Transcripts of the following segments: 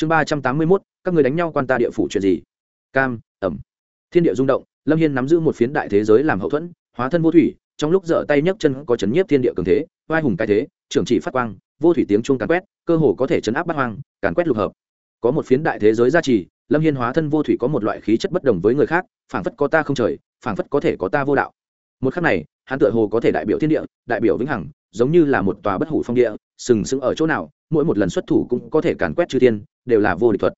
chương ba trăm tám mươi mốt, các người đánh nhau quan ta địa phủ chuyện gì? Cam, ẩm. Thiên địa rung động, lâm hiên nắm giữ một phiến đại thế giới làm hậu thuẫn, hóa thân vô thủy, trong lúc dở tay nhấc chân có chấn nhiếp thiên địa cường thế vai hùng cái thế, trưởng chỉ phát quang, vô thủy tiếng chuông càn quét, cơ hồ có thể chấn áp bắt hoang, càn quét lục hợp. Có một phiến đại thế giới gia trì, lâm hiên hóa thân vô thủy có một loại khí chất bất đồng với người khác, phảng phất có ta không trời, phảng phất có thể có ta vô đạo. Một khắc này, hắn tựa hồ có thể đại biểu thiên địa, đại biểu vĩnh hằng, giống như là một tòa bất hủ phong địa, sừng sững ở chỗ nào, mỗi một lần xuất thủ cũng có thể càn quét chư thiên đều là vô địch thuật.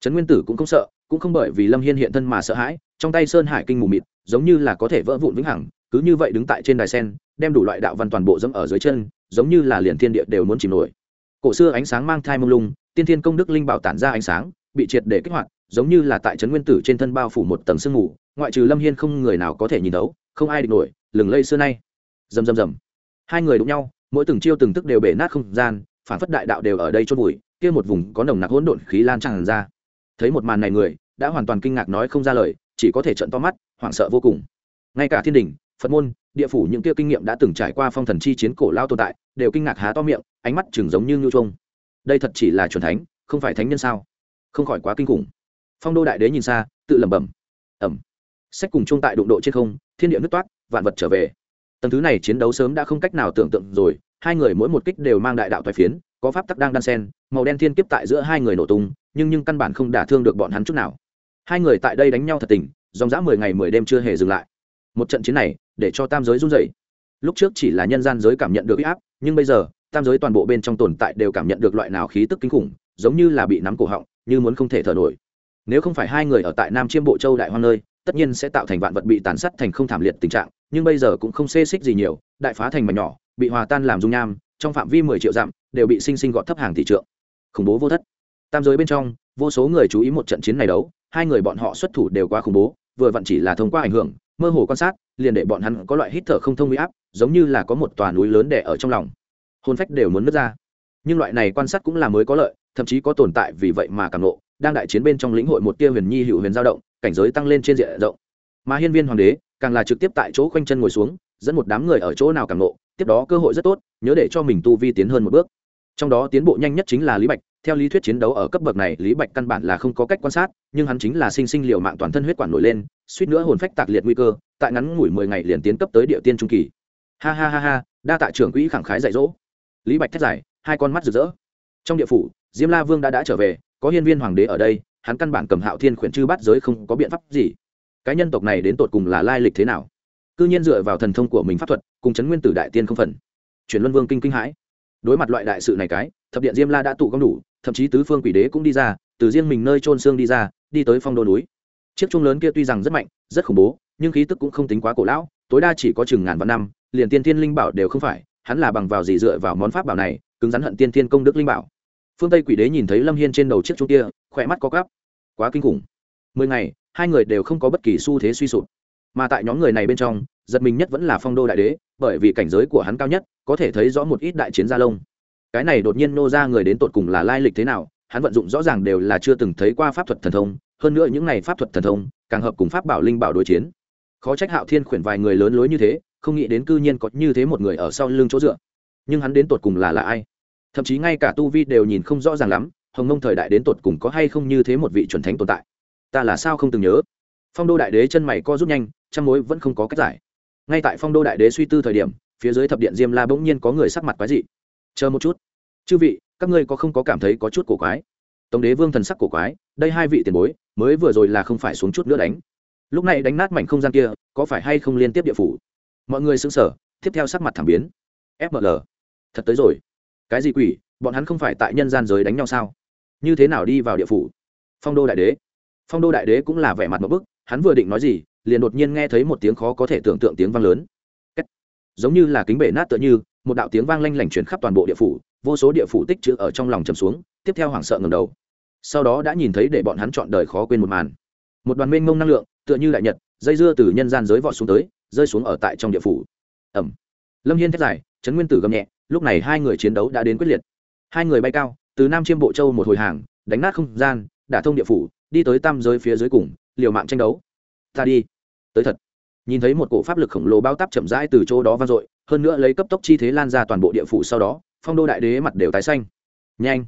Trấn nguyên tử cũng không sợ, cũng không bởi vì lâm hiên hiện thân mà sợ hãi, trong tay sơn hải kinh mù mịt, giống như là có thể vỡ vụn vĩnh hằng, cứ như vậy đứng tại trên đài sen, đem đủ loại đạo văn toàn bộ dẫm ở dưới chân, giống như là liền thiên địa đều muốn chìm nổi. Cổ xưa ánh sáng mang thai mông lung, tiên thiên công đức linh bảo tản ra ánh sáng, bị triệt để kích hoạt, giống như là tại trấn nguyên tử trên thân bao phủ một tầng sương mù, ngoại trừ lâm hiên không người nào có thể nhìn đấu không ai địch nổi, lừng lây xưa nay. Rầm rầm rầm. Hai người đụng nhau, mỗi từng chiêu từng tức đều bể nát không gian, phản phất đại đạo đều ở đây chôn vùi kia một vùng có nồng nặc hỗn độn khí lan tràn ra. Thấy một màn này người, đã hoàn toàn kinh ngạc nói không ra lời, chỉ có thể trận to mắt, hoảng sợ vô cùng. Ngay cả thiên đình, phật môn, địa phủ những kia kinh nghiệm đã từng trải qua phong thần chi chiến cổ lao tồn tại, đều kinh ngạc há to miệng, ánh mắt chừng giống như nhu trung đây thật chỉ là c thánh, không phải thánh nhân sao? Không khỏi quá kinh khủng. Phong đô đại đế nhìn xa, tự lẩm bẩm. Ẩm. Sách cùng chung tại đụng độ trên không, thiên địa nước toát, vạn vật trở về. Tầng thứ này chiến đấu sớm đã không cách nào tưởng tượng rồi, hai người mỗi một kích đều mang đại đạo toái phiến có pháp tắc đang đan sen, màu đen thiên kiếp tại giữa hai người nổ tung, nhưng nhưng căn bản không đả thương được bọn hắn chút nào. Hai người tại đây đánh nhau thật tình, dòng dã mười ngày mười đêm chưa hề dừng lại. Một trận chiến này, để cho tam giới run dậy lúc trước chỉ là nhân gian giới cảm nhận được huy áp, nhưng bây giờ, tam giới toàn bộ bên trong tồn tại đều cảm nhận được loại nào khí tức kinh khủng, giống như là bị nắm cổ họng, như muốn không thể thở nổi. Nếu không phải hai người ở tại nam chiêm bộ châu đại hoang nơi, tất nhiên sẽ tạo thành vạn vật bị tàn sát thành không thảm liệt tình trạng, nhưng bây giờ cũng không xê xích gì nhiều, đại phá thành mảnh nhỏ, bị hòa tan làm dung nham trong phạm vi mười triệu dặm, đều bị sinh sinh gọt thấp hàng tỷ trượng. Khủng bố vô thất. Tam giới bên trong, vô số người chú ý một trận chiến này đấu, hai người bọn họ xuất thủ đều quá khủng bố, vừa vặn chỉ là thông qua ảnh hưởng, mơ hồ quan sát, liền để bọn hắn có loại hít thở không thông huy áp, giống như là có một tòa núi lớn đẻ ở trong lòng. Hôn phách đều muốn nứt ra. Nhưng loại này quan sát cũng là mới có lợi, thậm chí có tồn tại vì vậy mà càng nộ đang đại chiến bên trong lĩnh hội một tia huyền nhi hữu huyền giao động, cảnh giới tăng lên trên diện rộng. Mà hiên viên hoàng đế, càng là trực tiếp tại chỗ khoanh chân ngồi xuống, dẫn một đám người ở chỗ nào càng nộ tiếp đó cơ hội rất tốt, nhớ để cho mình tu vi tiến hơn một bước. Trong đó tiến bộ nhanh nhất chính là lý bạch, theo lý thuyết chiến đấu ở cấp bậc này, lý bạch căn bản là không có cách quan sát, nhưng hắn chính là sinh sinh liều mạng toàn thân huyết quản nổi lên, suýt nữa hồn phách tạc liệt nguy cơ, tại ngắn ngủi mười ngày liền tiến cấp tới địa tiên trung kỳ. Ha ha ha ha, đa tạ trưởng quỹ khẳng khái dạy dỗ. Lý bạch thét giải hai con mắt rực rỡ. Trong địa phủ, diêm la vương đã đã trở về, có hiên viên hoàng đế ở đây, hắn căn bản cầm hạo thiên khuyển chư bắt giới không có biện pháp gì. Cái nhân tộc này đến tột cùng là lai lịch thế nào? Cư nhiên dựa vào thần thông của mình pháp thuật cùng chấn nguyên tử đại tiên không phần. Chuyển luân vương kinh kinh hãi. Đối mặt loại đại sự này cái, thập điện diêm la đã tụ công đủ, thậm chí tứ phương quỷ đế cũng đi ra, từ riêng mình nơi trôn xương đi ra, đi tới phong đô núi. Chiếc chuông lớn kia tuy rằng rất mạnh, rất khủng bố, nhưng khí tức cũng không tính quá cổ lão, tối đa chỉ có chừng ngàn vạn năm, liền tiên thiên linh bảo đều không phải, hắn là bằng vào gì dựa vào món pháp bảo này, cứng rắn hận tiên thiên công đức linh bảo. Phương tây quỷ đế nhìn thấy lâm hiên trên đầu chiếc chuông kia, khỏe mắt có gắp quá kinh khủng. Mười ngày, hai người đều không có bất kỳ xu thế suy sụp mà tại nhóm người này bên trong, giật mình nhất vẫn là phong đô đại đế, bởi vì cảnh giới của hắn cao nhất, có thể thấy rõ một ít đại chiến gia lông. Cái này đột nhiên nô ra người đến tột cùng là lai lịch thế nào, hắn vận dụng rõ ràng đều là chưa từng thấy qua pháp thuật thần thông, hơn nữa những này pháp thuật thần thông, càng hợp cùng pháp bảo linh bảo đối chiến. Khó trách hạo thiên khuyển vài người lớn lối như thế, không nghĩ đến cư nhiên có như thế một người ở sau lưng chỗ dựa. Nhưng hắn đến tột cùng là là ai? Thậm chí ngay cả tu vi đều nhìn không rõ ràng lắm, hồng mông thời đại đến tột cùng có hay không như thế một vị chuẩn thánh tồn tại? Ta là sao không từng nhớ? Phong đô đại đế chân mày co rút nhanh, trăm mối vẫn không có cách giải. Ngay tại phong đô đại đế suy tư thời điểm, phía dưới thập điện diêm la bỗng nhiên có người sắc mặt quái dị. Chờ một chút. Chư vị, các ngươi có không có cảm thấy có chút cổ quái? Tổng đế vương thần sắc cổ quái, đây hai vị tiền bối, mới vừa rồi là không phải xuống chút nữa đánh. Lúc này đánh nát mảnh không gian kia, có phải hay không liên tiếp địa phủ? Mọi người xứng sở tiếp theo sắc mặt thảm biến. Fml thật tới rồi. Cái gì quỷ, bọn hắn không phải tại nhân gian giới đánh nhau sao? Như thế nào đi vào địa phủ? Phong đô đại đế. Phong đô đại đế cũng là vẻ mặt một bức hắn vừa định nói gì, liền đột nhiên nghe thấy một tiếng khó có thể tưởng tượng tiếng vang lớn. Giống như là kính bể nát tựa như, một đạo tiếng vang lanh lảnh chuyển khắp toàn bộ địa phủ, vô số địa phủ tích chữ ở trong lòng chầm xuống, tiếp theo hoảng sợ ngầm đầu. Sau đó đã nhìn thấy để bọn hắn chọn đời khó quên một màn. Một đoàn mênh mông năng lượng, tựa như đại nhật, dây dưa từ nhân gian giới vọt xuống tới, rơi xuống ở tại trong địa phủ. Ẩm lâm hiên thét dài, trấn nguyên tử gầm nhẹ, lúc này hai người chiến đấu đã đến quyết liệt. Hai người bay cao, từ nam chiêm bộ châu một hồi hàng, đánh nát không gian, đả thông địa phủ, đi tới tam giới phía dưới cùng liều mạng tranh đấu. Ta đi. Tới thật. Nhìn thấy một cổ pháp lực khổng lồ bao tắp chậm rãi từ chỗ đó vang dội, hơn nữa lấy cấp tốc chi thế lan ra toàn bộ địa phủ sau đó, phong đô đại đế mặt đều tái xanh. Nhanh.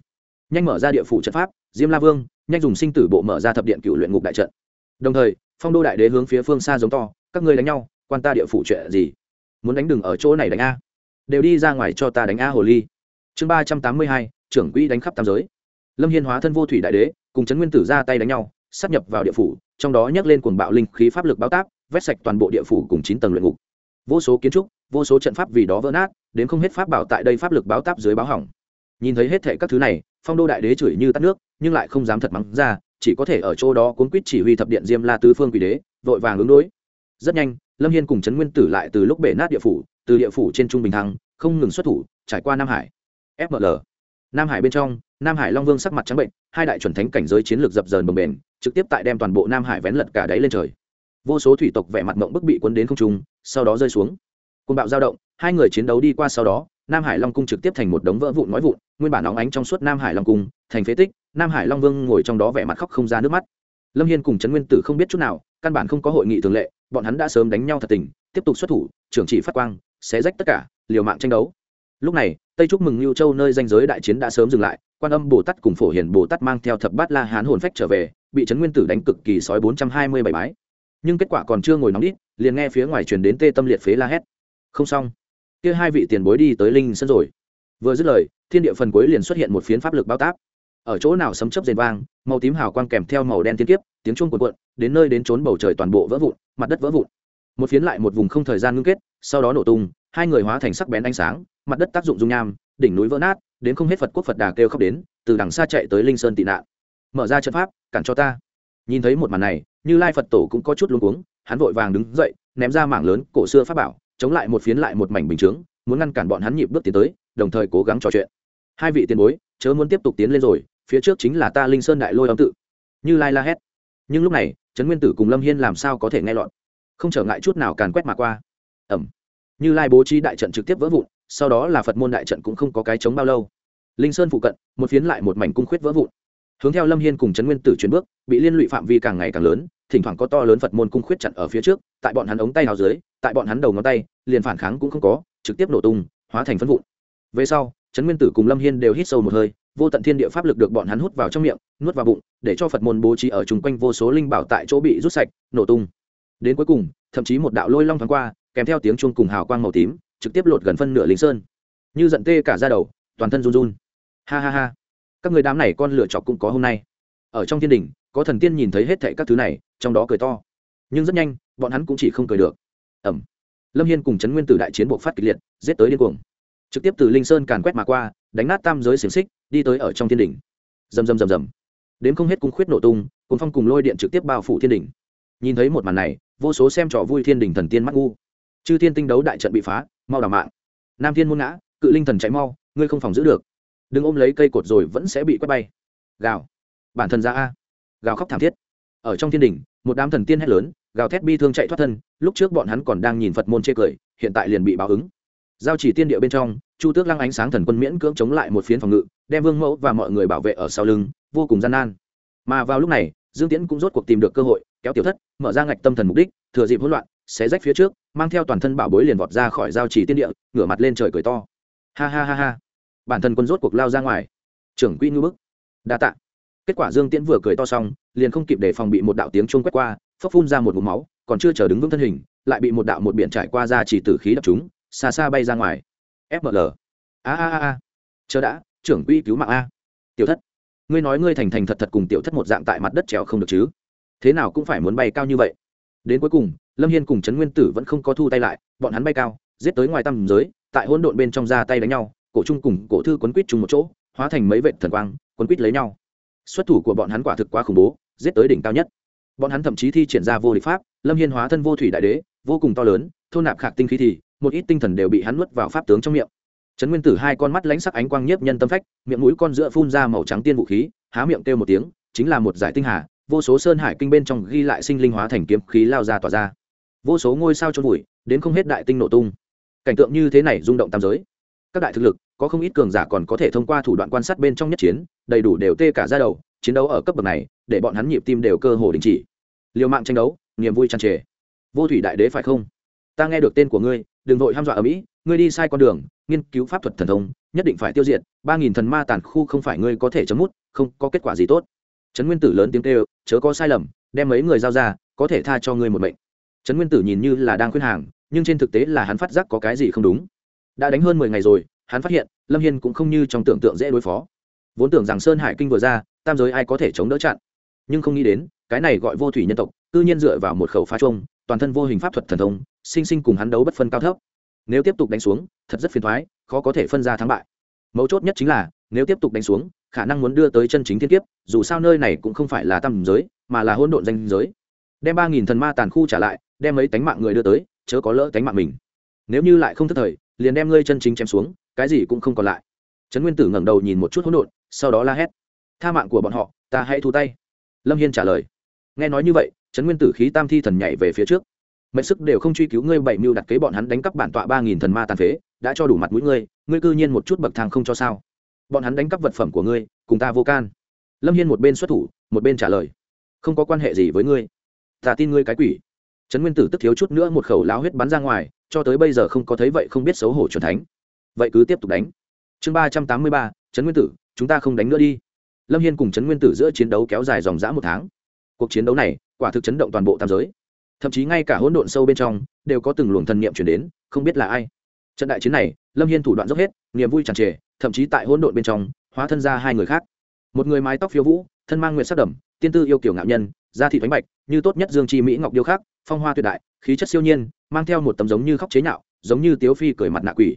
Nhanh mở ra địa phủ trận pháp, diêm la vương, nhanh dùng sinh tử bộ mở ra thập điện cựu luyện ngục đại trận. Đồng thời, phong đô đại đế hướng phía phương xa giống to, các ngươi đánh nhau, quan ta địa phủ chuyện gì? Muốn đánh đừng ở chỗ này đánh a. Đều đi ra ngoài cho ta đánh a hồ ly. Chương ba trăm tám mươi hai, trưởng quỹ đánh khắp tam giới. Lâm hiên hóa thân vô thủy đại đế, cùng trấn nguyên tử ra tay đánh nhau sắp nhập vào địa phủ trong đó nhắc lên cuồng bạo linh khí pháp lực báo táp, vét sạch toàn bộ địa phủ cùng chín tầng luyện ngục. Vô số kiến trúc, vô số trận pháp vì đó vỡ nát, đến không hết pháp bảo tại đây pháp lực báo táp dưới báo hỏng. Nhìn thấy hết thệ các thứ này, phong đô đại đế chửi như tắt nước, nhưng lại không dám thật mắng ra, chỉ có thể ở chỗ đó cuốn quýt chỉ huy thập điện diêm la tứ phương quỷ đế, vội vàng ứng đối. Rất nhanh, lâm hiên cùng trấn nguyên tử lại từ lúc bể nát địa phủ, từ địa phủ trên trung bình thăng, không ngừng xuất thủ, trải qua nam hải. Fml nam hải bên trong nam hải long vương sắc mặt trắng bệnh, hai đại chuẩn thánh cảnh giới chiến lược dập dờn bồng bền trực tiếp tại đem toàn bộ nam hải vén lật cả đáy lên trời. Vô số thủy tộc vẻ mặt mộng bức bị cuốn đến không trung, sau đó rơi xuống. Côn bạo giao động, hai người chiến đấu đi qua sau đó, nam hải long cung trực tiếp thành một đống vỡ vụn nói vụn, nguyên bản óng ánh trong suốt nam hải long cung, thành phế tích, nam hải long vương ngồi trong đó vẻ mặt khóc không ra nước mắt. Lâm hiên cùng trấn nguyên tử không biết chút nào, căn bản không có hội nghị thường lệ, bọn hắn đã sớm đánh nhau thật tình, tiếp tục xuất thủ, trưởng chỉ phát quang, xé rách tất cả, liều mạng tranh đấu lúc này, tây chúc mừng lưu châu nơi danh giới đại chiến đã sớm dừng lại, quan âm bồ tát cùng phổ hiền bồ tát mang theo thập bát la hán hồn phách trở về, bị trấn nguyên tử đánh cực kỳ sói bốn trăm hai mươi bảy bái. Nhưng kết quả còn chưa ngồi nóng đít, liền nghe phía ngoài truyền đến tê tâm liệt phế la hét. Không xong. Kia hai vị tiền bối đi tới linh sân rồi. Vừa dứt lời, thiên địa phần cuối liền xuất hiện một phiến pháp lực bao táp. Ở chỗ nào sấm chớp rền vang, màu tím hào quang kèm theo màu đen tiên kiếp, tiếng chuông cuộn cuộn, đến nơi đến trốn bầu trời toàn bộ vỡ vụn, mặt đất vỡ vụn. Một phiến lại một vùng không thời gian ngưng kết, sau đó nổ tung, hai người hóa thành sắc bén ánh sáng mặt đất tác dụng dung nham, đỉnh núi vỡ nát, đến không hết phật quốc phật đà kêu khóc đến, từ đằng xa chạy tới linh sơn tị nạn. Mở ra trận pháp, cản cho ta. Nhìn thấy một màn này, như lai phật tổ cũng có chút luống cuống, hắn vội vàng đứng dậy, ném ra mảng lớn cổ xưa pháp bảo, chống lại một phiến lại một mảnh bình chướng, muốn ngăn cản bọn hắn nhịp bước tiến tới, đồng thời cố gắng trò chuyện. Hai vị tiền bối, chớ muốn tiếp tục tiến lên rồi, phía trước chính là ta linh sơn đại lôi âm tự. Như lai la hét. Nhưng lúc này, trấn nguyên tử cùng lâm hiên làm sao có thể nghe lọt? Không trở ngại chút nào càn quét mà qua. Ẩm. Như lai bố trí đại trận trực tiếp vỡ vụn sau đó là phật môn đại trận cũng không có cái chống bao lâu linh sơn phụ cận một phiến lại một mảnh cung khuyết vỡ vụn hướng theo lâm hiên cùng trấn nguyên tử chuyển bước bị liên lụy phạm vi càng ngày càng lớn thỉnh thoảng có to lớn phật môn cung khuyết chặn ở phía trước tại bọn hắn ống tay hào dưới tại bọn hắn đầu ngón tay liền phản kháng cũng không có trực tiếp nổ tung hóa thành phân vụn về sau trấn nguyên tử cùng lâm hiên đều hít sâu một hơi vô tận thiên địa pháp lực được bọn hắn hút vào trong miệng nuốt vào bụng để cho phật môn bố trí ở chung quanh vô số linh bảo tại chỗ bị rút sạch nổ tung đến cuối cùng thậm chí một đạo lôi long thoáng qua kèm theo tiếng chuông cùng hào quang màu tím trực tiếp lột gần phân nửa lính sơn. Như giận tê cả ra đầu, toàn thân run run. Ha ha ha. Các người đám này con lựa chọc cũng có hôm nay. Ở trong thiên đình có thần tiên nhìn thấy hết thệ các thứ này, trong đó cười to. Nhưng rất nhanh, bọn hắn cũng chỉ không cười được. Ẩm. Lâm hiên cùng trấn nguyên tử đại chiến buộc phát kịch liệt, giết tới điên cuồng. Trực tiếp từ linh sơn càn quét mà qua, đánh nát tam giới xiềng xích, đi tới ở trong thiên đình rầm rầm rầm rầm. Đến không hết cung khuyết nổ tung cùng phong cùng lôi điện trực tiếp bao phủ thiên đình nhìn thấy một màn này, vô số xem trò vui thiên đình thần tiên mắc ngu chư thiên tinh đấu đại trận bị phá, mau đào mạng. Nam thiên muôn ngã, cự linh thần chạy mau, ngươi không phòng giữ được. Đừng ôm lấy cây cột rồi vẫn sẽ bị quét bay. Gào. Bản thân ra a. Gào khóc thảm thiết. Ở trong thiên đình một đám thần tiên hét lớn, gào thét bi thương chạy thoát thân, lúc trước bọn hắn còn đang nhìn phật môn chê cười, hiện tại liền bị báo ứng. Giao chỉ tiên địa bên trong, chu tước lăng ánh sáng thần quân miễn cưỡng chống lại một phiến phòng ngự, đem vương mẫu và mọi người bảo vệ ở sau lưng, vô cùng gian nan. Mà vào lúc này, dương tiễn cũng rốt cuộc tìm được cơ hội, kéo tiểu thất, mở ra ngạch tâm thần mục đích, thừa dịp hỗn loạn xé rách phía trước, mang theo toàn thân bảo bối liền vọt ra khỏi giao chỉ tiên địa, ngửa mặt lên trời cười to. Ha ha ha ha. Bản thân quân rốt cuộc lao ra ngoài. Trưởng quy ngư bức. Đa tạ. Kết quả dương tiễn vừa cười to xong, liền không kịp để phòng bị một đạo tiếng chuông quét qua phấp phun ra một vùng máu, còn chưa chờ đứng vững thân hình, lại bị một đạo một biển trải qua ra chỉ tử khí đập chúng xa xa bay ra ngoài. Fml a a a a. Chờ đã, trưởng quy cứu mạng a. Tiểu thất. Ngươi nói ngươi thành thành thật thật cùng tiểu thất một dạng tại mặt đất trèo không được chứ? Thế nào cũng phải muốn bay cao như vậy. Đến cuối cùng lâm hiên cùng trấn nguyên tử vẫn không có thu tay lại, bọn hắn bay cao, giết tới ngoài tầm giới, tại hỗn độn bên trong ra tay đánh nhau, cổ trung cùng cổ thư quấn quýt chung một chỗ, hóa thành mấy vệ thần quang, quấn quýt lấy nhau. Xuất thủ của bọn hắn quả thực quá khủng bố, giết tới đỉnh cao nhất. Bọn hắn thậm chí thi triển ra vô địch pháp, lâm hiên hóa thân vô thủy đại đế, vô cùng to lớn, thôn nạp khạc tinh khí thì, một ít tinh thần đều bị hắn nuốt vào pháp tướng trong miệng. Trấn nguyên tử hai con mắt lãnh sắc ánh quang nhiếp nhân tâm phách, miệng mũi con giữa phun ra màu trắng tiên vũ khí, há miệng kêu một tiếng, chính là một giải tinh hà, vô số sơn hải kinh bên trong ghi lại sinh linh hóa thành kiếm khí lao ra tỏa ra vô số ngôi sao trôn vùi, đến không hết đại tinh nổ tung. Cảnh tượng như thế này rung động tam giới. Các đại thực lực, có không ít cường giả còn có thể thông qua thủ đoạn quan sát bên trong nhất chiến, đầy đủ đều tê cả ra đầu, chiến đấu ở cấp bậc này, để bọn hắn nhịp tim đều cơ hồ đình chỉ. Liều mạng tranh đấu, niềm vui tràn trề. Vô thủy đại đế phải không? Ta nghe được tên của ngươi, đừng vội ham dọa ở mỹ, ngươi đi sai con đường, nghiên cứu pháp thuật thần thông, nhất định phải tiêu diệt, ba nghìn thần ma tàn khu không phải ngươi có thể chấm mút, không có kết quả gì tốt. Trấn nguyên tử lớn tiếng kêu, chớ có sai lầm, đem mấy người giao ra, có thể tha cho ngươi một mệnh trấn nguyên tử nhìn như là đang khuyên hàng, nhưng trên thực tế là hắn phát giác có cái gì không đúng. Đã đánh hơn mười ngày rồi, hắn phát hiện, lâm hiên cũng không như trong tưởng tượng dễ đối phó. Vốn tưởng rằng sơn hải kinh vừa ra, tam giới ai có thể chống đỡ chặn. Nhưng không nghĩ đến, cái này gọi vô thủy nhân tộc tự nhiên dựa vào một khẩu phá trông toàn thân vô hình pháp thuật thần thông, sinh sinh cùng hắn đấu bất phân cao thấp. Nếu tiếp tục đánh xuống, thật rất phiền thoái khó có thể phân ra thắng bại. Mấu chốt nhất chính là, nếu tiếp tục đánh xuống, khả năng muốn đưa tới chân chính thiên kiếp, dù sao nơi này cũng không phải là Tam giới, mà là hỗn độn danh giới. Đem ba nghìn thần ma tàn khu trả lại đem mấy tánh mạng người đưa tới, chớ có lỡ tánh mạng mình. Nếu như lại không thức thời, liền đem ngươi chân chính chém xuống, cái gì cũng không còn lại. Trấn nguyên tử ngẩng đầu nhìn một chút hỗn độn, sau đó la hét. Tha mạng của bọn họ, ta hãy thu tay. Lâm hiên trả lời. Nghe nói như vậy, trấn nguyên tử khí tam thi thần nhảy về phía trước. Mệnh sức đều không truy cứu ngươi bảy mưu đặt kế bọn hắn đánh cắp bản tọa ba nghìn thần ma tàn phế, đã cho đủ mặt mũi ngươi ngươi cư nhiên một chút bậc thang không cho sao? Bọn hắn đánh cắp vật phẩm của ngươi, cùng ta vô can. Lâm hiên một bên xuất thủ, một bên trả lời. Không có quan hệ gì với ngươi. Ta tin ngươi cái quỷ trấn nguyên tử tức thiếu chút nữa một khẩu lao huyết bắn ra ngoài, cho tới bây giờ không có thấy vậy không biết xấu hổ c thánh. Vậy cứ tiếp tục đánh. Chương ba trăm tám mươi ba, trấn nguyên tử, chúng ta không đánh nữa đi. Lâm hiên cùng trấn nguyên tử giữa chiến đấu kéo dài dòng dã một tháng. Cuộc chiến đấu này, quả thực chấn động toàn bộ tam giới. Thậm chí ngay cả hỗn độn sâu bên trong, đều có từng luồng thần niệm chuyển đến, không biết là ai. Trận đại chiến này, lâm hiên thủ đoạn dốc hết, niềm vui tràn trề, thậm chí tại hỗn độn bên trong, hóa thân ra hai người khác. Một người mái tóc phiêu vũ, thân mang nguyện sắc đầm tiên tư yêu kiểu ngạo nhân, da thị thánh bạch, như tốt nhất dương chi mỹ ngọc điêu khắc phong hoa tuyệt đại, khí chất siêu nhiên, mang theo một tấm giống như khóc chế nhạo, giống như tiếu phi cười mặt nạ quỷ.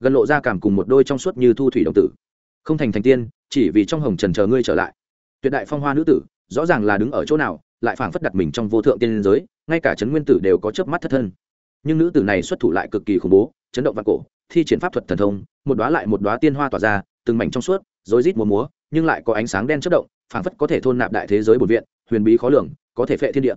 Gần lộ ra cảm cùng một đôi trong suốt như thu thủy đồng tử. Không thành thành tiên, chỉ vì trong hồng trần chờ ngươi trở lại. Tuyệt đại phong hoa nữ tử, rõ ràng là đứng ở chỗ nào, lại phảng phất đặt mình trong vô thượng tiên giới, ngay cả trấn nguyên tử đều có chớp mắt thất thân. Nhưng nữ tử này xuất thủ lại cực kỳ khủng bố, chấn động vạn cổ, thi triển pháp thuật thần thông, một đóa lại một đóa tiên hoa tỏa ra, từng mảnh trong suốt, rối rít múa múa, nhưng lại có ánh sáng đen chớp động, phảng phất có thể thôn nạp đại thế giới bột viện, huyền bí khó lường, có thể phệ thiên địa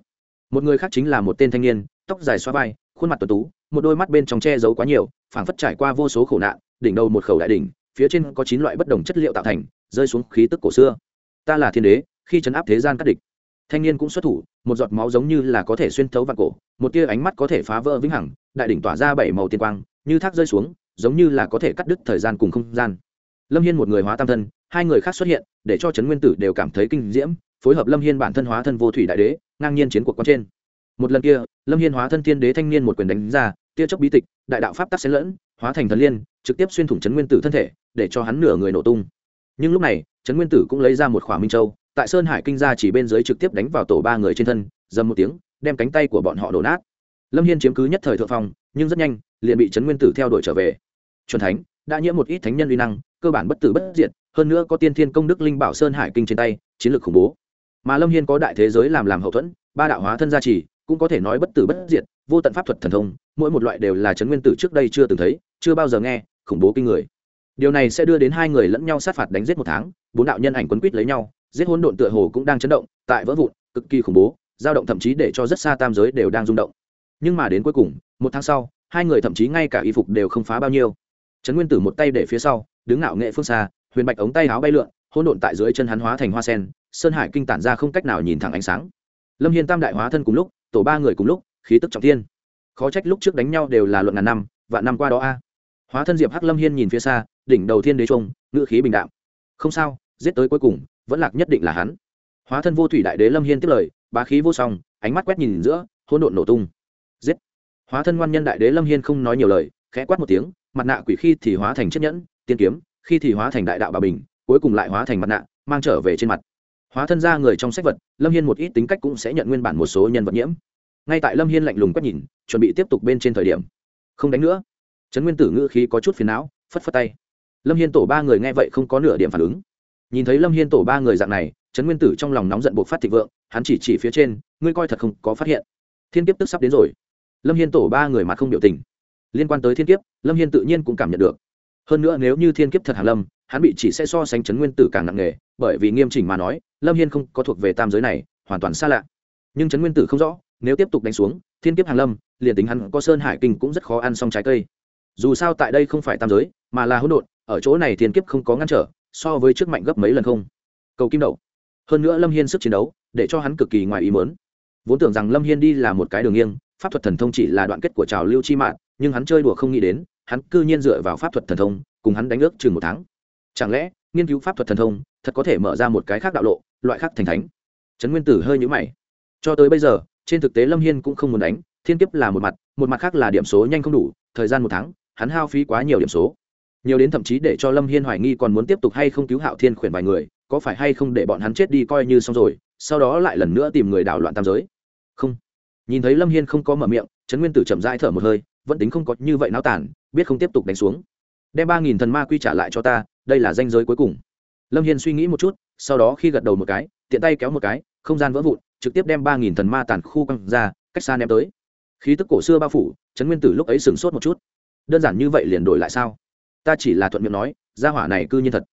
một người khác chính là một tên thanh niên, tóc dài xóa vai, khuôn mặt tuấn tú, một đôi mắt bên trong che giấu quá nhiều, phảng phất trải qua vô số khổ nạn, đỉnh đầu một khẩu đại đỉnh, phía trên có chín loại bất đồng chất liệu tạo thành, rơi xuống khí tức cổ xưa. Ta là thiên đế, khi chấn áp thế gian các địch. Thanh niên cũng xuất thủ, một giọt máu giống như là có thể xuyên thấu vạn cổ, một tia ánh mắt có thể phá vỡ vĩnh hằng, đại đỉnh tỏa ra bảy màu tiên quang, như thác rơi xuống, giống như là có thể cắt đứt thời gian cùng không gian. Lâm hiên một người hóa tam thân, hai người khác xuất hiện, để cho trấn nguyên tử đều cảm thấy kinh diễm phối hợp lâm hiên bản thân hóa thân vô thủy đại đế, ngang nhiên chiến cuộc con trên. Một lần kia, lâm hiên hóa thân thiên đế thanh niên một quyền đánh ra, tia chốc bí tịch, đại đạo pháp tắc xen lẫn, hóa thành thần liên, trực tiếp xuyên thủng trấn nguyên tử thân thể, để cho hắn nửa người nổ tung. Nhưng lúc này trấn nguyên tử cũng lấy ra một khỏa minh châu, tại sơn hải kinh gia chỉ bên dưới trực tiếp đánh vào tổ ba người trên thân, dầm một tiếng, đem cánh tay của bọn họ đổ nát. Lâm hiên chiếm cứ nhất thời thượng phong, nhưng rất nhanh, liền bị trấn nguyên tử theo đuổi trở về. C thánh, đã nhiễm một ít thánh nhân uy năng, cơ bản bất tử bất diệt, hơn nữa có tiên thiên công đức linh bảo sơn hải kinh trên tay, chiến lược khủng bố mà lâm hiên có đại thế giới làm làm hậu thuẫn ba đạo hóa thân gia trì cũng có thể nói bất tử bất diệt, vô tận pháp thuật thần thông, mỗi một loại đều là trấn nguyên tử trước đây chưa từng thấy, chưa bao giờ nghe, khủng bố kinh người. Điều này sẽ đưa đến hai người lẫn nhau sát phạt đánh giết một tháng, bốn đạo nhân ảnh quấn quýt lấy nhau, giết hỗn độn tựa hồ cũng đang chấn động, tại vỡ vụn, cực kỳ khủng bố, dao động thậm chí để cho rất xa tam giới đều đang rung động. Nhưng mà đến cuối cùng, một tháng sau, hai người thậm chí ngay cả y phục đều không phá bao nhiêu. Trấn nguyên tử một tay để phía sau, đứng ngạo nghệ phương xa, huyền bạch ống tay áo bay lượn, hỗn độn tại dưới chân hắn hóa thành hoa sen sơn hải kinh tản ra không cách nào nhìn thẳng ánh sáng. Lâm hiên tam đại hóa thân cùng lúc, tổ ba người cùng lúc, khí tức trọng thiên. Khó trách lúc trước đánh nhau đều là luận ngàn năm, vạn năm qua đó a. Hóa thân diệp hắc lâm hiên nhìn phía xa, đỉnh đầu thiên đế trung ngự khí bình đạm. Không sao, giết tới cuối cùng, vẫn lạc nhất định là hắn. Hóa thân vô thủy đại đế lâm hiên tiếp lời, bá khí vô song, ánh mắt quét nhìn giữa, hỗn độn nổ tung. Giết. Hóa thân ngoan nhân đại đế lâm hiên không nói nhiều lời, khẽ quát một tiếng, mặt nạ quỷ khi thì hóa thành chiếc nhẫn, tiên kiếm, khi thì hóa thành đại đạo bà bình, cuối cùng lại hóa thành mặt nạ, mang trở về trên mặt hóa thân ra người trong sách vật, lâm hiên một ít tính cách cũng sẽ nhận nguyên bản một số nhân vật nhiễm. Ngay tại lâm hiên lạnh lùng quét nhìn, chuẩn bị tiếp tục bên trên thời điểm. Không đánh nữa. Trấn nguyên tử ngữ khí có chút phiền não, phất phất tay. Lâm hiên tổ ba người nghe vậy không có nửa điểm phản ứng. Nhìn thấy lâm hiên tổ ba người dạng này, trấn nguyên tử trong lòng nóng giận buộc phát thịnh vượng, hắn chỉ chỉ phía trên, ngươi coi thật không có phát hiện. Thiên kiếp tức sắp đến rồi. Lâm hiên tổ ba người mà không biểu tình. Liên quan tới thiên kiếp, lâm hiên tự nhiên cũng cảm nhận được. Hơn nữa nếu như thiên kiếp thật hàn lâm hắn bị chỉ sẽ so sánh chấn nguyên tử càng nặng nề, bởi vì nghiêm chỉnh mà nói, lâm hiên không có thuộc về tam giới này, hoàn toàn xa lạ. Nhưng chấn nguyên tử không rõ, nếu tiếp tục đánh xuống, thiên kiếp hàn lâm, liền tính hắn có sơn hải kinh cũng rất khó ăn xong trái cây. Dù sao tại đây không phải tam giới, mà là hỗn độn, ở chỗ này thiên kiếp không có ngăn trở, so với trước mạnh gấp mấy lần không. Cầu kim đậu hơn nữa lâm hiên sức chiến đấu, để cho hắn cực kỳ ngoài ý mớn vốn tưởng rằng lâm hiên đi là một cái đường nghiêng, pháp thuật thần thông chỉ là đoạn kết của trào lưu chi mạng, nhưng hắn chơi đùa không nghĩ đến, hắn cư nhiên dựa vào pháp thuật thần thông, cùng hắn đánh ước chừng một tháng chẳng lẽ, nghiên cứu pháp thuật thần thông, thật có thể mở ra một cái khác đạo lộ, loại khác thành thánh? Trấn nguyên tử hơi nhũ mày. Cho tới bây giờ, trên thực tế lâm hiên cũng không muốn đánh, thiên kiếp là một mặt một mặt khác là điểm số nhanh không đủ, thời gian một tháng, hắn hao phí quá nhiều điểm số. Nhiều đến thậm chí để cho lâm hiên hoài nghi còn muốn tiếp tục hay không cứu hạo thiên khuyển vài người, có phải hay không để bọn hắn chết đi coi như xong rồi, sau đó lại lần nữa tìm người đảo loạn tam giới? Không. Nhìn thấy lâm hiên không có mở miệng, trấn nguyên tử chậm rãi thở một hơi, vẫn tính không có như vậy náo tản biết không tiếp tục đánh xuống đem ba nghìn thần ma quy trả lại cho ta, đây là danh giới cuối cùng. Lâm hiên suy nghĩ một chút, sau đó khi gật đầu một cái, tiện tay kéo một cái, không gian vỡ vụn, trực tiếp đem ba nghìn thần ma tàn khu quăng ra, cách xa ném tới. Khí tức cổ xưa bao phủ, trấn nguyên tử lúc ấy sửng sốt một chút. Đơn giản như vậy liền đổi lại sao? Ta chỉ là thuận miệng nói, gia hỏa này cư nhiên thật.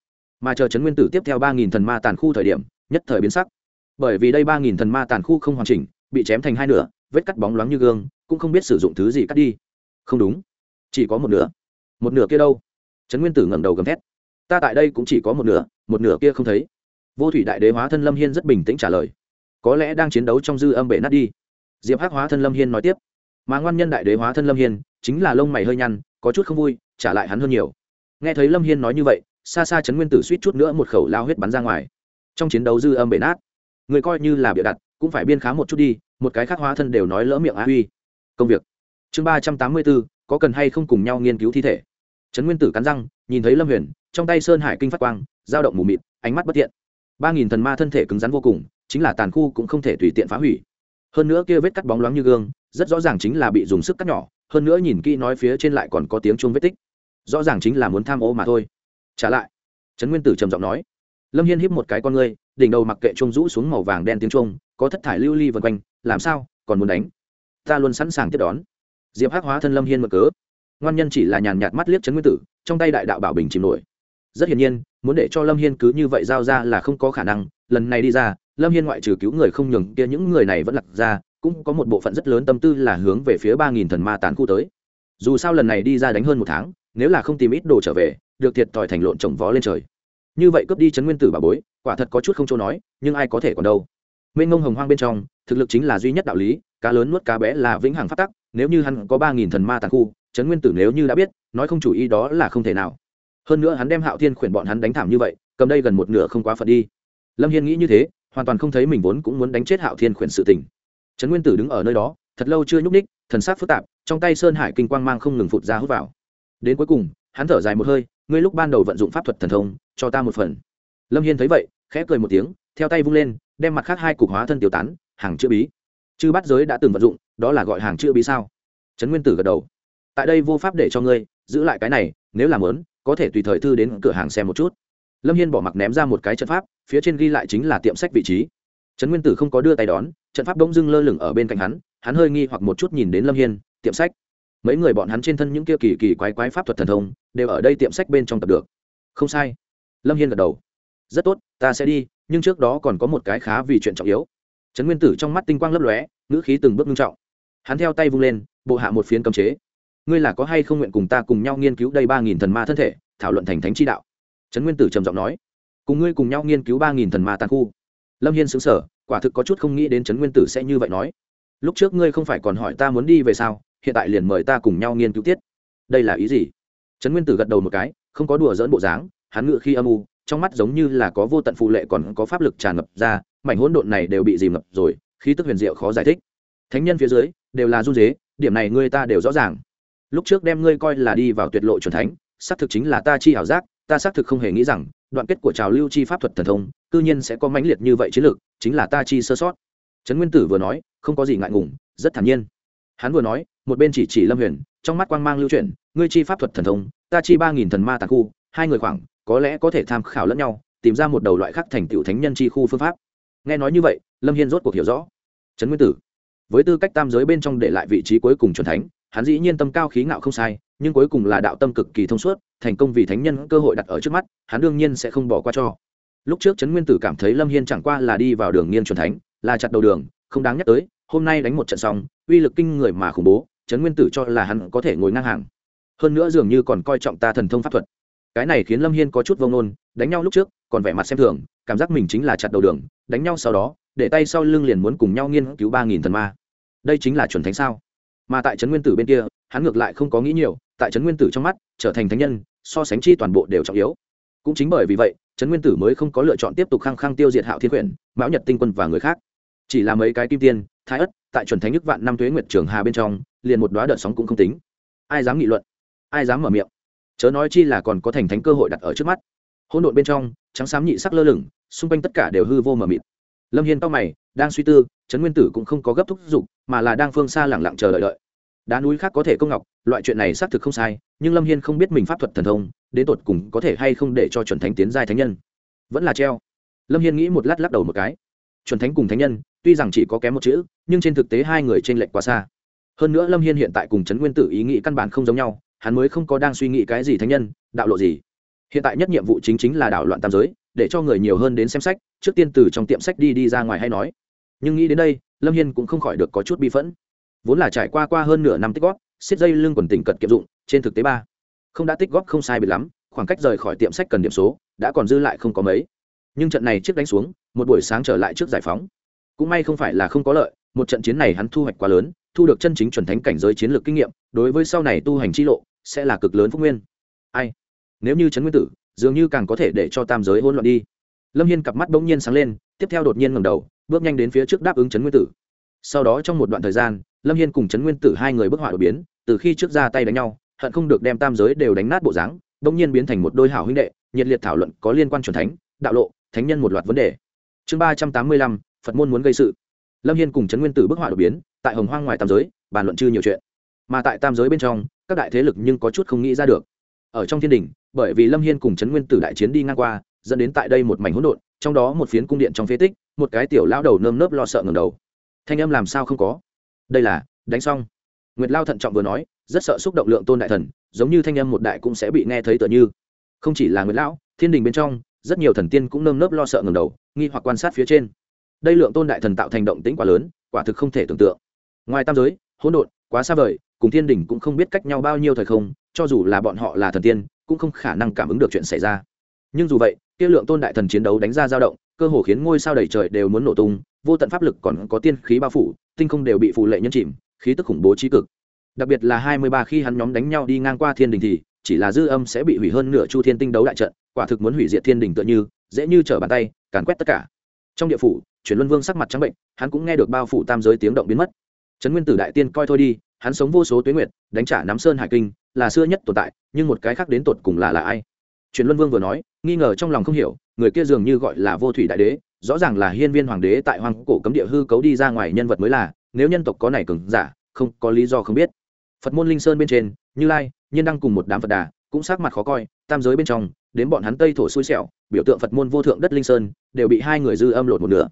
Mà chờ trấn nguyên tử tiếp theo ba nghìn thần ma tàn khu thời điểm, nhất thời biến sắc. Bởi vì đây ba nghìn thần ma tàn khu không hoàn chỉnh, bị chém thành hai nửa, vết cắt bóng loáng như gương, cũng không biết sử dụng thứ gì cắt đi. Không đúng. Chỉ có một nửa. Một nửa kia đâu? Trấn nguyên tử ngẩng đầu gầm thét. Ta tại đây cũng chỉ có một nửa một nửa kia không thấy. Vô thủy đại đế hóa thân lâm hiên rất bình tĩnh trả lời. Có lẽ đang chiến đấu trong dư âm bể nát đi. Diệp hắc hóa thân lâm hiên nói tiếp. Mà ngoan nhân đại đế hóa thân lâm hiên, chính là lông mày hơi nhăn, có chút không vui, trả lại hắn hơn nhiều. Nghe thấy lâm hiên nói như vậy, xa xa trấn nguyên tử suýt chút nữa một khẩu lao huyết bắn ra ngoài. Trong chiến đấu dư âm bể nát, người coi như là bịa đặt, cũng phải biên khá một chút đi, một cái khác hóa thân đều nói lỡ miệng á huy. Công việc. Chương ba trăm tám mươi bốn, có cần hay không cùng nhau nghiên cứu thi thể? Trấn nguyên tử cắn răng, nhìn thấy lâm huyền, trong tay sơn hải kinh phát quang, dao động mù mịt, ánh mắt bất tiện ba nghìn thần ma thân thể cứng rắn vô cùng, chính là tàn khu cũng không thể tùy tiện phá hủy. Hơn nữa kia vết cắt bóng loáng như gương, rất rõ ràng chính là bị dùng sức cắt nhỏ, hơn nữa nhìn kỹ nói phía trên lại còn có tiếng chuông vết tích. Rõ ràng chính là muốn tham ô mà thôi. Trả lại. Trấn nguyên tử trầm giọng nói. Lâm hiên híp một cái con ngươi, đỉnh đầu mặc kệ chuông rũ xuống màu vàng đen tiếng chuông, có thất thải lưu ly vân quanh, làm sao, còn muốn đánh? Ta luôn sẵn sàng tiếp đón. Diệp hắc hóa thân lâm hiên mở cớ ngoan nhân chỉ là nhàn nhạt mắt liếc trấn nguyên tử, trong tay đại đạo bảo bình chìm nổi. Rất hiển nhiên, muốn để cho lâm hiên cứ như vậy giao ra là không có khả năng. Lần này đi ra, lâm hiên ngoại trừ cứu người không nhường kia những người này vẫn lặt ra, cũng có một bộ phận rất lớn tâm tư là hướng về phía ba nghìn thần ma tán khu tới. Dù sao lần này đi ra đánh hơn một tháng, nếu là không tìm ít đồ trở về, được thiệt thòi thành lộn trồng vó lên trời. Như vậy cướp đi chấn nguyên tử bà bối, quả thật có chút không chỗ nói, nhưng ai có thể còn đâu. Mênh ngông hồng hoang bên trong, thực lực chính là duy nhất đạo lý, cá lớn nuốt cá bé là vĩnh hằng phát tắc nếu như hắn có ba nghìn thần ma tàn khu, trấn nguyên tử nếu như đã biết, nói không chủ ý đó là không thể nào. Hơn nữa hắn đem hạo thiên khuyển bọn hắn đánh thảm như vậy, cầm đây gần một nửa không quá phận đi. Lâm hiên nghĩ như thế, hoàn toàn không thấy mình vốn cũng muốn đánh chết hạo thiên khuyển sự tình. Trấn nguyên tử đứng ở nơi đó, thật lâu chưa nhúc ních thần sắc phức tạp, trong tay sơn hải kinh quang mang không ngừng phụt ra hút vào. Đến cuối cùng, hắn thở dài một hơi, ngươi lúc ban đầu vận dụng pháp thuật thần thông, cho ta một phần. Lâm hiên thấy vậy, khẽ cười một tiếng, theo tay vung lên, đem mặt khác hai cục hóa thân tiêu tán, hàng chữ bí chư bắt giới đã từng vận dụng, đó là gọi hàng chữ bí sao? Trấn nguyên tử gật đầu. Tại đây vô pháp để cho ngươi giữ lại cái này, nếu làm lớn, có thể tùy thời thư đến cửa hàng xem một chút. Lâm hiên bỏ mặc ném ra một cái trận pháp, phía trên ghi lại chính là tiệm sách vị trí. Trấn nguyên tử không có đưa tay đón, trận pháp bỗng dưng lơ lửng ở bên cạnh hắn hắn hơi nghi hoặc một chút nhìn đến lâm hiên, tiệm sách. Mấy người bọn hắn trên thân những kia kỳ kỳ quái quái pháp thuật thần thông, đều ở đây tiệm sách bên trong tập được. Không sai. Lâm hiên gật đầu. Rất tốt, ta sẽ đi, nhưng trước đó còn có một cái khá vì chuyện trọng yếu trấn nguyên tử trong mắt tinh quang lấp lóe, ngữ khí từng bước nghiêm trọng. Hắn theo tay vung lên, bộ hạ một phiến cấm chế. Ngươi là có hay không nguyện cùng ta cùng nhau nghiên cứu đây ba nghìn thần ma thân thể, thảo luận thành thánh chi đạo? Trấn nguyên tử trầm giọng nói. Cùng ngươi cùng nhau nghiên cứu ba nghìn thần ma tàn khu. Lâm hiên xứng sở quả thực có chút không nghĩ đến trấn nguyên tử sẽ như vậy nói. Lúc trước ngươi không phải còn hỏi ta muốn đi về sao, hiện tại liền mời ta cùng nhau nghiên cứu tiết. Đây là ý gì? Trấn nguyên tử gật đầu một cái, không có đùa dỡn bộ dáng, hắn ngự khi âm u, trong mắt giống như là có vô tận phù lệ còn có pháp lực tràn ngập ra mảnh hỗn độn này đều bị dìm ngập rồi, khí tức huyền diệu khó giải thích. Thánh nhân phía dưới, đều là du dế, điểm này ngươi ta đều rõ ràng. Lúc trước đem ngươi coi là đi vào tuyệt lộ c thánh, xác thực chính là ta chi ảo giác, ta xác thực không hề nghĩ rằng, đoạn kết của trào lưu chi pháp thuật thần thông, cư nhiên sẽ có mãnh liệt như vậy chiến lược, chính là ta chi sơ sót. Trấn nguyên tử vừa nói, không có gì ngại ngùng, rất thản nhiên. Hắn vừa nói, một bên chỉ chỉ lâm huyền, trong mắt quang mang lưu chuyển, ngươi chi pháp thuật thần thông, ta chi ba nghìn thần ma tàn khu, hai người khoảng, có lẽ có thể tham khảo lẫn nhau, tìm ra một đầu loại khác thành tựu thánh nhân chi khu phương pháp nghe nói như vậy, lâm hiên rốt cuộc hiểu rõ. Trấn nguyên tử, với tư cách tam giới bên trong để lại vị trí cuối cùng c thánh, hắn dĩ nhiên tâm cao khí ngạo không sai, nhưng cuối cùng là đạo tâm cực kỳ thông suốt, thành công vì thánh nhân cơ hội đặt ở trước mắt, hắn đương nhiên sẽ không bỏ qua cho. Lúc trước trấn nguyên tử cảm thấy lâm hiên chẳng qua là đi vào đường nghiên truyền thánh, là chặt đầu đường, không đáng nhắc tới, hôm nay đánh một trận xong, uy lực kinh người mà khủng bố, trấn nguyên tử cho là hắn có thể ngồi ngang hàng. Hơn nữa dường như còn coi trọng ta thần thông pháp thuật. Cái này khiến lâm hiên có chút vông nôn đánh nhau lúc trước còn vẻ mặt xem thường, cảm giác mình chính là chặt đầu đường, đánh nhau sau đó, để tay sau lưng liền muốn cùng nhau nghiên cứu ba nghìn thần ma. Đây chính là chuẩn thánh sao? Mà tại trấn nguyên tử bên kia, hắn ngược lại không có nghĩ nhiều, tại trấn nguyên tử trong mắt, trở thành thánh nhân, so sánh chi toàn bộ đều trọng yếu. Cũng chính bởi vì vậy, trấn nguyên tử mới không có lựa chọn tiếp tục khăng khăng tiêu diệt hạo thiên quyển, mão nhật tinh quân và người khác. Chỉ là mấy cái kim tiên, thái ất, tại chuẩn thánh nhất vạn năm tuế nguyệt trường hà bên trong, liền một đoá đợt sóng cũng không tính. Ai dám nghị luận? Ai dám mở miệng? Chớ nói chi là còn có thành thánh cơ hội đặt ở trước mắt hỗn độn bên trong, trắng xám nhị sắc lơ lửng, xung quanh tất cả đều hư vô mờ mịt. Lâm hiên tóc mày, đang suy tư, trấn nguyên tử cũng không có gấp thúc giục, mà là đang phương xa lẳng lặng chờ đợi đợi. Đá núi khác có thể công ngọc, loại chuyện này xác thực không sai, nhưng lâm hiên không biết mình pháp thuật thần thông, đến tột cùng có thể hay không để cho chuẩn thánh tiến giai thánh nhân. Vẫn là treo. Lâm hiên nghĩ một lát lắc đầu một cái. Chuẩn thánh cùng thánh nhân, tuy rằng chỉ có kém một chữ, nhưng trên thực tế hai người t r ê n lệch quá xa. Hơn nữa lâm hiên hiện tại cùng trấn nguyên tử ý nghĩ căn bản không giống nhau, hắn mới không có đang suy nghĩ cái gì thánh nhân, đạo lộ gì hiện tại nhất nhiệm vụ chính chính là đảo loạn tam giới, để cho người nhiều hơn đến xem sách, trước tiên từ trong tiệm sách đi đi ra ngoài hay nói. Nhưng nghĩ đến đây, lâm hiên cũng không khỏi được có chút bi phẫn. Vốn là trải qua qua hơn nửa năm tích góp xiết dây lưng quần tỉnh cật kiệm dụng, trên thực tế ba. Không đã tích góp không sai biệt lắm, khoảng cách rời khỏi tiệm sách cần điểm số, đã còn dư lại không có mấy. Nhưng trận này trước đánh xuống, một buổi sáng trở lại trước giải phóng. Cũng may không phải là không có lợi, một trận chiến này hắn thu hoạch quá lớn, thu được chân chính chuẩn thánh cảnh giới chiến lược kinh nghiệm, đối với sau này tu hành chi lộ, sẽ là cực lớn phúc nguyên. Ai? Nếu như trấn nguyên tử, dường như càng có thể để cho tam giới hỗn loạn đi. Lâm hiên cặp mắt bỗng nhiên sáng lên, tiếp theo đột nhiên ngầm đầu, bước nhanh đến phía trước đáp ứng trấn nguyên tử. Sau đó trong một đoạn thời gian, lâm hiên cùng trấn nguyên tử hai người bức họa đột biến, từ khi trước ra tay đánh nhau, hận không được đem tam giới đều đánh nát bộ dáng, bỗng nhiên biến thành một đôi hảo huynh đệ, nhiệt liệt thảo luận có liên quan truyền thánh, đạo lộ, thánh nhân một loạt vấn đề. Chương ba trăm tám mươi lăm, phật môn muốn gây sự. Lâm hiên cùng trấn nguyên tử bức họa đột biến, tại hồng hoang ngoài tam giới, bàn luận chư nhiều chuyện. Mà tại tam giới bên trong, các đại thế lực nhưng có chút không nghĩ ra được ở trong thiên đình, bởi vì lâm hiên cùng trấn nguyên tử đại chiến đi ngang qua, dẫn đến tại đây một mảnh hỗn độn, trong đó một phiến cung điện trong phế tích, một cái tiểu lao đầu nơm nớp lo sợ ngầm đầu. Thanh âm làm sao không có? Đây là, đánh xong. Nguyệt lao thận trọng vừa nói, rất sợ xúc động lượng tôn đại thần, giống như thanh âm một đại cũng sẽ bị nghe thấy tựa như. Không chỉ là nguyệt lão, thiên đình bên trong, rất nhiều thần tiên cũng nơm nớp lo sợ ngầm đầu, nghi hoặc quan sát phía trên. Đây lượng tôn đại thần tạo thành động tĩnh quá lớn, quả thực không thể tưởng tượng. Ngoài tam giới, hỗn độn, quá xa vời, cùng thiên đình cũng không biết cách nhau bao nhiêu thời không cho dù là bọn họ là thần tiên, cũng không khả năng cảm ứng được chuyện xảy ra. Nhưng dù vậy, kia lượng tôn đại thần chiến đấu đánh ra dao động, cơ hồ khiến ngôi sao đầy trời đều muốn nổ tung, vô tận pháp lực còn có tiên khí bao phủ, tinh không đều bị phụ lệ nhân chìm, khí tức khủng bố trí cực. Đặc biệt là hai mươi ba khi hắn nhóm đánh nhau đi ngang qua thiên đình thì, chỉ là dư âm sẽ bị hủy hơn nửa chu thiên tinh đấu đại trận, quả thực muốn hủy diệt thiên đình tựa như, dễ như trở bàn tay, càn quét tất cả. Trong địa phủ, chuyển luân vương sắc mặt trắng bệnh, hắn cũng nghe được bao phủ tam giới tiếng động biến mất. Trấn nguyên tử đại tiên coi thôi đi, hắn sống vô số tuyến nguyệt, đánh trả nắm sơn hải kinh là xưa nhất tồn tại, nhưng một cái khác đến tột cùng là là ai? Truyền luân vương vừa nói, nghi ngờ trong lòng không hiểu, người kia dường như gọi là vô thủy đại đế, rõ ràng là hiên viên hoàng đế tại hoàng cổ cấm địa hư cấu đi ra ngoài nhân vật mới là, nếu nhân tộc có này cường giả, không, có lý do không biết. Phật môn linh sơn bên trên, như lai, nhiên đăng cùng một đám phật đà, cũng sắc mặt khó coi, tam giới bên trong, đến bọn hắn tây thổ xui xẻo, biểu tượng phật môn vô thượng đất linh sơn, đều bị hai người dư âm lột một nửa.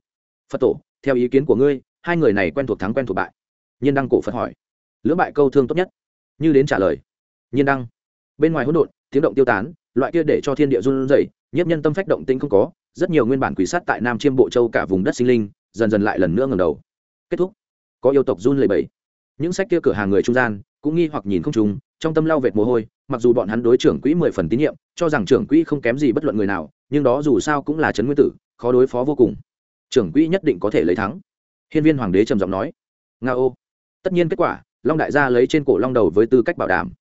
Phật tổ, theo ý kiến của ngươi, hai người này quen thuộc thắng quen thuộc bại. Nhiên đăng cổ phật hỏi, lưỡng bại câu thương tốt nhất? Như đến trả lời nhiên đăng. Bên ngoài hỗn độn, tiếng động tiêu tán, loại kia để cho thiên địa run rẩy, nhiếp nhân tâm phách động tĩnh không có, rất nhiều nguyên bản quỷ sát tại nam chiêm bộ châu cả vùng đất sinh linh, dần dần lại lần nữa ngầm đầu. Kết thúc. Có yêu tộc run lẩy bẩy. Những sách kia cửa hàng người trung gian, cũng nghi hoặc nhìn không trùng, trong tâm lao vệt mồ hôi, mặc dù bọn hắn đối trưởng quỹ mười phần tín nhiệm, cho rằng trưởng quỹ không kém gì bất luận người nào, nhưng đó dù sao cũng là trấn nguyên tử, khó đối phó vô cùng. Trưởng quỹ nhất định có thể lấy thắng. Hiên viên hoàng đế trầm giọng nói, nga ô. Tất nhiên kết quả, long đại gia lấy trên cổ long đầu với tư cách bảo đảm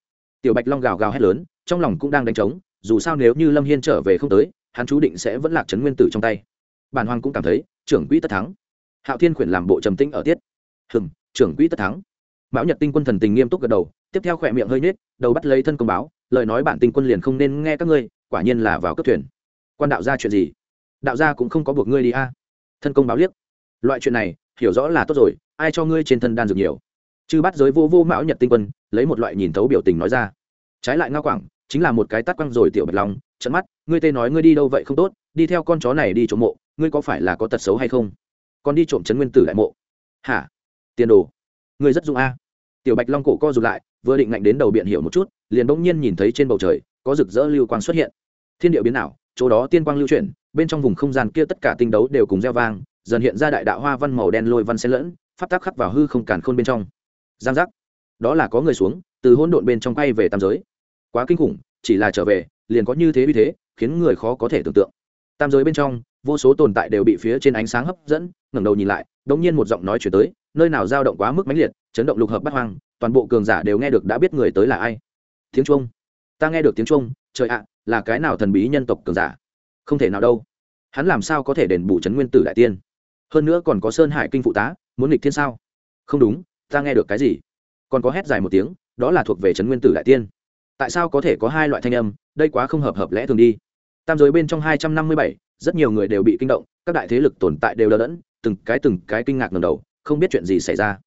tiểu bạch long gào gào hét lớn, trong lòng cũng đang đánh trống, dù sao nếu như lâm hiên trở về không tới, hắn chú định sẽ vẫn lạc trấn nguyên tử trong tay. Bản hoàng cũng cảm thấy, trưởng quỹ tất thắng. Hạo thiên khuyển làm bộ trầm tĩnh ở tiết. Hừng trưởng quỹ tất thắng. Mão nhật tinh quân thần tình nghiêm túc gật đầu, tiếp theo khỏe miệng hơi nhếch, đầu bắt lấy thân công báo, lời nói bản tinh quân liền không nên nghe các ngươi, quả nhiên là vào cấp thuyền. Quan đạo ra chuyện gì? Đạo gia cũng không có buộc ngươi đi a. Thân công báo liếc. Loại chuyện này, hiểu rõ là tốt rồi, ai cho ngươi trên thân đan dược nhiều? Chư bắt giới vô vô mão nhật tinh quân, lấy một loại nhìn thấu biểu tình nói ra. Trái lại ngao quảng, chính là một cái tắt quăng rồi tiểu bạch long trận mắt, ngươi tê nói ngươi đi đâu vậy không tốt, đi theo con chó này đi trộm mộ, ngươi có phải là có tật xấu hay không? Còn đi trộm trấn nguyên tử đại mộ. Hả? Tiền đồ? Ngươi rất dung a. Tiểu bạch long cổ co rụt lại, vừa định ngạnh đến đầu biện hiểu một chút, liền bỗng nhiên nhìn thấy trên bầu trời, có rực rỡ lưu quang xuất hiện. Thiên địa biến ảo, chỗ đó tiên quang lưu chuyển, bên trong vùng không gian kia tất cả tinh đấu đều cùng gieo vang, dần hiện ra đại đạo hoa văn màu đen lôi văn xen lẫn phát tác khắc vào hư không càn khôn bên trong giang giác. Đó là có người xuống, từ hỗn độn bên trong quay về tam giới. Quá kinh khủng, chỉ là trở về, liền có như thế vì thế, khiến người khó có thể tưởng tượng. Tam giới bên trong, vô số tồn tại đều bị phía trên ánh sáng hấp dẫn, ngẩng đầu nhìn lại, đống nhiên một giọng nói chuyển tới, nơi nào dao động quá mức mãnh liệt, chấn động lục hợp bắt hoang, toàn bộ cường giả đều nghe được đã biết người tới là ai. Tiếng trung ta nghe được tiếng trung trời ạ, là cái nào thần bí nhân tộc cường giả? Không thể nào đâu. Hắn làm sao có thể đền bù trấn nguyên tử đại tiên? Hơn nữa còn có sơn hải kinh phụ tá, muốn nghịch thiên sao? Không đúng ta nghe được cái gì? Còn có hét dài một tiếng, đó là thuộc về trấn nguyên tử đại tiên. Tại sao có thể có hai loại thanh âm? Đây quá không hợp hợp lẽ thường đi. Tam giới bên trong hai trăm năm mươi bảy, rất nhiều người đều bị kinh động, các đại thế lực tồn tại đều đờ đẫn, từng cái từng cái kinh ngạc ngầm đầu, không biết chuyện gì xảy ra.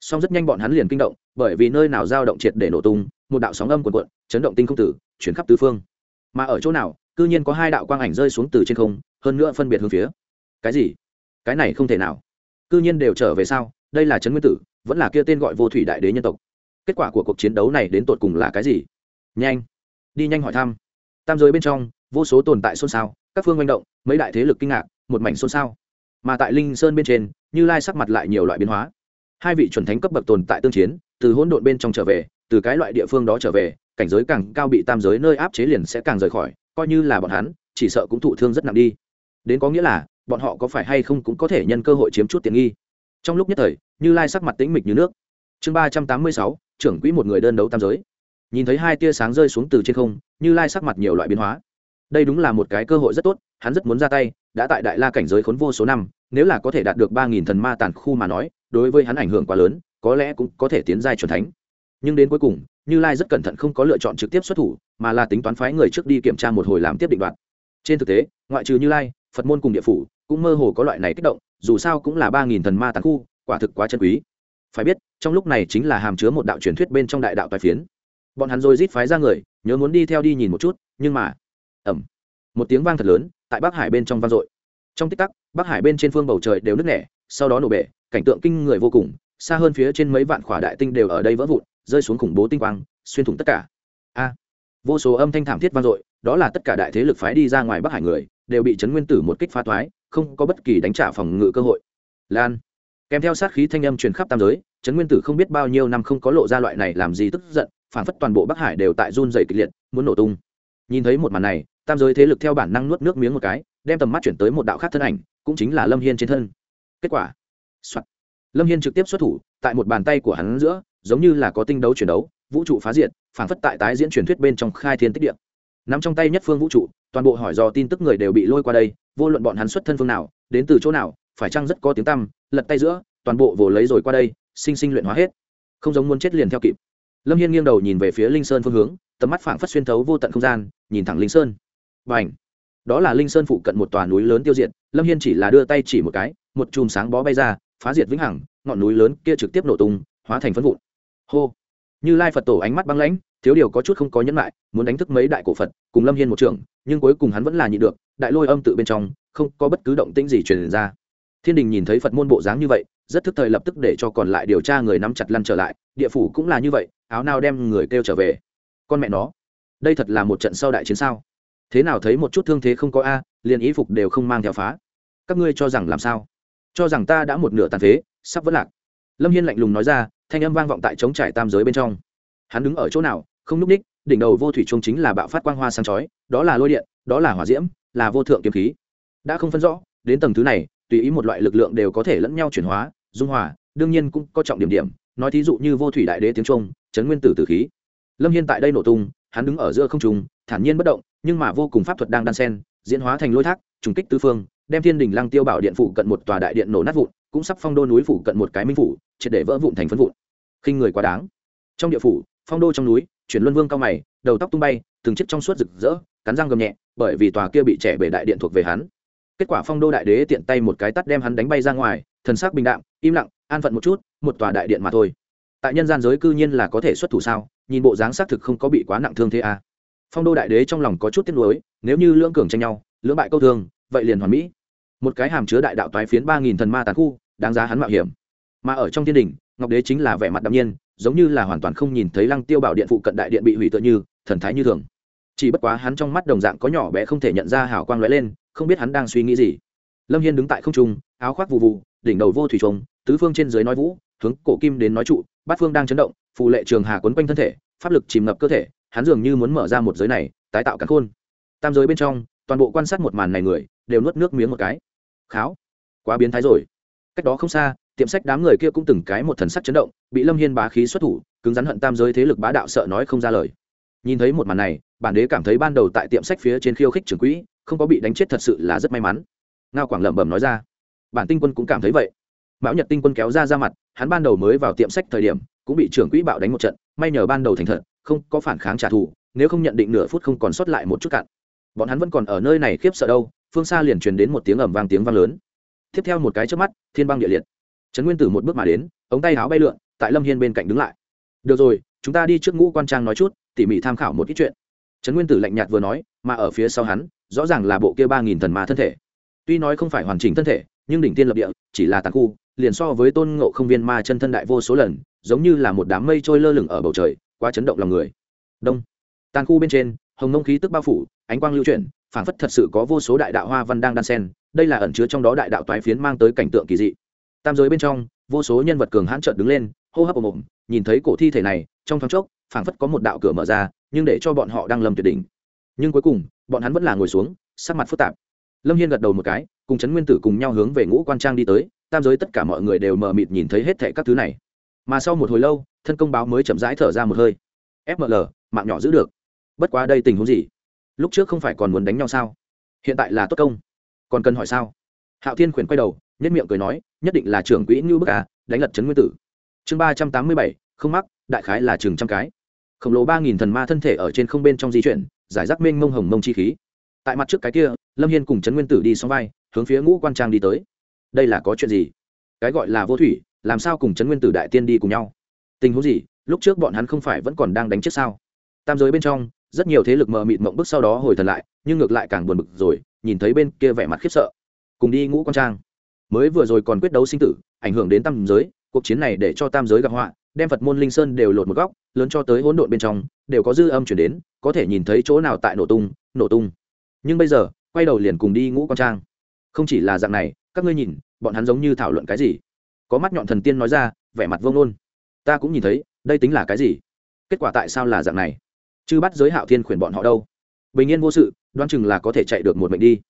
Song rất nhanh bọn hắn liền kinh động, bởi vì nơi nào dao động triệt để nổ tung, một đạo sóng âm cuộn cuộn, chấn động tinh không tử, chuyển khắp tứ phương. Mà ở chỗ nào, cư nhiên có hai đạo quang ảnh rơi xuống từ trên không, hơn nữa phân biệt hướng phía. Cái gì? Cái này không thể nào. Cư nhiên đều trở về sao? Đây là trấn nguyên tử vẫn là kia tên gọi vô thủy đại đế nhân tộc. Kết quả của cuộc chiến đấu này đến tột cùng là cái gì? Nhanh, đi nhanh hỏi thăm. Tam giới bên trong, vô số tồn tại xôn xao, các phương manh động, mấy đại thế lực kinh ngạc, một mảnh xôn xao. Mà tại linh sơn bên trên, như lai sắc mặt lại nhiều loại biến hóa. Hai vị chuẩn thánh cấp bậc tồn tại tương chiến, từ hỗn độn bên trong trở về, từ cái loại địa phương đó trở về, cảnh giới càng cao bị tam giới nơi áp chế liền sẽ càng rời khỏi, coi như là bọn hắn, chỉ sợ cũng thụ thương rất nặng đi. Đến có nghĩa là, bọn họ có phải hay không cũng có thể nhân cơ hội chiếm chút tiện nghi. Trong lúc nhất thời như lai sắc mặt tĩnh mịch như nước. Chương ba trăm tám mươi sáu, trưởng quỹ một người đơn đấu tam giới. Nhìn thấy hai tia sáng rơi xuống từ trên không, như lai sắc mặt nhiều loại biến hóa. Đây đúng là một cái cơ hội rất tốt, hắn rất muốn ra tay, đã tại đại la cảnh giới khốn vô số năm, nếu là có thể đạt được ba nghìn thần ma tàn khu mà nói, đối với hắn ảnh hưởng quá lớn, có lẽ cũng có thể tiến giai c thánh. Nhưng đến cuối cùng, như lai rất cẩn thận không có lựa chọn trực tiếp xuất thủ, mà là tính toán phái người trước đi kiểm tra một hồi làm tiếp định đoạt. Trên thực tế, ngoại trừ như lai, phật môn cùng địa phủ, cũng mơ hồ có loại này kích động, dù sao cũng là ba nghìn thần ma tàn khu quả thực quá chân quý. Phải biết, trong lúc này chính là hàm chứa một đạo truyền thuyết bên trong đại đạo tài phiến. Bọn hắn rồi rít phái ra người, nhớ muốn đi theo đi nhìn một chút, nhưng mà ẩm một tiếng vang thật lớn, tại bắc hải bên trong vang dội. Trong tích tắc, bắc hải bên trên phương bầu trời đều nứt nẻ, sau đó nổ bể, cảnh tượng kinh người vô cùng, xa hơn phía trên mấy vạn khỏa đại tinh đều ở đây vỡ vụn, rơi xuống khủng bố tinh quang, xuyên thủng tất cả. A, vô số âm thanh thảm thiết vang dội, đó là tất cả đại thế lực phái đi ra ngoài bắc hải người, đều bị chấn nguyên tử một kích phá thoái, không có bất kỳ đánh trả phòng ngự cơ hội. Lan kèm theo sát khí thanh âm truyền khắp tam giới chấn nguyên tử không biết bao nhiêu năm không có lộ ra loại này làm gì tức giận phản phất toàn bộ bắc hải đều tại run dày kịch liệt, muốn nổ tung. Nhìn thấy một màn này, tam giới thế lực theo bản năng nuốt nước miếng một cái, đem tầm mắt chuyển tới một đạo khác thân ảnh, cũng chính là lâm hiên trên thân. Kết quả、Soạn. lâm hiên trực tiếp xuất thủ, tại một bàn tay của hắn giữa, giống như là có tinh đấu chuyển đấu, vũ trụ phá diệt phản phất tại tái diễn truyền thuyết bên trong khai thiên tích điện nằm trong tay nhất phương vũ trụ, toàn bộ hỏi do tin tức người đều bị lôi qua đây, vô luận bọn hắn xuất thân phương nào, đến từ chỗ nào phải chăng rất có tiếng tăm, lật tay giữa, toàn bộ vồ lấy rồi qua đây, sinh sinh luyện hóa hết. Không giống muốn chết liền theo kịp. Lâm hiên nghiêng đầu nhìn về phía linh sơn phương hướng, tầm mắt phảng phất xuyên thấu vô tận không gian, nhìn thẳng linh sơn. B à n h đó là linh sơn phụ cận một tòa núi lớn tiêu diệt, lâm hiên chỉ là đưa tay chỉ một cái, một chùm sáng bó bay ra, phá diệt vĩnh hằng, ngọn núi lớn kia trực tiếp nổ tung, hóa thành phân vụn. Hô! Như lai phật tổ ánh mắt băng lãnh, thiếu điều có chút không có nhẫn lại, muốn đánh thức mấy đại cổ phật, cùng lâm hiên một trường nhưng cuối cùng hắn vẫn là nhịn được, đại lôi âm tự bên trong, không có bất cứ động tĩnh gì truyền ra thiên đình nhìn thấy phật môn bộ dáng như vậy, rất thức thời lập tức để cho còn lại điều tra người nắm chặt lăn trở lại, địa phủ cũng là như vậy, áo nào đem người kêu trở về. Con mẹ nó, đây thật là một trận sau đại chiến sao? Thế nào thấy một chút thương thế không có a, liền ý phục đều không mang theo phá. Các ngươi cho rằng làm sao? Cho rằng ta đã một nửa tàn phế, sắp vất lạc. Lâm hiên lạnh lùng nói ra, thanh âm vang vọng tại trống trải tam giới bên trong. Hắn đứng ở chỗ nào, không núp ních, đỉnh đầu vô thủy trung chính là bạo phát quang hoa sáng chói, đó là lôi điện, đó là hỏa diễm, là vô thượng kiếm khí. Đã không phân rõ, đến tầng thứ này tùy ý một loại lực lượng đều có thể lẫn nhau chuyển hóa, dung hòa, đương nhiên cũng có trọng điểm điểm. Nói thí dụ như vô thủy đại đế tiếng trung, chấn nguyên tử tử khí. Lâm hiên tại đây nổ tung, hắn đứng ở giữa không trung, thản nhiên bất động, nhưng mà vô cùng pháp thuật đang đan sen diễn hóa thành lôi thác, trùng kích tứ phương, đem thiên đình lăng tiêu bảo điện phủ cận một tòa đại điện nổ nát vụn, cũng sắp phong đô núi phủ cận một cái minh phủ, triệt để vỡ vụn thành phân vụn. Khinh người quá đáng. Trong địa phủ, phong đô trong núi, chuyển luân vương cao mày, đầu tóc tung bay, từng chiếc trong suốt rực rỡ, cắn răng gầm nhẹ, bởi vì tòa kia bị trẻ bể đại điện thuộc về hắn kết quả phong đô đại đế tiện tay một cái tắt đem hắn đánh bay ra ngoài, thần sắc bình đạm, im lặng, an phận một chút, một tòa đại điện mà thôi. Tại nhân gian giới cư nhiên là có thể xuất thủ sao? Nhìn bộ dáng xác thực không có bị quá nặng thương thế à. phong đô đại đế trong lòng có chút tiếc nuối, nếu như lưỡng cường tranh nhau, lưỡng bại câu thương vậy liền hoàn mỹ. Một cái hàm chứa đại đạo toái phiến ba nghìn thần ma tàn khu, đáng giá hắn mạo hiểm. Mà ở trong thiên đình, ngọc đế chính là vẻ mặt đạm nhiên, giống như là hoàn toàn không nhìn thấy lăng tiêu bảo điện phụ cận đại điện bị hủy tựa như, thần thái như thường chỉ bất quá hắn trong mắt đồng dạng có nhỏ bé không thể nhận ra hào quang lóe lên, không biết hắn đang suy nghĩ gì. Lâm hiên đứng tại không trung, áo khoác vụ vụ đỉnh đầu vô thủy trùng, tứ phương trên dưới nói vũ, hướng cổ kim đến nói trụ, bát phương đang chấn động, phù lệ trường hà quấn quanh thân thể, pháp lực chìm ngập cơ thể, hắn dường như muốn mở ra một giới này, tái tạo cắn khôn. Tam giới bên trong, toàn bộ quan sát một màn này người, đều nuốt nước miếng một cái. Kháo, quá biến thái rồi. Cách đó không xa, tiệm sách đám người kia cũng từng cái một thần sắc chấn động, bị lâm hiên bá khí xuất thủ, cứng rắn hận tam giới thế lực bá đạo sợ nói không ra lời nhìn thấy một màn này, bản đế cảm thấy ban đầu tại tiệm sách phía trên khiêu khích trưởng quỹ, không có bị đánh chết thật sự là rất may mắn. Ngao quảng lẩm bẩm nói ra. Bản tinh quân cũng cảm thấy vậy. Mão nhật tinh quân kéo ra ra mặt, hắn ban đầu mới vào tiệm sách thời điểm, cũng bị trưởng quỹ bạo đánh một trận, may nhờ ban đầu thành thật, không có phản kháng trả thù, nếu không nhận định nửa phút không còn sót lại một chút cạn. Bọn hắn vẫn còn ở nơi này khiếp sợ đâu, phương xa liền truyền đến một tiếng ầm vang tiếng vang lớn. Tiếp theo một cái trước mắt, thiên băng địa liệt. Trấn nguyên tử một bước mà đến, ống tay áo bay lượn, tại lâm hiên bên cạnh đứng lại. Được rồi chúng ta đi trước ngũ quan trang nói chút, tỉ mỉ tham khảo một ít chuyện. Trấn nguyên tử lạnh nhạt vừa nói, mà ở phía sau hắn, rõ ràng là bộ kia ba nghìn thần ma thân thể. Tuy nói không phải hoàn chỉnh thân thể, nhưng đỉnh tiên lập địa, chỉ là tàn khu, liền so với tôn ngộ không viên ma chân thân đại vô số lần, giống như là một đám mây trôi lơ lửng ở bầu trời, quá chấn động lòng người. Đông. Tàn khu bên trên, hồng nông khí tức bao phủ, ánh quang lưu chuyển, phảng phất thật sự có vô số đại đạo hoa văn đang đan sen, đây là ẩn chứa trong đó đại đạo toái phiến mang tới cảnh tượng kỳ dị. Tam giới bên trong, vô số nhân vật cường hãn trợn đứng lên, hô hấp ồm ồm, nhìn thấy cổ thi thể này trong thoáng chốc, phảng phất có một đạo cửa mở ra, nhưng để cho bọn họ đang lầm tuyệt đỉnh. Nhưng cuối cùng, bọn hắn vẫn là ngồi xuống, sắc mặt phức tạp. Lâm hiên gật đầu một cái, cùng trấn nguyên tử cùng nhau hướng về ngũ quan trang đi tới, tam giới tất cả mọi người đều mờ mịt nhìn thấy hết thệ các thứ này. Mà sau một hồi lâu, thân công báo mới chậm rãi thở ra một hơi. Fml mạng nhỏ giữ được. Bất quá đây tình huống gì? Lúc trước không phải còn muốn đánh nhau sao? Hiện tại là tốt công. Còn cần hỏi sao? Hạo thiên khuyển quay đầu nhất miệng cười nói, nhất định là trưởng quỹ như bức à đánh lật trấn nguyên tử. Chương ba trăm tám mươi bảy, không mắc đại khái là chừng trăm cái. Khổng lồ ba nghìn thần ma thân thể ở trên không bên trong di chuyển, giải rác mênh mông hồng mông chi khí. Tại mặt trước cái kia, lâm hiên cùng trấn nguyên tử đi xong vai, hướng phía ngũ quan trang đi tới. Đây là có chuyện gì? Cái gọi là vô thủy, làm sao cùng trấn nguyên tử đại tiên đi cùng nhau? Tình huống gì? Lúc trước bọn hắn không phải vẫn còn đang đánh chết sao? Tam giới bên trong, rất nhiều thế lực mờ mịt mộng bức sau đó hồi thần lại, nhưng ngược lại càng buồn bực rồi, nhìn thấy bên kia vẻ mặt khiếp sợ. Cùng đi ngũ quan trang. Mới vừa rồi còn quyết đấu sinh tử, ảnh hưởng đến tam giới cuộc chiến này để cho tam giới gặp họa, đem phật môn linh sơn đều lột một góc, lớn cho tới hỗn độn bên trong, đều có dư âm chuyển đến, có thể nhìn thấy chỗ nào tại nổ tung nổ tung. Nhưng bây giờ, quay đầu liền cùng đi ngũ quan trang. Không chỉ là dạng này, các ngươi nhìn, bọn hắn giống như thảo luận cái gì? Có mắt nhọn thần tiên nói ra, vẻ mặt vông nôn ta cũng nhìn thấy, đây tính là cái gì? Kết quả tại sao là dạng này? Chứ bắt giới hạo thiên khuyển bọn họ đâu? Bình yên vô sự, đoán chừng là có thể chạy được một mệnh đi.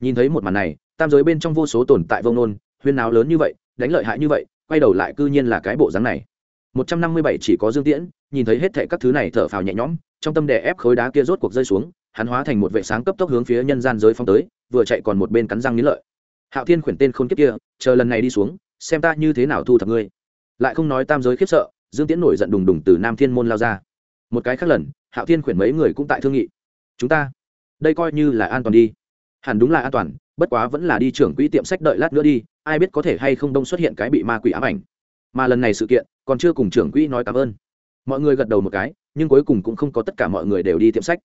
Nhìn thấy một màn này, tam giới bên trong vô số tồn tại vông nôn huyên náo lớn như vậy, đánh lợi hại như vậy quay đầu lại cư nhiên là cái bộ dáng này. Một trăm năm mươi bảy chỉ có dương tiễn, nhìn thấy hết thệ các thứ này thở phào nhẹ nhõm, trong tâm đè ép khối đá kia rốt cuộc rơi xuống, hắn hóa thành một vệ sáng cấp tốc hướng phía nhân gian giới phong tới, vừa chạy còn một bên cắn răng nghĩ lợi. Hạo thiên khuyển tên khôn kiếp kia, chờ lần này đi xuống, xem ta như thế nào thu thập ngươi. Lại không nói tam giới khiếp sợ, dương tiễn nổi giận đùng đùng từ nam thiên môn lao ra. Một cái khác lần, hạo thiên khuyển mấy người cũng tại thương nghị. Chúng ta, đây coi như là an toàn đi. Hẳn đúng là an toàn bất quá vẫn là đi trưởng quỹ tiệm sách đợi lát nữa đi, ai biết có thể hay không đông xuất hiện cái bị ma quỷ ám ảnh. Mà lần này sự kiện, còn chưa cùng trưởng quỹ nói cảm ơn. Mọi người gật đầu một cái, nhưng cuối cùng cũng không có tất cả mọi người đều đi tiệm sách.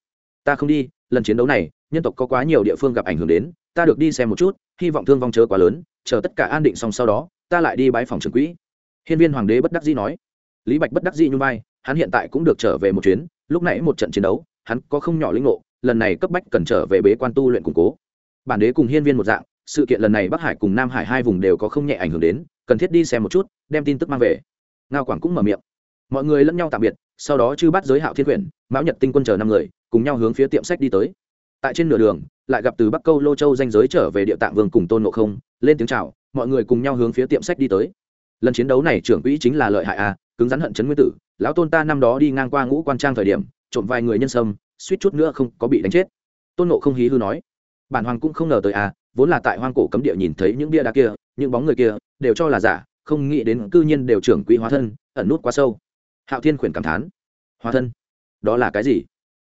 Ta không đi, lần chiến đấu này, nhân tộc có quá nhiều địa phương gặp ảnh hưởng đến, ta được đi xem một chút, hy vọng thương vong chớ quá lớn, chờ tất cả an định xong sau đó, ta lại đi bãi phòng trưởng quỹ. Hiên viên hoàng đế bất đắc dĩ nói. Lý bạch bất đắc dĩ như vai, hắn hiện tại cũng được trở về một chuyến, lúc nãy một trận chiến đấu, hắn có không nhỏ linh ngộ, lần này cấp bách cần trở về bế quan tu luyện củng cố bản đế cùng hiên viên một dạng, sự kiện lần này bắc hải cùng nam hải hai vùng đều có không nhẹ ảnh hưởng đến, cần thiết đi xem một chút, đem tin tức mang về. Ngao quảng cũng mở miệng. Mọi người lẫn nhau tạm biệt, sau đó chư bắt giới hạo thiên quyển, mão nhật tinh quân chờ năm người, cùng nhau hướng phía tiệm sách đi tới. Tại trên nửa đường, lại gặp từ bắc câu lô châu danh giới trở về địa tạng vương cùng tôn ngộ không, lên tiếng chào, mọi người cùng nhau hướng phía tiệm sách đi tới. Lần chiến đấu này trưởng quỹ chính là lợi hại a, cứng rắn hận chấn nguyên tử, lão tôn ta năm đó đi ngang qua ngũ quan trang thời điểm, trộm vài người nhân sâm, suýt chút nữa không có bị đánh chết. Tôn nộ không hí hư nói bản hoàng cũng không ngờ tới à vốn là tại hoang cổ cấm địa nhìn thấy những bia đá kia, những bóng người kia, đều cho là giả, không nghĩ đến cư nhiên đều trưởng quỹ hóa thân, ẩn nút quá sâu. Hạo thiên khuyển cảm thán. Hóa thân? Đó là cái gì?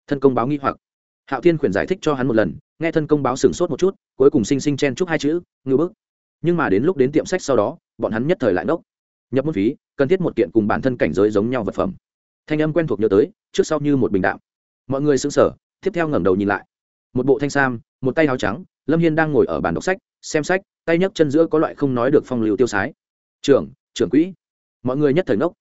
Thân công báo nghi hoặc. Hạo thiên khuyển giải thích cho hắn một lần, nghe thân công báo sửng sốt một chút, cuối cùng xinh xinh chen chúc hai chữ ngư bức. Nhưng mà đến lúc đến tiệm sách sau đó, bọn hắn nhất thời lại ngốc. Nhập môn phí, cần thiết một kiện cùng bản thân cảnh giới giống nhau vật phẩm. Thanh âm quen thuộc nhớ tới, trước sau như một bình đạm. Mọi người xứng sở tiếp theo ngẩng đầu nhìn lại. Một bộ thanh sam một tay áo trắng, lâm hiên đang ngồi ở bàn đọc sách, xem sách, tay nhấc chân giữa có loại không nói được phong lưu tiêu sái. Trưởng trưởng quỹ. Mọi người nhất thời ngốc.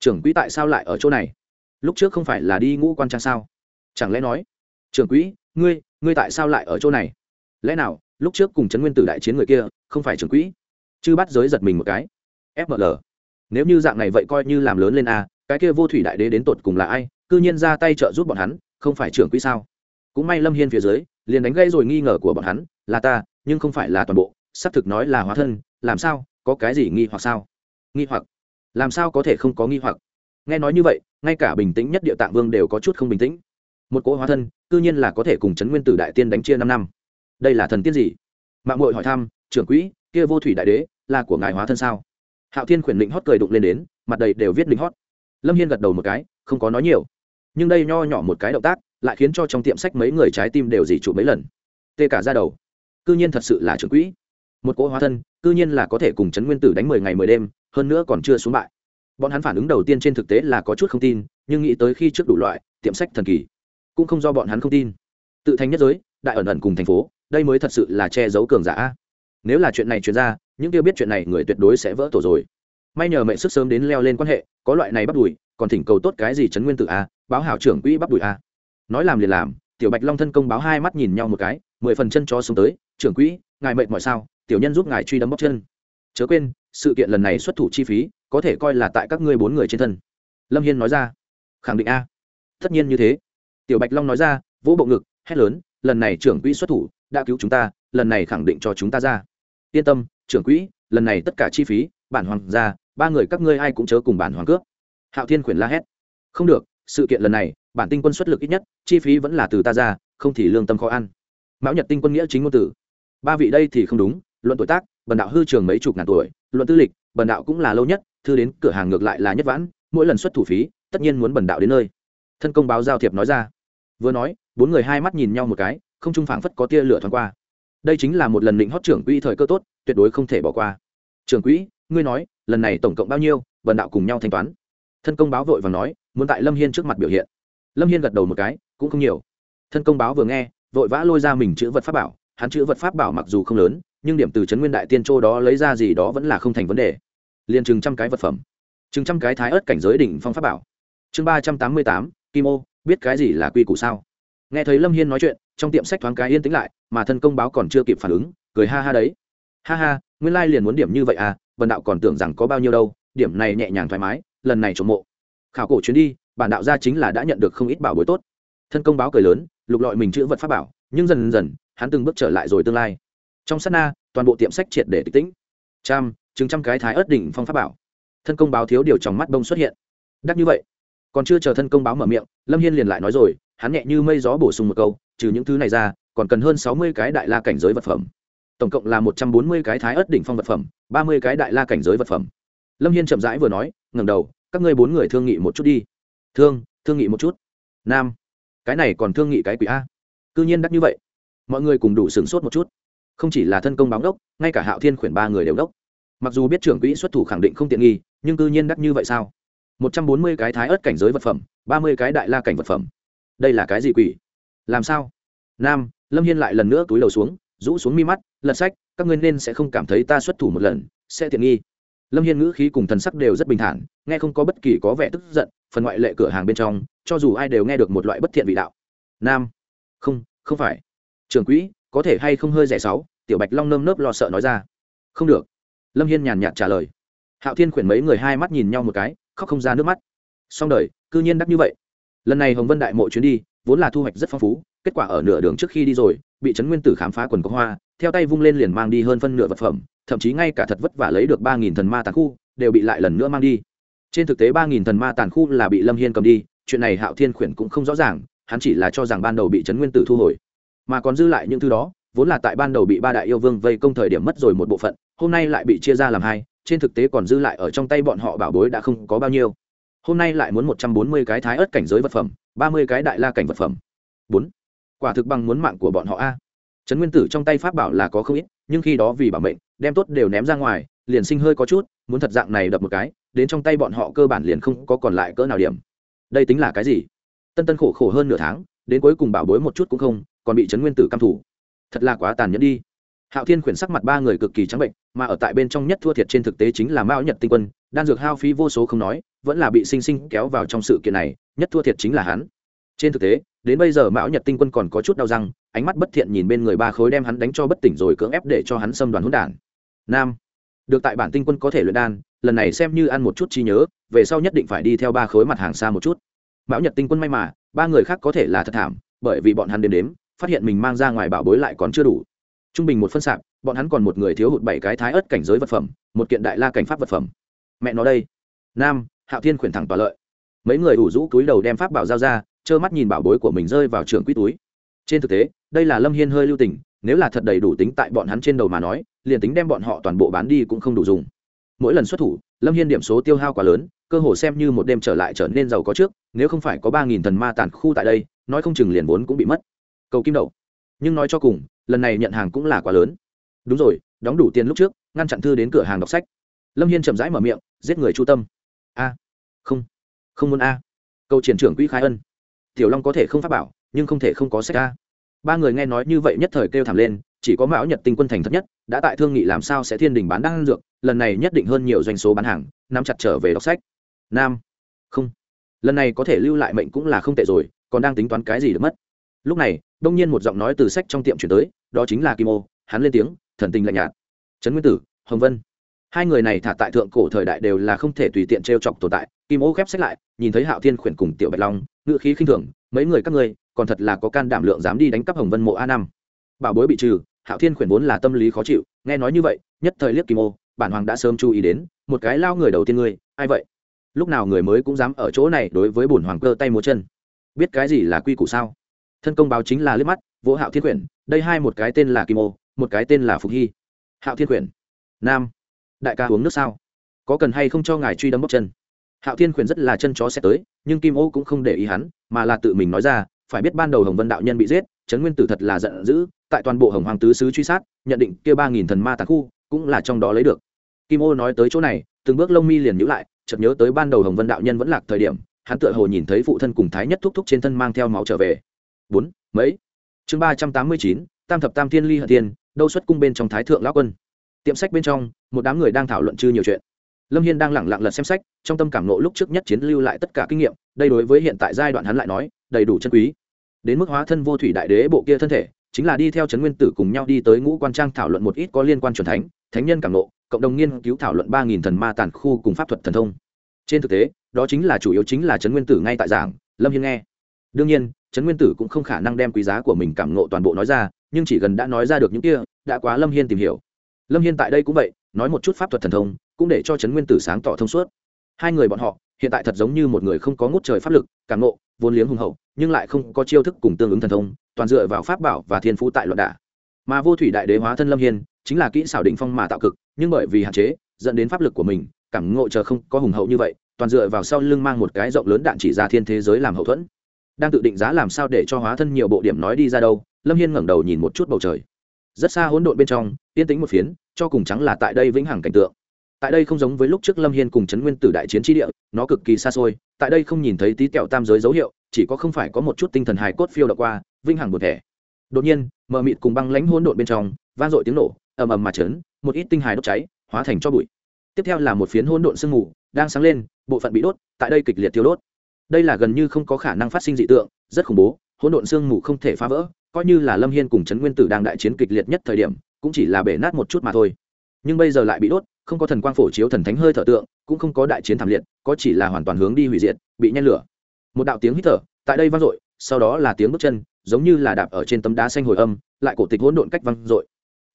Trưởng quỹ tại sao lại ở chỗ này? Lúc trước không phải là đi ngũ quan trang sao? Chẳng lẽ nói, trưởng quỹ, ngươi ngươi tại sao lại ở chỗ này? Lẽ nào, lúc trước cùng trấn nguyên tử đại chiến người kia, không phải trưởng quỹ? Chứ bắt giới giật mình một cái. Fml nếu như dạng này vậy coi như làm lớn lên a cái kia vô thủy đại đế đến tột cùng là ai? Cư nhiên ra tay trợ giúp bọn hắn, không phải trưởng quỹ sao? Cũng may lâm hiên phía dưới liền đánh gây rồi nghi ngờ của bọn hắn, là ta, nhưng không phải là toàn bộ, xác thực nói là hóa thân, làm sao, có cái gì nghi hoặc sao? Nghi hoặc? Làm sao có thể không có nghi hoặc? Nghe nói như vậy, ngay cả bình tĩnh nhất địa tạng vương đều có chút không bình tĩnh. Một cỗ hóa thân, cư nhiên là có thể cùng chấn nguyên tử đại tiên đánh chia năm năm. Đây là thần tiên gì? Mạng mội hỏi thăm, trưởng quỹ, kia vô thủy đại đế, là của ngài hóa thân sao? Hạo thiên khuyển định hót cười đụng lên đến, mặt đầy đều viết định hót. Lâm hiên gật đầu một cái, không có nói nhiều. Nhưng đây nho nhỏ một cái động tác lại khiến cho trong tiệm sách mấy người trái tim đều dỉ trụ mấy lần. Tê cả ra đầu. Cư nhiên thật sự là trưởng quỹ. Một cỗ hóa thân, cư nhiên là có thể cùng chấn nguyên tử đánh mười ngày mười đêm, hơn nữa còn chưa xuống bại. Bọn hắn phản ứng đầu tiên trên thực tế là có chút không tin, nhưng nghĩ tới khi trước đủ loại, tiệm sách thần kỳ, cũng không do bọn hắn không tin. Tự thành nhất giới, đại ẩn ẩn cùng thành phố, đây mới thật sự là che giấu cường giả. Nếu là chuyện này chuyển ra, những kia biết chuyện này người tuyệt đối sẽ vỡ tổ rồi. May nhờ mẹ sức sớm đến leo lên quan hệ, có loại này bắt đùi còn thỉnh cầu tốt cái gì chấn nguyên tử a báo hảo trưởng quỹ bắt đùi a à nói làm liền làm, tiểu bạch long thân công báo hai mắt nhìn nhau một cái, mười phần chân cho xuống tới, trưởng quỹ, ngài mệt mọi sao? Tiểu nhân giúp ngài truy đấm bóc chân. Chớ quên, sự kiện lần này xuất thủ chi phí, có thể coi là tại các ngươi bốn người trên thân. Lâm hiên nói ra. Khẳng định a. Tất nhiên như thế. Tiểu bạch long nói ra, vỗ bộ ngực, hét lớn, lần này trưởng quỹ xuất thủ, đã cứu chúng ta, lần này khẳng định cho chúng ta ra. Yên tâm, trưởng quỹ, lần này tất cả chi phí, bản hoàng ra, ba người các ngươi ai cũng chớ cùng bản hoàng cướp. Hạo thiên khuyển la hét. Không được sự kiện lần này, bản tinh quân xuất lực ít nhất, chi phí vẫn là từ ta ra, không thì lương tâm khó ăn. Mão nhật tinh quân nghĩa chính ngôn tử ba vị đây thì không đúng, luận tuổi tác, bần đạo hư trường mấy chục ngàn tuổi, luận tư lịch, bần đạo cũng là lâu nhất, thư đến cửa hàng ngược lại là nhất vãn, mỗi lần xuất thủ phí, tất nhiên muốn bần đạo đến nơi. Thân công báo giao thiệp nói ra. Vừa nói, bốn người hai mắt nhìn nhau một cái, không trung phảng phất có tia lửa thoáng qua. Đây chính là một lần định hót trưởng quỹ thời cơ tốt, tuyệt đối không thể bỏ qua. Trưởng quỹ, ngươi nói, lần này tổng cộng bao nhiêu, bần đạo cùng nhau thanh toán. Thân công báo vội và nói muốn tại lâm hiên trước mặt biểu hiện. Lâm hiên gật đầu một cái, cũng không nhiều. Thân công báo vừa nghe, vội vã lôi ra mình chữ vật pháp bảo. Hắn chữ vật pháp bảo mặc dù không lớn, nhưng điểm từ trấn nguyên đại tiên châu đó lấy ra gì đó vẫn là không thành vấn đề. Liền chừng trăm cái vật phẩm. Chừng trăm cái thái ớt cảnh giới đỉnh phong pháp bảo. Chương ba trăm tám mươi tám, kim ô, biết cái gì là quy củ sao? Nghe thấy lâm hiên nói chuyện, trong tiệm sách thoáng cái yên tĩnh lại, mà thân công báo còn chưa kịp phản ứng, cười ha ha đấy. Ha ha, nguyên lai liền muốn điểm như vậy à vần đạo còn tưởng rằng có bao nhiêu đâu, điểm này nhẹ nhàng thoải mái, lần này trộm mộ khảo cổ chuyến đi, bản đạo gia chính là đã nhận được không ít bảo bối tốt. Thân công báo cười lớn, lục lọi mình chữ vật pháp bảo, nhưng dần dần, hắn từng bước trở lại rồi tương lai. Trong sát na, toàn bộ tiệm sách triệt để tịch tĩnh. Trăm chứng trăm cái thái ớt đỉnh phong pháp bảo. Thân công báo thiếu điều trong mắt bông xuất hiện. Đắc như vậy. Còn chưa chờ thân công báo mở miệng, lâm hiên liền lại nói rồi, hắn nhẹ như mây gió bổ sung một câu, trừ những thứ này ra, còn cần hơn sáu mươi cái đại la cảnh giới vật phẩm. Tổng cộng là một trăm bốn mươi cái thái ớt đỉnh phong vật phẩm, ba mươi cái đại la cảnh giới vật phẩm. Lâm hiên chậm rãi vừa nói, ngẩng đầu các ngươi bốn người thương nghị một chút đi. Thương thương nghị một chút. Nam, cái này còn thương nghị cái quỷ a. Cư nhiên đắt như vậy. Mọi người cùng đủ sửng sốt một chút. Không chỉ là thân công báo đốc, ngay cả hạo thiên khuyển ba người đều đốc. Mặc dù biết trưởng quỹ xuất thủ khẳng định không tiện nghi, nhưng cư nhiên đắt như vậy sao? Một trăm bốn mươi cái thái ớt cảnh giới vật phẩm, ba mươi cái đại la cảnh vật phẩm. Đây là cái gì quỷ? Làm sao? Nam, lâm hiên lại lần nữa túi đầu xuống, rũ xuống mi mắt, lật sách, các ngươi nên sẽ không cảm thấy ta xuất thủ một lần, sẽ tiện nghi lâm hiên ngữ khí cùng thần sắc đều rất bình thản, nghe không có bất kỳ có vẻ tức giận, phần ngoại lệ cửa hàng bên trong, cho dù ai đều nghe được một loại bất thiện vị đạo. Nam. Không không phải. Trường quỹ, có thể hay không hơi rẻ sáu, tiểu bạch long nơm nớp lo sợ nói ra. Không được. Lâm hiên nhàn nhạt trả lời. Hạo thiên khuyển mấy người hai mắt nhìn nhau một cái, khóc không ra nước mắt. Xong đời, cư nhiên đắc như vậy. Lần này hồng vân đại mộ chuyến đi, vốn là thu hoạch rất phong phú, kết quả ở nửa đường trước khi đi rồi, bị trấn nguyên tử khám phá quần có hoa, theo tay vung lên liền mang đi hơn phân nửa vật phẩm thậm chí ngay cả thật vất vả lấy được ba nghìn thần ma tàn khu, đều bị lại lần nữa mang đi. Trên thực tế ba nghìn thần ma tàn khu là bị lâm hiên cầm đi, chuyện này hạo thiên khuyển cũng không rõ ràng, hắn chỉ là cho rằng ban đầu bị trấn nguyên tử thu hồi. Mà còn dư lại những thứ đó, vốn là tại ban đầu bị ba đại yêu vương vây công thời điểm mất rồi một bộ phận, hôm nay lại bị chia ra làm hai, trên thực tế còn dư lại ở trong tay bọn họ bảo bối đã không có bao nhiêu. Hôm nay lại muốn một trăm bốn mươi cái thái ớt cảnh giới vật phẩm, ba mươi cái đại la cảnh vật phẩm. Bốn. Quả thực bằng muốn mạng của bọn họ a. Trấn nguyên tử trong tay pháp bảo là có không ít, nhưng khi đó vì bảo mệnh đem tốt đều ném ra ngoài, liền sinh hơi có chút, muốn thật dạng này đập một cái, đến trong tay bọn họ cơ bản liền không có còn lại cỡ nào điểm. Đây tính là cái gì? Tân tân khổ khổ hơn nửa tháng, đến cuối cùng bảo bối một chút cũng không, còn bị trấn nguyên tử căm thủ. Thật là quá tàn nhẫn đi. Hạo thiên khuyển sắc mặt ba người cực kỳ trắng bệnh, mà ở tại bên trong nhất thua thiệt trên thực tế chính là mao nhật tinh quân, đan dược hao phí vô số không nói, vẫn là bị sinh sinh kéo vào trong sự kiện này, nhất thua thiệt chính là hắn. Trên thực tế, đến bây giờ mão nhật tinh quân còn có chút đau răng, ánh mắt bất thiện nhìn bên người ba khối đem hắn đánh cho bất tỉnh rồi cưỡng ép để cho hắn xâm đoàn hỗn đản nam. Được tại bản tinh quân có thể luyện đan, lần này xem như ăn một chút chi nhớ, về sau nhất định phải đi theo ba khối mặt hàng xa một chút. Mão nhật tinh quân may mà, ba người khác có thể là thật thảm, bởi vì bọn hắn đếm đếm, phát hiện mình mang ra ngoài bảo bối lại còn chưa đủ. Trung bình một phân sạp bọn hắn còn một người thiếu hụt bảy cái thái ớt cảnh giới vật phẩm, một kiện đại la cảnh pháp vật phẩm. Mẹ nó đây. Nam, hạo thiên khuyển thẳng tòa lợi. Mấy người ủ rũ túi đầu đem pháp bảo giao ra, trơ mắt nhìn bảo bối của mình rơi vào trường quỹ túi. Trên thực tế, đây là lâm hiên hơi lưu tình, nếu là thật đầy đủ tính tại bọn hắn trên đầu mà nói liền tính đem bọn họ toàn bộ bán đi cũng không đủ dùng. Mỗi lần xuất thủ, lâm hiên điểm số tiêu hao quá lớn, cơ hồ xem như một đêm trở lại trở nên giàu có trước, nếu không phải có ba nghìn thần ma tàn khu tại đây, nói không chừng liền vốn cũng bị mất. Cầu kim đậu. Nhưng nói cho cùng, lần này nhận hàng cũng là quá lớn. Đúng rồi, đóng đủ tiền lúc trước, ngăn chặn thư đến cửa hàng đọc sách. Lâm hiên chậm rãi mở miệng, giết người chu tâm. A. Không. Không muốn a. Câu triển trưởng quỹ khai ân. Tiểu long có thể không phát bảo, nhưng không thể không có sách a. Ba người nghe nói như vậy nhất thời kêu thảm lên chỉ có mão nhật tinh quân thành thấp nhất, đã tại thương nghị làm sao sẽ thiên đình bán đan dược, lần này nhất định hơn nhiều doanh số bán hàng, nắm chặt trở về đọc sách. Nam. Không. Lần này có thể lưu lại mệnh cũng là không tệ rồi, còn đang tính toán cái gì được mất. Lúc này, đông nhiên một giọng nói từ sách trong tiệm chuyển tới, đó chính là kim ô, hắn lên tiếng, thần tình lạnh nhạt. Trấn nguyên tử, hồng vân. Hai người này thả tại thượng cổ thời đại đều là không thể tùy tiện t r e o chọc tồn tại, kim ô khép sách lại, nhìn thấy hạo thiên khuyển cùng tiểu bạch long ngự khí khinh thường, mấy người các ngươi, còn thật là có can đảm lượng dám đi đánh cắp hồng vân mộ a năm. Bảo bối bị trừ hạo thiên khuyển vốn là tâm lý khó chịu, nghe nói như vậy, nhất thời liếc kim ô, bản hoàng đã sớm chú ý đến, một cái lao người đầu tiên ngươi, ai vậy? Lúc nào người mới cũng dám ở chỗ này đối với bổn hoàng cơ tay múa chân. Biết cái gì là quy củ sao? Thân công báo chính là liếc mắt, vỗ hạo thiên quyển đây hai một cái tên là kim ô, một cái tên là phục hy. Hạo thiên quyển nam, đại ca uống nước sao? Có cần hay không cho ngài truy đấm bóc chân? Hạo thiên quyển rất là chân chó sẽ tới, nhưng kim ô cũng không để ý hắn, mà là tự mình nói ra, phải biết ban đầu hồng vân đạo nhân bị giết, trấn nguyên tử thật là giận dữ tại toàn bộ hồng hoàng tứ sứ truy sát, nhận định kia ba nghìn thần ma tàn khu cũng là trong đó lấy được. Kim ô nói tới chỗ này, từng bước lông mi liền nhữ lại, chợt nhớ tới ban đầu hồng vân đạo nhân vẫn lạc thời điểm, hắn tựa hồ nhìn thấy phụ thân cùng thái nhất thúc thúc trên thân mang theo máu trở về. Bốn, mấy? Chương ba trăm tám mươi chín, tam thập tam thiên ly hận tiên đâu xuất cung bên trong thái thượng lão quân. Tiệm sách bên trong, một đám người đang thảo luận chư nhiều chuyện. Lâm hiên đang lẳng lặng lật xem sách, trong tâm cảm nộ lúc trước nhất chiến lưu lại tất cả kinh nghiệm, đây đối với hiện tại giai đoạn hắn lại nói, đầy đủ chân quý. Đến mức hóa thân vô thủy đại đế bộ kia thân thể chính là đi theo trấn nguyên tử cùng nhau đi tới ngũ quan trang thảo luận một ít có liên quan truyền thánh thánh nhân cảm nộ cộng đồng nghiên cứu thảo luận ba nghìn thần ma tàn khu cùng pháp thuật thần thông. Trên thực tế, đó chính là chủ yếu chính là trấn nguyên tử ngay tại giảng, lâm hiên nghe. Đương nhiên, trấn nguyên tử cũng không khả năng đem quý giá của mình cảm nộ toàn bộ nói ra, nhưng chỉ gần đã nói ra được những kia, đã quá lâm hiên tìm hiểu. Lâm hiên tại đây cũng vậy, nói một chút pháp thuật thần thông, cũng để cho trấn nguyên tử sáng tỏ thông suốt. Hai người bọn họ hiện tại thật giống như một người không có ngút trời pháp lực, cảm ngộ, vốn liếng hùng hậu, nhưng lại không có chiêu thức cùng tương ứng thần thông, toàn dựa vào pháp bảo và thiên phú tại loạn đả. Mà vô thủy đại đế hóa thân lâm hiên, chính là kỹ xảo định phong mà tạo cực, nhưng bởi vì hạn chế, dẫn đến pháp lực của mình, cảm ngộ chờ không có hùng hậu như vậy, toàn dựa vào sau lưng mang một cái rộng lớn đạn chỉ ra thiên thế giới làm hậu thuẫn. Đang tự định giá làm sao để cho hóa thân nhiều bộ điểm nói đi ra đâu, lâm hiên ngẩng đầu nhìn một chút bầu trời. Rất xa hỗn độn bên trong, yên tĩnh một phiến, cho cùng trắng là tại đây vĩnh hằng cảnh tượng tại đây không giống với lúc trước lâm hiên cùng trấn nguyên tử đại chiến trí địa, nó cực kỳ xa xôi, tại đây không nhìn thấy tí kẹo tam giới dấu hiệu, chỉ có không phải có một chút tinh thần hài cốt phiêu đ qua vĩnh hằng một thể đột nhiên, mờ mịt cùng băng lãnh hỗn đột bên trong, vang dội tiếng nổ, ầm ầm mà chấn một ít tinh hài đốt cháy, hóa thành cho bụi. Tiếp theo là một phiến hỗn độn sương mù, đang sáng lên, bộ phận bị đốt, tại đây kịch liệt tiêu đốt. Đây là gần như không có khả năng phát sinh dị tượng, rất khủng bố, hỗn độn sương mù không thể phá vỡ, coi như là lâm hiên cùng trấn nguyên tử đang đại chiến kịch liệt nhất thời điểm, cũng chỉ là bể nát một chút mà thôi nhưng bây giờ lại bị đốt, không có thần quang phổ chiếu thần thánh hơi thở tượng, cũng không có đại chiến thảm liệt, có chỉ là hoàn toàn hướng đi hủy diệt, bị nhen lửa. Một đạo tiếng hít thở, tại đây vang dội, sau đó là tiếng bước chân, giống như là đạp ở trên tấm đá xanh hồi âm, lại cổ tịch hỗn độn cách vang dội.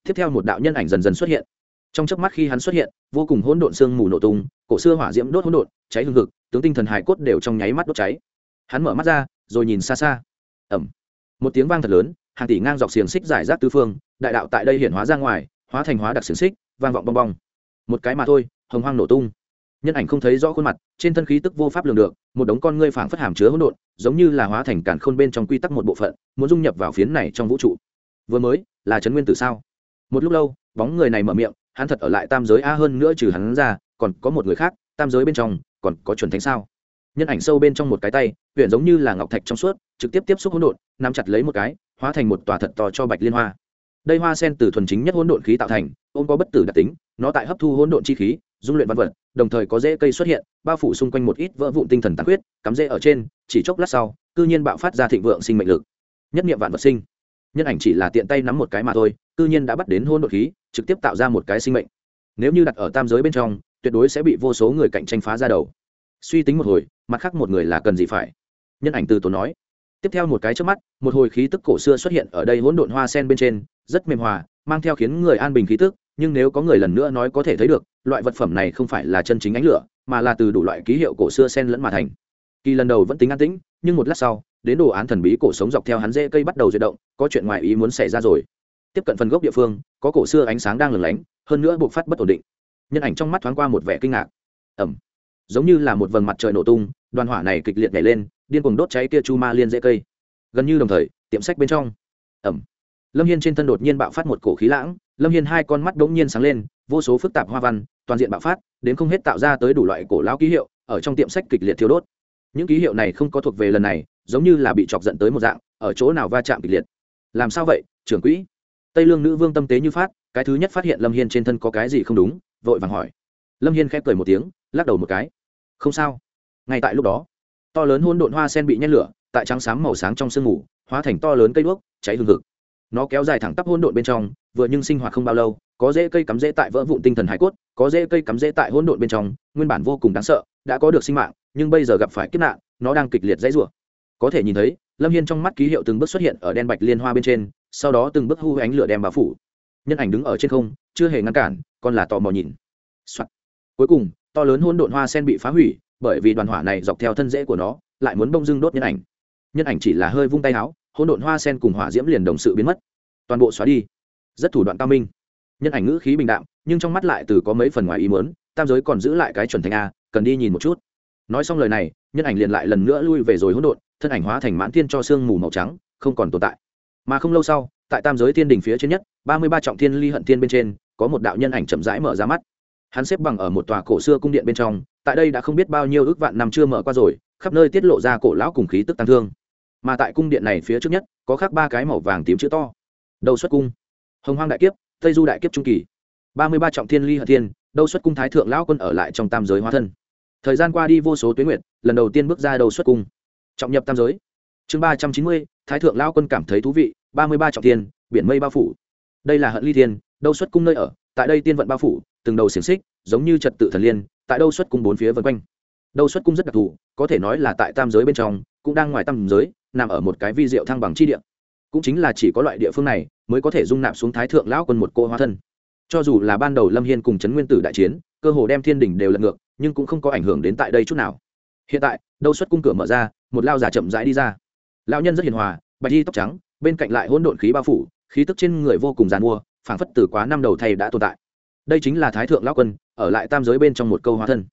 Tiếp theo một đạo nhân ảnh dần dần xuất hiện. Trong chớp mắt khi hắn xuất hiện, vô cùng hỗn độn sương mù nổ tung, cổ xưa hỏa diễm đốt hỗn độn, cháy hương hực, tướng tinh thần hải cốt đều trong nháy mắt đốt cháy. Hắn mở mắt ra, rồi nhìn xa xa. Ẩm một tiếng vang thật lớn, hàng tỷ ngang dọc xiềng xích giải rác tư phương, đại đạo tại đây hiển hóa ra ngoài hóa thành hóa đặc xiềng xích, vang vọng bong bong. Một cái mà thôi, hồng hoang nổ tung. Nhân ảnh không thấy rõ khuôn mặt, trên thân khí tức vô pháp lường được, một đống con ngươi phảng phất hàm chứa hỗn độn, giống như là hóa thành cản khôn bên trong quy tắc một bộ phận, muốn dung nhập vào phiến này trong vũ trụ. Vừa mới, là trấn nguyên tử sao? Một lúc lâu, bóng người này mở miệng, hắn thật ở lại tam giới a hơn nữa trừ hắn ra, còn có một người khác, tam giới bên trong, còn có chuẩn thánh sao? Nhân ảnh sâu bên trong một cái tay huyện giống như là ngọc thạch trong suốt, trực tiếp tiếp xúc hỗn độn, nắm chặt lấy một cái, hóa thành một tòa thật to cho bạch liên hoa đây hoa sen từ thuần chính nhất hỗn độn khí tạo thành, ôm có bất tử đặc tính, nó tại hấp thu hỗn độn chi khí, dung luyện văn vật, đồng thời có rễ cây xuất hiện, bao phủ xung quanh một ít vỡ vụn tinh thần tàn huyết cắm rễ ở trên, chỉ chốc lát sau, cư nhiên bạo phát ra thịnh vượng sinh mệnh lực. Nhất niệm vạn vật sinh. Nhân ảnh chỉ là tiện tay nắm một cái mà thôi, cư nhiên đã bắt đến hỗn độn khí, trực tiếp tạo ra một cái sinh mệnh. Nếu như đặt ở tam giới bên trong, tuyệt đối sẽ bị vô số người cạnh tranh phá ra đầu. Suy tính một hồi, mặt khác một người là cần gì phải? Nhân ảnh từ tốn nói tiếp theo một cái trước mắt, một hồi khí tức cổ xưa xuất hiện ở đây hỗn độn hoa sen bên trên, rất mềm hòa, mang theo khiến người an bình khí tức, nhưng nếu có người lần nữa nói có thể thấy được, loại vật phẩm này không phải là chân chính ánh lửa, mà là từ đủ loại ký hiệu cổ xưa sen lẫn mà thành. Kỳ lần đầu vẫn tính an tĩnh, nhưng một lát sau, đến đồ án thần bí cổ sống dọc theo hắn dễ cây bắt đầu di động, có chuyện ngoài ý muốn xảy ra rồi. Tiếp cận phần gốc địa phương, có cổ xưa ánh sáng đang lừng lánh, hơn nữa buộc phát bất ổn định. Nhân ảnh trong mắt thoáng qua một vẻ kinh ngạc. Ẩm giống như là một vầng mặt trời nổ tung, đoàn hỏa này kịch liệt nhảy lên điên cuồng đốt cháy kia chu ma liên dễ cây. Gần như đồng thời, tiệm sách bên trong. Ẩm. Lâm hiên trên thân đột nhiên bạo phát một cổ khí lãng, lâm hiên hai con mắt đ ỗ n g nhiên sáng lên, vô số phức tạp hoa văn, toàn diện bạo phát, đến không hết tạo ra tới đủ loại cổ lão ký hiệu, ở trong tiệm sách kịch liệt thiếu đốt. Những ký hiệu này không có thuộc về lần này, giống như là bị chọc giận tới một dạng, ở chỗ nào va chạm kịch liệt. Làm sao vậy, trưởng quỹ? Tây lương nữ vương tâm tế như phát, cái thứ nhất phát hiện lâm hiên trên thân có cái gì không đúng, vội vàng hỏi. Lâm hiên khép cười một tiếng, lắc đầu một cái. Không sao. Ngay tại lúc đó to lớn hôn độn hoa sen bị nhen lửa, tại trắng sáng màu sáng trong sương mù, hóa thành to lớn cây đuốc, cháy hừng hực. Nó kéo dài thẳng tắp hôn độn bên trong, vừa nhưng sinh hoạt không bao lâu, có dễ cây cắm dễ tại vỡ vụn tinh thần hải cốt, có dễ cây cắm dễ tại hôn độn bên trong, nguyên bản vô cùng đáng sợ, đã có được sinh mạng, nhưng bây giờ gặp phải kiếp nạn, nó đang kịch liệt dãy rủa. Có thể nhìn thấy, lâm hiên trong mắt ký hiệu từng bước xuất hiện ở đen bạch liên hoa bên trên, sau đó từng bước hư ánh lửa đem bao phủ. Nhân ảnh đứng ở trên không, chưa hề ngăn cản còn là tò mò nhìn、Soạn. cuối cùng, to lớn hôn độn hoa sen bị phá hủy bởi vì đoàn hỏa này dọc theo thân rễ của nó, lại muốn bông dưng đốt nhân ảnh. Nhân ảnh chỉ là hơi vung tay áo, hỗn độn hoa sen cùng hỏa diễm liền đồng sự biến mất. Toàn bộ xóa đi. Rất thủ đoạn cao minh. Nhân ảnh ngữ khí bình đạm, nhưng trong mắt lại từ có mấy phần ngoài ý muốn, tam giới còn giữ lại cái chuẩn thành a, cần đi nhìn một chút. Nói xong lời này, nhân ảnh liền lại lần nữa lui về rồi hỗn độn, thân ảnh hóa thành mãn thiên cho sương mù màu trắng, không còn tồn tại. Mà không lâu sau, tại tam giới thiên đình phía trên nhất, ba mươi ba trọng thiên ly hận thiên bên trên, có một đạo nhân ảnh chậm rãi mở ra mắt. Hắn xếp bằng ở một tòa cổ xưa cung điện bên trong tại đây đã không biết bao nhiêu ước vạn năm chưa mở qua rồi, khắp nơi tiết lộ ra cổ lão cùng khí tức tăng thương. Mà tại cung điện này phía trước nhất, có khắc ba cái màu vàng tím chữ to. Đầu xuất cung. Hồng hoang đại kiếp, tây du đại kiếp trung kỳ. Ba mươi ba trọng thiên ly hận thiên đâu xuất cung thái thượng lão quân ở lại trong tam giới hóa thân. Thời gian qua đi vô số tuyến nguyện lần đầu tiên bước ra đầu xuất cung. Trọng nhập tam giới. Chương ba trăm chín mươi, thái thượng lão quân cảm thấy thú vị, ba mươi ba trọng thiên, biển mây bao phủ. Đây là hận ly thiên đâu xuất cung nơi ở, tại đây tiên vận bao phủ, từng đầu xiềng xích, giống như trật tự thần liên tại đâu xuất cung bốn phía vân quanh. Đâu xuất cung rất đặc thù, có thể nói là tại tam giới bên trong, cũng đang ngoài tam giới, nằm ở một cái vi diệu thăng bằng chi địa. Cũng chính là chỉ có loại địa phương này mới có thể dung nạp xuống thái thượng lão quân một cô hóa thân. Cho dù là ban đầu lâm hiên cùng trấn nguyên tử đại chiến, cơ hồ đem thiên đình đều lật ngược, nhưng cũng không có ảnh hưởng đến tại đây chút nào. Hiện tại, đâu xuất cung cửa mở ra, một lao giả chậm rãi đi ra. Lão nhân rất hiền hòa, bạch đi tóc trắng, bên cạnh lại hỗn độn khí bao phủ, khí tức trên người vô cùng giàn mua, phảng phất từ quá năm đầu thầy đã tồn tại. Đây chính là thái thượng lão quân ở lại tam giới bên trong một câu hóa thân.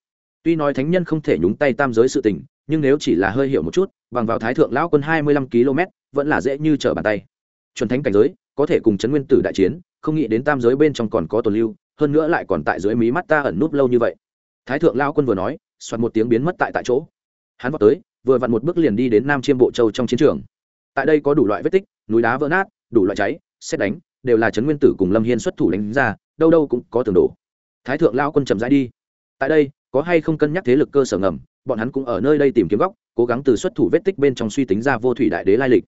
Tuy nói thánh nhân không thể nhúng tay tam giới sự tình, nhưng nếu chỉ là hơi hiểu một chút, bằng vào thái thượng lão quân hai mươi lăm km, vẫn là dễ như trở bàn tay. Chuẩn thánh cảnh giới, có thể cùng chấn nguyên tử đại chiến, không nghĩ đến tam giới bên trong còn có tồn lưu, hơn nữa lại còn tại dưới mí mắt ta ẩn núp lâu như vậy. Thái thượng lao quân vừa nói, soạt một tiếng biến mất tại tại chỗ. Hắn vào tới, vừa vặn một bước liền đi đến nam chiêm bộ châu trong chiến trường. Tại đây có đủ loại vết tích, núi đá vỡ nát, đủ loại cháy, xét đánh, đều là trấn nguyên tử cùng lâm hiên xuất thủ đánh ra, đâu đâu cũng có tường đổ thái thượng lao quân chậm rãi đi. Tại đây, có hay không cân nhắc thế lực cơ sở ngầm, bọn hắn cũng ở nơi đây tìm kiếm góc, cố gắng từ xuất thủ vết tích bên trong suy tính ra vô thủy đại đế lai lịch.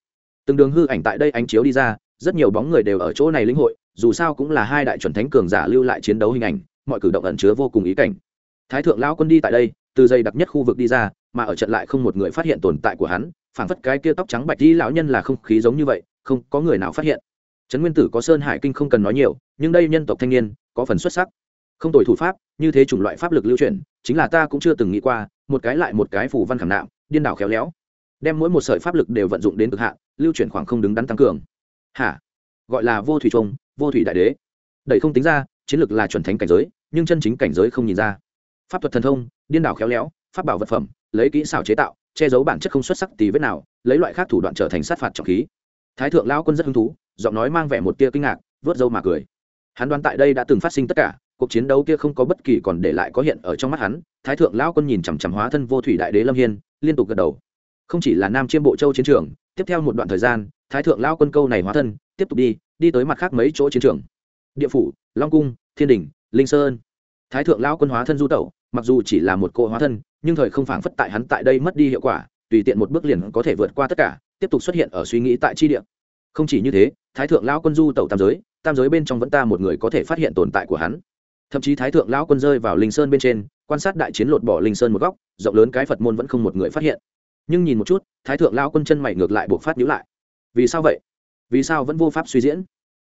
Từng đường hư ảnh tại đây ánh chiếu đi ra, rất nhiều bóng người đều ở chỗ này lĩnh hội, dù sao cũng là hai đại chuẩn thánh cường giả lưu lại chiến đấu hình ảnh, mọi cử động ẩn chứa vô cùng ý cảnh. Thái thượng lao quân đi tại đây, từ dây đặc nhất khu vực đi ra, mà ở trận lại không một người phát hiện tồn tại của hắn, phảng phất cái kia tóc trắng bạch đi lão nhân là không khí giống như vậy, không có người nào phát hiện. Trấn nguyên tử có sơn hải kinh không cần nói nhiều, nhưng đây nhân tộc thanh niên, có phần xuất sắc không tồi thủ pháp, như thế chủng loại pháp lực lưu truyền chính là ta cũng chưa từng nghĩ qua, một cái lại một cái phủ văn khảm nạm, điên đảo khéo léo. Đem mỗi một sợi pháp lực đều vận dụng đến cực hạn, lưu chuyển khoảng không đứng đắn tăng cường. Hả? Gọi là vô thủy trung vô thủy đại đế. Đẩy không tính ra, chiến lược là chuẩn thánh cảnh giới, nhưng chân chính cảnh giới không nhìn ra. Pháp thuật thần thông, điên đảo khéo léo, pháp bảo vật phẩm, lấy kỹ xảo chế tạo, che giấu bản chất không xuất sắc tí vết nào, lấy loại khác thủ đoạn trở thành sát phạt trọng khí. Thái thượng lão quân rất hứng thú, giọng nói mang vẻ một tia kinh ngạc, vớt dâu mà cười. Hắn đoán tại đây đã từng phát sinh tất cả cuộc chiến đấu kia không có bất kỳ còn để lại có hiện ở trong mắt hắn, thái thượng lão quân nhìn chằm chằm hóa thân vô thủy đại đế lâm hiên, liên tục gật đầu. Không chỉ là nam chiêm bộ châu chiến trường, tiếp theo một đoạn thời gian, thái thượng lão quân câu này hóa thân, tiếp tục đi đi tới mặt khác mấy chỗ chiến trường. Địa phủ, long cung, thiên đình, linh sơn. Thái thượng lão quân hóa thân du tẩu, mặc dù chỉ là một cỗ hóa thân, nhưng thời không phảng phất tại hắn tại đây mất đi hiệu quả, tùy tiện một bước liền có thể vượt qua tất cả, tiếp tục xuất hiện ở suy nghĩ tại chi địa. Không chỉ như thế, thái thượng lão quân du tẩu tam giới tam giới bên trong vẫn ta một người có thể phát hiện tồn tại của hắn thậm chí thái thượng lão quân rơi vào linh sơn bên trên, quan sát đại chiến lột bỏ linh sơn một góc, rộng lớn cái phật môn vẫn không một người phát hiện. Nhưng nhìn một chút, thái thượng lão quân chân mày ngược lại buộc phát nhữ lại. Vì sao vậy? Vì sao vẫn vô pháp suy diễn?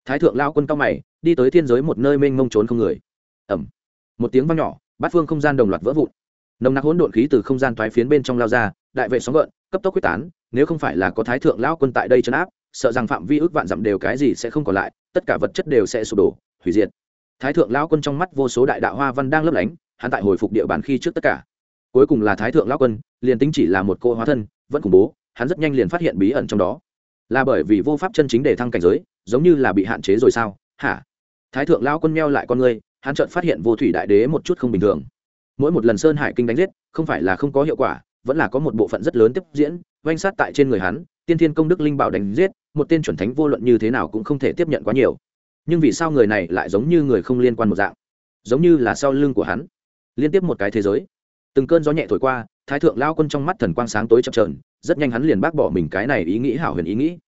Thái thượng lão quân cao mày, đi tới thiên giới một nơi mênh mông trốn không người. Ẩm một tiếng vang nhỏ, bát phương không gian đồng loạt vỡ vụn. Nồng nặc hỗn độn khí từ không gian thoái phiến bên trong lao ra, đại vệ sóng gợn, cấp tốc quyết tán, nếu không phải là có thái thượng lão quân tại đây chấn áp, sợ rằng phạm vi ước vạn dặm đều cái gì sẽ không còn lại, tất cả vật chất đều sẽ sụp đổ, hủy diệt thái thượng lão quân trong mắt vô số đại đạo hoa văn đang lấp lánh, hắn tại hồi phục địa bàn khi trước tất cả. Cuối cùng là thái thượng lão quân, liền tính chỉ là một cô hóa thân, vẫn khủng bố, hắn rất nhanh liền phát hiện bí ẩn trong đó. Là bởi vì vô pháp chân chính để thăng cảnh giới, giống như là bị hạn chế rồi sao? Hả? Thái thượng lão quân meo lại con ngươi, hắn chợt phát hiện vô thủy đại đế một chút không bình thường. Mỗi một lần sơn hải kinh đánh giết, không phải là không có hiệu quả, vẫn là có một bộ phận rất lớn tiếp diễn oanh sát tại trên người hắn, tiên thiên công đức linh bảo đánh giết, một tên chuẩn thánh vô luận như thế nào cũng không thể tiếp nhận quá nhiều nhưng vì sao người này lại giống như người không liên quan một dạng? Giống như là sau lưng của hắn, liên tiếp một cái thế giới. Từng cơn gió nhẹ thổi qua, thái thượng lao quân trong mắt thần quang sáng tối chập trờn rất nhanh hắn liền bác bỏ mình cái này ý nghĩ hảo huyền ý nghĩ.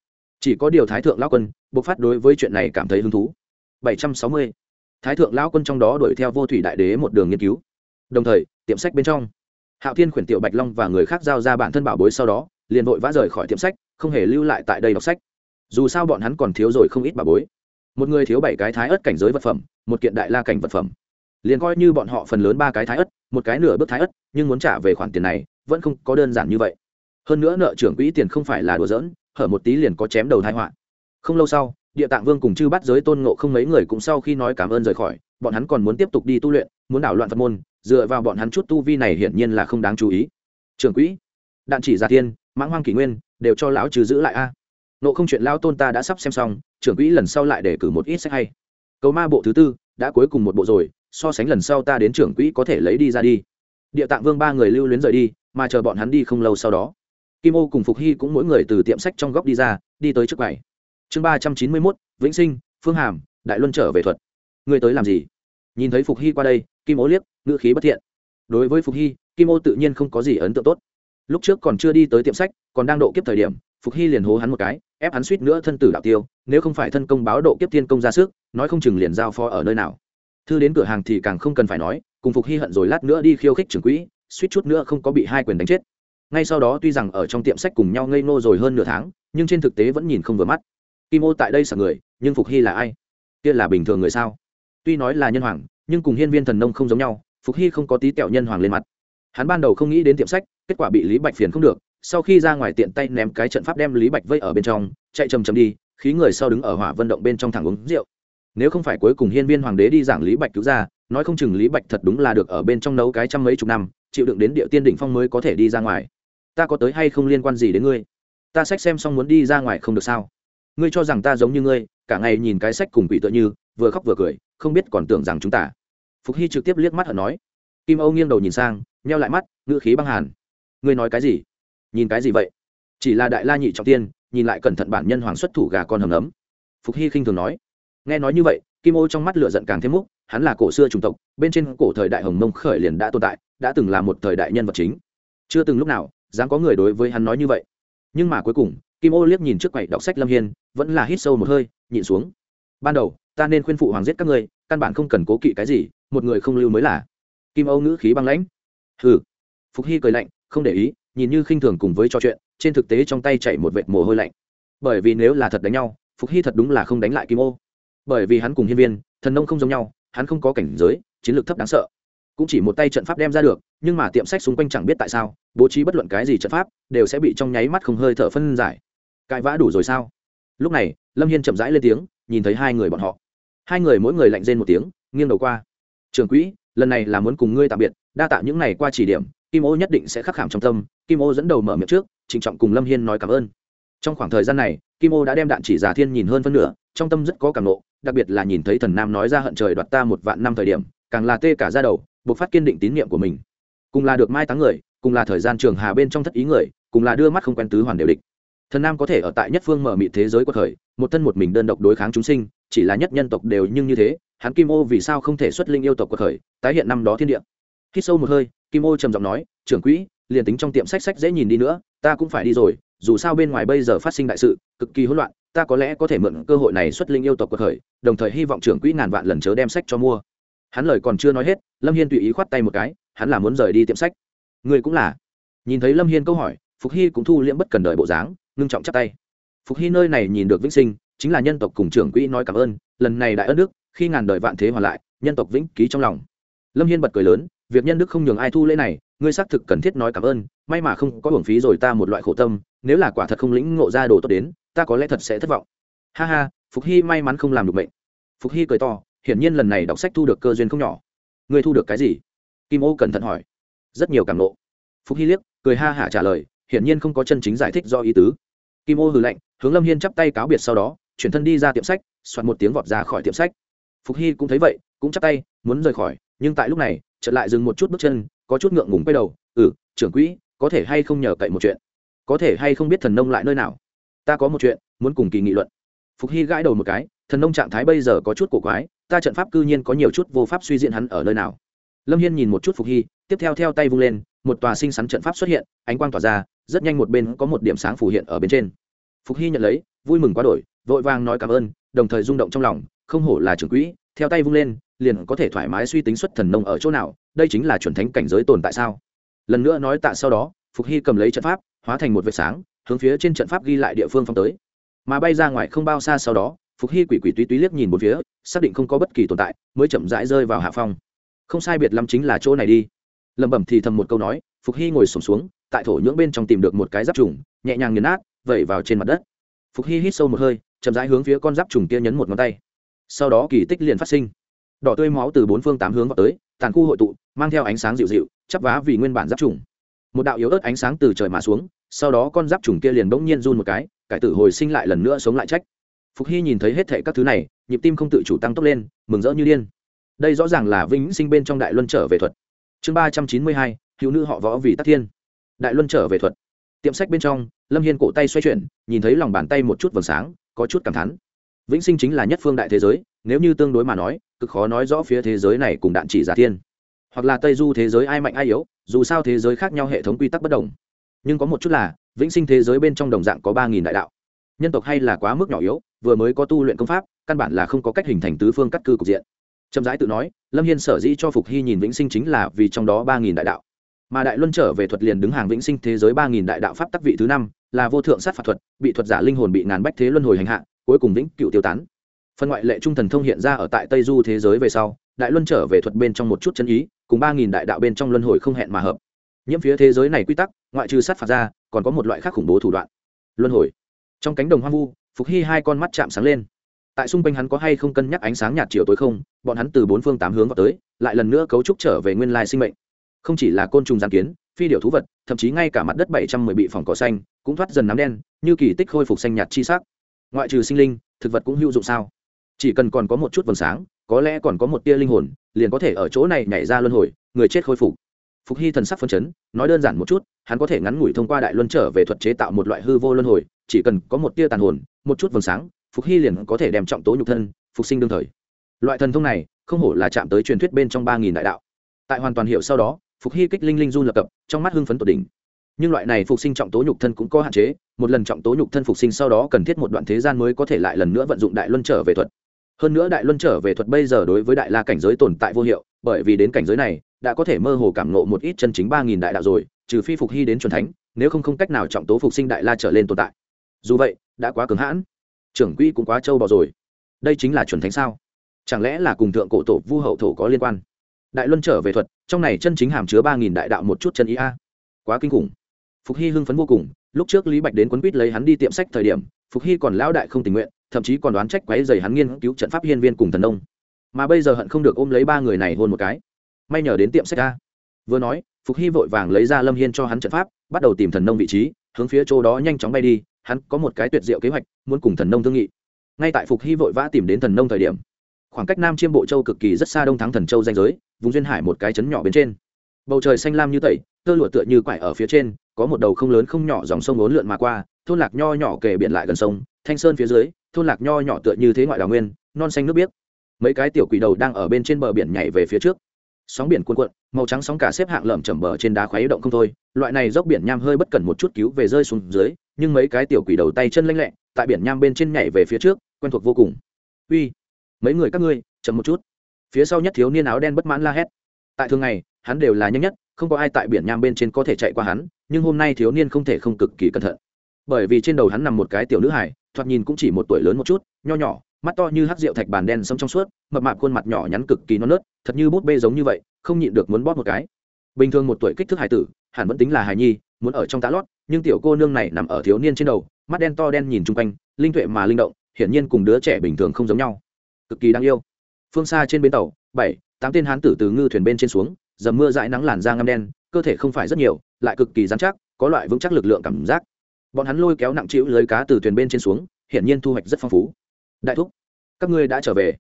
Chỉ có điều thái thượng lao quân, bộc phát đối với chuyện này cảm thấy hứng thú. 760. thái thượng lao quân trong đó đuổi theo vô thủy đại đế một đường nghiên cứu. Đồng thời, tiệm sách bên trong, hạo thiên khuyển tiểu bạch long và người khác giao ra bản thân bảo bối sau đó, liền vội vã rời khỏi tiệm sách, không hề lưu lại tại đây đọc sách. Dù sao bọn hắn còn thiếu rồi không ít bảo bối một người thiếu bảy cái thái ớt cảnh giới vật phẩm, một kiện đại la cảnh vật phẩm. Liền coi như bọn họ phần lớn ba cái thái ớt, một cái nửa bước thái ớt, nhưng muốn trả về khoản tiền này, vẫn không có đơn giản như vậy. Hơn nữa nợ trưởng quỹ tiền không phải là đùa giỡn, hở một tí liền có chém đầu thái họa. Không lâu sau, địa tạng vương cùng chư bắt giới tôn ngộ không mấy người cũng sau khi nói cảm ơn rời khỏi, bọn hắn còn muốn tiếp tục đi tu luyện, muốn đảo loạn phật môn, dựa vào bọn hắn chút tu vi này hiển nhiên là không đáng chú ý. Trưởng quỹ, đạn chỉ gia thiên, mãng hoang kỷ nguyên, đều cho lão trừ giữ lại a. Nộ không chuyện lao tôn ta đã sắp xem xong trưởng quỹ lần sau lại để cử một ít sách hay. Cầu ma bộ thứ tư, đã cuối cùng một bộ rồi, so sánh lần sau ta đến trưởng quỹ có thể lấy đi ra đi. Địa tạng vương ba người lưu luyến rời đi, mà chờ bọn hắn đi không lâu sau đó. Kim ô cùng phục hy cũng mỗi người từ tiệm sách trong góc đi ra, đi tới trước bảy chương ba trăm chín mươi mốt, vĩnh sinh, phương hàm, đại luân trở về thuật. Người tới làm gì? Nhìn thấy phục hy qua đây, kim ô liếc, ngữ khí bất thiện. Đối với phục hy, kim ô tự nhiên không có gì ấn tượng tốt. Lúc trước còn chưa đi tới tiệm sách, còn đang độ kiếp thời điểm, phục hy liền hố hắn một cái ép hắn suýt nữa thân tử đạo tiêu, nếu không phải thân công báo độ kiếp tiên công ra sức, nói không chừng liền giao phó ở nơi nào. Thư đến cửa hàng thì càng không cần phải nói, cùng phục hy hận rồi lát nữa đi khiêu khích trưởng quỹ, suýt chút nữa không có bị hai quyền đánh chết. Ngay sau đó tuy rằng ở trong tiệm sách cùng nhau ngây ngô rồi hơn nửa tháng, nhưng trên thực tế vẫn nhìn không vừa mắt. Kim ô tại đây sạc người, nhưng phục hy là ai? Kia là bình thường người sao? Tuy nói là nhân hoàng, nhưng cùng hiên viên thần nông không giống nhau, phục hy không có tí tẹo nhân hoàng lên mặt. Hắn ban đầu không nghĩ đến tiệm sách, kết quả bị lý bạch phiền không được sau khi ra ngoài tiện tay ném cái trận pháp đem lý bạch vây ở bên trong, chạy chầm chầm đi, khí người sau đứng ở hỏa vận động bên trong thẳng uống rượu. Nếu không phải cuối cùng hiên viên hoàng đế đi giảng lý bạch cứu ra, nói không chừng lý bạch thật đúng là được ở bên trong nấu cái trăm mấy chục năm, chịu đựng đến địa tiên đỉnh phong mới có thể đi ra ngoài. Ta có tới hay không liên quan gì đến ngươi? Ta sách xem xong muốn đi ra ngoài không được sao? Ngươi cho rằng ta giống như ngươi, cả ngày nhìn cái sách cùng quỷ tựa như, vừa khóc vừa cười, không biết còn tưởng rằng chúng ta. Phục hy trực tiếp liếc mắt hận nói. Kim âu nghiêng đầu nhìn sang, nheo lại mắt, ngữ khí băng hàn. Ngươi nói cái gì? Nhìn cái gì vậy? Chỉ là đại la nhị trọng tiên, nhìn lại cẩn thận bản nhân hoàng xuất thủ gà con hầm ấm phục hy khinh thường nói. Nghe nói như vậy, kim ô trong mắt lửa giận càng thêm múc, hắn là cổ xưa chủng tộc, bên trên cổ thời đại hồng mông khởi liền đã tồn tại, đã từng là một thời đại nhân vật chính. Chưa từng lúc nào, dám có người đối với hắn nói như vậy. Nhưng mà cuối cùng, kim ô liếc nhìn trước quầy đọc sách lâm hiên, vẫn là hít sâu một hơi, nhịn xuống. Ban đầu, ta nên khuyên phụ hoàng giết các ngươi, căn bản không cần cố kỵ cái gì, một người không lưu mới là. Kim âu ngữ khí băng lãnh. Hừ. Phục hy cười lạnh, không để ý nhìn như khinh thường cùng với trò chuyện, trên thực tế trong tay chạy một vệt mồ hôi lạnh. Bởi vì nếu là thật đánh nhau, phục hy thật đúng là không đánh lại kim ô. Bởi vì hắn cùng hiên viên, thần nông không giống nhau, hắn không có cảnh giới, chiến lược thấp đáng sợ. Cũng chỉ một tay trận pháp đem ra được, nhưng mà tiệm sách xung quanh chẳng biết tại sao, bố trí bất luận cái gì trận pháp, đều sẽ bị trong nháy mắt không hơi thở phân giải. Cãi vã đủ rồi sao? Lúc này, lâm hiên chậm rãi lên tiếng, nhìn thấy hai người bọn họ. Hai người mỗi người lạnh rên một tiếng, nghiêng đầu qua. Trường quỹ, lần này là muốn cùng ngươi tạm biệt, đa tạ những này qua chỉ điểm kim ô nhất định sẽ khắc khảm trong tâm, kim ô dẫn đầu mở miệng trước, trịnh trọng cùng lâm hiên nói cảm ơn. Trong khoảng thời gian này, kim ô đã đem đạn chỉ giả thiên nhìn hơn phân nửa, trong tâm rất có cảm nộ, đặc biệt là nhìn thấy thần nam nói ra hận trời đoạt ta một vạn năm thời điểm, càng là tê cả ra đầu, buộc phát kiên định tín nhiệm của mình. Cùng là được mai táng người, cùng là thời gian trường hà bên trong thất ý người, cùng là đưa mắt không quen tứ hoàn đều địch. Thần nam có thể ở tại nhất phương mở mị thế giới của thời, một thân một mình đơn độc đối kháng chúng sinh, chỉ là nhất nhân tộc đều nhưng như thế, hắn kim ô vì sao không thể xuất linh yêu tộc của thời, tái hiện năm đó thiên địa. Hít sâu một hơi kim ô trầm giọng nói, trưởng quỹ, liền tính trong tiệm sách sách dễ nhìn đi nữa, ta cũng phải đi rồi, dù sao bên ngoài bây giờ phát sinh đại sự, cực kỳ hỗn loạn, ta có lẽ có thể mượn cơ hội này xuất linh yêu tộc của khởi, đồng thời hy vọng trưởng quỹ ngàn vạn lần chớ đem sách cho mua. Hắn lời còn chưa nói hết, lâm hiên tùy ý khoát tay một cái, hắn là muốn rời đi tiệm sách. Người cũng là. Nhìn thấy lâm hiên câu hỏi, phục hy cũng thu liễm bất cần đời bộ dáng, ngưng trọng chắp tay. Phục hy nơi này nhìn được vĩnh sinh, chính là nhân tộc cùng trưởng quỹ nói cảm ơn, lần này đại ân đức, khi ngàn đời vạn thế hoàn lại, nhân tộc vĩnh ký trong lòng. Lâm hiên bật cười lớn việc nhân đức không nhường ai thu lễ này, ngươi xác thực cần thiết nói cảm ơn, may mà không có hưởng phí rồi ta một loại khổ tâm, nếu là quả thật không lĩnh ngộ ra đồ tốt đến, ta có lẽ thật sẽ thất vọng. Ha ha, phục hy may mắn không làm được mệnh. phục hy cười to, hiển nhiên lần này đọc sách thu được cơ duyên không nhỏ. Ngươi thu được cái gì? Kim ô cẩn thận hỏi. Rất nhiều cảm nộ. Phục hy liếc, cười ha hả trả lời, hiển nhiên không có chân chính giải thích do ý tứ. Kim ô hừ lạnh, hướng lâm hiên chắp tay cáo biệt sau đó, chuyển thân đi ra tiệm sách soạt một tiếng vọt ra khỏi tiệm sách. Phục hy cũng thấy vậy, cũng chắp tay, muốn rời khỏi, nhưng tại lúc này chợt lại dừng một chút bước chân, có chút ngượng ngùng quay đầu ừ trưởng quỹ, có thể hay không nhờ cậy một chuyện? Có thể hay không biết thần nông lại nơi nào? Ta có một chuyện, muốn cùng kỳ nghị luận. Phục hy gãi đầu một cái, thần nông trạng thái bây giờ có chút cổ quái, ta trận pháp cư nhiên có nhiều chút vô pháp suy diễn hắn ở nơi nào. Lâm hiên nhìn một chút phục hy, tiếp theo theo tay vung lên, một tòa sinh sắn trận pháp xuất hiện, ánh quang tỏa ra, rất nhanh một bên có một điểm sáng phủ hiện ở bên trên. Phục hy nhận lấy, vui mừng quá đổi, vội vàng nói cảm ơn, đồng thời rung động trong lòng, không hổ là trưởng quỹ. Theo tay vung lên liền có thể thoải mái suy tính xuất thần nông ở chỗ nào, đây chính là chuẩn thánh cảnh giới tồn tại sao? Lần nữa nói tạ sau đó, phục hy cầm lấy trận pháp, hóa thành một vệt sáng, hướng phía trên trận pháp ghi lại địa phương phong tới. Mà bay ra ngoài không bao xa sau đó, phục hy quỷ quỷ túy túy liếc nhìn một phía, xác định không có bất kỳ tồn tại, mới chậm rãi rơi vào hạ phong. Không sai biệt lắm chính là chỗ này đi. Lẩm bẩm thì thầm một câu nói, phục hy ngồi sổm xuống, tại thổ nhưỡng bên trong tìm được một cái giáp trùng, nhẹ nhàng nghiền nát, vẩy vào trên mặt đất. Phục hy hít sâu một hơi, chậm rãi hướng phía con giáp trùng kia nhấn một ngón tay. Sau đó kỳ tích liền phát sinh đỏ tươi máu từ bốn phương tám hướng vào tới, tàn khu hội tụ, mang theo ánh sáng dịu dịu, chắp vá vì nguyên bản giáp trùng. Một đạo yếu ớt ánh sáng từ trời mà xuống, sau đó con giáp trùng kia liền bỗng nhiên run một cái, cải tử hồi sinh lại lần nữa sống lại trách. Phục hy nhìn thấy hết thệ các thứ này, nhịp tim không tự chủ tăng tốc lên, mừng rỡ như điên. Đây rõ ràng là vĩnh sinh bên trong đại luân trở về thuật. Chương ba trăm chín mươi hai, hữu nữ họ võ vì tắc thiên. Đại luân trở về thuật. Tiệm sách bên trong, lâm hiên cổ tay xoay chuyển, nhìn thấy lòng bàn tay một chút vầng sáng, có chút cảm thán. Vĩnh sinh chính là nhất phương đại thế giới, nếu như tương đối mà nói cực khó nói rõ phía thế giới này cùng đạn chỉ giả thiên. Hoặc là tây du thế giới ai mạnh ai yếu, dù sao thế giới khác nhau hệ thống quy tắc bất đồng. Nhưng có một chút là, vĩnh sinh thế giới bên trong đồng dạng có ba nghìn đại đạo. Nhân tộc hay là quá mức nhỏ yếu, vừa mới có tu luyện công pháp, căn bản là không có cách hình thành tứ phương cắt cư cục diện. Trầm rãi tự nói, lâm hiên sở dĩ cho phục hy nhìn vĩnh sinh chính là vì trong đó ba nghìn đại đạo. Mà đại luân trở về thuật liền đứng hàng vĩnh sinh thế giới ba nghìn đại đạo pháp tắc vị thứ năm, là vô thượng sát phạt thuật, bị thuật giả linh hồn bị ngàn bách thế luân hồi hành hạ, cuối cùng vĩnh cựu tiêu tán phần ngoại lệ trung thần thông hiện ra ở tại tây du thế giới về sau, đại luân trở về thuật bên trong một chút chân ý, cùng ba nghìn đại đạo bên trong luân hồi không hẹn mà hợp. Nhiễm phía thế giới này quy tắc, ngoại trừ sát phạt ra, còn có một loại khác khủng bố thủ đoạn. Luân hồi. Trong cánh đồng hoang vu, phục hy hai con mắt chạm sáng lên. Tại xung quanh hắn có hay không cân nhắc ánh sáng nhạt chiều tối không, bọn hắn từ bốn phương tám hướng vào tới, lại lần nữa cấu trúc trở về nguyên lai sinh mệnh. Không chỉ là côn trùng giàn kiến, phi điệu thú vật, thậm chí ngay cả mặt đất bảy trăm mười bị phòng cỏ xanh, cũng thoát dần nắm đen, như kỳ tích khôi phục xanh nhạt chi sắc. Ngoại trừ sinh linh, thực vật cũng hữu dụng sao? Chỉ cần còn có một chút vầng sáng, có lẽ còn có một tia linh hồn, liền có thể ở chỗ này nhảy ra luân hồi, người chết khôi phục. Phục hy thần sắc phân chấn, nói đơn giản một chút, hắn có thể ngắn ngủi thông qua đại luân trở về thuật chế tạo một loại hư vô luân hồi, chỉ cần có một tia tàn hồn, một chút vầng sáng, phục hy liền có thể đem trọng tố nhục thân, phục sinh đương thời. Loại thần thông này, không hổ là chạm tới truyền thuyết bên trong ba nghìn đại đạo. Tại hoàn toàn hiểu sau đó, phục hy kích linh linh run lập cập, trong mắt hưng phấn tột đỉnh. Nhưng loại này phục sinh trọng tố nhục thân cũng có hạn chế, một lần trọng tố nhục thân phục sinh sau đó cần thiết một đoạn thế gian mới có thể lại lần nữa vận dụng đại luân trở về thuật hơn nữa đại luân trở về thuật bây giờ đối với đại la cảnh giới tồn tại vô hiệu, bởi vì đến cảnh giới này, đã có thể mơ hồ cảm nộ một ít chân chính ba nghìn đại đạo rồi, trừ phi phục hy đến c thánh, nếu không không cách nào trọng tố phục sinh đại la trở lên tồn tại. Dù vậy, đã quá cứng hãn. Trưởng quỹ cũng quá trâu bò rồi. Đây chính là chuẩn thánh sao? Chẳng lẽ là cùng thượng cổ tổ vu hậu thổ có liên quan? Đại luân trở về thuật, trong này chân chính hàm chứa ba nghìn đại đạo một chút chân ý a. Quá kinh khủng phục hy hưng phấn vô cùng, lúc trước lý bạch đến quấn quýt lấy hắn đi tiệm sách thời điểm, phục hy còn lão đại không tình nguyện, thậm chí còn đoán trách quáy dày hắn nghiên cứu trận pháp hiên viên cùng thần nông. Mà bây giờ hận không được ôm lấy ba người này hôn một cái. May nhờ đến tiệm sách a. Vừa nói, phục hy vội vàng lấy ra lâm hiên cho hắn trận pháp, bắt đầu tìm thần nông vị trí, hướng phía chỗ đó nhanh chóng bay đi, hắn có một cái tuyệt diệu kế hoạch, muốn cùng thần nông thương nghị. Ngay tại phục hy vội vã tìm đến thần nông thời điểm, khoảng cách nam chiêm bộ châu cực kỳ rất xa đông thắng thần châu danh giới, vùng duyên hải một cái chấn nhỏ bên trên. Bầu trời xanh lam như tẩy, tơ lụa tựa như quải ở phía trên có một đầu không lớn không nhỏ dòng sông ốn lượn mà qua, thôn lạc nho nhỏ kề biển lại gần sông, thanh sơn phía dưới, thôn lạc nho nhỏ tựa như thế ngoại đào nguyên, non xanh nước biếc. Mấy cái tiểu quỷ đầu đang ở bên trên bờ biển nhảy về phía trước. Sóng biển cuộn cuộn, màu trắng sóng cả xếp hạng lởm chầm bờ trên đá khoáy động không thôi, loại này dốc biển nham hơi bất cần một chút cứu về rơi xuống dưới, nhưng mấy cái tiểu quỷ đầu tay chân lanh lẹ, tại biển nham bên trên nhảy về phía trước, quen thuộc vô cùng. Uy, mấy người các ngươi, chậm một chút. Phía sau nhất thiếu niên áo đen bất mãn la hét. Tại thường ngày, hắn đều là nhanh nhất không có ai tại biển nham bên trên có thể chạy qua hắn, nhưng hôm nay thiếu niên không thể không cực kỳ cẩn thận. Bởi vì trên đầu hắn nằm một cái tiểu nữ hải thoạt nhìn cũng chỉ một tuổi lớn một chút, nho nhỏ, mắt to như hắc rượu thạch bàn đen sông trong suốt, mập mạp khuôn mặt nhỏ nhắn cực kỳ non nớt, thật như bút bê giống như vậy, không nhịn được muốn bóp một cái. Bình thường một tuổi kích thước hải tử, hẳn vẫn tính là hài nhi, muốn ở trong tá lót, nhưng tiểu cô nương này nằm ở thiếu niên trên đầu, mắt đen to đen nhìn chung quanh, linh tuệ mà linh động, hiển nhiên cùng đứa trẻ bình thường không giống nhau. Cực kỳ đáng yêu. Phương xa trên bến tàu, bảy, tám tên hán tử từ ngư thuyền bên trên xuống dầm mưa dãi nắng làn da ngăm đen, cơ thể không phải rất nhiều, lại cực kỳ dán chắc, có loại vững chắc lực lượng cảm giác. Bọn hắn lôi kéo nặng trĩu lưới cá từ thuyền bên trên xuống, hiển nhiên thu hoạch rất phong phú. Đại thúc, các ngươi đã trở về.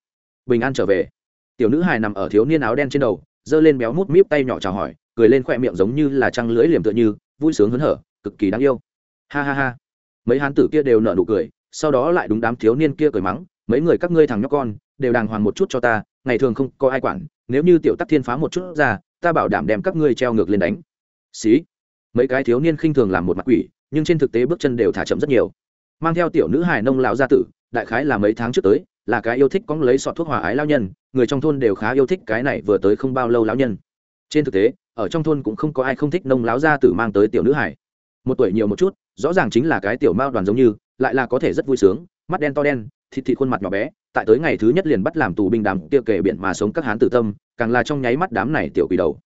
Bình an trở về. Tiểu nữ hài nằm ở thiếu niên áo đen trên đầu, giơ lên béo mút míp tay nhỏ chào hỏi, cười lên khoe miệng giống như là trăng lưỡi liềm tựa như, vui sướng hớn hở, cực kỳ đáng yêu. Ha ha ha. Mấy hán tử kia đều nở nụ cười, sau đó lại đúng đám thiếu niên kia cười mắng, mấy người các ngươi thằng nhóc con, đều đàng hoàng một chút cho ta ngày thường không có ai quản, nếu như tiểu tắc thiên phá một chút ra, ta bảo đảm đem các ngươi treo ngược lên đánh. Xí. Mấy cái thiếu niên khinh thường làm một mặt quỷ, nhưng trên thực tế bước chân đều thả chậm rất nhiều. Mang theo tiểu nữ hài nông lão gia tử, đại khái là mấy tháng trước tới, là cái yêu thích có lấy sọt thuốc hòa ái lao nhân, người trong thôn đều khá yêu thích cái này vừa tới không bao lâu lão nhân. Trên thực tế, ở trong thôn cũng không có ai không thích nông lão gia tử mang tới tiểu nữ hải một tuổi nhiều một chút, rõ ràng chính là cái tiểu mao đoàn giống như lại là có thể rất vui sướng, mắt đen to đen, thịt thịt khuôn mặt nhỏ bé, tại tới ngày thứ nhất liền bắt làm tù binh đàm kia kể biển mà sống các hán tử tâm, càng là trong nháy mắt đám này tiểu quỷ đầu.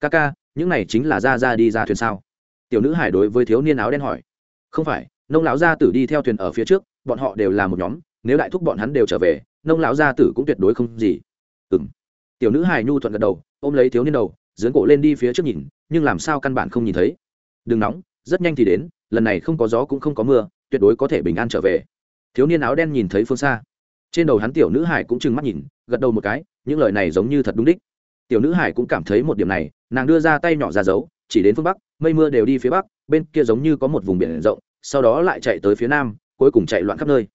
Ca ca, những này chính là ra ra đi ra thuyền sao? Tiểu nữ hải đối với thiếu niên áo đen hỏi. Không phải, nông lão gia tử đi theo thuyền ở phía trước, bọn họ đều là một nhóm, nếu đại thúc bọn hắn đều trở về, nông lão gia tử cũng tuyệt đối không gì. Ừng tiểu nữ hải nhu thuận gật đầu, ôm lấy thiếu niên đầu dưỡng cổ lên đi phía trước nhìn, nhưng làm sao căn bản không nhìn thấy. Đừng nóng, rất nhanh thì đến, lần này không có gió cũng không có mưa tuyệt đối có thể bình an trở về. Thiếu niên áo đen nhìn thấy phương xa. Trên đầu hắn tiểu nữ hải cũng trừng mắt nhìn, gật đầu một cái, những lời này giống như thật đúng đích. Tiểu nữ hải cũng cảm thấy một điểm này, nàng đưa ra tay nhỏ ra giấu chỉ đến phương bắc, mây mưa đều đi phía bắc, bên kia giống như có một vùng biển rộng, sau đó lại chạy tới phía nam, cuối cùng chạy loạn khắp nơi.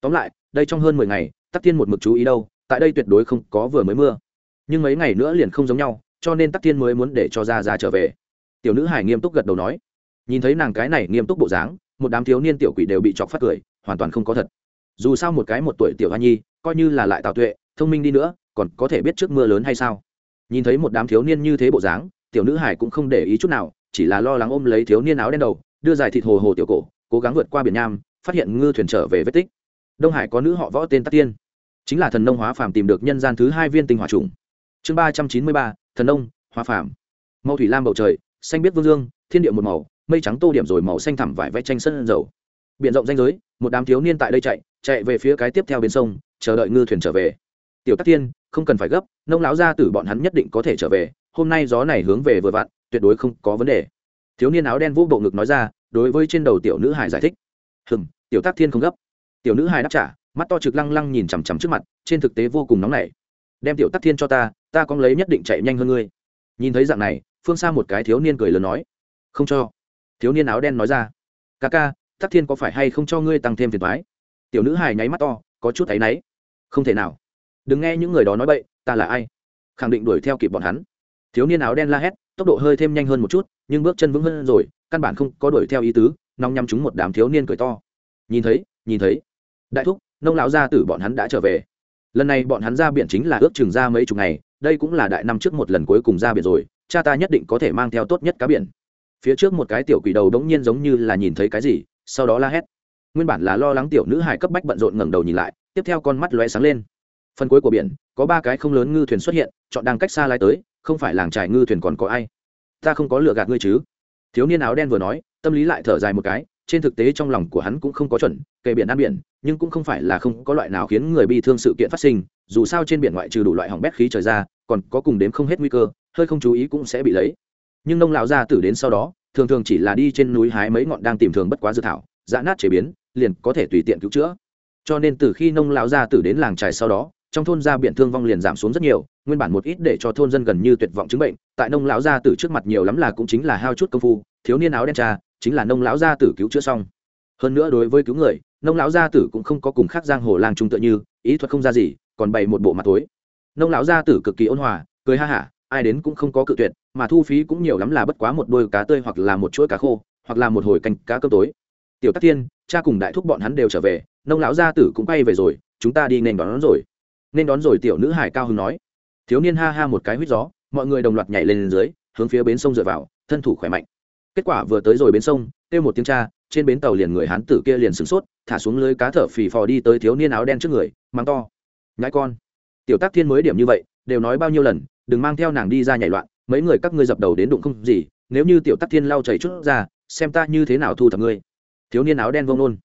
Tóm lại, đây trong hơn mười ngày, tắc thiên một mực chú ý đâu, tại đây tuyệt đối không có vừa mới mưa. Nhưng mấy ngày nữa liền không giống nhau, cho nên tắc thiên mới muốn để cho ra ra trở về. Tiểu nữ hải nghiêm túc gật đầu nói. Nhìn thấy nàng cái này nghiêm túc bộ dáng một đám thiếu niên tiểu quỷ đều bị chọc phát cười, hoàn toàn không có thật. Dù sao một cái một tuổi tiểu hoa nhi, coi như là lại tạo tuệ, thông minh đi nữa, còn có thể biết trước mưa lớn hay sao? Nhìn thấy một đám thiếu niên như thế bộ dáng, tiểu nữ hải cũng không để ý chút nào, chỉ là lo lắng ôm lấy thiếu niên áo đen đầu, đưa dài thịt hồ hồ tiểu cổ, cố gắng vượt qua biển nham phát hiện ngư thuyền trở về vết tích. Đông hải có nữ họ võ tên tắc tiên, chính là thần nông hóa phàm tìm được nhân gian thứ hai viên tinh hỏa trùng. Chương ba trăm chín mươi ba, thần nông, hóa phàm. Màu thủy lam bầu trời, xanh biết vương dương, thiên địa một màu mây trắng tô điểm rồi màu xanh thẳm vải vẽ tranh sân dầu. Biển rộng danh giới, một đám thiếu niên tại đây chạy chạy về phía cái tiếp theo bên sông, chờ đợi ngư thuyền trở về. Tiểu tắc tiên không cần phải gấp, nông lão gia tử bọn hắn nhất định có thể trở về, hôm nay gió này hướng về vừa vặn, tuyệt đối không có vấn đề. Thiếu niên áo đen vũ bộ ngực nói ra, đối với trên đầu tiểu nữ hải giải thích. Hừng tiểu tác thiên không gấp. Tiểu nữ hải đáp trả, mắt to trực lăng lăng nhìn chằm chằm trước mặt, trên thực tế vô cùng nóng nảy. Đem tiểu tác thiên cho ta ta con lấy nhất định chạy nhanh hơn ngươi. Nhìn thấy dạng này, phương xa một cái thiếu niên cười lớn nói, không cho thiếu niên áo đen nói ra. Ca ca tác thiên có phải hay không cho ngươi tăng thêm phiền thoái tiểu nữ hài nháy mắt to, có chút thấy náy. Không thể nào. Đừng nghe những người đó nói bậy, ta là ai? Khẳng định đuổi theo kịp bọn hắn. Thiếu niên áo đen la hét, tốc độ hơi thêm nhanh hơn một chút, nhưng bước chân vững hơn rồi, căn bản không có đuổi theo ý tứ nong nhắm chúng một đám thiếu niên cười to. Nhìn thấy nhìn thấy. Đại thúc, nông lão gia tử bọn hắn đã trở về. Lần này bọn hắn ra biển chính là ước chừng ra mấy chục ngày, đây cũng là đại năm trước một lần cuối cùng ra biển rồi, cha ta nhất định có thể mang theo tốt nhất cá biển phía trước một cái tiểu quỷ đầu đống nhiên giống như là nhìn thấy cái gì, sau đó la hét. Nguyên bản là lo lắng tiểu nữ hải cấp bách bận rộn ngẩng đầu nhìn lại, tiếp theo con mắt lóe sáng lên. Phần cuối của biển, có ba cái không lớn ngư thuyền xuất hiện, chọn đang cách xa lái tới, không phải làng trải ngư thuyền còn có ai. Ta không có lựa gạt ngươi chứ. Thiếu niên áo đen vừa nói, tâm lý lại thở dài một cái, trên thực tế trong lòng của hắn cũng không có chuẩn kề biển ăn biển, nhưng cũng không phải là không có loại nào khiến người bị thương sự kiện phát sinh, dù sao trên biển ngoại trừ đủ loại hỏng bét khí trời ra, còn có cùng đếm không hết nguy cơ, hơi không chú ý cũng sẽ bị lấy nhưng nông lão gia tử đến sau đó, thường thường chỉ là đi trên núi hái mấy ngọn đang tìm thường bất quá dự thảo dã nát chế biến, liền có thể tùy tiện cứu chữa. Cho nên từ khi nông lão gia tử đến làng trài sau đó, trong thôn gia biển thương vong liền giảm xuống rất nhiều, nguyên bản một ít để cho thôn dân gần như tuyệt vọng chứng bệnh, tại nông lão gia tử trước mặt nhiều lắm là cũng chính là hao chút công phu, thiếu niên áo đen trà chính là nông lão gia tử cứu chữa xong. Hơn nữa đối với cứu người, nông lão gia tử cũng không có cùng khác giang hồ lang trung tự như, ý thuật không ra gì, còn bày một bộ mặt tối nông lão gia tử cực kỳ ôn hòa, cười ha hả ai đến cũng không có cự tuyệt, mà thu phí cũng nhiều lắm là bất quá một đôi cá tươi hoặc là một chuỗi cá khô, hoặc là một hồi canh cá cơm tối. Tiểu tắc thiên, cha cùng đại thúc bọn hắn đều trở về, nông lão gia tử cũng quay về rồi, chúng ta đi nên đón rồi. Nên đón rồi tiểu nữ hải cao hứng nói. Thiếu niên ha ha một cái huýt gió, mọi người đồng loạt nhảy lên dưới, hướng phía bến sông dựa vào, thân thủ khỏe mạnh. Kết quả vừa tới rồi bến sông, kêu một tiếng cha, trên bến tàu liền người hán tử kia liền sửng sốt, thả xuống lưới cá thở phì phò đi tới thiếu niên áo đen trước người mang to. Nhãi con. Tiểu tác thiên mới điểm như vậy, đều nói bao nhiêu lần đừng mang theo nàng đi ra nhảy loạn, mấy người các ngươi dập đầu đến đụng không gì, nếu như tiểu tác thiên lau chảy chút ra, xem ta như thế nào thu thập ngươi. Thiếu niên áo đen vông nôn.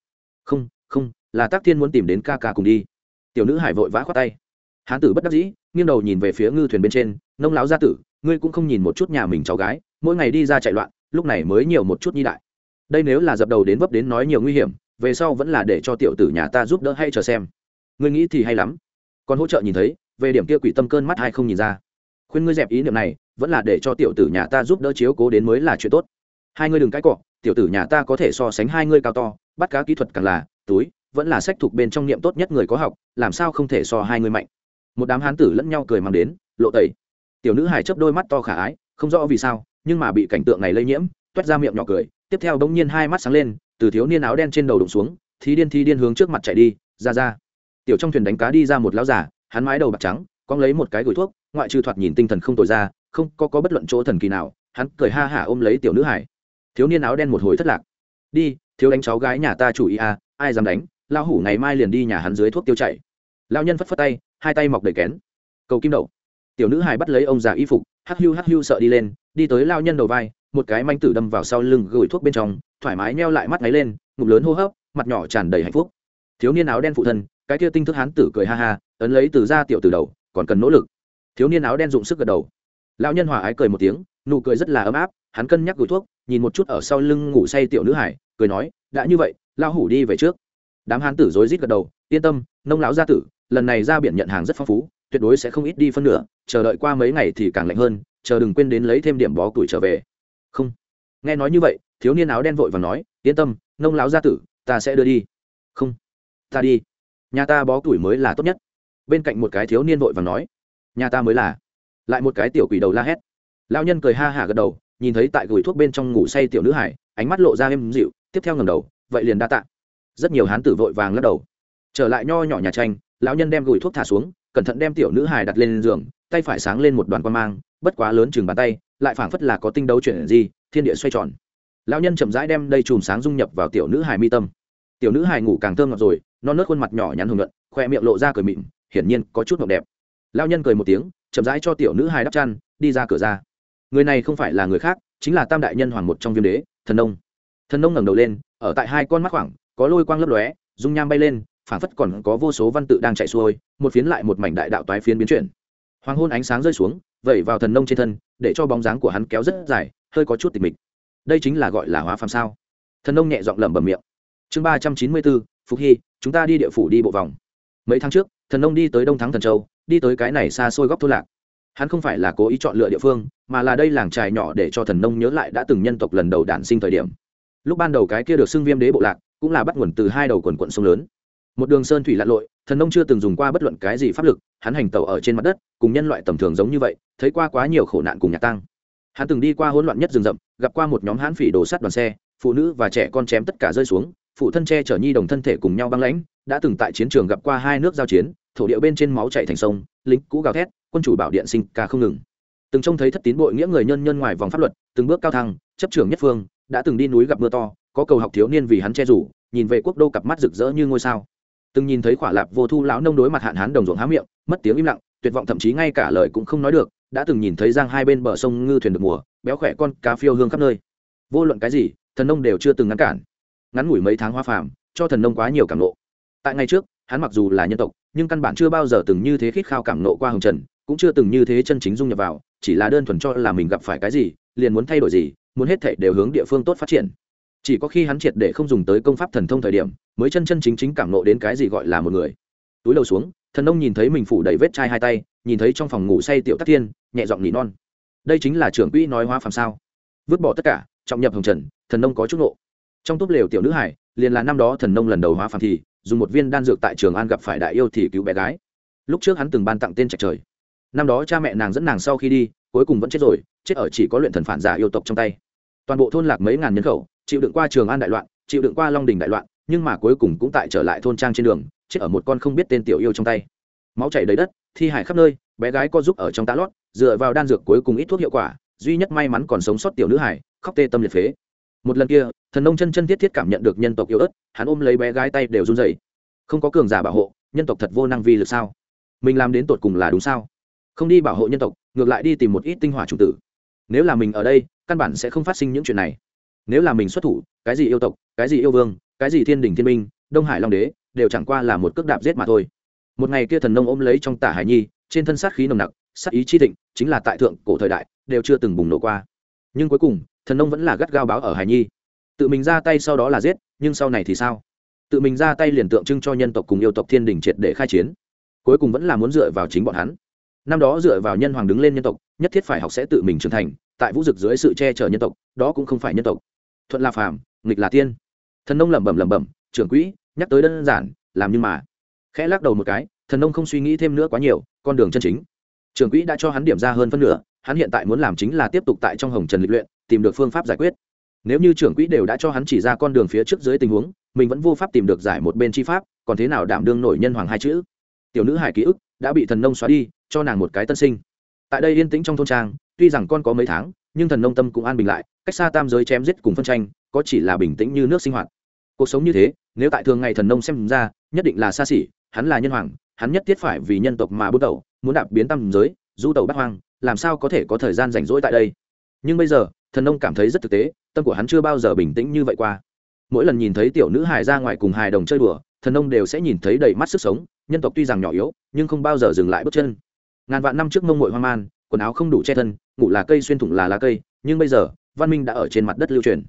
Không không, là tác thiên muốn tìm đến ca ca cùng đi. Tiểu nữ hải vội vã khoát tay. Hán tử bất đắc dĩ, nghiêng đầu nhìn về phía ngư thuyền bên trên, nông láo gia tử, ngươi cũng không nhìn một chút nhà mình cháu gái, mỗi ngày đi ra chạy loạn, lúc này mới nhiều một chút nhi đại. Đây nếu là dập đầu đến vấp đến nói nhiều nguy hiểm, về sau vẫn là để cho tiểu tử nhà ta giúp đỡ hay chờ xem. Ngươi nghĩ thì hay lắm. Còn hỗ trợ nhìn thấy, về điểm kia quỷ tâm cơn mắt hay không nhìn ra khuyên ngươi dẹp ý niệm này, vẫn là để cho tiểu tử nhà ta giúp đỡ chiếu cố đến mới là chuyện tốt. Hai ngươi đừng cãi cọ, tiểu tử nhà ta có thể so sánh hai ngươi cao to, bắt cá kỹ thuật càng là, túi, vẫn là sách thuộc bên trong niệm tốt nhất người có học, làm sao không thể so hai ngươi mạnh. Một đám hán tử lẫn nhau cười mang đến, lộ tẩy. Tiểu nữ hài chấp đôi mắt to khả ái, không rõ vì sao, nhưng mà bị cảnh tượng này lây nhiễm, toét ra miệng nhỏ cười, tiếp theo bỗng nhiên hai mắt sáng lên, từ thiếu niên áo đen trên đầu đụng xuống, thì điên thi điên hướng trước mặt chạy đi, ra ra. Tiểu trong thuyền đánh cá đi ra một lão giả hắn mái đầu bạc trắng con lấy một cái gửi thuốc, ngoại trừ thoạt nhìn tinh thần không tồi ra, không có có bất luận chỗ thần kỳ nào, hắn cười ha hả ôm lấy tiểu nữ hải. Thiếu niên áo đen một hồi thất lạc. Đi, thiếu đánh cháu gái nhà ta chủ ý à ai dám đánh lao hủ ngày mai liền đi nhà hắn dưới thuốc tiêu chảy. Lao nhân phất phất tay, hai tay mọc đầy kén. Cầu kim đậu. Tiểu nữ hải bắt lấy ông già y phục, hắc hưu hắc hưu sợ đi lên, đi tới lao nhân đầu vai, một cái manh tử đâm vào sau lưng gửi thuốc bên trong, thoải mái neo lại mắt ngáy lên, ngụm lớn hô hấp, mặt nhỏ tràn đầy hạnh phúc. Thiếu niên áo đen phụ thân, cái kia tinh thức hán tử cười ha ha, ấn lấy từ ra tiểu từ đầu còn cần nỗ lực. Thiếu niên áo đen dụng sức gật đầu. Lão nhân hòa ái cười một tiếng, nụ cười rất là ấm áp, hắn cân nhắc gửi thuốc, nhìn một chút ở sau lưng ngủ say tiểu nữ hải, cười nói, đã như vậy, lão hủ đi về trước. Đám hán tử rối rít gật đầu, yên tâm, nông lão gia tử, lần này ra biển nhận hàng rất phong phú, tuyệt đối sẽ không ít đi phân nửa, chờ đợi qua mấy ngày thì càng lạnh hơn, chờ đừng quên đến lấy thêm điểm bó tuổi trở về. Không. Nghe nói như vậy, thiếu niên áo đen vội và nói, yên tâm, nông lão gia tử, ta sẽ đưa đi. Không, ta đi. Nhà ta bó tuổi mới là tốt nhất bên cạnh một cái thiếu niên vội và nói, nhà ta mới là. Lại một cái tiểu quỷ đầu la hét. Lao nhân cười ha hả gật đầu, nhìn thấy tại gửi thuốc bên trong ngủ say tiểu nữ hải, ánh mắt lộ ra êm dịu, tiếp theo ngầm đầu, vậy liền đa tạ. Rất nhiều hán tử vội vàng lắc đầu. Trở lại nho nhỏ nhà tranh, lão nhân đem gửi thuốc thả xuống, cẩn thận đem tiểu nữ hải đặt lên giường, tay phải sáng lên một đoàn quan mang, bất quá lớn chừng bàn tay, lại phảng phất là có tinh đấu chuyển gì, thiên địa xoay tròn. Lão nhân chậm rãi đem đây chùm sáng dung nhập vào tiểu nữ hải mi tâm. Tiểu nữ hải ngủ càng thơm ngọt rồi, non nớt khuôn mặt nhỏ nhắn hồng nhuận, khoe miệng lộ ra cười mịn hiển nhiên có chút mộng đẹp. Lão nhân cười một tiếng, chậm rãi cho tiểu nữ hai đắp chăn, đi ra cửa ra. Người này không phải là người khác, chính là tam đại nhân hoàng một trong viêm đế, thần nông. Thần nông ngẩng đầu lên, ở tại hai con mắt khoảng, có lôi quang lấp lóe, dung nham bay lên, phảng phất còn có vô số văn tự đang chạy xuôi, một phiến lại một mảnh đại đạo toái phiến biến chuyển. Hoàng hôn ánh sáng rơi xuống, vẩy vào thần nông trên thân, để cho bóng dáng của hắn kéo rất dài, hơi có chút tịch mịch. Đây chính là gọi là hóa phàm sao? Thần nông nhẹ giọng lẩm bẩm miệng. Chương ba trăm chín mươi bốn phúc hy, chúng ta đi địa phủ đi bộ vòng mấy tháng trước, thần nông đi tới đông thắng thần châu, đi tới cái này xa xôi góc thôn lạc. Hắn không phải là cố ý chọn lựa địa phương, mà là đây làng trài nhỏ để cho thần nông nhớ lại đã từng nhân tộc lần đầu đản sinh thời điểm. Lúc ban đầu cái kia được xưng viêm đế bộ lạc, cũng là bắt nguồn từ hai đầu quần quận sông lớn. Một đường sơn thủy lặn lội, thần nông chưa từng dùng qua bất luận cái gì pháp lực, hắn hành tẩu ở trên mặt đất, cùng nhân loại tầm thường giống như vậy, thấy qua quá nhiều khổ nạn cùng nhà tăng hắn từng đi qua hỗn loạn nhất rừng rậm, gặp qua một nhóm hãn phỉ đổ sắt đoàn xe, phụ nữ và trẻ con chém tất cả rơi xuống phụ thân che chở nhi đồng thân thể cùng nhau băng lãnh, đã từng tại chiến trường gặp qua hai nước giao chiến, thổ địa bên trên máu chạy thành sông, lính cũ gào thét, quân chủ bảo điện sinh ca không ngừng. Từng trông thấy thất tín bội nghĩa người nhân nhân ngoài vòng pháp luật, từng bước cao thăng, chấp trưởng nhất phương, đã từng đi núi gặp mưa to, có cầu học thiếu niên vì hắn che rủ, nhìn về quốc đô cặp mắt rực rỡ như ngôi sao. Từng nhìn thấy khỏa lạp vô thu lão nông đối mặt hạn hán đồng ruộng há miệng, mất tiếng im lặng, tuyệt vọng thậm chí ngay cả lời cũng không nói được, đã từng nhìn thấy giang hai bên bờ sông ngư thuyền được mùa, béo khỏe con cá phiêu hương khắp nơi. Vô luận cái gì, thần nông đều chưa từng ngăn cản ngắn ngủi mấy tháng hoa phàm, cho thần nông quá nhiều cảm nộ tại ngày trước, hắn mặc dù là nhân tộc, nhưng căn bản chưa bao giờ từng như thế khít khao cảm nộ qua hồng trần, cũng chưa từng như thế chân chính dung nhập vào, chỉ là đơn thuần cho là mình gặp phải cái gì, liền muốn thay đổi gì, muốn hết thảy đều hướng địa phương tốt phát triển. Chỉ có khi hắn triệt để không dùng tới công pháp thần thông thời điểm, mới chân chân chính chính cảm nộ đến cái gì gọi là một người. Túi đầu xuống, thần nông nhìn thấy mình phủ đầy vết chai hai tay, nhìn thấy trong phòng ngủ say tiểu tắc thiên, nhẹ giọng nỉ non. Đây chính là trưởng quỹ nói hóa phàm sao? Vứt bỏ tất cả, trọng nhập hồng trần, thần nông có chút nộ trong túp lều tiểu nữ hải, liền là năm đó thần nông lần đầu hóa phàm thì, dùng một viên đan dược tại trường an gặp phải đại yêu thì cứu bé gái. Lúc trước hắn từng ban tặng tên trạch trời. Năm đó cha mẹ nàng dẫn nàng sau khi đi, cuối cùng vẫn chết rồi, chết ở chỉ có luyện thần phản giả yêu tộc trong tay. Toàn bộ thôn lạc mấy ngàn nhân khẩu, chịu đựng qua trường an đại loạn, chịu đựng qua long đình đại loạn, nhưng mà cuối cùng cũng tại trở lại thôn trang trên đường, chết ở một con không biết tên tiểu yêu trong tay. Máu chảy đầy đất, thi hải khắp nơi, bé gái co giúp ở trong tá lót, dựa vào đan dược cuối cùng ít thuốc hiệu quả, duy nhất may mắn còn sống sót tiểu nữ hải, khóc tê tâm liệt phế một lần kia, thần nông chân chân thiết thiết cảm nhận được nhân tộc yêu ớt, hắn ôm lấy bé gái tay đều run dày không có cường giả bảo hộ, nhân tộc thật vô năng vi lực sao? Mình làm đến tột cùng là đúng sao? Không đi bảo hộ nhân tộc, ngược lại đi tìm một ít tinh hỏa chủng tử. Nếu là mình ở đây, căn bản sẽ không phát sinh những chuyện này. Nếu là mình xuất thủ, cái gì yêu tộc, cái gì yêu vương, cái gì thiên đình thiên minh, đông hải long đế, đều chẳng qua là một cước đạp giết mà thôi. Một ngày kia thần nông ôm lấy trong tả hải nhi, trên thân sát khí nồng nặc, sát ý chi thịnh, chính là tại thượng cổ thời đại, đều chưa từng bùng nổ qua. Nhưng cuối cùng thần nông vẫn là gắt gao báo ở hải nhi. Tự mình ra tay sau đó là giết, nhưng sau này thì sao? Tự mình ra tay liền tượng trưng cho nhân tộc cùng yêu tộc thiên đình triệt để khai chiến. Cuối cùng vẫn là muốn dựa vào chính bọn hắn. Năm đó dựa vào nhân hoàng đứng lên nhân tộc, nhất thiết phải học sẽ tự mình trưởng thành, tại vũ dực dưới sự che chở nhân tộc, đó cũng không phải nhân tộc. Thuận là phàm, nghịch là tiên. Thần nông lẩm bẩm lẩm bẩm, trưởng quỹ, nhắc tới đơn giản, làm nhưng mà. Khẽ lắc đầu một cái, thần nông không suy nghĩ thêm nữa quá nhiều, con đường chân chính. Trưởng quỹ đã cho hắn điểm ra hơn phân nửa, hắn hiện tại muốn làm chính là tiếp tục tại trong hồng trần lịch luyện tìm được phương pháp giải quyết. Nếu như trưởng quỹ đều đã cho hắn chỉ ra con đường phía trước dưới tình huống, mình vẫn vô pháp tìm được giải một bên chi pháp, còn thế nào đảm đương nổi nhân hoàng hai chữ? Tiểu nữ hải ký ức đã bị thần nông xóa đi, cho nàng một cái tân sinh. Tại đây yên tĩnh trong thôn trang, tuy rằng con có mấy tháng, nhưng thần nông tâm cũng an bình lại, cách xa tam giới chém giết cùng phân tranh, có chỉ là bình tĩnh như nước sinh hoạt. Cuộc sống như thế, nếu tại thường ngày thần nông xem ra, nhất định là xa xỉ, hắn là nhân hoàng, hắn nhất thiết phải vì nhân tộc mà bước đầu, muốn đạp biến tam giới, du tàu bắt hoang, làm sao có thể có thời gian rảnh rỗi tại đây? Nhưng bây giờ thần nông cảm thấy rất thực tế, tâm của hắn chưa bao giờ bình tĩnh như vậy qua. Mỗi lần nhìn thấy tiểu nữ hài ra ngoài cùng hài đồng chơi đùa, thần nông đều sẽ nhìn thấy đầy mắt sức sống, nhân tộc tuy rằng nhỏ yếu, nhưng không bao giờ dừng lại bước chân. Ngàn vạn năm trước mông mội hoang man, quần áo không đủ che thân, ngủ là cây xuyên thủng là lá cây, nhưng bây giờ, văn minh đã ở trên mặt đất lưu truyền.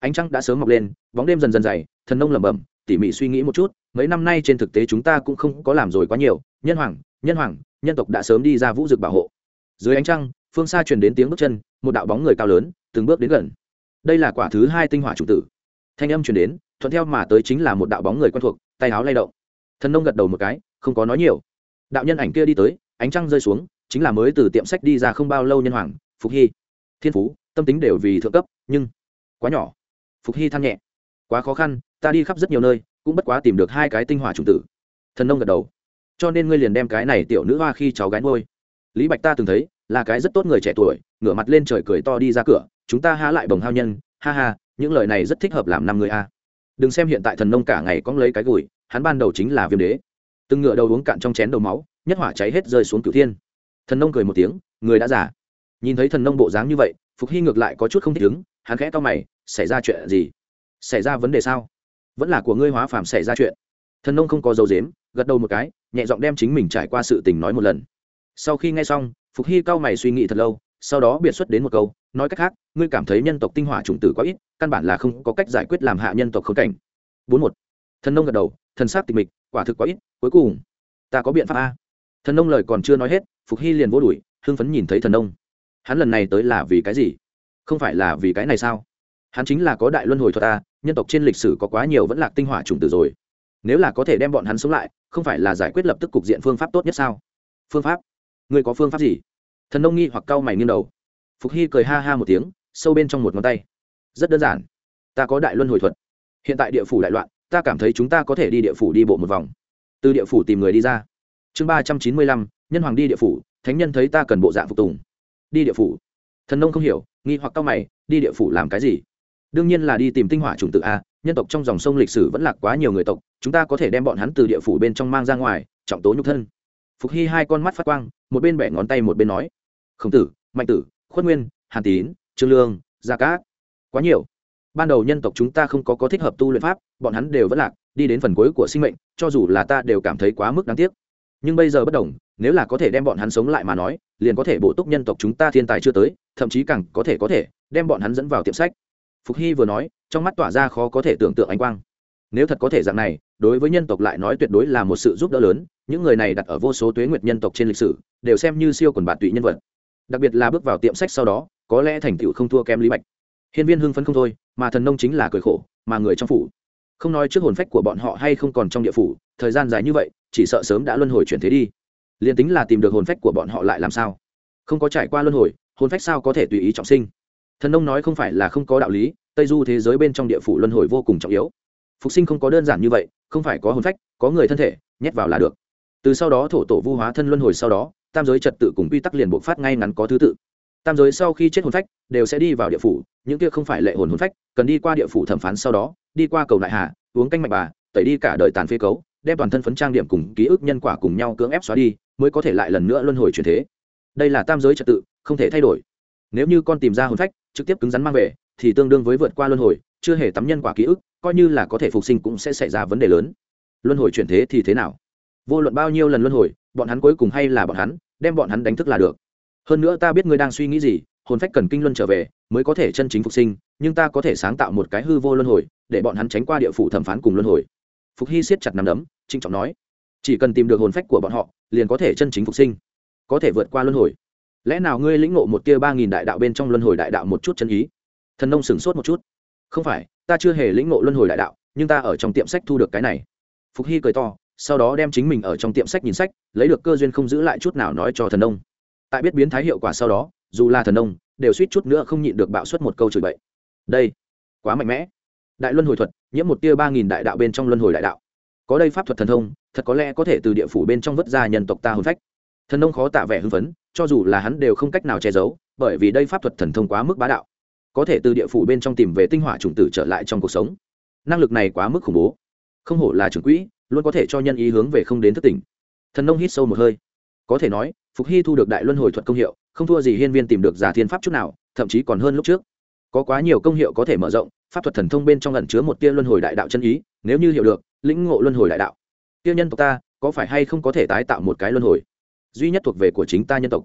Ánh trăng đã sớm mọc lên, bóng đêm dần dần dày, thần nông lẩm bẩm, tỉ mỉ suy nghĩ một chút, mấy năm nay trên thực tế chúng ta cũng không có làm rồi quá nhiều, nhân hoàng nhân hoàng, nhân tộc đã sớm đi ra vũ dực bảo hộ. Dưới ánh trăng, phương xa truyền đến tiếng bước chân, một đạo bóng người cao lớn từng bước đến gần. Đây là quả thứ hai tinh hỏa chủ tử. Thanh âm truyền đến, thuận theo mà tới chính là một đạo bóng người quen thuộc, tay áo lay động. Thần nông gật đầu một cái, không có nói nhiều. Đạo nhân ảnh kia đi tới, ánh trăng rơi xuống, chính là mới từ tiệm sách đi ra không bao lâu nhân hoàng, phục hy. Thiên phú, tâm tính đều vì thượng cấp, nhưng quá nhỏ. Phục hy than nhẹ. Quá khó khăn, ta đi khắp rất nhiều nơi, cũng bất quá tìm được hai cái tinh hỏa chủng tử. Thần nông gật đầu. Cho nên ngươi liền đem cái này tiểu nữ hoa khi cháu gái ngôi lý bạch ta từng thấy, là cái rất tốt người trẻ tuổi, ngửa mặt lên trời cười to đi ra cửa chúng ta há lại bồng hao nhân, ha ha, những lời này rất thích hợp làm năm người a. Đừng xem hiện tại thần nông cả ngày cóng lấy cái gùi, hắn ban đầu chính là viêm đế. Từng ngựa đầu uống cạn trong chén đầu máu, nhất hỏa cháy hết rơi xuống cửu thiên. Thần nông cười một tiếng, người đã giả nhìn thấy thần nông bộ dáng như vậy, phục hy ngược lại có chút không thích ứng, hắn khẽ to mày, xảy ra chuyện gì? Xảy ra vấn đề sao? Vẫn là của ngươi hóa phàm xảy ra chuyện. Thần nông không có dấu dếm gật đầu một cái, nhẹ giọng đem chính mình trải qua sự tình nói một lần. Sau khi nghe xong, phục hy cao mày suy nghĩ thật lâu, sau đó biệt xuất đến một câu nói cách khác, ngươi cảm thấy nhân tộc tinh hỏa chủng tử quá ít, căn bản là không có cách giải quyết làm hạ nhân tộc khốn cảnh. Bốn một. Thần nông gật đầu, thần sát tịch mịch, quả thực quá ít, cuối cùng, ta có biện pháp a. Thần nông lời còn chưa nói hết, phục hy liền vô đuổi hưng phấn nhìn thấy thần nông. Hắn lần này tới là vì cái gì? Không phải là vì cái này sao? Hắn chính là có đại luân hồi thuật ta nhân tộc trên lịch sử có quá nhiều vẫn lạc tinh hỏa chủng tử rồi. Nếu là có thể đem bọn hắn sống lại, không phải là giải quyết lập tức cục diện phương pháp tốt nhất sao? Phương pháp? Người có phương pháp gì? Thần nông nghi hoặc cau mày nghiêng đầu phục hy cười ha ha một tiếng, sâu bên trong một ngón tay. Rất đơn giản. Ta có đại luân hồi thuật. Hiện tại địa phủ đại loạn, ta cảm thấy chúng ta có thể đi địa phủ đi bộ một vòng. Từ địa phủ tìm người đi ra. Chương ba trăm chín mươi lăm, nhân hoàng đi địa phủ, thánh nhân thấy ta cần bộ dạng phục tùng. Đi địa phủ. Thần nông không hiểu, nghi hoặc cao mày, đi địa phủ làm cái gì? Đương nhiên là đi tìm tinh hỏa chủng tự a, nhân tộc trong dòng sông lịch sử vẫn lạc quá nhiều người tộc, chúng ta có thể đem bọn hắn từ địa phủ bên trong mang ra ngoài, trọng tố nhục thân. Phục hy hai con mắt phát quang, một bên bẻ ngón tay một bên nói, khổng tử, mạnh tử khuất nguyên, hàn tín, trương lương, gia cát. Quá nhiều. Ban đầu nhân tộc chúng ta không có có thích hợp tu luyện pháp, bọn hắn đều vẫn lạc, đi đến phần cuối của sinh mệnh, cho dù là ta đều cảm thấy quá mức đáng tiếc. Nhưng bây giờ bất đồng, nếu là có thể đem bọn hắn sống lại mà nói, liền có thể bổ túc nhân tộc chúng ta thiên tài chưa tới, thậm chí càng có thể có thể, đem bọn hắn dẫn vào tiệm sách. Phục hy vừa nói, trong mắt tỏa ra khó có thể tưởng tượng ánh quang. Nếu thật có thể dạng này, đối với nhân tộc lại nói tuyệt đối là một sự giúp đỡ lớn, những người này đặt ở vô số tuế nguyệt nhân tộc trên lịch sử, đều xem như siêu quần bạn tụy nhân vật đặc biệt là bước vào tiệm sách sau đó, có lẽ thành tựu không thua kém lý bạch. Hiên viên hưng phấn không thôi, mà thần nông chính là cười khổ, mà người trong phủ. Không nói trước hồn phách của bọn họ hay không còn trong địa phủ, thời gian dài như vậy, chỉ sợ sớm đã luân hồi chuyển thế đi. Liền tính là tìm được hồn phách của bọn họ lại làm sao? Không có trải qua luân hồi, hồn phách sao có thể tùy ý trọng sinh? Thần nông nói không phải là không có đạo lý, tây du thế giới bên trong địa phủ luân hồi vô cùng trọng yếu. Phục sinh không có đơn giản như vậy, không phải có hồn phách, có người thân thể, nhét vào là được. Từ sau đó thổ tổ vu hóa thân luân hồi sau đó tam giới trật tự cùng quy tắc liền bộc phát ngay ngắn có thứ tự. Tam giới sau khi chết hồn phách, đều sẽ đi vào địa phủ, những kia không phải lệ hồn hồn phách, cần đi qua địa phủ thẩm phán sau đó, đi qua cầu đại hà, uống canh mạch bà, tẩy đi cả đời tàn phế cấu, đem toàn thân phấn trang điểm cùng ký ức nhân quả cùng nhau cưỡng ép xóa đi, mới có thể lại lần nữa luân hồi chuyển thế. Đây là tam giới trật tự, không thể thay đổi. Nếu như con tìm ra hồn phách, trực tiếp cứng rắn mang về, thì tương đương với vượt qua luân hồi, chưa hề tắm nhân quả ký ức, coi như là có thể phục sinh cũng sẽ xảy ra vấn đề lớn. Luân hồi chuyển thế thì thế nào? Vô luận bao nhiêu lần luân hồi bọn hắn cuối cùng hay là bọn hắn, đem bọn hắn đánh thức là được. Hơn nữa ta biết ngươi đang suy nghĩ gì, hồn phách cần kinh luân trở về, mới có thể chân chính phục sinh, nhưng ta có thể sáng tạo một cái hư vô luân hồi, để bọn hắn tránh qua địa phủ thẩm phán cùng luân hồi. Phục hy siết chặt nằm đấm trinh trọng nói, chỉ cần tìm được hồn phách của bọn họ, liền có thể chân chính phục sinh, có thể vượt qua luân hồi. Lẽ nào ngươi lĩnh ngộ một tia ba nghìn đại đạo bên trong luân hồi đại đạo một chút chân ý? Thần nông sửng sốt một chút. Không phải, ta chưa hề lĩnh ngộ luân hồi đại đạo, nhưng ta ở trong tiệm sách thu được cái này. Phục hy cười to sau đó đem chính mình ở trong tiệm sách nhìn sách, lấy được cơ duyên không giữ lại chút nào nói cho thần nông. Tại biết biến thái hiệu quả sau đó, dù là thần nông, đều suýt chút nữa không nhịn được bạo suất một câu chửi bậy. Đây, quá mạnh mẽ. Đại luân hồi thuật, nhiễm một tia ba nghìn đại đạo bên trong luân hồi đại đạo. Có đây pháp thuật thần thông, thật có lẽ có thể từ địa phủ bên trong vất ra nhân tộc ta hôn phách. Thần nông khó tạ vẻ hưng phấn, cho dù là hắn đều không cách nào che giấu, bởi vì đây pháp thuật thần thông quá mức bá đạo. Có thể từ địa phủ bên trong tìm về tinh hỏa chủng tử trở lại trong cuộc sống. Năng lực này quá mức khủng bố. Không hổ là trưởng quỹ luôn có thể cho nhân ý hướng về không đến thất tỉnh. Thần nông hít sâu một hơi. Có thể nói, phục hy thu được đại luân hồi thuật công hiệu, không thua gì hiên viên tìm được giả thiên pháp chút nào, thậm chí còn hơn lúc trước. Có quá nhiều công hiệu có thể mở rộng, pháp thuật thần thông bên trong ẩn chứa một tia luân hồi đại đạo chân ý, nếu như hiểu được, lĩnh ngộ luân hồi đại đạo. Tiêu nhân tộc ta, có phải hay không có thể tái tạo một cái luân hồi? Duy nhất thuộc về của chính ta nhân tộc.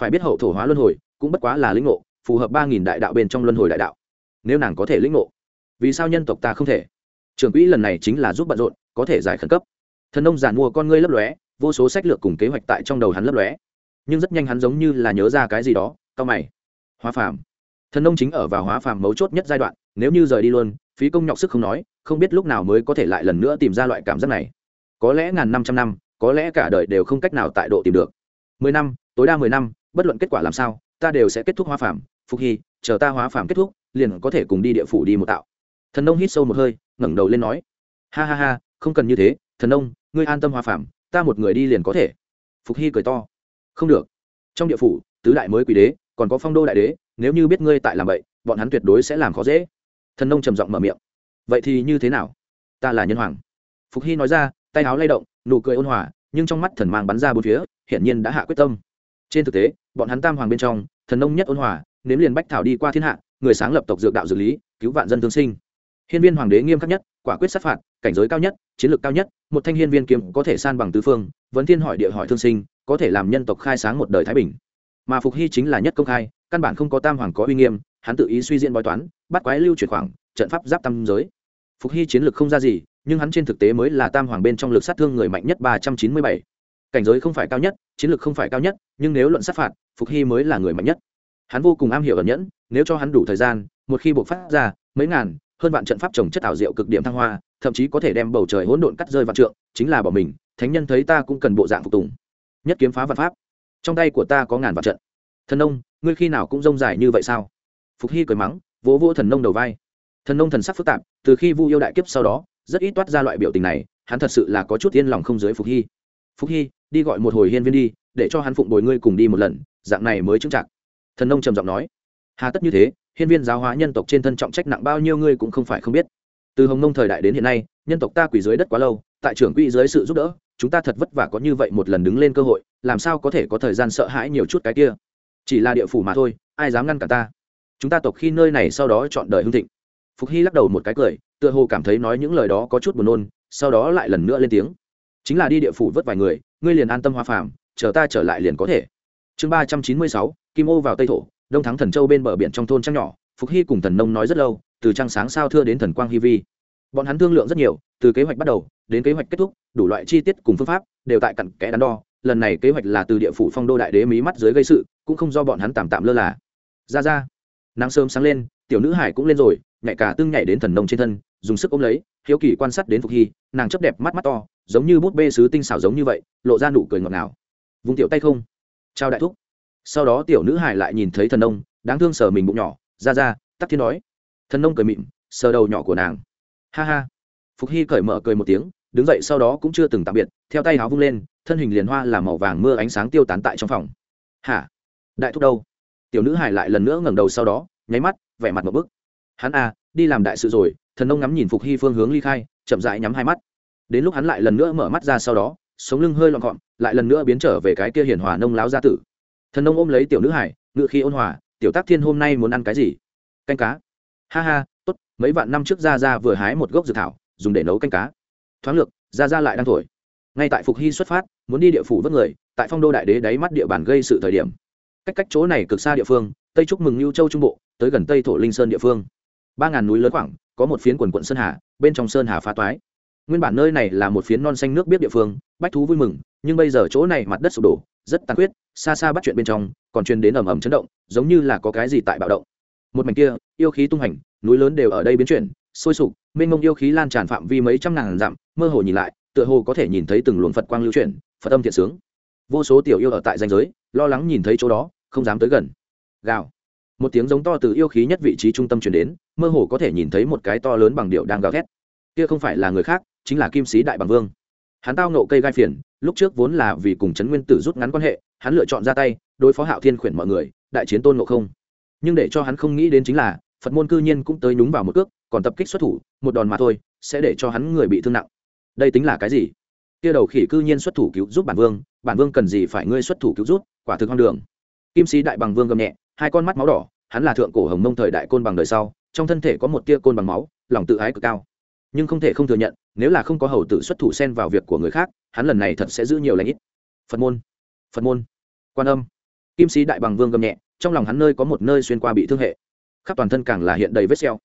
Phải biết hậu thổ hóa luân hồi, cũng bất quá là lĩnh ngộ, phù hợp ba nghìn đại đạo bên trong luân hồi đại đạo. Nếu nàng có thể lĩnh ngộ, vì sao nhân tộc ta không thể? Trưởng quỹ lần này chính là giúp bận rộn có thể giải khẩn cấp. Thần nông giản mua con ngươi lấp lóe, vô số sách lược cùng kế hoạch tại trong đầu hắn lấp lóe. Nhưng rất nhanh hắn giống như là nhớ ra cái gì đó cao mày. Hóa phàm. Thần nông chính ở vào hóa phàm mấu chốt nhất giai đoạn, nếu như rời đi luôn, phí công nhọc sức không nói, không biết lúc nào mới có thể lại lần nữa tìm ra loại cảm giác này. Có lẽ ngàn năm trăm năm, có lẽ cả đời đều không cách nào tại độ tìm được. Mười năm, tối đa mười năm, bất luận kết quả làm sao, ta đều sẽ kết thúc hóa phàm. Phục hy, chờ ta hóa phàm kết thúc, liền có thể cùng đi địa phủ đi một tạo. Thần nông hít sâu một hơi, ngẩng đầu lên nói. Ha ha ha không cần như thế, thần nông, ngươi an tâm hòa phàm, ta một người đi liền có thể. Phục hy cười to. Không được. Trong địa phủ, tứ đại mới quỷ đế, còn có phong đô đại đế, nếu như biết ngươi tại làm vậy, bọn hắn tuyệt đối sẽ làm khó dễ. Thần nông trầm giọng mở miệng. Vậy thì như thế nào? Ta là nhân hoàng. Phục hy nói ra, tay áo lay động, nụ cười ôn hòa, nhưng trong mắt thần mang bắn ra bốn phía, hiển nhiên đã hạ quyết tâm. Trên thực tế, bọn hắn tam hoàng bên trong, thần nông nhất ôn hòa, nếm liền bách thảo đi qua thiên hạ, người sáng lập tộc dược đạo dược lý, cứu vạn dân thương sinh hiên viên hoàng đế nghiêm khắc nhất, quả quyết sát phạt, cảnh giới cao nhất, chiến lược cao nhất, một thanh hiên viên kiếm có thể san bằng tứ phương, vấn thiên hỏi địa hỏi thương sinh, có thể làm nhân tộc khai sáng một đời thái bình. Mà phục hy chính là nhất công khai, căn bản không có tam hoàng có uy nghiêm, hắn tự ý suy diễn bói toán, bắt quái lưu chuyển khoảng, trận pháp giáp tam giới. Phục hy chiến lược không ra gì, nhưng hắn trên thực tế mới là tam hoàng bên trong lực sát thương người mạnh nhất ba trăm chín mươi bảy. Cảnh giới không phải cao nhất, chiến lược không phải cao nhất, nhưng nếu luận sát phạt, phục hy mới là người mạnh nhất. Hắn vô cùng am hiểu ẩn nhẫn, nếu cho hắn đủ thời gian, một khi buộc phát ra, mấy ngàn hơn vạn trận pháp trồng chất ảo diệu cực điểm thăng hoa, thậm chí có thể đem bầu trời hỗn độn cắt rơi vạn trượng, chính là bỏ mình, thánh nhân thấy ta cũng cần bộ dạng phục tùng. Nhất kiếm phá vạn pháp. Trong tay của ta có ngàn vạn trận. Thần nông, ngươi khi nào cũng rông dài như vậy sao? Phục hy cười mắng, vỗ vỗ thần nông đầu vai. Thần nông thần sắc phức tạp, từ khi vu yêu đại kiếp sau đó, rất ít toát ra loại biểu tình này, hắn thật sự là có chút yên lòng không dưới phục hy. Phục hy, đi gọi một hồi hiên viên đi, để cho hắn phụng bồi ngươi cùng đi một lần, dạng này mới chứng chặt thần nông trầm giọng nói. Hà tất như thế hiên viên giáo hóa nhân tộc trên thân trọng trách nặng bao nhiêu ngươi cũng không phải không biết. Từ hồng nông thời đại đến hiện nay, nhân tộc ta quỷ dưới đất quá lâu, tại trưởng quỹ dưới sự giúp đỡ, chúng ta thật vất vả có như vậy một lần đứng lên cơ hội, làm sao có thể có thời gian sợ hãi nhiều chút cái kia? Chỉ là địa phủ mà thôi, ai dám ngăn cả ta? Chúng ta tộc khi nơi này sau đó chọn đời hưng thịnh. Phục hy lắc đầu một cái cười, tựa hồ cảm thấy nói những lời đó có chút buồn nôn, sau đó lại lần nữa lên tiếng. Chính là đi địa phủ vất vài người, ngươi liền an tâm hoa phàm, chờ ta trở lại liền có thể. Chương ba trăm chín mươi sáu, kim ô vào tây thổ đông thắng thần châu bên bờ biển trong thôn trăng nhỏ, phục hy cùng thần nông nói rất lâu, từ trăng sáng sao thưa đến thần quang hy vi. Bọn hắn thương lượng rất nhiều, từ kế hoạch bắt đầu, đến kế hoạch kết thúc, đủ loại chi tiết cùng phương pháp, đều tại cặn kẽ đắn đo, lần này kế hoạch là từ địa phủ phong đô đại đế mí mắt dưới gây sự, cũng không do bọn hắn tạm tạm lơ là. Ra ra, nắng sớm sáng lên, tiểu nữ hải cũng lên rồi nhạy cả tương nhảy đến thần nông trên thân, dùng sức ôm lấy, hiếu kỳ quan sát đến phục hy, nàng chấp đẹp mắt mắt to, giống như bút bê sứ tinh xảo giống như vậy, lộ ra nụ cười ngọt ngào. Vùng tiểu tay không. Trao đại thúc sau đó tiểu nữ hải lại nhìn thấy thần nông, đáng thương sờ mình bụng nhỏ, ra ra, tắc thiên nói. Thần nông cười mịn sờ đầu nhỏ của nàng. Ha ha. Phục hy cởi mở cười một tiếng, đứng dậy sau đó cũng chưa từng tạm biệt, theo tay áo vung lên, thân hình liền hoa làm màu vàng mưa ánh sáng tiêu tán tại trong phòng. Hả? Đại thúc đâu? Tiểu nữ hải lại lần nữa ngẩng đầu sau đó, nháy mắt, vẻ mặt một bức. Hắn à đi làm đại sự rồi. Thần nông ngắm nhìn phục hy phương hướng ly khai, chậm rãi nhắm hai mắt. Đến lúc hắn lại lần nữa mở mắt ra sau đó, sống lưng hơi lọn gọn, lại lần nữa biến trở về cái kia hiền hòa nông láo gia tử thần nông ôm lấy tiểu nữ hải, ngự khi ôn hòa, tiểu tác thiên hôm nay muốn ăn cái gì? Canh cá. Ha ha, tốt, mấy vạn năm trước ra ra vừa hái một gốc dược thảo, dùng để nấu canh cá. Thoáng lược ra ra lại đang thổi. Ngay tại phục hy xuất phát, muốn đi địa phủ vớt người, tại phong đô đại đế đáy mắt địa bàn gây sự thời điểm. Cách cách chỗ này cực xa địa phương, tây trúc mừng lưu châu trung bộ, tới gần tây thổ linh sơn địa phương. Ba ngàn núi lớn khoảng, có một phiến quần quận sơn hà, bên trong sơn hà phá toái. Nguyên bản nơi này là một phiến non xanh nước biết địa phương, bách thú vui mừng, nhưng bây giờ chỗ này mặt đất sụp đổ rất tàn khuyết, xa xa bắt chuyện bên trong, còn truyền đến ầm ầm chấn động, giống như là có cái gì tại bạo động. Một mảnh kia, yêu khí tung hành, núi lớn đều ở đây biến chuyển, sôi sục, mênh mông yêu khí lan tràn phạm vi mấy trăm ngàn dặm, mơ hồ nhìn lại, tựa hồ có thể nhìn thấy từng luồng phật quang lưu chuyển, phật âm thiện sướng. Vô số tiểu yêu ở tại danh giới, lo lắng nhìn thấy chỗ đó, không dám tới gần. Gào. Một tiếng giống to từ yêu khí nhất vị trí trung tâm chuyển đến, mơ hồ có thể nhìn thấy một cái to lớn bằng điệu đang gào thét. Kia không phải là người khác, chính là kim sĩ đại bằng vương. Hắn tao nộ cây gai phiền lúc trước vốn là vì cùng trấn nguyên tử rút ngắn quan hệ, hắn lựa chọn ra tay, đối phó hạo thiên khuyển mọi người, đại chiến tôn ngộ không. Nhưng để cho hắn không nghĩ đến chính là, phật môn cư nhiên cũng tới nhúng vào một cước, còn tập kích xuất thủ, một đòn mà thôi, sẽ để cho hắn người bị thương nặng. Đây tính là cái gì? Kia đầu khỉ cư nhiên xuất thủ cứu giúp bản vương bản vương cần gì phải ngươi xuất thủ cứu giúp, quả thực hoang đường. Kim sĩ đại bằng vương gầm nhẹ, hai con mắt máu đỏ, hắn là thượng cổ hồng mông thời đại côn bằng đời sau, trong thân thể có một tia côn bằng máu, lòng tự ái cực cao. Nhưng không thể không thừa nhận nếu là không có hầu tử xuất thủ xen vào việc của người khác, hắn lần này thật sẽ giữ nhiều lãnh ít. Phật môn phật môn. Quan âm. Kim sĩ đại bằng vương gầm nhẹ, trong lòng hắn nơi có một nơi xuyên qua bị thương hệ. Khắp toàn thân càng là hiện đầy vết xeo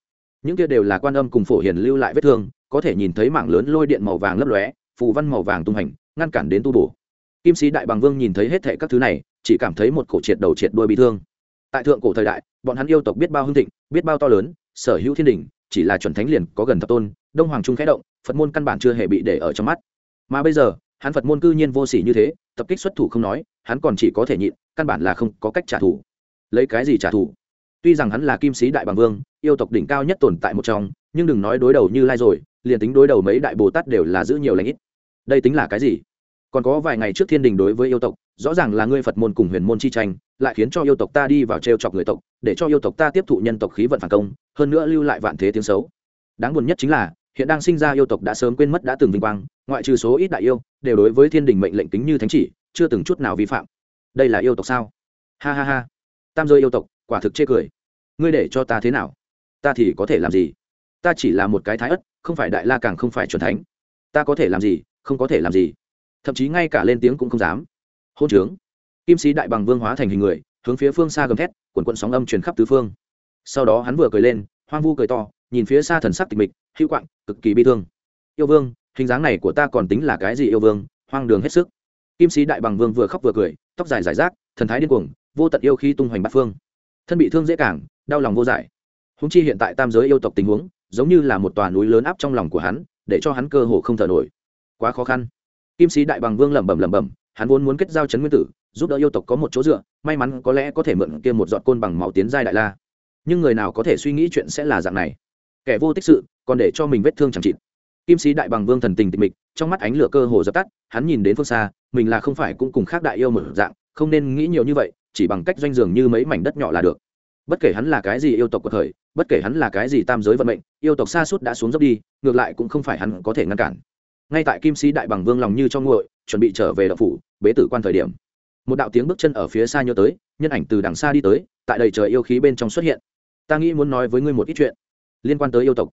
những kia đều là quan âm cùng phổ hiền lưu lại vết thương, có thể nhìn thấy mảng lớn lôi điện màu vàng lấp lóe, phù văn màu vàng tung hành, ngăn cản đến tu bổ. Kim sĩ đại bằng vương nhìn thấy hết thệ các thứ này, chỉ cảm thấy một cổ triệt đầu triệt đuôi bị thương. Tại thượng cổ thời đại, bọn hắn yêu tộc biết bao hưng thịnh, biết bao to lớn, sở hữu thiên đình chỉ là chuẩn thánh liền có gần thập tôn, đông hoàng trung khẽ động phật môn căn bản chưa hề bị để ở trong mắt. Mà bây giờ, hắn phật môn cư nhiên vô sỉ như thế, tập kích xuất thủ không nói, hắn còn chỉ có thể nhịn, căn bản là không có cách trả thù. Lấy cái gì trả thù? Tuy rằng hắn là kim sĩ đại bằng vương, yêu tộc đỉnh cao nhất tồn tại một trong, nhưng đừng nói đối đầu như lai rồi, liền tính đối đầu mấy đại bồ tát đều là giữ nhiều lãnh ít. Đây tính là cái gì? Còn có vài ngày trước thiên đình đối với yêu tộc, rõ ràng là ngươi phật môn cùng huyền môn chi tranh, lại khiến cho yêu tộc ta đi vào t r e o chọc người tộc, để cho yêu tộc ta tiếp thụ nhân tộc khí vận phản công, hơn nữa lưu lại vạn thế tiếng xấu. Đáng buồn nhất chính là hiện đang sinh ra yêu tộc đã sớm quên mất đã từng vinh quang, ngoại trừ số ít đại yêu, đều đối với thiên đình mệnh lệnh kính như thánh chỉ, chưa từng chút nào vi phạm. Đây là yêu tộc sao? Ha ha ha. Tam rơi yêu tộc, quả thực chê cười. Ngươi để cho ta thế nào? Ta thì có thể làm gì? Ta chỉ là một cái thái ất, không phải đại la càng không phải c thánh. Ta có thể làm gì, không có thể làm gì. Thậm chí ngay cả lên tiếng cũng không dám. Hôn trướng. Kim sĩ đại bằng vương hóa thành hình người, hướng phía phương xa gầm thét, quần quận sóng âm truyền khắp tứ phương. Sau đó hắn vừa cười lên, hoang vu cười to nhìn phía xa thần sắc tịch mịch, hữu quạng, cực kỳ bi thương. Yêu vương, hình dáng này của ta còn tính là cái gì yêu vương? Hoang đường hết sức. Kim sĩ đại bằng vương vừa khóc vừa cười, tóc dài giải rác, thần thái điên cuồng, vô tận yêu khi tung hoành bát phương. Thân bị thương dễ cảng đau lòng vô giải. Húng chi hiện tại tam giới yêu tộc tình huống, giống như là một tòa núi lớn áp trong lòng của hắn, để cho hắn cơ hồ không thở nổi. Quá khó khăn. Kim sĩ đại bằng vương lẩm bẩm lẩm bẩm, hắn vốn muốn kết giao chấn nguyên tử, giúp đỡ yêu tộc có một chỗ dựa, may mắn có lẽ có thể mượn kia một giọt côn bằng máu tiến giai đại la. Nhưng người nào có thể suy nghĩ chuyện sẽ là dạng này? Kẻ vô tích sự, còn để cho mình vết thương chẳng chịt. Kim sĩ đại bằng vương thần tình tịch mịch, trong mắt ánh lửa cơ hồ dập tắt, hắn nhìn đến phương xa, mình là không phải cũng cùng khác đại yêu một dạng, không nên nghĩ nhiều như vậy, chỉ bằng cách doanh dường như mấy mảnh đất nhỏ là được. Bất kể hắn là cái gì yêu tộc của thời, bất kể hắn là cái gì tam giới vận mệnh, yêu tộc xa suốt đã xuống dốc đi, ngược lại cũng không phải hắn có thể ngăn cản. Ngay tại kim sĩ đại bằng vương lòng như trong nguội, chuẩn bị trở về đậu phủ, bế tử quan thời điểm, một đạo tiếng bước chân ở phía xa nhớ tới, nhân ảnh từ đằng xa đi tới, tại đầy trời yêu khí bên trong xuất hiện. Ta nghĩ muốn nói với ngươi một ít chuyện liên quan tới yêu tộc.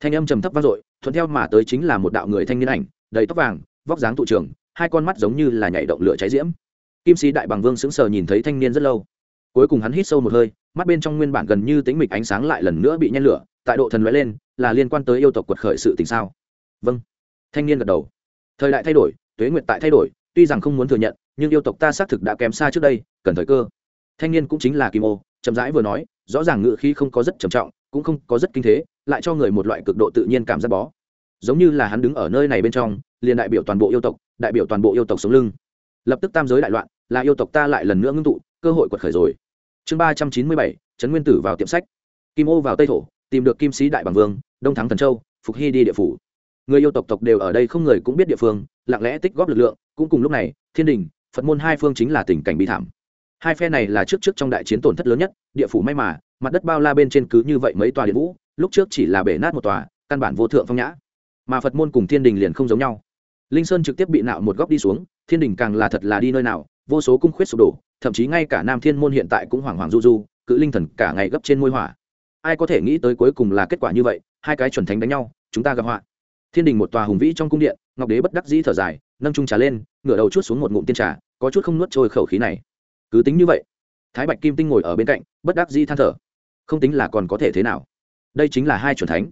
Thanh âm trầm thấp vang dội, thuận theo mà tới chính là một đạo người thanh niên ảnh, đầy tóc vàng, vóc dáng tụ trường, hai con mắt giống như là nhảy động lửa cháy diễm. Kim sĩ đại bằng vương sững sờ nhìn thấy thanh niên rất lâu. Cuối cùng hắn hít sâu một hơi, mắt bên trong nguyên bản gần như tính mịch ánh sáng lại lần nữa bị nhen lửa, tại độ thần lóe lên, là liên quan tới yêu tộc quật khởi sự tình sao? Vâng. Thanh niên gật đầu. Thời đại thay đổi, tuế nguyệt tại thay đổi, tuy rằng không muốn thừa nhận, nhưng yêu tộc ta xác thực đã kém xa trước đây, cần thời cơ. Thanh niên cũng chính là kim ô, chậm rãi vừa nói, rõ ràng ngự khí không có rất trầm trọng cũng không có rất kinh thế, lại cho người một loại cực độ tự nhiên cảm giác bó. Giống như là hắn đứng ở nơi này bên trong, liền đại biểu toàn bộ yêu tộc, đại biểu toàn bộ yêu tộc sống lưng. Lập tức tam giới đại loạn, là yêu tộc ta lại lần nữa ngưng tụ, cơ hội quật khởi rồi. Chương ba trăm chín mươi bảy, trấn nguyên tử vào tiệm sách. Kim ô vào tây thổ, tìm được kim sĩ đại bằng vương, đông thắng thần châu, phục hy đi địa phủ. Người yêu tộc tộc đều ở đây không người cũng biết địa phương, lặng lẽ tích góp lực lượng, cũng cùng lúc này, thiên đình, phật môn hai phương chính là tình cảnh bi thảm hai phe này là trước trước trong đại chiến tổn thất lớn nhất, địa phủ may mà, mặt đất bao la bên trên cứ như vậy mấy tòa điện vũ, lúc trước chỉ là bể nát một tòa, căn bản vô thượng phong nhã. Mà phật môn cùng thiên đình liền không giống nhau. Linh sơn trực tiếp bị nạo một góc đi xuống, thiên đình càng là thật là đi nơi nào, vô số cung khuyết sụp đổ, thậm chí ngay cả nam thiên môn hiện tại cũng hoảng hoảng du du, cự linh thần cả ngày gấp trên môi hỏa ai có thể nghĩ tới cuối cùng là kết quả như vậy, hai cái chuẩn thánh đánh nhau, chúng ta gặp họa. Thiên đình một tòa hùng vĩ trong cung điện, ngọc đế bất đắc dĩ thở dài, nâng trung trà lên, ngửa đầu chút xuống một ngụm tiên trà, có chút không nuốt trôi khẩu khí này cứ tính như vậy, thái bạch kim tinh ngồi ở bên cạnh, bất đắc dĩ than thở. Không tính là còn có thể thế nào. Đây chính là hai chuẩn thánh.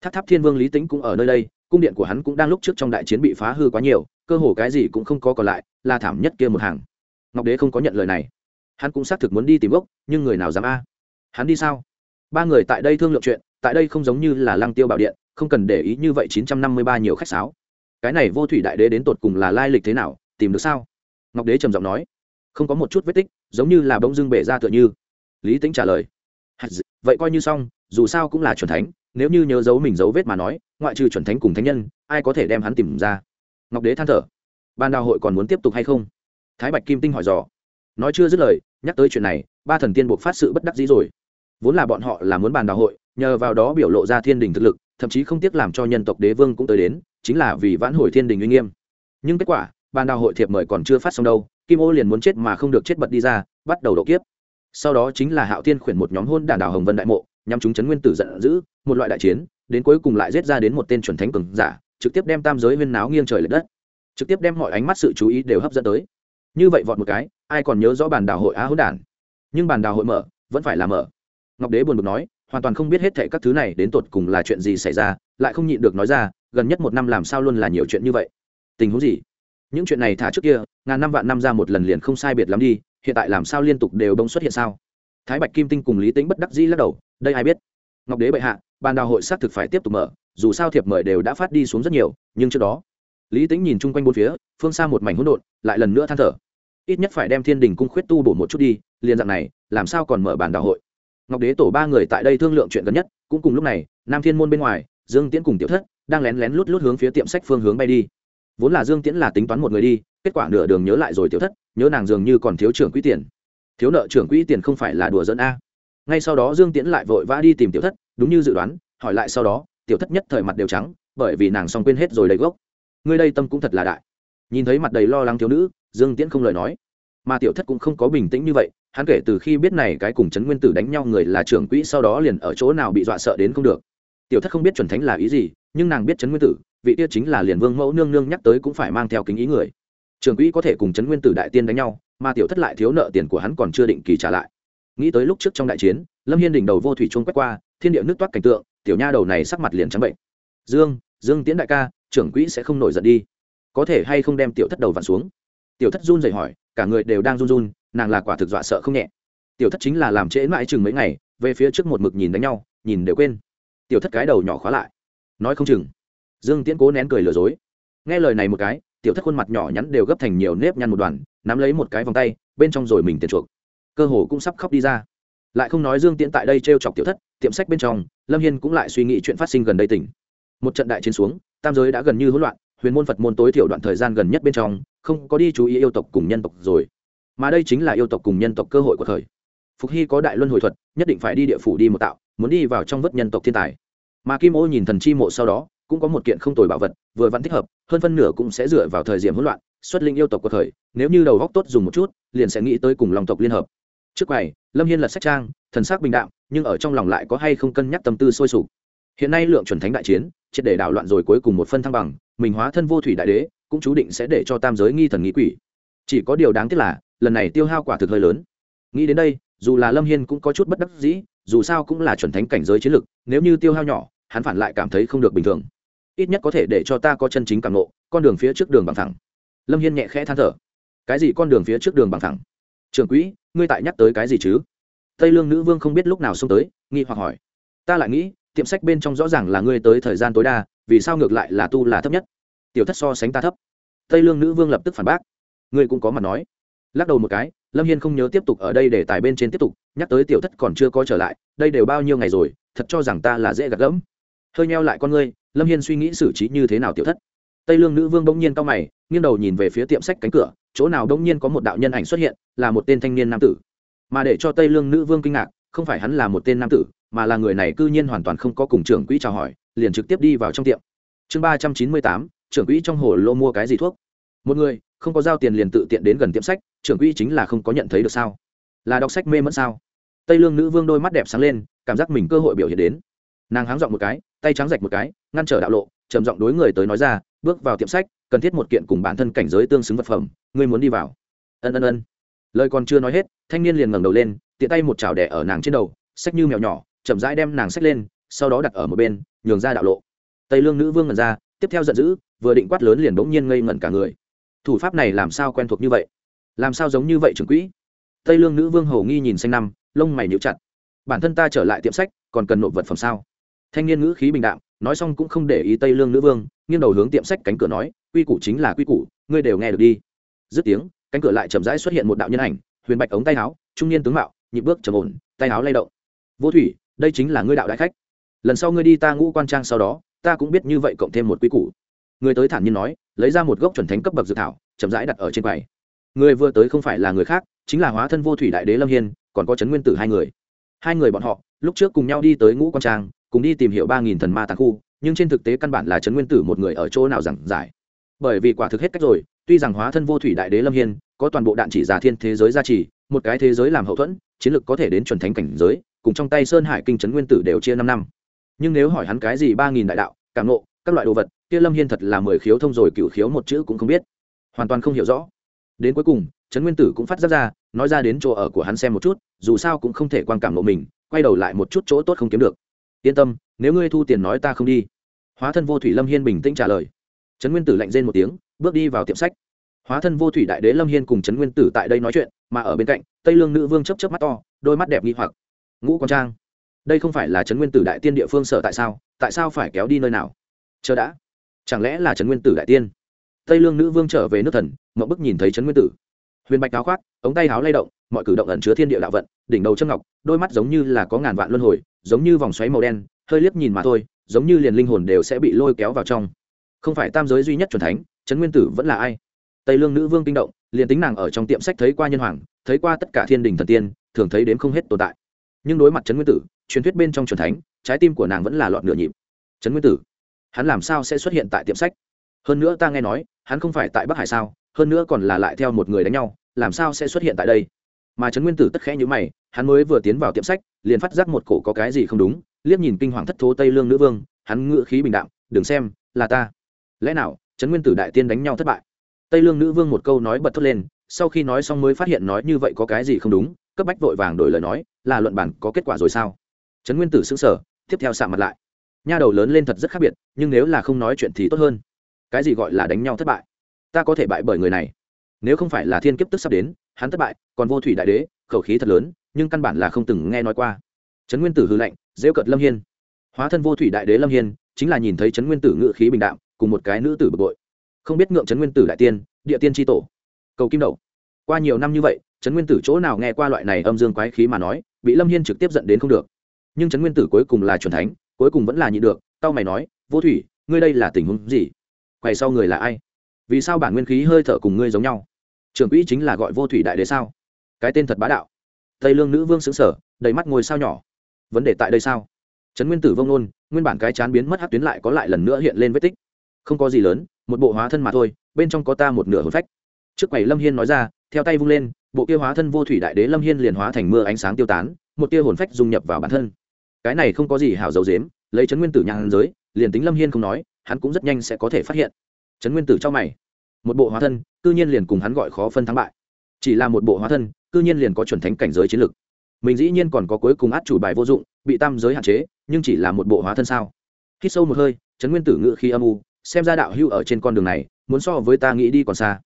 Tháp tháp thiên vương lý tính cũng ở nơi đây, cung điện của hắn cũng đang lúc trước trong đại chiến bị phá hư quá nhiều, cơ hồ cái gì cũng không có còn lại, là thảm nhất kia một hàng. Ngọc đế không có nhận lời này. Hắn cũng xác thực muốn đi tìm gốc, nhưng người nào dám a? Hắn đi sao? Ba người tại đây thương lượng chuyện, tại đây không giống như là lăng tiêu bảo điện, không cần để ý như vậy chín trăm năm mươi ba nhiều khách sáo. Cái này vô thủy đại đế đến tột cùng là lai lịch thế nào, tìm được sao? Ngọc đế trầm giọng nói không có một chút vết tích, giống như là bông dưng bể ra tựa như. Lý tính trả lời vậy coi như xong, dù sao cũng là chuẩn thánh, nếu như nhớ giấu mình giấu vết mà nói, ngoại trừ chuẩn thánh cùng thánh nhân, ai có thể đem hắn tìm ra? Ngọc đế than thở, ban đào hội còn muốn tiếp tục hay không? Thái bạch kim tinh hỏi dò. Nói chưa dứt lời, nhắc tới chuyện này, ba thần tiên buộc phát sự bất đắc dĩ rồi. Vốn là bọn họ là muốn bàn đào hội, nhờ vào đó biểu lộ ra thiên đình thực lực, thậm chí không tiếc làm cho nhân tộc đế vương cũng tới đến, chính là vì vãn hồi thiên đình uy nghiêm. Nhưng kết quả, bàn đào hội thiệp mời còn chưa phát xong đâu kim ô liền muốn chết mà không được chết bật đi ra, bắt đầu độ kiếp. Sau đó chính là hạo thiên khuyển một nhóm hôn đản đào hồng vân đại mộ nhằm chúng chấn nguyên tử giận dữ, một loại đại chiến, đến cuối cùng lại giết ra đến một tên chuẩn thánh cường giả, trực tiếp đem tam giới huyên náo nghiêng trời l ệ đất. Trực tiếp đem mọi ánh mắt sự chú ý đều hấp dẫn tới. Như vậy vọt một cái, ai còn nhớ rõ bàn đào hội á hỗn đản? Nhưng bàn đào hội mở, vẫn phải là mở. Ngọc đế buồn bực nói, hoàn toàn không biết hết thệ các thứ này đến tột cùng là chuyện gì xảy ra, lại không nhịn được nói ra, gần nhất một năm làm sao luôn là nhiều chuyện như vậy? Tình huống gì? Những chuyện này thả trước kia, ngàn năm vạn năm ra một lần liền không sai biệt lắm đi, hiện tại làm sao liên tục đều đông xuất hiện sao? Thái bạch kim tinh cùng lý tính bất đắc dĩ lắc đầu, đây ai biết? Ngọc đế bệ hạ ban đào hội xác thực phải tiếp tục mở, dù sao thiệp mời đều đã phát đi xuống rất nhiều, nhưng trước đó, lý tính nhìn chung quanh bốn phía, phương xa một mảnh hỗn độn, lại lần nữa than thở. Ít nhất phải đem thiên đình cung khuyết tu bổ một chút đi, liền dạng này, làm sao còn mở bàn đào hội? Ngọc đế tổ ba người tại đây thương lượng chuyện gần nhất, cũng cùng lúc này, nam thiên môn bên ngoài, dương tiễn cùng tiểu thất, đang lén lén lút lút hướng phía tiệm sách phương hướng bay đi vốn là dương tiễn là tính toán một người đi, kết quả nửa đường nhớ lại rồi tiểu thất, nhớ nàng dường như còn thiếu trưởng quỹ tiền. Thiếu nợ trưởng quỹ tiền không phải là đùa dẫn a. Ngay sau đó dương tiễn lại vội vã đi tìm tiểu thất, đúng như dự đoán, hỏi lại sau đó, tiểu thất nhất thời mặt đều trắng, bởi vì nàng xong quên hết rồi đầy gốc. Người đây tâm cũng thật là đại. Nhìn thấy mặt đầy lo lắng thiếu nữ, dương tiễn không lời nói. Mà tiểu thất cũng không có bình tĩnh như vậy, hắn kể từ khi biết này cái cùng chấn nguyên tử đánh nhau người là trưởng quỹ sau đó liền ở chỗ nào bị dọa sợ đến không được. Tiểu thất không biết chuẩn thánh là ý gì nhưng nàng biết Trấn nguyên tử, vị tiết chính là liền vương mẫu nương nương nhắc tới cũng phải mang theo kính ý người. Trường quỹ có thể cùng Trấn nguyên tử đại tiên đánh nhau, mà tiểu thất lại thiếu nợ tiền của hắn còn chưa định kỳ trả lại. Nghĩ tới lúc trước trong đại chiến, lâm hiên đỉnh đầu vô thủy trung quét qua, thiên địa nước toát cảnh tượng, tiểu nha đầu này sắc mặt liền trắng bệnh. Dương dương tiến đại ca, trưởng quỹ sẽ không nổi giận đi. Có thể hay không đem tiểu thất đầu vặn xuống? Tiểu thất run rẩy hỏi, cả người đều đang run run, nàng là quả thực dọa sợ không nhẹ. Tiểu thất chính là làm trễ mãi chừng mấy ngày, về phía trước một mực nhìn đánh nhau, nhìn đều quên. Tiểu thất cái đầu nhỏ khóa lại nói không chừng. Dương tiễn cố nén cười lừa dối. Nghe lời này một cái, tiểu thất khuôn mặt nhỏ nhắn đều gấp thành nhiều nếp nhăn một đoàn, nắm lấy một cái vòng tay, bên trong rồi mình tiền chuộc. Cơ hồ cũng sắp khóc đi ra. Lại không nói dương tiễn tại đây t r e o chọc tiểu thất, tiệm sách bên trong, lâm hiên cũng lại suy nghĩ chuyện phát sinh gần đây tỉnh. Một trận đại chiến xuống, tam giới đã gần như hỗn loạn, huyền môn phật môn tối thiểu đoạn thời gian gần nhất bên trong, không có đi chú ý yêu tộc cùng nhân tộc rồi. Mà đây chính là yêu tộc cùng nhân tộc cơ hội của thời. Phục hy có đại luân hồi thuật, nhất định phải đi địa phủ đi một tạo, muốn đi vào trong vất nhân tộc thiên tài mà kim ô nhìn thần chi mộ sau đó, cũng có một kiện không tồi bảo vật, vừa vặn thích hợp, hơn phân nửa cũng sẽ dựa vào thời điểm hỗn loạn, xuất linh yêu tộc của thời, nếu như đầu góc tốt dùng một chút, liền sẽ nghĩ tới cùng lòng tộc liên hợp. Trước quầy, lâm hiên lật sách trang, thần sắc bình đạm, nhưng ở trong lòng lại có hay không cân nhắc tâm tư sôi sục. Hiện nay lượng chuẩn thánh đại chiến, triệt để đảo loạn rồi cuối cùng một phân thăng bằng, mình hóa thân vô thủy đại đế, cũng chú định sẽ để cho tam giới nghi thần nghĩ quỷ. Chỉ có điều đáng tiếc là, lần này tiêu hao quả thực hơi lớn. Nghĩ đến đây, dù là lâm hiên cũng có chút bất đắc dĩ dù sao cũng là chuẩn thánh cảnh giới chiến lực, nếu như tiêu hao nhỏ, hắn phản lại cảm thấy không được bình thường. Ít nhất có thể để cho ta có chân chính cảm nộ con đường phía trước đường bằng thẳng. Lâm hiên nhẹ khẽ than thở. Cái gì con đường phía trước đường bằng thẳng? Trường quỹ, ngươi tại nhắc tới cái gì chứ? Tây lương nữ vương không biết lúc nào xông tới, nghi hoặc hỏi. Ta lại nghĩ, tiệm sách bên trong rõ ràng là ngươi tới thời gian tối đa, vì sao ngược lại là tu là thấp nhất? Tiểu thất so sánh ta thấp. Tây lương nữ vương lập tức phản bác. Ngươi cũng có mặt nói. Lắc đầu một cái lâm hiên không nhớ tiếp tục ở đây để tài bên trên tiếp tục, nhắc tới tiểu thất còn chưa có trở lại, đây đều bao nhiêu ngày rồi, thật cho rằng ta là dễ gạt gẫm. Hơi neo lại con ngươi, lâm hiên suy nghĩ xử trí như thế nào tiểu thất. Tây lương nữ vương bỗng nhiên cao mày, nghiêng đầu nhìn về phía tiệm sách cánh cửa, chỗ nào bỗng nhiên có một đạo nhân ảnh xuất hiện, là một tên thanh niên nam tử. Mà để cho tây lương nữ vương kinh ngạc, không phải hắn là một tên nam tử, mà là người này cư nhiên hoàn toàn không có cùng trưởng quỹ chào hỏi, liền trực tiếp đi vào trong tiệm. Chương ba trăm chín mươi tám, trưởng quỹ trong hồ lô mua cái gì thuốc? Một người không có giao tiền liền tự tiện đến gần tiệm sách, trưởng quỹ chính là không có nhận thấy được sao? Là đọc sách mê mẫn sao? Tây lương nữ vương đôi mắt đẹp sáng lên, cảm giác mình cơ hội biểu hiện đến. Nàng háng dọn một cái, tay trắng rạch một cái, ngăn trở đạo lộ, trầm giọng đối người tới nói ra, bước vào tiệm sách, cần thiết một kiện cùng bản thân cảnh giới tương xứng vật phẩm, ngươi muốn đi vào. Ân ân ân. Lời còn chưa nói hết, thanh niên liền ngẩng đầu lên, tiện tay một chảo đẻ ở nàng trên đầu, sách như mèo nhỏ, chậm rãi đem nàng sách lên, sau đó đặt ở một bên, nhường ra đạo lộ. Tây lương nữ vương ngẩn ra, tiếp theo giận dữ, vừa định quát lớn liền bỗng nhiên ngây ngẩn cả người thủ pháp này làm sao quen thuộc như vậy? Làm sao giống như vậy trưởng quỹ? Tây lương nữ vương hầu nghi nhìn xanh năm, lông mày nhíu chặt. Bản thân ta trở lại tiệm sách, còn cần nộp vật phẩm sao? Thanh niên ngữ khí bình đạm, nói xong cũng không để ý tây lương nữ vương, nghiêng đầu hướng tiệm sách cánh cửa nói, quy củ chính là quy củ, ngươi đều nghe được đi. Dứt tiếng, cánh cửa lại chậm rãi xuất hiện một đạo nhân ảnh, huyền bạch ống tay áo, trung niên tướng mạo, nhịp bước trầm ổn, tay áo lay động. Vô thủy, đây chính là ngươi đạo đại khách. Lần sau ngươi đi ta ngũ quan trang sau đó, ta cũng biết như vậy cộng thêm một quy củ người tới thản nhiên nói, lấy ra một gốc chuẩn thánh cấp bậc dự thảo, chậm rãi đặt ở trên quầy. Người vừa tới không phải là người khác, chính là hóa thân vô thủy đại đế lâm hiên, còn có trấn nguyên tử hai người. Hai người bọn họ, lúc trước cùng nhau đi tới ngũ quan trang, cùng đi tìm hiểu ba nghìn thần ma tàng khu, nhưng trên thực tế căn bản là trấn nguyên tử một người ở chỗ nào giảng giải. Bởi vì quả thực hết cách rồi, tuy rằng hóa thân vô thủy đại đế lâm hiên, có toàn bộ đạn chỉ giả thiên thế giới gia trì, một cái thế giới làm hậu thuẫn, chiến lược có thể đến chuẩn thánh cảnh giới, cùng trong tay sơn hải kinh trấn nguyên tử đều chia năm năm. Nhưng nếu hỏi hắn cái gì ba nghìn đại đạo, cảm nộ các loại đồ vật kia lâm hiên thật là mười khiếu thông rồi cựu khiếu một chữ cũng không biết. Hoàn toàn không hiểu rõ. Đến cuối cùng, trấn nguyên tử cũng phát giác ra, nói ra đến chỗ ở của hắn xem một chút, dù sao cũng không thể quan cảm lộ mình, quay đầu lại một chút chỗ tốt không kiếm được. Yên tâm, nếu ngươi thu tiền nói ta không đi. Hóa thân vô thủy lâm hiên bình tĩnh trả lời. Trấn nguyên tử lạnh rên một tiếng, bước đi vào tiệm sách. Hóa thân vô thủy đại đế lâm hiên cùng trấn nguyên tử tại đây nói chuyện, mà ở bên cạnh, tây lương nữ vương chấp chấp mắt to, đôi mắt đẹp nghi hoặc. Ngũ con trang. Đây không phải là trấn nguyên tử đại tiên địa phương sở tại sao? Tại sao phải kéo đi nơi nào? Chờ đã chẳng lẽ là trấn nguyên tử đại tiên? Tây lương nữ vương trở về nước thần mậu bức nhìn thấy trấn nguyên tử. Huyền bạch áo khoác, ống tay áo lay động, mọi cử động ẩn chứa thiên địa đạo vận, đỉnh đầu châm ngọc, đôi mắt giống như là có ngàn vạn luân hồi, giống như vòng xoáy màu đen, hơi liếc nhìn mà thôi, giống như liền linh hồn đều sẽ bị lôi kéo vào trong. Không phải tam giới duy nhất c thánh, trấn nguyên tử vẫn là ai? Tây lương nữ vương kinh động, liền tính nàng ở trong tiệm sách thấy qua nhân hoàng, thấy qua tất cả thiên đình thần tiên, thường thấy đến không hết tồn tại. Nhưng đối mặt trấn nguyên tử, truyền thuyết bên trong c thánh, trái tim của nàng vẫn là lọt nửa nhịp. Trấn nguyên tử hắn làm sao sẽ xuất hiện tại tiệm sách? Hơn nữa ta nghe nói, hắn không phải tại bắc hải sao, hơn nữa còn là lại theo một người đánh nhau, làm sao sẽ xuất hiện tại đây? Mà trấn nguyên tử tất khẽ như mày, hắn mới vừa tiến vào tiệm sách, liền phát giác một cổ có cái gì không đúng, liếc nhìn kinh hoàng thất thố tây lương nữ vương, hắn ngự khí bình đạm, đừng xem, là ta. Lẽ nào, trấn nguyên tử đại tiên đánh nhau thất bại? Tây lương nữ vương một câu nói bật thốt lên, sau khi nói xong mới phát hiện nói như vậy có cái gì không đúng, cấp bách vội vàng đổi lời nói, là luận bản có kết quả rồi sao? Trấn nguyên tử xứng sở tiếp theo sạ mặt lại nha đầu lớn lên thật rất khác biệt, nhưng nếu là không nói chuyện thì tốt hơn. Cái gì gọi là đánh nhau thất bại? Ta có thể bại bởi người này. Nếu không phải là thiên kiếp tức sắp đến, hắn thất bại, còn vô thủy đại đế, khẩu khí thật lớn, nhưng căn bản là không từng nghe nói qua. Trấn nguyên tử hư lệnh rêu cợt lâm hiên. Hóa thân vô thủy đại đế lâm hiên, chính là nhìn thấy trấn nguyên tử ngự khí bình đạm, cùng một cái nữ tử bực bội. Không biết ngượng trấn nguyên tử đại tiên, địa tiên tri tổ. Cầu kim đầu. qua nhiều năm như vậy trấn nguyên tử chỗ nào nghe qua loại này âm dương quái khí mà nói, bị lâm hiên trực tiếp dẫn đến không được. Nhưng trấn nguyên tử cuối cùng là c thánh cuối cùng vẫn là nhị được, tao mày nói, vô thủy, ngươi đây là tình huống gì? Quay sau người là ai? Vì sao bản nguyên khí hơi thở cùng ngươi giống nhau? Trưởng quỹ chính là gọi vô thủy đại đế sao? Cái tên thật bá đạo. Tây lương nữ vương xứng sở đầy mắt ngồi sao nhỏ. Vấn đề tại đây sao? Trấn nguyên tử vông nôn, nguyên bản cái chán biến mất hát tuyến lại có lại lần nữa hiện lên vết tích. Không có gì lớn, một bộ hóa thân mà thôi, bên trong có ta một nửa hồn phách. Trước quầy lâm hiên nói ra, theo tay vung lên, bộ kia hóa thân vô thủy đại đế lâm hiên liền hóa thành mưa ánh sáng tiêu tán, một tia hồn phách dung nhập vào bản thân cái này không có gì hảo dấu dếm, lấy trấn nguyên tử nhàn giới, liền tính lâm hiên không nói, hắn cũng rất nhanh sẽ có thể phát hiện. Trấn nguyên tử cho mày. Một bộ hóa thân, cư nhiên liền cùng hắn gọi khó phân thắng bại. Chỉ là một bộ hóa thân, cư nhiên liền có chuẩn thánh cảnh giới chiến lược. Mình dĩ nhiên còn có cuối cùng át chủ bài vô dụng, bị tam giới hạn chế, nhưng chỉ là một bộ hóa thân sao? Khi sâu một hơi, trấn nguyên tử ngự khi âm u, xem ra đạo hưu ở trên con đường này, muốn so với ta nghĩ đi còn xa.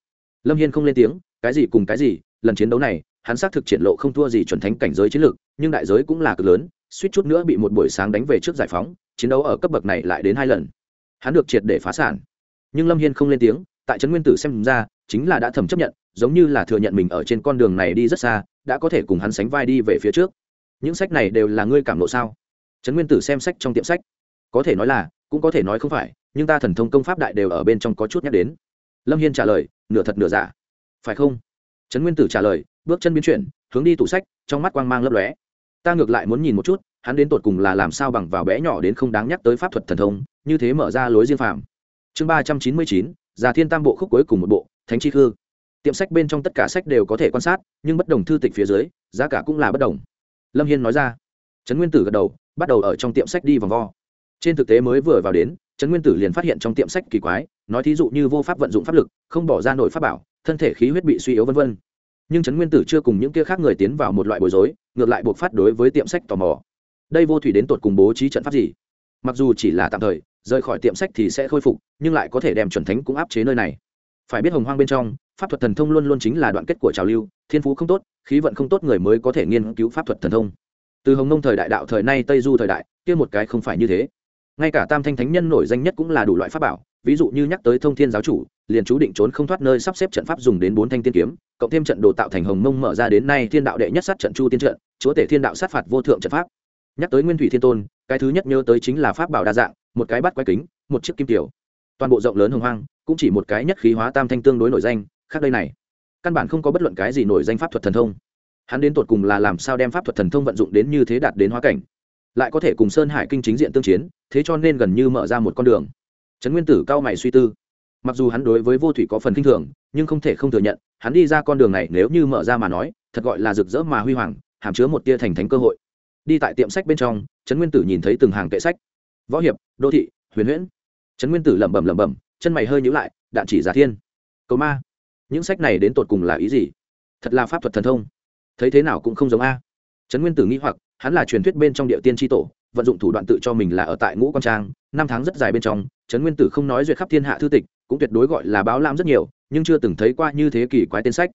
Lâm hiên không lên tiếng, cái gì cùng cái gì, lần chiến đấu này, hắn xác thực triển lộ không thua gì chuẩn thánh cảnh giới chiến lược, nhưng đại giới cũng là cực lớn suýt chút nữa bị một buổi sáng đánh về trước giải phóng, chiến đấu ở cấp bậc này lại đến hai lần. Hắn được triệt để phá sản. Nhưng lâm hiên không lên tiếng, tại trấn nguyên tử xem ra, chính là đã thầm chấp nhận, giống như là thừa nhận mình ở trên con đường này đi rất xa, đã có thể cùng hắn sánh vai đi về phía trước. Những sách này đều là ngươi cảm lộ sao? Trấn nguyên tử xem sách trong tiệm sách. Có thể nói là, cũng có thể nói không phải, nhưng ta thần thông công pháp đại đều ở bên trong có chút nhắc đến. Lâm hiên trả lời, nửa thật nửa giả. Phải không? Trấn nguyên tử trả lời, bước chân biến chuyển, hướng đi tủ sách, trong mắt quang mang lấp lóe ta ngược lại muốn nhìn một chút, hắn đến tột cùng là làm sao bằng vào bé nhỏ đến không đáng nhắc tới pháp thuật thần thông, như thế mở ra lối riêng phạm chương ba trăm chín mươi chín, già thiên tam bộ khúc cuối cùng một bộ, thánh chi khư. Tiệm sách bên trong tất cả sách đều có thể quan sát, nhưng bất đồng thư tịch phía dưới, giá cả cũng là bất đồng. Lâm hiên nói ra. Trấn nguyên tử gật đầu, bắt đầu ở trong tiệm sách đi vòng vo. Trên thực tế mới vừa vào đến, trấn nguyên tử liền phát hiện trong tiệm sách kỳ quái, nói thí dụ như vô pháp vận dụng pháp lực, không bỏ ra nổi pháp bảo, thân thể khí huyết bị suy yếu v v nhưng trấn nguyên tử chưa cùng những kia khác người tiến vào một loại bối rối, ngược lại buộc phát đối với tiệm sách tò mò. Đây vô thủy đến tột cùng bố trí trận pháp gì? Mặc dù chỉ là tạm thời, rời khỏi tiệm sách thì sẽ khôi phục, nhưng lại có thể đem chuẩn thánh cũng áp chế nơi này. Phải biết hồng hoang bên trong, pháp thuật thần thông luôn luôn chính là đoạn kết của trào lưu, thiên phú không tốt, khí vận không tốt người mới có thể nghiên cứu pháp thuật thần thông. Từ hồng nông thời đại đạo thời nay tây du thời đại, kia một cái không phải như thế. Ngay cả tam thanh thánh nhân nổi danh nhất cũng là đủ loại pháp bảo ví dụ như nhắc tới thông thiên giáo chủ, liền chú định trốn không thoát nơi sắp xếp trận pháp dùng đến bốn thanh tiên kiếm, cộng thêm trận đồ tạo thành hồng mông mở ra đến nay thiên đạo đệ nhất sát trận chu tiên trận, chúa tể thiên đạo sát phạt vô thượng trận pháp. Nhắc tới nguyên thủy thiên tôn, cái thứ nhất nhớ tới chính là pháp bảo đa dạng, một cái bắt quái kính, một chiếc kim tiểu. Toàn bộ rộng lớn hồng hoang, cũng chỉ một cái nhất khí hóa tam thanh tương đối nổi danh, khác đây này. Căn bản không có bất luận cái gì nổi danh pháp thuật thần thông. Hắn đến tột cùng là làm sao đem pháp thuật thần thông vận dụng đến như thế đạt đến hóa cảnh? Lại có thể cùng sơn hải kinh chính diện tương chiến, thế cho nên gần như mở ra một con đường trấn nguyên tử cao mày suy tư. Mặc dù hắn đối với vô thủy có phần kinh thường, nhưng không thể không thừa nhận, hắn đi ra con đường này nếu như mở ra mà nói, thật gọi là rực rỡ mà huy hoàng, hàm chứa một tia thành thánh cơ hội. Đi tại tiệm sách bên trong, trấn nguyên tử nhìn thấy từng hàng kệ sách. Võ hiệp, đô thị, huyền huyễn. Trấn nguyên tử lẩm bẩm lẩm bẩm, chân mày hơi nhữ lại, đạn chỉ giả thiên. Cầu ma. Những sách này đến tột cùng là ý gì? Thật là pháp thuật thần thông. Thấy thế nào cũng không giống a. Trấn nguyên tử nghĩ hoặc, hắn là truyền thuyết bên trong địa tiên tri tổ vận dụng thủ đoạn tự cho mình là ở tại ngũ quan trang, năm tháng rất dài bên trong, trấn nguyên tử không nói duyệt khắp thiên hạ thư tịch, cũng tuyệt đối gọi là báo lam rất nhiều, nhưng chưa từng thấy qua như thế kỷ quái tên sách.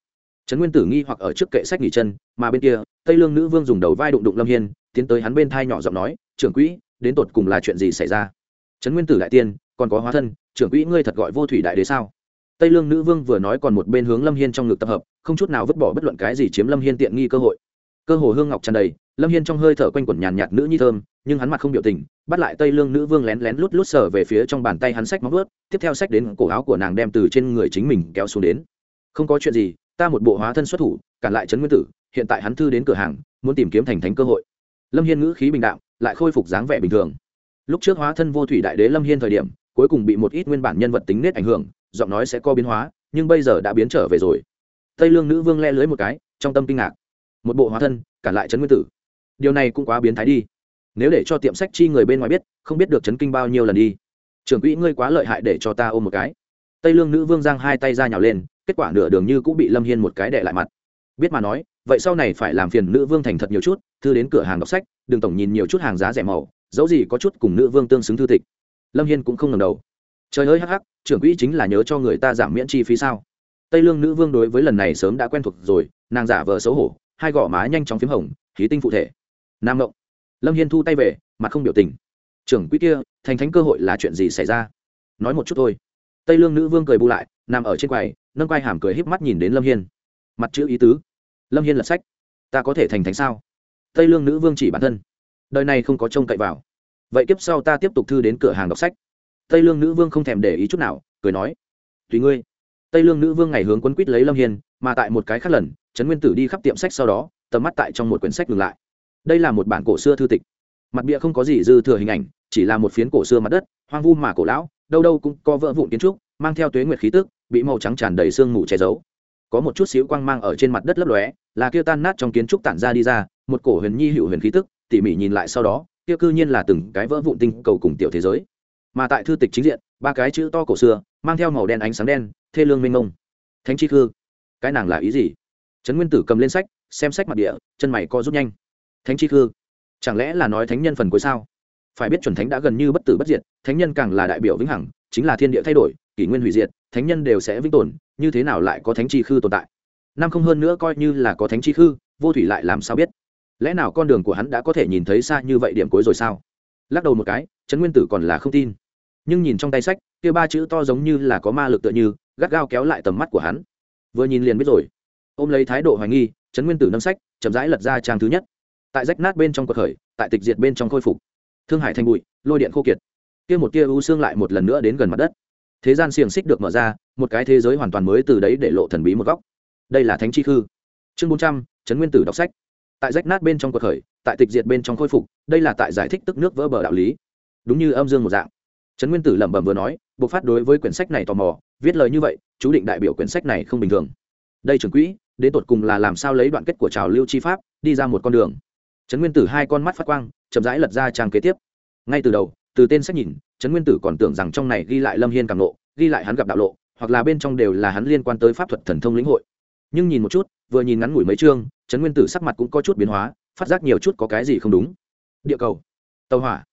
Trấn nguyên tử nghi hoặc ở trước kệ sách nghỉ chân, mà bên kia, tây lương nữ vương dùng đầu vai đụng đụng lâm hiên, tiến tới hắn bên thai nhỏ giọng nói, trưởng quỹ, đến tột cùng là chuyện gì xảy ra? Trấn nguyên tử đại tiên, còn có hóa thân, trưởng quỹ ngươi thật gọi vô thủy đại đế sao? Tây lương nữ vương vừa nói còn một bên hướng lâm hiên trong ngực tập hợp, không chút nào vứt bỏ bất luận cái gì chiếm lâm hiên tiện nghi cơ hội. Cơ hồ hương ngọc tràn đầy lâm hiên trong hơi thở quanh quẩn nhàn nhạt nữ nhi thơm, nhưng hắn mặt không biểu tình, bắt lại tây lương nữ vương lén lén lút lút sờ về phía trong bàn tay hắn sách móng ướt tiếp theo sách đến cổ áo của nàng đem từ trên người chính mình kéo xuống đến. Không có chuyện gì, ta một bộ hóa thân xuất thủ, cản lại trấn nguyên tử, hiện tại hắn thư đến cửa hàng, muốn tìm kiếm thành thánh cơ hội. Lâm hiên ngữ khí bình đạo lại khôi phục dáng vẻ bình thường. Lúc trước hóa thân vô thủy đại đế lâm hiên thời điểm, cuối cùng bị một ít nguyên bản nhân vật tính nết ảnh hưởng, giọng nói sẽ co biến hóa, nhưng bây giờ đã biến trở về rồi. Tây lương nữ vương le lưới một cái, trong tâm kinh ngạc. Một bộ hóa thân, cản lại trấn nguyên tử điều này cũng quá biến thái đi. Nếu để cho tiệm sách chi người bên ngoài biết, không biết được chấn kinh bao nhiêu lần đi. Trưởng quỹ ngươi quá lợi hại để cho ta ôm một cái. Tây lương nữ vương giang hai tay ra nhào lên, kết quả nửa đường như cũng bị lâm hiên một cái đệ lại mặt. Biết mà nói, vậy sau này phải làm phiền nữ vương thành thật nhiều chút, thư đến cửa hàng đọc sách, đừng tổng nhìn nhiều chút hàng giá rẻ màu, dẫu gì có chút cùng nữ vương tương xứng thư tịch. Lâm hiên cũng không ngầm đầu. Trời ơi hắc hắc, trưởng quỹ chính là nhớ cho người ta giảm miễn chi phí sao? Tây lương nữ vương đối với lần này sớm đã quen thuộc rồi, nàng giả vờ xấu hổ, hai gò má nhanh chóng p h í m hồng, khí tinh phụ thể nam ngộng lâm hiên thu tay về mặt không biểu tình. Trưởng quỹ kia, thành thánh cơ hội là chuyện gì xảy ra? Nói một chút thôi. Tây lương nữ vương cười bu lại, nằm ở trên quầy, nâng quai hàm cười híp mắt nhìn đến lâm hiên. Mặt chữ ý tứ. Lâm hiên lật sách. Ta có thể thành thánh sao? Tây lương nữ vương chỉ bản thân. Đời này không có trông cậy vào. Vậy kiếp sau ta tiếp tục thư đến cửa hàng đọc sách. Tây lương nữ vương không thèm để ý chút nào, cười nói. Tùy ngươi. Tây lương nữ vương ngày hướng quấn quýt lấy lâm hiên, mà tại một cái khác lần, trấn nguyên tử đi khắp tiệm sách sau đó, tầm mắt tại trong một quyển sách ngừng lại đây là một bản cổ xưa thư tịch. Mặt bịa không có gì dư thừa hình ảnh, chỉ là một phiến cổ xưa mặt đất, hoang vu mà cổ lão, đâu đâu cũng có vỡ vụn kiến trúc, mang theo tuế nguyệt khí tức, bị màu trắng tràn đầy sương mù che giấu. Có một chút xíu quang mang ở trên mặt đất lấp lóe, là kia tan nát trong kiến trúc tản ra đi ra, một cổ huyền nhi hữu huyền khí tức, tỉ mỉ nhìn lại sau đó, kia cư nhiên là từng cái vỡ vụn tinh cầu cùng tiểu thế giới. Mà tại thư tịch chính diện, ba cái chữ to cổ xưa, mang theo màu đen ánh sáng đen, thê lương mênh mông. Thánh chi khư, cái nàng là ý gì? Trấn nguyên tử cầm lên sách, xem sách mặt địa, chân mày co rút nhanh thánh chi khư? Chẳng lẽ là nói thánh nhân phần cuối sao? Phải biết chuẩn thánh đã gần như bất tử bất diệt, thánh nhân càng là đại biểu vĩnh hằng, chính là thiên địa thay đổi, kỷ nguyên hủy diệt, thánh nhân đều sẽ vĩnh tồn, như thế nào lại có thánh chi khư tồn tại? Năm không hơn nữa coi như là có thánh chi khư, vô thủy lại làm sao biết? Lẽ nào con đường của hắn đã có thể nhìn thấy xa như vậy điểm cuối rồi sao? Lắc đầu một cái, trấn nguyên tử còn là không tin. Nhưng nhìn trong tay sách, kia ba chữ to giống như là có ma lực tựa như, gắt gao kéo lại tầm mắt của hắn. Vừa nhìn liền biết rồi. Ôm lấy thái độ hoài nghi, trấn nguyên tử nâng sách, chậm rãi lật ra trang thứ nhất tại rách nát bên trong cuộc khởi, tại tịch diệt bên trong khôi phục. Thương hải thành bụi, lôi điện khô kiệt. Kia một tia u xương lại một lần nữa đến gần mặt đất. Thế gian xiềng xích được mở ra, một cái thế giới hoàn toàn mới từ đấy để lộ thần bí một góc. Đây là thánh chi khư. Chương bốn trăm, trấn nguyên tử đọc sách. Tại rách nát bên trong cuộc khởi, tại tịch diệt bên trong khôi phục, đây là tại giải thích tức nước vỡ bờ đạo lý. Đúng như âm dương một dạng. Trấn nguyên tử lẩm bẩm vừa nói, buộc phát đối với quyển sách này tò mò, viết lời như vậy, chú định đại biểu quyển sách này không bình thường. Đây trưởng quỹ, đến tột cùng là làm sao lấy đoạn kết của trào lưu chi pháp, đi ra một con đường trấn nguyên tử hai con mắt phát quang, chậm rãi lật ra trang kế tiếp. Ngay từ đầu, từ tên sách nhìn, trấn nguyên tử còn tưởng rằng trong này ghi lại lâm hiên càng lộ ghi lại hắn gặp đạo lộ, hoặc là bên trong đều là hắn liên quan tới pháp thuật thần thông lĩnh hội. Nhưng nhìn một chút, vừa nhìn ngắn ngủi mấy chương, trấn nguyên tử sắc mặt cũng có chút biến hóa, phát giác nhiều chút có cái gì không đúng. Địa cầu. Tàu hỏa.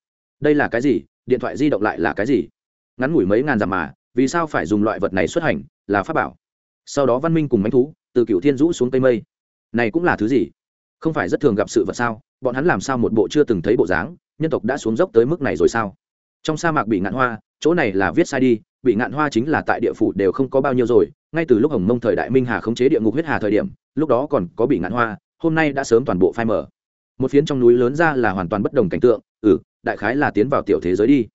Đây là cái gì? Điện thoại di động lại là cái gì? Ngắn ngủi mấy ngàn dặm mà, vì sao phải dùng loại vật này xuất hành? Là pháp bảo. Sau đó văn minh cùng mánh thú, từ cựu thiên rũ xuống tây mây. Này cũng là thứ gì? Không phải rất thường gặp sự vật sao? Bọn hắn làm sao một bộ chưa từng thấy bộ dáng? Nhân tộc đã xuống dốc tới mức này rồi sao? Trong sa mạc bị ngạn hoa, chỗ này là viết sai đi, bị ngạn hoa chính là tại địa phủ đều không có bao nhiêu rồi. Ngay từ lúc hồng mông thời đại minh hà khống chế địa ngục huyết hà thời điểm, lúc đó còn có bị ngạn hoa, hôm nay đã sớm toàn bộ phai mở một phiến trong núi lớn ra là hoàn toàn bất đồng cảnh tượng. Ừ đại khái là tiến vào tiểu thế giới đi.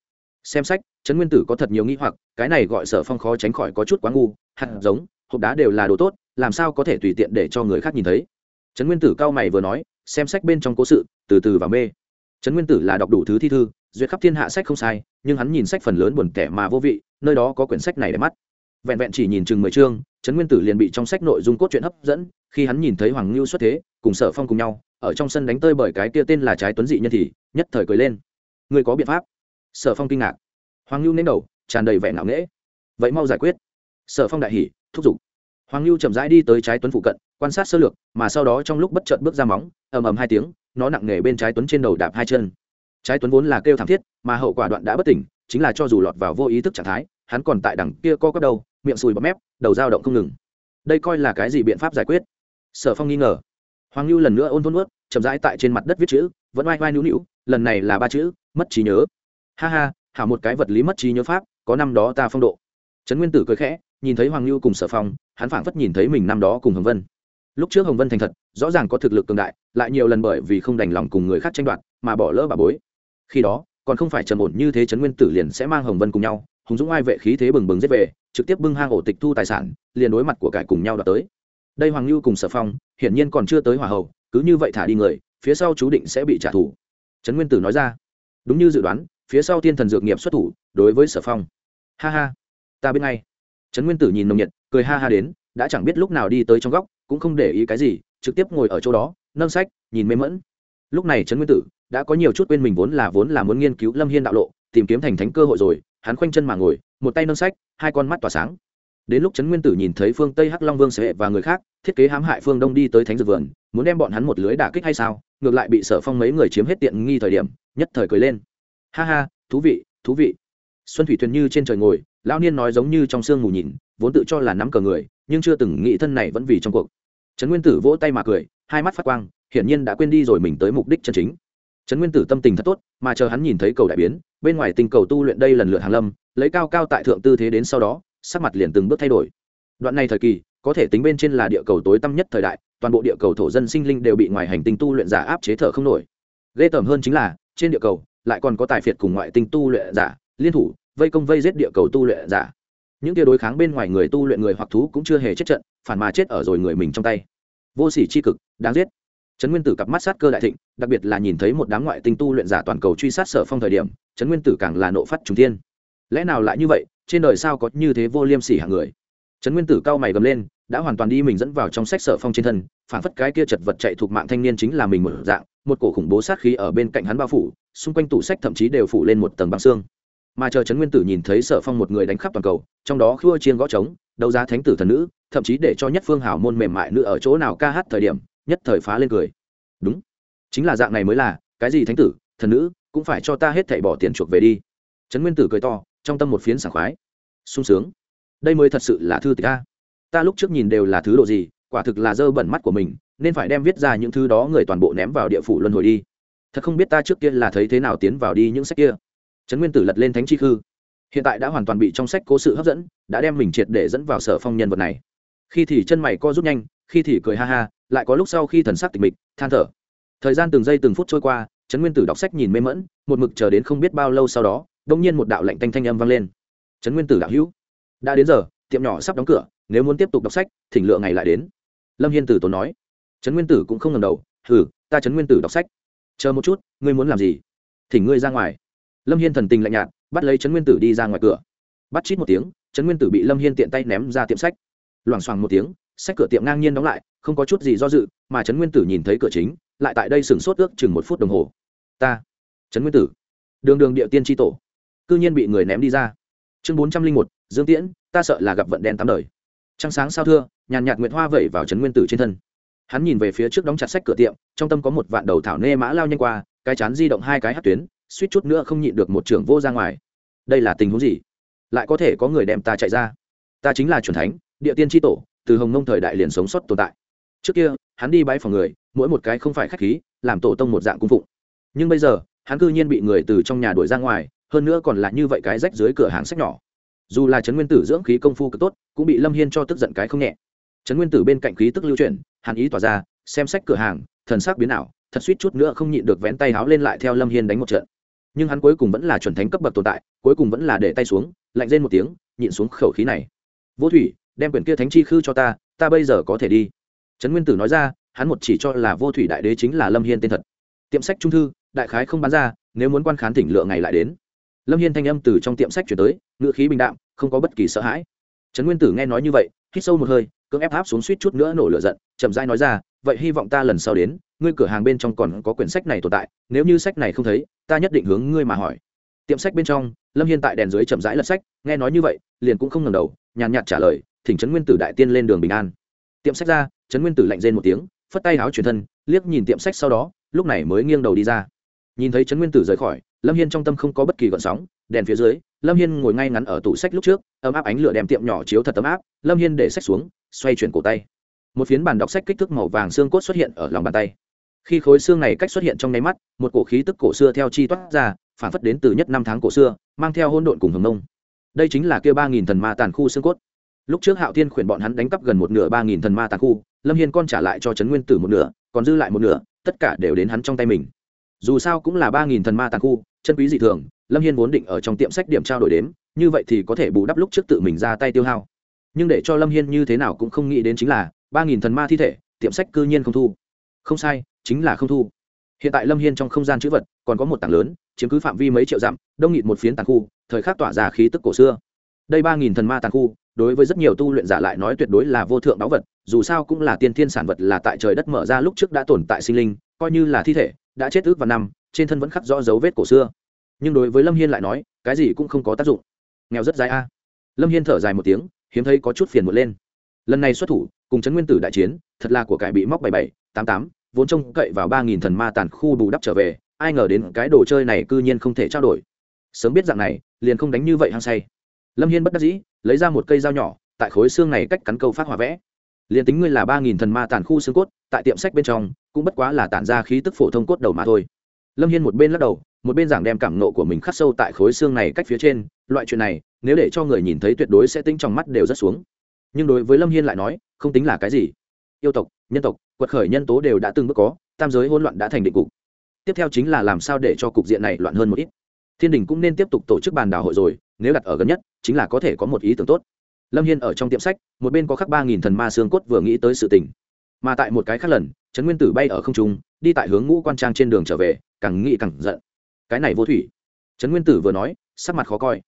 Xem sách, trấn nguyên tử có thật nhiều nghi hoặc, cái này gọi sở phong khó tránh khỏi có chút quá ngu, hạt giống, hộp đá đều là đồ tốt, làm sao có thể tùy tiện để cho người khác nhìn thấy? Trấn nguyên tử cao mày vừa nói, xem sách bên trong cố sự, từ từ và mê. Trấn nguyên tử là đọc đủ thứ thi thư, duyệt khắp thiên hạ sách không sai, nhưng hắn nhìn sách phần lớn buồn tẻ mà vô vị, nơi đó có quyển sách này để mắt. Vẹn vẹn chỉ nhìn chừng mười chương, trấn nguyên tử liền bị trong sách nội dung cốt truyện hấp dẫn, khi hắn nhìn thấy hoàng ngưu xuất thế, cùng sở phong cùng nhau, ở trong sân đánh tơi bởi cái kia tên là trái tuấn dị nhân thì, nhất thời cười lên. Người có biện pháp? Sở phong kinh ngạc. Hoàng ngưu nên đầu, tràn đầy vẻ ngạo nghễ. Vậy mau giải quyết. Sở phong đại hỉ, thúc giục. Hoàng ngưu chậm rãi đi tới trái tuấn phụ cận quan sát sơ lược, mà sau đó trong lúc bất chợt bước ra móng, ầm ầm hai tiếng, nó nặng nề bên trái tuấn trên đầu đạp hai chân. Trái tuấn vốn là kêu thảm thiết, mà hậu quả đoạn đã bất tỉnh, chính là cho dù lọt vào vô ý thức trạng thái, hắn còn tại đằng kia co cắp đầu, miệng sùi bọt mép, đầu dao động không ngừng. Đây coi là cái gì biện pháp giải quyết? Sở phong nghi ngờ. Hoàng lưu lần nữa ôn thôn ướt chậm rãi tại trên mặt đất viết chữ, vẫn oai oai nữu nữu lần này là ba chữ, mất trí nhớ. Ha ha, hảo một cái vật lý mất trí nhớ pháp, có năm đó ta phong độ. Trấn nguyên tử cười khẽ, nhìn thấy hoàng lưu cùng sở phong, hắn phảng phất nhìn thấy mình năm đó cùng hồng vân lúc trước hồng vân thành thật, rõ ràng có thực lực cường đại, lại nhiều lần bởi vì không đành lòng cùng người khác tranh đoạt, mà bỏ lỡ bà bối. Khi đó, còn không phải trầm ổn như thế trấn nguyên tử liền sẽ mang hồng vân cùng nhau, hùng dũng ai vệ khí thế bừng bừng giết về, trực tiếp bưng hang ổ tịch thu tài sản, liền đối mặt của cải cùng nhau đoạt tới. Đây hoàng lưu cùng sở phong, hiển nhiên còn chưa tới hòa hậu, cứ như vậy thả đi người, phía sau chú định sẽ bị trả thù. Trấn nguyên tử nói ra. Đúng như dự đoán, phía sau thiên thần dược nghiệp xuất thủ, đối với sở phong. Ha ha. Ta biết ngay. Trấn nguyên tử nhìn nồng nhiệt, cười ha ha đến, đã chẳng biết lúc nào đi tới trong góc cũng không để ý cái gì, trực tiếp ngồi ở chỗ đó, nâng sách, nhìn mê mẫn lúc này trấn nguyên tử đã có nhiều chút quên mình vốn là vốn là muốn nghiên cứu lâm hiên đạo lộ, tìm kiếm thành thánh cơ hội rồi, hắn khoanh chân mà ngồi, một tay nâng sách, hai con mắt tỏa sáng. Đến lúc trấn nguyên tử nhìn thấy phương tây hắc long vương sệ và người khác, thiết kế hãm hại phương đông đi tới thánh dược vườn, muốn đem bọn hắn một lưới đả kích hay sao, ngược lại bị sở phong mấy người chiếm hết tiện nghi thời điểm, nhất thời cười lên. Ha ha, thú vị thú vị. Xuân thủy thuyền như trên trời ngồi lao niên nói giống như trong sương mù nhìn, vốn tự cho là nắm cờ người, nhưng chưa từng nghĩ thân này vẫn vì trong cuộc trấn nguyên tử vỗ tay mà cười, hai mắt phát quang, hiển nhiên đã quên đi rồi mình tới mục đích chân chính. Trấn nguyên tử tâm tình thật tốt, mà chờ hắn nhìn thấy cầu đại biến, bên ngoài tình cầu tu luyện đây lần lượt hàng lâm, lấy cao cao tại thượng tư thế đến sau đó, sắc mặt liền từng bước thay đổi. Đoạn này thời kỳ, có thể tính bên trên là địa cầu tối tăm nhất thời đại, toàn bộ địa cầu thổ dân sinh linh đều bị ngoài hành tinh tu luyện giả áp chế thở không nổi. Ghê tởm hơn chính là, trên địa cầu, lại còn có tài phiệt cùng ngoại tinh tu luyện giả, liên thủ, vây công vây giết địa cầu tu luyện giả. Những tia đối kháng bên ngoài người tu luyện người hoặc thú cũng chưa hề chết trận, phản mà chết ở rồi người mình trong tay vô sỉ c h i cực, đáng giết. Trấn nguyên tử cặp mắt sát cơ đại thịnh, đặc biệt là nhìn thấy một đám ngoại tinh tu luyện giả toàn cầu truy sát sở phong thời điểm, trấn nguyên tử càng là nộ phát trùng thiên. Lẽ nào lại như vậy, trên đời sao có như thế vô liêm sỉ hạng người? Trấn nguyên tử cao mày gầm lên, đã hoàn toàn đi mình dẫn vào trong sách sở phong trên thân, phản phất cái kia chật vật chạy thuộc mạng thanh niên chính là mình một dạng, một cổ khủng bố sát khí ở bên cạnh hắn bao phủ, xung quanh tủ sách thậm chí đều phủ lên một tầng băng xương. Mà chờ trấn nguyên tử nhìn thấy sở phong một người đánh khắp toàn cầu, trong đó khua chiên gõ trống, đấu giá thánh tử thần nữ thậm chí để cho nhất phương hảo môn mềm mại nữ ở chỗ nào ca hát thời điểm, nhất thời phá lên cười. Đúng. Chính là dạng này mới là, cái gì thánh tử, thần nữ, cũng phải cho ta hết thảy bỏ tiền chuộc về đi. Trấn nguyên tử cười to, trong tâm một phiến sảng khoái. Sung sướng. Đây mới thật sự là thư tịch ta ta lúc trước nhìn đều là thứ độ gì, quả thực là dơ bẩn mắt của mình, nên phải đem viết ra những thứ đó người toàn bộ ném vào địa phủ luân hồi đi. Thật không biết ta trước kia là thấy thế nào tiến vào đi những sách kia. Trấn nguyên tử lật lên thánh chi khư. Hiện tại đã hoàn toàn bị trong sách cố sự hấp dẫn, đã đem mình triệt để dẫn vào sở phong nhân vật này khi thì chân mày co rút nhanh khi thì cười ha ha lại có lúc sau khi thần sắc tịch mịch than thở. Thời gian từng giây từng phút trôi qua trấn nguyên tử đọc sách nhìn mê mẫn một mực chờ đến không biết bao lâu sau đó đông nhiên một đạo lạnh tanh thanh âm vang lên. Trấn nguyên tử đạo hữu đã đến giờ tiệm nhỏ sắp đóng cửa nếu muốn tiếp tục đọc sách thỉnh lựa ngày lại đến. Lâm hiên tử tốn nói. Trấn nguyên tử cũng không ngầm đầu thử, ta trấn nguyên tử đọc sách. Chờ một chút ngươi muốn làm gì? Thỉnh ngươi ra ngoài. Lâm hiên thần tình lạnh nhạt bắt lấy trấn nguyên tử đi ra ngoài cửa. Bắt chít một tiếng trấn nguyên tử bị lâm hiên tiện tay ném ra tiệm sách loảng xoảng một tiếng, sách cửa tiệm ngang nhiên đóng lại, không có chút gì do dự, mà trấn nguyên tử nhìn thấy cửa chính, lại tại đây sừng sốt ước chừng một phút đồng hồ. Ta, trấn nguyên tử. Đường đường địa tiên tri tổ. Cư nhiên bị người ném đi ra. Chương bốn trăm linh một, dương tiễn, ta sợ là gặp vận đen tám đời. Trăng sáng sao thưa, nhàn nhạt nguyệt hoa vẩy vào trấn nguyên tử trên thân. Hắn nhìn về phía trước đóng chặt sách cửa tiệm, trong tâm có một vạn đầu thảo nê mã lao nhanh qua, cái chán di động hai cái hát tuyến, suýt chút nữa không nhịn được một trưởng vô ra ngoài. Đây là tình huống gì? Lại có thể có người đem ta chạy ra? Ta chính là c thánh địa tiên tri tổ, từ hồng nông thời đại liền sống sót tồn tại. Trước kia, hắn đi bãi phòng người, mỗi một cái không phải khách khí, làm tổ tông một dạng cung phụng. Nhưng bây giờ, hắn cư nhiên bị người từ trong nhà đuổi ra ngoài, hơn nữa còn là như vậy cái rách dưới cửa hàng sách nhỏ. Dù là trấn nguyên tử dưỡng khí công phu cực tốt, cũng bị lâm hiên cho tức giận cái không nhẹ. Trấn nguyên tử bên cạnh khí tức lưu chuyển hàn ý tỏa ra, xem sách cửa hàng, thần sắc biến ảo, thật suýt chút nữa không nhịn được vén tay háo lên lại theo lâm hiên đánh một trận. Nhưng hắn cuối cùng vẫn là chuẩn thánh cấp bậc tồn tại, cuối cùng vẫn là để tay xuống, lạnh lên một tiếng, nhịn xuống khẩu khí này. Vô thủy đem quyển kia thánh chi khư cho ta ta bây giờ có thể đi. Trấn nguyên tử nói ra, hắn một chỉ cho là vô thủy đại đế chính là lâm hiên tên thật. Tiệm sách trung thư, đại khái không bán ra, nếu muốn quan khán thỉnh lựa ngày lại đến. Lâm hiên thanh âm từ trong tiệm sách chuyển tới, ngữ khí bình đạm, không có bất kỳ sợ hãi. Trấn nguyên tử nghe nói như vậy, hít sâu một hơi, cưỡng ép áp xuống suýt chút nữa nổ lửa giận, chậm rãi nói ra, vậy hy vọng ta lần sau đến, ngươi cửa hàng bên trong còn có quyển sách này tồn tại, nếu như sách này không thấy, ta nhất định hướng ngươi mà hỏi. Tiệm sách bên trong, lâm hiên tại đèn dưới chậm rãi lật sách, nghe nói như vậy, liền cũng không ngầm đầu, nhàn nhạt trả lời thỉnh trấn nguyên tử đại tiên lên đường bình an. Tiệm sách ra, trấn nguyên tử lạnh rên một tiếng, phất tay áo truyền thân, liếc nhìn tiệm sách sau đó, lúc này mới nghiêng đầu đi ra. Nhìn thấy trấn nguyên tử rời khỏi, lâm hiên trong tâm không có bất kỳ gợn sóng, đèn phía dưới, lâm hiên ngồi ngay ngắn ở tủ sách lúc trước, ấm áp ánh lửa đem tiệm nhỏ chiếu thật ấm áp, lâm hiên để sách xuống, xoay chuyển cổ tay. Một phiến bàn đọc sách kích thước màu vàng xương cốt xuất hiện ở lòng bàn tay. Khi khối xương này cách xuất hiện trong nháy mắt, một cổ khí tức cổ xưa theo chi toát ra, phản phất đến từ nhất năm tháng cổ xưa, mang theo hôn độn cùng hồng nông đây chính là kia ba nghìn thần ma tàn khu xương cốt lúc trước hạo thiên khuyển bọn hắn đánh cắp gần một nửa ba nghìn thần ma tàn khu, lâm hiên con trả lại cho trấn nguyên tử một nửa, còn dư lại một nửa, tất cả đều đến hắn trong tay mình. Dù sao cũng là ba nghìn thần ma tàn khu, chân quý dị thường, lâm hiên vốn định ở trong tiệm sách điểm trao đổi đếm, như vậy thì có thể bù đắp lúc trước tự mình ra tay tiêu hao. Nhưng để cho lâm hiên như thế nào cũng không nghĩ đến chính là, ba nghìn thần ma thi thể, tiệm sách cư nhiên không thu. Không sai, chính là không thu. Hiện tại lâm hiên trong không gian chữ vật, còn có một tảng lớn, chiếm cứ phạm vi mấy triệu dặm, đông nghịt một phiến tàn khu, thời khắc tỏa ra khí tức cổ xưa. Đây ba nghìn thần ma tàn khu đối với rất nhiều tu luyện giả lại nói tuyệt đối là vô thượng báu vật, dù sao cũng là tiên thiên sản vật là tại trời đất mở ra lúc trước đã tồn tại sinh linh, coi như là thi thể, đã chết ước và năm, trên thân vẫn khắc rõ dấu vết cổ xưa. Nhưng đối với lâm hiên lại nói, cái gì cũng không có tác dụng. Nghèo rất dài a. Lâm hiên thở dài một tiếng, hiếm thấy có chút phiền một lên. Lần này xuất thủ, cùng trấn nguyên tử đại chiến, thật là của cải bị móc bảy bảy, tám tám, vốn trông cậy vào ba nghìn thần ma tàn khu bù đắp trở về, ai ngờ đến cái đồ chơi này cư nhiên không thể trao đổi. Sớm biết dạng này, liền không đánh như vậy hăng say lâm hiên bất đắc dĩ, lấy ra một cây dao nhỏ, tại khối xương này cách cắn câu phát hỏa vẽ. Liền tính ngươi là ba nghìn thần ma tàn khu xương cốt, tại tiệm sách bên trong, cũng bất quá là tản ra khí tức phổ thông cốt đầu mà thôi. Lâm hiên một bên lắc đầu, một bên giảng đem cảm nộ của mình khắc sâu tại khối xương này cách phía trên. Loại chuyện này, nếu để cho người nhìn thấy tuyệt đối sẽ tính trong mắt đều rất xuống. Nhưng đối với lâm hiên lại nói, không tính là cái gì. Yêu tộc, nhân tộc, quật khởi nhân tố đều đã từng bước có, tam giới hỗn loạn đã thành định cục. Tiếp theo chính là làm sao để cho cục diện này loạn hơn một ít. Thiên đình cũng nên tiếp tục tổ chức bàn đảo hội rồi, nếu đặt ở gần nhất chính là có thể có một ý tưởng tốt. Lâm hiên ở trong tiệm sách, một bên có khắc ba nghìn thần ma xương cốt vừa nghĩ tới sự tình. Mà tại một cái khác lần, trấn nguyên tử bay ở không trung, đi tại hướng ngũ quan trang trên đường trở về, càng nghĩ càng giận. Cái này vô thủy. Trấn nguyên tử vừa nói, sắc mặt khó coi.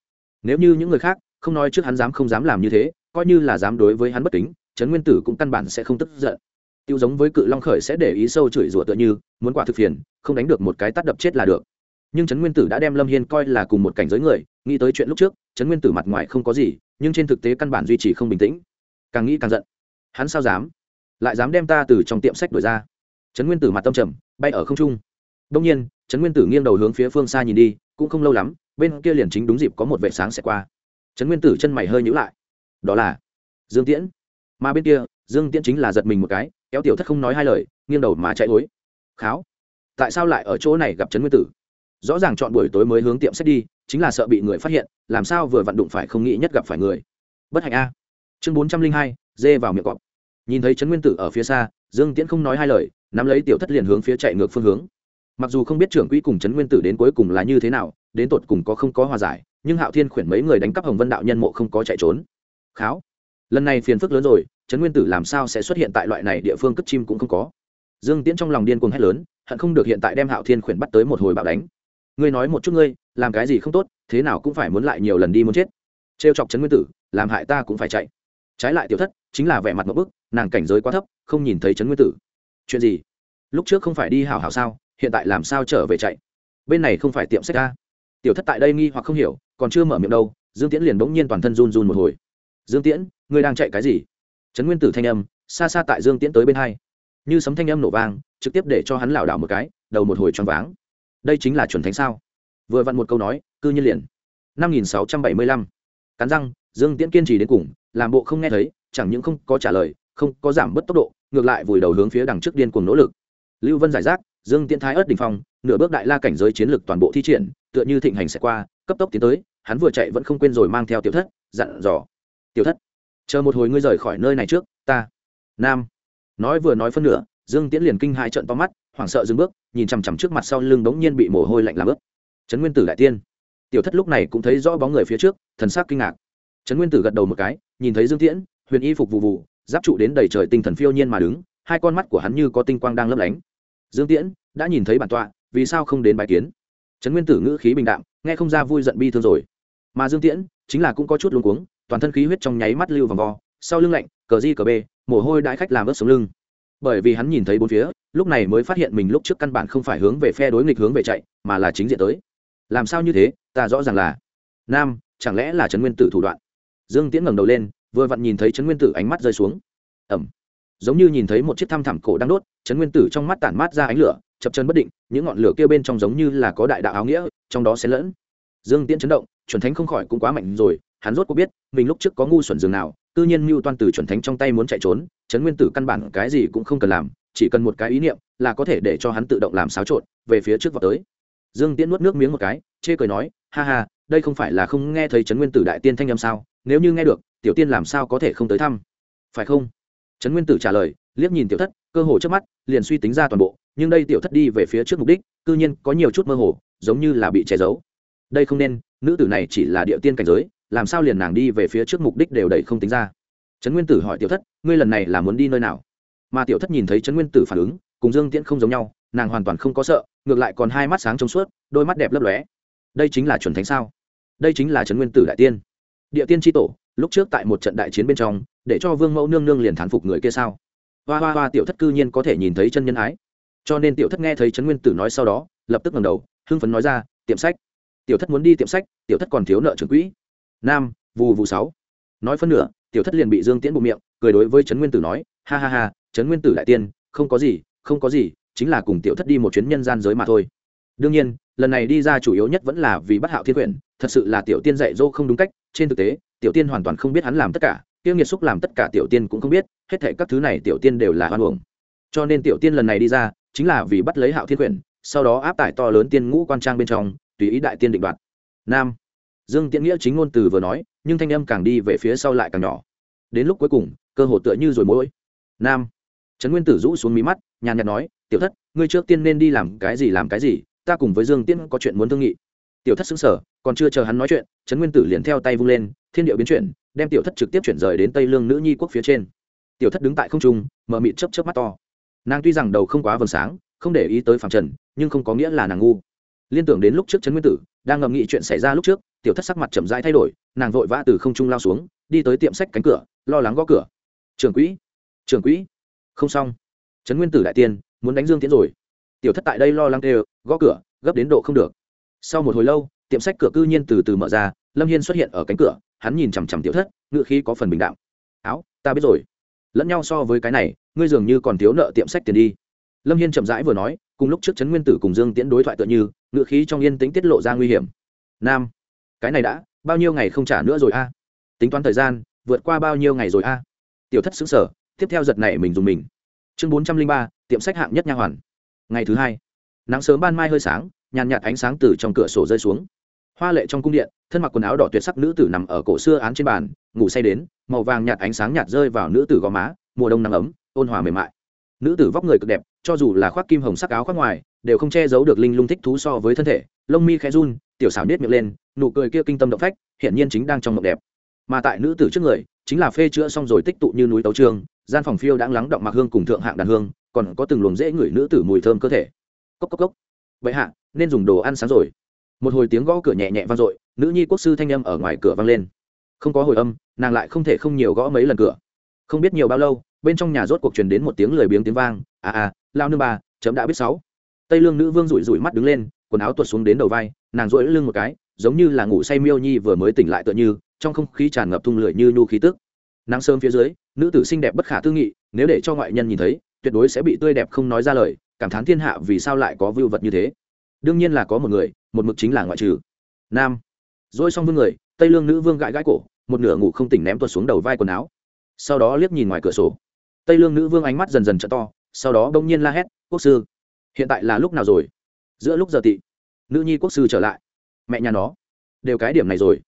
Nếu như những người khác không nói trước hắn dám không dám làm như thế, coi như là dám đối với hắn bất kính, trấn nguyên tử cũng căn bản sẽ không tức giận. Tiêu giống với cự long khởi sẽ để ý sâu chửi rủa tựa như, muốn quả thực phiền, không đánh được một cái tắt đập chết là được nhưng trấn nguyên tử đã đem lâm hiên coi là cùng một cảnh giới người nghĩ tới chuyện lúc trước trấn nguyên tử mặt ngoài không có gì nhưng trên thực tế căn bản duy trì không bình tĩnh càng nghĩ càng giận hắn sao dám lại dám đem ta từ trong tiệm sách đổi ra trấn nguyên tử mặt tâm trầm bay ở không trung đông nhiên trấn nguyên tử nghiêng đầu hướng phía phương xa nhìn đi cũng không lâu lắm bên kia liền chính đúng dịp có một vệ sáng xẹt qua trấn nguyên tử chân mày hơi nhữ lại đó là dương tiễn mà bên kia dương tiễn chính là giật mình một cái kéo tiểu thất không nói hai lời nghiêng đầu mà chạy ối kháo tại sao lại ở chỗ này gặp trấn nguyên tử rõ ràng chọn buổi tối mới hướng tiệm sách đi, chính là sợ bị người phát hiện, làm sao vừa vặn đụng phải không nghĩ nhất gặp phải người. Bất hạnh a. Chương bốn trăm linh hai, dê vào miệng cọp. Nhìn thấy trấn nguyên tử ở phía xa, dương tiễn không nói hai lời, nắm lấy tiểu thất liền hướng phía chạy ngược phương hướng. Mặc dù không biết trưởng quỹ cùng trấn nguyên tử đến cuối cùng là như thế nào, đến tột cùng có không có hòa giải, nhưng hạo thiên khuyển mấy người đánh cắp hồng vân đạo nhân mộ không có chạy trốn. Kháo. Lần này phiền phức lớn rồi, trấn nguyên tử làm sao sẽ xuất hiện tại loại này địa phương cất chim cũng không có. Dương tiễn trong lòng điên cuồng hét lớn, hận không được hiện tại đem hạo thiên khuyển bắt tới một hồi bạo đánh ngươi nói một chút ngươi, làm cái gì không tốt, thế nào cũng phải muốn lại nhiều lần đi muốn chết. Trêu chọc trấn nguyên tử, làm hại ta cũng phải chạy. Trái lại tiểu thất, chính là vẻ mặt một bức, nàng cảnh giới quá thấp, không nhìn thấy trấn nguyên tử. Chuyện gì? Lúc trước không phải đi hảo hảo sao, hiện tại làm sao trở về chạy? Bên này không phải tiệm sách ca tiểu thất tại đây nghi hoặc không hiểu, còn chưa mở miệng đâu, dương tiễn liền bỗng nhiên toàn thân run run một hồi. Dương tiễn, ngươi đang chạy cái gì? Trấn nguyên tử thanh âm, xa xa tại dương tiễn tới bên hai. Như sấm thanh âm nổ vang, trực tiếp để cho hắn lảo đảo một cái, đầu một hồi choáng váng đây chính là chuẩn thánh sao? Vừa vặn một câu nói, cư nhiên liền. Năm nghìn sáu trăm bảy mươi lăm. Cắn răng, dương tiễn kiên trì đến cùng, làm bộ không nghe thấy, chẳng những không có trả lời, không có giảm bớt tốc độ, ngược lại vùi đầu hướng phía đằng trước điên cuồng nỗ lực. Lưu vân giải rác, dương tiễn thái ớt đình phong, nửa bước đại la cảnh giới chiến lược toàn bộ thi triển, tựa như thịnh hành sẽ qua, cấp tốc tiến tới, hắn vừa chạy vẫn không quên rồi mang theo tiểu thất, dặn dò. Tiểu thất, chờ một hồi ngươi rời khỏi nơi này trước, ta. Nam, nói vừa nói phân nửa dương tiễn liền kinh hai trận to mắt, hoảng sợ dừng bước, nhìn chằm chằm trước mặt sau lưng bỗng nhiên bị mồ hôi lạnh làm ướt. Trấn nguyên tử đại tiên. Tiểu thất lúc này cũng thấy rõ bóng người phía trước, thần sắc kinh ngạc. Trấn nguyên tử gật đầu một cái, nhìn thấy dương tiễn, huyền y phục vụ vụ, giáp trụ đến đầy trời tinh thần phiêu nhiên mà đứng, hai con mắt của hắn như có tinh quang đang lấp lánh. Dương tiễn, đã nhìn thấy bản tọa, vì sao không đến bài kiến? Trấn nguyên tử ngữ khí bình đạm, nghe không ra vui giận bi thương rồi. Mà dương tiễn, chính là cũng có chút luống cuống, toàn thân khí huyết trong nháy mắt lưu vòng vo, sau lưng lạnh, cờ di cờ bê, mồ hôi đãi khách làm ướt sống lưng bởi vì hắn nhìn thấy bốn phía, lúc này mới phát hiện mình lúc trước căn bản không phải hướng về phe đối nghịch hướng về chạy, mà là chính diện tới. Làm sao như thế, ta rõ ràng là nam, chẳng lẽ là trấn nguyên tử thủ đoạn? Dương tiễn ngẩng đầu lên, vừa vặn nhìn thấy trấn nguyên tử ánh mắt rơi xuống. Ẩm giống như nhìn thấy một chiếc thăm thẳm cổ đang đốt, trấn nguyên tử trong mắt tản mát ra ánh lửa, chập chân bất định, những ngọn lửa kia bên trong giống như là có đại đạo áo nghĩa, trong đó xen lẫn. Dương tiễn chấn động, chuẩn thánh không khỏi cũng quá mạnh rồi, hắn rốt có biết, mình lúc trước có ngu xuẩn dường nào tư nhiên mưu toan từ chuẩn thánh trong tay muốn chạy trốn trấn nguyên tử căn bản cái gì cũng không cần làm, chỉ cần một cái ý niệm là có thể để cho hắn tự động làm xáo trộn, về phía trước vào tới. Dương tiễn nuốt nước miếng một cái, chê cười nói, ha ha, đây không phải là không nghe thấy trấn nguyên tử đại tiên thanh âm sao? Nếu như nghe được, tiểu tiên làm sao có thể không tới thăm? Phải không? Trấn nguyên tử trả lời, liếc nhìn tiểu thất, cơ hồ trước mắt, liền suy tính ra toàn bộ, nhưng đây tiểu thất đi về phía trước mục đích, cư nhiên có nhiều chút mơ hồ, giống như là bị che giấu. Đây không nên, nữ tử này chỉ là địa tiên cảnh giới, làm sao liền nàng đi về phía trước mục đích đều đầy không tính ra? Trấn nguyên tử hỏi tiểu thất ngươi lần này là muốn đi nơi nào? Mà tiểu thất nhìn thấy trấn nguyên tử phản ứng, cùng dương tiễn không giống nhau, nàng hoàn toàn không có sợ, ngược lại còn hai mắt sáng trong suốt, đôi mắt đẹp lấp lóe. Đây chính là chuẩn thánh sao? Đây chính là trấn nguyên tử đại tiên. Địa tiên tri tổ, lúc trước tại một trận đại chiến bên trong, để cho vương mẫu nương nương liền thán phục người kia sao? Hoa hoa hoa, tiểu thất cư nhiên có thể nhìn thấy chân nhân ái. Cho nên tiểu thất nghe thấy trấn nguyên tử nói sau đó, lập tức ngẩng đầu, hưng phấn nói ra, tiệm sách. Tiểu thất muốn đi tiệm sách, tiểu thất còn thiếu nợ trưởng quỹ. Nam, vù vù sáu. Nói phân nửa tiểu thất liền bị dương tiễn bụng miệng, cười đối với trấn nguyên tử nói, ha ha ha, trấn nguyên tử đại tiên, không có gì, không có gì, chính là cùng tiểu thất đi một chuyến nhân gian giới mà thôi. Đương nhiên, lần này đi ra chủ yếu nhất vẫn là vì bắt hạo thiên quyển, thật sự là tiểu tiên dạy dỗ không đúng cách, trên thực tế, tiểu tiên hoàn toàn không biết hắn làm tất cả, tiêu nghiệt xúc làm tất cả tiểu tiên cũng không biết, hết thể các thứ này tiểu tiên đều là hoan hưởng cho nên tiểu tiên lần này đi ra, chính là vì bắt lấy hạo thiên quyển, sau đó áp tải to lớn tiên ngũ quan trang bên trong, tùy ý đại tiên định đoạt. Nam. Dương tiễn nghĩa chính ngôn từ vừa nói nhưng thanh âm càng đi về phía sau lại càng nhỏ. Đến lúc cuối cùng, cơ hồ tựa như rồi mỗi nam. Trấn nguyên tử rũ xuống mí mắt, nhàn nhạt nói, tiểu thất, ngươi trước tiên nên đi làm cái gì làm cái gì, ta cùng với dương tiễn có chuyện muốn thương nghị. Tiểu thất xứng sở còn chưa chờ hắn nói chuyện, trấn nguyên tử liền theo tay vung lên, thiên điệu biến chuyển, đem tiểu thất trực tiếp chuyển rời đến tây lương nữ nhi quốc phía trên. Tiểu thất đứng tại không trung, mở mịt chấp chấp mắt to. Nàng tuy rằng đầu không quá vầng sáng, không để ý tới phạm trần, nhưng không có nghĩa là nàng ngu liên tưởng đến lúc trước trấn nguyên tử đang ngầm nghị chuyện xảy ra lúc trước, tiểu thất sắc mặt chậm rãi thay đổi, nàng vội vã từ không trung lao xuống, đi tới tiệm sách cánh cửa, lo lắng gõ cửa. Trưởng quỹ trưởng quỹ, không xong. Trấn nguyên tử đại tiên, muốn đánh dương tiến rồi. Tiểu thất tại đây lo lắng đều gõ cửa, gấp đến độ không được. Sau một hồi lâu, tiệm sách cửa cư nhiên từ từ mở ra, lâm hiên xuất hiện ở cánh cửa, hắn nhìn chằm chằm tiểu thất ngự khí có phần bình đạo áo, ta biết rồi. Lẫn nhau so với cái này, ngươi dường như còn thiếu nợ tiệm sách tiền đi. Lâm hiên chậm rãi vừa nói, cùng lúc trước trấn nguyên tử cùng dương tiễn đối thoại tựa như ngự khí trong yên tĩnh tiết lộ ra nguy hiểm. Nam, cái này đã, bao nhiêu ngày không trả nữa rồi a? Tính toán thời gian, vượt qua bao nhiêu ngày rồi a? Tiểu thất xứng sở tiếp theo giật này mình dùng mình. Chương bốn trăm linh ba, tiệm sách hạng nhất nha hoàn. Ngày thứ hai, nắng sớm ban mai hơi sáng, nhàn nhạt ánh sáng từ trong cửa sổ rơi xuống. Hoa lệ trong cung điện, thân mặc quần áo đỏ tuyệt sắc nữ tử nằm ở cổ xưa án trên bàn, ngủ say đến, màu vàng nhạt ánh sáng nhạt rơi vào nữ tử gò má, mùa đông nắng ấm, ôn hòa mềm mại. Nữ tử vóc người cực đẹp, cho dù là khoác kim hồng sắc áo khoác ngoài đều không che giấu được linh lung thích thú so với thân thể. Lông mi khẽ run, tiểu xảo nết miệng lên, nụ cười kia kinh tâm động phách, hiển nhiên chính đang trong mộng đẹp. Mà tại nữ tử trước người, chính là phê chữa xong rồi tích tụ như núi tấu trương gian phòng phiêu đang lắng động mặc hương cùng thượng hạng đàn hương, còn có từng luồng dễ ngửi nữ tử mùi thơm cơ thể. Cốc cốc cốc. Vậy hạ, nên dùng đồ ăn sáng rồi. Một hồi tiếng gõ cửa nhẹ nhẹ vang dội, nữ nhi quốc sư thanh âm ở ngoài cửa vang lên. Không có hồi âm, nàng lại không thể không nhiều gõ mấy lần cửa. Không biết nhiều bao lâu, bên trong nhà rốt cuộc truyền đến một tiếng lười biếng tiếng vang. À à lao nương bà, chấm đã biết sáu tây lương nữ vương rủi rủi mắt đứng lên, quần áo tuột xuống đến đầu vai, nàng rỗi lưng một cái, giống như là ngủ say miêu nhi vừa mới tỉnh lại tựa như, trong không khí tràn ngập thung lưỡi như nhu khí tức. Nắng sớm phía dưới, nữ tử xinh đẹp bất khả tư nghị, nếu để cho ngoại nhân nhìn thấy, tuyệt đối sẽ bị tươi đẹp không nói ra lời, cảm thán thiên hạ vì sao lại có vưu vật như thế. Đương nhiên là có một người, một mực chính là ngoại trừ. Nam. Dỗi xong vương người, tây lương nữ vương gãi gãi cổ, một nửa ngủ không tỉnh ném tuột xuống đầu vai quần áo. Sau đó liếc nhìn ngoài cửa sổ. Tây lương nữ vương ánh mắt dần dần t to, sau đó bỗng nhiên la hét, quốc sư hiện tại là lúc nào rồi? Giữa lúc giờ tị, nữ nhi quốc sư trở lại. Mẹ nhà nó, đều cái điểm này rồi.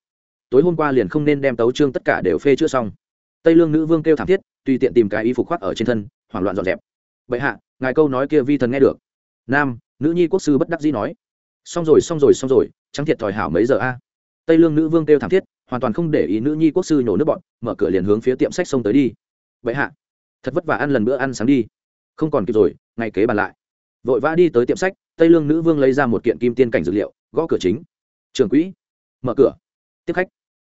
Tối hôm qua liền không nên đem tấu trương tất cả đều phê chữa xong. Tây lương nữ vương kêu thảm thiết, tùy tiện tìm cái y phục khoác ở trên thân, hoảng loạn dọn dẹp. Bệ hạ, ngài câu nói kia vi thần nghe được. Nam, nữ nhi quốc sư bất đắc dĩ nói. Xong rồi xong rồi xong rồi, trắng thiệt thòi hảo mấy giờ a? Tây lương nữ vương kêu thảm thiết, hoàn toàn không để ý nữ nhi quốc sư nhổ nước bọn, mở cửa liền hướng phía tiệm sách xông tới đi. Bệ hạ, thật vất vả ăn lần bữa ăn sáng đi. Không còn kịp rồi, ngày kế bàn lại vội vã đi tới tiệm sách, tây lương nữ vương lấy ra một kiện kim tiên cảnh dược liệu, gõ cửa chính. Trường quỹ, mở cửa. Tiếp khách,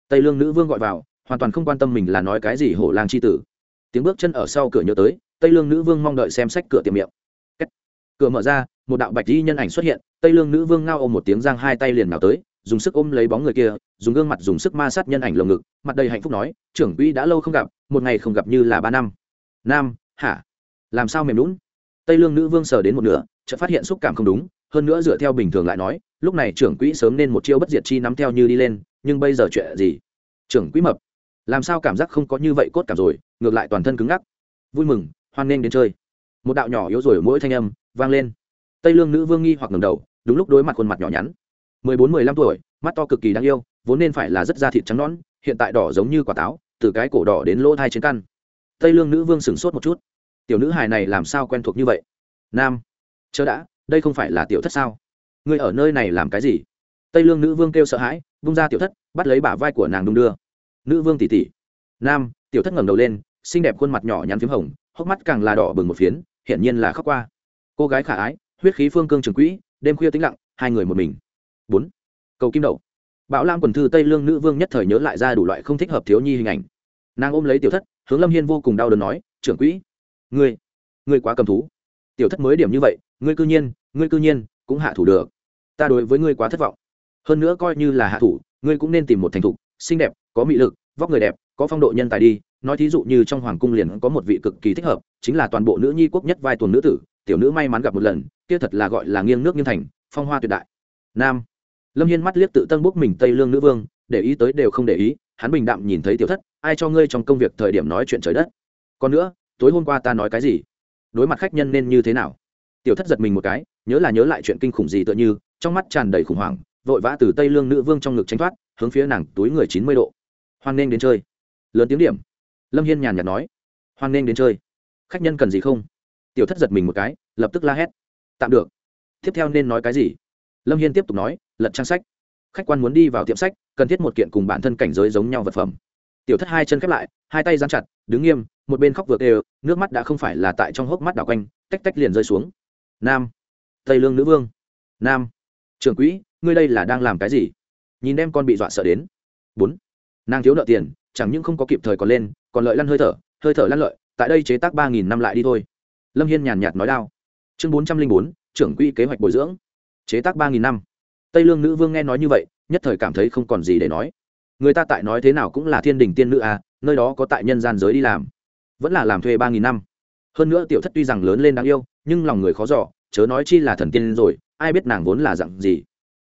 tây lương nữ vương gọi vào, hoàn toàn không quan tâm mình là nói cái gì hổ lang c h i tử. Tiếng bước chân ở sau cửa nhớ tới, tây lương nữ vương mong đợi xem sách cửa tiệm miệng. Kết. cửa mở ra, một đạo bạch di nhân ảnh xuất hiện, tây lương nữ vương ngao ôm một tiếng giang hai tay liền nào tới, dùng sức ôm lấy bóng người kia, dùng gương mặt dùng sức ma sát nhân ảnh lồng ngực, mặt đầy hạnh phúc nói, trưởng quỹ đã lâu không gặp, một ngày không gặp như là ba năm. Nam, hả? Làm sao mềm lún tây lương nữ vương sờ đến một nửa, chợt phát hiện xúc cảm không đúng, hơn nữa dựa theo bình thường lại nói, lúc này trưởng quỹ sớm nên một chiêu bất diệt chi nắm theo như đi lên, nhưng bây giờ chuyện gì? Trưởng quỹ mập. Làm sao cảm giác không có như vậy cốt cảm rồi, ngược lại toàn thân cứng ngắc. Vui mừng, hoan nghênh đến chơi. Một đạo nhỏ yếu rồi mỗi thanh âm vang lên. Tây lương nữ vương nghi hoặc ngầm đầu, đúng lúc đối mặt khuôn mặt nhỏ nhắn. Mười bốn, mười lăm tuổi, mắt to cực kỳ đáng yêu, vốn nên phải là rất da thịt trắng nõn, hiện tại đỏ giống như quả táo, từ cái cổ đỏ đến lỗ thai trên căn. Tây lương nữ vương sửng sốt một chút tiểu nữ hài này làm sao quen thuộc như vậy? Nam, chớ đã, đây không phải là tiểu thất sao? Ngươi ở nơi này làm cái gì? Tây lương nữ vương kêu sợ hãi bung ra tiểu thất, bắt lấy bả vai của nàng đung đưa. Nữ vương tỷ tỷ nam, tiểu thất ngẩng đầu lên, xinh đẹp khuôn mặt nhỏ nhắn phím hồng, hốc mắt càng là đỏ bừng một phiến, hiển nhiên là khóc qua. Cô gái khả ái, huyết khí phương cương trường quỹ, đêm khuya tĩnh lặng, hai người một mình. Bốn, cầu kim đậu. Bão lam quần thư tây lương nữ vương nhất thời nhớ lại ra đủ loại không thích hợp thiếu nhi hình ảnh. Nàng ôm lấy tiểu thất, hướng lâm hiên vô cùng đau đớn nói, trưởng quỹ ngươi ngươi quá cầm thú. Tiểu thất mới điểm như vậy, ngươi cư nhiên, ngươi cư nhiên cũng hạ thủ được. Ta đối với ngươi quá thất vọng. Hơn nữa coi như là hạ thủ, ngươi cũng nên tìm một thành thục, xinh đẹp, có mị lực, vóc người đẹp, có phong độ nhân tài đi. Nói thí dụ như trong hoàng cung liền có một vị cực kỳ thích hợp, chính là toàn bộ nữ nhi quốc nhất vai tuần nữ tử. Tiểu nữ may mắn gặp một lần, kia thật là gọi là nghiêng nước nghiêng thành, phong hoa tuyệt đại. Nam. Lâm hiên mắt liếc tự tân bốc mình tây lương nữ vương, để ý tới đều không để ý, hắn bình đạm nhìn thấy tiểu thất, ai cho ngươi trong công việc thời điểm nói chuyện trời đất. Còn nữa tối hôm qua ta nói cái gì? Đối mặt khách nhân nên như thế nào? Tiểu thất giật mình một cái, nhớ là nhớ lại chuyện kinh khủng gì tựa như, trong mắt tràn đầy khủng hoảng, vội vã từ tây lương nữ vương trong ngực tranh thoát, hướng phía nàng túi người chín mươi độ. Hoan nghênh đến chơi. Lớn tiếng điểm. Lâm hiên nhàn nhạt nói. Hoan nghênh đến chơi. Khách nhân cần gì không? Tiểu thất giật mình một cái, lập tức la hét. Tạm được. Tiếp theo nên nói cái gì? Lâm hiên tiếp tục nói, lật trang sách. Khách quan muốn đi vào tiệm sách, cần thiết một kiện cùng bản thân cảnh giới giống nhau vật phẩm. Tiểu thất hai chân khép lại, hai tay dán chặt, đứng nghiêm một bên khóc vượt đều nước mắt đã không phải là tại trong hốc mắt đảo quanh, tách tách liền rơi xuống. Nam, tây lương nữ vương. Nam, trưởng quỹ, ngươi đây là đang làm cái gì? Nhìn em con bị dọa sợ đến. Bốn, nàng thiếu nợ tiền, chẳng những không có kịp thời còn lên, còn lợi lăn hơi thở hơi thở lăn lợi, tại đây chế tác ba nghìn năm lại đi thôi. Lâm hiên nhàn nhạt nói đao. Chương bốn trăm linh bốn, trưởng quỹ kế hoạch bồi dưỡng. Chế tác ba nghìn năm. Tây lương nữ vương nghe nói như vậy, nhất thời cảm thấy không còn gì để nói. Người ta tại nói thế nào cũng là thiên đình tiên nữ à nơi đó có tại nhân gian giới đi làm vẫn là làm thuê ba nghìn năm. Hơn nữa tiểu thất tuy rằng lớn lên đáng yêu, nhưng lòng người khó dò, chớ nói chi là thần tiên rồi, ai biết nàng vốn là dặn gì.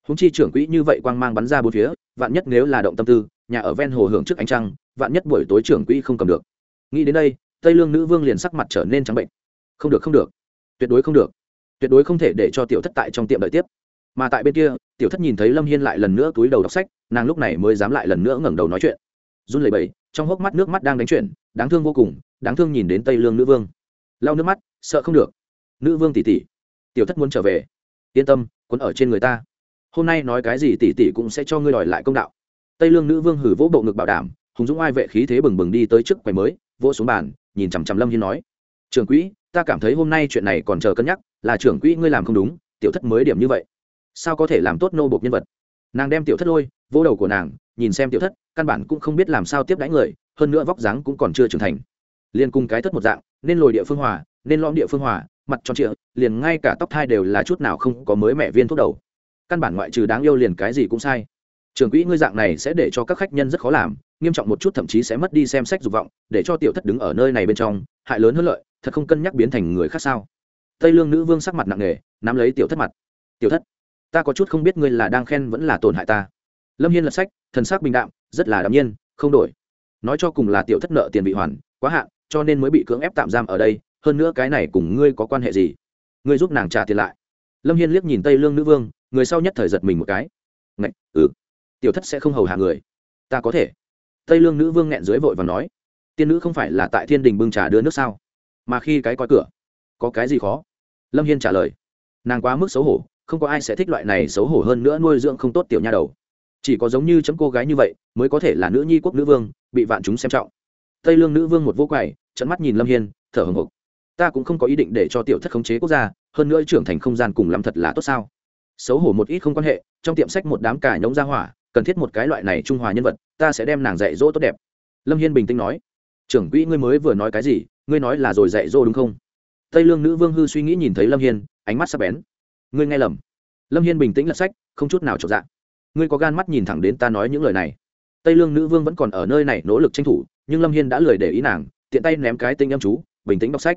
Húng chi trưởng quỹ như vậy quang mang bắn ra bốn phía, vạn nhất nếu là động tâm tư, nhà ở ven hồ hưởng trước ánh trăng, vạn nhất buổi tối trưởng quỹ không cầm được. Nghĩ đến đây, tây lương nữ vương liền sắc mặt trở nên trắng bệnh. Không được không được. Tuyệt đối không được. Tuyệt đối không thể để cho tiểu thất tại trong tiệm đợi tiếp. Mà tại bên kia, tiểu thất nhìn thấy lâm hiên lại lần nữa túi đầu đọc sách, nàng lúc này mới dám lại lần nữa ngẩng đầu nói chuyện. Run lẩy bẩy, trong hốc mắt nước mắt đang đánh chuyển, đáng thương vô cùng đáng thương nhìn đến tây lương nữ vương. Lau nước mắt, sợ không được. Nữ vương tỷ tỷ, tiểu thất muốn trở về. Yên tâm, quấn ở trên người ta. Hôm nay nói cái gì tỷ tỷ cũng sẽ cho ngươi đòi lại công đạo. Tây lương nữ vương hử vỗ bộ ngực bảo đảm, hùng dũng ai vệ khí thế bừng bừng đi tới trước quầy mới, vỗ xuống bàn, nhìn chằm chằm lâm hiên nói. Trưởng quỹ, ta cảm thấy hôm nay chuyện này còn chờ cân nhắc, là trưởng quỹ ngươi làm không đúng, tiểu thất mới điểm như vậy. Sao có thể làm tốt nô bộc nhân vật? Nàng đem tiểu thất lôi, vỗ đầu của nàng, nhìn xem tiểu thất, căn bản cũng không biết làm sao tiếp đãi người, hơn nữa vóc dáng cũng còn chưa trưởng thành liền cùng cái thất một dạng, nên lồi địa phương hòa, nên lõm địa phương hòa, mặt tròn trịa, liền ngay cả tóc thai đều là chút nào không có mới mẹ viên thuốc đầu. Căn bản ngoại trừ đáng yêu liền cái gì cũng sai. Trường quỹ ngươi dạng này sẽ để cho các khách nhân rất khó làm, nghiêm trọng một chút thậm chí sẽ mất đi xem sách dục vọng, để cho tiểu thất đứng ở nơi này bên trong, hại lớn hơn lợi, thật không cân nhắc biến thành người khác sao? Tây lương nữ vương sắc mặt nặng nề, nắm lấy tiểu thất mặt. Tiểu thất, ta có chút không biết ngươi là đang khen vẫn là tổn hại ta. Lâm hiên lật sách, thần sắc bình đạm, rất là đạm nhiên, không đổi. Nói cho cùng là tiểu thất nợ tiền bị hoàn, quá hạn cho nên mới bị cưỡng ép tạm giam ở đây hơn nữa cái này cùng ngươi có quan hệ gì? Ngươi giúp nàng trả tiền lại. Lâm hiên liếc nhìn tây lương nữ vương người sau nhất thời giật mình một cái. Ngậy, ừ. Tiểu thất sẽ không hầu hạ người. Ta có thể. Tây lương nữ vương nghẹn dưới vội và nói. Tiên nữ không phải là tại thiên đình bưng trà đưa nước sao? Mà khi cái coi cửa có cái gì khó? Lâm hiên trả lời. Nàng quá mức xấu hổ không có ai sẽ thích loại này xấu hổ hơn nữa nuôi dưỡng không tốt tiểu nha đầu. Chỉ có giống như chấm cô gái như vậy mới có thể là nữ nhi quốc nữ vương bị vạn chúng xem trọng tây lương nữ vương một vô quầy trận mắt nhìn lâm hiên, thở hồng hộc. Ta cũng không có ý định để cho tiểu thất khống chế quốc gia, hơn nữa trưởng thành không gian cùng lắm thật là tốt sao? Xấu hổ một ít không quan hệ, trong tiệm sách một đám cải nhống ra hỏa, cần thiết một cái loại này trung hòa nhân vật, ta sẽ đem nàng dạy dỗ tốt đẹp. Lâm hiên bình tĩnh nói. Trưởng quỹ ngươi mới vừa nói cái gì, ngươi nói là rồi dạy dỗ đúng không? Tây lương nữ vương hư suy nghĩ nhìn thấy lâm hiên, ánh mắt sắp bén. Ngươi nghe lầm. Lâm hiên bình tĩnh lật sách, không chút nào trọn dạng ngươi có gan mắt nhìn thẳng đến ta nói những lời này. Tây lương nữ vương vẫn còn ở nơi này nỗ lực tranh thủ nhưng lâm hiên đã lười để ý nàng tiện tay ném cái tinh âm chú bình tĩnh đọc sách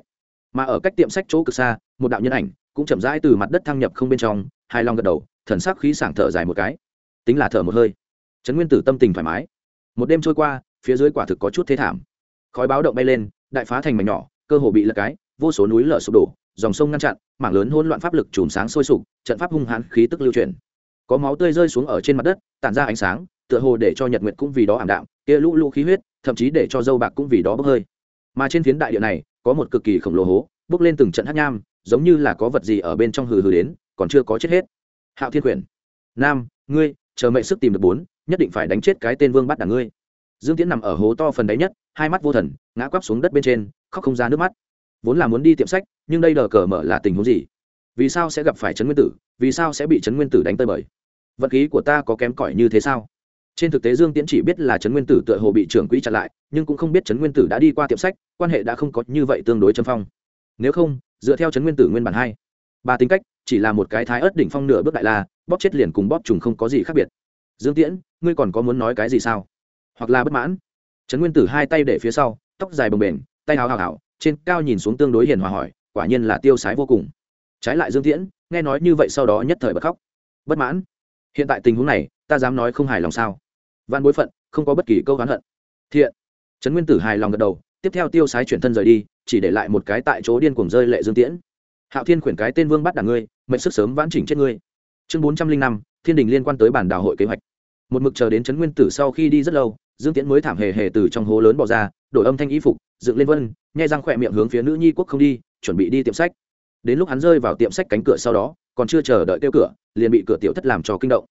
mà ở cách tiệm sách chỗ cực xa một đạo nhân ảnh cũng chậm rãi từ mặt đất thăng nhập không bên trong hai long gật đầu thần sắc khí sảng thở dài một cái tính là thở một hơi trấn nguyên tử tâm tình thoải mái một đêm trôi qua phía dưới quả thực có chút thế thảm khói báo động bay lên đại phá thành mảnh nhỏ cơ hồ bị lật cái vô số núi lở sụp đổ dòng sông ngăn chặn mảng lớn hỗn loạn pháp lực chùm sáng sôi sục trận pháp hung hãn khí tức lưu truyền có máu tươi rơi xuống ở trên mặt đất tản ra ánh sáng tựa hồ để cho nhật nguyệt cũng vì đó ảm đạm kia lũ lũ khí huyết thậm chí để cho dâu bạc cũng vì đó bốc hơi. Mà trên phiến đại địa này, có một cực kỳ khổng lồ hố bốc lên từng trận hát nham, giống như là có vật gì ở bên trong hừ hừ đến, còn chưa có chết hết. Hạo thiên quyển, nam, ngươi, chờ mệnh sức tìm được bốn, nhất định phải đánh chết cái tên vương bắt đảng ngươi. Dương tiễn nằm ở hố to phần đáy nhất, hai mắt vô thần, ngã quắp xuống đất bên trên, khóc không ra nước mắt. Vốn là muốn đi tiệm sách, nhưng đây đờ cờ mở là tình huống gì? Vì sao sẽ gặp phải trấn nguyên tử, vì sao sẽ bị trấn nguyên tử đánh tơi bời? Vật khí của ta có kém cỏi như thế sao? Trên thực tế dương tiễn chỉ biết là trấn nguyên tử tựa hồ bị trưởng quỹ chặn lại, nhưng cũng không biết trấn nguyên tử đã đi qua tiệm sách, quan hệ đã không có như vậy tương đối châm phong. Nếu không, dựa theo trấn nguyên tử nguyên bản hai ba tính cách, chỉ là một cái thái ớt đỉnh phong nửa bước đại la, bóp chết liền cùng bóp trùng không có gì khác biệt. Dương tiễn, ngươi còn có muốn nói cái gì sao? Hoặc là bất mãn? Trấn nguyên tử hai tay để phía sau, tóc dài bồng bềnh, tay hào hào hào, trên cao nhìn xuống tương đối hiền hòa hỏi, quả nhiên là tiêu sái vô cùng. Trái lại dương tiễn, nghe nói như vậy sau đó nhất thời bật khóc. Bất mãn? Hiện tại tình huống này ta dám nói không hài lòng sao? Văn bối phận, không có bất kỳ câu oán hận. Thiện. Trấn nguyên tử hài lòng gật đầu, tiếp theo tiêu sái chuyển thân rời đi, chỉ để lại một cái tại chỗ điên cuồng rơi lệ dương tiễn. Hạo thiên khuyển cái tên vương bắt đảng ngươi, mệnh sức sớm vãn chỉnh chết ngươi. Chương bốn trăm linh năm, thiên đình liên quan tới bản đào hội kế hoạch. Một mực chờ đến trấn nguyên tử sau khi đi rất lâu, dương tiễn mới thảm hề hề từ trong hố lớn bỏ ra, đổi âm thanh y phục, dựng lên vân, nhai răng khỏe miệng hướng phía nữ nhi quốc không đi, chuẩn bị đi tiệm sách. Đến lúc hắn rơi vào tiệm sách cánh cửa sau đó, còn chưa chờ đợi kêu cửa, liền bị cửa tiểu thất làm cho kinh động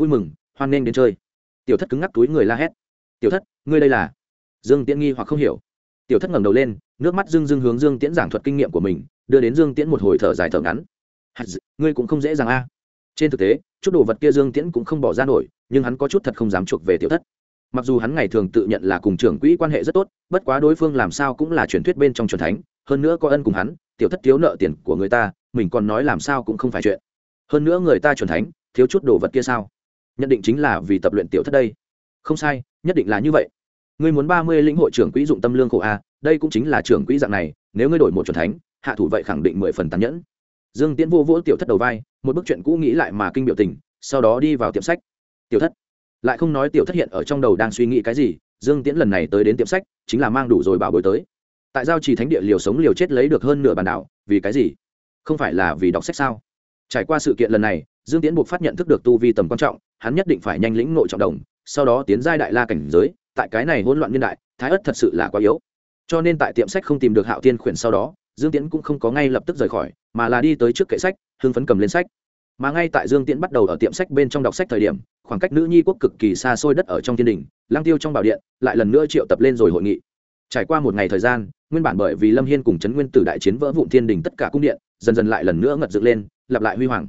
vui mừng, hoan nghênh đến chơi. Tiểu thất cứng ngắc túi người la hét. Tiểu thất, ngươi đây là? Dương tiễn nghi hoặc không hiểu. Tiểu thất ngẩng đầu lên, nước mắt dưng dưng hướng dương tiễn giảng thuật kinh nghiệm của mình, đưa đến dương tiễn một hồi thở dài thở ngắn. Ngươi cũng không dễ dàng a. Trên thực tế, chút đồ vật kia dương tiễn cũng không bỏ ra nổi, nhưng hắn có chút thật không dám chuộc về tiểu thất. Mặc dù hắn ngày thường tự nhận là cùng trưởng quỹ quan hệ rất tốt, bất quá đối phương làm sao cũng là truyền thuyết bên trong truyền thánh, hơn nữa có ân cùng hắn, tiểu thất thiếu nợ tiền của người ta, mình còn nói làm sao cũng không phải chuyện. Hơn nữa người ta truyền thánh, thiếu chút đồ vật kia sao? Nhận định chính là vì tập luyện tiểu thất đây. Không sai, nhất định là như vậy. Ngươi muốn ba mươi lĩnh hội trưởng quỹ dụng tâm lương khổ a, đây cũng chính là trưởng quỹ dạng này, nếu ngươi đổi một chuẩn thánh, hạ thủ vậy khẳng định mười phần tàn nhẫn. Dương tiễn vô vỗ tiểu thất đầu vai, một bức chuyện cũ nghĩ lại mà kinh biểu tình, sau đó đi vào tiệm sách. Tiểu thất. Lại không nói tiểu thất hiện ở trong đầu đang suy nghĩ cái gì, dương tiễn lần này tới đến tiệm sách, chính là mang đủ rồi bảo bối tới. Tại giao trì thánh địa liều sống liều chết lấy được hơn nửa bàn đảo, vì cái gì? Không phải là vì đọc sách sao? Trải qua sự kiện lần này dương tiễn buộc phát nhận thức được tu vi tầm quan trọng, hắn nhất định phải nhanh lĩnh nội trọng đồng, sau đó tiến giai đại la cảnh giới, tại cái này hỗn loạn niên đại, thái ất thật sự là quá yếu. Cho nên tại tiệm sách không tìm được hạo tiên khuyển sau đó, dương tiễn cũng không có ngay lập tức rời khỏi, mà là đi tới trước kệ sách, hưng phấn cầm lên sách. Mà ngay tại dương tiễn bắt đầu ở tiệm sách bên trong đọc sách thời điểm, khoảng cách nữ nhi quốc cực kỳ xa xôi đất ở trong thiên đình lang tiêu trong bảo điện, lại lần nữa triệu tập lên rồi hội nghị. Trải qua một ngày thời gian, nguyên bản bởi vì lâm hiên cùng trấn nguyên tử đại chiến vỡ vụn thiên đình tất cả cung điện, dần dần lại lần nữa ngật dựng lên, lặp lại huy hoàng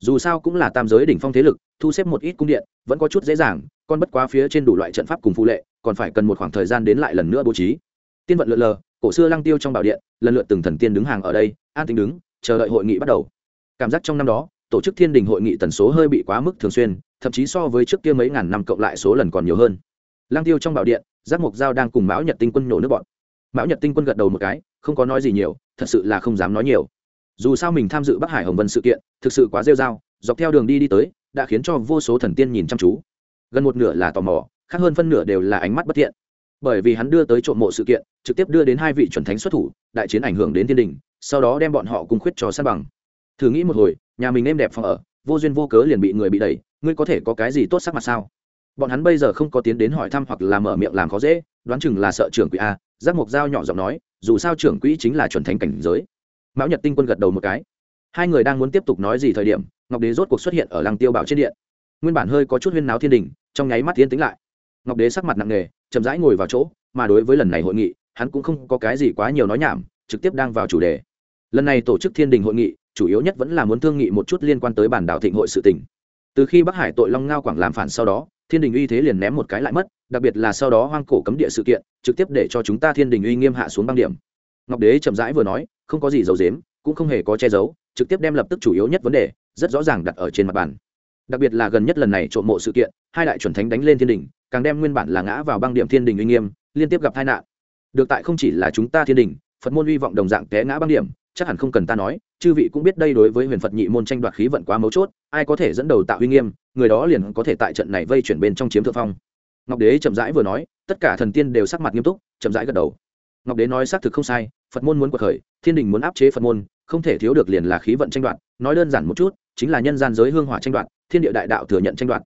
dù sao cũng là tam giới đỉnh phong thế lực, thu xếp một ít cung điện, vẫn có chút dễ dàng, con bất quá phía trên đủ loại trận pháp cùng phụ lệ, còn phải cần một khoảng thời gian đến lại lần nữa bố trí. Tiên vận lượn lờ, cổ xưa lăng tiêu trong bảo điện, lần lượt từng thần tiên đứng hàng ở đây, an tính đứng, chờ đợi hội nghị bắt đầu. Cảm giác trong năm đó, tổ chức thiên đình hội nghị tần số hơi bị quá mức thường xuyên, thậm chí so với trước kia mấy ngàn năm cộng lại số lần còn nhiều hơn. Lăng tiêu trong bảo điện, giác mục giao đang cùng mão nhật tinh quân nổ nước bọn. Mão nhật tinh quân gật đầu một cái, không có nói gì nhiều, thật sự là không dám nói nhiều dù sao mình tham dự bắc hải hồng vân sự kiện, thực sự quá rêu r a o dọc theo đường đi đi tới, đã khiến cho vô số thần tiên nhìn chăm chú. Gần một nửa là tò mò, khác hơn phân nửa đều là ánh mắt bất thiện. Bởi vì hắn đưa tới trộm mộ sự kiện, trực tiếp đưa đến hai vị chuẩn thánh xuất thủ, đại chiến ảnh hưởng đến thiên đình, sau đó đem bọn họ cung khuyết cho sát bằng. Thử nghĩ một hồi, nhà mình êm đẹp phòng ở, vô duyên vô cớ liền bị người bị đẩy, ngươi có thể có cái gì tốt sắc mặt sao? Bọn hắn bây giờ không có tiến đến hỏi thăm hoặc là mở miệng làm khó dễ, đoán chừng là sợ trưởng quỹ a, giác mộc dao nhỏ giọng nói, dù sao trưởng quỹ chính là chuẩn thánh cảnh giới mão nhật tinh quân gật đầu một cái. Hai người đang muốn tiếp tục nói gì thời điểm, ngọc đế rốt cuộc xuất hiện ở lăng tiêu bảo trên điện. Nguyên bản hơi có chút huyên náo thiên đình, trong nháy mắt tiến tính lại. Ngọc đế sắc mặt nặng nề, chậm rãi ngồi vào chỗ, mà đối với lần này hội nghị, hắn cũng không có cái gì quá nhiều nói nhảm, trực tiếp đang vào chủ đề. Lần này tổ chức thiên đình hội nghị, chủ yếu nhất vẫn là muốn thương nghị một chút liên quan tới bản đảo thịnh hội sự tỉnh từ khi bắc hải tội long ngao quảng làm phản sau đó, thiên đình uy thế liền ném một cái lại mất, đặc biệt là sau đó hoang cổ cấm địa sự kiện, trực tiếp để cho chúng ta thiên đình uy nghiêm hạ xuống băng điểm. Ngọc đế chậm rãi vừa nói không có gì giấu dếm cũng không hề có che giấu, trực tiếp đem lập tức chủ yếu nhất vấn đề, rất rõ ràng đặt ở trên mặt bàn. Đặc biệt là gần nhất lần này trộm mộ sự kiện, hai đại chuẩn thánh đánh lên thiên đình càng đem nguyên bản là ngã vào băng điểm thiên đình uy nghiêm, liên tiếp gặp tai nạn. Được tại không chỉ là chúng ta thiên đình phật môn hy vọng đồng dạng té ngã băng điểm, chắc hẳn không cần ta nói, chư vị cũng biết đây đối với huyền phật nhị môn tranh đoạt khí vận quá mấu chốt, ai có thể dẫn đầu tạo uy nghiêm, người đó liền có thể tại trận này vây chuyển bên trong chiếm thượng phong. Ngọc đế chậm rãi vừa nói, tất cả thần tiên đều sắc mặt nghiêm túc, chậm rãi gật đầu. Ngọc đế nói xác thực không sai phật môn muốn quật khởi, thiên đình muốn áp chế phật môn, không thể thiếu được liền là khí vận tranh đoạt. Nói đơn giản một chút, chính là nhân gian giới hương hỏa tranh đoạt, thiên địa đại đạo thừa nhận tranh đoạt.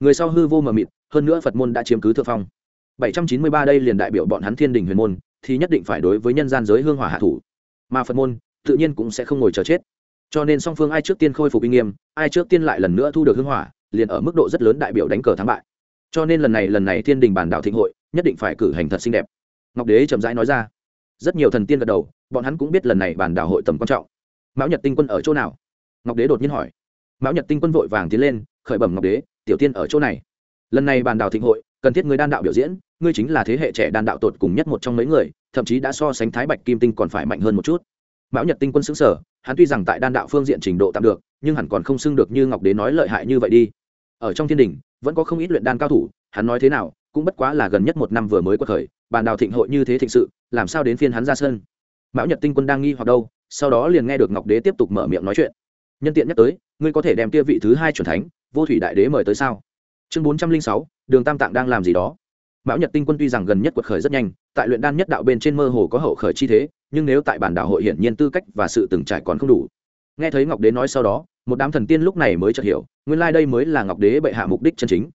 Người sau hư vô mờ mịt, hơn nữa phật môn đã chiếm cứ thượng phong. 793 đây liền đại biểu bọn hắn thiên đình huyền môn, thì nhất định phải đối với nhân gian giới hương hỏa hạ thủ. Mà phật môn, tự nhiên cũng sẽ không ngồi chờ chết. Cho nên song phương ai trước tiên khôi phục uy nghiêm, ai trước tiên lại lần nữa thu được hương hỏa, liền ở mức độ rất lớn đại biểu đánh cờ thắng bại. Cho nên lần này lần này thiên đình bản đạo thịnh hội, nhất định phải cử hành thật xinh đẹp. Ngọc đế chậm rãi nói ra rất nhiều thần tiên gật đầu, bọn hắn cũng biết lần này bản đảo hội tầm quan trọng. Mão nhật tinh quân ở chỗ nào? Ngọc đế đột nhiên hỏi. Mão nhật tinh quân vội vàng tiến lên, khởi bẩm ngọc đế, tiểu tiên ở chỗ này. Lần này bàn đào thịnh hội, cần thiết người đan đạo biểu diễn, ngươi chính là thế hệ trẻ đan đạo tột cùng nhất một trong mấy người, thậm chí đã so sánh thái bạch kim tinh còn phải mạnh hơn một chút. Mão nhật tinh quân xứng sở hắn tuy rằng tại đan đạo phương diện trình độ tạm được, nhưng hẳn còn không xưng được như ngọc đế nói lợi hại như vậy đi. Ở trong thiên đình, vẫn có không ít luyện đan cao thủ, hắn nói thế nào cũng bất quá là gần nhất một năm vừa mới quật khởi, bàn đào thịnh hội như thế thịnh sự, làm sao đến phiên hắn ra sân? Mão nhật tinh quân đang nghi hoặc đâu, sau đó liền nghe được ngọc đế tiếp tục mở miệng nói chuyện. Nhân tiện nhắc tới, ngươi có thể đem kia vị thứ hai c thánh, vô thủy đại đế mời tới sao? Chương bốn trăm linh sáu, đường tam tạng đang làm gì đó. Mão nhật tinh quân tuy rằng gần nhất quật khởi rất nhanh, tại luyện đan nhất đạo bên trên mơ hồ có hậu khởi chi thế, nhưng nếu tại bản đạo hội hiển nhiên tư cách và sự từng trải còn không đủ. Nghe thấy ngọc đế nói sau đó, một đám thần tiên lúc này mới chợt hiểu, nguyên lai đây mới là ngọc đế bệ hạ mục đích chân chính.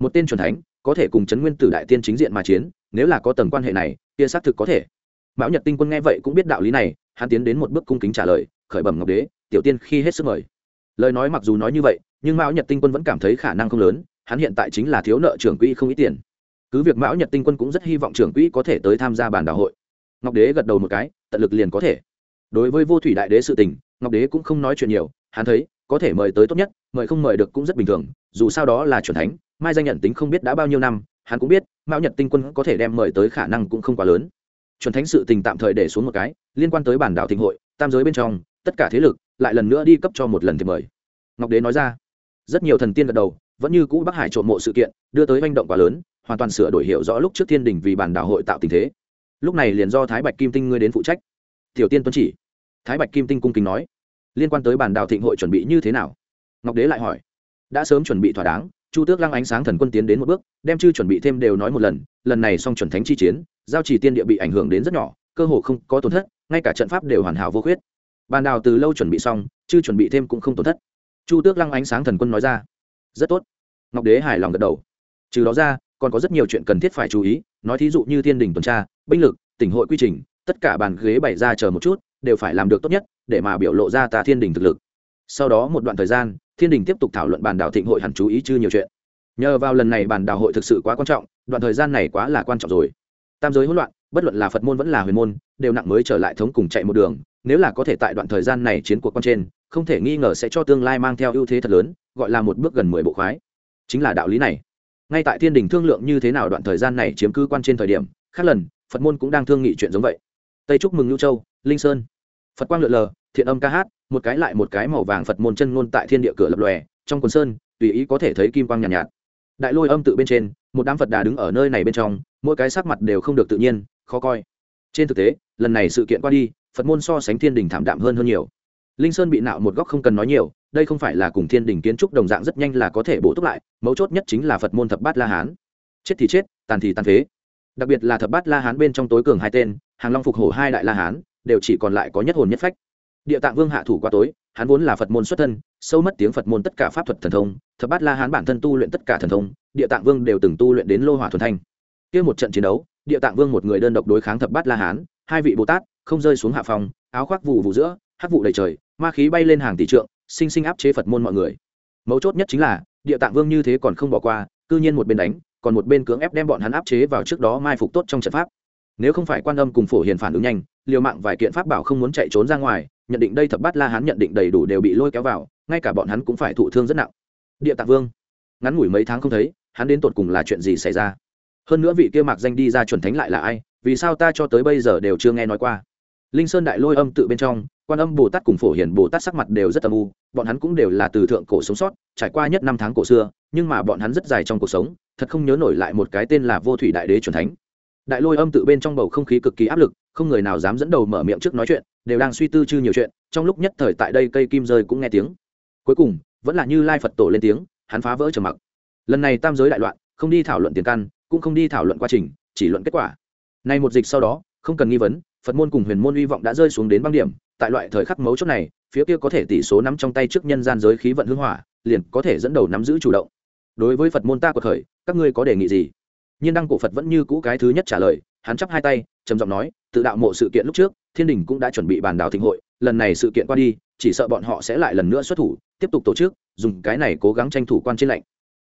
Một tên truyền thánh có thể cùng chấn nguyên tử đại tiên chính diện mà chiến, nếu là có tầng quan hệ này, kia xác thực có thể. Mão nhật tinh quân nghe vậy cũng biết đạo lý này, hắn tiến đến một bước cung kính trả lời, khởi bẩm ngọc đế, tiểu tiên khi hết sức mời. Lời nói mặc dù nói như vậy, nhưng mão nhật tinh quân vẫn cảm thấy khả năng không lớn, hắn hiện tại chính là thiếu nợ trưởng quỹ không ít tiền. Cứ việc mão nhật tinh quân cũng rất hy vọng trưởng quỹ có thể tới tham gia bản đạo hội. Ngọc đế gật đầu một cái, tận lực liền có thể. Đối với vô thủy đại đế sự tình, ngọc đế cũng không nói chuyện nhiều, hắn thấy, có thể mời tới tốt nhất, mời không mời được cũng rất bình thường, dù sao đó là c thánh mai danh nhận tính không biết đã bao nhiêu năm, hắn cũng biết, mão nhật tinh quân có thể đem mời tới khả năng cũng không quá lớn. Chuẩn thánh sự tình tạm thời để xuống một cái, liên quan tới bản đảo thịnh hội, tam giới bên trong, tất cả thế lực lại lần nữa đi cấp cho một lần thì mời. Ngọc đế nói ra. Rất nhiều thần tiên gật đầu, vẫn như cũ bắc hải trộm mộ sự kiện, đưa tới manh động quá lớn, hoàn toàn sửa đổi hiểu rõ lúc trước thiên đình vì bản đảo hội tạo tình thế. Lúc này liền do thái bạch kim tinh ngươi đến phụ trách. Tiểu tiên tuân chỉ. Thái bạch kim tinh cung kính nói. Liên quan tới bản đảo thịnh hội chuẩn bị như thế nào? Ngọc đế lại hỏi. Đã sớm chuẩn bị thỏa đáng chu tước lăng ánh sáng thần quân tiến đến một bước, đem chư chuẩn bị thêm đều nói một lần lần này xong chuẩn thánh chi chiến, giao chỉ tiên địa bị ảnh hưởng đến rất nhỏ, cơ hồ không có tổn thất, ngay cả trận pháp đều hoàn hảo vô khuyết. Bàn đào từ lâu chuẩn bị xong, chư chuẩn bị thêm cũng không tổn thất. Chu tước lăng ánh sáng thần quân nói ra, rất tốt. Ngọc đế hài lòng gật đầu. Trừ đó ra, còn có rất nhiều chuyện cần thiết phải chú ý, nói thí dụ như thiên đình tuần tra, binh lực, tỉnh hội quy trình, tất cả bàn ghế bày ra chờ một chút, đều phải làm được tốt nhất để mà biểu lộ ra ta thiên đình thực lực. Sau đó một đoạn thời gian thiên đình tiếp tục thảo luận bàn đảo thịnh hội hẳn chú ý chưa nhiều chuyện. Nhờ vào lần này bàn đảo hội thực sự quá quan trọng, đoạn thời gian này quá là quan trọng rồi. Tam giới hỗn loạn, bất luận là phật môn vẫn là huyền môn, đều nặng mới trở lại thống cùng chạy một đường, nếu là có thể tại đoạn thời gian này chiến cuộc con trên, không thể nghi ngờ sẽ cho tương lai mang theo ưu thế thật lớn, gọi là một bước gần mười bộ khoái. Chính là đạo lý này. Ngay tại thiên đình thương lượng như thế nào đoạn thời gian này chiếm cứ quan trên thời điểm, khác lần, phật môn cũng đang thương nghị chuyện giống vậy. Tây chúc mừng Lưu châu, linh sơn. Phật quang lượn lờ, thiện âm ca hát một cái lại một cái màu vàng phật môn chân ngôn tại thiên địa cửa lập lòe trong quần sơn tùy ý có thể thấy kim quang nhàn nhạt, nhạt. Đại lôi âm tự bên trên một đám phật đà đứng ở nơi này bên trong mỗi cái sắc mặt đều không được tự nhiên khó coi. Trên thực tế lần này sự kiện qua đi phật môn so sánh thiên đình thảm đạm hơn hơn nhiều. Linh sơn bị nạo một góc không cần nói nhiều đây không phải là cùng thiên đình kiến trúc đồng dạng rất nhanh là có thể bổ túc lại mấu chốt nhất chính là phật môn thập bát la hán. Chết thì chết tàn thì tàn phế. Đặc biệt là thập bát la hán bên trong tối cường hai tên hàng long phục hổ hai đại la hán đều chỉ còn lại có nhất hồn nhất phách địa tạng vương hạ thủ qua tối, hắn vốn là phật môn xuất thân, sâu mất tiếng phật môn tất cả pháp thuật thần thông, thập bát la hán bản thân tu luyện tất cả thần thông, địa tạng vương đều từng tu luyện đến lô hỏa thuần thanh. Kia một trận chiến đấu, địa tạng vương một người đơn độc đối kháng thập bát la hán, hai vị bồ tát không rơi xuống hạ phòng, áo khoác vụ vụ giữa, hắc vụ đầy trời, ma khí bay lên hàng tỷ trượng, sinh sinh áp chế phật môn mọi người. Mấu chốt nhất chính là, địa tạng vương như thế còn không bỏ qua, cư nhiên một bên đánh, còn một bên cưỡng ép đem bọn hắn áp chế vào trước đó mai phục tốt trong trận pháp. Nếu không phải quan âm cùng phổ hiền phản ứng nhanh, liều mạng vài kiện pháp bảo không muốn chạy trốn ra ngoài nhận định đây thập bát la hán nhận định đầy đủ đều bị lôi kéo vào, ngay cả bọn hắn cũng phải thụ thương rất nặng. Địa tạng vương. Ngắn ngủi mấy tháng không thấy, hắn đến tột cùng là chuyện gì xảy ra? Hơn nữa vị kia mạc danh đi ra chuẩn thánh lại là ai, vì sao ta cho tới bây giờ đều chưa nghe nói qua? Linh sơn đại lôi âm tự bên trong, quan âm bồ tát cùng phổ hiền bồ tát sắc mặt đều rất âm u, bọn hắn cũng đều là từ thượng cổ sống sót, trải qua nhất năm tháng cổ xưa, nhưng mà bọn hắn rất dài trong cuộc sống, thật không nhớ nổi lại một cái tên là vô thủy đại đế c thánh. Đại lôi âm tự bên trong bầu không khí cực kỳ áp lực không người nào dám dẫn đầu mở miệng trước nói chuyện, đều đang suy tư chư nhiều chuyện, trong lúc nhất thời tại đây cây kim rơi cũng nghe tiếng. Cuối cùng, vẫn là như lai phật tổ lên tiếng, hắn phá vỡ trầm mặc. Lần này tam giới đại loạn, không đi thảo luận tiền căn, cũng không đi thảo luận quá trình, chỉ luận kết quả. Nay một dịch sau đó, không cần nghi vấn, phật môn cùng huyền môn hy vọng đã rơi xuống đến băng điểm, tại loại thời khắc mấu chốt này, phía kia có thể tỷ số nắm trong tay trước nhân gian giới khí vận hưng hỏa, liền có thể dẫn đầu nắm giữ chủ động. Đối với phật môn ta của thời các ngươi có đề nghị gì? Nhiên đăng cổ phật vẫn như cũ cái thứ nhất trả lời hắn chắp hai tay, trầm giọng nói, tự đạo mộ sự kiện lúc trước, thiên đình cũng đã chuẩn bị bàn đào thịnh hội, lần này sự kiện qua đi, chỉ sợ bọn họ sẽ lại lần nữa xuất thủ, tiếp tục tổ chức, dùng cái này cố gắng tranh thủ quan trên lệnh.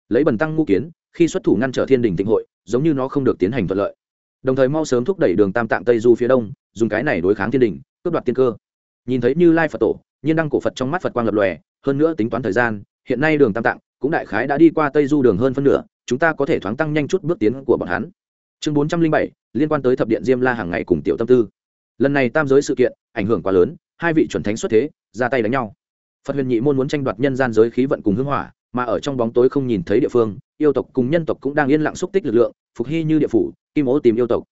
Lấy bần tăng ngũ kiến, khi xuất thủ ngăn trở thiên đình thịnh hội, giống như nó không được tiến hành thuận lợi. Đồng thời mau sớm thúc đẩy đường tam tạng tây du phía đông, dùng cái này đối kháng thiên đình, cướp đoạt tiên cơ. Nhìn thấy như lai phật tổ, nhiên đăng cổ phật trong mắt phật quang lập lòe, hơn nữa tính toán thời gian, hiện nay đường tam tạng cũng đại khái đã đi qua tây du đường hơn phân nửa, chúng ta có thể thoáng tăng nhanh chút bước tiến của bọn hắn chương bốn trăm linh bảy, liên quan tới thập điện diêm la hàng ngày cùng tiểu tâm tư. Lần này tam giới sự kiện, ảnh hưởng quá lớn, hai vị chuẩn thánh xuất thế, ra tay đánh nhau. Phật huyền nhị môn muốn tranh đoạt nhân gian giới khí vận cùng hưng hỏa, mà ở trong bóng tối không nhìn thấy địa phương, yêu tộc cùng nhân tộc cũng đang yên lặng xúc tích lực lượng, phục hy như địa phủ, kim ố tìm yêu tộc.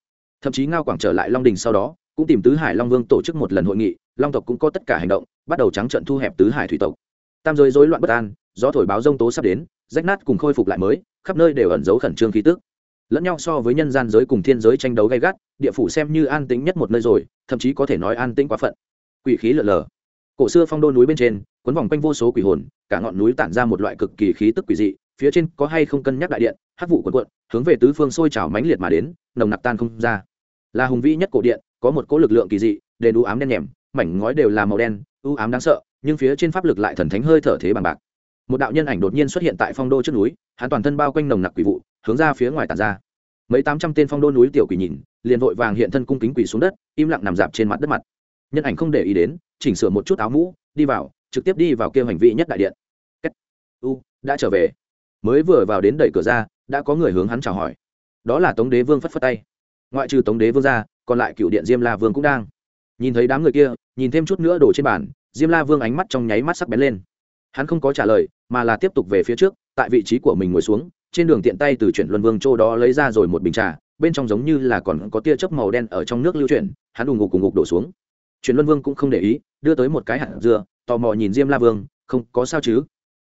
Thậm chí ngao quảng trở lại long đình sau đó, cũng tìm tứ hải long vương tổ chức một lần hội nghị, long tộc cũng có tất cả hành động, bắt đầu trắng trận thu hẹp tứ hải thủy tộc. Tam giới rối loạn bất an, gió thổi báo rông tố sắp đến, rách nát cùng khôi phục lại mới, khắp nơi đều ẩn giấu khẩn trương khí tức lẫn nhau so với nhân gian giới cùng thiên giới tranh đấu gay gắt, địa phủ xem như an tĩnh nhất một nơi rồi, thậm chí có thể nói an tĩnh quá phận. Quỷ khí lở lờ. Cổ xưa phong đô núi bên trên quấn vòng quanh vô số quỷ hồn, cả ngọn núi tản ra một loại cực kỳ khí tức quỷ dị, phía trên có hay không cân nhắc đại điện hát vụ quần quận, hướng về tứ phương sôi trào mãnh liệt mà đến, nồng nặc tan không ra. Là hùng vĩ nhất cổ điện, có một cỗ lực lượng kỳ dị, đền u ám đen nhèm, mảnh ngói đều là màu đen, u ám đáng sợ, nhưng phía trên pháp lực lại thần thánh hơi thở thế bằng bạc. Một đạo nhân ảnh đột nhiên xuất hiện tại phong đô trước núi, hắn toàn thân bao quanh nồng nặc quỷ vụ hướng ra phía ngoài tàn ra. Mấy tám trăm tên phong đô núi tiểu quỷ nhìn, liền vội vàng hiện thân cung kính quỷ xuống đất, im lặng nằm dạp trên mặt đất mặt. Nhân ảnh không để ý đến, chỉnh sửa một chút áo mũ, đi vào, trực tiếp đi vào kêu hành vi nhất đại điện. Kết. u, đã trở về. Mới vừa vào đến đẩy cửa ra, đã có người hướng hắn chào hỏi. Đó là tống đế vương phất phất tay. Ngoại trừ tống đế vương ra, còn lại cựu điện diêm la vương cũng đang. Nhìn thấy đám người kia, nhìn thêm chút nữa đổ trên bàn, diêm la vương ánh mắt trong nháy mắt sắc bén lên. Hắn không có trả lời, mà là tiếp tục về phía trước, tại vị trí của mình ngồi xuống trên đường tiện tay từ chuyển luân vương châu đó lấy ra rồi một bình trà, bên trong giống như là còn có tia chớp màu đen ở trong nước lưu chuyển, hắn đùng ngục cùng ngục đổ xuống. Chuyển luân vương cũng không để ý, đưa tới một cái hạt dưa, tò mò nhìn diêm la vương, không, có sao chứ?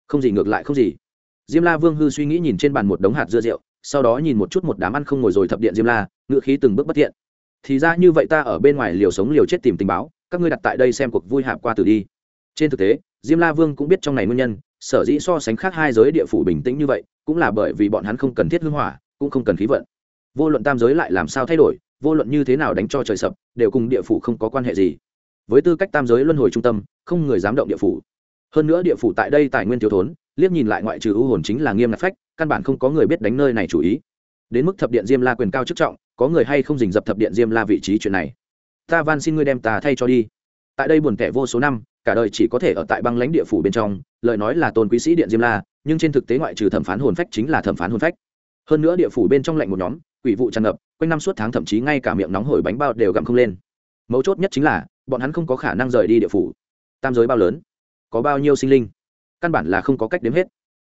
Không gì ngược lại không gì. Diêm la vương hư suy nghĩ nhìn trên bàn một đống hạt dưa rượu, sau đó nhìn một chút một đám ăn không ngồi rồi thập điện diêm la ngựa khí từng bước bất thiện. Thì ra như vậy ta ở bên ngoài liều sống liều chết tìm tình báo, các ngươi đặt tại đây xem cuộc vui hạp qua từ đi. Trên thực tế, diêm la vương cũng biết trong này nguyên nhân sở dĩ so sánh khác hai giới địa phủ bình tĩnh như vậy, cũng là bởi vì bọn hắn không cần thiết hưng hỏa, cũng không cần khí vận. Vô luận tam giới lại làm sao thay đổi, vô luận như thế nào đánh cho trời sập, đều cùng địa phủ không có quan hệ gì. Với tư cách tam giới luân hồi trung tâm, không người dám động địa phủ. Hơn nữa địa phủ tại đây tài nguyên thiếu thốn, liếc nhìn lại ngoại trừ ưu hồn chính là nghiêm ngặt phách, căn bản không có người biết đánh nơi này chủ ý. Đến mức thập điện diêm la quyền cao chức trọng, có người hay không dình dập thập điện diêm la vị trí chuyện này? Ta van xin ngươi đem ta thay cho đi. Tại đây buồn tẻ vô số năm cả đời chỉ có thể ở tại băng lãnh địa phủ bên trong, lời nói là tôn quý sĩ điện diêm la, nhưng trên thực tế ngoại trừ thẩm phán hồn phách chính là thẩm phán hồn phách. Hơn nữa địa phủ bên trong lạnh một nhóm, quỷ vụ tràn ngập, quanh năm suốt tháng thậm chí ngay cả miệng nóng hổi bánh bao đều gặm không lên. Mấu chốt nhất chính là, bọn hắn không có khả năng rời đi địa phủ. Tam giới bao lớn? Có bao nhiêu sinh linh? Căn bản là không có cách đếm hết.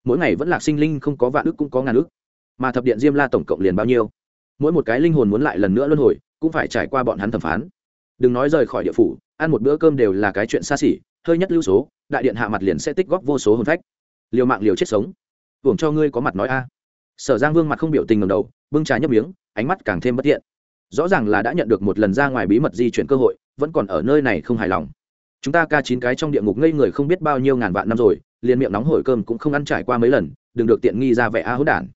Mỗi ngày vẫn là sinh linh không có vạn ước cũng có ngàn ước mà thập điện diêm la tổng cộng liền bao nhiêu? Mỗi một cái linh hồn muốn lại lần nữa luân hồi, cũng phải trải qua bọn hắn thẩm phán đừng nói rời khỏi địa phủ, ăn một bữa cơm đều là cái chuyện xa xỉ, hơi nhất lưu số, đại điện hạ mặt liền sẽ tích góp vô số hồn phách. Liều mạng liều chết sống. Hưởng cho ngươi có mặt nói a. Sở giang vương mặt không biểu tình ngầm đầu, bưng trà nhấp miếng, ánh mắt càng thêm bất tiện rõ ràng là đã nhận được một lần ra ngoài bí mật di chuyển cơ hội, vẫn còn ở nơi này không hài lòng. Chúng ta ca chín cái trong địa ngục ngây người không biết bao nhiêu ngàn vạn năm rồi, liền miệng nóng hổi cơm cũng không ăn trải qua mấy lần, đừng được tiện nghi ra vẻ a hỗn đản.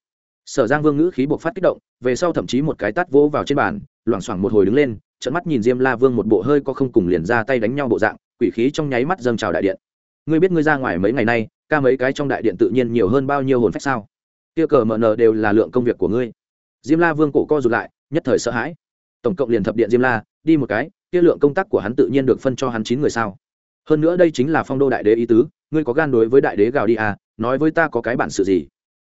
Sở giang vương ngữ khí buộc phát kích động, về sau thậm chí một cái tát vỗ vào trên bàn, loảng xoảng một hồi đứng lên trận mắt nhìn diêm la vương một bộ hơi có không cùng liền ra tay đánh nhau bộ dạng, quỷ khí trong nháy mắt dâng trào đại điện. Ngươi biết ngươi ra ngoài mấy ngày nay, ca mấy cái trong đại điện tự nhiên nhiều hơn bao nhiêu hồn phách sao? Kia cờ mờ nờ đều là lượng công việc của ngươi. Diêm la vương cổ co rụt lại, nhất thời sợ hãi. Tổng cộng liền thập điện diêm la, đi một cái, kia lượng công tác của hắn tự nhiên được phân cho hắn chín người sao? Hơn nữa đây chính là phong đô đại đế ý tứ, ngươi có gan đối với đại đế gào đi à nói với ta có cái bản sự gì?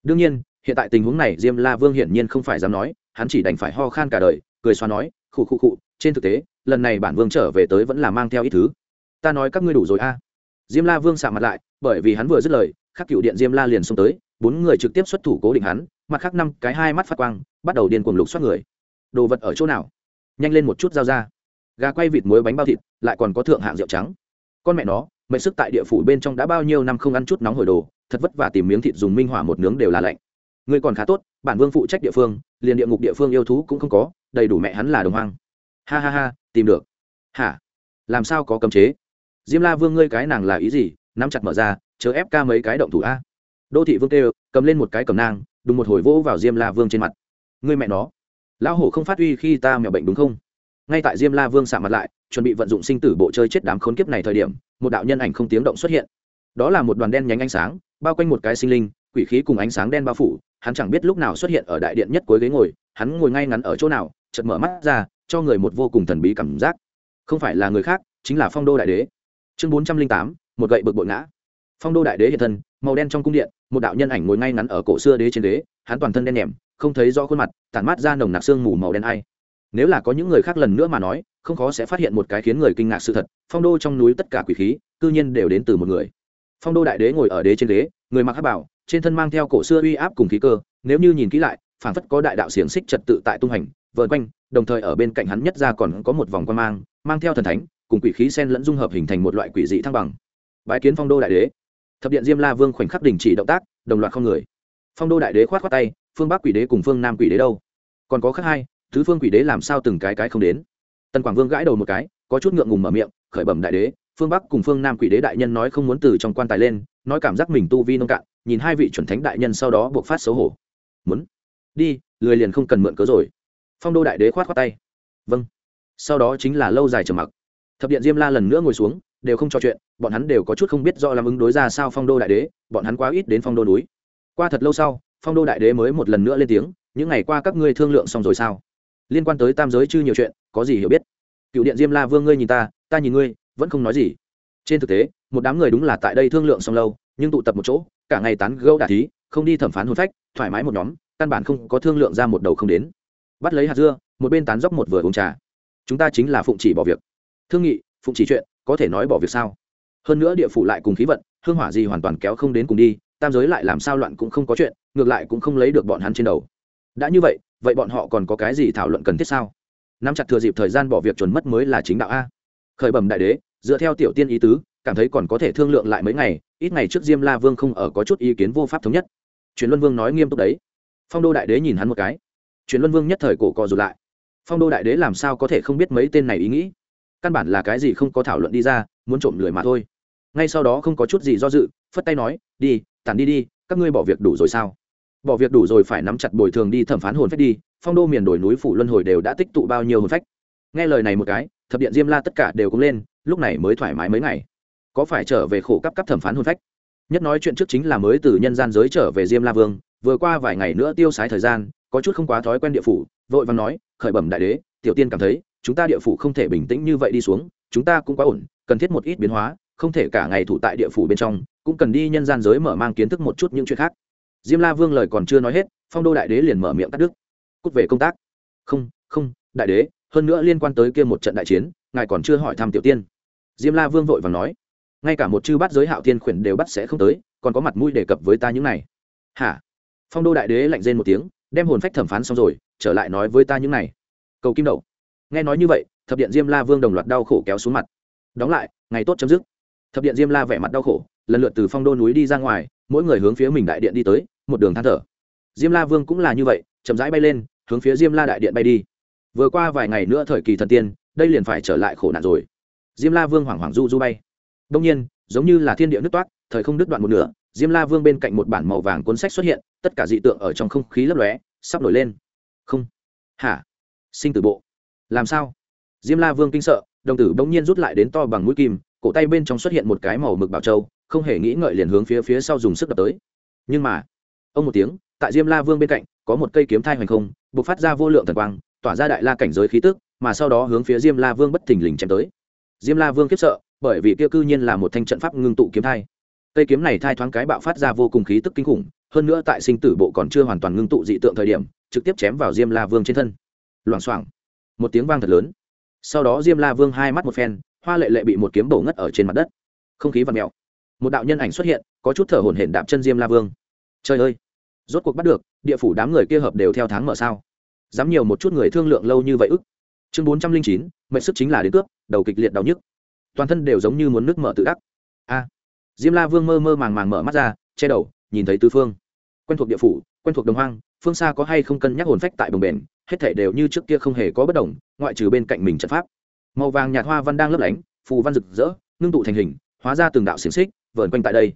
Đương nhiên, hiện tại tình huống này diêm la vương hiển nhiên không phải dám nói, hắn chỉ đành phải ho khan cả đời, cười xoa nói, khụ khụ khụ trên thực tế, lần này bản vương trở về tới vẫn là mang theo ít thứ. Ta nói các ngươi đủ rồi a. À. diêm la vương xạ mặt lại, bởi vì hắn vừa dứt lời, khắc cựu điện diêm la liền xông tới, bốn người trực tiếp xuất thủ cố định hắn, mặt khác năm cái hai mắt phát quang, bắt đầu điên cuồng lục xoát người. Đồ vật ở chỗ nào? Nhanh lên một chút giao ra. Gà quay vịt muối bánh bao thịt, lại còn có thượng hạng rượu trắng. Con mẹ nó mệnh sức tại địa phủ bên trong đã bao nhiêu năm không ăn chút nóng hồi đồ, thật vất vả tìm miếng thịt dùng minh hỏa một nướng đều là lạnh. Ngươi còn khá tốt, bản vương phụ trách địa phương, liền địa ngục địa phương yêu thú cũng không có, đầy đủ mẹ hắn là đồng hoang ha ha ha, tìm được. Hả? Làm sao có cấm chế? Diêm la vương ngươi cái nàng là ý gì? Nắm chặt mở ra, chớ ép ca mấy cái động thủ a. Đô thị vương kêu, cầm lên một cái cầm nang, đùng một hồi vỗ vào diêm la vương trên mặt. Ngươi mẹ nó. Lão hổ không phát huy khi ta mèo bệnh đúng không? Ngay tại diêm la vương xạ mặt lại, chuẩn bị vận dụng sinh tử bộ chơi chết đám khốn kiếp này thời điểm, một đạo nhân ảnh không tiếng động xuất hiện. Đó là một đoàn đen nhánh ánh sáng, bao quanh một cái sinh linh, quỷ khí cùng ánh sáng đen bao phủ, hắn chẳng biết lúc nào xuất hiện ở đại điện nhất cuối ghế ngồi, hắn ngồi ngay ngắn ở chỗ nào, chợt mở mắt ra cho người một vô cùng thần bí cảm giác. Không phải là người khác, chính là phong đô đại đế. Chương bốn trăm linh tám, một gậy bực bội ngã. Phong đô đại đế hiện thân, màu đen trong cung điện, một đạo nhân ảnh ngồi ngay ngắn ở cổ xưa đế trên đế, hắn toàn thân đen nhèm, không thấy rõ khuôn mặt, tản mát ra nồng nặc xương mù màu đen ai. Nếu là có những người khác lần nữa mà nói, không khó sẽ phát hiện một cái khiến người kinh ngạc sự thật, phong đô trong núi tất cả quỷ khí, cư nhiên đều đến từ một người. Phong đô đại đế ngồi ở đế trên đế, người mặc hát bảo, trên thân mang theo cổ xưa uy áp cùng khí cơ, nếu như nhìn kỹ lại, phảng phất có đại đạo xiềng xích trật tự tại tung hành vợn quanh đồng thời ở bên cạnh hắn nhất ra còn có một vòng quan mang mang theo thần thánh, cùng quỷ khí sen lẫn dung hợp hình thành một loại quỷ dị thăng bằng. Bái kiến phong đô đại đế. Thập điện diêm la vương khoảnh khắc đình chỉ động tác, đồng loạt không người. Phong đô đại đế khoát khoát tay, phương bắc quỷ đế cùng phương nam quỷ đế đâu? Còn có khác hai, thứ phương quỷ đế làm sao từng cái cái không đến? Tần quảng vương gãi đầu một cái, có chút ngượng ngùng mở miệng, khởi bẩm đại đế, phương bắc cùng phương nam quỷ đế đại nhân nói không muốn từ trong quan tài lên, nói cảm giác mình tu vi nông cạn, nhìn hai vị chuẩn thánh đại nhân sau đó buộc phát xấu hổ. Muốn. Đi, lười liền không cần mượn cớ rồi phong đô đại đế khoát khoát tay. Vâng. Sau đó chính là lâu dài trầm mặc. Thập điện diêm la lần nữa ngồi xuống, đều không trò chuyện, bọn hắn đều có chút không biết do làm ứng đối ra sao phong đô đại đế, bọn hắn quá ít đến phong đô núi. Qua thật lâu sau, phong đô đại đế mới một lần nữa lên tiếng, những ngày qua các ngươi thương lượng xong rồi sao? Liên quan tới tam giới chưa nhiều chuyện, có gì hiểu biết? Cựu điện diêm la vương ngươi nhìn ta ta nhìn ngươi, vẫn không nói gì. Trên thực tế, một đám người đúng là tại đây thương lượng xong lâu, nhưng tụ tập một chỗ, cả ngày tán gâu đà thí, không đi thẩm phán hôn phách, thoải mái một nhóm, căn bản không có thương lượng ra một đầu không đến bắt lấy hạt dưa, một bên tán dốc một vừa uống trà. Chúng ta chính là phụng chỉ bỏ việc. Thương nghị, phụng chỉ chuyện, có thể nói bỏ việc sao? Hơn nữa địa phủ lại cùng khí vận, hương hỏa gì hoàn toàn kéo không đến cùng đi, tam giới lại làm sao loạn cũng không có chuyện, ngược lại cũng không lấy được bọn hắn trên đầu. Đã như vậy vậy bọn họ còn có cái gì thảo luận cần thiết sao? Nắm chặt thừa dịp thời gian bỏ việc chuẩn mất mới là chính đạo a. Khởi bẩm đại đế, dựa theo tiểu tiên ý tứ, cảm thấy còn có thể thương lượng lại mấy ngày, ít ngày trước diêm la vương không ở có chút ý kiến vô pháp thống nhất. Truyền luân vương nói nghiêm túc đấy. Phong đô đại đế nhìn hắn một cái truyền luân vương nhất thời cổ cò rụt lại. Phong đô đại đế làm sao có thể không biết mấy tên này ý nghĩ? Căn bản là cái gì không có thảo luận đi ra, muốn trộm lười mà thôi. Ngay sau đó không có chút gì do dự, phất tay nói, đi, tản đi đi, các ngươi bỏ việc đủ rồi sao? Bỏ việc đủ rồi phải nắm chặt bồi thường đi, thẩm phán hồn phách đi, phong đô miền đồi núi phủ luân hồi đều đã tích tụ bao nhiêu hồn phách. Nghe lời này một cái, thập điện diêm la tất cả đều cũng lên, lúc này mới thoải mái mấy ngày. Có phải trở về khổ cấp cấp thẩm phán hồn phách? Nhất nói chuyện trước chính là mới từ nhân gian giới trở về diêm la vương, vừa qua vài ngày nữa tiêu sái thời gian có chút không quá thói quen địa phủ, vội vàng nói, khởi bẩm đại đế, tiểu tiên cảm thấy, chúng ta địa phủ không thể bình tĩnh như vậy đi xuống, chúng ta cũng quá ổn, cần thiết một ít biến hóa, không thể cả ngày thủ tại địa phủ bên trong, cũng cần đi nhân gian giới mở mang kiến thức một chút những chuyện khác. Diêm la vương lời còn chưa nói hết, phong đô đại đế liền mở miệng cắt đứt. Cút về công tác. Không không, đại đế, hơn nữa liên quan tới kia một trận đại chiến, ngài còn chưa hỏi thăm tiểu tiên. Diêm la vương vội và nói, ngay cả một chư bắt giới hạo thiên khuyển đều bắt sẽ không tới, còn có mặt mũi đề cập với ta những này. Hả? Phong đô đại đế lạnh rên một tiếng đem hồn phách thẩm phán xong rồi, trở lại nói với ta những này. Cầu kim đậu, nghe nói như vậy, thập điện diêm la vương đồng loạt đau khổ kéo xuống mặt. Đóng lại, ngày tốt chấm dứt. Thập điện diêm la vẻ mặt đau khổ, lần lượt từ phong đô núi đi ra ngoài, mỗi người hướng phía mình đại điện đi tới, một đường than thở. Diêm la vương cũng là như vậy, chậm rãi bay lên, hướng phía diêm la đại điện bay đi. Vừa qua vài ngày nữa thời kỳ thần tiên, đây liền phải trở lại khổ nạn rồi. Diêm la vương hoảng hoảng du du bay. Đông nhiên, giống như là thiên địa nứt toát thời không đứt đoạn một nửa diêm la vương bên cạnh một bản màu vàng cuốn sách xuất hiện, tất cả dị tượng ở trong không khí lấp lóe, sắp nổi lên. Không. Hả? Sinh tử bộ. Làm sao? Diêm la vương kinh sợ, đồng tử bỗng nhiên rút lại đến to bằng mũi kim, cổ tay bên trong xuất hiện một cái màu mực bảo châu, không hề nghĩ ngợi liền hướng phía phía sau dùng sức đập tới. Nhưng mà, ông một tiếng, tại diêm la vương bên cạnh, có một cây kiếm thai hoành không b ộ c phát ra vô lượng thần quang, tỏa ra đại la cảnh giới khí tức, mà sau đó hướng phía diêm la vương bất thình lình chém tới. Diêm la vương khiếp sợ, bởi vì kia cư nhiên là một thanh trận pháp ngưng tụ kiếm thai cây kiếm này thai thoáng cái bạo phát ra vô cùng khí tức kinh khủng, hơn nữa tại sinh tử bộ còn chưa hoàn toàn ngưng tụ dị tượng thời điểm, trực tiếp chém vào diêm la vương trên thân. Loảng xoảng. Một tiếng vang thật lớn. Sau đó diêm la vương hai mắt một phen, hoa lệ lệ bị một kiếm bổ ngất ở trên mặt đất. Không khí vặt mẹo một đạo nhân ảnh xuất hiện, có chút thở hổn hển đạp chân diêm la vương. Trời ơi! Rốt cuộc bắt được, địa phủ đám người kia hợp đều theo tháng mở sao? Dám nhiều một chút người thương lượng lâu như vậy ức. Chương bốn trăm linh chín, mệnh sức chính là đến cướp, đầu kịch liệt đau nhức. Toàn thân đều giống như muốn nước mở tự đắc. A! Diêm la vương mơ mơ màng màng mở mắt ra, che đầu, nhìn thấy tư phương. Quen thuộc địa phủ, quen thuộc đồng hoang, phương xa có hay không cân nhắc hồn phách tại bồng bền hết thể đều như trước kia không hề có bất đồng, ngoại trừ bên cạnh mình trận pháp. Màu vàng nhạt hoa văn đang lấp lánh, phù văn rực rỡ, ngưng tụ thành hình, hóa ra từng đạo xiềng xích, vờn quanh tại đây.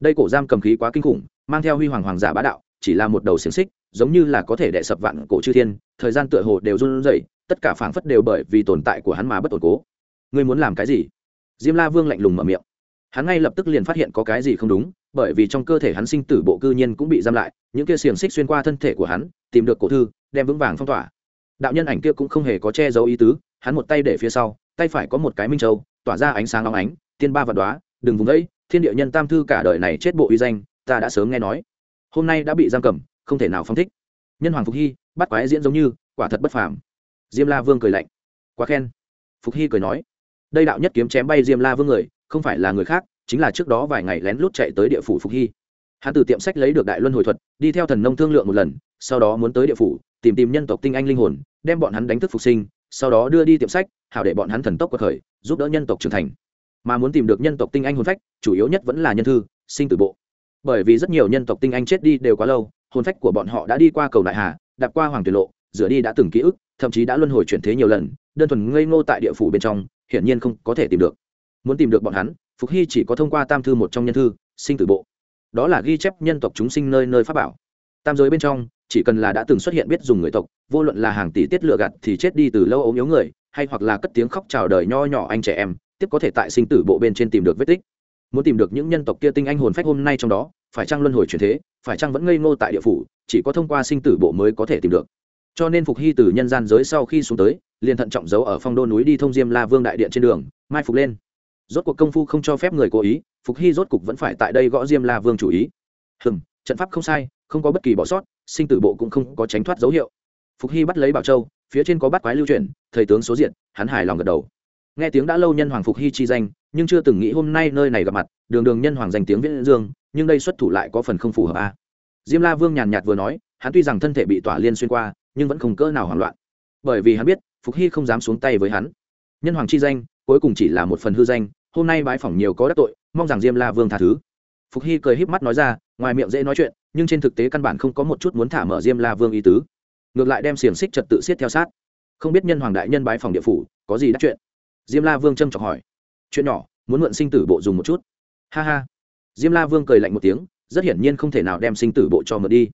Đây cổ giam cầm khí quá kinh khủng, mang theo huy hoàng hoàng giả bá đạo, chỉ là một đầu xiềng xích, giống như là có thể đè sập vạn cổ chư thiên, thời gian tựa hồ đều run rẩy, tất cả phảng phất đều bởi vì tồn tại của hắn mà bất ổn cố. Ngươi muốn làm cái gì? Diêm la vương lạnh lùng mở miệng hắn ngay lập tức liền phát hiện có cái gì không đúng, bởi vì trong cơ thể hắn sinh tử bộ cư nhiên cũng bị giam lại, những kia xiềng xích xuyên qua thân thể của hắn, tìm được cổ thư, đem vững vàng phong tỏa. Đạo nhân ảnh kia cũng không hề có che giấu ý tứ, hắn một tay để phía sau, tay phải có một cái minh châu, tỏa ra ánh sáng long ánh, tiên ba vật đoá đừng vùng ấy thiên địa nhân tam thư cả đời này chết bộ uy danh, ta đã sớm nghe nói. Hôm nay đã bị giam cầm, không thể nào phong thích. Nhân hoàng phục hy, bắt quái diễn giống như, quả thật bất phàm. Diêm la vương cười lạnh. Quá khen. Phục hy cười nói. Đây đạo nhất kiếm chém bay diêm la vương người không phải là người khác, chính là trước đó vài ngày lén lút chạy tới địa phủ phục hy. Hắn từ tiệm sách lấy được đại luân hồi thuật, đi theo thần nông thương lượng một lần, sau đó muốn tới địa phủ, tìm tìm nhân tộc tinh anh linh hồn, đem bọn hắn đánh thức phục sinh, sau đó đưa đi tiệm sách, hảo để bọn hắn thần tốc cuộc khởi giúp đỡ nhân tộc trưởng thành. Mà muốn tìm được nhân tộc tinh anh hồn phách, chủ yếu nhất vẫn là nhân thư, sinh tử bộ. Bởi vì rất nhiều nhân tộc tinh anh chết đi đều quá lâu, hồn phách của bọn họ đã đi qua cầu đại hà, đạp qua hoàng tuyệt lộ, rửa đi đã từng ký ức, thậm chí đã luân hồi chuyển thế nhiều lần, đơn thuần ngây ngô tại địa phủ bên trong, hiển nhiên không có thể tìm được muốn tìm được bọn hắn, phục hy chỉ có thông qua tam thư một trong nhân thư, sinh tử bộ. Đó là ghi chép nhân tộc chúng sinh nơi nơi pháp bảo. Tam giới bên trong, chỉ cần là đã từng xuất hiện biết dùng người tộc, vô luận là hàng tỷ tiết lựa gạt thì chết đi từ lâu ốm yếu người, hay hoặc là cất tiếng khóc chào đời nho nhỏ anh trẻ em, tiếp có thể tại sinh tử bộ bên trên tìm được vết tích. Muốn tìm được những nhân tộc kia tinh anh hồn phách hôm nay trong đó, phải chăng luân hồi truyền thế, phải chăng vẫn ngây ngô tại địa phủ, chỉ có thông qua sinh tử bộ mới có thể tìm được. Cho nên phục hy từ nhân gian giới sau khi xuống tới, liền thận trọng giấu ở phong đô núi đi thông diêm la vương đại điện trên đường, mai phục lên rốt cuộc công phu không cho phép người cố ý, phục hy rốt cục vẫn phải tại đây gõ diêm la vương chủ ý. Hừm, trận pháp không sai, không có bất kỳ bỏ sót, sinh tử bộ cũng không có tránh thoát dấu hiệu. Phục hy bắt lấy bảo châu, phía trên có bắt quái lưu truyền thầy tướng số diện hắn hài lòng gật đầu. Nghe tiếng đã lâu nhân hoàng phục hy chi danh, nhưng chưa từng nghĩ hôm nay nơi này gặp mặt, đường đường nhân hoàng danh tiếng viễn dương, nhưng đây xuất thủ lại có phần không phù hợp a. À. diêm la vương nhàn nhạt vừa nói, hắn tuy rằng thân thể bị tỏa liên xuyên qua, nhưng vẫn không cỡ nào hoảng loạn. Bởi vì hắn biết, phục hy không dám xuống tay với hắn. Nhân hoàng chi danh cuối cùng chỉ là một phần hư danh, hôm nay bãi phỏng nhiều có đắc tội, mong rằng diêm la vương tha thứ. Phục hy cười híp mắt nói ra, ngoài miệng dễ nói chuyện, nhưng trên thực tế căn bản không có một chút muốn thả mở diêm la vương ý tứ. Ngược lại đem xiềng xích trật tự siết theo sát. Không biết nhân hoàng đại nhân bái phòng địa phủ, có gì đắc chuyện? Diêm la vương trâm trọng hỏi. Chuyện nhỏ, muốn mượn sinh tử bộ dùng một chút. Ha ha. Diêm la vương cười lạnh một tiếng, rất hiển nhiên không thể nào đem sinh tử bộ cho mượn đi.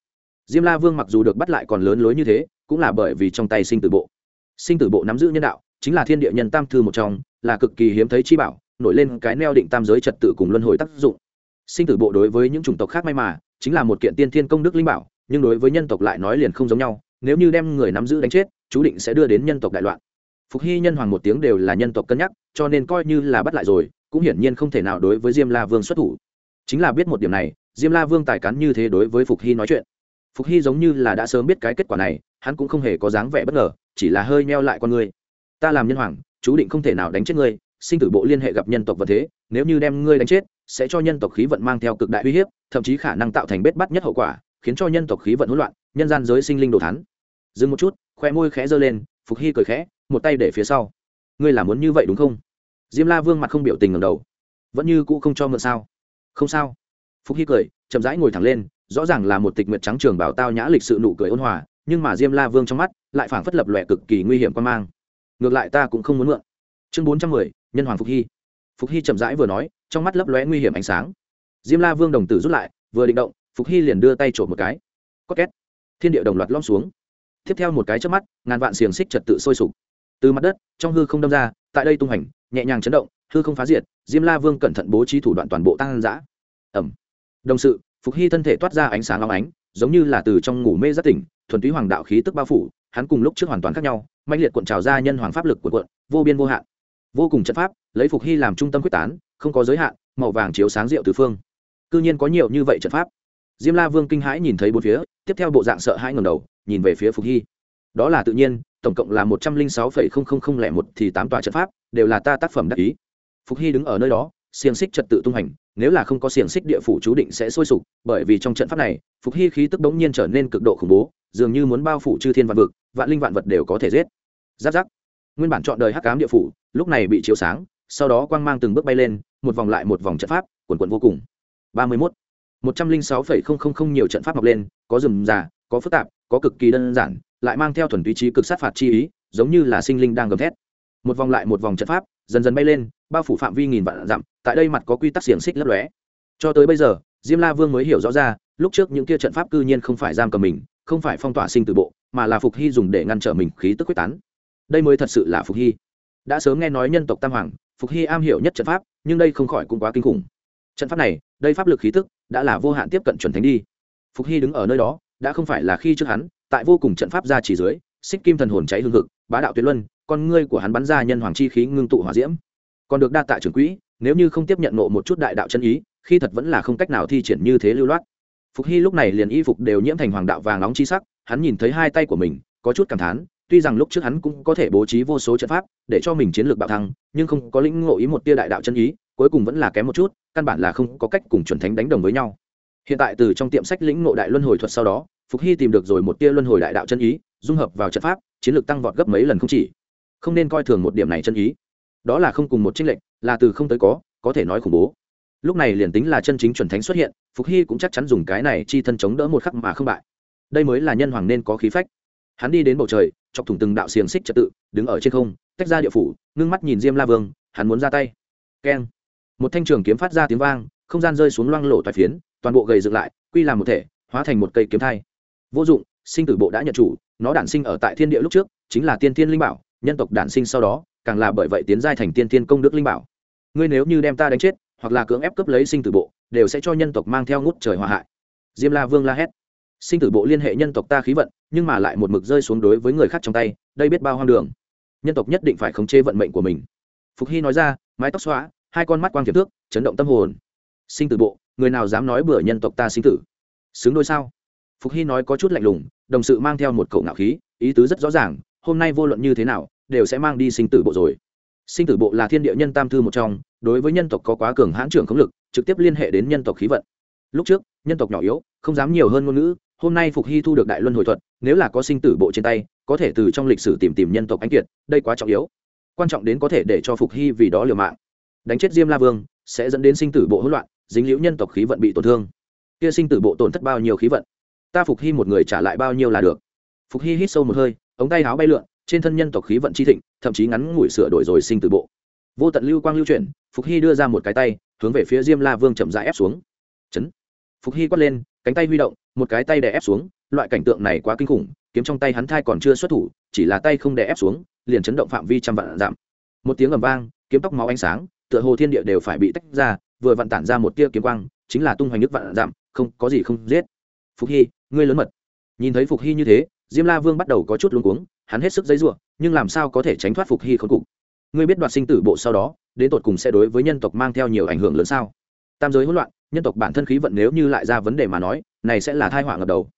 Diêm la vương mặc dù được bắt lại còn lớn lối như thế, cũng là bởi vì trong tay sinh tử bộ. Sinh tử bộ nắm giữ nhân đạo chính là thiên địa nhân tam thư một trong, là cực kỳ hiếm thấy chi bảo, nổi lên cái neo định tam giới trật tự cùng luân hồi tác dụng. Sinh tử bộ đối với những chủng tộc khác may mà, chính là một kiện tiên thiên công đức linh bảo, nhưng đối với nhân tộc lại nói liền không giống nhau, nếu như đem người nắm giữ đánh chết, chú định sẽ đưa đến nhân tộc đại loạn. Phục hy nhân hoàng một tiếng đều là nhân tộc cân nhắc, cho nên coi như là bắt lại rồi, cũng hiển nhiên không thể nào đối với diêm la vương xuất thủ. Chính là biết một điểm này, diêm la vương tài cán như thế đối với phục hy nói chuyện. Phục hy giống như là đã sớm biết cái kết quả này, hắn cũng không hề có dáng vẻ bất ngờ, chỉ là hơi meo lại con người ta làm nhân hoàng, chú định không thể nào đánh chết ngươi, sinh tử bộ liên hệ gặp nhân tộc vật thế, nếu như đem ngươi đánh chết, sẽ cho nhân tộc khí vận mang theo cực đại uy hiếp, thậm chí khả năng tạo thành bết bắt nhất hậu quả, khiến cho nhân tộc khí vận hỗn loạn, nhân gian giới sinh linh đồ thắn dừng một chút, khoe môi khẽ giơ lên, phục hy cười khẽ, một tay để phía sau. Ngươi là muốn như vậy đúng không? Diêm la vương mặt không biểu tình ngầm đầu. Vẫn như cũ không cho mượn sao? Không sao. Phục hy cười, chậm rãi ngồi thẳng lên, rõ ràng là một tịch nguyệt trắng trường bảo tao nhã lịch sự nụ cười ôn hòa, nhưng mà diêm la vương trong mắt lại phảng phất lập lòe cực kỳ nguy hiểm quan mang ngược lại ta cũng không muốn mượn. Chương bốn trăm mười, nhân hoàng phục hy. Phục hy chậm rãi vừa nói, trong mắt lấp lóe nguy hiểm ánh sáng. Diêm la vương đồng tử rút lại, vừa định động, phục hy liền đưa tay trộm một cái. Có két. Thiên địa đồng loạt lom xuống. Tiếp theo một cái trước mắt, ngàn vạn xiềng xích trật tự sôi sục. Từ mặt đất, trong hư không đâm ra, tại đây tung hành, nhẹ nhàng chấn động, hư không phá diệt, diêm la vương cẩn thận bố trí thủ đoạn toàn bộ tăng giã ẩm đồng sự, phục hy thân thể toát ra ánh sáng long ánh, giống như là từ trong ngủ mê giác tỉnh, thuần túy hoàng đạo khí tức bao phủ, hắn cùng lúc trước hoàn toàn khác nhau mạnh liệt cuộn trào ra nhân hoàng pháp lực của cuộn, vô biên vô hạn. Vô cùng trận pháp, lấy phục hy làm trung tâm quyết tán, không có giới hạn, màu vàng chiếu sáng rượu từ phương. Cư nhiên có nhiều như vậy trận pháp. Diêm la vương kinh hãi nhìn thấy bốn phía, tiếp theo bộ dạng sợ hãi ngầm đầu, nhìn về phía phục hy. Đó là tự nhiên, tổng cộng là một trăm linh sáu phẩy không không không lẻ một thì tám tòa trận pháp, đều là ta tác phẩm đắc ý. Phục hy đứng ở nơi đó, xiềng xích trật tự tung hành, nếu là không có xiềng xích địa phủ chú định sẽ sôi sục, bởi vì trong trận pháp này, phục hy khí tức bỗng nhiên trở nên cực độ khủng bố, dường như muốn bao phủ chư thiên vạn vực, vạn linh vạn vật đều có thể giết giáp giáp. Nguyên bản chọn đời hắc cám địa phủ, lúc này bị chiếu sáng, sau đó quang mang từng bước bay lên, một vòng lại một vòng trận pháp quần quận vô cùng. Ba mươi mốt. một trăm linh sáu phẩy không không không nhiều trận pháp mọc lên, có rừng già có phức tạp, có cực kỳ đơn giản, lại mang theo thuần túy trí cực sát phạt chi ý, giống như là sinh linh đang gầm thét. Một vòng lại một vòng trận pháp, dần dần bay lên, bao phủ phạm vi nghìn vạn dặm, tại đây mặt có quy tắc xiềng xích lấp lóe. Cho tới bây giờ, diêm la vương mới hiểu rõ ra, lúc trước những kia trận pháp cư nhiên không phải giam cầm mình, không phải phong tỏa sinh từ bộ, mà là phục hy dùng để ngăn trở mình khí tức quyết tán đây mới thật sự là phục hy. Đã sớm nghe nói nhân tộc tam hoàng, phục hy am hiểu nhất trận pháp, nhưng đây không khỏi cũng quá kinh khủng. Trận pháp này, đây pháp lực khí tức, đã là vô hạn tiếp cận chuẩn thánh đi. Phục hy đứng ở nơi đó, đã không phải là khi trước hắn, tại vô cùng trận pháp ra chỉ dưới, xích kim thần hồn cháy hương thực bá đạo tuyệt luân, con ngươi của hắn bắn ra nhân hoàng chi khí ngưng tụ hỏa diễm. Còn được đa tạ trưởng quỹ, nếu như không tiếp nhận nộ một chút đại đạo chân ý, khi thật vẫn là không cách nào thi triển như thế lưu loát. Phục hy lúc này liền y phục đều nhiễm thành hoàng đạo vàng nóng chi sắc, hắn nhìn thấy hai tay của mình, có chút cảm thán tuy rằng lúc trước hắn cũng có thể bố trí vô số trận pháp để cho mình chiến lược bạo thăng, nhưng không có lĩnh ngộ ý một tia đại đạo chân ý, cuối cùng vẫn là kém một chút, căn bản là không có cách cùng chuẩn thánh đánh đồng với nhau. Hiện tại từ trong tiệm sách lĩnh ngộ đại luân hồi thuật sau đó, phục hy tìm được rồi một tia luân hồi đại đạo chân ý, dung hợp vào trận pháp, chiến lược tăng vọt gấp mấy lần không chỉ. Không nên coi thường một điểm này chân ý. Đó là không cùng một trinh lệnh là từ không tới có có thể nói khủng bố. Lúc này liền tính là chân chính chuẩn thánh xuất hiện, phục hy cũng chắc chắn dùng cái này chi thân chống đỡ một khắc mà không bại. Đây mới là nhân hoàng nên có khí phách. Hắn đi đến bầu trời chọc thủng từng đạo xiềng xích trật tự, đứng ở trên không, tách ra địa phủ, ngưng mắt nhìn diêm la vương, hắn muốn ra tay. Keng. Một thanh trường kiếm phát ra tiếng vang, không gian rơi xuống loang lổ toài phiến, toàn bộ gầy dựng lại, quy làm một thể, hóa thành một cây kiếm thai. Vô dụng, sinh tử bộ đã nhận chủ, nó đản sinh ở tại thiên địa lúc trước, chính là tiên thiên linh bảo, nhân tộc đản sinh sau đó, càng là bởi vậy tiến giai thành tiên thiên công đức linh bảo. Ngươi nếu như đem ta đánh chết, hoặc là cưỡng ép cướp lấy sinh tử bộ, đều sẽ cho nhân tộc mang theo ngút trời hòa hại. Diêm la vương la hét sinh tử bộ liên hệ nhân tộc ta khí vận, nhưng mà lại một mực rơi xuống đối với người khác trong tay, đây biết bao hoang đường. Nhân tộc nhất định phải khống chế vận mệnh của mình. Phục hy nói ra, mái tóc xóa hai con mắt quang tiềm thước, chấn động tâm hồn. Sinh tử bộ, người nào dám nói bừa nhân tộc ta sinh tử? Xứng đôi sao? Phục hy nói có chút lạnh lùng, đồng sự mang theo một cậu ngạo khí, ý tứ rất rõ ràng, hôm nay vô luận như thế nào, đều sẽ mang đi sinh tử bộ rồi. Sinh tử bộ là thiên địa nhân tam thư một trong, đối với nhân tộc có quá cường hãn trưởng khống lực, trực tiếp liên hệ đến nhân tộc khí vận. Lúc trước, nhân tộc nhỏ yếu, không dám nhiều hơn ngôn ngữ hôm nay phục hy thu được đại luân hồi thuật, nếu là có sinh tử bộ trên tay, có thể từ trong lịch sử tìm tìm nhân tộc ánh kiệt, đây quá trọng yếu. Quan trọng đến có thể để cho phục hy vì đó liều mạng. Đánh chết diêm la vương, sẽ dẫn đến sinh tử bộ hỗn loạn, dính liễu nhân tộc khí vận bị tổn thương. Kia sinh tử bộ tổn thất bao nhiêu khí vận? Ta phục hy một người trả lại bao nhiêu là được. Phục hy hít sâu một hơi, ống tay áo bay lượn, trên thân nhân tộc khí vận chi thịnh, thậm chí ngắn ngủi sửa đổi rồi sinh tử bộ. Vô tận lưu quang lưu chuyển, phục hy đưa ra một cái tay, hướng về phía diêm la vương chậm rãi ép xuống. Chấn phục hy quát lên, cánh tay huy động, một cái tay đè ép xuống, loại cảnh tượng này quá kinh khủng, kiếm trong tay hắn thai còn chưa xuất thủ, chỉ là tay không đè ép xuống, liền chấn động phạm vi trăm vạn giảm một tiếng ầm vang, kiếm tóc máu ánh sáng, tựa hồ thiên địa đều phải bị tách ra, vừa vặn tản ra một tia kiếm quang, chính là tung hoành nước vạn giảm không có gì không giết. Phục hy, ngươi lớn mật. Nhìn thấy phục hy như thế, diêm la vương bắt đầu có chút luống cuống, hắn hết sức dấy ruộng nhưng làm sao có thể tránh thoát phục hy khốn cục? Ngươi biết đoạt sinh tử bộ sau đó, đến tột cùng sẽ đối với nhân tộc mang theo nhiều ảnh hưởng lớn sao? Tam giới hỗn loạn nhân tộc bản thân khí vận nếu như lại ra vấn đề mà nói, này sẽ là thai họa ngập đầu.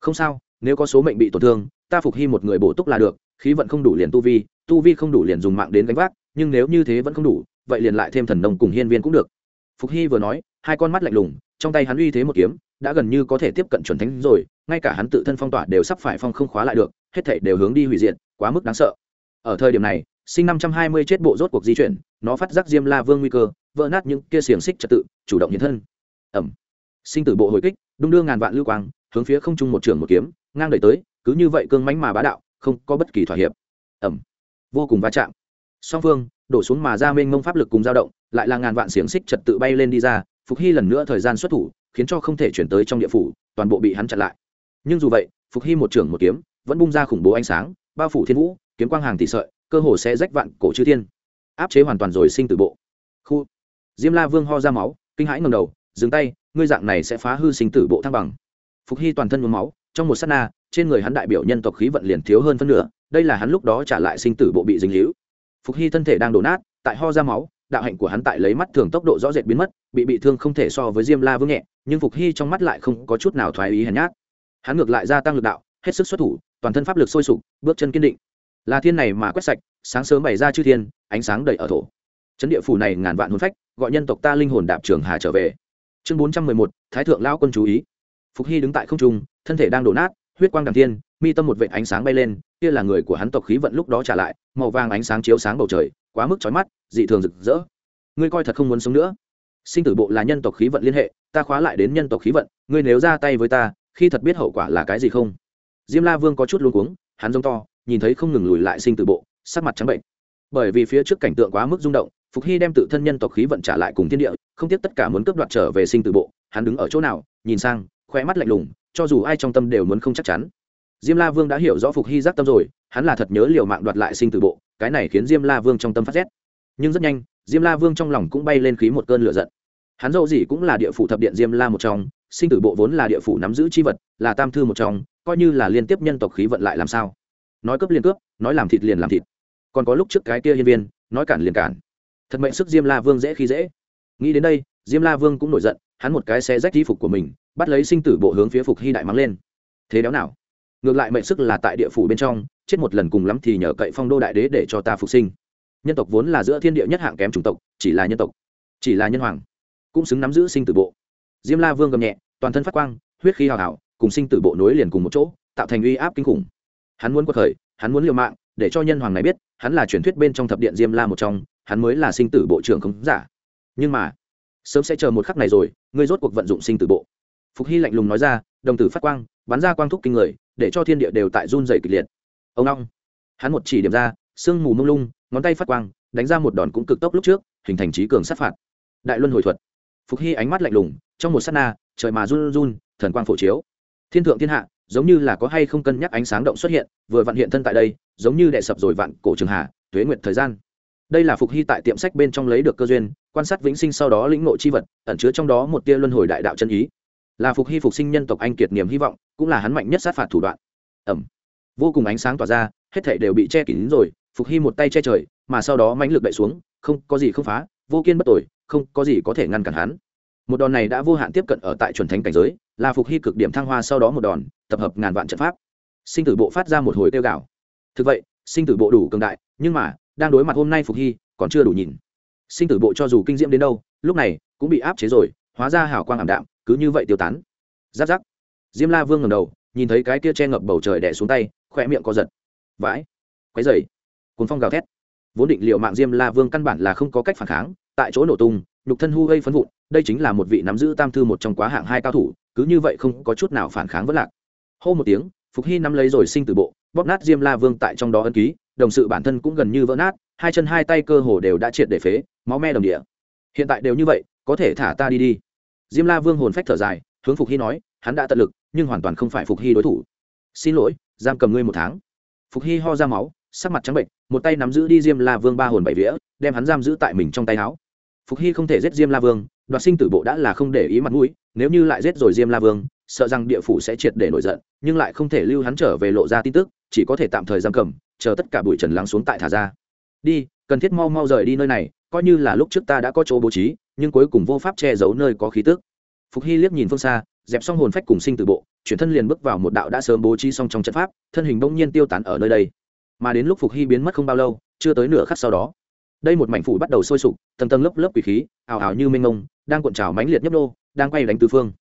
Không sao, nếu có số mệnh bị tổn thương, ta phục hy một người bổ túc là được, khí vận không đủ liền tu vi tu vi không đủ liền dùng mạng đến gánh vác, nhưng nếu như thế vẫn không đủ, vậy liền lại thêm thần nông cùng hiên viên cũng được. Phục hy vừa nói, hai con mắt lạnh lùng, trong tay hắn uy thế một kiếm, đã gần như có thể tiếp cận chuẩn thánh rồi, ngay cả hắn tự thân phong tỏa đều sắp phải phong không khóa lại được, hết thảy đều hướng đi hủy diệt, quá mức đáng sợ. Ở thời điểm này, sinh năm trăm hai mươi chết bộ rốt cuộc di chuyển, nó phát giác diêm la vương nguy cơ, vỡ nát những kia xiềng xích trật tự, chủ động hiện thân ẩm. Sinh tử bộ hồi kích, đung đưa ngàn vạn lưu quang, hướng phía không trung một trường một kiếm, ngang đẩy tới, cứ như vậy cương mánh mà bá đạo, không có bất kỳ thỏa hiệp. Ẩm. Vô cùng va chạm. Song phương, đổ xuống mà ra mênh mông pháp lực cùng dao động, lại là ngàn vạn xiềng xích trật tự bay lên đi ra, phục hy lần nữa thời gian xuất thủ, khiến cho không thể chuyển tới trong địa phủ, toàn bộ bị hắn chặn lại. Nhưng dù vậy, phục hy một trưởng một kiếm, vẫn bung ra khủng bố ánh sáng, bao phủ thiên vũ, kiếm quang hàng tỷ sợi, cơ hồ sẽ rách vạn cổ chư thiên. Áp chế hoàn toàn rồi sinh tử bộ. Khu. Diêm la vương ho ra máu, kinh hãi ngầm đầu dừng tay, ngươi dạng này sẽ phá hư sinh tử bộ thăng bằng. Phục hy toàn thân nhuốm máu, trong một s á t na, trên người hắn đại biểu nhân tộc khí vận liền thiếu hơn phân nửa, đây là hắn lúc đó trả lại sinh tử bộ bị dính hữu phục hy thân thể đang đổ nát, tại ho ra máu, đạo hạnh của hắn tại lấy mắt thường tốc độ rõ rệt biến mất, bị bị thương không thể so với diêm la vương nhẹ, nhưng phục hy trong mắt lại không có chút nào thoái ý hèn nhát. Hắn ngược lại gia tăng lực đạo, hết sức xuất thủ, toàn thân pháp lực sôi sục, bước chân kiên định. Là thiên này mà quét sạch, sáng sớm bày ra chư thiên, ánh sáng đầy ở thổ. Chấn địa phủ này ngàn vạn hồn phách, gọi nhân tộc ta linh hồn đạp trường hà trở về chương bốn trăm mười một, thái thượng lao quân chú ý. Phục hy đứng tại không trung, thân thể đang đổ nát, huyết quang đằng thiên, mi tâm một vệ ánh sáng bay lên, kia là người của hắn tộc khí vận lúc đó trả lại, màu vàng ánh sáng chiếu sáng bầu trời, quá mức chói mắt, dị thường rực rỡ. Ngươi coi thật không muốn sống nữa. Sinh tử bộ là nhân tộc khí vận liên hệ, ta khóa lại đến nhân tộc khí vận, ngươi nếu ra tay với ta, khi thật biết hậu quả là cái gì không? Diêm la vương có chút luống cuống, hắn giống to, nhìn thấy không ngừng lùi lại sinh tử bộ, sắc mặt trắng bệnh. Bởi vì phía trước cảnh tượng quá mức rung động phục hy đem tự thân nhân tộc khí vận trả lại cùng thiên địa, không tiếc tất cả muốn cướp đoạt trở về sinh tử bộ, hắn đứng ở chỗ nào, nhìn sang khoe mắt lạnh lùng, cho dù ai trong tâm đều muốn không chắc chắn. Diêm la vương đã hiểu rõ phục hy giác tâm rồi, hắn là thật nhớ liều mạng đoạt lại sinh tử bộ, cái này khiến diêm la vương trong tâm phát rét. Nhưng rất nhanh, diêm la vương trong lòng cũng bay lên khí một cơn lửa giận. Hắn dẫu gì cũng là địa phủ thập điện diêm la một trong, sinh tử bộ vốn là địa phủ nắm giữ c h i vật, là tam thư một trong, coi như là liên tiếp nhân tộc khí vận lại làm sao? Nói cướp liên cướp, nói làm thịt liền làm thịt. Còn có lúc trước cái kia hiên viên, nói cản liền cản thật mệnh sức diêm la vương dễ khi dễ. Nghĩ đến đây, diêm la vương cũng nổi giận, hắn một cái xe rách di phục của mình, bắt lấy sinh tử bộ hướng phía phục hy đại mắng lên. Thế đéo nào? Ngược lại mệnh sức là tại địa phủ bên trong, chết một lần cùng lắm thì nhờ cậy phong đô đại đế để cho ta phục sinh. Nhân tộc vốn là giữa thiên địa nhất hạng kém chủng tộc, chỉ là nhân tộc, chỉ là nhân hoàng, cũng xứng nắm giữ sinh tử bộ. Diêm la vương gầm nhẹ, toàn thân phát quang, huyết khí hào hào, cùng sinh tử bộ nối liền cùng một chỗ, tạo thành uy áp kinh khủng. Hắn muốn quật khởi, hắn muốn liều mạng, để cho nhân hoàng này biết, hắn là truyền thuyết bên trong thập điện diêm la một trong hắn mới là sinh tử bộ trưởng không giả. Nhưng mà, sớm sẽ chờ một khắc này rồi, ngươi rốt cuộc vận dụng sinh tử bộ. Phục hy lạnh lùng nói ra, đồng tử phát quang, bắn ra quang thúc kinh người, để cho thiên địa đều tại run dày kịch liệt. Ông long, hắn một chỉ điểm ra, sương mù mông lung, ngón tay phát quang, đánh ra một đòn cũng cực tốc lúc trước, hình thành trí cường sát phạt. Đại luân hồi thuật. Phục hy ánh mắt lạnh lùng, trong một s á t na, trời mà run run, thần quang phổ chiếu. Thiên thượng thiên hạ, giống như là có hay không cân nhắc ánh sáng động xuất hiện, vừa vặn hiện thân tại đây, giống như đệ sập rồi vạn cổ trường hạ, tuế nguyệt thời gian đây là phục hy tại tiệm sách bên trong lấy được cơ duyên, quan sát vĩnh sinh sau đó lĩnh ngộ chi vật, ẩn chứa trong đó một tia luân hồi đại đạo chân ý. Là phục hy phục sinh nhân tộc anh kiệt niềm hy vọng, cũng là hắn mạnh nhất sát phạt thủ đoạn. Ẩm. Vô cùng ánh sáng tỏa ra, hết thể đều bị che kín rồi, phục hy một tay che trời, mà sau đó mánh lực đậy xuống, không có gì không phá, vô kiên bất tội không có gì có thể ngăn cản hắn. Một đòn này đã vô hạn tiếp cận ở tại chuẩn thánh cảnh giới, là phục hy cực điểm thăng hoa sau đó một đòn, tập hợp ngàn vạn trận pháp. Sinh tử bộ phát ra một hồi tiêu gạo. Thực vậy, sinh tử bộ đủ cường đại, nhưng mà đang đối mặt hôm nay phục hy, còn chưa đủ nhìn. Sinh tử bộ cho dù kinh diễm đến đâu, lúc này cũng bị áp chế rồi, hóa ra hảo quang ảm đạm, cứ như vậy tiêu tán. Giáp giáp. Diêm la vương ngầm đầu, nhìn thấy cái kia che ngập bầu trời đẻ xuống tay, khỏe miệng co giật. Vãi. Quái dày cuốn phong gào thét. Vốn định liệu mạng diêm la vương căn bản là không có cách phản kháng, tại chỗ nổ tung, nhục thân hu gây phấn vụn, đây chính là một vị nắm giữ tam thư một trong quá hạng hai cao thủ, cứ như vậy không có chút nào phản kháng vất lạc. Hô một tiếng, phục hy nắm lấy rồi sinh từ bộ, bóp nát diêm la vương tại trong đó ân ký đồng sự bản thân cũng gần như vỡ nát, hai chân hai tay cơ hồ đều đã triệt để phế, máu me đồng địa. Hiện tại đều như vậy, có thể thả ta đi đi. Diêm la vương hồn phách thở dài, hướng phục hy nói, hắn đã tận lực, nhưng hoàn toàn không phải phục hy đối thủ. Xin lỗi, giam cầm ngươi một tháng. Phục hy ho ra máu, sắc mặt trắng bệnh một tay nắm giữ đi diêm la vương ba hồn bảy vía, đem hắn giam giữ tại mình trong tay áo. Phục hy không thể giết diêm la vương, đoạt sinh tử bộ đã là không để ý mặt mũi, nếu như lại giết rồi diêm la vương, sợ rằng địa phủ sẽ triệt để nổi giận, nhưng lại không thể lưu hắn trở về lộ ra tin tức, chỉ có thể tạm thời giam cầm chờ tất cả bụi trần lắng xuống tại thả ra. Đi, cần thiết mau mau rời đi nơi này, coi như là lúc trước ta đã có chỗ bố trí, nhưng cuối cùng vô pháp che giấu nơi có khí tức. Phục hy liếc nhìn phương xa, dẹp xong hồn phách cùng sinh từ bộ, chuyển thân liền bước vào một đạo đã sớm bố trí xong trong trận pháp, thân hình bỗng nhiên tiêu tán ở nơi đây. Mà đến lúc phục hy biến mất không bao lâu, chưa tới nửa khắc sau đó, đây một mảnh phủ bắt đầu sôi sục, tầng tầng lớp lớp quỷ khí ảo ảo như mênh mông, đang cuộn trào mãnh liệt nhấp nô, đang quay đánh tứ phương.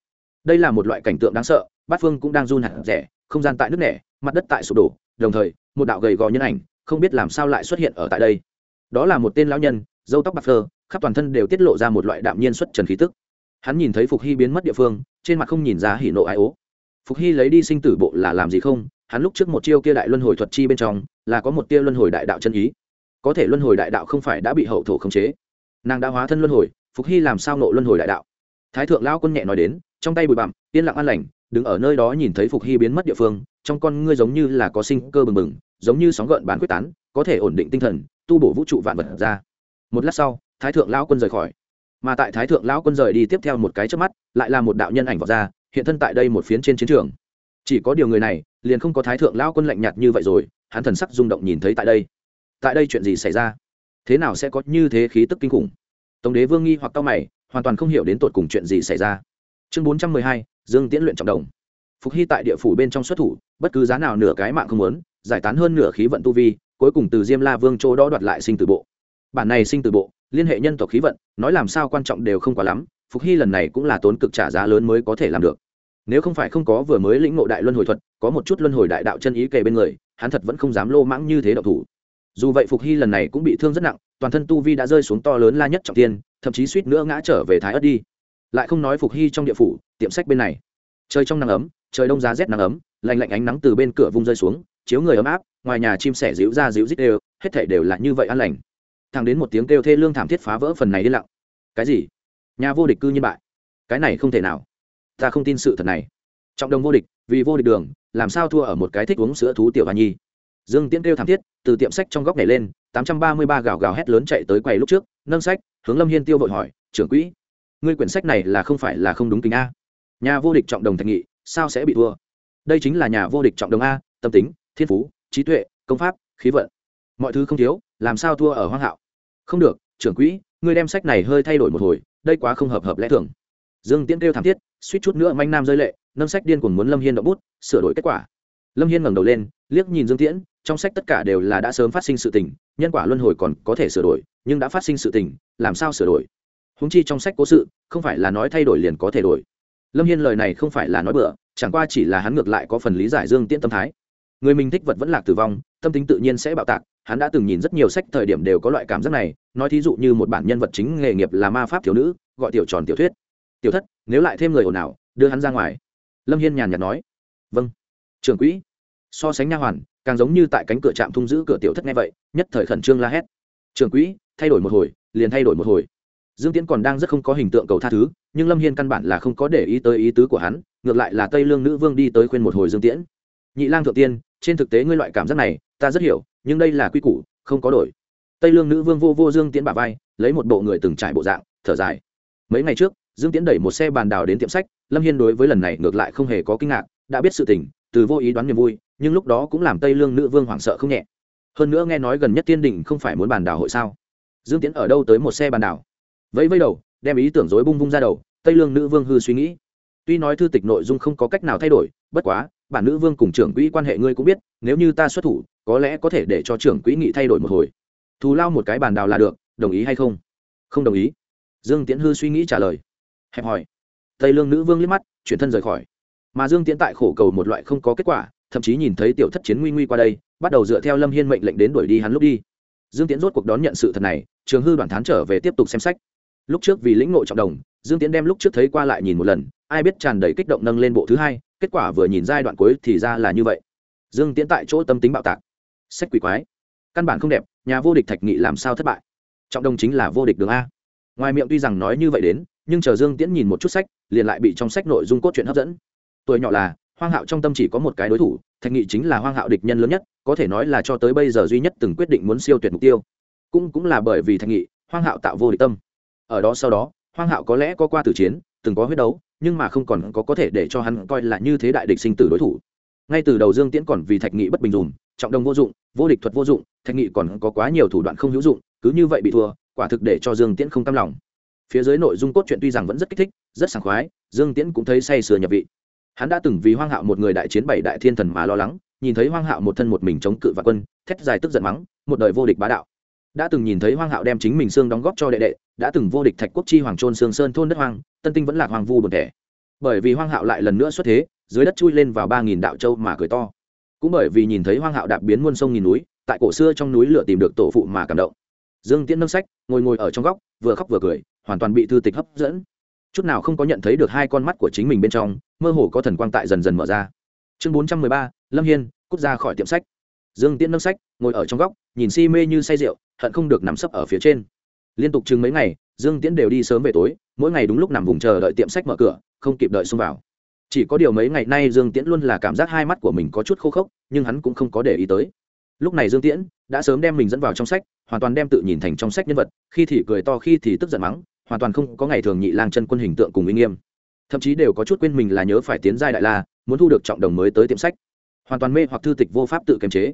Đây là một loại cảnh tượng đáng sợ, bát phương cũng đang run hẳn rẻ, không gian tại nước nẻ, mặt đất tại sụp đổ, đồng thời một đạo gầy gò nhân ảnh, không biết làm sao lại xuất hiện ở tại đây. Đó là một tên lão nhân dâu tóc bạc phơ, khắp toàn thân đều tiết lộ ra một loại đạm nhiên xuất trần khí tức. Hắn nhìn thấy phục hy biến mất địa phương, trên mặt không nhìn ra hỉ nộ ai ố. Phục hy lấy đi sinh tử bộ là làm gì không? Hắn lúc trước một chiêu kia đại luân hồi thuật chi bên trong, là có một tia luân hồi đại đạo chân ý. Có thể luân hồi đại đạo không phải đã bị hậu thổ khống chế. Nàng đã hóa thân luân hồi, phục hy làm sao nộ luân hồi đại đạo? Thái thượng lao quân nhẹ nói đến, trong tay bụi bặm, yên lặng an lành, đứng ở nơi đó nhìn thấy phục hy biến mất địa phương trong con ngươi giống như là có sinh cơ bừng bừng, giống như sóng gợn bán quyết tán, có thể ổn định tinh thần, tu bổ vũ trụ vạn vật ra. Một lát sau, thái thượng lão quân rời khỏi. Mà tại thái thượng lão quân rời đi tiếp theo một cái trước mắt, lại là một đạo nhân ảnh vọt ra, hiện thân tại đây một phiến trên chiến trường. Chỉ có điều người này, liền không có thái thượng lão quân lạnh nhạt như vậy rồi, hắn thần sắc rung động nhìn thấy tại đây. Tại đây chuyện gì xảy ra? Thế nào sẽ có như thế khí tức kinh khủng? Tổng đế vương nghi hoặc cao mày, hoàn toàn không hiểu đến tột cùng chuyện gì xảy ra. Chương bốn trăm mười hai, dương tiễn luyện trọng đồng phục hy tại địa phủ bên trong xuất thủ, bất cứ giá nào nửa cái mạng không muốn, giải tán hơn nửa khí vận tu vi, cuối cùng từ diêm la vương chỗ đó đoạt lại sinh tử bộ. Bản này sinh tử bộ, liên hệ nhân tộc khí vận, nói làm sao quan trọng đều không quá lắm, phục hy lần này cũng là tốn cực trả giá lớn mới có thể làm được. Nếu không phải không có vừa mới lĩnh ngộ đại luân hồi thuật, có một chút luân hồi đại đạo chân ý kề bên người, hắn thật vẫn không dám lô mãng như thế độc thủ. Dù vậy phục hy lần này cũng bị thương rất nặng, toàn thân tu vi đã rơi xuống to lớn la nhất trọng tiên thậm chí suýt nữa ngã trở về thái ất đi. Lại không nói phục hy trong địa phủ, tiệm sách bên này. Chơi trong nắng ấm trời đông giá rét nắng ấm, lạnh lạnh ánh nắng từ bên cửa vung rơi xuống, chiếu người ấm áp, ngoài nhà chim sẻ ríu ra ríu rít đều, hết thể đều là như vậy an lành. Thằng đến một tiếng kêu thê lương thảm thiết phá vỡ phần này đi lặng. Cái gì? Nhà vô địch cư nhiên bại. Cái này không thể nào. Ta không tin sự thật này. Trọng đồng vô địch, vì vô địch đường, làm sao thua ở một cái thích uống sữa thú tiểu hoa nhi? Dương tiễn kêu thảm thiết, từ tiệm sách trong góc này lên, tám trăm ba mươi ba gào gào hét lớn chạy tới quầy lúc trước, nâng sách, hướng lâm hiên tiêu vội hỏi, trưởng quỹ, ngươi quyển sách này là không phải là không đúng tính a? Nhà vô địch trọng đồng thạch nghị sao sẽ bị thua? Đây chính là nhà vô địch trọng đồng a, tâm tính, thiên phú, trí tuệ, công pháp, khí vận. Mọi thứ không thiếu, làm sao thua ở hoang hạo? Không được, trưởng quỹ, ngươi đem sách này hơi thay đổi một hồi, đây quá không hợp hợp lẽ thường. Dương tiễn kêu thảm thiết, suýt chút nữa manh nam rơi lệ, nâng sách điên cuồng muốn lâm hiên động bút, sửa đổi kết quả. Lâm hiên ngẩng đầu lên, liếc nhìn dương tiễn, trong sách tất cả đều là đã sớm phát sinh sự tình, nhân quả luân hồi còn có thể sửa đổi, nhưng đã phát sinh sự tình, làm sao sửa đổi? Húng chi trong sách cố sự, không phải là nói thay đổi liền có thể đổi lâm hiên lời này không phải là nói bừa, chẳng qua chỉ là hắn ngược lại có phần lý giải dương tiễn tâm thái. Người mình thích vật vẫn lạc tử vong, tâm tính tự nhiên sẽ bạo tạc, hắn đã từng nhìn rất nhiều sách thời điểm đều có loại cảm giác này, nói thí dụ như một bản nhân vật chính nghề nghiệp là ma pháp thiếu nữ, gọi tiểu tròn tiểu thuyết. Tiểu thất, nếu lại thêm người ồn ào, đưa hắn ra ngoài. Lâm hiên nhàn nhạt nói. Vâng. Trưởng quỹ. So sánh nha hoàn, càng giống như tại cánh cửa trạm thung giữ cửa tiểu thất nghe vậy, nhất thời khẩn trương la hét. Trưởng quỹ, thay đổi một hồi, liền thay đổi một hồi dương tiễn còn đang rất không có hình tượng cầu tha thứ, nhưng lâm hiên căn bản là không có để ý tới ý tứ của hắn, ngược lại là tây lương nữ vương đi tới khuyên một hồi dương tiễn. Nhị lang thượng tiên, trên thực tế ngươi loại cảm giác này, ta rất hiểu, nhưng đây là quy củ, không có đổi. Tây lương nữ vương vô vô dương tiễn bà vai, lấy một bộ người từng trải bộ dạng, thở dài. Mấy ngày trước, dương tiễn đẩy một xe bàn đào đến tiệm sách, lâm hiên đối với lần này ngược lại không hề có kinh ngạc, đã biết sự tình, từ vô ý đoán niềm vui, nhưng lúc đó cũng làm tây lương nữ vương hoảng sợ không nhẹ. Hơn nữa nghe nói gần nhất tiên đình không phải muốn bàn đào hội sao? Dương tiễn ở đâu tới một xe bàn đào? Vẫy vẫy đầu, đem ý tưởng dối bung bung ra đầu, tây lương nữ vương hư suy nghĩ. Tuy nói thư tịch nội dung không có cách nào thay đổi, bất quá, bản nữ vương cùng trưởng quỹ quan hệ ngươi cũng biết, nếu như ta xuất thủ, có lẽ có thể để cho trưởng quỹ nghị thay đổi một hồi. Thù lao một cái bàn đào là được, đồng ý hay không? Không đồng ý. Dương tiễn hư suy nghĩ trả lời. Hẹp hỏi. Tây lương nữ vương liếc mắt, chuyển thân rời khỏi. Mà dương tiễn tại khổ cầu một loại không có kết quả, thậm chí nhìn thấy tiểu thất chiến nguy nguy qua đây, bắt đầu dựa theo lâm hiên mệnh lệnh đến đuổi đi hắn lúc đi. Dương tiễn rốt cuộc đón nhận sự thật này, trường hư đoàn thán trở về tiếp tục xem sách lúc trước vì lĩnh ngộ trọng đồng, dương tiến đem lúc trước thấy qua lại nhìn một lần, ai biết tràn đầy kích động nâng lên bộ thứ hai, kết quả vừa nhìn giai đoạn cuối thì ra là như vậy. Dương tiến tại chỗ tâm tính bạo tạc. Sách quỷ quái. Căn bản không đẹp, nhà vô địch thạch nghị làm sao thất bại? Trọng đồng chính là vô địch đường a. Ngoài miệng tuy rằng nói như vậy đến, nhưng chờ dương tiễn nhìn một chút sách, liền lại bị trong sách nội dung cốt truyện hấp dẫn. Tuổi nhỏ là, hoang hạo trong tâm chỉ có một cái đối thủ, thạch nghị chính là hoang hạo địch nhân lớn nhất, có thể nói là cho tới bây giờ duy nhất từng quyết định muốn siêu tuyệt mục tiêu. Cũng cũng là bởi vì thạch nghị, hoang hạo tạo vô địch tâm ở đó sau đó, hoang hạo có lẽ có qua tử chiến, từng có huyết đấu, nhưng mà không còn có có thể để cho hắn coi là như thế đại địch sinh tử đối thủ. Ngay từ đầu dương tiễn còn vì thạch nghị bất bình dùm trọng đồng vô dụng, vô địch thuật vô dụng, thạch nghị còn có quá nhiều thủ đoạn không hữu dụng, cứ như vậy bị thua, quả thực để cho dương tiễn không tâm lòng. Phía dưới nội dung cốt truyện tuy rằng vẫn rất kích thích, rất sảng khoái, dương tiễn cũng thấy say sưa nhập vị. Hắn đã từng vì hoang hạo một người đại chiến bảy đại thiên thần mà lo lắng, nhìn thấy hoang hạo một thân một mình chống cự và quân, thét dài tức giận mắng, một đời vô địch bá đạo đã từng nhìn thấy hoang hạo đem chính mình xương đóng góp cho đệ đệ, đã từng vô địch thạch quốc chi hoàng trôn xương sơn thôn đất hoang, tân tinh vẫn là hoàng vu bồn thẻ bởi vì hoang hạo lại lần nữa xuất thế, dưới đất chui lên vào ba nghìn đạo châu mà cười to. Cũng bởi vì nhìn thấy hoang hạo đạp biến muôn sông nghìn núi, tại cổ xưa trong núi lửa tìm được tổ phụ mà cảm động. Dương tiễn nâng sách, ngồi ngồi ở trong góc, vừa khóc vừa cười, hoàn toàn bị thư tịch hấp dẫn. Chút nào không có nhận thấy được hai con mắt của chính mình bên trong, mơ hồ có thần quang tại dần dần mở ra. Chương bốn trăm mười ba, lâm hiên, cút ra khỏi tiệm sách. Dương tiễn nâng sách, ngồi ở trong góc, nhìn si mê như say rượu hận không được nằm sấp ở phía trên. Liên tục chừng mấy ngày, dương tiễn đều đi sớm về tối, mỗi ngày đúng lúc nằm vùng chờ đợi tiệm sách mở cửa, không kịp đợi xông vào. Chỉ có điều mấy ngày nay dương tiễn luôn là cảm giác hai mắt của mình có chút khô khốc, nhưng hắn cũng không có để ý tới. Lúc này dương tiễn đã sớm đem mình dẫn vào trong sách, hoàn toàn đem tự nhìn thành trong sách nhân vật, khi thì cười to, khi thì tức giận mắng, hoàn toàn không có ngày thường nhị lang chân quân hình tượng cùng uy nghiêm. Thậm chí đều có chút quên mình là nhớ phải tiến giai đại la, muốn thu được trọng đồng mới tới tiệm sách. Hoàn toàn mê hoặc thư tịch vô pháp tự kiềm chế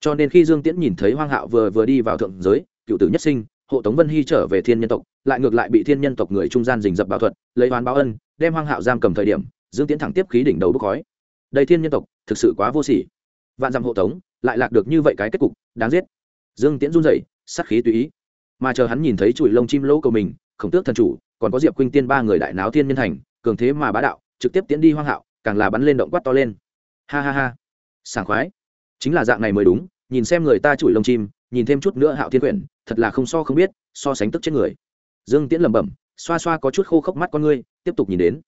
cho nên khi dương tiễn nhìn thấy hoang hạo vừa vừa đi vào thượng giới, cựu tử nhất sinh, hộ tống vân hy trở về thiên nhân tộc, lại ngược lại bị thiên nhân tộc người trung gian dình dập bảo thuật, lấy oán báo ân, đem hoang hạo giam cầm thời điểm, dương tiễn thẳng tiếp khí đỉnh đầu bốc khói. Đây thiên nhân tộc, thực sự quá vô sỉ. Vạn dặm hộ tống, lại lạc được như vậy cái kết cục, đáng giết. Dương tiễn run rẩy, sắc khí tùy ý. Mà chờ hắn nhìn thấy chùi lông chim lỗ cầu mình, khổng tước thần chủ, còn có diệp khuynh tiên ba người đại náo thiên nhân thành, cường thế mà bá đạo, trực tiếp tiến đi hoang hạo, càng là bắn lên động quát to lên. Ha ha ha. Sảng khoái chính là dạng này mới đúng, nhìn xem người ta chửi lông chim, nhìn thêm chút nữa hạo thiên quyển, thật là không so không biết, so sánh tức chết người. Dương tiễn lẩm bẩm, xoa xoa có chút khô khốc mắt con ngươi, tiếp tục nhìn đến.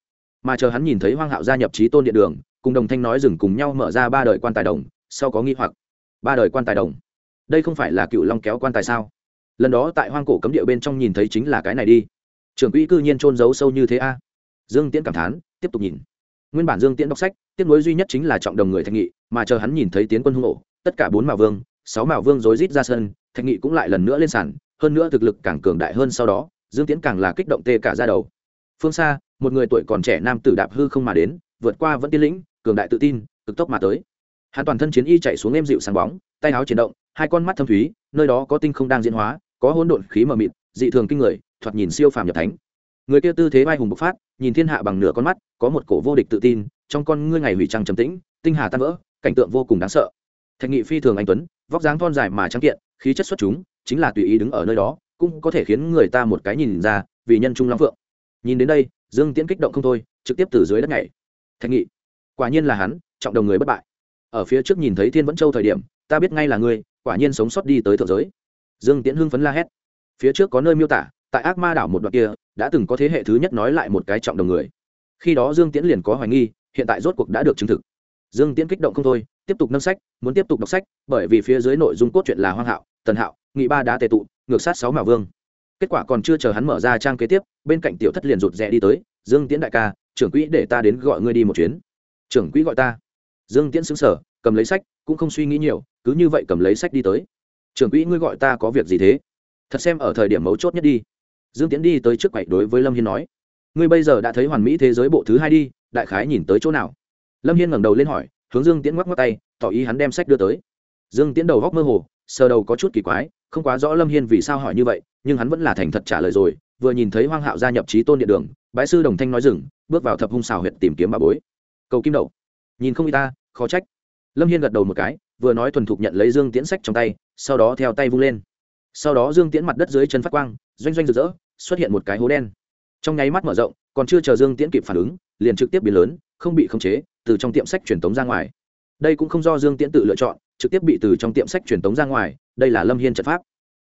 Mà chờ hắn nhìn thấy hoang hạo gia nhập trí tôn điện đường, cùng đồng thanh nói dừng cùng nhau mở ra ba đời quan tài đồng, sau có nghi hoặc. Ba đời quan tài đồng? Đây không phải là cựu long kéo quan tài sao? Lần đó tại hoang cổ cấm địa bên trong nhìn thấy chính là cái này đi. Trưởng quỹ cư nhiên trôn giấu sâu như thế a. Dương tiễn cảm thán, tiếp tục nhìn nguyên bản dương tiễn đọc sách tiếc nối duy nhất chính là trọng đồng người thạch nghị, mà chờ hắn nhìn thấy tiến quân hung ổ tất cả bốn mạo vương, sáu mạo vương rối rít ra sân, thạch nghị cũng lại lần nữa lên sàn, hơn nữa thực lực càng cường đại hơn sau đó, dương tiễn càng là kích động tê cả ra đầu. Phương xa, một người tuổi còn trẻ nam tử đạp hư không mà đến, vượt qua vẫn tiên lĩnh, cường đại tự tin, cực tốc mà tới. Hắn toàn thân chiến y chạy xuống êm dịu sáng bóng, tay áo chuyển động, hai con mắt thâm thúy, nơi đó có tinh không đang diễn hóa, có hỗn độn khí mờ mịt, dị thường kinh người, thoạt nhìn siêu phàm nhập thánh. Người kia tư thế vai hùng bộc phát nhìn thiên hạ bằng nửa con mắt, có một cổ vô địch tự tin, trong con ngươi ngày hủy trăng trầm tĩnh, tinh hà tan vỡ, cảnh tượng vô cùng đáng sợ. Thạch nghị phi thường anh tuấn, vóc dáng thon dài mà trắng kiện, khí chất xuất chúng, chính là tùy ý đứng ở nơi đó, cũng có thể khiến người ta một cái nhìn ra, vì nhân trung long phượng. Nhìn đến đây, dương tiễn kích động không thôi, trực tiếp từ dưới đất này thạch nghị, quả nhiên là hắn, trọng đồng người bất bại. Ở phía trước nhìn thấy thiên vẫn châu thời điểm, ta biết ngay là ngươi, quả nhiên sống sót đi tới thượng giới. Dương tiễn hưng phấn la hét. Phía trước có nơi miêu tả, tại ác ma đảo một đoạn kia đã từng có thế hệ thứ nhất nói lại một cái trọng đồng người. Khi đó dương tiễn liền có hoài nghi, hiện tại rốt cuộc đã được chứng thực. Dương tiễn kích động không thôi, tiếp tục nâng sách, muốn tiếp tục đọc sách, bởi vì phía dưới nội dung cốt truyện là hoang hạo, tần hạo, nghị ba đã tề tụ, ngược sát sáu mạo vương. Kết quả còn chưa chờ hắn mở ra trang kế tiếp, bên cạnh tiểu thất liền rụt rè đi tới, dương tiễn đại ca, trưởng quỹ để ta đến gọi ngươi đi một chuyến. Trưởng quỹ gọi ta? Dương tiễn xứng sở cầm lấy sách, cũng không suy nghĩ nhiều, cứ như vậy cầm lấy sách đi tới. Trưởng quỹ ngươi gọi ta có việc gì thế? Thật xem ở thời điểm mấu chốt nhất đi dương tiễn đi tới trước quậy đối với lâm hiên nói, ngươi bây giờ đã thấy hoàn mỹ thế giới bộ thứ hai đi, đại khái nhìn tới chỗ nào? Lâm hiên ngẩng đầu lên hỏi, hướng dương tiễn ngoắc ngoắc tay, tỏ ý hắn đem sách đưa tới. Dương tiễn đầu góc mơ hồ, sờ đầu có chút kỳ quái, không quá rõ lâm hiên vì sao hỏi như vậy, nhưng hắn vẫn là thành thật trả lời rồi, vừa nhìn thấy hoang hạo gia nhập trí tôn điện đường, bái sư đồng thanh nói dừng, bước vào thập hung xào huyện tìm kiếm bà bối. Cầu kim đậu. Nhìn không y ta, khó trách. Lâm hiên gật đầu một cái, vừa nói thuần thục nhận lấy dương tiễn sách trong tay, sau đó theo tay vung lên. Sau đó dương tiễn mặt đất dưới chân phát quang doanh doanh rực rỡ, xuất hiện một cái hố đen. Trong nháy mắt mở rộng, còn chưa chờ dương tiễn kịp phản ứng, liền trực tiếp biến lớn, không bị khống chế, từ trong tiệm sách truyền tống ra ngoài. Đây cũng không do dương tiễn tự lựa chọn, trực tiếp bị từ trong tiệm sách truyền tống ra ngoài, đây là lâm hiên trận pháp.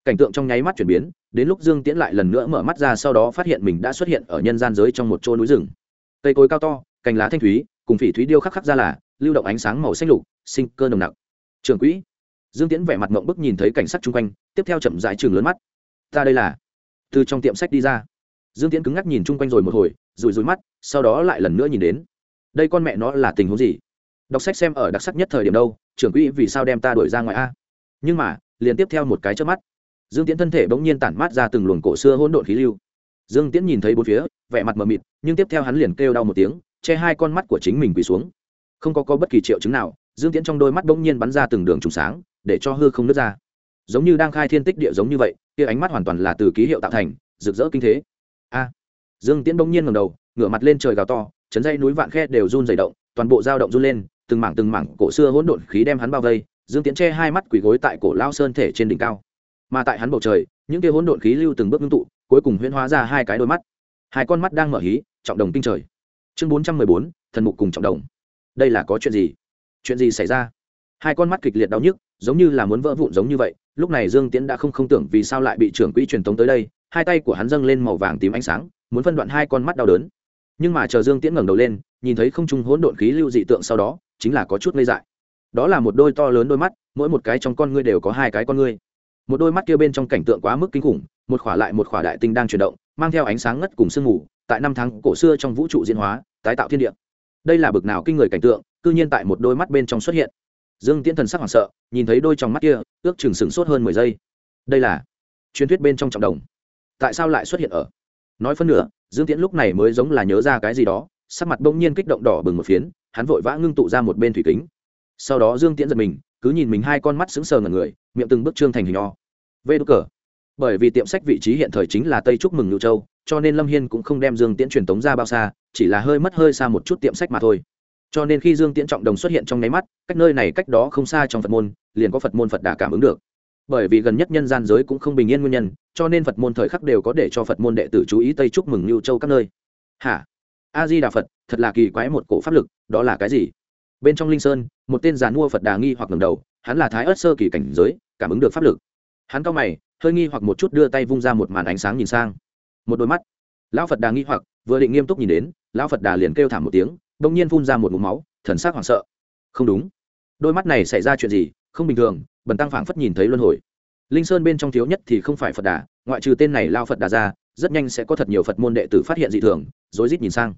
Cảnh tượng trong nháy mắt chuyển biến, đến lúc dương tiễn lại lần nữa mở mắt ra sau đó phát hiện mình đã xuất hiện ở nhân gian giới trong một chỗ núi rừng. Cây cối cao to, cành lá thanh thúy, cùng phỉ thúy điêu khắc khắc ra là, lưu động ánh sáng màu xanh lục, sinh cơ nồng nặc. Trường quỹ. Dương tiễn vẻ mặt mộng bức nhìn thấy cảnh sắc chung quanh, tiếp theo chậm dại trường lớn mắt. Ta đây là từ trong tiệm sách đi ra. Dương tiễn cứng ngắc nhìn chung quanh rồi một hồi rùi rùi mắt sau đó lại lần nữa nhìn đến. Đây con mẹ nó là tình huống gì? Đọc sách xem ở đặc sắc nhất thời điểm đâu trưởng quỹ vì sao đem ta đuổi ra ngoài a? Nhưng mà liền tiếp theo một cái trước mắt dương tiễn thân thể bỗng nhiên tản mát ra từng luồng cổ xưa hỗn độn khí lưu. Dương tiễn nhìn thấy bốn phía vẻ mặt mờ mịt nhưng tiếp theo hắn liền kêu đau một tiếng che hai con mắt của chính mình quỳ xuống. Không có, có bất kỳ triệu chứng nào dương tiễn trong đôi mắt bỗng nhiên bắn ra từng đường trùng sáng để cho hư không nứt ra. Giống như đang khai thiên tích địa giống như vậy kia ánh mắt hoàn toàn là từ ký hiệu tạo thành, rực rỡ kinh thế. A! Dương tiễn bỗng nhiên ngầm đầu, ngửa mặt lên trời gào to, chấn dây núi vạn khe đều run dày động, toàn bộ dao động run lên, từng mảng từng mảng cổ xưa hỗn độn khí đem hắn bao vây, dương tiễn che hai mắt quỳ gối tại cổ lao sơn thể trên đỉnh cao. Mà tại hắn bầu trời, những kia hỗn độn khí lưu từng bước ngưng tụ, cuối cùng huyễn hóa ra hai cái đôi mắt. Hai con mắt đang mở hí, trọng đồng kinh trời. Chương bốn trăm mười bốn, thần mục cùng trọng đồng. Đây là có chuyện gì? Chuyện gì xảy ra? Hai con mắt kịch liệt đau nhức, giống như là muốn vỡ vụn giống như vậy lúc này dương tiễn đã không không tưởng vì sao lại bị trưởng quỹ truyền tống tới đây, hai tay của hắn dâng lên màu vàng tím ánh sáng, muốn phân đoạn hai con mắt đau đớn. Nhưng mà chờ dương tiễn ngẩng đầu lên, nhìn thấy không trung hỗn độn khí lưu dị tượng sau đó, chính là có chút ngây dại. Đó là một đôi to lớn đôi mắt, mỗi một cái trong con ngươi đều có hai cái con ngươi. Một đôi mắt kia bên trong cảnh tượng quá mức kinh khủng, một khỏa lại một khỏa đại tinh đang chuyển động, mang theo ánh sáng ngất cùng sương mù, tại năm tháng cổ xưa trong vũ trụ diễn hóa, tái tạo thiên địa. Đây là bực nào kinh người cảnh tượng, cư nhiên tại một đôi mắt bên trong xuất hiện dương tiễn thần sắc hoảng sợ, nhìn thấy đôi trong mắt kia, ước chừng sửng sốt hơn mười giây. Đây là truyền thuyết bên trong trọng đồng. Tại sao lại xuất hiện ở? Nói phân nửa, dương tiễn lúc này mới giống là nhớ ra cái gì đó, sắc mặt bỗng nhiên kích động đỏ bừng một phiến, hắn vội vã ngưng tụ ra một bên thủy kính. Sau đó dương tiễn giật mình, cứ nhìn mình hai con mắt sững sờ ngẩn người, miệng từng bước trương thành hình o. Vê đ cờ. Bởi vì tiệm sách vị trí hiện thời chính là tây trúc mừng ngự châu, cho nên lâm hiên cũng không đem dương tiễn truyền tống ra bao xa, chỉ là hơi mất hơi xa một chút tiệm sách mà thôi cho nên khi dương tiễn trọng đồng xuất hiện trong nháy mắt, cách nơi này cách đó không xa trong phật môn, liền có phật môn phật đà cảm ứng được. Bởi vì gần nhất nhân gian giới cũng không bình yên nguyên nhân, cho nên phật môn thời khắc đều có để cho phật môn đệ tử chú ý tây trúc mừng lưu châu các nơi. Hả? A di đà phật, thật là kỳ quái một cổ pháp lực, đó là cái gì? Bên trong linh sơn, một tên giàn mua phật đà nghi hoặc ngầm đầu, hắn là thái ớt sơ kỳ cảnh giới, cảm ứng được pháp lực. Hắn cao mày, hơi nghi hoặc một chút đưa tay vung ra một màn ánh sáng nhìn sang. Một đôi mắt. Lão phật đà nghi hoặc, vừa định nghiêm túc nhìn đến, lão phật đà liền kêu thảm một tiếng đ ỗ n g nhiên phun ra một mũ máu, thần s á c hoảng sợ. Không đúng. Đôi mắt này xảy ra chuyện gì, không bình thường, bần tăng phảng phất nhìn thấy luân hồi. Linh sơn bên trong thiếu nhất thì không phải phật đà, ngoại trừ tên này lao phật đà ra, rất nhanh sẽ có thật nhiều phật môn đệ tử phát hiện dị thường, rối rít nhìn sang.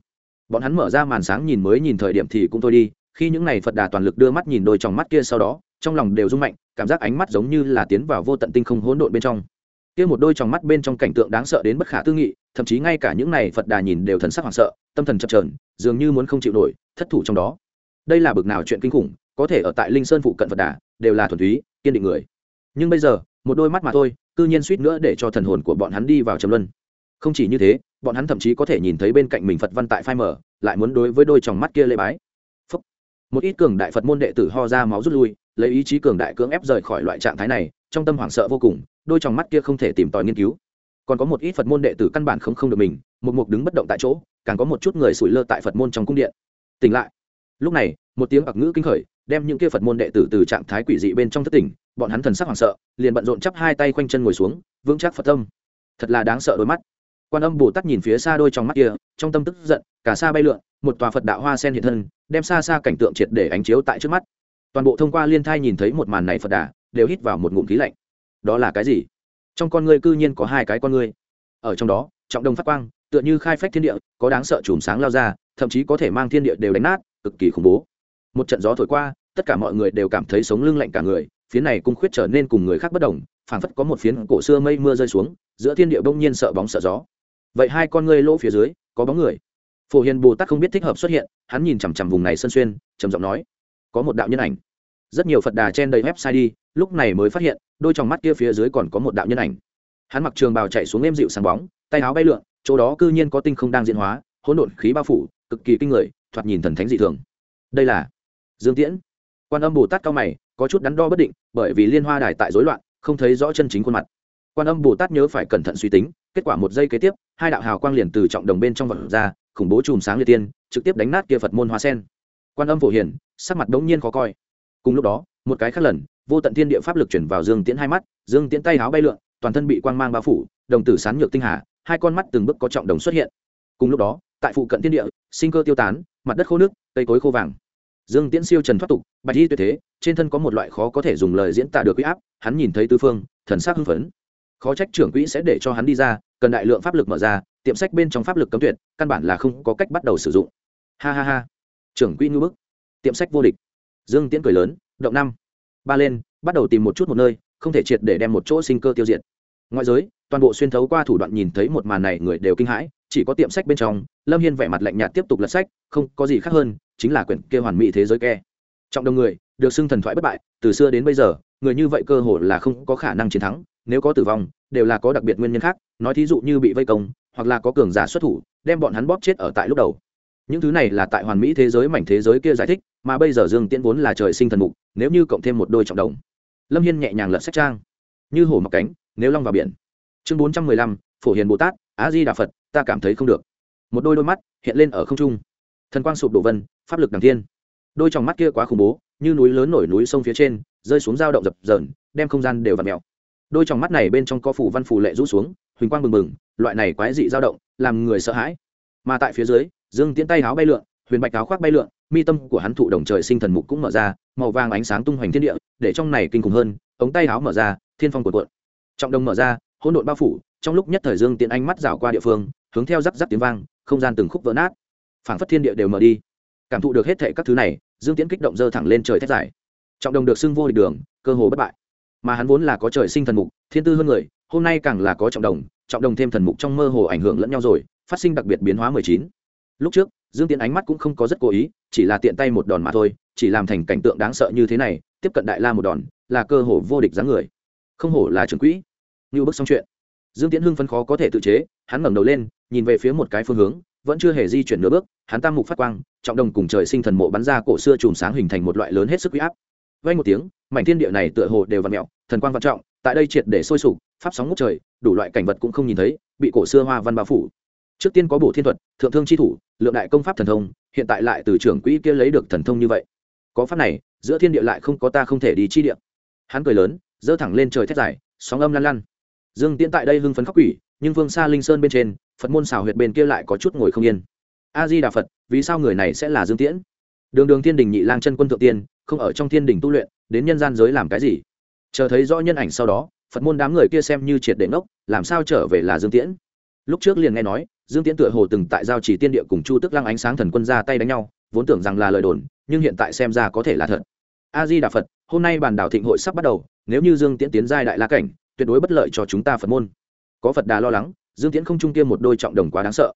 Bọn hắn mở ra màn sáng nhìn mới nhìn thời điểm thì cũng thôi đi, khi những n à y phật đà toàn lực đưa mắt nhìn đôi trong mắt kia sau đó, trong lòng đều rung mạnh, cảm giác ánh mắt giống như là tiến vào vô tận tinh không hỗn độn bên trong. Kia một đôi trong mắt bên trong cảnh tượng đáng sợ đến bất khả tư nghị, thậm chí ngay cả những này phật đà nhìn đều thần sắc hoảng sợ, tâm thần chập trờn dường như muốn không chịu nổi, thất thủ trong đó. Đây là bực nào chuyện kinh khủng, có thể ở tại linh sơn phụ cận phật đà, đều là thuần túy, kiên định người. Nhưng bây giờ, một đôi mắt mà thôi, cư nhiên suýt nữa để cho thần hồn của bọn hắn đi vào trầm luân. Không chỉ như thế, bọn hắn thậm chí có thể nhìn thấy bên cạnh mình phật văn tại phai mở lại muốn đối với đôi tròng mắt kia lê bái. Phúc. một ít cường đại phật môn đệ tử ho ra máu rút lui, lấy ý chí cường đại cưỡng ép rời khỏi loại trạng thái này, trong tâm hoảng sợ vô cùng, đôi chòng mắt kia không thể tìm tòi nghiên cứu còn có một ít phật môn đệ tử căn bản không không được mình, một mục đứng bất động tại chỗ, càng có một chút người sủi lơ tại phật môn trong cung điện. Tỉnh lại. Lúc này, một tiếng ặc ngữ kinh khởi, đem những kia phật môn đệ tử từ trạng thái quỷ dị bên trong thất tỉnh, bọn hắn thần sắc hoảng sợ, liền bận rộn chắp hai tay quanh chân ngồi xuống, vững chắc phật tâm. Thật là đáng sợ đôi mắt. Quan âm bồ tát nhìn phía xa đôi trong mắt kia, trong tâm tức giận, cả xa bay lượn, một tòa phật đạo hoa sen hiện thân, đem xa xa cảnh tượng triệt để ánh chiếu tại trước mắt. Toàn bộ thông qua liên thai nhìn thấy một màn này phật đà, đều hít vào một ngụm khí lạnh. Đó là cái gì? Trong con ngươi cư nhiên có hai cái con ngươi. Ở trong đó, trọng đông phát quang, tựa như khai phách thiên địa, có đáng sợ chùm sáng lao ra, thậm chí có thể mang thiên địa đều đánh nát, cực kỳ khủng bố. Một trận gió thổi qua, tất cả mọi người đều cảm thấy sống lưng lạnh cả người phía này cung khuyết trở nên cùng người khác bất đồng, phảng phất có một phiến cổ xưa mây mưa rơi xuống, giữa thiên địa bỗng nhiên sợ bóng sợ gió. Vậy hai con ngươi lỗ phía dưới, có bóng người. Phổ hiền bồ tát không biết thích hợp xuất hiện, hắn nhìn chằm chằm vùng này sân xuyên, trầm giọng nói, có một đạo nhân ảnh. Rất nhiều phật đà trên đầy website đi lúc này mới phát hiện, đôi trong mắt kia phía dưới còn có một đạo nhân ảnh. Hắn mặc trường bào chạy xuống êm dịu sáng bóng, tay áo bay lượn, chỗ đó cư nhiên có tinh không đang diễn hóa, hỗn độn khí bao phủ, cực kỳ kinh người, thoạt nhìn thần thánh dị thường. Đây là dương tiễn. Quan âm bồ tát cao mày, có chút đắn đo bất định, bởi vì liên hoa đài tại rối loạn, không thấy rõ chân chính khuôn mặt. Quan âm bồ tát nhớ phải cẩn thận suy tính, kết quả một giây kế tiếp, hai đạo hào quang liền từ trọng đồng bên trong vật ra, khủng bố chùm sáng liệt tiên, trực tiếp đánh nát kia phật môn hoa sen. Quan âm phổ hiền, sắc mặt đống nhiên khó coi. Cùng lúc đó, một cái khác lần vô tận thiên địa pháp lực chuyển vào dương tiễn hai mắt, dương tiễn tay háo bay lượn, toàn thân bị quang mang bao phủ, đồng tử sán nhược tinh hà, hai con mắt từng bước có trọng đồng xuất hiện. Cùng lúc đó, tại phụ cận thiên địa, sinh cơ tiêu tán, mặt đất khô nước, cây cối khô vàng. Dương tiễn siêu trần thoát tục, bạch y tuyệt thế, trên thân có một loại khó có thể dùng lời diễn tả được huy áp, hắn nhìn thấy tư phương, thần sắc hưng phấn. Khó trách trưởng quỹ sẽ để cho hắn đi ra, cần đại lượng pháp lực mở ra, tiệm sách bên trong pháp lực cấm tuyệt, căn bản là không có cách bắt đầu sử dụng. Ha ha ha. Trưởng quỹ ngư bức. Tiệm sách vô địch. Dương tiễn cười lớn, động năm ba lên, bắt đầu tìm một chút một nơi, không thể triệt để đem một chỗ sinh cơ tiêu diệt. Ngoại giới, toàn bộ xuyên thấu qua thủ đoạn nhìn thấy một màn này người đều kinh hãi, chỉ có tiệm sách bên trong, lâm hiên vẻ mặt lạnh nhạt tiếp tục lật sách, không có gì khác hơn, chính là quyển kia hoàn mỹ thế giới ke trọng đông người, được xưng thần thoại bất bại, từ xưa đến bây giờ, người như vậy cơ hồ là không có khả năng chiến thắng, nếu có tử vong, đều là có đặc biệt nguyên nhân khác, nói thí dụ như bị vây công, hoặc là có cường giả xuất thủ, đem bọn hắn bóp chết ở tại lúc đầu. Những thứ này là tại hoàn mỹ thế giới mảnh thế giới kia giải thích mà bây giờ dương tiễn vốn là trời sinh thần mục, nếu như cộng thêm một đôi trọng đồng. Lâm hiên nhẹ nhàng lật sách trang. Như hổ mặc cánh, nếu long vào biển. Chương bốn trăm mười lăm, phổ hiền bồ tát á di đà phật, ta cảm thấy không được. Một đôi đôi mắt hiện lên ở không trung. Thần quang sụp đổ vân, pháp lực đằng thiên. Đôi trong mắt kia quá khủng bố, như núi lớn nổi núi sông phía trên, rơi xuống dao động dập dờn, đem không gian đều v ặ mèo. Đôi trong mắt này bên trong có phủ văn phủ lệ rũ xuống, huỳnh quang bừng bừng, loại này quái dị dao động, làm người sợ hãi. Mà tại phía dưới, dương tiễn tay áo bay lượn, huyền bạch áo khoác bay lượn mi tâm của hắn thụ đồng trời sinh thần mục cũng mở ra, màu vàng ánh sáng tung hoành thiên địa, để trong này kinh khủng hơn, ống tay áo mở ra, thiên phong cuộn cuộn. Trọng đồng mở ra, hỗn độn bao phủ, trong lúc nhất thời dương tiễn ánh mắt rảo qua địa phương, hướng theo rắc rắc tiếng vang, không gian từng khúc vỡ nát. Phảng phất thiên địa đều mở đi. Cảm thụ được hết thệ các thứ này, dương tiễn kích động dơ thẳng lên trời thét dài. Trọng đồng được xưng vô địch đường, cơ hồ bất bại. Mà hắn vốn là có trời sinh thần mục, thiên tư hơn người, hôm nay càng là có trọng đồng trọng đồng thêm thần mục trong mơ hồ ảnh hưởng lẫn nhau rồi, phát sinh đặc biệt biến hóa mười chín. Lúc trước dương tiễn ánh mắt cũng không có rất cố ý, chỉ là tiện tay một đòn mà thôi, chỉ làm thành cảnh tượng đáng sợ như thế này, tiếp cận đại la một đòn, là cơ hồ vô địch dáng người. Không hổ là trường quỹ. Như bước xong chuyện, dương tiễn hưng phân khó có thể tự chế, hắn ngẩng đầu lên, nhìn về phía một cái phương hướng, vẫn chưa hề di chuyển nửa bước, hắn tam mục phát quang, trọng đồng cùng trời sinh thần mộ bắn ra cổ xưa chùm sáng hình thành một loại lớn hết sức huy áp. Vay một tiếng, mảnh thiên địa này tựa hồ đều vặn mẹo thần quang vạn trọng, tại đây triệt để sôi sục, pháp sóng ngút trời, đủ loại cảnh vật cũng không nhìn thấy, bị cổ xưa hoa văn bao phủ trước tiên có bổ thiên thuật, thượng thương chi thủ, lượng đại công pháp thần thông, hiện tại lại từ trưởng quỹ kia lấy được thần thông như vậy. Có pháp này, giữa thiên địa lại không có ta không thể đi chi địa. Hắn cười lớn, giơ thẳng lên trời thét dài, sóng âm lăn lăn. Dương tiễn tại đây hưng phấn khóc quỷ, nhưng vương xa linh sơn bên trên, phật môn xào huyệt bên kia lại có chút ngồi không yên. A di đà phật, vì sao người này sẽ là dương tiễn? Đường đường thiên đình nhị lang chân quân thượng tiên, không ở trong thiên đình tu luyện, đến nhân gian giới làm cái gì? Chờ thấy rõ nhân ảnh sau đó, phật môn đám người kia xem như triệt để ngốc, làm sao trở về là dương tiễn? Lúc trước liền nghe nói dương tiễn tựa hồ từng tại giao chỉ tiên địa cùng chu tức lăng ánh sáng thần quân ra tay đánh nhau, vốn tưởng rằng là lời đồn, nhưng hiện tại xem ra có thể là thật. A di đà phật, hôm nay bàn đảo thịnh hội sắp bắt đầu, nếu như dương tiễn tiến giai đại la cảnh, tuyệt đối bất lợi cho chúng ta phật môn. Có phật đà lo lắng, dương tiễn không trung kia một đôi trọng đồng quá đáng sợ.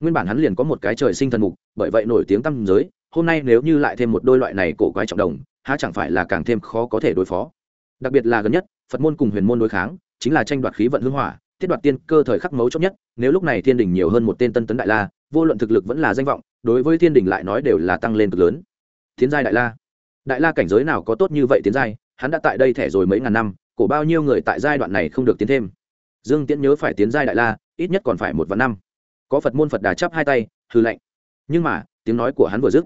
Nguyên bản hắn liền có một cái trời sinh thần mục, bởi vậy nổi tiếng tăm giới, hôm nay nếu như lại thêm một đôi loại này cổ quái trọng đồng, há chẳng phải là càng thêm khó có thể đối phó. Đặc biệt là gần nhất, phật môn cùng huyền môn đối kháng, chính là tranh đoạt khí vận hưng hỏa tiết đoạt tiên cơ thời khắc mấu chốt nhất, nếu lúc này thiên đình nhiều hơn một tên tân tấn đại la, vô luận thực lực vẫn là danh vọng, đối với thiên đình lại nói đều là tăng lên cực lớn. Tiến giai đại la. Đại la cảnh giới nào có tốt như vậy tiến giai, hắn đã tại đây thẻ rồi mấy ngàn năm, cổ bao nhiêu người tại giai đoạn này không được tiến thêm. Dương tiễn nhớ phải tiến giai đại la, ít nhất còn phải một vạn năm. Có phật môn phật đà chắp hai tay, hư lệnh. Nhưng mà, tiếng nói của hắn vừa dứt.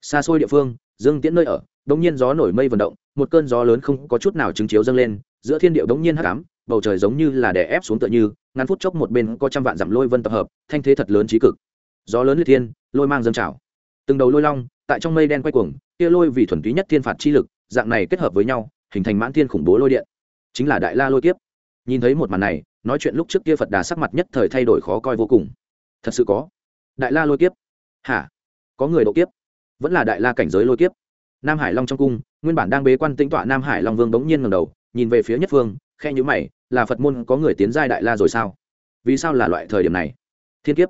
Xa xôi địa phương, dương tiễn nơi ở, đống nhiên gió nổi mây vận động, một cơn gió lớn không có chút nào chứng chiếu dâng lên, giữa thiên điệu đống nhiên hắc ám bầu trời giống như là đè ép xuống tựa như, ngắn phút chốc một bên có trăm vạn dặm lôi vân tập hợp, thanh thế thật lớn trí cực. Gió lớn liệt thiên, lôi mang dâng trào. Từng đầu lôi long, tại trong mây đen quay cuồng, kia lôi vì thuần túy nhất thiên phạt chi lực, dạng này kết hợp với nhau, hình thành mãn thiên khủng bố lôi điện. Chính là đại la lôi kiếp. Nhìn thấy một màn này, nói chuyện lúc trước kia phật đà sắc mặt nhất thời thay đổi khó coi vô cùng. Thật sự có. Đại la lôi kiếp. Hả? Có người độ kiếp. Vẫn là đại la cảnh giới lôi kiếp. Nam hải long trong cung, nguyên bản đang bế quan tĩnh tọa nam hải long vương bỗng nhiên ngầm đầu, nhìn về phía nhất phương khe nhữ mày, là phật môn có người tiến giai đại la rồi sao? Vì sao là loại thời điểm này? Thiên kiếp.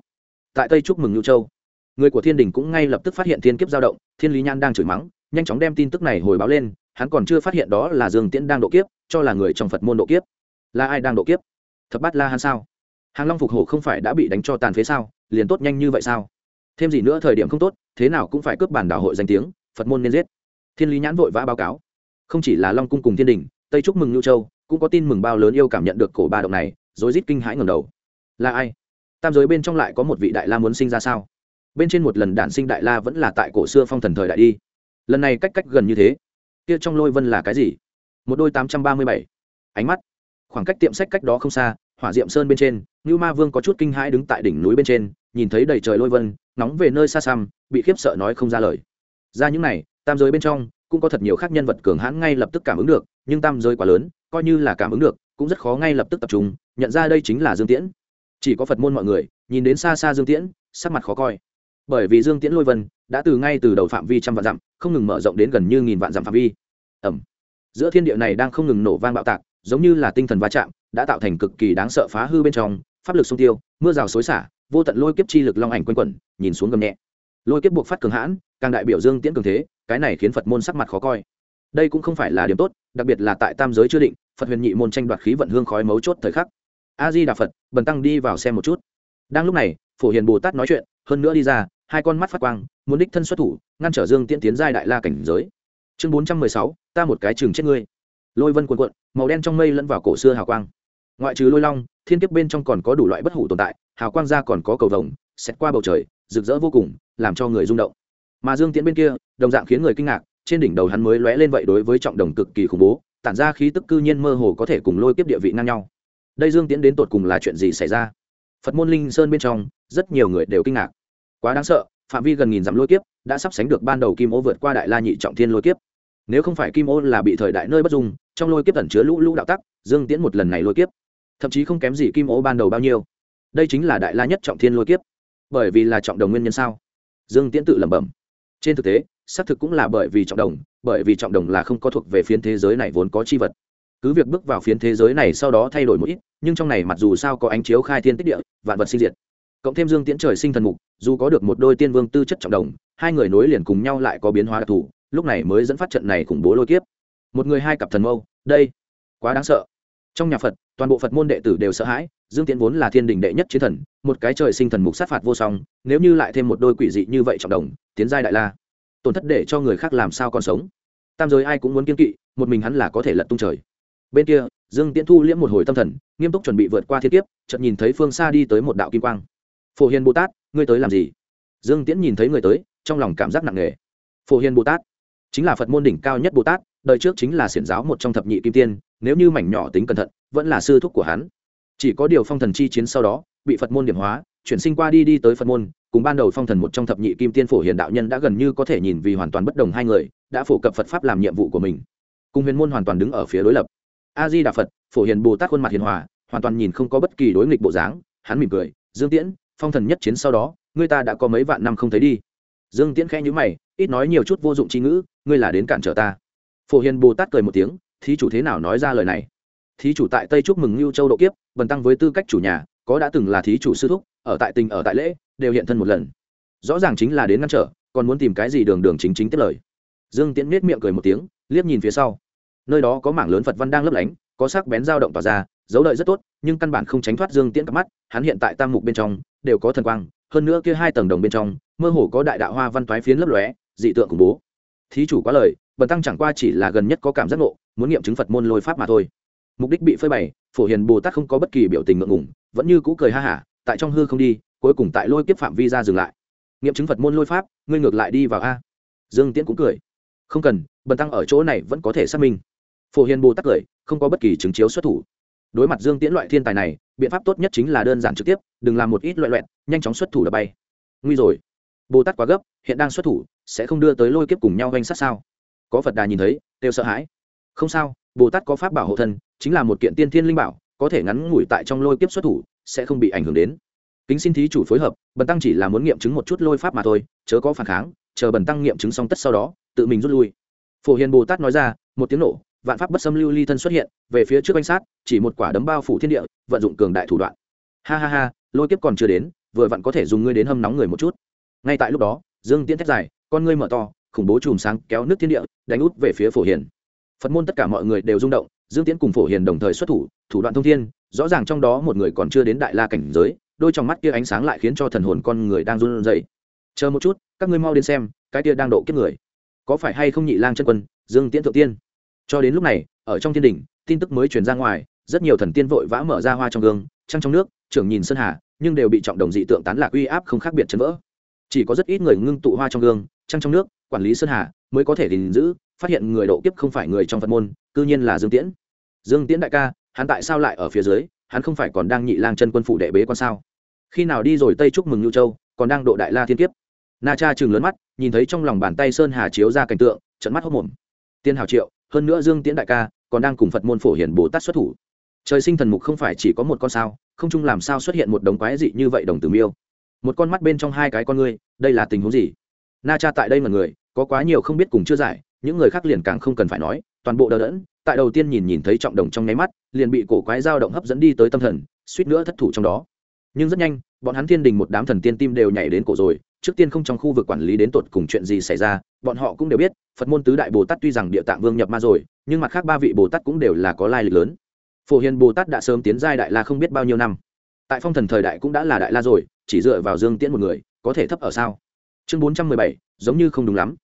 Tại tây chúc mừng nhu châu, người của thiên đình cũng ngay lập tức phát hiện thiên kiếp giao động, thiên lý nhan đang chửi mắng, nhanh chóng đem tin tức này hồi báo lên, hắn còn chưa phát hiện đó là dương tiễn đang độ kiếp, cho là người trong phật môn độ kiếp. Là ai đang độ kiếp? Thập bát la hắn sao? Hàng long phục hổ không phải đã bị đánh cho tàn phế sao? Liền tốt nhanh như vậy sao? Thêm gì nữa thời điểm không tốt, thế nào cũng phải cướp bản đảo hội danh tiếng, phật môn nên giết. Thiên lý nhãn vội vã báo cáo. Không chỉ là long cung cùng thiên đình, tây chúc mừng nhu châu cũng có tin mừng bao lớn yêu cảm nhận được cổ ba động này rồi rít kinh hãi ngầm đầu. Là ai? Tam giới bên trong lại có một vị đại la muốn sinh ra sao? Bên trên một lần đản sinh đại la vẫn là tại cổ xưa phong thần thời đại đi. Lần này cách cách gần như thế. Kia trong lôi vân là cái gì? Một đôi tám trăm ba mươi bảy. Ánh mắt. Khoảng cách tiệm sách cách đó không xa, hỏa diệm sơn bên trên, ngưu ma vương có chút kinh hãi đứng tại đỉnh núi bên trên, nhìn thấy đầy trời lôi vân, nóng về nơi xa xăm, bị khiếp sợ nói không ra lời. Ra những này, tam giới bên trong, cũng có thật nhiều khác nhân vật cường hãn ngay lập tức cảm ứng được, nhưng tam giới quá lớn coi như là cảm ứng được, cũng rất khó ngay lập tức tập trung, nhận ra đây chính là dương tiễn. Chỉ có phật môn mọi người, nhìn đến xa xa dương tiễn, sắc mặt khó coi. Bởi vì dương tiễn lôi vân, đã từ ngay từ đầu phạm vi trăm vạn dặm, không ngừng mở rộng đến gần như nghìn vạn dặm phạm vi. Ẩm. Giữa thiên địa này đang không ngừng nổ vang bạo tạc, giống như là tinh thần va chạm, đã tạo thành cực kỳ đáng sợ phá hư bên trong, pháp lực sông tiêu, mưa rào xối xả, vô tận lôi kiếp chi lực long ảnh quanh quẩn, nhìn xuống gầm nhẹ. Lôi kiếp buộc phát cường hãn, càng đại biểu dương tiễn cường thế, cái này khiến phật môn sắc mặt khó coi đây cũng không phải là điểm tốt, đặc biệt là tại tam giới chưa định, phật huyền nhị môn tranh đoạt khí vận hương khói mấu chốt thời khắc. A di đà phật, bần tăng đi vào xem một chút. Đang lúc này, phổ hiền bồ tát nói chuyện, hơn nữa đi ra, hai con mắt phát quang, muốn đích thân xuất thủ, ngăn trở dương tiễn tiến giai đại la cảnh giới. Chương bốn trăm mười sáu, ta một cái chừng chết ngươi. Lôi vân cuộn cuộn, màu đen trong mây lẫn vào cổ xưa hào quang. Ngoại trừ lôi long, thiên kiếp bên trong còn có đủ loại bất hủ tồn tại, hào quang ra còn có cầu vồng xét qua bầu trời, rực rỡ vô cùng, làm cho người rung động. Mà dương tiễn bên kia, đồng dạng khiến người kinh ngạc trên đỉnh đầu hắn mới lóe lên vậy đối với trọng đồng cực kỳ khủng bố, tản ra khí tức cư nhiên mơ hồ có thể cùng lôi kiếp địa vị ngang nhau. Đây dương tiễn đến tột cùng là chuyện gì xảy ra? Phật môn linh sơn bên trong, rất nhiều người đều kinh ngạc. Quá đáng sợ, phạm vi gần nghìn dặm lôi kiếp đã sắp sánh được ban đầu kim ô vượt qua đại la nhị trọng thiên lôi kiếp. Nếu không phải kim ô là bị thời đại nơi bất dung, trong lôi kiếp tẩn chứa lũ lũ đạo tắc, dương tiễn một lần này lôi kiếp, thậm chí không kém gì kim ô ban đầu bao nhiêu. Đây chính là đại la nhất trọng thiên lôi kiếp. Bởi vì là trọng đồng nguyên nhân sao? Dương tiễn tự lẩm bẩm. Trên thực tế xác thực cũng là bởi vì trọng đồng, bởi vì trọng đồng là không có thuộc về phiến thế giới này vốn có chi vật. Cứ việc bước vào phiến thế giới này sau đó thay đổi một ít, nhưng trong này mặc dù sao có ánh chiếu khai thiên tích địa, vạn vật sinh diệt. Cộng thêm dương tiễn trời sinh thần mục, dù có được một đôi tiên vương tư chất trọng đồng, hai người nối liền cùng nhau lại có biến hóa đặc thù, lúc này mới dẫn phát trận này khủng bố lôi kiếp. Một người hai cặp thần mâu, đây, quá đáng sợ. Trong nhà phật, toàn bộ phật môn đệ tử đều sợ hãi, dương tiễn vốn là thiên đình đệ nhất chiến thần, một cái trời sinh thần mục sát phạt vô song, nếu như lại thêm một đôi quỷ dị như vậy trọng đồng, tiến giai đại la tổn thất để cho người khác làm sao còn sống. Tam giới ai cũng muốn kiên kỵ, một mình hắn là có thể lật tung trời. Bên kia, dương tiễn thu liễm một hồi tâm thần, nghiêm túc chuẩn bị vượt qua thiên kiếp, chợt nhìn thấy phương xa đi tới một đạo kim quang. Phổ hiền bồ tát, ngươi tới làm gì? Dương tiễn nhìn thấy người tới, trong lòng cảm giác nặng nề. Phổ hiền bồ tát, chính là phật môn đỉnh cao nhất bồ tát, đời trước chính là xiển giáo một trong thập nhị kim tiên, nếu như mảnh nhỏ tính cẩn thận, vẫn là sư thúc của hắn. Chỉ có điều phong thần chi chiến sau đó, bị phật môn điểm hóa, chuyển sinh qua đi đi tới phật môn cùng ban đầu phong thần một trong thập nhị kim tiên phổ hiền đạo nhân đã gần như có thể nhìn vì hoàn toàn bất đồng hai người, đã phổ cập phật pháp làm nhiệm vụ của mình. Cùng huyền môn hoàn toàn đứng ở phía đối lập. A di đà phật, phổ hiền bồ tát khuôn mặt hiền hòa, hoàn toàn nhìn không có bất kỳ đối nghịch bộ dáng, hắn mỉm cười, dương tiễn, phong thần nhất chiến sau đó, ngươi ta đã có mấy vạn năm không thấy đi. Dương tiễn khẽ nhữ mày, ít nói nhiều chút vô dụng trí ngữ, ngươi là đến cản trở ta. Phổ hiền bồ tát cười một tiếng, thí chủ thế nào nói ra lời này? Thí chủ tại tây chúc mừng lưu châu độ kiếp, bần tăng với tư cách chủ nhà, có đã từng là thí chủ sư thúc, ở tại tình ở tại lễ đều hiện thân một lần. Rõ ràng chính là đến ngăn trở, còn muốn tìm cái gì đường đường chính chính tiếp lời. Dương tiễn nết miệng cười một tiếng, liếc nhìn phía sau. Nơi đó có mảng lớn phật văn đang lấp lánh, có sắc bén dao động tỏa ra, dấu lợi rất tốt, nhưng căn bản không tránh thoát dương tiễn cặp mắt, hắn hiện tại tam mục bên trong, đều có thần quang, hơn nữa kia hai tầng đồng bên trong, mơ hồ có đại đạo hoa văn toái phiến lấp lóe, dị tượng khủng bố. Thí chủ quá lời, bần tăng chẳng qua chỉ là gần nhất có cảm giác ngộ, muốn nghiệm chứng phật môn lôi pháp mà thôi. Mục đích bị phơi bày, phổ hiền bồ tát không có bất kỳ biểu tình ngượng ngùng, vẫn như cũ cười ha hả, tại trong hư không đi cuối cùng tại lôi kiếp phạm vi ra dừng lại. Nghiệm chứng phật môn lôi pháp, ngươi ngược lại đi vào a. Dương tiễn cũng cười. Không cần, bần tăng ở chỗ này vẫn có thể xác minh. Phổ hiền bồ tát cười, không có bất kỳ chứng chiếu xuất thủ. Đối mặt dương tiễn loại thiên tài này, biện pháp tốt nhất chính là đơn giản trực tiếp, đừng làm một ít loại loẹn nhanh chóng xuất thủ đập bay. Nguy rồi. Bồ tát quá gấp, hiện đang xuất thủ, sẽ không đưa tới lôi kiếp cùng nhau ganh sát sao? Có phật đà nhìn thấy, đều sợ hãi. Không sao, bồ tát có pháp bảo hộ thân, chính là một kiện tiên thiên linh bảo, có thể ngắn ngủi tại trong lôi kiếp xuất thủ, sẽ không bị ảnh hưởng đến kính xin thí chủ phối hợp, bần tăng chỉ là muốn nghiệm chứng một chút lôi pháp mà thôi, chớ có phản kháng, chờ bần tăng nghiệm chứng xong tất sau đó, tự mình rút lui. Phổ hiền bồ tát nói ra, một tiếng nổ, vạn pháp bất xâm lưu ly thân xuất hiện, về phía trước quanh sát, chỉ một quả đấm bao phủ thiên địa, vận dụng cường đại thủ đoạn. Ha ha ha, lôi kiếp còn chưa đến, vừa vặn có thể dùng ngươi đến hâm nóng người một chút. Ngay tại lúc đó, dương tiễn thét dài, con ngươi mở to, khủng bố chùm sáng kéo nước thiên địa, đánh út về phía phổ hiền. Phật môn tất cả mọi người đều rung động, dương tiễn cùng phổ hiền đồng thời xuất thủ thủ đoạn thông thiên, rõ ràng trong đó một người còn chưa đến đại la cảnh giới đôi trong mắt kia ánh sáng lại khiến cho thần hồn con người đang run rẩy. Chờ một chút, các ngươi mau đến xem, cái kia đang độ kiếp người. Có phải hay không nhị lang chân quân, dương tiễn thượng tiên? Cho đến lúc này, ở trong thiên đình tin tức mới truyền ra ngoài, rất nhiều thần tiên vội vã mở ra hoa trong gương, trăng trong nước, trưởng nhìn sơn hà, nhưng đều bị trọng đồng dị tượng tán lạc uy áp không khác biệt chấn vỡ. Chỉ có rất ít người ngưng tụ hoa trong gương, trăng trong nước, quản lý sơn hà, mới có thể gìn giữ, phát hiện người độ kiếp không phải người trong phật môn, cư nhiên là dương tiễn. Dương tiễn đại ca, hắn tại sao lại ở phía dưới? Hắn không phải còn đang nhị lang chân quân phụ đệ bế quan sao? Khi nào đi rồi tây chúc mừng nhu châu, còn đang độ đại la thiên kiếp. Na cha chừng lớn mắt, nhìn thấy trong lòng bàn tay sơn hà chiếu ra cảnh tượng trận mắt hốc mồm tiên hào triệu, hơn nữa dương tiễn đại ca, còn đang cùng phật môn phổ hiển bồ tát xuất thủ. Trời sinh thần mục không phải chỉ có một con sao, không chung làm sao xuất hiện một đống quái dị như vậy đồng tử miêu. Một con mắt bên trong hai cái con ngươi, đây là tình huống gì? Na cha tại đây mà người, có quá nhiều không biết cùng chưa giải, những người khác liền càng không cần phải nói, toàn bộ đờ đẫn, tại đầu tiên nhìn nhìn thấy trọng đồng trong nháy mắt, liền bị cổ quái dao động hấp dẫn đi tới tâm thần, suýt nữa thất thủ trong đó nhưng rất nhanh, bọn hắn thiên đình một đám thần tiên tim đều nhảy đến cổ rồi. Trước tiên không trong khu vực quản lý đến tột cùng chuyện gì xảy ra, bọn họ cũng đều biết, phật môn tứ đại bồ tát tuy rằng địa tạng vương nhập ma rồi, nhưng mặt khác ba vị bồ tát cũng đều là có lai lịch lớn. Phổ hiền bồ tát đã sớm tiến giai đại la không biết bao nhiêu năm. Tại phong thần thời đại cũng đã là đại la rồi, chỉ dựa vào dương tiễn một người, có thể thấp ở sao? Chương bốn trăm mười bảy, giống như không đúng lắm.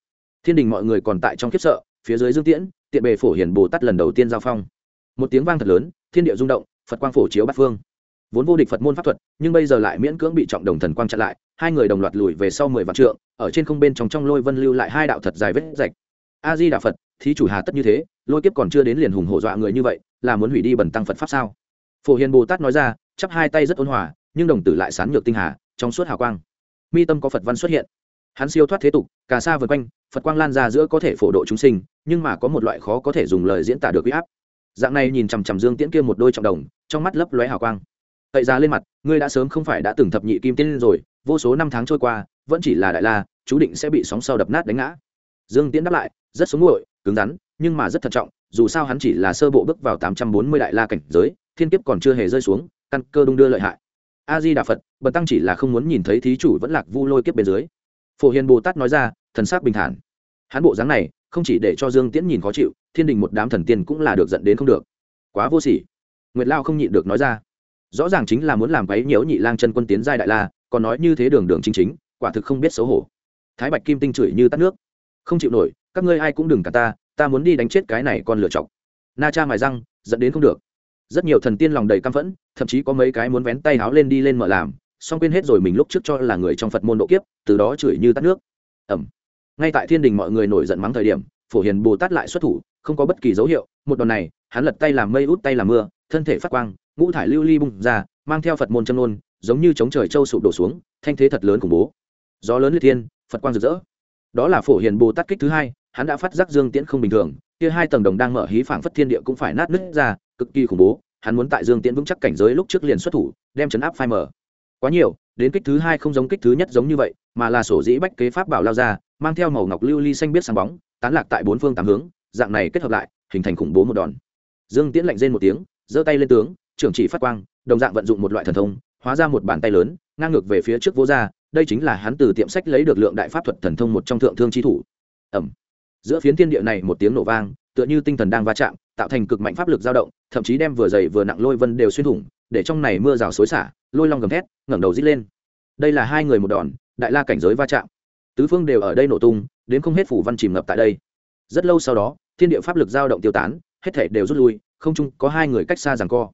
Thiên đình mọi người còn tại trong khiếp sợ, phía dưới dương tiễn, tiện bề phổ hiền bồ tát lần đầu tiên giao phong. Một tiếng vang thật lớn, thiên địa rung động, phật quang phổ chiếu bát phương vốn vô địch phật môn pháp thuật, nhưng bây giờ lại miễn cưỡng bị trọng đồng thần quang chặn lại, hai người đồng loạt lùi về sau mười vạn trượng, ở trên không bên trong trong lôi vân lưu lại hai đạo thật dài vết rạch. A di đà phật, thí chủ hà tất như thế, lôi kiếp còn chưa đến liền hùng hổ dọa người như vậy, là muốn hủy đi bẩn tăng phật pháp sao? Phổ hiền bồ tát nói ra, chắp hai tay rất ôn hòa, nhưng đồng tử lại sán nhược tinh hà, trong suốt hào quang. Mi tâm có phật văn xuất hiện. Hắn siêu thoát thế tục, cả xa vượt quanh, phật quang lan ra giữa có thể phổ độ chúng sinh, nhưng mà có một loại khó có thể dùng lời diễn tả được huy áp. Dạng này nhìn chằm chằm dương tiễn kia một đôi trọng đồng, trong mắt lấp lóe hào quang cậy ra lên mặt, ngươi đã sớm không phải đã từng thập nhị kim tiên rồi, vô số năm tháng trôi qua, vẫn chỉ là đại la, chú định sẽ bị sóng sau đập nát đánh ngã. Dương tiễn đáp lại, rất sống nguội, cứng rắn, nhưng mà rất thận trọng, dù sao hắn chỉ là sơ bộ bước vào tám trăm bốn mươi đại la cảnh giới, thiên kiếp còn chưa hề rơi xuống, căn cơ đung đưa lợi hại. A di đà phật, bần tăng chỉ là không muốn nhìn thấy thí chủ vẫn lạc vu lôi kiếp bên dưới. Phổ hiền bồ tát nói ra, thần sắc bình thản. Hắn bộ dáng này, không chỉ để cho dương tiễn nhìn khó chịu, thiên đình một đám thần tiên cũng là được dẫn đến không được. Quá vô sỉ. Nguyệt lao không nhịn được nói ra rõ ràng chính là muốn làm quấy nhiễu nhị lang chân quân tiến giai đại la, còn nói như thế đường đường chính chính, quả thực không biết xấu hổ. Thái bạch kim tinh chửi như tắt nước. Không chịu nổi, các ngươi ai cũng đừng cả ta ta muốn đi đánh chết cái này con lựa chọc. Na cha mài răng dẫn đến không được. Rất nhiều thần tiên lòng đầy căm phẫn, thậm chí có mấy cái muốn vén tay háo lên đi lên mở làm xong quên hết rồi mình lúc trước cho là người trong phật môn độ kiếp, từ đó chửi như tắt nước. Ẩm ngay tại thiên đình mọi người nổi giận mắng thời điểm, phổ hiền bồ tát lại xuất thủ, không có bất kỳ dấu hiệu, một đòn này, hắn lật tay làm mây út tay làm mưa, thân thể phát quang ngũ thải lưu ly bung ra, mang theo phật môn chân nôn giống như chống trời châu sụp đổ xuống, thanh thế thật lớn khủng bố. Gió lớn liệt thiên, phật quang rực rỡ. Đó là phổ hiền bồ tát kích thứ hai, hắn đã phát giác dương tiễn không bình thường, kia hai tầng đồng đang mở hí phảng phất thiên địa cũng phải nát nứt ra, cực kỳ khủng bố, hắn muốn tại dương tiễn vững chắc cảnh giới lúc trước liền xuất thủ, đem chấn áp phai mở quá nhiều, đến kích thứ hai không giống kích thứ nhất giống như vậy, mà là sổ dĩ bách kế pháp bảo lao ra, mang theo màu ngọc lưu ly xanh biết sáng bóng, tán lạc tại bốn phương tám hướng, dạng này kết hợp lại, hình thành khủng bố một đòn. Dương tiễn lạnh rên một tiếng, giơ tay lên tướng trưởng chỉ phát quang, đồng dạng vận dụng một loại thần thông, hóa ra một bàn tay lớn, ngang ngược về phía trước vô ra đây chính là hắn từ tiệm sách lấy được lượng đại pháp thuật thần thông một trong thượng thương chi thủ. Ẩm. Giữa phiến thiên địa này một tiếng nổ vang, tựa như tinh thần đang va chạm, tạo thành cực mạnh pháp lực dao động, thậm chí đem vừa dày vừa nặng lôi vân đều xuyên thủng, để trong này mưa rào xối xả, lôi long gầm thét, ngẩng đầu rít lên. Đây là hai người một đòn, đại la cảnh giới va chạm. Tứ phương đều ở đây nổ tung, đến không hết phủ văn chìm ngập tại đây. Rất lâu sau đó, thiên địa pháp lực dao động tiêu tán, hết thể đều rút lui, không chung có hai người cách xa rằng co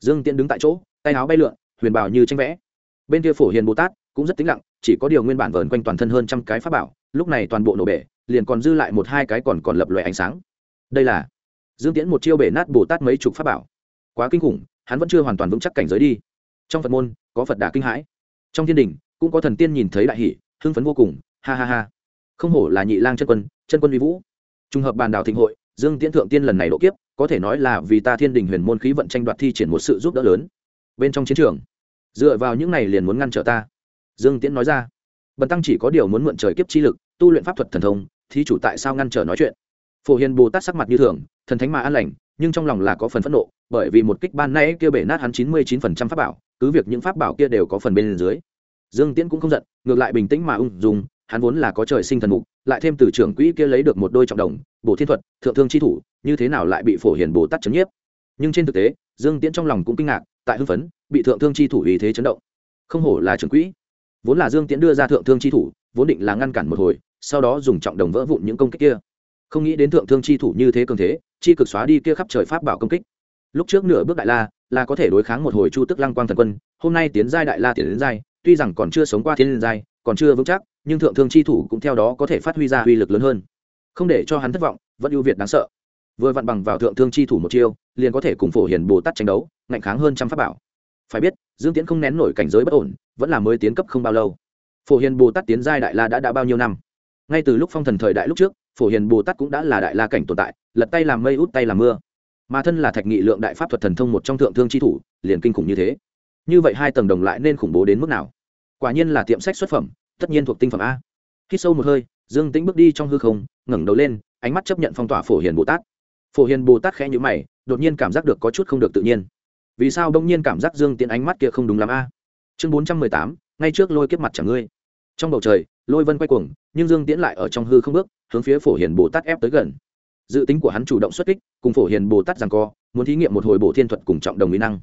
dương tiễn đứng tại chỗ, tay áo bay lượn, huyền bảo như tranh vẽ. Bên kia phổ hiền bồ tát cũng rất tĩnh lặng, chỉ có điều nguyên bản vờn quanh toàn thân hơn trăm cái pháp bảo, lúc này toàn bộ nổ bể, liền còn dư lại một hai cái còn còn lập loè ánh sáng. Đây là dương tiễn một chiêu bể nát bồ tát mấy chục pháp bảo. Quá kinh khủng, hắn vẫn chưa hoàn toàn vững chắc cảnh giới đi. Trong phật môn, có phật đà kinh hãi. Trong thiên đình, cũng có thần tiên nhìn thấy đại hỷ, hưng phấn vô cùng, ha ha ha. Không hổ là nhị lang chân quân chân quân vi vũ. Trùng hợp bàn đảo thịnh hội dương tiễn thượng tiên lần này độ kiếp, có thể nói là vì ta thiên đình huyền môn khí vận tranh đoạt thi triển một sự giúp đỡ lớn. Bên trong chiến trường, dựa vào những này liền muốn ngăn trở ta. Dương tiễn nói ra. Bần tăng chỉ có điều muốn mượn trời kiếp chi lực, tu luyện pháp thuật thần thông thì chủ tại sao ngăn trở nói chuyện? Phổ hiền bồ tát sắc mặt như thường, thần thánh mà an lành, nhưng trong lòng là có phần phẫn nộ, bởi vì một kích ban nay kia bể nát hắn chín mươi chín phần trăm pháp bảo, cứ việc những pháp bảo kia đều có phần bên dưới. Dương tiễn cũng không giận, ngược lại bình tĩnh mà ung dung hắn vốn là có trời sinh thần mục, lại thêm từ trưởng quỹ kia lấy được một đôi trọng đồng, bổ thiên thuật, thượng thương chi thủ, như thế nào lại bị phổ hiền bồ tát chấn nhiếp? Nhưng trên thực tế, dương tiễn trong lòng cũng kinh ngạc, tại hưng phấn, bị thượng thương chi thủ ý thế chấn động. Không hổ là trưởng quỹ. Vốn là dương tiễn đưa ra thượng thương chi thủ, vốn định là ngăn cản một hồi, sau đó dùng trọng đồng vỡ vụn những công kích kia. Không nghĩ đến thượng thương chi thủ như thế cường thế, chi cực xóa đi kia khắp trời pháp bảo công kích. Lúc trước nửa bước đại la, là có thể đối kháng một hồi chu tức lăng quang thần quân, hôm nay tiến giai đại la tiến đến giai, tuy rằng còn chưa sống qua thiên giai còn chưa vững chắc, nhưng thượng thương chi thủ cũng theo đó có thể phát huy ra uy lực lớn hơn. Không để cho hắn thất vọng, vẫn ưu việt đáng sợ. Vừa vặn bằng vào thượng thương chi thủ một chiêu, liền có thể cùng phổ hiền bồ tát tranh đấu, ngạnh kháng hơn trăm pháp bảo. Phải biết, dương tiễn không nén nổi cảnh giới bất ổn, vẫn là mới tiến cấp không bao lâu. Phổ hiền bồ tát tiến giai đại la đã đã bao nhiêu năm? Ngay từ lúc phong thần thời đại lúc trước, phổ hiền bồ tát cũng đã là đại la cảnh tồn tại, lật tay làm mây út tay làm mưa. Mà thân là thạch nghị lượng đại pháp thuật thần thông một trong thượng thương chi thủ, liền kinh khủng như thế. Như vậy hai tầng đồng lại nên khủng bố đến mức nào? Quả nhiên là tiệm sách xuất phẩm, tất nhiên thuộc tinh phẩm a. Khi sâu một hơi, dương tĩnh bước đi trong hư không, ngẩng đầu lên, ánh mắt chấp nhận phong tỏa phổ hiền bồ tát. Phổ hiền bồ tát khẽ nhữ mày, đột nhiên cảm giác được có chút không được tự nhiên. Vì sao đông nhiên cảm giác dương tiễn ánh mắt kia không đúng lắm a? Chương bốn trăm mười tám, ngay trước lôi kiếp mặt chẳng ngươi. Trong bầu trời, lôi vân quay cuồng, nhưng dương tiễn lại ở trong hư không bước, hướng phía phổ hiền bồ tát ép tới gần. Dự tính của hắn chủ động xuất kích, cùng phổ hiền bồ tát rằng co, muốn thí nghiệm một hồi bổ thiên thuật cùng trọng đồng mỹ năng.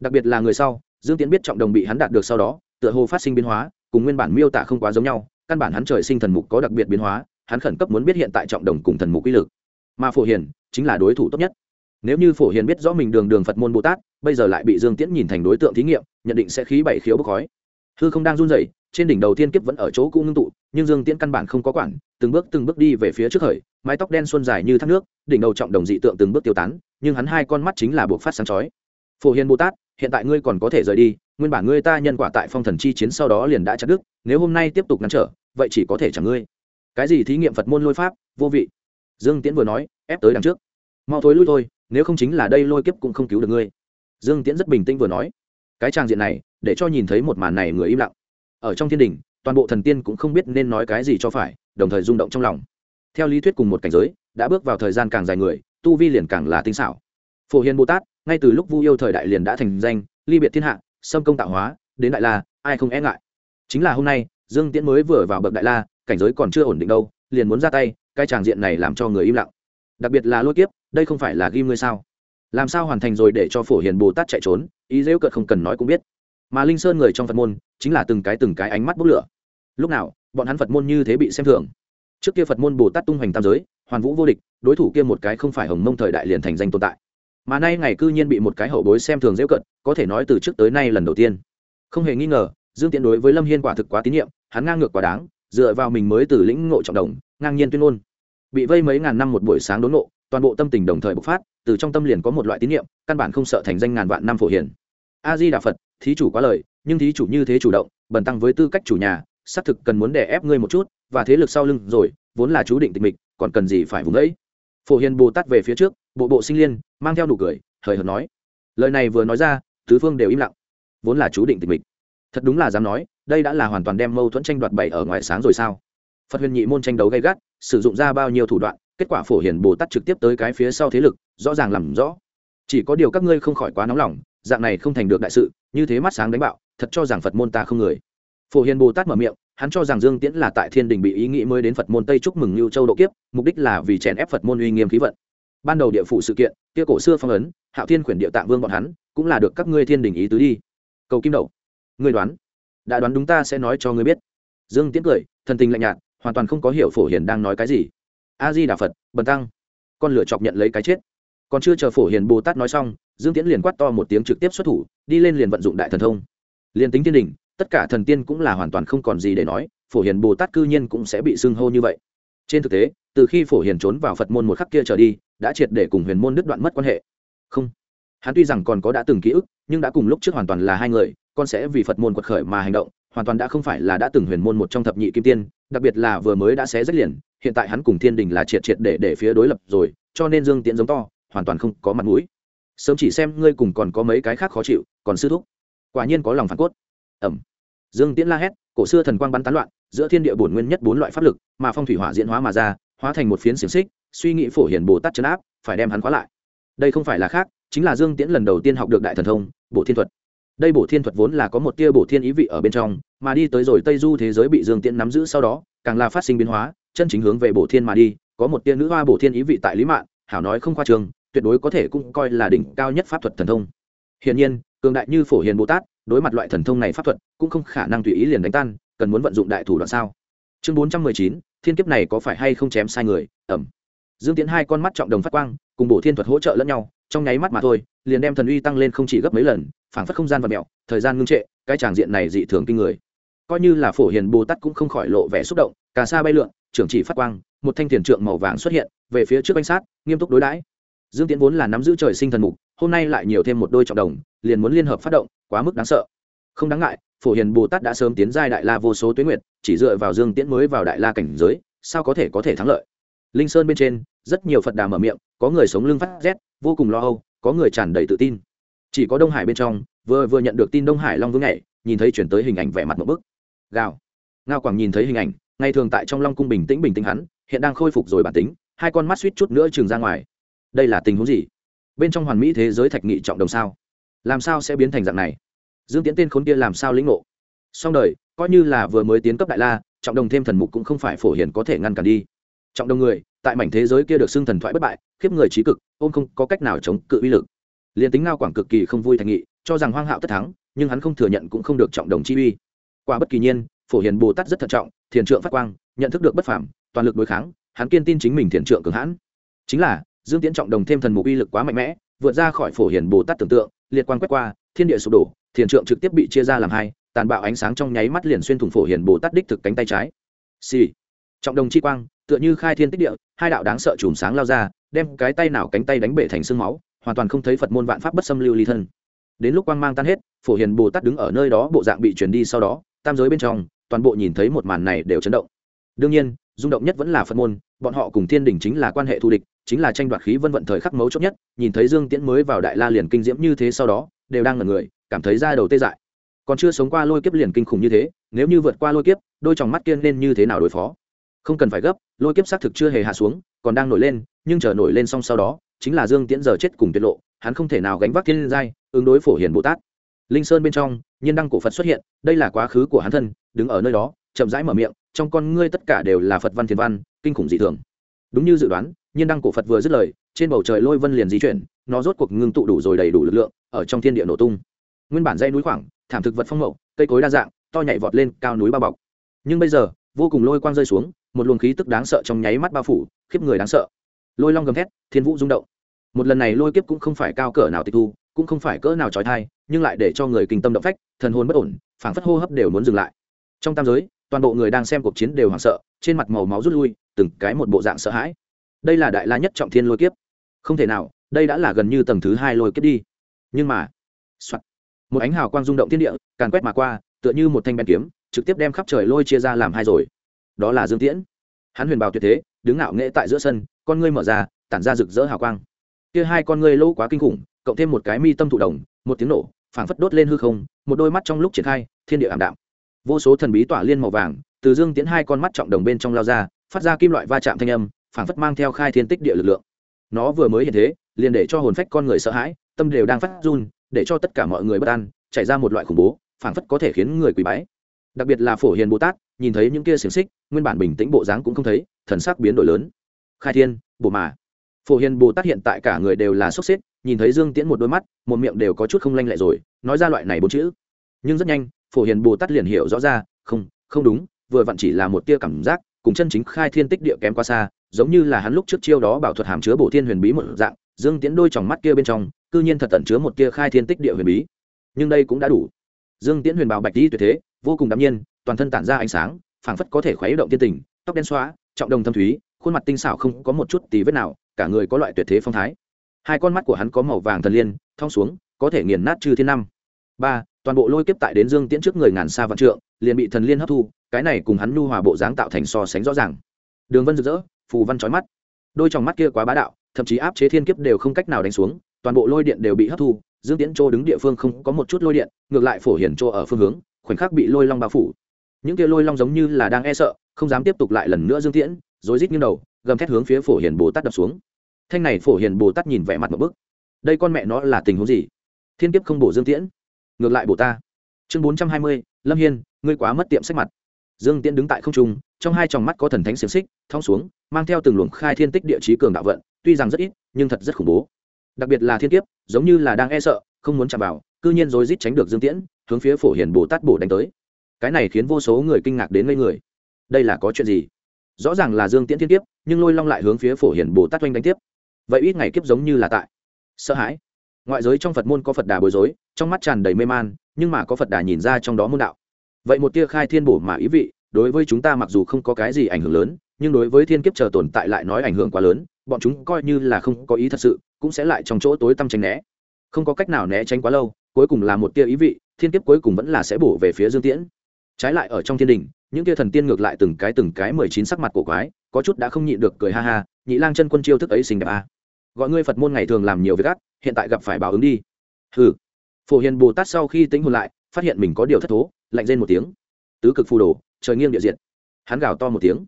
Đặc biệt là người sau, dương tiễn biết trọng đồng bị hắn đạt được sau đó tựa hồ phát sinh biến hóa, cùng nguyên bản miêu tả không quá giống nhau, căn bản hắn trời sinh thần mục có đặc biệt biến hóa, hắn khẩn cấp muốn biết hiện tại trọng đồng cùng thần mục uy lực. Mà phổ hiền chính là đối thủ tốt nhất. Nếu như phổ hiền biết rõ mình đường đường phật môn bồ tát, bây giờ lại bị dương tiễn nhìn thành đối tượng thí nghiệm, nhận định sẽ khí bảy khiếu bốc khói. Hư không đang run rẩy, trên đỉnh đầu tiên kiếp vẫn ở chỗ cũ ngưng tụ, nhưng dương tiễn căn bản không có quản, từng bước từng bước đi về phía trước khởi, mái tóc đen xuân dài như thác nước, đỉnh đầu trọng đồng dị tượng từng bước tiêu tán, nhưng hắn hai con mắt chính là buộc phát sáng chói. Phổ hiền bồ tát hiện tại ngươi còn có thể rời đi, nguyên bản ngươi ta nhân quả tại phong thần chi chiến sau đó liền đã chặt đức nếu hôm nay tiếp tục ngăn trở, vậy chỉ có thể chẳng ngươi. Cái gì thí nghiệm phật môn lôi pháp, vô vị. Dương tiễn vừa nói, ép tới đằng trước. Mau thối lui thôi, nếu không chính là đây lôi kiếp cũng không cứu được ngươi. Dương tiễn rất bình tĩnh vừa nói. Cái trang diện này, để cho nhìn thấy một màn này người im lặng. Ở trong thiên đình, toàn bộ thần tiên cũng không biết nên nói cái gì cho phải, đồng thời rung động trong lòng. Theo lý thuyết cùng một cảnh giới, đã bước vào thời gian càng dài người, tu vi liền càng là tinh xảo. Phổ hiền bồ tát ngay từ lúc vu yêu thời đại liền đã thành danh, ly biệt thiên hạ, xâm công tạo hóa, đến đại la, ai không e ngại. Chính là hôm nay, dương tiễn mới vừa vào bậc đại la, cảnh giới còn chưa ổn định đâu, liền muốn ra tay, cái tràng diện này làm cho người im lặng. Đặc biệt là lôi kiếp, đây không phải là ghim ngươi sao? Làm sao hoàn thành rồi để cho phổ hiền bồ tát chạy trốn, ý dễu cợt không cần nói cũng biết. Mà linh sơn người trong phật môn, chính là từng cái từng cái ánh mắt bốc lửa. Lúc nào, bọn hắn phật môn như thế bị xem thường? Trước kia phật môn bồ tát tung hoành tam giới, hoàn vũ vô địch, đối thủ kia một cái không phải hồng mông thời đại liền thành danh tồn tại mà nay ngày cư nhiên bị một cái hậu bối xem thường dễ cận, có thể nói từ trước tới nay lần đầu tiên. Không hề nghi ngờ, dương Tiễn đối với lâm hiên quả thực quá tín nhiệm, hắn ngang ngược quá đáng, dựa vào mình mới từ lĩnh ngộ trọng đồng, ngang nhiên tuyên ngôn. Bị vây mấy ngàn năm một buổi sáng đốn ngộ, toàn bộ tâm tình đồng thời bộc phát, từ trong tâm liền có một loại tín nhiệm, căn bản không sợ thành danh ngàn vạn năm phổ hiển a di đà phật, thí chủ quá lời, nhưng thí chủ như thế chủ động, bần tăng với tư cách chủ nhà, xác thực cần muốn đè ép ngươi một chút, và thế lực sau lưng rồi, vốn là chú định tịch mịch, còn cần gì phải vùng ấy? Phổ hiền bồ tát về phía trước, bộ bộ sinh liên, mang theo nụ cười, hời hợt nói. Lời này vừa nói ra, tứ phương đều im lặng. Vốn là chú định tịch mình thật đúng là dám nói, đây đã là hoàn toàn đem mâu thuẫn tranh đoạt bảy ở ngoài sáng rồi sao? Phật huyền nhị môn tranh đấu gay gắt, sử dụng ra bao nhiêu thủ đoạn, kết quả phổ hiền bồ tát trực tiếp tới cái phía sau thế lực, rõ ràng làm rõ. Chỉ có điều các ngươi không khỏi quá nóng lòng, dạng này không thành được đại sự, như thế mắt sáng đánh bạo, thật cho rằng phật môn ta không người phổ hiền bồ tát mở miệng hắn cho rằng dương tiễn là tại thiên đình bị ý nghĩ mới đến phật môn tây chúc mừng lưu châu độ kiếp mục đích là vì chèn ép phật môn uy nghiêm khí vận. Ban đầu địa phủ sự kiện kia cổ xưa phong ấn hạo thiên khuyển địa tạng vương bọn hắn cũng là được các ngươi thiên đình ý tứ đi. Cầu kim đầu, ngươi đoán đã đoán đúng ta sẽ nói cho ngươi biết. Dương tiễn cười thần tình lạnh nhạt hoàn toàn không có hiểu phổ hiền đang nói cái gì. A di đà phật bần tăng. Con lửa chọc nhận lấy cái chết. Còn chưa chờ phổ hiền bồ tát nói xong dương tiễn liền quát to một tiếng trực tiếp xuất thủ đi lên liền vận dụng đại thần thông. Liền tính thiên đình tất cả thần tiên cũng là hoàn toàn không còn gì để nói, phổ hiền bồ tát cư nhiên cũng sẽ bị xưng hô như vậy. Trên thực tế, từ khi phổ hiền trốn vào phật môn một khắc kia trở đi, đã triệt để cùng huyền môn đứt đoạn mất quan hệ. Không. Hắn tuy rằng còn có đã từng ký ức, nhưng đã cùng lúc trước hoàn toàn là hai người, con sẽ vì phật môn quật khởi mà hành động, hoàn toàn đã không phải là đã từng huyền môn một trong thập nhị kim tiên, đặc biệt là vừa mới đã xé rách liền, hiện tại hắn cùng thiên đình là triệt triệt để để phía đối lập rồi, cho nên dương tiễn giống to, hoàn toàn không có mặt mũi. Sớm chỉ xem ngươi cùng còn có mấy cái khác khó chịu, còn sư thúc. Quả nhiên có lòng phản cốt. Ẩm dương tiễn la hét, cổ xưa thần quang bắn tán loạn, giữa thiên địa bổn nguyên nhất bốn loại pháp lực, mà phong thủy hỏa diễn hóa mà ra, hóa thành một phiến xiềng xích, suy nghĩ phổ hiền bồ tát chấn áp, phải đem hắn khóa lại. Đây không phải là khác, chính là dương tiễn lần đầu tiên học được đại thần thông bộ thiên thuật. Đây bổ thiên thuật vốn là có một tia bổ thiên ý vị ở bên trong, mà đi tới rồi tây du thế giới bị dương tiễn nắm giữ sau đó, càng là phát sinh biến hóa, chân chính hướng về bổ thiên mà đi, có một tia nữ hoa bổ thiên ý vị tại lý mạng hảo nói không khoa trường, tuyệt đối có thể cũng coi là đỉnh cao nhất pháp thuật thần thông. Hiển nhiên, cường đại như phổ hiền bồ tát đối mặt loại thần thông này pháp thuật, cũng không khả năng tùy ý liền đánh tan, cần muốn vận dụng đại thủ đoạn sao? Chương bốn trăm mười chín, thiên kiếp này có phải hay không chém sai người? Ẩm. Dương tiến hai con mắt trọng đồng phát quang, cùng bổ thiên thuật hỗ trợ lẫn nhau, trong nháy mắt mà thôi, liền đem thần uy tăng lên không chỉ gấp mấy lần, phảng phất không gian và mẹo, thời gian ngưng trệ, cái tràng diện này dị thường kinh người. Coi như là phổ hiền bồ tát cũng không khỏi lộ vẻ xúc động cả xa bay lượn, trưởng chỉ phát quang, một thanh thiền trượng màu vàng xuất hiện, về phía trước bánh sát, nghiêm túc đối đãi. Dương tiến vốn là nắm giữ trời sinh thần mục hôm nay lại nhiều thêm một đôi trọng đồng, liền muốn liên hợp phát động, quá mức đáng sợ. Không đáng ngại, phổ hiền bồ tát đã sớm tiến giai đại la vô số tuyến nguyệt, chỉ dựa vào dương tiễn mới vào đại la cảnh giới, sao có thể có thể thắng lợi? Linh sơn bên trên, rất nhiều phật đà mở miệng, có người sống lưng phát rét, vô cùng lo âu, có người tràn đầy tự tin. Chỉ có đông hải bên trong, vừa vừa nhận được tin đông hải long vương nhảy, nhìn thấy chuyển tới hình ảnh vẻ mặt một bức. Gào. Ngao quảng nhìn thấy hình ảnh, ngày thường tại trong long cung bình tĩnh bình tĩnh hắn, hiện đang khôi phục rồi bản tính, hai con mắt suýt chút nữa trường ra ngoài. Đây là tình huống gì? Bên trong hoàn mỹ thế giới thạch nghị trọng đồng sao? Làm sao sẽ biến thành dạng này? Dương tiễn tên khốn kia làm sao lĩnh ngộ? Song đời, coi như là vừa mới tiến cấp đại la, trọng đồng thêm thần mục cũng không phải phổ hiền có thể ngăn cản đi. Trọng đồng người, tại mảnh thế giới kia được xưng thần thoại bất bại, khiếp người trí cực, ôm không có cách nào chống cự uy lực. Liền tính ngao quảng cực kỳ không vui thành nghị, cho rằng hoang hạo tất thắng, nhưng hắn không thừa nhận cũng không được trọng đồng chi uy. Qua bất kỳ nhiên, phổ hiền bồ tát rất thận trọng, thiền trượng phát quang, nhận thức được bất phảm toàn lực đối kháng, hắn kiên tin chính mình thiền trượng cường hãn. Chính là dương tiễn trọng đồng thêm thần mục uy lực quá mạnh mẽ, vượt ra khỏi phổ hiển bồ tát tưởng tượng, liệt quan quét qua, thiên địa sụp đổ, thiền trượng trực tiếp bị chia ra làm hai, tàn bạo ánh sáng trong nháy mắt liền xuyên thủng phổ hiển bồ tát đích thực cánh tay trái. Xì、sì. trọng đồng chi quang, tựa như khai thiên tích địa, hai đạo đáng sợ chùm sáng lao ra, đem cái tay nào cánh tay đánh bể thành sương máu, hoàn toàn không thấy phật môn vạn pháp bất xâm lưu ly thân. Đến lúc quang mang tan hết, phổ hiền bồ tát đứng ở nơi đó, bộ dạng bị chuyển đi sau đó, tam giới bên trong, toàn bộ nhìn thấy một màn này đều chấn động. Đương nhiên, rung động nhất vẫn là phật môn, bọn họ cùng thiên đình chính là quan hệ thù địch chính là tranh đoạt khí vân vận thời khắc mấu chốt nhất, nhìn thấy dương tiễn mới vào đại la liền kinh diễm như thế sau đó, đều đang ngẩn người, cảm thấy da đầu tê dại. Còn chưa sống qua lôi kiếp liền kinh khủng như thế, nếu như vượt qua lôi kiếp, đôi chòng mắt kiên nên như thế nào đối phó? Không cần phải gấp, lôi kiếp xác thực chưa hề hạ xuống, còn đang nổi lên, nhưng chờ nổi lên xong sau đó, chính là dương tiễn giờ chết cùng tiết lộ, hắn không thể nào gánh vác thiên giai, ứng đối phổ hiền bồ tát. Linh sơn bên trong, nhiên đăng cổ phật xuất hiện, đây là quá khứ của hắn thân, đứng ở nơi đó, chậm rãi mở miệng, trong con ngươi tất cả đều là phật văn thiền văn, kinh khủng dị thường đúng như dự đoán, nhiên đăng cổ phật vừa dứt lời, trên bầu trời lôi vân liền di chuyển, nó rốt cuộc ngưng tụ đủ rồi đầy đủ lực lượng, ở trong thiên địa nổ tung. Nguyên bản dây núi khoảng, thảm thực vật phong mậu, cây cối đa dạng, to nhảy vọt lên, cao núi bao bọc. Nhưng bây giờ, vô cùng lôi quang rơi xuống, một luồng khí tức đáng sợ trong nháy mắt bao phủ, khiếp người đáng sợ. Lôi long gầm thét, thiên vũ rung động. Một lần này lôi kiếp cũng không phải cao cỡ nào tịch thu, cũng không phải cỡ nào trói thai, nhưng lại để cho người kinh tâm động phách, thần hồn bất ổn, phảng phất hô hấp đều muốn dừng lại. Trong tam giới toàn bộ người đang xem cuộc chiến đều hoảng sợ, trên mặt màu máu rút lui, từng cái một bộ dạng sợ hãi. Đây là đại la nhất trọng thiên lôi kiếp. Không thể nào, đây đã là gần như tầng thứ hai lôi kiếp đi. Nhưng mà、Soạn. một ánh hào quang rung động thiên địa, càn quét mà qua, tựa như một thanh bèn kiếm, trực tiếp đem khắp trời lôi chia ra làm hai rồi. Đó là dương tiễn. Hắn huyền bào tuyệt thế, đứng ngạo nghệ tại giữa sân, con ngươi mở ra, tản ra rực rỡ hào quang. Kia hai con ngươi lỗ quá kinh khủng, cộng thêm một cái mi tâm thụ đồng một tiếng nổ, phảng phất đốt lên hư không, một đôi mắt trong lúc triển khai, thiên địa ảm đạm vô số thần bí tỏa liên màu vàng, từ dương tiến hai con mắt trọng đồng bên trong lao ra, phát ra kim loại va chạm thanh âm, phảng phất mang theo khai thiên tích địa lực lượng. Nó vừa mới hiện thế, liền để cho hồn phách con người sợ hãi, tâm đều đang phát run, để cho tất cả mọi người bất an chạy ra một loại khủng bố, phảng phất có thể khiến người quỳ bái. Đặc biệt là phổ hiền bồ tát, nhìn thấy những kia xiềng xích, nguyên bản bình tĩnh bộ dáng cũng không thấy, thần sắc biến đổi lớn. Khai thiên, bồ mà. Phổ hiền bồ tát hiện tại cả người đều là sốc xếp, nhìn thấy dương tiễn một đôi mắt, một miệng đều có chút không lanh lẹ rồi, nói ra loại này bốn chữ. Nhưng rất nhanh phổ hiền bồ tát liền hiểu rõ ra, không không đúng, vừa vặn chỉ là một tia cảm giác, cùng chân chính khai thiên tích địa kém quá xa, giống như là hắn lúc trước chiêu đó bảo thuật hàm chứa bổ thiên huyền bí một dạng, dương tiễn đôi tròng mắt kia bên trong, cư nhiên thật tẩn chứa một tia khai thiên tích địa huyền bí. Nhưng đây cũng đã đủ. Dương tiễn huyền bảo bạch đi tuyệt thế, vô cùng đ nhiên, toàn thân tản ra ánh sáng, phảng phất có thể khuấy động tiên tình, tóc đen xóa, trọng đồng thâm thúy, khuôn mặt tinh xảo không có một chút tí vết nào, cả người có loại tuyệt thế phong thái. Hai con mắt của hắn có màu vàng thần liên, thong xuống, có thể nghiền nát chư thiên năm. Ba toàn bộ lôi kiếp tại đến dương tiễn trước người ngàn xa vạn trượng, liền bị thần liên hấp thu, cái này cùng hắn nhu hòa bộ dáng tạo thành so sánh rõ ràng. Đường vân rực rỡ, phù văn trói mắt. Đôi trong mắt kia quá bá đạo, thậm chí áp chế thiên kiếp đều không cách nào đánh xuống, toàn bộ lôi điện đều bị hấp thu, dương tiễn châu đứng địa phương không có một chút lôi điện, ngược lại phổ hiển châu ở phương hướng, khoảnh khắc bị lôi long bao phủ. Những kia lôi long giống như là đang e sợ, không dám tiếp tục lại lần nữa dương tiễn, rối rít nghiêng đầu, gầm thét hướng phía phổ hiền bồ tát đập xuống. Thanh này phổ hiền bồ tát nhìn vẻ mặt một bức. Đây con mẹ nó là tình huống gì? Thiên kiếp không bổ dương tiễn ngược lại bổ ta. Chương bốn trăm hai mươi, lâm hiên, ngươi quá mất tiệm sách mặt. Dương tiễn đứng tại không trung, trong hai tròng mắt có thần thánh xiềng xích, thong xuống, mang theo từng luồng khai thiên tích địa chí cường đạo vận, tuy rằng rất ít, nhưng thật rất khủng bố. Đặc biệt là thiên kiếp, giống như là đang e sợ, không muốn chạm vào, cư nhiên rồi rít tránh được dương tiễn, hướng phía phổ hiền bồ tát bổ đánh tới. Cái này khiến vô số người kinh ngạc đến ngây người. Đây là có chuyện gì? Rõ ràng là dương tiễn thiên kiếp, nhưng lôi long lại hướng phía phổ hiền bồ tát oanh đánh tiếp. Vậy ít ngày kiếp giống như là tại. Sợ hãi. Ngoại giới trong phật môn có phật đà bối rối trong mắt tràn đầy mê man, nhưng mà có phật đà nhìn ra trong đó môn đạo. Vậy một tia khai thiên bổ mà ý vị, đối với chúng ta mặc dù không có cái gì ảnh hưởng lớn, nhưng đối với thiên kiếp chờ tồn tại lại nói ảnh hưởng quá lớn, bọn chúng coi như là không có ý thật sự, cũng sẽ lại trong chỗ tối tăm tránh né. Không có cách nào né tránh quá lâu, cuối cùng là một tia ý vị, thiên kiếp cuối cùng vẫn là sẽ bổ về phía dương tiễn. Trái lại ở trong thiên đình, những tia thần tiên ngược lại từng cái từng cái mười chín sắc mặt cổ quái, có chút đã không nhịn được cười ha ha, nhị lang chân quân chiêu thức ấy xinh đẹp à. gọi ngươi phật môn ngày thường làm nhiều việc ác, hiện tại gặp phải báo ứng đi. Hừ phổ hiền bồ tát sau khi tính hồn lại, phát hiện mình có điều thất thố, lạnh rên một tiếng. Tứ cực phù đồ, trời nghiêng địa diện hắn gào to một tiếng.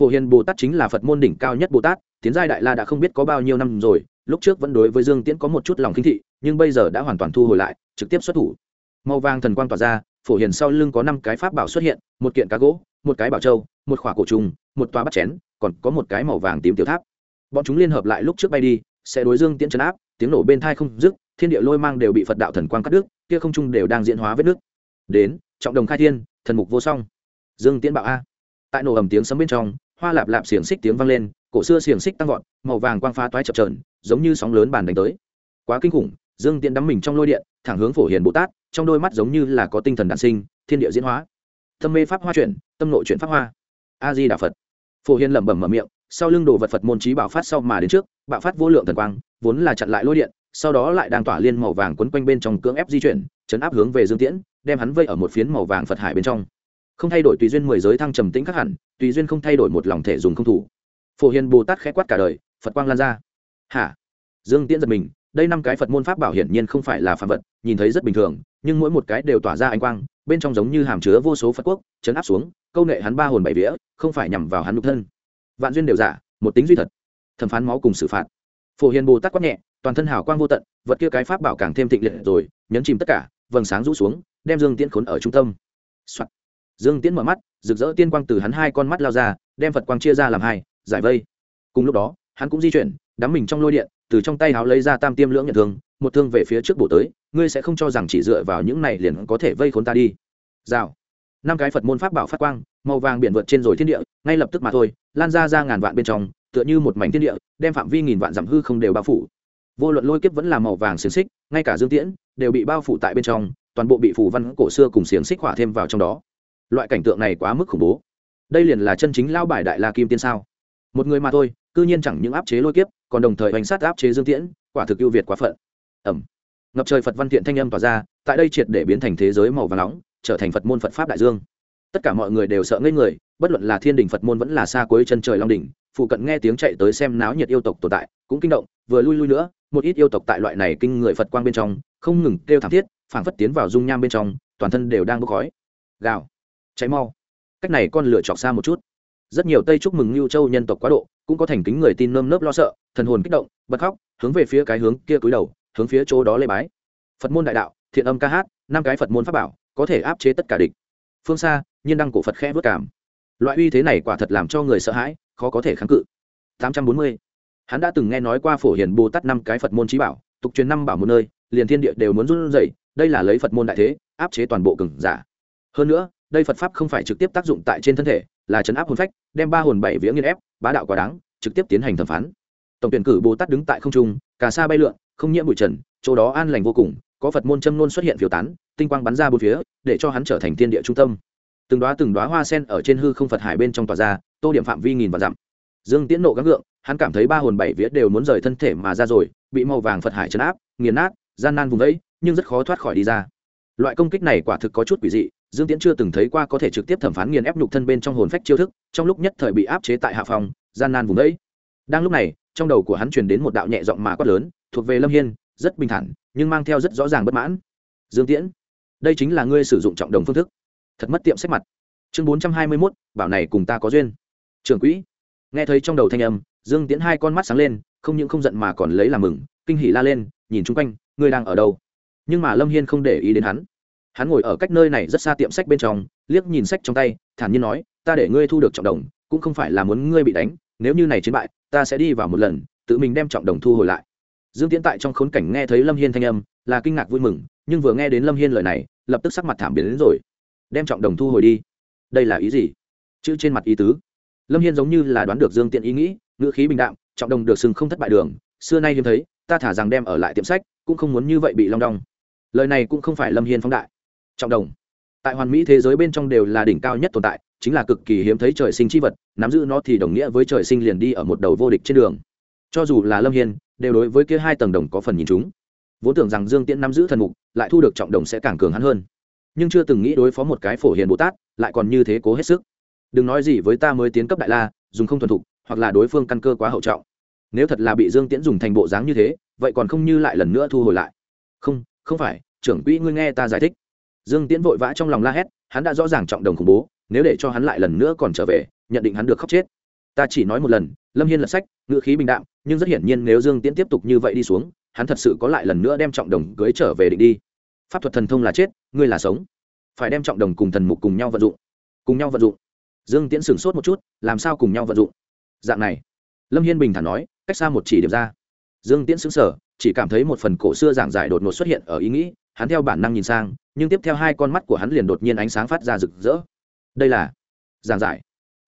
Phổ hiền bồ tát chính là phật môn đỉnh cao nhất bồ tát, tiến giai đại la đã không biết có bao nhiêu năm rồi, lúc trước vẫn đối với dương tiễn có một chút lòng khinh thị, nhưng bây giờ đã hoàn toàn thu hồi lại, trực tiếp xuất thủ. Màu vàng thần quang tỏa ra, phổ hiền sau lưng có năm cái pháp bảo xuất hiện, một kiện cá gỗ, một cái bảo châu, một khỏa cổ trùng, một toa bắt chén, còn có một cái màu vàng tím tiểu tháp. Bọn chúng liên hợp lại lúc trước bay đi, sẽ đối dương tiễn chấn áp, tiếng nổ bên thai không dứt thiên địa lôi mang đều bị phật đạo thần quang cắt đứt, kia không trung đều đang diễn hóa vết nước. Đến, trọng đồng khai thiên, thần mục vô song. Dương tiễn bạo a. Tại nổ ầm tiếng sấm bên trong, hoa lạp lạp xiềng xích tiếng vang lên, cổ xưa xiềng xích tăng vọt, màu vàng quang phá toái chập trờn giống như sóng lớn bàn đánh tới. Quá kinh khủng, dương tiễn đắm mình trong lôi điện, thẳng hướng phổ hiền bồ tát, trong đôi mắt giống như là có tinh thần đản sinh, thiên địa diễn hóa. Tâm mê pháp hoa chuyển, tâm nội chuyển pháp hoa. A di đà phật. Phổ hiền lẩm bẩm mở miệng, sau lưng đồ vật phật môn trí bảo phát sau mà đến trước, bạo phát vô lượng thần quang, vốn là chặn lại lôi điện sau đó lại đang tỏa liên màu vàng quấn quanh bên trong cưỡng ép di chuyển, chấn áp hướng về dương tiễn, đem hắn vây ở một phiến màu vàng phật hải bên trong. Không thay đổi tùy duyên mười giới thăng trầm tĩnh khắc hẳn, tùy duyên không thay đổi một lòng thể dùng không thủ. Phổ hiền bồ tát khẽ quát cả đời, phật quang lan ra. Hả? Dương tiễn giật mình, đây năm cái phật môn pháp bảo hiển nhiên không phải là phạm vật, nhìn thấy rất bình thường, nhưng mỗi một cái đều tỏa ra ánh quang, bên trong giống như hàm chứa vô số phật quốc, chấn áp xuống, câu nệ hắn ba hồn bảy vía, không phải nhằm vào hắn nhục thân. Vạn duyên đều giả, một tính duy thật. Thẩm phán máu cùng xử phạt. Phổ hiền bồ tát quát nhẹ toàn thân hào quang vô tận, vật kia cái pháp bảo càng thêm thịnh liệt rồi, nhấn chìm tất cả, vầng sáng rũ xuống, đem dương tiễn khốn ở trung tâm、Soạn. dương tiễn mở mắt, rực rỡ tiên quang từ hắn hai con mắt lao ra, đem phật quang chia ra làm hai, giải vây. Cùng lúc đó, hắn cũng di chuyển, đắm mình trong lôi điện, từ trong tay háo lấy ra tam tiêm lưỡng nhận thương, một thương về phía trước bổ tới, ngươi sẽ không cho rằng chỉ dựa vào những này liền có thể vây khốn ta đi. Rào. Năm cái phật môn pháp bảo phát quang, màu vàng biển vượt trên rồi thiên địa, ngay lập tức mà thôi, lan ra ra ngàn vạn bên trong, tựa như một mảnh thiên địa, đem phạm vi nghìn vạn dặm hư không đều bao phủ vô luận lôi kiếp vẫn là màu vàng xiềng xích, ngay cả dương tiễn đều bị bao phủ tại bên trong, toàn bộ bị phủ văn cổ xưa cùng xiềng xích hỏa thêm vào trong đó. Loại cảnh tượng này quá mức khủng bố. Đây liền là chân chính lao bài đại la kim tiên sao? Một người mà thôi, cư nhiên chẳng những áp chế lôi kiếp, còn đồng thời bánh sát áp chế dương tiễn, quả thực ưu việt quá phận. Ẩm ngập trời phật văn thiện thanh âm tỏa ra, tại đây triệt để biến thành thế giới màu và nóng, trở thành phật môn phật pháp đại dương. Tất cả mọi người đều sợ ngây người, bất luận là thiên đình phật môn vẫn là xa cuối chân trời long đỉnh, phụ cận nghe tiếng chạy tới xem náo nhiệt yêu tộc tồn tại, cũng kinh động, vừa lui lui nữa một ít yêu tộc tại loại này kinh người phật quang bên trong, không ngừng kêu thảm thiết, phảng phất tiến vào dung nham bên trong, toàn thân đều đang bốc khói. Gào. Cháy mau. Cách này con lửa chọc xa một chút. Rất nhiều tây chúc mừng lưu châu nhân tộc quá độ, cũng có thành kính người tin nơm nớp lo sợ, thần hồn kích động, bật khóc, hướng về phía cái hướng kia cúi đầu, hướng phía chỗ đó lê bái. Phật môn đại đạo, thiện âm ca hát, năm cái phật môn pháp bảo, có thể áp chế tất cả địch. Phương xa, nhiên đăng cổ phật khẽ vất cảm. Loại uy thế này quả thật làm cho người sợ hãi, khó có thể kháng cự. 840 hắn đã từng nghe nói qua phổ hiền bồ tát năm cái phật môn trí bảo, tục truyền năm bảo một nơi, liền thiên địa đều muốn run rẩy, đây là lấy phật môn đại thế, áp chế toàn bộ cường giả. Hơn nữa, đây phật pháp không phải trực tiếp tác dụng tại trên thân thể, là chấn áp hồn phách, đem ba hồn bảy vía nghiên ép, bá đạo quá đáng, trực tiếp tiến hành thẩm phán. Tổng tuyển cử bồ tát đứng tại không trung, cà sa bay lượn, không nhiễm bụi trần, chỗ đó an lành vô cùng, có phật môn châm nôn xuất hiện phiêu tán, tinh quang bắn ra bốn phía, để cho hắn trở thành thiên địa trung tâm. Từng đoá từng đoá hoa sen ở trên hư không phật hải bên trong tòa ra, tô điểm phạm vi nghìn và dặm dương tiễn nộ gắng gượng, hắn cảm thấy ba hồn bảy vía đều muốn rời thân thể mà ra rồi, bị màu vàng phật hải chấn áp, nghiền nát, gian nan vùng vẫy, nhưng rất khó thoát khỏi đi ra. Loại công kích này quả thực có chút quỷ dị, dương tiễn chưa từng thấy qua có thể trực tiếp thẩm phán nghiền ép nhục thân bên trong hồn phách chiêu thức, trong lúc nhất thời bị áp chế tại hạ phòng, gian nan vùng vẫy. Đang lúc này, trong đầu của hắn truyền đến một đạo nhẹ giọng mà quát lớn, thuộc về lâm hiên, rất bình thản, nhưng mang theo rất rõ ràng bất mãn. Dương tiễn, đây chính là ngươi sử dụng trọng đồng phương thức. Thật mất tiệm sách mặt. Chương bốn trăm hai mươi mốt, bảo này cùng ta có duyên. Trưởng quỹ nghe thấy trong đầu thanh âm, dương tiễn hai con mắt sáng lên, không những không giận mà còn lấy làm mừng, kinh hỉ la lên, nhìn chung quanh, ngươi đang ở đâu? Nhưng mà lâm hiên không để ý đến hắn. Hắn ngồi ở cách nơi này rất xa tiệm sách bên trong, liếc nhìn sách trong tay, thản nhiên nói, ta để ngươi thu được trọng đồng, cũng không phải là muốn ngươi bị đánh, nếu như này chiến bại, ta sẽ đi vào một lần, tự mình đem trọng đồng thu hồi lại. Dương tiễn tại trong khốn cảnh nghe thấy lâm hiên thanh âm, là kinh ngạc vui mừng, nhưng vừa nghe đến lâm hiên lời này, lập tức sắc mặt thảm biến đến rồi. Đem trọng đồng thu hồi đi. Đây là ý gì? Chữ trên mặt ý tứ lâm hiên giống như là đoán được dương tiện ý nghĩ, ngữ khí bình đạm, trọng đồng được sừng không thất bại đường. Xưa nay hiếm thấy, ta thả rằng đem ở lại tiệm sách, cũng không muốn như vậy bị long đong. Lời này cũng không phải lâm hiên phóng đại. Trọng đồng. Tại hoàn mỹ thế giới bên trong đều là đỉnh cao nhất tồn tại, chính là cực kỳ hiếm thấy trời sinh c h i vật, nắm giữ nó thì đồng nghĩa với trời sinh liền đi ở một đầu vô địch trên đường. Cho dù là lâm hiên, đều đối với kia hai tầng đồng có phần nhìn chúng. Vốn tưởng rằng dương tiễn nắm giữ thần mục, lại thu được trọng đồng sẽ càng cường hắn hơn. Nhưng chưa từng nghĩ đối phó một cái phổ hiền bồ tát, lại còn như thế cố hết sức đừng nói gì với ta mới tiến cấp đại la, dùng không thuần thục, hoặc là đối phương căn cơ quá hậu trọng. Nếu thật là bị dương tiễn dùng thành bộ dáng như thế, vậy còn không như lại lần nữa thu hồi lại. Không không phải, trưởng quỹ ngươi nghe ta giải thích. Dương tiễn vội vã trong lòng la hét, hắn đã rõ ràng trọng đồng khủng bố, nếu để cho hắn lại lần nữa còn trở về, nhận định hắn được khóc chết. Ta chỉ nói một lần, lâm hiên lật sách, ngữ khí bình đạm, nhưng rất hiển nhiên nếu dương tiễn tiếp tục như vậy đi xuống, hắn thật sự có lại lần nữa đem trọng đồng cưới trở về định đi. Pháp thuật thần thông là chết, ngươi là sống. Phải đem trọng đồng cùng thần mục cùng nhau vận dụng. Cùng nhau vận dụng dương tiễn sửng sốt một chút, làm sao cùng nhau vận dụng? Dạng này, lâm hiên bình thản nói, cách xa một chỉ điểm ra. Dương tiễn xứng sở chỉ cảm thấy một phần cổ xưa giảng giải đột ngột xuất hiện ở ý nghĩ, hắn theo bản năng nhìn sang, nhưng tiếp theo hai con mắt của hắn liền đột nhiên ánh sáng phát ra rực rỡ. Đây là giảng giải.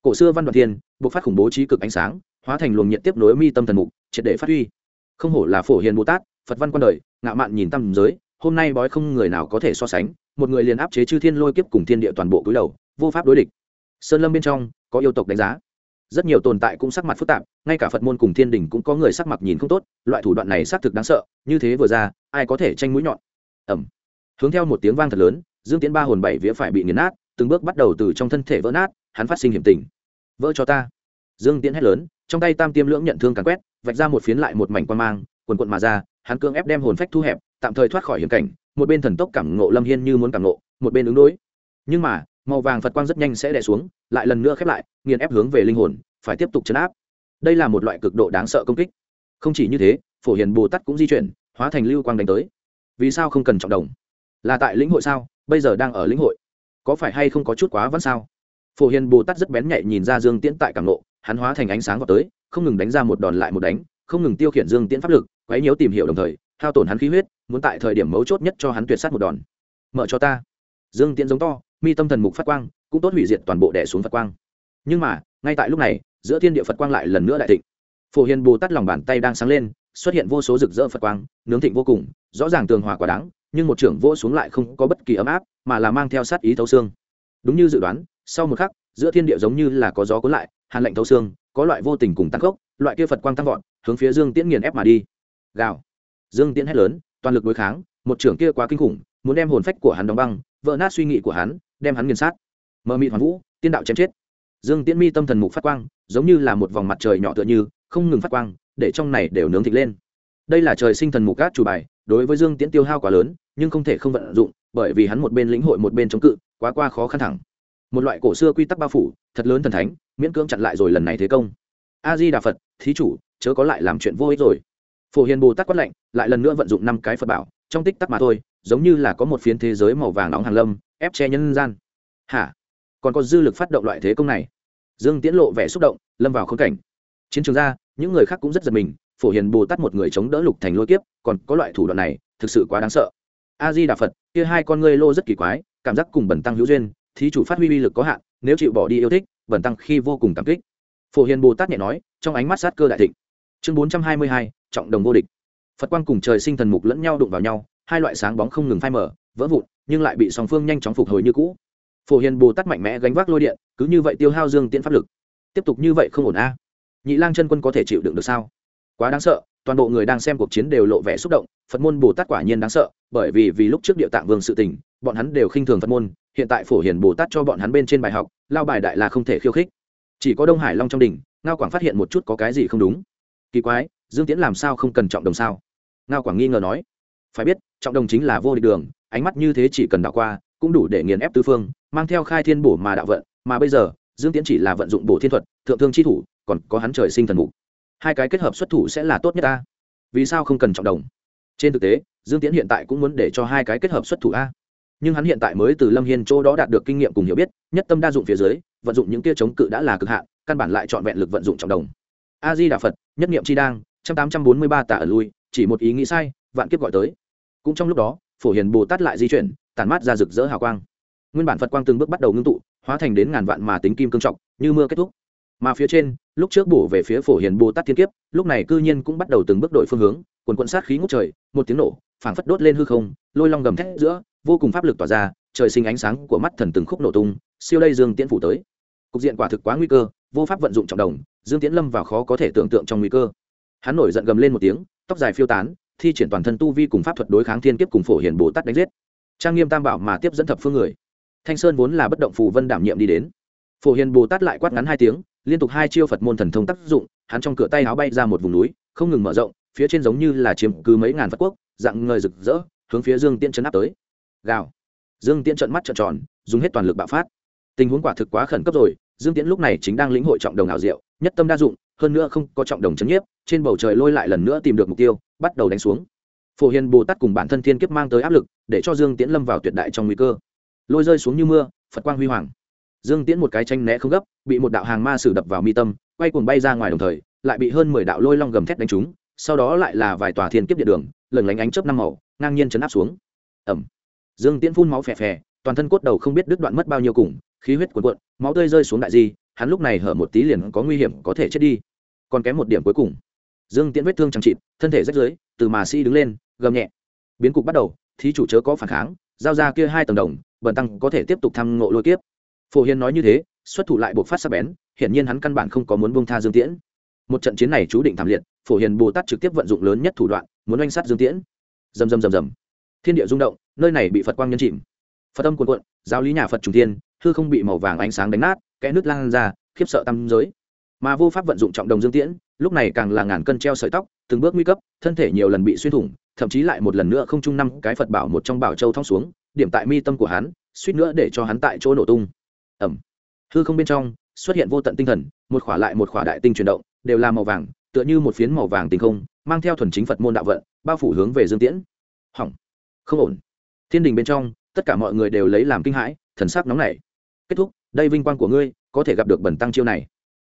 Cổ xưa văn đoạn thiên, buộc phát khủng bố trí cực ánh sáng, hóa thành luồng nhiệt tiếp nối mi tâm thần mục, triệt để phát huy. Không hổ là phổ hiền bồ tát, phật văn quan đời, ngạo mạn nhìn tâm giới, hôm nay bói không người nào có thể so sánh, một người liền áp chế chư thiên lôi kiếp cùng thiên địa toàn bộ cúi đầu, vô pháp đối địch sơn lâm bên trong, có yêu tộc đánh giá. Rất nhiều tồn tại cũng sắc mặt phức tạp, ngay cả phật môn cùng thiên đình cũng có người sắc mặt nhìn không tốt, loại thủ đoạn này xác thực đáng sợ, như thế vừa ra, ai có thể tranh mũi nhọn? Ẩm hướng theo một tiếng vang thật lớn, dương tiến ba hồn bảy vía phải bị nghiền nát, từng bước bắt đầu từ trong thân thể vỡ nát, hắn phát sinh hiểm tình. Vỡ cho ta. Dương tiến hét lớn, trong tay tam tiêm lưỡng nhận thương càn quét, vạch ra một phiến lại một mảnh quan mang, quần quận mà ra, hắn cương ép đem hồn phách thu hẹp, tạm thời thoát khỏi hiểm cảnh, một bên thần tốc cảm ngộ lâm hiên như muốn cảm ngộ, một bên ứng đối. Nhưng mà màu vàng phật quang rất nhanh sẽ đè xuống, lại lần nữa khép lại, nghiền ép hướng về linh hồn, phải tiếp tục chấn áp. Đây là một loại cực độ đáng sợ công kích. Không chỉ như thế, phổ hiền bồ tát cũng di chuyển, hóa thành lưu quang đánh tới. Vì sao không cần trọng đồng? Là tại lĩnh hội sao? Bây giờ đang ở lĩnh hội. Có phải hay không có chút quá vẫn sao? Phổ hiền bồ tát rất bén nhạy nhìn ra dương tiễn tại cảng nộ hắn hóa thành ánh sáng vào tới, không ngừng đánh ra một đòn lại một đánh, không ngừng tiêu khiển dương tiễn pháp lực, quấy nhiễu tìm hiểu đồng thời, hao tổn hắn khí huyết, muốn tại thời điểm mấu chốt nhất cho hắn tuyệt sát một đòn. Mở cho ta. Dương tiễn giống to mi tâm thần mục phát quang, cũng tốt hủy diệt toàn bộ đẻ xuống phật quang. Nhưng mà, ngay tại lúc này, giữa thiên địa phật quang lại lần nữa đại thịnh. Phổ hiền bồ tát lòng bàn tay đang sáng lên, xuất hiện vô số rực rỡ phật quang, nướng thịnh vô cùng, rõ ràng tường hòa quả đáng nhưng một trưởng vô xuống lại không có bất kỳ ấm áp, mà là mang theo sát ý thấu xương. Đúng như dự đoán, sau một khắc, giữa thiên địa giống như là có gió cuốn lại, hàn lạnh thấu xương, có loại vô tình cùng tăng gốc loại kia phật quang tăng vọt, hướng phía dương tiễn nghiền ép mà đi. Gào. Dương tiễn hét lớn, toàn lực đối kháng, một trưởng kia quá kinh khủng, muốn đem hồn phách của hắn đóng băng, vỡ nát suy nghĩ của hắn đem hắn nghiền sát. Mờ mị hoàn vũ, tiên đạo chém chết. Dương tiễn mi tâm thần mục phát quang, giống như là một vòng mặt trời nhỏ tựa như, không ngừng phát quang, để trong này đều nướng thịt lên. Đây là trời sinh thần mục cát chủ bài, đối với dương tiễn tiêu hao quá lớn, nhưng không thể không vận dụng, bởi vì hắn một bên lĩnh hội một bên chống cự, quá qua khó khăn thẳng. Một loại cổ xưa quy tắc bao phủ, thật lớn thần thánh, miễn cưỡng chặn lại rồi lần này thế công. A di đà phật, thí chủ, chớ có lại làm chuyện vô ích rồi. Phổ hiền bồ tát quát lạnh, lại lần nữa vận dụng năm cái phật bảo, trong tích tắc mà thôi giống như là có một phiến thế giới màu vàng nóng hàng lâm, ép che nhân gian. Hả? Còn có dư lực phát động loại thế công này. Dương tiễn lộ vẻ xúc động, lâm vào khống cảnh. Chiến trường ra, những người khác cũng rất giật mình, phổ hiền bồ tát một người chống đỡ lục thành lôi kiếp, còn có loại thủ đoạn này, thực sự quá đáng sợ. A di đà phật, kia hai con ngươi lô rất kỳ quái, cảm giác cùng bẩn tăng hữu duyên, thí chủ phát huy uy lực có hạn, nếu chịu bỏ đi yêu thích, bẩn tăng khi vô cùng cảm kích. Phổ hiền bồ tát nhẹ nói, trong ánh mắt sát cơ đại thịnh. Chương bốn trăm hai mươi hai, trọng đồng vô địch. Phật quang cùng trời sinh thần mục lẫn nhau đụng vào nhau hai loại sáng bóng không ngừng phai mở vỡ vụn, nhưng lại bị song phương nhanh chóng phục hồi như cũ. Phổ hiền bồ tát mạnh mẽ gánh vác lôi điện, cứ như vậy tiêu hao dương tiễn pháp lực. Tiếp tục như vậy không ổn a. Nhị lang chân quân có thể chịu đựng được sao? Quá đáng sợ, toàn bộ người đang xem cuộc chiến đều lộ vẻ xúc động, phật môn bồ tát quả nhiên đáng sợ, bởi vì vì lúc trước địa tạng vương sự tình, bọn hắn đều khinh thường phật môn, hiện tại phổ hiền bồ tát cho bọn hắn bên trên bài học, lao bài đại là không thể khiêu khích. Chỉ có đông hải long trong đỉnh, ngao quảng phát hiện một chút có cái gì không đúng. Kỳ quái, dương tiễn làm sao không cần trọng đồng sao? Ngao quảng nghi ngờ nói phải biết, trọng đồng chính là vô địch đường, ánh mắt như thế chỉ cần đảo qua, cũng đủ để nghiền ép tư phương, mang theo khai thiên bổ mà đạo vận. Mà bây giờ, dương tiễn chỉ là vận dụng bổ thiên thuật, thượng thương chi thủ, còn có hắn trời sinh thần mục. Hai cái kết hợp xuất thủ sẽ là tốt nhất ta vì sao không cần trọng đồng? Trên thực tế, dương tiễn hiện tại cũng muốn để cho hai cái kết hợp xuất thủ a. Nhưng hắn hiện tại mới từ lâm hiên chỗ đó đạt được kinh nghiệm cùng hiểu biết, nhất tâm đa dụng phía dưới, vận dụng những kia chống cự đã là cực hạn, căn bản lại trọn vẹn lực vận dụng trọng đồng. A di đà phật, nhất nghiệm chi đang, trăm tám trăm bốn mươi ba tả ở lui, chỉ một ý nghĩ sai, vạn kiếp gọi tới cũng trong lúc đó, phổ hiền bồ tát lại di chuyển, tản mát ra rực rỡ hào quang. Nguyên bản phật quang từng bước bắt đầu ngưng tụ, hóa thành đến ngàn vạn mà tính kim cương trọng, như mưa kết thúc. Mà phía trên, lúc trước bổ về phía phổ hiền bồ tát thiên kiếp, lúc này cư nhiên cũng bắt đầu từng bước đổi phương hướng, quần quận sát khí ngút trời, một tiếng nổ, phảng phất đốt lên hư không, lôi long gầm thét giữa, vô cùng pháp lực tỏa ra, trời sinh ánh sáng của mắt thần từng khúc nổ tung, siêu đây dương tiễn phủ tới. Cục diện quả thực quá nguy cơ, vô pháp vận dụng trọng đồng, dương tiễn lâm vào khó có thể tưởng tượng trong nguy cơ. Hắn nổi giận gầm lên một tiếng, tóc dài phiêu tán thi triển toàn thân tu vi cùng pháp thuật đối kháng thiên kiếp cùng phổ hiền bồ tát đánh giết. Trang nghiêm tam bảo mà tiếp dẫn thập phương người. Thanh sơn vốn là bất động phù vân đảm nhiệm đi đến. Phổ hiền bồ tát lại quát ngắn hai tiếng, liên tục hai chiêu phật môn thần thông tác dụng, hắn trong cửa tay áo bay ra một vùng núi, không ngừng mở rộng, phía trên giống như là chiếm cứ mấy ngàn phật quốc, dạng ngời rực rỡ, hướng phía dương tiễn chấn áp tới. Gào. Dương tiễn trận mắt trợn tròn, dùng hết toàn lực bạo phát. Tình huống quả thực quá khẩn cấp rồi, dương tiễn lúc này chính đang lĩnh hội trọng đồng ảo diệu, nhất tâm đa dụng, hơn nữa không có trọng đồng chấn nhiếp, trên bầu trời lôi lại lần nữa tìm được mục tiêu bắt đầu đánh xuống. Phổ hiền bồ tát cùng bản thân thiên kiếp mang tới áp lực, để cho dương tiễn lâm vào tuyệt đại trong nguy cơ. Lôi rơi xuống như mưa, phật quang huy hoàng. Dương tiễn một cái tranh né không gấp, bị một đạo hàng ma sử đập vào mi tâm, quay cuồng bay ra ngoài đồng thời, lại bị hơn mười đạo lôi long gầm thét đánh trúng, sau đó lại là vài tòa thiên kiếp địa đường lần lánh ánh chớp năm màu, ngang nhiên chấn áp xuống. Ẩm. Dương tiễn phun máu phè phè, toàn thân cốt đầu không biết đứt đoạn mất bao nhiêu cùng, khí huyết cuồn cuộn, máu tươi rơi xuống đại di, hắn lúc này hở một tí liền có nguy hiểm có thể chết đi. Còn kém một điểm cuối cùng dương tiễn vết thương chẳng chịt thân thể rách dưới từ mà si đứng lên gầm nhẹ. Biến cục bắt đầu thí chủ chớ có phản kháng giao ra kia hai tầng đồng bần tăng có thể tiếp tục thăm ngộ lôi kiếp. Phổ hiền nói như thế xuất thủ lại buộc phát sắc bén hiển nhiên hắn căn bản không có muốn buông tha dương tiễn. Một trận chiến này chú định thảm liệt phổ hiền bồ tát trực tiếp vận dụng lớn nhất thủ đoạn muốn oanh sát dương tiễn. Rầm rầm rầm rầm. Thiên địa rung động nơi này bị phật quang nhân chìm. Phật âm cuồn cuộn giáo lý nhà phật trùng thiên, hư không bị màu vàng ánh sáng đánh nát kẽ nước lan ra khiếp sợ tâm giới. Mà vô pháp vận dụng trọng đồng dương tiễn lúc này càng là ngàn cân treo sợi tóc, từng bước nguy cấp, thân thể nhiều lần bị xuyên thủng, thậm chí lại một lần nữa không chung năm cái phật bảo một trong bảo châu thong xuống, điểm tại mi tâm của hắn, suýt nữa để cho hắn tại chỗ nổ tung. Ẩm hư không bên trong, xuất hiện vô tận tinh thần, một khỏa lại một khỏa đại tinh chuyển động, đều là màu vàng, tựa như một phiến màu vàng tinh không, mang theo thuần chính phật môn đạo vận, bao phủ hướng về dương tiễn. Hỏng. Không ổn. Thiên đình bên trong, tất cả mọi người đều lấy làm kinh hãi, thần sắc nóng nảy. Kết thúc, đây vinh quang của ngươi, có thể gặp được bẩn tăng chiêu này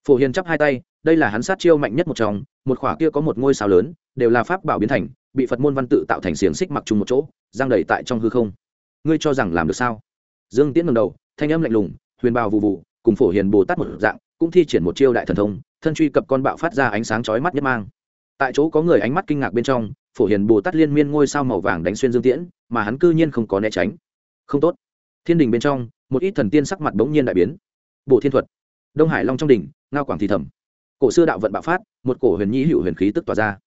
phổ hiền chắp hai tay, đây là hắn sát chiêu mạnh nhất một trong, một khỏa kia có một ngôi sao lớn, đều là pháp bảo biến thành, bị phật môn văn tự tạo thành xiềng xích mặc chung một chỗ, giang đầy tại trong hư không. Ngươi cho rằng làm được sao? Dương tiễn ngầm đầu, thanh âm lạnh lùng, huyền bào vụ vụ cùng phổ hiền bồ tát một dạng, cũng thi triển một chiêu đại thần thông, thân truy cập con bạo phát ra ánh sáng chói mắt nhất mang. Tại chỗ có người ánh mắt kinh ngạc bên trong, phổ hiền bồ tát liên miên ngôi sao màu vàng đánh xuyên dương tiễn, mà hắn cư nhiên không có né tránh. Không tốt. Thiên đình bên trong, một ít thần tiên sắc mặt bỗng nhiên đại biến. Bộ thiên thuật. Đông hải long trong đỉnh ngao quảng thì thầm. Cổ xưa đạo vận bạo phát, một cổ huyền nhĩ hữu huyền khí tức tỏa ra.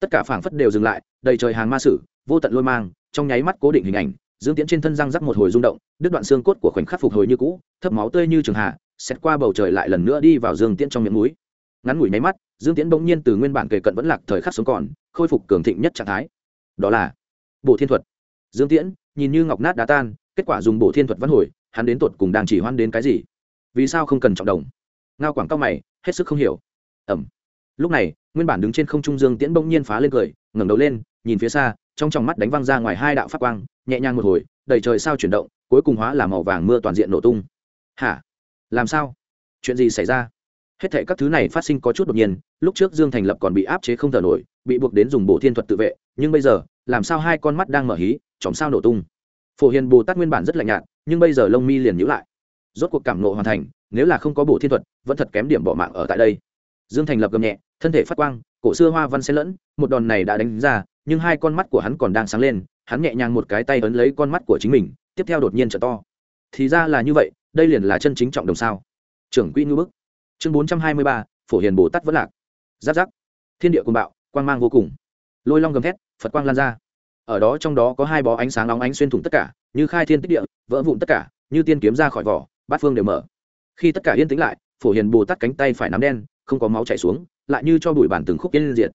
Tất cả phảng phất đều dừng lại, đầy trời hàng ma sử, vô tận lôi mang, trong nháy mắt cố định hình ảnh, dương tiễn trên thân răng rắc một hồi rung động, đứt đoạn xương cốt của khoảnh khắc phục hồi như cũ, thấp máu tươi như trường hạ xét qua bầu trời lại lần nữa đi vào dương tiễn trong miệng núi ngắn ngủi nháy mắt, dương tiễn bỗng nhiên từ nguyên bản kề cận vẫn lạc thời khắc sống còn, khôi phục cường thịnh nhất trạng thái. Đó là bộ thiên thuật. Dương tiễn, nhìn như ngọc nát đá tan, kết quả dùng bộ thiên thuật văn hồi, hắn đến tột cùng đang chỉ hoan đến cái gì? Vì sao không cần trọng đồng? Ngao quảng cao mày, hết sức không hiểu. Ẩm. Lúc này, nguyên bản đứng trên không trung dương tiễn bỗng nhiên phá lên cười, ngẩng đầu lên, nhìn phía xa, trong tròng mắt đánh văng ra ngoài hai đạo phát quang, nhẹ nhàng một hồi, đầy trời sao chuyển động, cuối cùng hóa là màu vàng mưa toàn diện nổ tung. Hả? Làm sao? Chuyện gì xảy ra? Hết thệ các thứ này phát sinh có chút đột nhiên, lúc trước dương thành lập còn bị áp chế không thở nổi, bị buộc đến dùng bộ thiên thuật tự vệ, nhưng bây giờ, làm sao hai con mắt đang mở hí, chòm sao nổ tung? Phổ hiền bồ tát nguyên bản rất lạnh nhạt, nhưng bây giờ lông mi liền nhữ lại. Rốt cuộc cảm nộ hoàn thành, nếu là không có bổ thiên thuật vẫn thật kém điểm bỏ mạng ở tại đây. Dương thành lập gầm nhẹ, thân thể phát quang, cổ xưa hoa văn xen lẫn, một đòn này đã đánh ra, nhưng hai con mắt của hắn còn đang sáng lên, hắn nhẹ nhàng một cái tay ấn lấy con mắt của chính mình, tiếp theo đột nhiên trở to. Thì ra là như vậy, đây liền là chân chính trọng đồng sao. Trưởng quỹ ngư bức. Chương bốn trăm hai mươi ba, phổ hiền bồ tát vẫn lạc. Giáp giáp. Thiên địa cùng bạo, quang mang vô cùng. Lôi long gầm thét, phật quang lan ra. Ở đó trong đó có hai bó ánh sáng nóng ánh xuyên thủng tất cả, như khai thiên tích địa, vỡ vụn tất cả, như tiên kiếm ra khỏi vỏ, bát phương đều mở. Khi tất cả yên tĩnh lại phổ hiền bồ tát cánh tay phải nắm đen, không có máu chảy xuống, lại như cho bụi bản từng khúc yên diệt.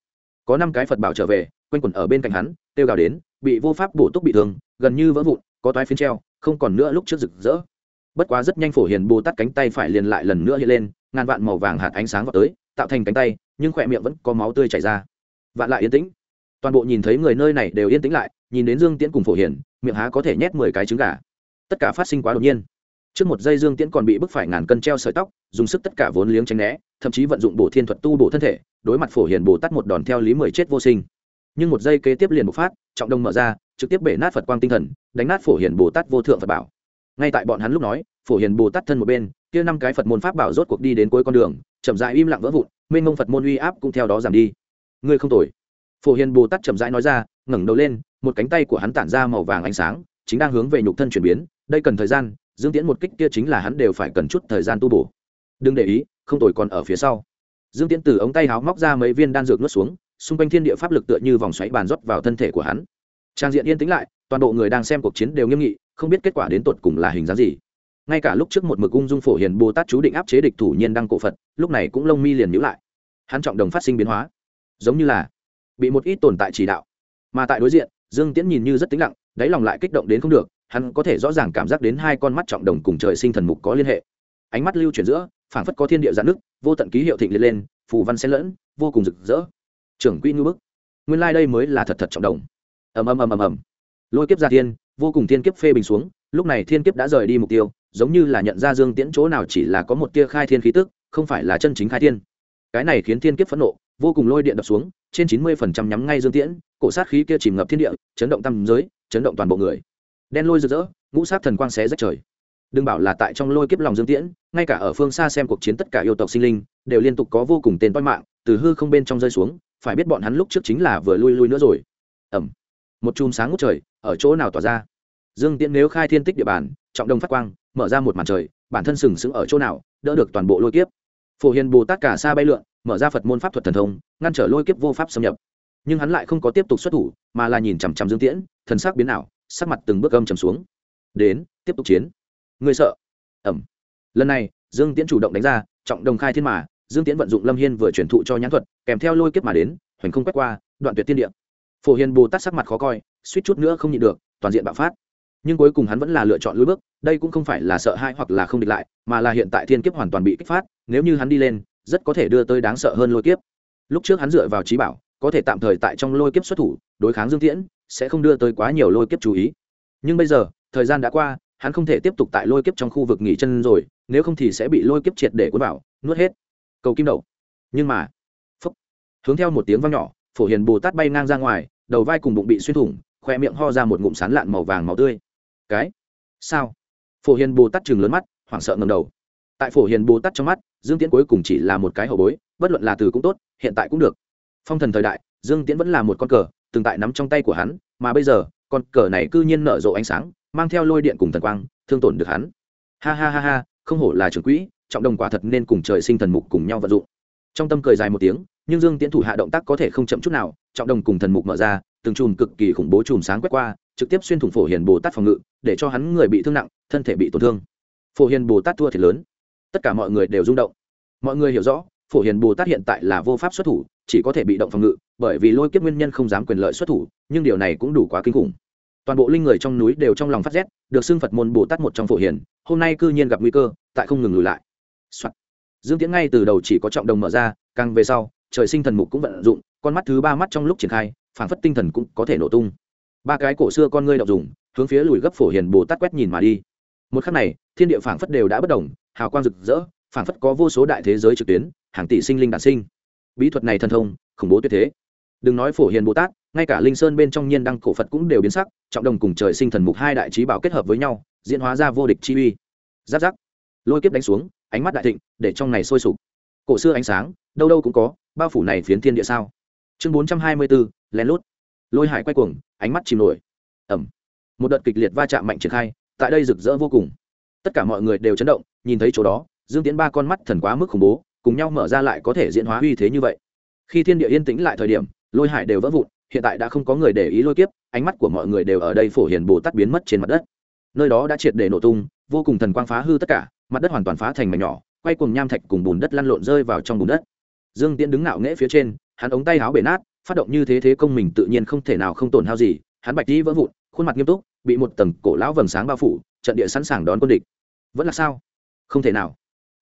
Có năm cái phật bảo trở về, quanh quẩn ở bên cạnh hắn tiêu gào đến, bị vô pháp bổ túc bị thương, gần như vỡ vụn, có toái phiến treo, không còn nữa lúc trước rực rỡ. Bất quá rất nhanh phổ hiền bồ tát cánh tay phải liền lại lần nữa hiện lên, ngàn vạn màu vàng hạt ánh sáng vào tới, tạo thành cánh tay, nhưng khỏe miệng vẫn có máu tươi chảy ra. Vạn lại yên tĩnh. Toàn bộ nhìn thấy người nơi này đều yên tĩnh lại, nhìn đến dương tiễn cùng phổ hiền, miệng há có thể nhét mười cái trứng gà. Tất cả phát sinh quá đột nhiên trước một giây dương tiễn còn bị bức phải ngàn cân treo sợi tóc, dùng sức tất cả vốn liếng tránh né, thậm chí vận dụng bổ thiên thuật tu bổ thân thể, đối mặt phổ hiền bồ tát một đòn theo lý mười chết vô sinh. Nhưng một giây kế tiếp liền bộc phát, trọng đông mở ra, trực tiếp bể nát phật quang tinh thần, đánh nát phổ hiền bồ tát vô thượng phật bảo. Ngay tại bọn hắn lúc nói, phổ hiền bồ tát thân một bên, kia năm cái phật môn pháp bảo rốt cuộc đi đến cuối con đường, chậm rãi im lặng vỡ vụn, mênh mông phật môn uy áp cũng theo đó giảm đi. Ngươi không tội phổ hiền bồ tát chậm rãi nói ra, ngẩng đầu lên, một cánh tay của hắn tản ra màu vàng ánh sáng, chính đang hướng về nhục thân chuyển biến, đây cần thời gian dương tiễn một kích kia chính là hắn đều phải cần chút thời gian tu bổ. Đừng để ý, không tồi còn ở phía sau. Dương tiễn từ ống tay háo móc ra mấy viên đan dược nuốt xuống, xung quanh thiên địa pháp lực tựa như vòng xoáy bàn rót vào thân thể của hắn. Trang diện yên tĩnh lại, toàn bộ người đang xem cuộc chiến đều nghiêm nghị, không biết kết quả đến tột cùng là hình dáng gì. Ngay cả lúc trước một mực ung dung phổ hiền bồ tát chú định áp chế địch thủ nhiên đăng cổ phật, lúc này cũng lông mi liền nhữ lại. Hắn trọng đồng phát sinh biến hóa. Giống như là bị một ít tồn tại chỉ đạo. Mà tại đối diện, dương tiễn nhìn như rất tĩnh lặng, đáy lòng lại kích động đến không được hắn có thể rõ ràng cảm giác đến hai con mắt trọng đồng cùng trời sinh thần mục có liên hệ. Ánh mắt lưu chuyển giữa, phảng phất có thiên địa giãn nước vô tận ký hiệu thịnh liệt lên, phù văn xen lẫn, vô cùng rực rỡ. Trưởng quy ngư bức. Nguyên lai、like、đây mới là thật thật trọng đồng. Ầm ầm ầm ầm ầm. Lôi kiếp ra thiên, vô cùng thiên kiếp phê bình xuống, lúc này thiên kiếp đã rời đi mục tiêu, giống như là nhận ra dương tiễn chỗ nào chỉ là có một tia khai thiên khí tức, không phải là chân chính khai thiên. Cái này khiến thiên kiếp phẫn nộ, vô cùng lôi điện đập xuống, trên chín mươi phần trăm nhắm ngay dương tiễn, cổ sát khí kia chìm ngập thiên địa, chấn động tâm giới, chấn động toàn bộ người đen lôi rực rỡ, ngũ sát thần quang xé rách trời. Đừng bảo là tại trong lôi kiếp lòng dương tiễn, ngay cả ở phương xa xem cuộc chiến tất cả yêu tộc sinh linh, đều liên tục có vô cùng tên toi mạng, từ hư không bên trong rơi xuống, phải biết bọn hắn lúc trước chính là vừa lui lui nữa rồi. Ẩm một chùm sáng ngút trời, ở chỗ nào tỏa ra? Dương tiễn nếu khai thiên tích địa bàn, trọng đông phát quang, mở ra một màn trời, bản thân sừng sững ở chỗ nào, đỡ được toàn bộ lôi kiếp. Phổ hiền bồ tát cả xa bay lượn, mở ra phật môn pháp thuật thần thông, ngăn trở lôi kiếp vô pháp xâm nhập. Nhưng hắn lại không có tiếp tục xuất thủ, mà là nhìn chằm chằm dương tiễn, thần sắc biến ảo sắc mặt từng bước âm trầm xuống. Đến, tiếp tục chiến. Người sợ? Ẩm. Lần này, dương tiễn chủ động đánh ra, trọng đồng khai thiên mà, dương tiễn vận dụng lâm hiên vừa truyền thụ cho nhãn thuật, kèm theo lôi kiếp mà đến, hoành không quét qua, đoạn tuyệt tiên địa. Phổ hiền bồ tát sắc mặt khó coi, suýt chút nữa không nhịn được, toàn diện bạo phát. Nhưng cuối cùng hắn vẫn là lựa chọn lối bước, đây cũng không phải là sợ hãi hoặc là không địch lại, mà là hiện tại thiên kiếp hoàn toàn bị kích phát, nếu như hắn đi lên, rất có thể đưa tới đáng sợ hơn lôi kiếp. Lúc trước hắn dựa vào trí bảo, có thể tạm thời tại trong lôi kiếp xuất thủ, đối kháng dương tiễn sẽ không đưa tới quá nhiều lôi kiếp chú ý. Nhưng bây giờ thời gian đã qua hắn không thể tiếp tục tại lôi kiếp trong khu vực nghỉ chân rồi nếu không thì sẽ bị lôi kiếp triệt để cuốn vào nuốt hết. Cầu kim đậu. Nhưng mà phúc, hướng theo một tiếng vang nhỏ phổ hiền bồ tát bay ngang ra ngoài đầu vai cùng bụng bị xuyên thủng khoe miệng ho ra một ngụm sán lạn màu vàng màu tươi. Cái? Sao? Phổ hiền bồ tát chừng lớn mắt hoảng sợ ngầm đầu. Tại phổ hiền bồ tát trong mắt dương tiễn cuối cùng chỉ là một cái hậu bối bất luận là từ cũng tốt hiện tại cũng được. Phong thần thời đại dương tiễn vẫn là một con cờ từng tại nắm trong tay của hắn, mà bây giờ, con cờ này cư nhiên nở rộ ánh sáng, mang theo lôi điện cùng thần quang, thương tổn được hắn. Ha ha ha ha, không hổ là trưởng quỹ, trọng đồng quả thật nên cùng trời sinh thần mục cùng nhau vận dụng. Trong tâm cười dài một tiếng, nhưng dương tiễn thủ hạ động tác có thể không chậm chút nào, trọng đồng cùng thần mục mở ra, từng chùm cực kỳ khủng bố chùm sáng quét qua, trực tiếp xuyên thủng phổ hiền bồ tát phòng ngự, để cho hắn người bị thương nặng, thân thể bị tổn thương. Phổ hiền bồ tát thua thiệt lớn. Tất cả mọi người đều rung động. Mọi người hiểu rõ, phổ hiền bồ tát hiện tại là vô pháp xuất thủ chỉ có thể bị động phòng ngự, bởi vì lôi kiếp nguyên nhân không dám quyền lợi xuất thủ, nhưng điều này cũng đủ quá kinh khủng. Toàn bộ linh người trong núi đều trong lòng phát rét, được xưng phật môn bồ tát một trong phổ hiền, hôm nay cư nhiên gặp nguy cơ, tại không ngừng lùi lại、Soạn. dương tiễn ngay từ đầu chỉ có trọng đồng mở ra, càng về sau, trời sinh thần mục cũng vận dụng, con mắt thứ ba mắt trong lúc triển khai phản phất tinh thần cũng có thể nổ tung. Ba cái cổ xưa con ngươi đọc dùng, hướng phía lùi gấp phổ hiền bồ tát quét nhìn mà đi. Một khắc này, thiên địa phảng phất đều đã bất đồng, hào quang rực rỡ, phảng phất có vô số đại thế giới trực tuyến, hàng tỷ sinh linh đản sinh bí thuật này thần thông, khủng bố tuyệt thế. Đừng nói phổ hiền bồ tát, ngay cả linh sơn bên trong nhiên đăng cổ phật cũng đều biến sắc, trọng đồng cùng trời sinh thần mục hai đại trí bảo kết hợp với nhau, diễn hóa ra vô địch chi uy. Giáp giáp. Lôi kiếp đánh xuống, ánh mắt đại thịnh, để trong này sôi sục. Cổ xưa ánh sáng, đâu đâu cũng có, bao phủ này phiến thiên địa sao? Chương bốn trăm hai mươi bốn lén lút. Lôi hải quay cuồng, ánh mắt chìm nổi. Ẩm. Một đợt kịch liệt va chạm mạnh triển khai, tại đây rực rỡ vô cùng. Tất cả mọi người đều chấn động, nhìn thấy chỗ đó, dương tiến ba con mắt thần quá mức khủng bố cùng nhau mở ra lại có thể diễn hóa uy thế như vậy. Khi thiên địa yên tĩnh lại thời điểm, lôi hải đều vỡ vụn, hiện tại đã không có người để ý lôi kiếp, ánh mắt của mọi người đều ở đây phổ hiền bồ tát biến mất trên mặt đất. Nơi đó đã triệt để nổ tung, vô cùng thần quang phá hư tất cả, mặt đất hoàn toàn phá thành mảnh nhỏ, quay cùng nham thạch cùng bùn đất lăn lộn rơi vào trong bùn đất. Dương tiễn đứng ngạo nghễ phía trên, hắn ống tay áo bể nát, phát động như thế thế công mình tự nhiên không thể nào không tổn hao gì, hắn bạch đi vỡ vụn, khuôn mặt nghiêm túc, bị một tầng cổ lão vầng sáng bao phủ, trận địa sẵn sàng đón quân địch. Vẫn là sao? Không thể nào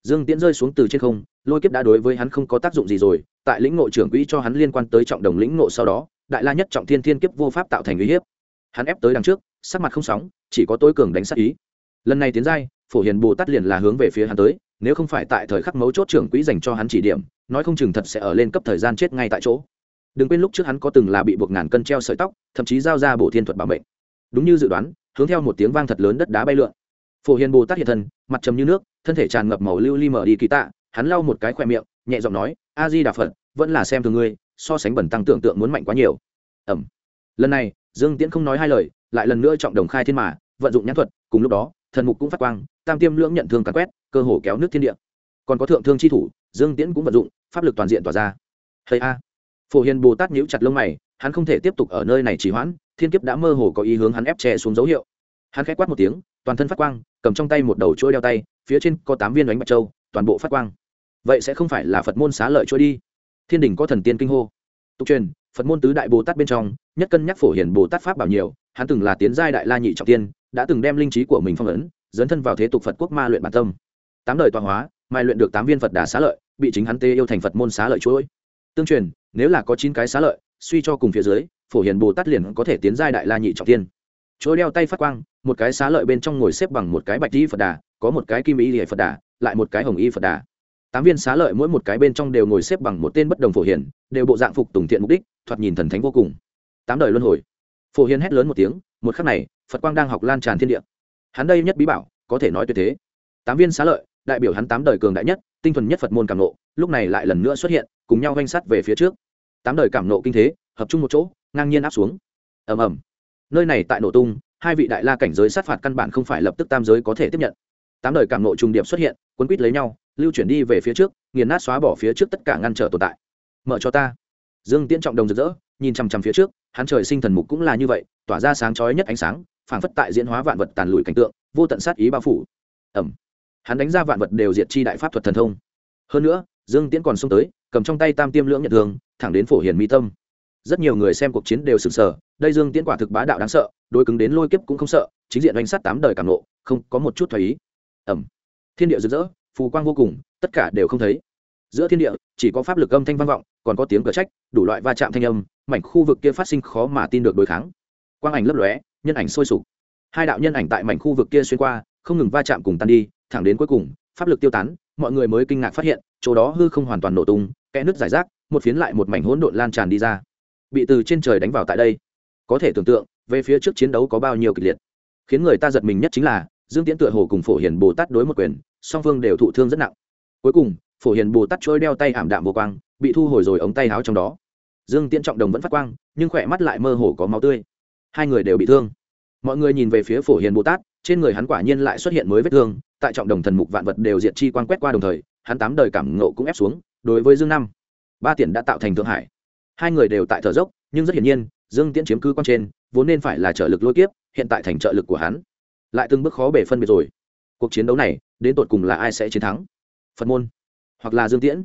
dương tiễn rơi xuống từ trên không, lôi kiếp đã đối với hắn không có tác dụng gì rồi, tại lĩnh ngộ trưởng quỹ cho hắn liên quan tới trọng đồng lĩnh ngộ sau đó, đại la nhất trọng thiên thiên kiếp vô pháp tạo thành uy hiếp. Hắn ép tới đằng trước, sắc mặt không sóng, chỉ có tối cường đánh sát ý. Lần này tiến giai, phổ hiền bồ tát liền là hướng về phía hắn tới, nếu không phải tại thời khắc mấu chốt trưởng quỹ dành cho hắn chỉ điểm, nói không chừng thật sẽ ở lên cấp thời gian chết ngay tại chỗ. Đừng quên lúc trước hắn có từng là bị buộc ngàn cân treo sợi tóc, thậm chí giao ra bổ thiên thuật bảo mệnh. Đúng như dự đoán, hướng theo một tiếng vang thật lớn đất đá bay lượn phổ hiền bồ tát hiện thân, mặt trầm như nước, thân thể tràn ngập màu lưu ly mở đi kỳ tạ, hắn lau một cái khoe miệng, nhẹ giọng nói, a di đà phật, vẫn là xem thường ngươi, so sánh bẩn tăng tưởng tượng muốn mạnh quá nhiều. Ẩm. Lần này, dương tiễn không nói hai lời, lại lần nữa trọng đồng khai thiên mà, vận dụng nhãn thuật, cùng lúc đó, thần mục cũng phát quang, tam tiêm lưỡng nhận thương cắn quét, cơ hồ kéo nước thiên địa. Còn có thượng thương chi thủ, dương tiễn cũng vận dụng, pháp lực toàn diện tỏa ra. Hay a. Phổ hiền bồ tát nhíu chặt lông mày, hắn không thể tiếp tục ở nơi này trì hoãn, thiên kiếp đã mơ hồ có ý hướng hắn ép che xuống dấu hiệu hắn khẽ quát một tiếng, toàn thân phát quang, cầm trong tay một đầu chuỗi đeo tay, phía trên có tám viên đánh bạch châu, toàn bộ phát quang. Vậy sẽ không phải là phật môn xá lợi chuỗi đi? Thiên đình có thần tiên kinh hô. Tục truyền, phật môn tứ đại bồ tát bên trong, nhất cân nhắc phổ hiền bồ tát pháp bảo nhiều, hắn từng là tiến giai đại la nhị trọng tiên, đã từng đem linh trí của mình phong ấn, dấn thân vào thế tục phật quốc ma luyện bản tâm. Tám đời tọa hóa, mai luyện được tám viên phật đà xá lợi, bị chính hắn tê yêu thành phật môn xá lợi chuỗi tương truyền, nếu là có chín cái xá lợi, suy cho cùng phía dưới, phổ hiền bồ tát liền có thể tiến giai đại la nhị trọng tiên chuỗi đeo tay phát quang, một cái xá lợi bên trong ngồi xếp bằng một cái bạch y phật đà, có một cái kim y phật đà, lại một cái hồng y phật đà. Tám viên xá lợi mỗi một cái bên trong đều ngồi xếp bằng một tên bất đồng phổ hiền, đều bộ dạng phục tùng thiện mục đích, thoạt nhìn thần thánh vô cùng. Tám đời luân hồi. Phổ hiền hét lớn một tiếng, một khắc này, phật quang đang học lan tràn thiên địa. Hắn đây nhất bí bảo, có thể nói tuyệt thế. Tám viên xá lợi, đại biểu hắn tám đời cường đại nhất, tinh thuần nhất phật môn cảm nộ, lúc này lại lần nữa xuất hiện, cùng nhau vanh sắt về phía trước. Tám đời cảm nộ kinh thế, hợp chung một chỗ, ngang nhiên áp xuống. Ầm ầm nơi này tại nổ tung, hai vị đại la cảnh giới sát phạt căn bản không phải lập tức tam giới có thể tiếp nhận. Tám đời cảm nộ trùng điểm xuất hiện quấn quýt lấy nhau, lưu chuyển đi về phía trước, nghiền nát xóa bỏ phía trước tất cả ngăn trở tồn tại. Mở cho ta. Dương tiễn trọng đồng rực rỡ, nhìn chằm chằm phía trước, hắn trời sinh thần mục cũng là như vậy, tỏa ra sáng chói nhất ánh sáng, phảng phất tại diễn hóa vạn vật tàn lùi cảnh tượng, vô tận sát ý bao phủ. Ẩm hắn đánh ra vạn vật đều diệt chi đại pháp thuật thần thông. Hơn nữa, dương tiễn còn xông tới, cầm trong tay tam tiêm lưỡng nhận thường thẳng đến phổ hiền mỹ tâm rất nhiều người xem cuộc chiến đều sừng sờ, đây dương tiễn quả thực bá đạo đáng sợ, đối cứng đến lôi kiếp cũng không sợ, chính diện oanh sát tám đời cảm nộ, không có một chút thoái ý. Ẩm thiên địa rực rỡ, phù quang vô cùng, tất cả đều không thấy. Giữa thiên địa, chỉ có pháp lực âm thanh vang vọng, còn có tiếng cờ trách, đủ loại va chạm thanh âm, mảnh khu vực kia phát sinh khó mà tin được đối kháng. Quang ảnh lấp lóe, nhân ảnh sôi sục. Hai đạo nhân ảnh tại mảnh khu vực kia xuyên qua, không ngừng va chạm cùng tan đi, thẳng đến cuối cùng, pháp lực tiêu tán, mọi người mới kinh ngạc phát hiện, chỗ đó hư không hoàn toàn nổ tung, kẽ nứt giải rác, một phiến lại một mảnh hỗn độn lan tràn đi ra bị từ trên trời đánh vào tại đây. Có thể tưởng tượng, về phía trước chiến đấu có bao nhiêu kịch liệt. Khiến người ta giật mình nhất chính là, dương tiễn tựa hồ cùng phổ hiền bồ tát đối một quyền, song phương đều thụ thương rất nặng. Cuối cùng, phổ hiền bồ tát trôi đeo tay ảm đạm vô quang, bị thu hồi rồi ống tay áo trong đó. Dương tiễn trọng đồng vẫn phát quang, nhưng khỏe mắt lại mơ hồ có máu tươi. Hai người đều bị thương. Mọi người nhìn về phía phổ hiền bồ tát, trên người hắn quả nhiên lại xuất hiện mới vết thương, tại trọng đồng thần mục vạn vật đều diệt chi quan quét qua đồng thời, hắn tám đời cảm ngộ cũng ép xuống, đối với dương năm ba tiền đã tạo thành thượng hải hai người đều tại thở dốc, nhưng rất hiển nhiên, dương tiễn chiếm cứ quan trên, vốn nên phải là trợ lực lôi kiếp, hiện tại thành trợ lực của hắn. Lại từng bước khó bể phân biệt rồi. Cuộc chiến đấu này, đến tột cùng là ai sẽ chiến thắng? Phật môn, hoặc là dương tiễn?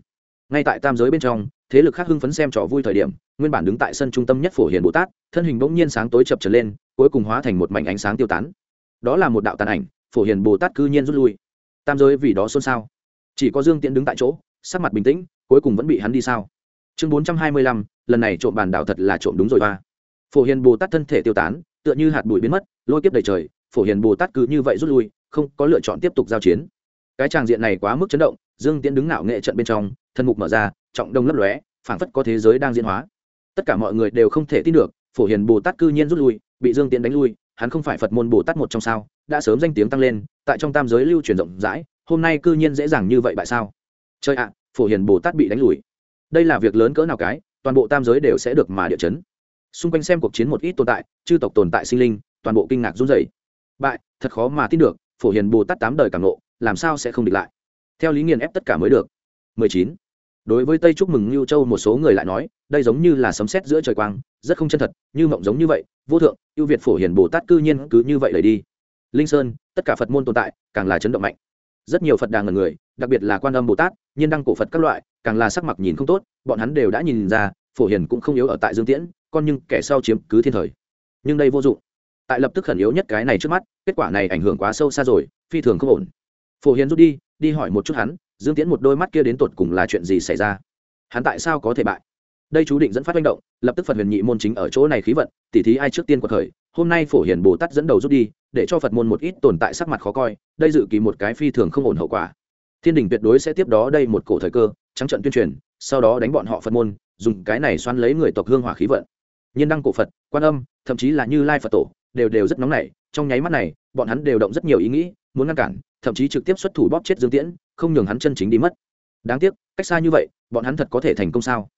Ngay tại tam giới bên trong, thế lực khác hưng phấn xem trò vui thời điểm, nguyên bản đứng tại sân trung tâm nhất phổ hiền bồ tát, thân hình bỗng nhiên sáng tối chập trở lên, cuối cùng hóa thành một mảnh ánh sáng tiêu tán. Đó là một đạo tàn ảnh, phổ hiền bồ tát cư nhiên rút lui. Tam giới vì đó xôn xao. Chỉ có dương tiễn đứng tại chỗ, sắc mặt bình tĩnh, cuối cùng vẫn bị hắn đi sao? Chương bốn trăm hai mươi lăm lần này trộm bàn đảo thật là trộm đúng rồi ba phổ hiền bồ tát thân thể tiêu tán, tựa như hạt bụi biến mất, lôi kiếp đầy trời, phổ hiền bồ tát cứ như vậy rút lui, không có lựa chọn tiếp tục giao chiến. Cái tràng diện này quá mức chấn động, dương tiễn đứng ngạo nghệ trận bên trong, thân mục mở ra, trọng đông lấp lóe, phảng phất có thế giới đang diễn hóa. Tất cả mọi người đều không thể tin được, phổ hiền bồ tát cư nhiên rút lui, bị dương tiễn đánh lui, hắn không phải phật môn bồ tát một trong sao, đã sớm danh tiếng tăng lên, tại trong tam giới lưu truyền rộng rãi, hôm nay cư nhiên dễ dàng như vậy tại sao? Chơi ạ, phổ hiền bồ tát bị đánh lùi. Đây là việc lớn cỡ nào cái? Toàn bộ tam giới đều sẽ được mà địa chấn. Xung quanh xem cuộc chiến một ít tồn tại chư tộc tồn tại sinh linh toàn bộ kinh ngạc run rẩy. Bại thật khó mà tin được phổ hiền bồ tát tám đời càng ngộ, làm sao sẽ không địch lại? Theo lý nghiền ép tất cả mới được. 19. đối với tây chúc mừng lưu châu một số người lại nói đây giống như là sấm sét giữa trời quang rất không chân thật như mộng giống như vậy vô thượng ưu việt phổ hiền bồ tát cư nhiên cứ như vậy lấy đi. Linh sơn tất cả phật môn tồn tại càng là chấn động mạnh. Rất nhiều phật đàng ngần người đặc biệt là quan âm bồ tát, nhiên đăng cổ phật các loại, càng là sắc mặt nhìn không tốt, bọn hắn đều đã nhìn ra, phổ hiền cũng không yếu ở tại dương tiễn, con nhưng kẻ sau chiếm cứ thiên thời. Nhưng đây vô dụng. Tại lập tức khẩn yếu nhất cái này trước mắt, kết quả này ảnh hưởng quá sâu xa rồi, phi thường không ổn. Phổ hiền rút đi đi hỏi một chút hắn, dương tiễn một đôi mắt kia đến tột cùng là chuyện gì xảy ra? Hắn tại sao có thể bại? Đây chú định dẫn phát manh động, lập tức phật huyền nhị môn chính ở chỗ này khí vận, tỉ thí ai trước tiên cuộc thời hôm nay phổ hiền bồ tát dẫn đầu rút đi, để cho phật môn một ít tồn tại sắc mặt khó coi, đây dự kỳ một cái phi thường không ổn hậu quả thiên đình tuyệt đối sẽ tiếp đó đây một cổ thời cơ, trắng trận tuyên truyền, sau đó đánh bọn họ phật môn, dùng cái này xoan lấy người tộc hương hỏa khí vận. Nhân đăng cổ phật, quan âm, thậm chí là như lai phật tổ, đều đều rất nóng nảy, trong nháy mắt này, bọn hắn đều động rất nhiều ý nghĩ, muốn ngăn cản, thậm chí trực tiếp xuất thủ bóp chết dương tiễn, không nhường hắn chân chính đi mất. Đáng tiếc, cách xa như vậy, bọn hắn thật có thể thành công sao?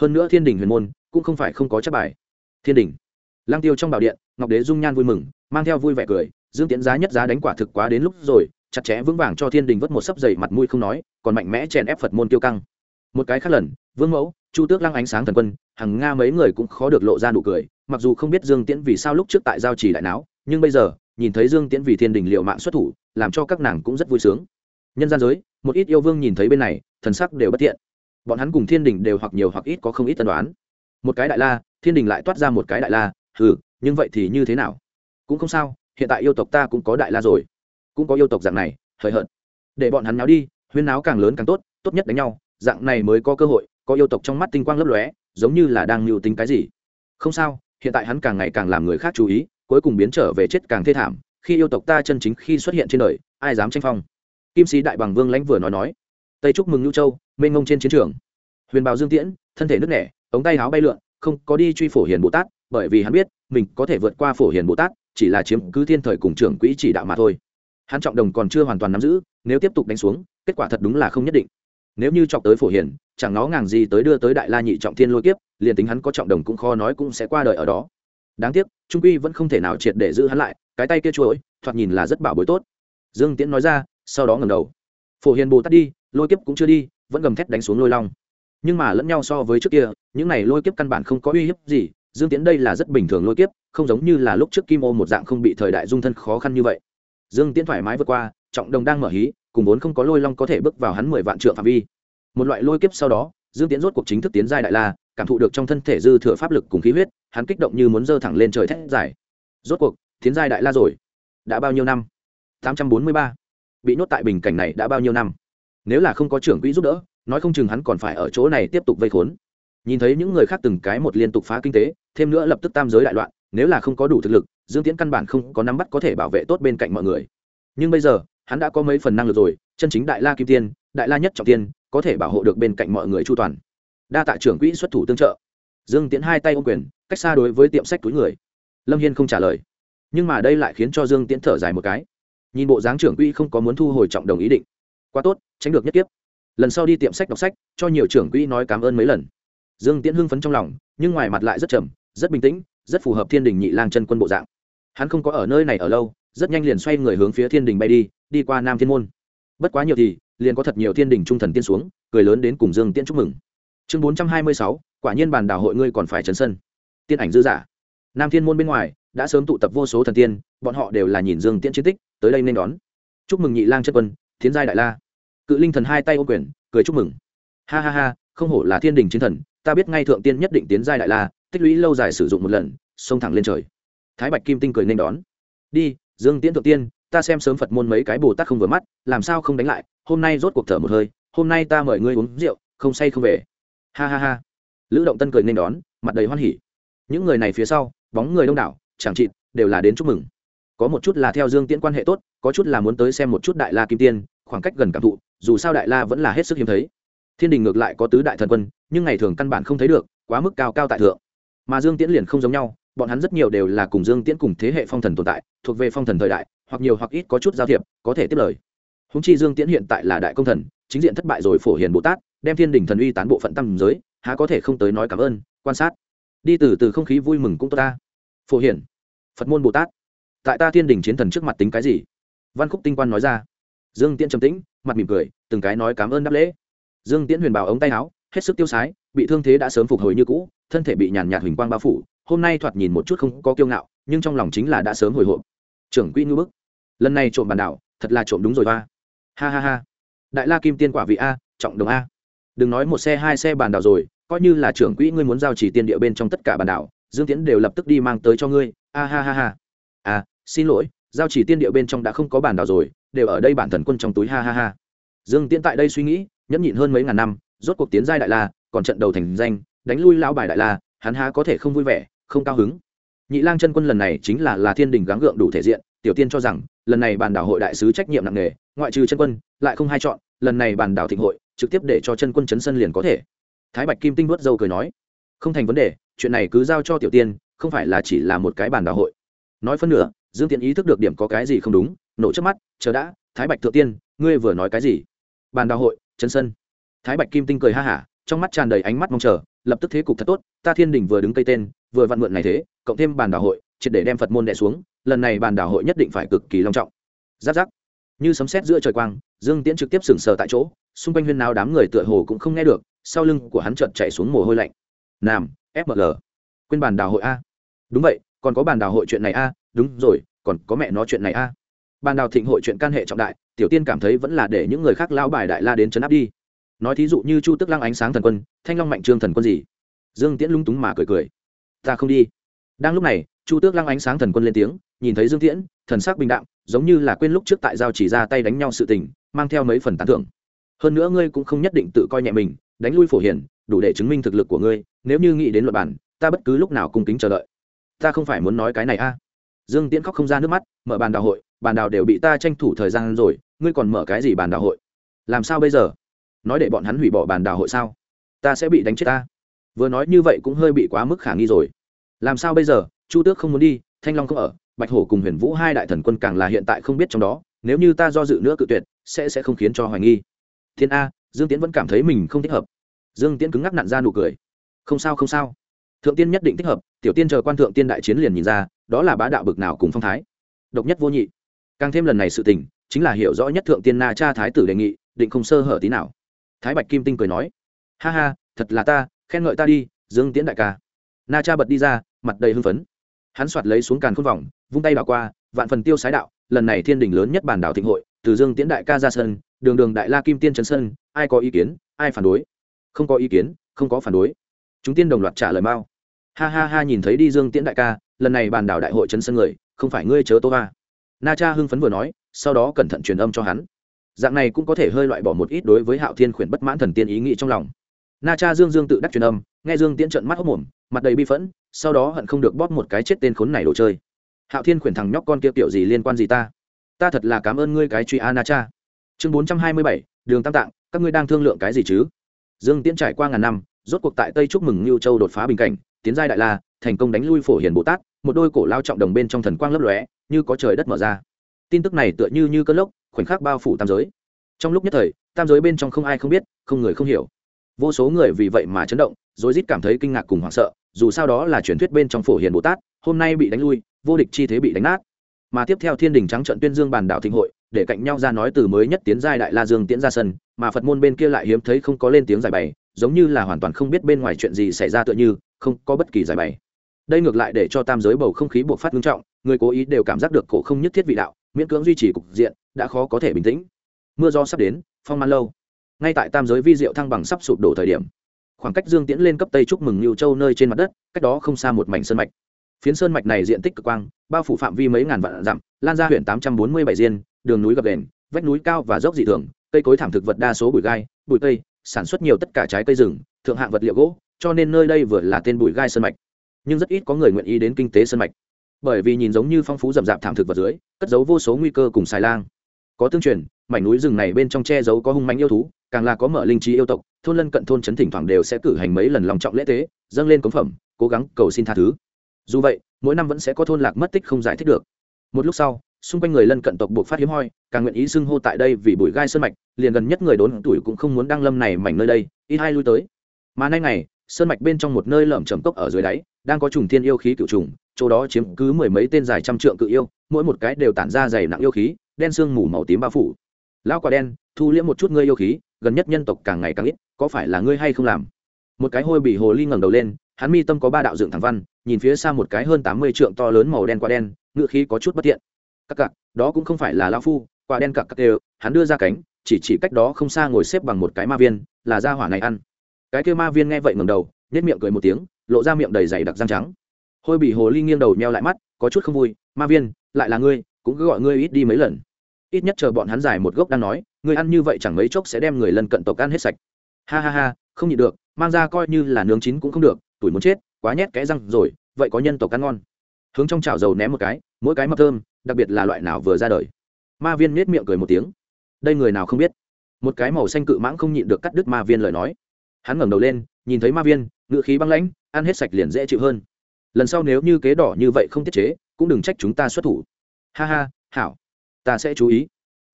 Hơn nữa thiên đình huyền môn, cũng không phải không có chắc bài. Thiên đình. Lang tiêu trong bảo điện, ngọc đế dung nhan vui mừng, mang theo vui vẻ cười, dương tiễn giá nhất giá đánh quả thực quá đến lúc rồi chặt chẽ vững vàng cho thiên đình vớt một sấp dày mặt mũi không nói, còn mạnh mẽ chèn ép phật môn tiêu căng. Một cái khác lần, vương mẫu, chu tước lăng ánh sáng thần quân hằng nga mấy người cũng khó được lộ ra nụ cười, mặc dù không biết dương tiễn vì sao lúc trước tại giao trì đại não nhưng bây giờ, nhìn thấy dương tiễn vì thiên đình liệu mạng xuất thủ, làm cho các nàng cũng rất vui sướng. Nhân gian giới, một ít yêu vương nhìn thấy bên này, thần sắc đều bất thiện. Bọn hắn cùng thiên đình đều hoặc nhiều hoặc ít có không ít tân đoán một cái đại la, thiên đình lại toát ra một cái đại la ừ nhưng vậy thì như thế nào? Cũng không sao, hiện tại yêu tộc ta cũng có đại la rồi cũng có yêu tộc dạng này, hời hợt. Để bọn hắn náo đi, huyên náo càng lớn càng tốt tốt nhất đánh nhau, dạng này mới có cơ hội, có yêu tộc trong mắt tinh quang lấp lóe, giống như là đang mưu tính cái gì. Không sao, hiện tại hắn càng ngày càng làm người khác chú ý, cuối cùng biến trở về chết càng thê thảm, khi yêu tộc ta chân chính khi xuất hiện trên đời, ai dám tranh phong? Kim sĩ đại bằng vương lãnh vừa nói nói, tây chúc mừng lưu châu, mênh ngông trên chiến trường. Huyền bào dương tiễn, thân thể nứt nẻ, ống tay áo bay lượn, không có đi truy phổ hiền bồ tát, bởi vì hắn biết, mình có thể vượt qua phổ hiền bồ tát, chỉ là chiếm cứ thiên thời cùng trưởng quỹ chỉ đạo mà thôi hắn trọng đồng còn chưa hoàn toàn nắm giữ, nếu tiếp tục đánh xuống, kết quả thật đúng là không nhất định. Nếu như chọc tới phổ hiển chẳng nó ngàng gì tới đưa tới đại la nhị trọng thiên lôi kiếp, liền tính hắn có trọng đồng cũng khó nói cũng sẽ qua đời ở đó. Đáng tiếc, trung quy vẫn không thể nào triệt để giữ hắn lại, cái tay kia chuỗi thoạt nhìn là rất bảo bối tốt. Dương tiễn nói ra, sau đó ngầm đầu. Phổ hiền bồ tát đi, lôi kiếp cũng chưa đi, vẫn gầm thét đánh xuống lôi long. Nhưng mà lẫn nhau so với trước kia, những này lôi kiếp căn bản không có uy hiếp gì, dương tiễn đây là rất bình thường lôi kiếp, không giống như là lúc trước kim ô một dạng không bị thời đại dung thân khó khăn như vậy dương tiễn thoải mái vượt qua, trọng đồng đang mở hí, cùng vốn không có lôi long có thể bước vào hắn mười vạn trượng phạm vi. Một loại lôi kiếp sau đó, dương tiễn rốt cuộc chính thức tiến giai đại la, cảm thụ được trong thân thể dư thừa pháp lực cùng khí huyết, hắn kích động như muốn dơ thẳng lên trời thét giải rốt cuộc, tiến giai đại la rồi. Đã bao nhiêu năm? Tám trăm bốn mươi ba. Bị nhốt tại bình cảnh này đã bao nhiêu năm? Nếu là không có trưởng quỹ giúp đỡ, nói không chừng hắn còn phải ở chỗ này tiếp tục vây khốn. Nhìn thấy những người khác từng cái một liên tục phá kinh tế, thêm nữa lập tức tam giới đại loạn, nếu là không có đủ thực lực dương tiễn căn bản không có nắm bắt có thể bảo vệ tốt bên cạnh mọi người. Nhưng bây giờ, hắn đã có mấy phần năng lực rồi, chân chính đại la kim tiên, đại la nhất trọng tiên, có thể bảo hộ được bên cạnh mọi người chu toàn. Đa tạ trưởng quỹ xuất thủ tương trợ. Dương tiễn hai tay ô quyền, cách xa đối với tiệm sách túi người. Lâm hiên không trả lời. Nhưng mà đây lại khiến cho dương tiễn thở dài một cái. Nhìn bộ dáng trưởng quỹ không có muốn thu hồi trọng đồng ý định. Quá tốt, tránh được nhất tiếp lần sau đi tiệm sách đọc sách, cho nhiều trưởng quỹ nói cảm ơn mấy lần. Dương tiễn hưng phấn trong lòng, nhưng ngoài mặt lại rất trầm, rất bình tĩnh rất phù hợp thiên đình nhị lang chân quân bộ dạng. Hắn không có ở nơi này ở lâu, rất nhanh liền xoay người hướng phía thiên đình bay đi đi qua nam thiên môn. Bất quá nhiều thì, liền có thật nhiều thiên đình trung thần tiên xuống, cười lớn đến cùng dương tiễn chúc mừng. Chương bốn trăm hai mươi sáu, quả nhiên bàn đảo hội ngươi còn phải chấn sân. Tiên ảnh dư giả. Nam thiên môn bên ngoài, đã sớm tụ tập vô số thần tiên, bọn họ đều là nhìn dương tiễn chiến tích, tới đây nên đón. Chúc mừng nhị lang chất quân, thiến giai đại la. Cự linh thần hai tay ô quyền, cười chúc mừng. Ha ha ha, không hổ là thiên đình chiến thần, ta biết ngay thượng tiên nhất định tiến giai đại la tích lũy lâu dài sử dụng một lần, xông thẳng lên trời. Thái bạch kim tinh cười nên đón. Đi, dương tiễn thượng tiên, ta xem sớm phật môn mấy cái bồ tát không vừa mắt, làm sao không đánh lại? Hôm nay rốt cuộc thở một hơi, hôm nay ta mời ngươi uống rượu, không say không về. Ha ha ha. Lữ động tân cười nên đón, mặt đầy hoan hỉ. Những người này phía sau, bóng người đông đảo, chẳng chịt, đều là đến chúc mừng. Có một chút là theo dương tiễn quan hệ tốt, có chút là muốn tới xem một chút đại la kim tiên, khoảng cách gần cảm thụ, dù sao đại la vẫn là hết sức hiếm thấy. Thiên đình ngược lại có tứ đại thần quân, nhưng ngày thường căn bản không thấy được, quá mức cao cao tại thượng mà dương tiễn liền không giống nhau, bọn hắn rất nhiều đều là cùng dương tiễn cùng thế hệ phong thần tồn tại, thuộc về phong thần thời đại, hoặc nhiều hoặc ít có chút giao thiệp, có thể tiếp lời. Húng chi dương tiễn hiện tại là đại công thần, chính diện thất bại rồi phổ hiền bồ tát, đem thiên đình thần uy tán bộ phận tâm giới, há có thể không tới nói cảm ơn, quan sát. Đi từ từ không khí vui mừng cũng tốt ta. Phổ hiển phật môn bồ tát. Tại ta thiên đình chiến thần trước mặt tính cái gì? Văn khúc tinh quan nói ra. Dương tiễn trầm tĩnh, mặt mỉm cười, từng cái nói cảm ơn đáp lễ. Dương tiễn huyền bảo ống tay áo, hết sức tiêu sái, bị thương thế đã sớm phục hồi như cũ thân thể bị nhàn nhạt huỳnh quang bao phủ, hôm nay thoạt nhìn một chút không có kiêu ngạo, nhưng trong lòng chính là đã sớm hồi hộp. Trưởng quỹ ngư bức, lần này trộm bàn đảo, thật là trộm đúng rồi va ha ha ha. Đại la kim tiên quả vị a, trọng đồng a. Đừng nói một xe, hai xe bàn đảo rồi, coi như là trưởng quỹ ngươi muốn giao chỉ tiên địa bên trong tất cả bàn đảo, dương tiến đều lập tức đi mang tới cho ngươi. A ha ha ha. À xin lỗi, giao chỉ tiên địa bên trong đã không có bàn đảo rồi, đều ở đây bản thần quân trong túi, ha ha ha. Dương tiễn tại đây suy nghĩ, nhẫn nhịn hơn mấy ngàn năm, rốt cuộc tiến giai đại la, còn trận đầu thành danh đánh lui lão bài đại la, hắn há có thể không vui vẻ, không cao hứng. Nhị lang chân quân lần này chính là là thiên đình gắng gượng đủ thể diện, tiểu tiên cho rằng, lần này bàn đảo hội đại sứ trách nhiệm nặng nề, ngoại trừ chân quân, lại không hai chọn, lần này bàn đảo thịnh hội, trực tiếp để cho chân quân chấn sân liền có thể. Thái bạch kim tinh vớt dâu cười nói, không thành vấn đề, chuyện này cứ giao cho tiểu tiên, không phải là chỉ là một cái bàn đảo hội. Nói phân nửa, dương tiện ý thức được điểm có cái gì không đúng, nổ trước mắt, chờ đã, thái bạch thượng tiên, ngươi vừa nói cái gì? Bàn đảo hội chân sân. Thái bạch kim tinh cười ha hả, trong mắt tràn đầy ánh mắt mong chờ lập tức thế cục thật tốt, ta thiên đình vừa đứng cây tên, vừa vặn mượn này thế, cộng thêm bàn đảo hội, triệt để đem phật môn đẻ xuống, lần này bàn đảo hội nhất định phải cực kỳ long trọng. Giáp giáp. Như sấm sét giữa trời quang, dương tiễn trực tiếp sừng sờ tại chỗ, xung quanh huyên nào đám người tựa hồ cũng không nghe được, sau lưng của hắn chợt chạy xuống mồ hôi lạnh. Nam fml quên bàn đảo hội a. Đúng vậy, còn có bàn đảo hội chuyện này a, đúng rồi, còn có mẹ nó chuyện này a. Bàn đảo thịnh hội chuyện can hệ trọng đại, tiểu tiên cảm thấy vẫn là để những người khác lão bài đại la đến chấn áp đi nói thí dụ như chu tức lăng ánh sáng thần quân, thanh long mạnh trương thần quân gì? Dương tiễn lung túng mà cười cười. Ta không đi. Đang lúc này, chu tước lăng ánh sáng thần quân lên tiếng, nhìn thấy dương tiễn, thần sắc bình đạm, giống như là quên lúc trước tại giao chỉ ra tay đánh nhau sự tình, mang theo mấy phần tán thưởng. Hơn nữa ngươi cũng không nhất định tự coi nhẹ mình, đánh lui phổ hiển đủ để chứng minh thực lực của ngươi, nếu như nghĩ đến luật bản, ta bất cứ lúc nào cung kính chờ đợi. Ta không phải muốn nói cái này a. Dương tiễn khóc không ra nước mắt, mở bàn đào hội, bàn đào đều bị ta tranh thủ thời gian rồi, ngươi còn mở cái gì bàn đào hội? Làm sao bây giờ? Nói để bọn hắn hủy bỏ bàn đào hội sao? Ta sẽ bị đánh chết ta. Vừa nói như vậy cũng hơi bị quá mức khả nghi rồi. Làm sao bây giờ? Chu tước không muốn đi, thanh long không ở, bạch hổ cùng huyền vũ hai đại thần quân càng là hiện tại không biết trong đó, nếu như ta do dự nữa cự tuyệt, sẽ sẽ không khiến cho hoài nghi. Thiên a, dương tiễn vẫn cảm thấy mình không thích hợp. Dương tiễn cứng ngắc nặn ra nụ cười. Không sao không sao. Thượng tiên nhất định thích hợp, tiểu tiên chờ quan thượng tiên đại chiến liền nhìn ra, đó là bá đạo bực nào cùng phong thái. Độc nhất vô nhị. Càng thêm lần này sự tình, chính là hiểu rõ nhất thượng tiên na cha thái tử đề nghị, định không sơ hở tí nào thái bạch kim tinh cười nói, ha ha, thật là ta, khen ngợi ta đi, dương tiễn đại ca. Na cha bật đi ra, mặt đầy hưng phấn. Hắn soạt lấy xuống càn khôn vòng, vung tay đảo qua, vạn phần tiêu sái đạo, lần này thiên đình lớn nhất bản đảo thịnh hội, từ dương tiễn đại ca ra sân, đường đường đại la kim tiên trấn sân, ai có ý kiến, ai phản đối? Không có ý kiến, không có phản đối. Chúng tiên đồng loạt trả lời mao. Ha ha ha, nhìn thấy đi dương tiễn đại ca, lần này bàn đảo đại hội trấn sân người, không phải ngươi chớ tô va na cha hưng phấn vừa nói, sau đó cẩn thận truyền âm cho hắn dạng này cũng có thể hơi loại bỏ một ít đối với hạo thiên khuyển bất mãn thần tiên ý nghĩ trong lòng. Na cha dương dương tự đắc truyền âm, nghe dương tiễn trận mắt hốc mồm, mặt đầy bi phẫn, sau đó hận không được bóp một cái chết tên khốn này đồ chơi. Hạo thiên khuyển thằng nhóc con kia kiểu gì liên quan gì ta? Ta thật là cảm ơn ngươi cái truy a na cha. Chương bốn trăm hai mươi bảy, đường tam tạng, các ngươi đang thương lượng cái gì chứ? Dương tiễn trải qua ngàn năm, rốt cuộc tại tây chúc mừng lưu châu đột phá bình cảnh, tiến giai đại la, thành công đánh lui phổ hiền bồ tát, một đôi cổ lao trọng đồng bên trong thần quang lấp lóe, như có trời đất mở ra. Tin tức này tựa như như cơn lốc khoảnh khắc bao phủ tam giới. Trong lúc nhất thời, tam giới bên trong không ai không biết, không người không hiểu. Vô số người vì vậy mà chấn động rồi rít cảm thấy kinh ngạc cùng hoảng sợ, dù sao đó là truyền thuyết bên trong phổ hiền bồ tát, hôm nay bị đánh lui, vô địch chi thế bị đánh nát. Mà tiếp theo thiên đình trắng trận tuyên dương bàn đảo thịnh hội, để cạnh nhau ra nói từ mới nhất tiến giai đại la dương tiễn ra sân, mà phật môn bên kia lại hiếm thấy không có lên tiếng giải bày, giống như là hoàn toàn không biết bên ngoài chuyện gì xảy ra tựa như, không có bất kỳ giải bày. Đây ngược lại để cho tam giới bầu không khí buộc phát nghiêm trọng, người cố ý đều cảm giác được cổ không nhất thiết vị đạo miễn cưỡng duy trì cục diện, đã khó có thể bình tĩnh. Mưa gió sắp đến, phong man lâu. Ngay tại tam giới vi diệu thăng bằng sắp sụp đổ thời điểm, khoảng cách dương tiễn lên cấp tây chúc mừng lưu châu nơi trên mặt đất, cách đó không xa một mảnh sơn mạch. Phiến sơn mạch này diện tích cực quang, bao phủ phạm vi mấy ngàn vạn dặm, lan ra huyện tám trăm bốn mươi bảy diên, đường núi gập đền vách núi cao và dốc dị thường, cây cối thảm thực vật đa số bụi gai, bụi cây, sản xuất nhiều tất cả trái cây rừng, thượng hạng vật liệu gỗ, cho nên nơi đây vừa là tên bụi gai sơn mạch. Nhưng rất ít có người nguyện ý đến kinh tế sơn mạch bởi vì nhìn giống như phong phú rậm rạp thảm thực vật dưới, cất giấu vô số nguy cơ cùng xài lang. Có tương truyền, mảnh núi rừng này bên trong che giấu có hung mạnh yêu thú, càng là có mở linh trí yêu tộc, thôn lân cận thôn trấn thỉnh thoảng đều sẽ cử hành mấy lần lòng trọng lễ tế, dâng lên cống phẩm, cố gắng cầu xin tha thứ. Dù vậy, mỗi năm vẫn sẽ có thôn lạc mất tích không giải thích được. Một lúc sau, xung quanh người lân cận tộc buộc phát hiếm hoi, càng nguyện ý xưng hô tại đây vì bụi gai sơn mạch, liền gần nhất người đốn tuổi cũng không muốn đăng lâm này mảnh nơi đây, ít hai lui tới. Mà nay ngày, sơn mạch bên trong một nơi lởm chầm cốc ở dưới đáy, đang có trùng thiên yêu khí cựu trùng chỗ đó chiếm cứ mười mấy tên dài trăm trượng cự yêu, mỗi một cái đều tản ra dày nặng yêu khí, đen sương mù màu tím bao phủ. Lão quả đen, thu liễm một chút ngươi yêu khí, gần nhất nhân tộc càng ngày càng ít, có phải là ngươi hay không làm? Một cái hôi bị hồ ly ngẩng đầu lên, hắn mi tâm có ba đạo dựng thẳng văn, nhìn phía xa một cái hơn tám mươi trượng to lớn màu đen quả đen, ngựa khí có chút bất thiện. Các cặc đó cũng không phải là lão phu, quả đen cặc cặc đều, hắn đưa ra cánh, chỉ chỉ cách đó không xa ngồi xếp bằng một cái ma viên, là gia hỏa này ăn. Cái kia ma viên nghe vậy ngẩng đầu nhét miệng cười một tiếng, lộ ra miệng đầy dày đặc răng trắng hôi bị hồ ly nghiêng đầu meo lại mắt, có chút không vui, ma viên, lại là ngươi, cũng cứ gọi ngươi ít đi mấy lần. Ít nhất chờ bọn hắn giải một gốc đang nói, ngươi ăn như vậy chẳng mấy chốc sẽ đem người lần cận tộc ăn hết sạch. Ha ha ha, không nhịn được, mang ra coi như là nướng chín cũng không được, tuổi muốn chết, quá nhét cái răng rồi, vậy có nhân tộc ăn ngon. Hướng trong chảo dầu ném một cái, mỗi cái mập thơm, đặc biệt là loại nào vừa ra đời. Ma viên nết miệng cười một tiếng. Đây người nào không biết? Một cái màu xanh cự mãng không nhịn được cắt đứt ma viên lời nói. Hắn ngẩng đầu lên, nhìn thấy ma viên ngự khí băng lãnh, ăn hết sạch liền dễ chịu hơn lần sau nếu như kế đỏ như vậy không tiết chế, cũng đừng trách chúng ta xuất thủ. Ha ha, hảo, ta sẽ chú ý.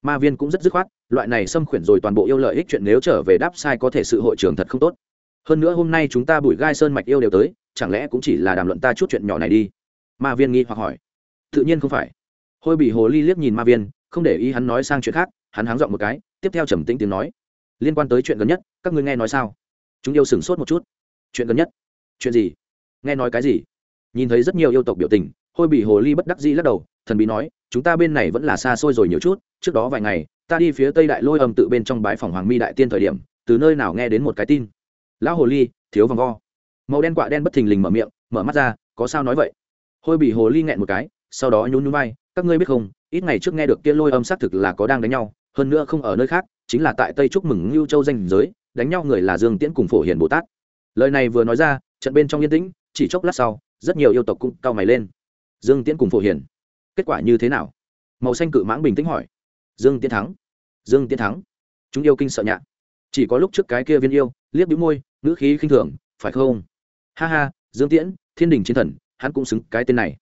Ma viên cũng rất dứt khoát, loại này xâm khuyển rồi toàn bộ yêu lợi ích chuyện nếu trở về đáp sai có thể sự hội trường thật không tốt. Hơn nữa hôm nay chúng ta bùi gai sơn mạch yêu đều tới, chẳng lẽ cũng chỉ là đàm luận ta chút chuyện nhỏ này đi? Ma viên nghi hoặc hỏi. Tự nhiên không phải. Hôi bị hồ ly liếc nhìn ma viên, không để ý hắn nói sang chuyện khác, hắn háng dọn một cái, tiếp theo trầm tĩnh tiếng nói. Liên quan tới chuyện gần nhất, các ngươi nghe nói sao? Chúng yêu sửng sốt một chút. Chuyện gần nhất? Chuyện gì? Nghe nói cái gì? Nhìn thấy rất nhiều yêu tộc biểu tình, hôi bị hồ ly bất đắc dĩ lắc đầu, thần bí nói, chúng ta bên này vẫn là xa xôi rồi nhiều chút, trước đó vài ngày, ta đi phía tây đại lôi âm tự bên trong bái phòng hoàng mi đại tiên thời điểm, từ nơi nào nghe đến một cái tin. Lão hồ ly, thiếu vòng vo. Màu đen quạ đen bất thình lình mở miệng, mở mắt ra, có sao nói vậy? Hôi bị hồ ly nghẹn một cái, sau đó nhún nhún vai, các ngươi biết không, ít ngày trước nghe được kia lôi âm xác thực là có đang đánh nhau, hơn nữa không ở nơi khác, chính là tại tây trúc mừng ngưu châu danh giới, đánh nhau người là dương tiễn cùng phổ hiền bồ tát. Lời này vừa nói ra, trận bên trong yên tĩnh, chỉ chốc lát sau rất nhiều yêu tộc cũng cao mày lên. Dương tiễn cùng phổ hiền, kết quả như thế nào? Màu xanh cự mãng bình tĩnh hỏi. Dương tiễn thắng. Dương tiễn thắng. Chúng yêu kinh sợ nhạ. Chỉ có lúc trước cái kia viên yêu, liếc bĩu môi, ngữ khí khinh thường, phải không? Ha ha, dương tiễn, thiên đình chiến thần, hắn cũng xứng cái tên này.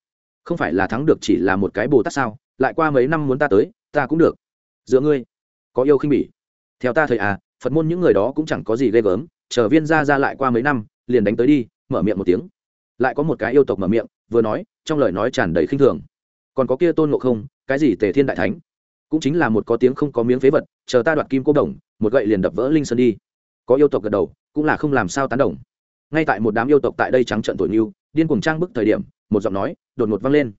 Không phải là thắng được chỉ là một cái bồ tát sao? Lại qua mấy năm muốn ta tới, ta cũng được. Giữa ngươi, có yêu khinh bỉ. Theo ta thời à phật môn những người đó cũng chẳng có gì ghê gớm, chờ viên ra ra lại qua mấy năm, liền đánh tới đi, mở miệng một tiếng lại có một cái yêu tộc mở miệng, vừa nói, trong lời nói tràn đầy khinh thường. Còn có kia tôn ngộ không, cái gì tề thiên đại thánh? Cũng chính là một có tiếng không có miếng phế vật, chờ ta đoạt kim cô đồng, một gậy liền đập vỡ linh sơn đi. Có yêu tộc gật đầu, cũng là không làm sao tán đồng. Ngay tại một đám yêu tộc tại đây trắng trận tuổi mưu điên cuồng trang bức thời điểm, một giọng nói, đột ngột vang lên.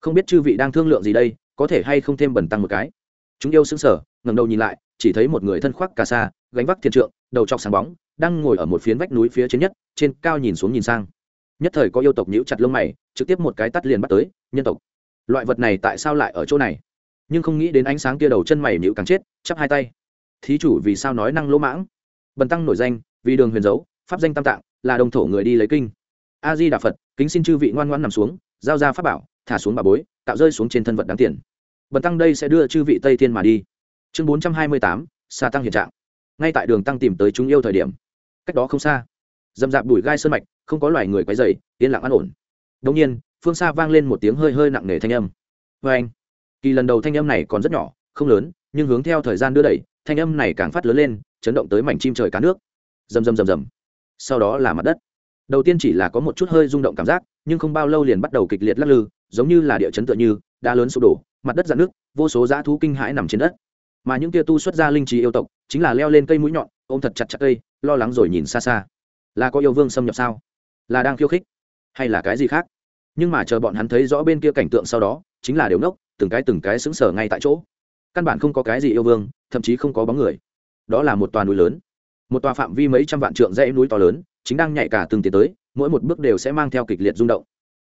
Không biết chư vị đang thương lượng gì đây, có thể hay không thêm bẩn tăng một cái? Chúng yêu sững sờ, ngẩng đầu nhìn lại, chỉ thấy một người thân khoác cà sa, gánh vác thiên trượng, đầu trọc sáng bóng, đang ngồi ở một phiến vách núi phía trên nhất, trên cao nhìn xuống nhìn sang nhất thời có yêu tộc nhíu chặt lông mày, trực tiếp một cái tắt liền bắt tới, nhân tộc, loại vật này tại sao lại ở chỗ này? Nhưng không nghĩ đến ánh sáng kia đầu chân mày nhíu càng chết, chắp hai tay. Thí chủ, vì sao nói năng lỗ mãng? Bần tăng nổi danh, vì đường huyền dấu, pháp danh tam tạng, là đồng thổ người đi lấy kinh. A di đà phật, kính xin chư vị ngoan ngoan nằm xuống, giao ra pháp bảo, thả xuống bà bối, tạo rơi xuống trên thân vật đáng tiền. Bần tăng đây sẽ đưa chư vị tây thiên mà đi. Chương bốn trăm hai mươi tám xa tăng hiện trạng. Ngay tại đường tăng tìm tới chúng yêu thời điểm. Cách đó không xa dầm dạp đùi gai sơn mạch không có loài người quấy dày yên lặng an ổn. Đông nhiên, phương xa vang lên một tiếng hơi hơi nặng nề thanh âm. Vê anh, kỳ lần đầu thanh âm này còn rất nhỏ, không lớn, nhưng hướng theo thời gian đưa đẩy, thanh âm này càng phát lớn lên, chấn động tới mảnh chim trời cá nước. Rầm rầm rầm rầm. Sau đó là mặt đất. Đầu tiên chỉ là có một chút hơi rung động cảm giác, nhưng không bao lâu liền bắt đầu kịch liệt lắc lư, giống như là địa chấn tựa như, đá lớn sụp đổ, mặt đất dạn nước vô số dã thú kinh hãi nằm trên đất. Mà những kia tu xuất ra linh trí yêu tộc, chính là leo lên cây mũi nhọn, ôm thật chặt chặt cây, lo lắng rồi nhìn xa xa. Là có yêu vương xâm nhập sao? Là đang khiêu khích hay là cái gì khác? Nhưng mà chờ bọn hắn thấy rõ bên kia cảnh tượng sau đó, chính là đều nốc từng cái từng cái xứng sở ngay tại chỗ. Căn bản không có cái gì yêu vương, thậm chí không có bóng người. Đó là một tòa núi lớn. Một tòa phạm vi mấy trăm vạn trượng dãy núi to lớn, chính đang nhạy cả từng tiến tới, mỗi một bước đều sẽ mang theo kịch liệt rung động.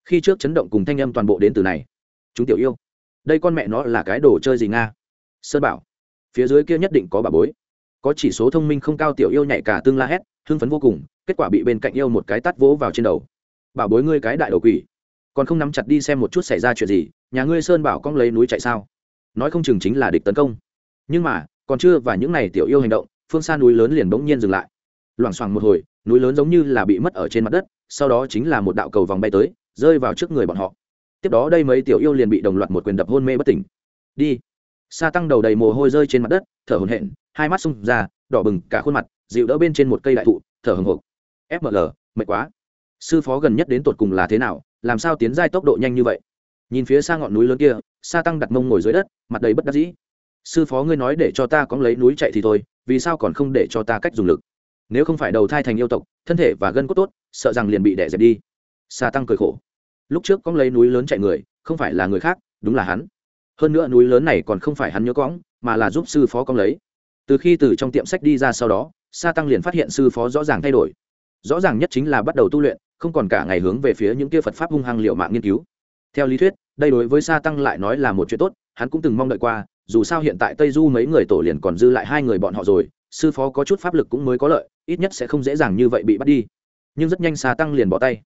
Khi trước chấn động cùng thanh âm toàn bộ đến từ này. Chúng tiểu yêu, đây con mẹ nó là cái đồ chơi gì nga? Sơn bảo. Phía dưới kia nhất định có bà bối. Có chỉ số thông minh không cao tiểu yêu nhạy cả tương la hét hưng phấn vô cùng, kết quả bị bên cạnh yêu một cái tắt vỗ vào trên đầu. Bảo bối ngươi cái đại đầu quỷ, còn không nắm chặt đi xem một chút xảy ra chuyện gì, nhà ngươi sơn bảo cong lấy núi chạy sao? Nói không chừng chính là địch tấn công. Nhưng mà, còn chưa và những n à y tiểu yêu hành động, phương xa núi lớn liền bỗng nhiên dừng lại. Loảng xoảng một hồi, núi lớn giống như là bị mất ở trên mặt đất, sau đó chính là một đạo cầu vòng bay tới, rơi vào trước người bọn họ. Tiếp đó đây mấy tiểu yêu liền bị đồng loạt một quyền đập hôn mê bất tỉnh. Đi. Sa tăng đầu đầy mồ hôi rơi trên mặt đất, thở hồn hện hai mắt sung ra, đỏ bừng cả khuôn mặt dịu đỡ bên trên một cây đại thụ, thở hồng hộc fml mệt quá. Sư phó gần nhất đến tột cùng là thế nào, làm sao tiến giai tốc độ nhanh như vậy? Nhìn phía xa ngọn núi lớn kia, sa tăng đặt mông ngồi dưới đất, mặt đầy bất đắc dĩ. Sư phó ngươi nói để cho ta có lấy núi chạy thì thôi, vì sao còn không để cho ta cách dùng lực? Nếu không phải đầu thai thành yêu tộc, thân thể và gân cốt tốt, sợ rằng liền bị đẻ dẹp đi. Sa tăng cười khổ. Lúc trước có lấy núi lớn chạy người, không phải là người khác, đúng là hắn. Hơn nữa núi lớn này còn không phải hắn nhớ cóng mà là giúp sư phó cong lấy. Từ khi từ trong tiệm sách đi ra sau đó sa tăng liền phát hiện sư phó rõ ràng thay đổi. Rõ ràng nhất chính là bắt đầu tu luyện, không còn cả ngày hướng về phía những kia phật pháp hung hăng liệu mạng nghiên cứu. Theo lý thuyết, đây đối với sa tăng lại nói là một chuyện tốt, hắn cũng từng mong đợi qua, dù sao hiện tại tây du mấy người tổ liền còn dư lại hai người bọn họ rồi, sư phó có chút pháp lực cũng mới có lợi, ít nhất sẽ không dễ dàng như vậy bị bắt đi. Nhưng rất nhanh sa tăng liền bỏ tay.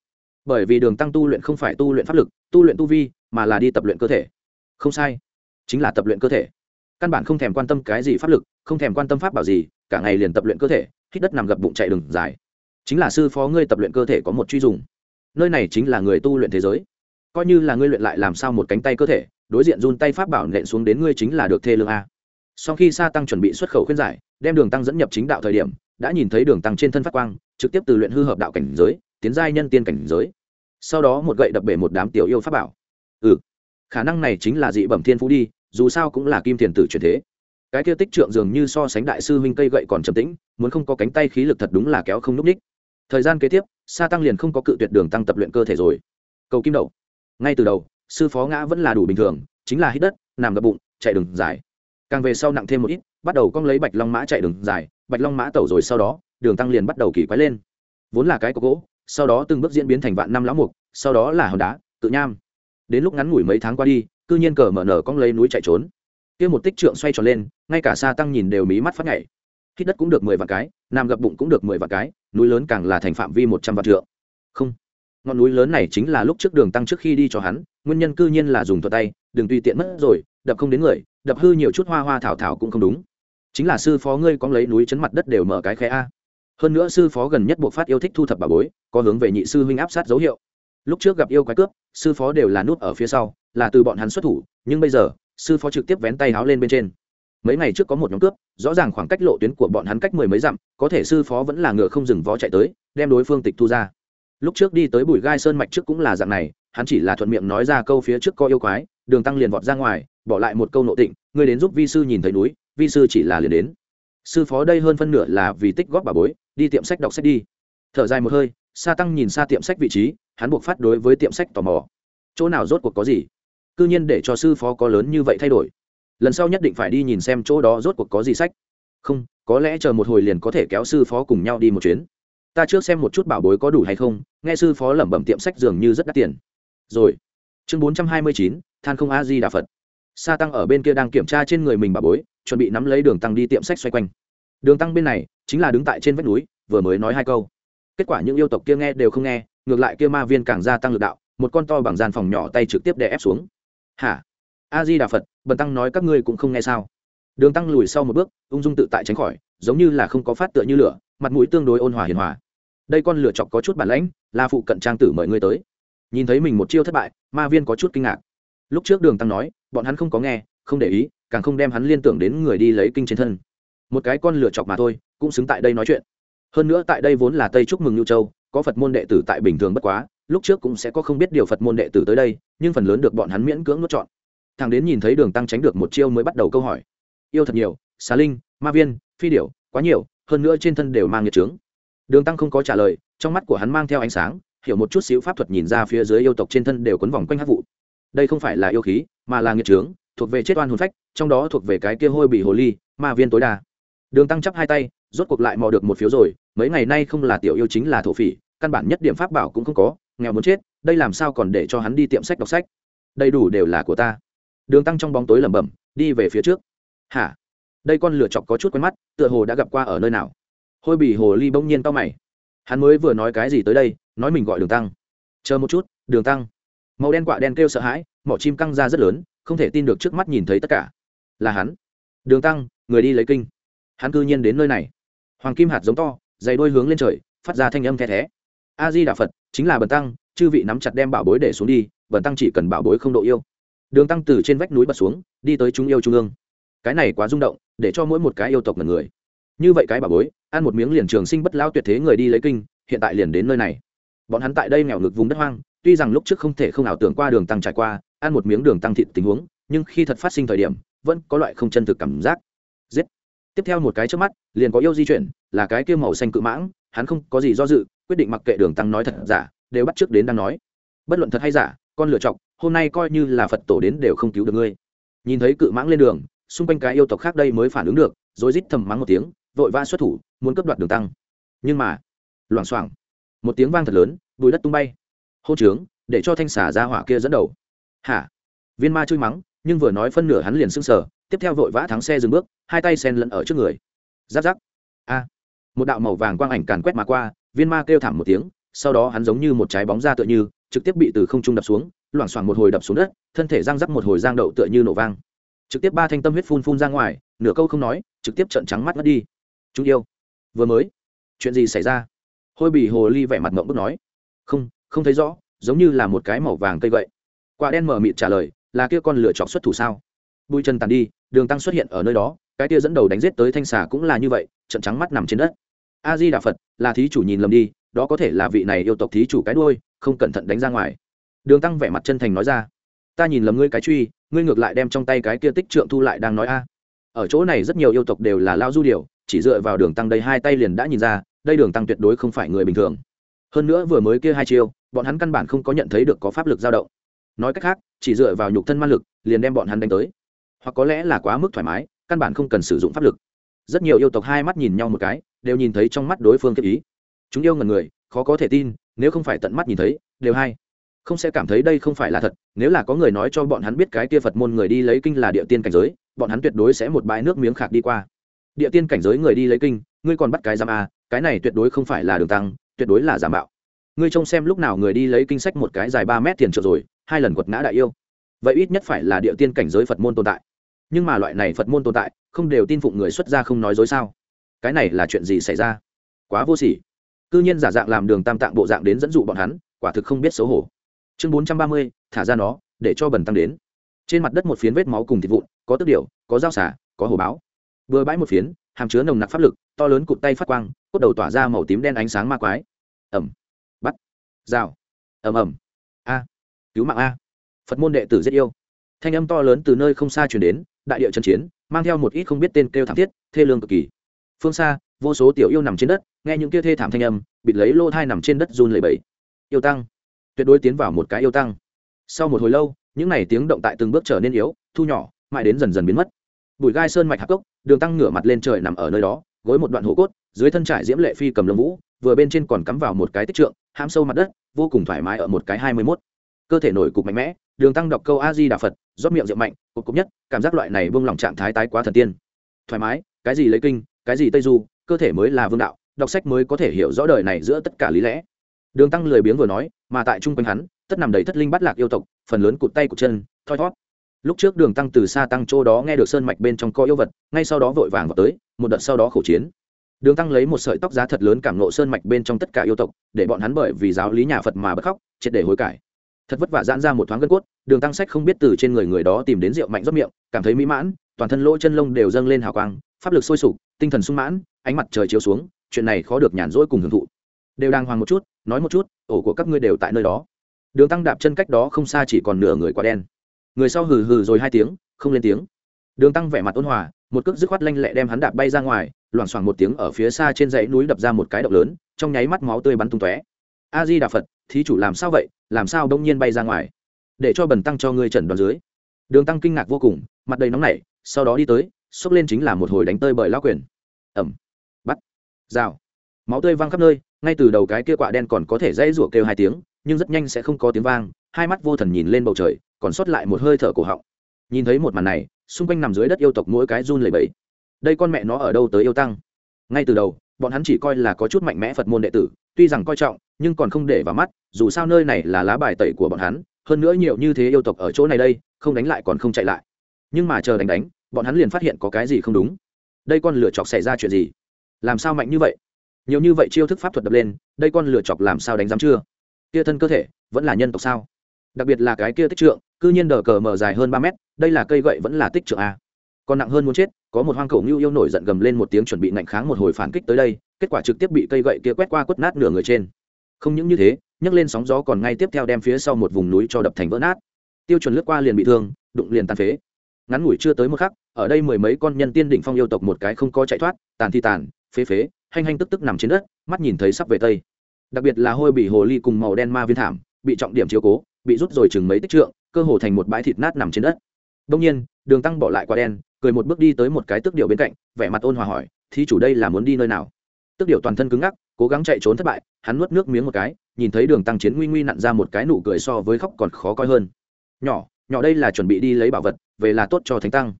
Bởi vì đường tăng tu luyện không phải tu luyện pháp lực, tu luyện tu vi, mà là đi tập luyện cơ thể. Không sai, chính là tập luyện cơ thể. Căn bản không thèm quan tâm cái gì pháp lực, không thèm quan tâm pháp bảo gì cả ngày liền tập luyện cơ thể, hít đất nằm gập bụng chạy đường dài. Chính là sư phó ngươi tập luyện cơ thể có một truy dùng. Nơi này chính là người tu luyện thế giới. Coi như là ngươi luyện lại làm sao một cánh tay cơ thể, đối diện run tay pháp bảo nện xuống đến ngươi chính là được thê lương a. Sau khi sa tăng chuẩn bị xuất khẩu khuyên giải, đem đường tăng dẫn nhập chính đạo thời điểm, đã nhìn thấy đường tăng trên thân phát quang, trực tiếp từ luyện hư hợp đạo cảnh giới, tiến giai nhân tiên cảnh giới. Sau đó một gậy đập bể một đám tiểu yêu pháp bảo. Ừ khả năng này chính là dị bẩm thiên phú đi, dù sao cũng là kim thiền tử truyền thế cái kia tích trượng dường như so sánh đại sư huynh cây gậy còn trầm tĩnh muốn không có cánh tay khí lực thật đúng là kéo không n ú c ních thời gian kế tiếp sa tăng liền không có cự tuyệt đường tăng tập luyện cơ thể rồi. Cầu kim đầu, ngay từ đầu sư phó ngã vẫn là đủ bình thường chính là hít đất nằm gập bụng chạy đường dài. Càng về sau nặng thêm một ít bắt đầu cong lấy bạch long mã chạy đường dài bạch long mã tẩu rồi sau đó đường tăng liền bắt đầu kỳ quái lên. Vốn là cái có gỗ sau đó từng bước diễn biến thành vạn năm lão mục sau đó là hòn đá tự nham. Đến lúc ngắn ngủi mấy tháng qua đi cư nhiên cờ mở nở cong lấy núi chạy trốn kia một tích trượng xoay tròn lên, ngay cả xa tăng nhìn đều mí mắt phát nhảy hít đất cũng được mười vạn cái nằm gập bụng cũng được mười vạn cái, núi lớn càng là thành phạm vi một trăm vạn trượng. Không, ngọn núi lớn này chính là lúc trước đường tăng trước khi đi cho hắn, nguyên nhân cư nhiên là dùng thuật tay đừng tùy tiện mất rồi, đập không đến người, đập hư nhiều chút hoa hoa thảo thảo cũng không đúng. Chính là sư phó ngươi có lấy núi chấn mặt đất đều mở cái khe a. Hơn nữa sư phó gần nhất buộc phát yêu thích thu thập bà bối, có hướng về nhị sư huynh áp sát dấu hiệu. Lúc trước gặp yêu quái cướp, sư phó đều là nút ở phía sau, là từ bọn hắn xuất thủ, nhưng bây giờ sư phó trực tiếp vén tay háo lên bên trên. Mấy ngày trước có một nhóm cướp, rõ ràng khoảng cách lộ tuyến của bọn hắn cách mười mấy dặm, có thể sư phó vẫn là ngựa không dừng vó chạy tới, đem đối phương tịch thu ra. Lúc trước đi tới bùi gai sơn mạch trước cũng là dạng này, hắn chỉ là thuận miệng nói ra câu phía trước có yêu quái, đường tăng liền vọt ra ngoài, bỏ lại một câu nộ tịnh, ngươi đến giúp vi sư nhìn thấy núi, vi sư chỉ là liền đến. Sư phó đây hơn phân nửa là vì tích góp bà bối, đi tiệm sách đọc sách đi. Thở dài một hơi, sa tăng nhìn xa tiệm sách vị trí, hắn buộc phát đối với tiệm sách tò mò. Chỗ nào rốt cuộc có gì? Cư nhiên để cho sư phó có lớn như vậy thay đổi. Lần sau nhất định phải đi nhìn xem chỗ đó rốt cuộc có gì sách. Không, có lẽ chờ một hồi liền có thể kéo sư phó cùng nhau đi một chuyến. Ta trước xem một chút bảo bối có đủ hay không, nghe sư phó lẩm bẩm tiệm sách dường như rất đắt tiền. Rồi, chương bốn trăm hai mươi chín, than không a di đà phật. Sa tăng ở bên kia đang kiểm tra trên người mình bà bối, chuẩn bị nắm lấy đường tăng đi tiệm sách xoay quanh. Đường tăng bên này chính là đứng tại trên vách núi, vừa mới nói hai câu. Kết quả những yêu tộc kia nghe đều không nghe, ngược lại kia ma viên càng gia tăng lực đạo, một con to bằng gian phòng nhỏ tay trực tiếp đè ép xuống hả? A di đà phật bần tăng nói các ngươi cũng không nghe sao? Đường tăng lùi sau một bước, ung dung tự tại tránh khỏi, giống như là không có phát tựa như lửa, mặt mũi tương đối ôn hòa hiền hòa. Đây con lửa chọc có chút bản lãnh, là phụ cận trang tử mời ngươi tới. Nhìn thấy mình một chiêu thất bại, ma viên có chút kinh ngạc. Lúc trước đường tăng nói, bọn hắn không có nghe, không để ý, càng không đem hắn liên tưởng đến người đi lấy kinh trên thân. Một cái con lửa chọc mà thôi, cũng xứng tại đây nói chuyện. Hơn nữa tại đây vốn là tây chúc mừng nhu châu, có phật môn đệ tử tại bình thường bất quá lúc trước cũng sẽ có không biết điều phật môn đệ tử tới đây, nhưng phần lớn được bọn hắn miễn cưỡng nuốt chọn thằng đến nhìn thấy đường tăng tránh được một chiêu mới bắt đầu câu hỏi. Yêu thật nhiều, xà linh, ma viên, phi điểu, quá nhiều, hơn nữa trên thân đều mang nhiệt trướng. Đường tăng không có trả lời, trong mắt của hắn mang theo ánh sáng, hiểu một chút xíu pháp thuật nhìn ra phía dưới yêu tộc trên thân đều quấn vòng quanh hát vụ. Đây không phải là yêu khí, mà là nghiệt trướng, thuộc về chết oan hồn phách, trong đó thuộc về cái kia hôi bị hồ ly, ma viên tối đa. Đường tăng chắp hai tay, rốt cuộc lại mò được một phiếu rồi, mấy ngày nay không là tiểu yêu chính là thổ phỉ, căn bản nhất điểm pháp bảo cũng không có nghèo muốn chết, đây làm sao còn để cho hắn đi tiệm sách đọc sách? Đầy đủ đều là của ta. Đường tăng trong bóng tối lẩm bẩm, đi về phía trước. Hả? Đây con lửa chọc có chút quen mắt, tựa hồ đã gặp qua ở nơi nào? Hôi bỉ hồ ly bỗng nhiên to mày. Hắn mới vừa nói cái gì tới đây, nói mình gọi đường tăng. Chờ một chút, đường tăng. Màu đen quạ đen kêu sợ hãi, mỏ chim căng ra rất lớn, không thể tin được trước mắt nhìn thấy tất cả. Là hắn. Đường tăng, người đi lấy kinh. Hắn cư nhiên đến nơi này. Hoàng kim hạt giống to, dày đôi hướng lên trời, phát ra thanh âm the thé a di đà phật, chính là bần tăng, chư vị nắm chặt đem bảo bối để xuống đi, bần tăng chỉ cần bảo bối không độ yêu. Đường tăng từ trên vách núi bật xuống, đi tới chúng yêu trung ương. Cái này quá rung động, để cho mỗi một cái yêu tộc là người. Như vậy cái bảo bối, ăn một miếng liền trường sinh bất lao tuyệt thế người đi lấy kinh, hiện tại liền đến nơi này. Bọn hắn tại đây nghèo ngực vùng đất hoang, tuy rằng lúc trước không thể không ảo tưởng qua đường tăng trải qua, ăn một miếng đường tăng thịt tình huống, nhưng khi thật phát sinh thời điểm, vẫn có loại không chân thực cảm giác. Giết. Tiếp theo một cái trước mắt, liền có yêu di chuyển, là cái kia màu xanh cự mãng, hắn không có gì do dự quyết định mặc kệ đường tăng nói thật giả, đều bắt trước đến đang nói. Bất luận thật hay giả, con lựa chọc hôm nay coi như là phật tổ đến đều không cứu được ngươi. Nhìn thấy cự mãng lên đường, xung quanh cái yêu tộc khác đây mới phản ứng được, rồi rít thầm mắng một tiếng, vội vã xuất thủ, muốn cấp đoạt đường tăng. Nhưng mà, loảng xoảng, một tiếng vang thật lớn, bùi đất tung bay. Hô trướng, để cho thanh xả ra hỏa kia dẫn đầu. Hả? Viên ma chui mắng, nhưng vừa nói phân nửa hắn liền sưng sờ, tiếp theo vội vã thắng xe dừng bước, hai tay sen lẫn ở trước người. Giáp giáp. A. Một đạo màu vàng quang ảnh càn quét mà qua viên ma kêu thảm một tiếng, sau đó hắn giống như một trái bóng ra tựa như, trực tiếp bị từ không trung đập xuống, loảng xoảng một hồi đập xuống đất, thân thể giang rắc một hồi giang đậu tựa như nổ vang. Trực tiếp ba thanh tâm huyết phun phun ra ngoài, nửa câu không nói, trực tiếp trận trắng mắt mất đi. Chúng yêu, vừa mới, chuyện gì xảy ra? Hôi bị hồ ly vẻ mặt ngộng bức nói. Không không thấy rõ, giống như là một cái màu vàng cây vậy. quả đen mở mịt trả lời, là kia con lửa chọc xuất thủ sao? Bùi chân tàn đi, đường tăng xuất hiện ở nơi đó, cái kia dẫn đầu đánh giết tới thanh xà cũng là như vậy trận trắng mắt nằm trên đất a di đà phật, là thí chủ nhìn lầm đi, đó có thể là vị này yêu tộc thí chủ cái đuôi, không cẩn thận đánh ra ngoài. Đường tăng vẻ mặt chân thành nói ra, ta nhìn lầm ngươi cái truy, ngươi ngược lại đem trong tay cái kia tích trượng thu lại đang nói a. Ở chỗ này rất nhiều yêu tộc đều là lao du điều, chỉ dựa vào đường tăng đây hai tay liền đã nhìn ra, đây đường tăng tuyệt đối không phải người bình thường. Hơn nữa vừa mới kia hai chiêu, bọn hắn căn bản không có nhận thấy được có pháp lực dao động. Nói cách khác, chỉ dựa vào nhục thân ma lực, liền đem bọn hắn đánh tới. Hoặc có lẽ là quá mức thoải mái, căn bản không cần sử dụng pháp lực. Rất nhiều yêu tộc hai mắt nhìn nhau một cái đều nhìn thấy trong mắt đối phương kiếp ý. Chúng yêu ngần người, khó có thể tin, nếu không phải tận mắt nhìn thấy, đều hay. Không sẽ cảm thấy đây không phải là thật, nếu là có người nói cho bọn hắn biết cái kia phật môn người đi lấy kinh là địa tiên cảnh giới, bọn hắn tuyệt đối sẽ một bãi nước miếng khạc đi qua. Địa tiên cảnh giới người đi lấy kinh, ngươi còn bắt cái giam a à, cái này tuyệt đối không phải là đường tăng, tuyệt đối là giả mạo. Ngươi trông xem lúc nào người đi lấy kinh sách một cái dài ba mét tiền trợ rồi, hai lần quật ngã đại yêu. Vậy ít nhất phải là địa tiên cảnh giới phật môn tồn tại. Nhưng mà loại này phật môn tồn tại, không đều tin phụng người xuất gia không nói dối sao? Cái này là chuyện gì xảy ra? Quá vô sỉ. Cư nhiên giả dạng làm đường tam tạng bộ dạng đến dẫn dụ bọn hắn, quả thực không biết xấu hổ. Chương bốn trăm ba mươi, thả ra nó, để cho bần tăng đến. Trên mặt đất một phiến vết máu cùng thịt vụn, có tước điệu có dao xả có hồ báo. Vừa bãi một phiến, hàm chứa nồng nặc pháp lực, to lớn cụt tay phát quang, cốt đầu tỏa ra màu tím đen ánh sáng ma quái. Ẩm. Bắt. Rào. Ẩm ẩm a. Cứu mạng a. Phật môn đệ tử rất yêu. Thanh âm to lớn từ nơi không xa chuyển đến, đại địa trần chiến, mang theo một ít không biết tên kêu thảm thiết, thê lương cực kỳ phương xa, vô số tiểu yêu nằm trên đất, nghe những kia thê thảm thanh âm, bịt lấy lô thai nằm trên đất run lẩy bẩy. Yêu tăng. Tuyệt đối tiến vào một cái yêu tăng. Sau một hồi lâu, những này tiếng động tại từng bước trở nên yếu, thu nhỏ, mãi đến dần dần biến mất. Bụi gai sơn mạch hạc cốc, đường tăng ngửa mặt lên trời nằm ở nơi đó, gối một đoạn hổ cốt, dưới thân trải diễm lệ phi cầm lông vũ, vừa bên trên còn cắm vào một cái tích trượng, hãm sâu mặt đất, vô cùng thoải mái ở một cái hai mươi mốt. Cơ thể nổi cục mạnh mẽ, đường tăng đọc câu a di đà phật, rót miệng rượu mạnh, cục cục nhất, cảm giác loại này buông lỏng trạng thái tái quá thần tiên. Thoải mái, cái gì lấy kinh cái gì tây du, cơ thể mới là vương đạo, đọc sách mới có thể hiểu rõ đời này giữa tất cả lý lẽ. Đường tăng lười biếng vừa nói, mà tại chung quanh hắn, tất nằm đầy thất linh bắt lạc yêu tộc, phần lớn cụt tay cụt chân, thoi thót lúc trước đường tăng từ xa tăng chỗ đó nghe được sơn mạch bên trong co yêu vật, ngay sau đó vội vàng vào tới, một đợt sau đó khẩu chiến. Đường tăng lấy một sợi tóc giá thật lớn cảm nộ sơn mạch bên trong tất cả yêu tộc, để bọn hắn bởi vì giáo lý nhà phật mà bất khóc, triệt để hối cải. Thật vất vả giãn ra một thoáng gân cốt, đường tăng sách không biết từ trên người người đó tìm đến rượu mạnh rót miệng, cảm thấy mỹ mãn toàn thân lỗ chân lông đều dâng lên hào quang, pháp lực sôi sục, tinh thần sung mãn, ánh mặt trời chiếu xuống, chuyện này khó được nhàn rỗi cùng hưởng thụ. Đều đang hoàng một chút, nói một chút, ổ của các ngươi đều tại nơi đó. Đường tăng đạp chân cách đó không xa chỉ còn nửa người quả đen. Người sau hừ hừ rồi hai tiếng, không lên tiếng. Đường tăng vẻ mặt ôn hòa, một cước dứt khoát lanh lẹ đem hắn đạp bay ra ngoài, loảng xoảng một tiếng ở phía xa trên dãy núi đập ra một cái động lớn, trong nháy mắt máu tươi bắn tung tóe. A di đà phật, thí chủ làm sao vậy, làm sao đông nhiên bay ra ngoài? Để cho bần tăng cho ngươi trần đoán dưới. Đường tăng kinh ngạc vô cùng, mặt đầy nóng nảy sau đó đi tới, xốc lên chính là một hồi đánh tơi bởi lao quyền. Ẩm. Bắt. Rào. Máu tươi văng khắp nơi, ngay từ đầu cái kia quạ đen còn có thể dãy rủa kêu hai tiếng, nhưng rất nhanh sẽ không có tiếng vang, hai mắt vô thần nhìn lên bầu trời, còn sót lại một hơi thở cổ họng. Nhìn thấy một màn này, xung quanh nằm dưới đất yêu tộc mỗi cái run lẩy bẩy. Đây con mẹ nó ở đâu tới yêu tăng? Ngay từ đầu, bọn hắn chỉ coi là có chút mạnh mẽ phật môn đệ tử, tuy rằng coi trọng, nhưng còn không để vào mắt, dù sao nơi này là lá bài tẩy của bọn hắn, hơn nữa nhiều như thế yêu tộc ở chỗ này đây, không đánh lại còn không chạy lại. Nhưng mà chờ đánh đánh bọn hắn liền phát hiện có cái gì không đúng. Đây con lửa chọc xảy ra chuyện gì? Làm sao mạnh như vậy? Nhiều như vậy chiêu thức pháp thuật đập lên, đây con lửa chọc làm sao đánh giám chưa? Kia thân cơ thể, vẫn là nhân tộc sao? Đặc biệt là cái kia tích trượng, cư nhiên đờ cờ mở dài hơn ba mét, đây là cây gậy vẫn là tích trượng a. Còn nặng hơn muốn chết, có một hoang cổ ngưu yêu nổi giận gầm lên một tiếng chuẩn bị nạnh kháng một hồi phản kích tới đây, kết quả trực tiếp bị cây gậy kia quét qua quất nát nửa người trên. Không những như thế, nhấc lên sóng gió còn ngay tiếp theo đem phía sau một vùng núi cho đập thành vỡ nát. Tiêu chuẩn lướt qua liền bị thương, đụng liền tàn phế ngắn ngủi chưa tới một khắc, ở đây mười mấy con nhân tiên đỉnh phong yêu tộc một cái không có chạy thoát, tàn thi tàn, phế phế, hanh hanh tức tức nằm trên đất, mắt nhìn thấy sắp về tây. Đặc biệt là hôi bị hồ ly cùng màu đen ma viên thảm, bị trọng điểm chiếu cố, bị rút rồi chừng mấy tích trượng, cơ hồ thành một bãi thịt nát nằm trên đất. Đông nhiên, đường tăng bỏ lại quả đen, cười một bước đi tới một cái tước điệu bên cạnh, vẻ mặt ôn hòa hỏi, thí chủ đây là muốn đi nơi nào? Tước điệu toàn thân cứng ngắc, cố gắng chạy trốn thất bại, hắn nuốt nước miếng một cái, nhìn thấy đường tăng chiến nguy nguy nặn ra một cái nụ cười so với khóc còn khó coi hơn. Nhỏ nhỏ đây là chuẩn bị đi lấy bảo vật về là tốt cho thánh tăng.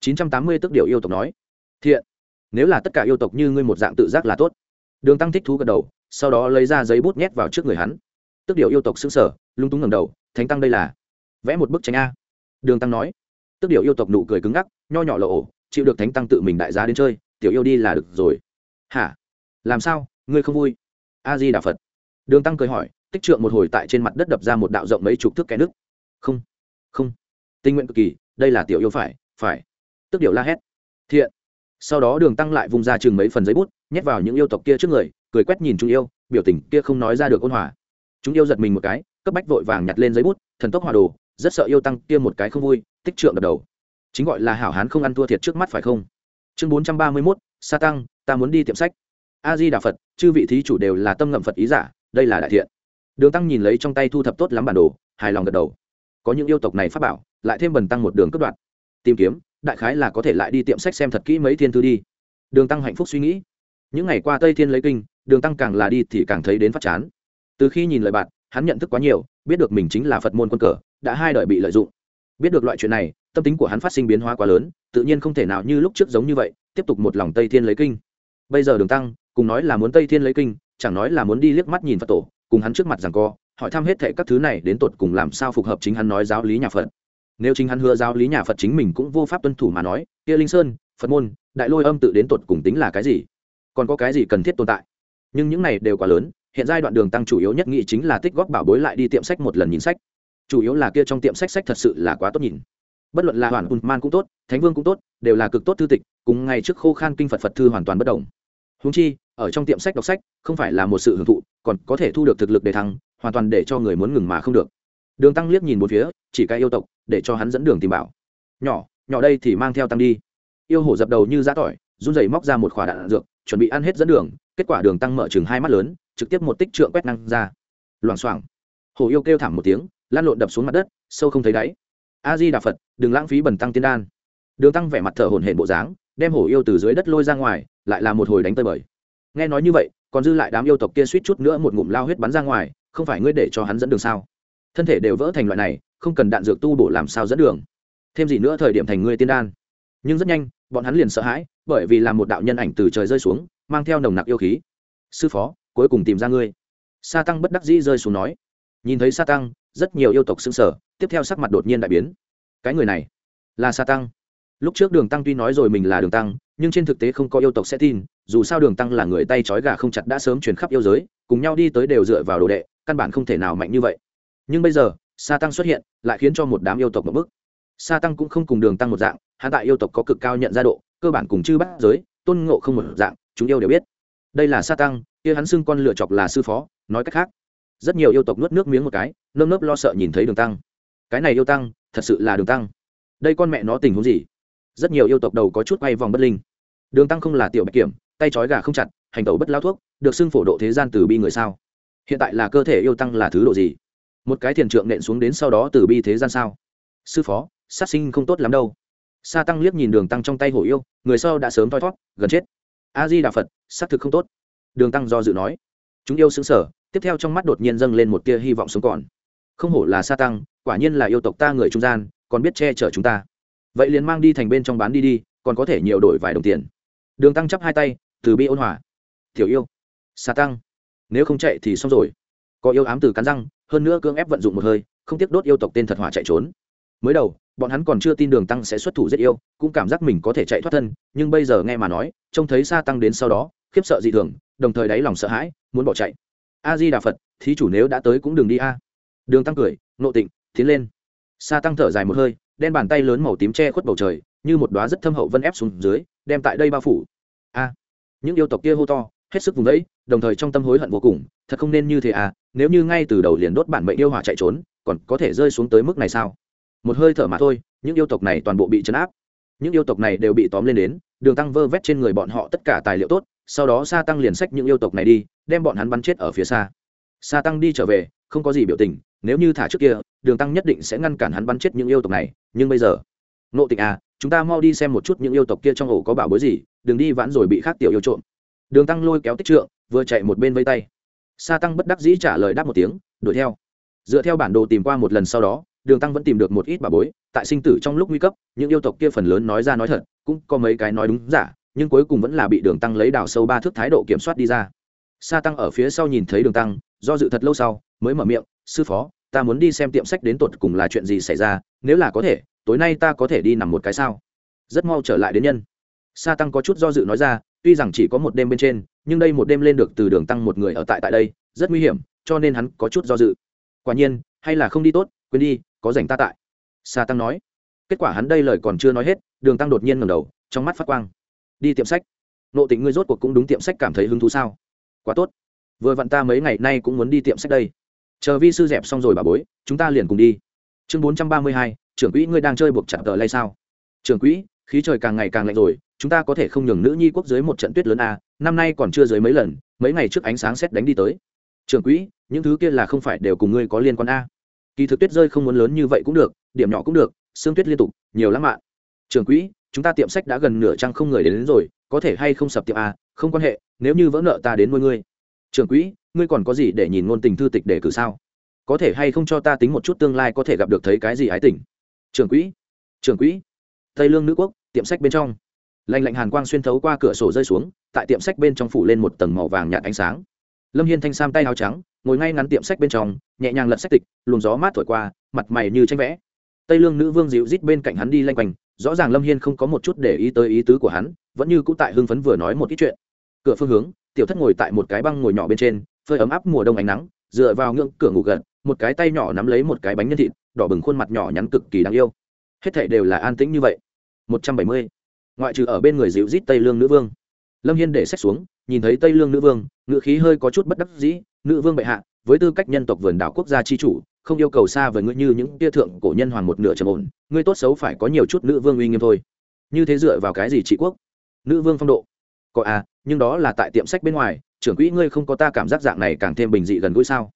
980 tước điều yêu tộc nói. Thiện, nếu là tất cả yêu tộc như ngươi một dạng tự giác là tốt. Đường tăng thích thú gật đầu, sau đó lấy ra giấy bút nhét vào trước người hắn. Tức điều yêu tộc xứng sở lung túng ngầm đầu, thánh tăng đây là vẽ một bức tranh a. Đường tăng nói. Tức điều yêu tộc nụ cười cứng ngắc, nho nhỏ lộ ổ, chịu được thánh tăng tự mình đại giá đến chơi, tiểu yêu đi là được rồi. Hả? Làm sao? Ngươi không vui? A di đà phật. Đường tăng cười hỏi, tích trượng một hồi tại trên mặt đất đập ra một đạo rộng mấy chục thước kẽ nước không không tinh nguyện cực kỳ, đây là tiểu yêu phải phải. Tức điệu la hét. Thiện. Sau đó đường tăng lại vung ra chừng mấy phần giấy bút, nhét vào những yêu tộc kia trước người, cười quét nhìn chúng yêu, biểu tình kia không nói ra được ôn hòa. Chúng yêu giật mình một cái, cấp bách vội vàng nhặt lên giấy bút, thần tốc hòa đồ, rất sợ yêu tăng kia một cái không vui, tích trượng đập đầu. Chính gọi là hảo hán không ăn thua thiệt trước mắt phải không? Chương bốn trăm ba mươi mốt, sa tăng, ta muốn đi tiệm sách. A di đà phật, chư vị thí chủ đều là tâm ngậm phật ý giả, đây là đại thiện. Đường tăng nhìn lấy trong tay thu thập tốt lắm bản đồ, hài lòng gật đầu có những yêu tộc này phát bảo, lại thêm bần tăng một đường cất đoạn tìm kiếm, đại khái là có thể lại đi tiệm sách xem thật kỹ mấy thiên thư đi. Đường tăng hạnh phúc suy nghĩ. Những ngày qua tây thiên lấy kinh, đường tăng càng là đi thì càng thấy đến phát chán. Từ khi nhìn lời bạn, hắn nhận thức quá nhiều, biết được mình chính là phật môn quân cờ, đã hai đời bị lợi dụng. Biết được loại chuyện này, tâm tính của hắn phát sinh biến hóa quá lớn, tự nhiên không thể nào như lúc trước giống như vậy, tiếp tục một lòng tây thiên lấy kinh. Bây giờ đường tăng, cùng nói là muốn tây thiên lấy kinh, chẳng nói là muốn đi liếc mắt nhìn phật tổ, cùng hắn trước mặt rằng co hỏi thăm hết thệ các thứ này đến tột cùng làm sao phù hợp chính hắn nói giáo lý nhà phật. Nếu chính hắn hứa giáo lý nhà phật chính mình cũng vô pháp tuân thủ mà nói, kia linh sơn, phật môn, đại lôi âm tự đến tột cùng tính là cái gì? Còn có cái gì cần thiết tồn tại? Nhưng những này đều quá lớn, hiện giai đoạn đường tăng chủ yếu nhất nghị chính là tích góp bảo bối lại đi tiệm sách một lần nhìn sách. Chủ yếu là kia trong tiệm sách sách thật sự là quá tốt nhìn. Bất luận là hoàn hùn man cũng tốt, thánh vương cũng tốt, đều là cực tốt thư tịch, cùng ngày trước khô khan kinh phật phật thư hoàn toàn bất đồng. Húng chi, ở trong tiệm sách đọc sách, không phải là một sự hưởng thụ còn có thể thu được thực lực để thăng, hoàn toàn để cho người muốn ngừng mà không được. Đường tăng liếc nhìn một phía, chỉ cái yêu tộc, để cho hắn dẫn đường tìm bảo. Nhỏ nhỏ đây thì mang theo tăng đi. Yêu hổ dập đầu như giã tỏi, run rẩy móc ra một khỏa đạn dược, chuẩn bị ăn hết dẫn đường, kết quả đường tăng mở chừng hai mắt lớn, trực tiếp một tích trượng quét năng ra. Loảng xoảng. Hổ yêu kêu thảm một tiếng lan lộn đập xuống mặt đất, sâu không thấy đáy. A di đà phật, đừng lãng phí bẩn tăng tiên đan. Đường tăng vẻ mặt thở hổn hển bộ dáng, đem hổ yêu từ dưới đất lôi ra ngoài, lại là một hồi đánh tơi bời. Nghe nói như vậy còn dư lại đám yêu tộc kia suýt chút nữa một ngụm lao huyết bắn ra ngoài, không phải ngươi để cho hắn dẫn đường sao? Thân thể đều vỡ thành loại này, không cần đạn dược tu bổ làm sao dẫn đường? Thêm gì nữa thời điểm thành ngươi tiên đan. Nhưng rất nhanh, bọn hắn liền sợ hãi, bởi vì là một đạo nhân ảnh từ trời rơi xuống, mang theo nồng nặc yêu khí. Sư phó, cuối cùng tìm ra ngươi. Sa tăng bất đắc dĩ rơi xuống nói. Nhìn thấy sa tăng, rất nhiều yêu tộc xưng sở tiếp theo sắc mặt đột nhiên đại biến. Cái người này là sa tăng? Lúc trước đường tăng tuy nói rồi mình là đường tăng, nhưng trên thực tế không có yêu tộc sẽ tin, dù sao đường tăng là người tay trói gà không chặt đã sớm truyền khắp yêu giới, cùng nhau đi tới đều dựa vào đồ đệ, căn bản không thể nào mạnh như vậy. Nhưng bây giờ, sa tăng xuất hiện, lại khiến cho một đám yêu tộc một bức. Sa tăng cũng không cùng đường tăng một dạng hạ tại yêu tộc có cực cao nhận ra độ, cơ bản cùng chư bắt giới, tôn ngộ không một dạng, chúng yêu đều biết. Đây là sa tăng, kia hắn xưng con lựa chọc là sư phó, nói cách khác, rất nhiều yêu tộc nuốt nước miếng một cái, nơm nớp lo sợ nhìn thấy đường tăng. Cái này yêu tăng, thật sự là đường tăng. Đây con mẹ nó tình huống gì? Rất nhiều yêu tộc đầu có chút quay vòng bất linh. Đường tăng không là tiểu bạch kiểm, tay trói gà không chặt, hành tẩu bất lao thuốc, được xưng phổ độ thế gian từ bi người sao? Hiện tại là cơ thể yêu tăng là thứ độ gì? Một cái thiền trượng nện xuống đến sau đó từ bi thế gian sao? Sư phó, sát sinh không tốt lắm đâu. Sa tăng liếc nhìn đường tăng trong tay hổ yêu, người sau đã sớm thoi thót gần chết. A di đà phật, xác thực không tốt. Đường tăng do dự nói. Chúng yêu xứng sở tiếp theo trong mắt đột nhiên dâng lên một tia hy vọng sống còn. Không hổ là sa tăng, quả nhiên là yêu tộc ta người trung gian, còn biết che chở chúng ta vậy liền mang đi thành bên trong bán đi đi, còn có thể nhiều đổi vài đồng tiền. Đường tăng chắp hai tay, từ bi ôn hòa. Tiểu yêu. Xà tăng. Nếu không chạy thì xong rồi. Có yêu ám từ cắn răng, hơn nữa cưỡng ép vận dụng một hơi, không tiếc đốt yêu tộc tên thật hỏa chạy trốn. Mới đầu, bọn hắn còn chưa tin đường tăng sẽ xuất thủ giết yêu, cũng cảm giác mình có thể chạy thoát thân, nhưng bây giờ nghe mà nói, trông thấy xa tăng đến sau đó, khiếp sợ dị thường, đồng thời đáy lòng sợ hãi, muốn bỏ chạy. A di đà phật thí chủ nếu đã tới cũng đừng đi a. Đường tăng cười, nộ tịnh, tiến lên. Xa tăng thở dài một hơi đen bàn tay lớn màu tím che khuất bầu trời, như một đoá rất thâm hậu vân ép xuống dưới, đem tại đây bao phủ. A những yêu tộc kia hô to, hết sức vùng đấy đồng thời trong tâm hối hận vô cùng, thật không nên như thế à nếu như ngay từ đầu liền đốt bản mệnh yêu hỏa chạy trốn, còn có thể rơi xuống tới mức này sao? Một hơi thở mà thôi, những yêu tộc này toàn bộ bị chấn áp. Những yêu tộc này đều bị tóm lên đến, đường tăng vơ vét trên người bọn họ tất cả tài liệu tốt, sau đó sa tăng liền sách những yêu tộc này đi, đem bọn hắn bắn chết ở phía xa. Sa tăng đi trở về không có gì biểu tình, nếu như thả trước kia, đường tăng nhất định sẽ ngăn cản hắn bắn chết những yêu tộc này, nhưng bây giờ nộ tịnh à chúng ta mau đi xem một chút những yêu tộc kia trong ổ có bảo bối gì, đừng đi vãn rồi bị khác tiểu yêu trộm. Đường tăng lôi kéo tích trượng, vừa chạy một bên vây tay. Sa tăng bất đắc dĩ trả lời đáp một tiếng, đuổi theo. Dựa theo bản đồ tìm qua một lần sau đó, đường tăng vẫn tìm được một ít bà bối, tại sinh tử trong lúc nguy cấp, những yêu tộc kia phần lớn nói ra nói thật, cũng có mấy cái nói đúng giả, nhưng cuối cùng vẫn là bị đường tăng lấy đào sâu ba thước thái độ kiểm soát đi ra. Sa tăng ở phía sau nhìn thấy đường tăng, do dự thật lâu sau mới mở miệng, sư phó, ta muốn đi xem tiệm sách đến tột cùng là chuyện gì xảy ra, nếu là có thể, tối nay ta có thể đi nằm một cái sao? Rất mau trở lại đến nhân. Sa tăng có chút do dự nói ra, tuy rằng chỉ có một đêm bên trên, nhưng đây một đêm lên được từ đường tăng một người ở tại tại đây, rất nguy hiểm, cho nên hắn có chút do dự. Quả nhiên, hay là không đi tốt, quên đi, có dành ta tại. Sa tăng nói. Kết quả hắn đây lời còn chưa nói hết, đường tăng đột nhiên ngầm đầu, trong mắt phát quang. Đi tiệm sách. Nộ tịnh ngươi rốt cuộc cũng đúng tiệm sách cảm thấy hứng thú sao? Quá tốt. Vừa vặn ta mấy ngày nay cũng muốn đi tiệm sách đây chờ vi sư dẹp xong rồi bà bối chúng ta liền cùng đi. Chương bốn trăm ba mươi hai trưởng quỹ ngươi đang chơi buộc chặt tờ lay sao? Trưởng quỹ khí trời càng ngày càng lạnh rồi chúng ta có thể không nhường nữ nhi quốc dưới một trận tuyết lớn a năm nay còn chưa dưới mấy lần mấy ngày trước ánh sáng xét đánh đi tới. Trưởng quỹ những thứ kia là không phải đều cùng ngươi có liên quan a kỳ thực tuyết rơi không muốn lớn như vậy cũng được điểm nhỏ cũng được sương tuyết liên tục nhiều lắm mạn. Trưởng quỹ chúng ta tiệm sách đã gần nửa trăng không người đến, đến rồi có thể hay không sập tiệm a không quan hệ nếu như vỡ nợ ta đến nuôi ngươi. Trưởng quỹ ngươi còn có gì để nhìn ngôn tình thư tịch để cử sao? Có thể hay không cho ta tính một chút tương lai có thể gặp được thấy cái gì ái tình? Trưởng quỹ trưởng quỹ. Tây lương nữ quốc, tiệm sách bên trong. Lạnh lạnh hàn quang xuyên thấu qua cửa sổ rơi xuống, tại tiệm sách bên trong phủ lên một tầng màu vàng nhạt ánh sáng. Lâm hiên thanh sam tay áo trắng, ngồi ngay ngắn tiệm sách bên trong, nhẹ nhàng lật sách tịch, luồng gió mát thổi qua, mặt mày như tranh vẽ. Tây lương nữ vương dịu rít bên cạnh hắn đi lanh quanh, rõ ràng lâm hiên không có một chút để ý tới ý tứ của hắn, vẫn như cũng tại hưng phấn vừa nói một ít chuyện. Cửa phương hướng, tiểu thất ngồi tại một cái băng ngồi nhỏ bên trên phơi ấm áp mùa đông ánh nắng, dựa vào ngưỡng cửa ngủ gần một cái tay nhỏ nắm lấy một cái bánh nhân thịt, đỏ bừng khuôn mặt nhỏ nhắn cực kỳ đáng yêu. Hết thảy đều là an tĩnh như vậy. Một trăm bảy mươi. Ngoại trừ ở bên người dịu rít tây lương nữ vương. Lâm hiên để sách xuống, nhìn thấy tây lương nữ vương ngự khí hơi có chút bất đắc dĩ, nữ vương bệ hạ, với tư cách nhân tộc vườn đảo quốc gia chi chủ, không yêu cầu xa với ngươi như những tia thượng cổ nhân hoàng một nửa trầm ổn, ngươi tốt xấu phải có nhiều chút nữ vương uy nghiêm thôi. Như thế dựa vào cái gì trị quốc? Nữ vương phong độ. Có à nhưng đó là tại tiệm sách bên ngoài trưởng quỹ ngươi không có ta cảm giác dạng này càng thêm bình dị gần gũi sao?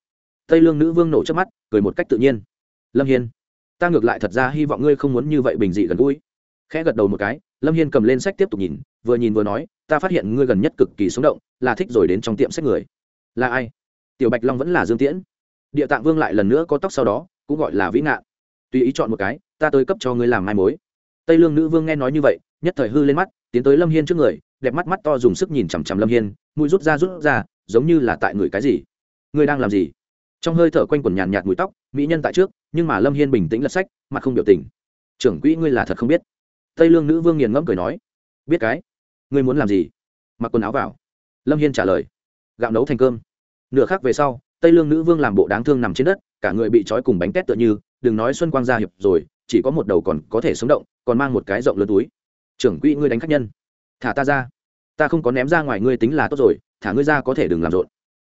Tây lương nữ vương nổ trước mắt, cười một cách tự nhiên. Lâm hiên, ta ngược lại thật ra hy vọng ngươi không muốn như vậy bình dị gần gũi. Khẽ gật đầu một cái, lâm hiên cầm lên sách tiếp tục nhìn, vừa nhìn vừa nói, ta phát hiện ngươi gần nhất cực kỳ sống động, là thích rồi đến trong tiệm sách người. Là ai? Tiểu bạch long vẫn là dương tiễn. Địa tạng vương lại lần nữa có tóc sau đó, cũng gọi là vĩ ngạn. Tùy ý chọn một cái, ta tới cấp cho ngươi làm mai mối. Tây lương nữ vương nghe nói như vậy, nhất thời hư lên mắt, tiến tới lâm hiên trước người đẹp mắt mắt to dùng sức nhìn chằm chằm lâm hiên, mũi rút ra rút ra, giống như là tại người cái gì. Ngươi đang làm gì? Trong hơi thở quanh quần nhàn nhạt mùi tóc, mỹ nhân tại trước, nhưng mà lâm hiên bình tĩnh lật sách, mặt không biểu tình. Trưởng quỹ ngươi là thật không biết. Tây lương nữ vương nghiền ngẫm cười nói. Biết cái? Ngươi muốn làm gì? Mặc quần áo vào. Lâm hiên trả lời. Gạo nấu thành cơm. Nửa khác về sau, tây lương nữ vương làm bộ đáng thương nằm trên đất, cả người bị trói cùng bánh tét tựa như, đừng nói xuân quang gia hiệp rồi, chỉ có một đầu còn có thể sống động, còn mang một cái rộng lớn túi. Trưởng quỹ ngươi đánh khách nhân thả ta ra. Ta không có ném ra ngoài ngươi tính là tốt rồi, thả ngươi ra có thể đừng làm rộn.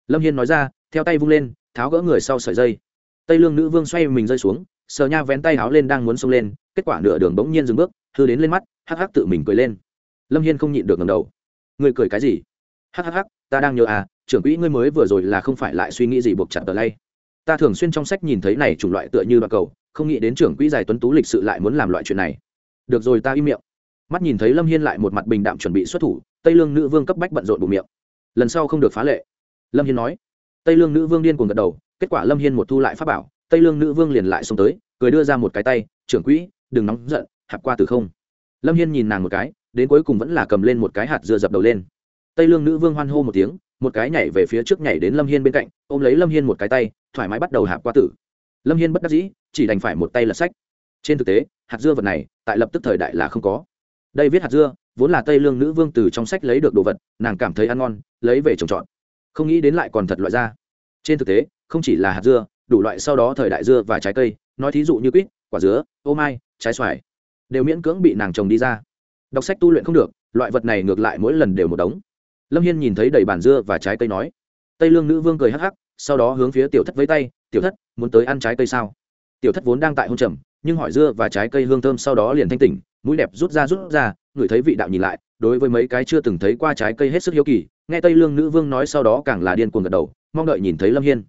Lâm hiên nói ra, theo tay vung lên, tháo gỡ người sau sợi dây. Tây lương nữ vương xoay mình rơi xuống sờ nha vén tay háo lên đang muốn xông lên, kết quả nửa đường bỗng nhiên dừng bước, hư đến lên mắt, hắc hắc tự mình cười lên. Lâm hiên không nhịn được ngầm đầu. Người cười cái gì? Hắc hắc hắc, ta đang nhớ à trưởng quỹ ngươi mới vừa rồi là không phải lại suy nghĩ gì buộc chặt tờ lay. Ta thường xuyên trong sách nhìn thấy này chủng loại tựa như đoạn cầu, không nghĩ đến trưởng quỹ giải tuấn tú lịch sự lại muốn làm loại chuyện này. Được rồi ta im miệng mắt nhìn thấy lâm hiên lại một mặt bình đạm chuẩn bị xuất thủ tây lương nữ vương cấp bách bận rộn bụng miệng lần sau không được phá lệ lâm hiên nói tây lương nữ vương điên cuồng gật đầu kết quả lâm hiên một thu lại pháp bảo tây lương nữ vương liền lại xông tới cười đưa ra một cái tay trưởng quỹ đừng nóng giận hạp qua từ không lâm hiên nhìn nàng một cái đến cuối cùng vẫn là cầm lên một cái hạt dưa dập đầu lên tây lương nữ vương hoan hô một tiếng một cái nhảy về phía trước nhảy đến lâm hiên bên cạnh ôm lấy lâm hiên một cái tay thoải mái bắt đầu hạp qua tử lâm hiên bất đắc dĩ chỉ đành phải một tay lật sách trên thực tế hạt dưa vật này tại lập tức thời đại là không có đây viết hạt dưa, vốn là tây lương nữ vương từ trong sách lấy được đồ vật, nàng cảm thấy ăn ngon, lấy về trồng trọt. Không nghĩ đến lại còn thật loại ra. Trên thực tế, không chỉ là hạt dưa, đủ loại sau đó thời đại dưa và trái cây, nói thí dụ như quýt, quả dứa, ô mai, trái xoài, đều miễn cưỡng bị nàng trồng đi ra. Đọc sách tu luyện không được, loại vật này ngược lại mỗi lần đều một đống. Lâm hiên nhìn thấy đầy bàn dưa và trái cây nói. Tây lương nữ vương cười hắc hắc, sau đó hướng phía tiểu thất với tay, tiểu thất, muốn tới ăn trái cây sao? Tiểu thất vốn đang tại hôn trầm, nhưng hỏi dưa và trái cây hương thơm sau đó liền thanh tỉnh mũi đẹp rút ra rút ra ngửi thấy vị đạo nhìn lại, đối với mấy cái chưa từng thấy qua trái cây hết sức hiếu kỳ, nghe tây lương nữ vương nói sau đó càng là điên cuồng gật đầu, mong đợi nhìn thấy lâm hiên.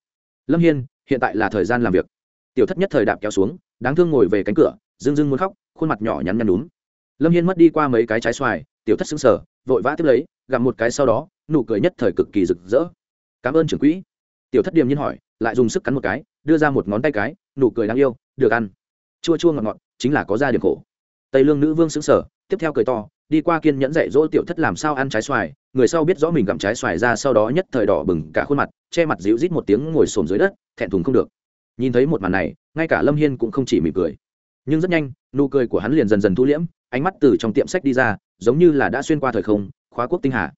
Lâm hiên, hiện tại là thời gian làm việc. Tiểu thất nhất thời đạp kéo xuống, đáng thương ngồi về cánh cửa, dưng dưng muốn khóc, khuôn mặt nhỏ nhắn nhăn đúng lâm hiên mất đi qua mấy cái trái xoài, tiểu thất xứng sở vội vã tiếp lấy gặm một cái sau đó, nụ cười nhất thời cực kỳ rực rỡ. Cảm ơn trưởng quỹ. Tiểu thất điềm nhiên hỏi, lại dùng sức cắn một cái, đưa ra một ngón tay cái, nụ cười đáng yêu, được ăn. Chua chua ngọt ngọt, chính là có ra điểm khổ tây lương nữ vương xứng sở, tiếp theo cười to, đi qua kiên nhẫn dạy dỗ tiểu thất làm sao ăn trái xoài, người sau biết rõ mình gặm trái xoài ra sau đó nhất thời đỏ bừng cả khuôn mặt, che mặt dịu rít một tiếng ngồi xổm dưới đất, thẹn thùng không được. Nhìn thấy một màn này, ngay cả lâm hiên cũng không chỉ mỉm cười. Nhưng rất nhanh, nụ cười của hắn liền dần dần thu liễm, ánh mắt từ trong tiệm sách đi ra, giống như là đã xuyên qua thời không, khóa quốc tinh hà.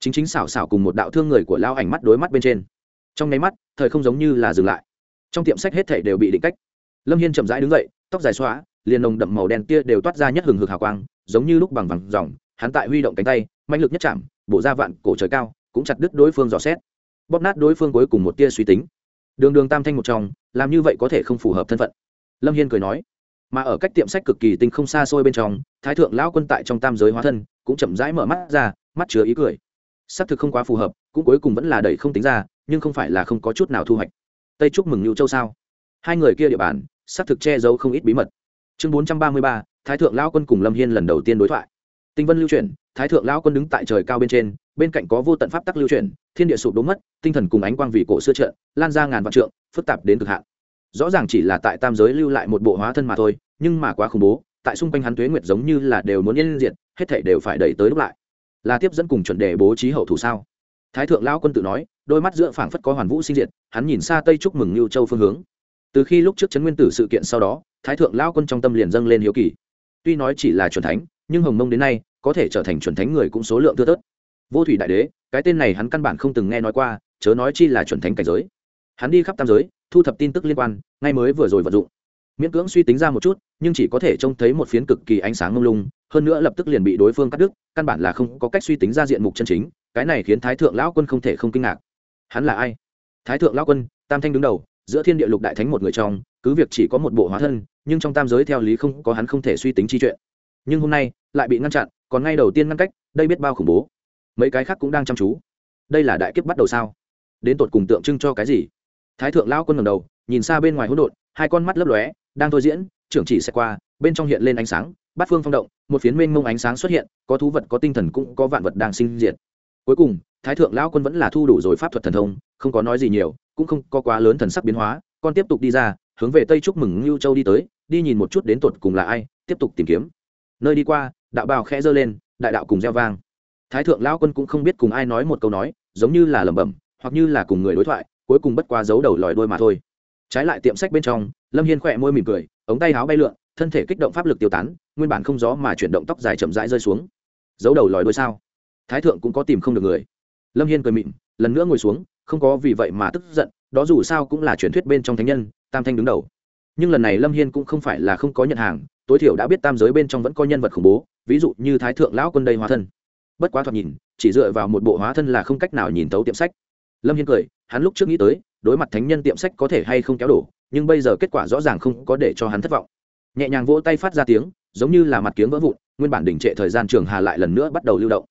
Chính chính xảo xảo cùng một đạo thương người của lao ảnh mắt đối mắt bên trên. Trong nháy mắt, thời không giống như là dừng lại. Trong tiệm sách hết thể đều bị định cách. Lâm hiên chậm rãi đứng dậy, tóc dài xóa liền nồng đậm màu đen kia đều toát ra nhất hừng hực hào quang, giống như lúc bằng vàng dòng, hắn tại huy động cánh tay mạnh lực nhất chạm, bổ ra vạn cổ trời cao, cũng chặt đứt đối phương dò xét. Bóp nát đối phương cuối cùng một tia suy tính. Đường đường tam thanh một trong, làm như vậy có thể không phù hợp thân phận. Lâm hiên cười nói, mà ở cách tiệm sách cực kỳ tinh không xa xôi bên trong, thái thượng lão quân tại trong tam giới hóa thân, cũng chậm rãi mở mắt ra, mắt chứa ý cười. Xác thực không quá phù hợp, cũng cuối cùng vẫn là đẩy không tính ra, nhưng không phải là không có chút nào thu hoạch. Tây chúc mừng lưu châu sao? Hai người kia địa bàn, xác thực che giấu không ít bí mật chương bốn trăm ba mươi ba thái thượng lão quân cùng lâm hiên lần đầu tiên đối thoại. Tinh vân lưu chuyển thái thượng lão quân đứng tại trời cao bên trên bên cạnh có vô tận pháp tắc lưu chuyển thiên địa sụp đốn mất tinh thần cùng ánh quang vì cổ xưa trợn, lan ra ngàn vạn trượng phức tạp đến cực hạn. Rõ ràng chỉ là tại tam giới lưu lại một bộ hóa thân mà thôi nhưng mà quá khủng bố tại xung quanh hắn tuế nguyệt giống như là đều muốn yên diệt hết thể đều phải đẩy tới lúc lại. Là tiếp dẫn cùng chuẩn đề bố trí hậu thủ sao? Thái thượng lão quân tự nói đôi mắt giữa phảng phất có hoàn vũ sinh diệt hắn nhìn xa tây chúc mừng lưu châu phương hướng. Từ khi lúc trước chấn nguyên tử sự kiện sau đó thái thượng lão quân trong tâm liền dâng lên hiếu kỳ. Tuy nói chỉ là chuẩn thánh, nhưng hồng mông đến nay, có thể trở thành chuẩn thánh người cũng số lượng thưa thớt. Vô thủy đại đế, cái tên này hắn căn bản không từng nghe nói qua, chớ nói chi là chuẩn thánh cảnh giới. Hắn đi khắp tam giới, thu thập tin tức liên quan, ngay mới vừa rồi vận dụng. Miễn cưỡng suy tính ra một chút, nhưng chỉ có thể trông thấy một phiến cực kỳ ánh sáng mông lung, hơn nữa lập tức liền bị đối phương cắt đứt, căn bản là không có cách suy tính ra diện mục chân chính, cái này khiến thái thượng lão quân không thể không kinh ngạc. Hắn là ai? Thái thượng lão quân, tam thanh đứng đầu, giữa thiên địa lục đại thánh một người trong, cứ việc chỉ có một bộ hóa thân nhưng trong tam giới theo lý không có hắn không thể suy tính chi chuyện. Nhưng hôm nay, lại bị ngăn chặn, còn ngay đầu tiên ngăn cách, đây biết bao khủng bố. Mấy cái khác cũng đang chăm chú. Đây là đại kiếp bắt đầu sao? Đến tột cùng tượng trưng cho cái gì? Thái thượng lão quân ngầm đầu, nhìn xa bên ngoài hỗn độn, hai con mắt lấp lóe, đang thôi diễn, trưởng chỉ sẽ qua, bên trong hiện lên ánh sáng, bát phương phong động, một phiến mênh mông ánh sáng xuất hiện, có thú vật, có tinh thần cũng có vạn vật đang sinh diệt. Cuối cùng, thái thượng lão quân vẫn là thu đủ rồi pháp thuật thần thông, không có nói gì nhiều, cũng không có quá lớn thần sắc biến hóa, con tiếp tục đi ra, hướng về tây chúc mừng ngưu châu đi tới đi nhìn một chút đến tột cùng là ai, tiếp tục tìm kiếm. Nơi đi qua, đạo bào khẽ giơ lên, đại đạo cùng gieo vang. Thái thượng lão quân cũng không biết cùng ai nói một câu nói, giống như là lẩm bẩm, hoặc như là cùng người đối thoại, cuối cùng bất qua giấu đầu lòi đôi mà thôi. Trái lại tiệm sách bên trong, lâm hiên khỏe môi mỉm cười, ống tay áo bay lượn, thân thể kích động pháp lực tiêu tán, nguyên bản không gió mà chuyển động tóc dài chậm rãi rơi xuống. Giấu đầu lòi đôi sao? Thái thượng cũng có tìm không được người. Lâm hiên cười mịn lần nữa ngồi xuống, không có vì vậy mà tức giận, đó dù sao cũng là truyền thuyết bên trong thánh nhân, tam thanh đứng đầu nhưng lần này lâm hiên cũng không phải là không có nhận hàng, tối thiểu đã biết tam giới bên trong vẫn có nhân vật khủng bố, ví dụ như thái thượng lão quân đây hóa thân. Bất quá thoạt nhìn, chỉ dựa vào một bộ hóa thân là không cách nào nhìn tấu tiệm sách. Lâm hiên cười, hắn lúc trước nghĩ tới, đối mặt thánh nhân tiệm sách có thể hay không kéo đổ, nhưng bây giờ kết quả rõ ràng không có để cho hắn thất vọng. Nhẹ nhàng vỗ tay phát ra tiếng, giống như là mặt kiếng vỡ vụn, nguyên bản đỉnh trệ thời gian trường hà lại lần nữa bắt đầu lưu động.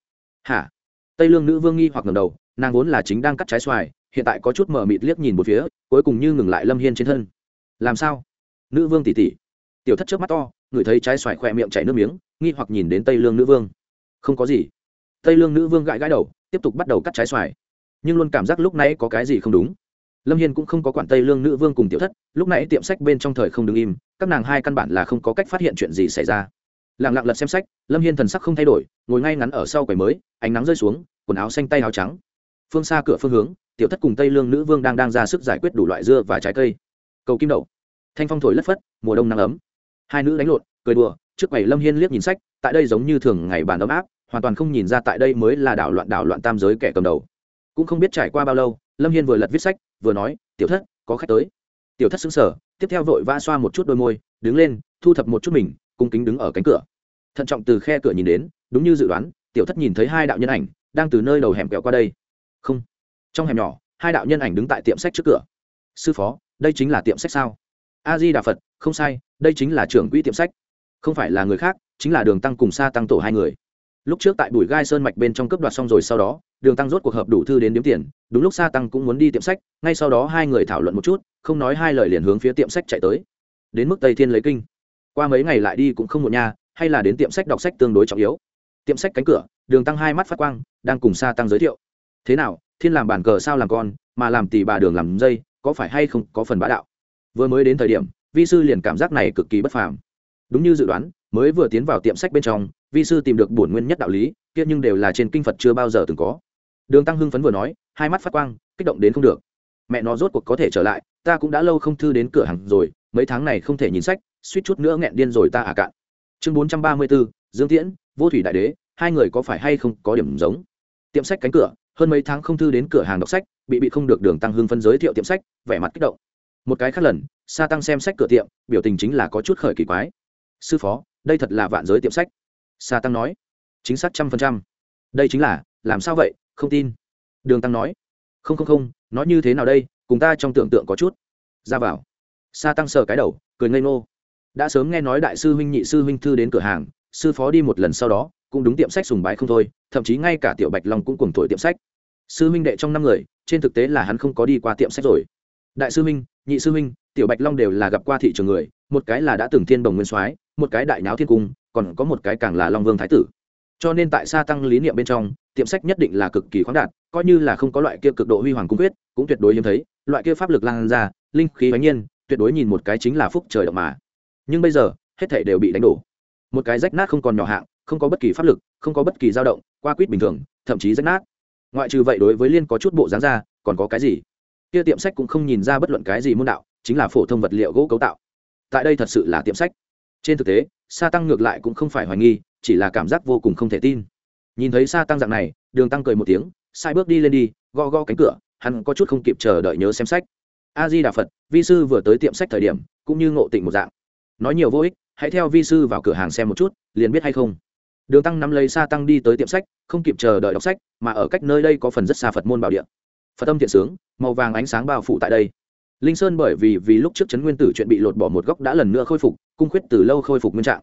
Hả? Tây lương nữ vương nghi hoặc ngầm đầu, nàng vốn là chính đang cắt trái xoài, hiện tại có chút mờ mịt liếc nhìn một phía, cuối cùng như ngừng lại lâm hiên trên thân. Làm sao? Nữ vương tỷ tỷ tiểu thất trước mắt to, ngửi thấy trái xoài khoe miệng chảy nước miếng, nghi hoặc nhìn đến tây lương nữ vương. Không có gì. Tây lương nữ vương gãi gãi đầu, tiếp tục bắt đầu cắt trái xoài. Nhưng luôn cảm giác lúc nãy có cái gì không đúng. Lâm hiên cũng không có quản tây lương nữ vương cùng tiểu thất, lúc nãy tiệm sách bên trong thời không đứng im, các nàng hai căn bản là không có cách phát hiện chuyện gì xảy ra. Lẳng lặng lật xem sách, lâm hiên thần sắc không thay đổi, ngồi ngay ngắn ở sau quầy mới, ánh nắng rơi xuống, quần áo xanh tay áo trắng. Phương xa cửa phương hướng, tiểu thất cùng tây lương nữ vương đang đang ra sức giải quyết đủ loại dưa và trái cây. Cầu kim đậu thanh phong thổi lất phất, mùa đông nắng ấm. Hai nữ đánh lộn, cười đùa, trước quầy lâm hiên liếc nhìn sách, tại đây giống như thường ngày bàn ấm áp, hoàn toàn không nhìn ra tại đây mới là đảo loạn đảo loạn tam giới kẻ cầm đầu. Cũng không biết trải qua bao lâu, lâm hiên vừa lật viết sách, vừa nói, tiểu thất, có khách tới. Tiểu thất xứng sở tiếp theo vội va xoa một chút đôi môi, đứng lên, thu thập một chút mình, cung kính đứng ở cánh cửa. Thận trọng từ khe cửa nhìn đến, đúng như dự đoán, tiểu thất nhìn thấy hai đạo nhân ảnh, đang từ nơi đầu hẻm kẹo qua đây. Không. Trong hẻm nhỏ, hai đạo nhân ảnh đứng tại tiệm sách trước cửa. Sư phó, đây chính là tiệm sách sao? A di đà phật không sai đây chính là trưởng quỹ tiệm sách. Không phải là người khác chính là đường tăng cùng xa tăng tổ hai người. Lúc trước tại bùi gai sơn mạch bên trong cướp đoạt xong rồi sau đó đường tăng rốt cuộc hợp đủ thư đến điếm tiền đúng lúc xa tăng cũng muốn đi tiệm sách ngay sau đó hai người thảo luận một chút không nói hai lời liền hướng phía tiệm sách chạy tới. Đến mức tây thiên lấy kinh. Qua mấy ngày lại đi cũng không một nhà, hay là đến tiệm sách đọc sách tương đối trọng yếu. Tiệm sách cánh cửa đường tăng hai mắt phát quang đang cùng xa tăng giới thiệu. Thế nào thiên làm bản cờ sao làm con mà làm tỷ bà đường làm dây có phải hay không có phần bá đạo? Vừa mới đến thời điểm, vi sư liền cảm giác này cực kỳ bất phàm. Đúng như dự đoán, mới vừa tiến vào tiệm sách bên trong, vi sư tìm được bổn nguyên nhất đạo lý, kia nhưng đều là trên kinh phật chưa bao giờ từng có. Đường tăng hưng phấn vừa nói, hai mắt phát quang, kích động đến không được. Mẹ nó rốt cuộc có thể trở lại, ta cũng đã lâu không thư đến cửa hàng rồi, mấy tháng này không thể nhìn sách, suýt chút nữa nghẹn điên rồi ta à cạn. Chương bốn trăm ba mươi bốn dương tiễn, vô thủy đại đế, hai người có phải hay không có điểm giống? Tiệm sách cánh cửa, hơn mấy tháng không thư đến cửa hàng đọc sách, bị bị không được đường tăng hưng phân giới thiệu tiệm sách, vẻ mặt kích động một cái khác lần, sa tăng xem sách cửa tiệm, biểu tình chính là có chút khởi kỳ quái. Sư phó, đây thật là vạn giới tiệm sách. Sa tăng nói. Chính xác trăm phần trăm. Đây chính là, làm sao vậy, không tin. Đường tăng nói. Không không không, nói như thế nào đây, cùng ta trong tưởng tượng có chút. Ra vào. Sa tăng sờ cái đầu, cười ngây ngô. Đã sớm nghe nói đại sư huynh nhị sư huynh thư đến cửa hàng, sư phó đi một lần sau đó, cũng đúng tiệm sách sùng bái không thôi, thậm chí ngay cả tiểu bạch long cũng cùng thổi tiệm sách. Sư huynh đệ trong năm người, trên thực tế là hắn không có đi qua tiệm sách rồi đại sư Minh, nhị sư Minh, tiểu bạch long đều là gặp qua thị trường người một cái là đã từng thiên đồng nguyên soái một cái đại nháo thiên cung còn có một cái càng là long vương thái tử. Cho nên tại sa tăng lý niệm bên trong tiệm sách nhất định là cực kỳ khoáng đạt coi như là không có loại kia cực độ huy hoàng cung quyết cũng tuyệt đối hiếm thấy loại kia pháp lực lan ra linh khí bánh nhiên tuyệt đối nhìn một cái chính là phúc trời động mà. Nhưng bây giờ hết thảy đều bị đánh đổ. Một cái rách nát không còn nhỏ hạng không có bất kỳ pháp lực không có bất kỳ dao động qua quýt bình thường thậm chí rách nát. Ngoại trừ vậy đối với liên có chút bộ dáng ra còn có cái gì? Kia tiệm sách cũng không nhìn ra bất luận cái gì môn đạo, chính là phổ thông vật liệu gỗ cấu tạo. Tại đây thật sự là tiệm sách. Trên thực tế, sa tăng ngược lại cũng không phải hoài nghi, chỉ là cảm giác vô cùng không thể tin. Nhìn thấy sa tăng dạng này, đường tăng cười một tiếng, sai bước đi lên đi go go cánh cửa, hắn có chút không kịp chờ đợi nhớ xem sách. A di đà phật, vi sư vừa tới tiệm sách thời điểm, cũng như ngộ tịnh một dạng. Nói nhiều vô ích, hãy theo vi sư vào cửa hàng xem một chút, liền biết hay không. Đường tăng nắm lấy xa tăng đi tới tiệm sách, không kịp chờ đợi đọc sách, mà ở cách nơi đây có phần rất xa phật môn bảo địa phật âm thiện sướng màu vàng ánh sáng bao phủ tại đây. Linh sơn bởi vì vì lúc trước chấn nguyên tử chuyện bị lột bỏ một góc đã lần nữa khôi phục cung khuyết từ lâu khôi phục nguyên trạng.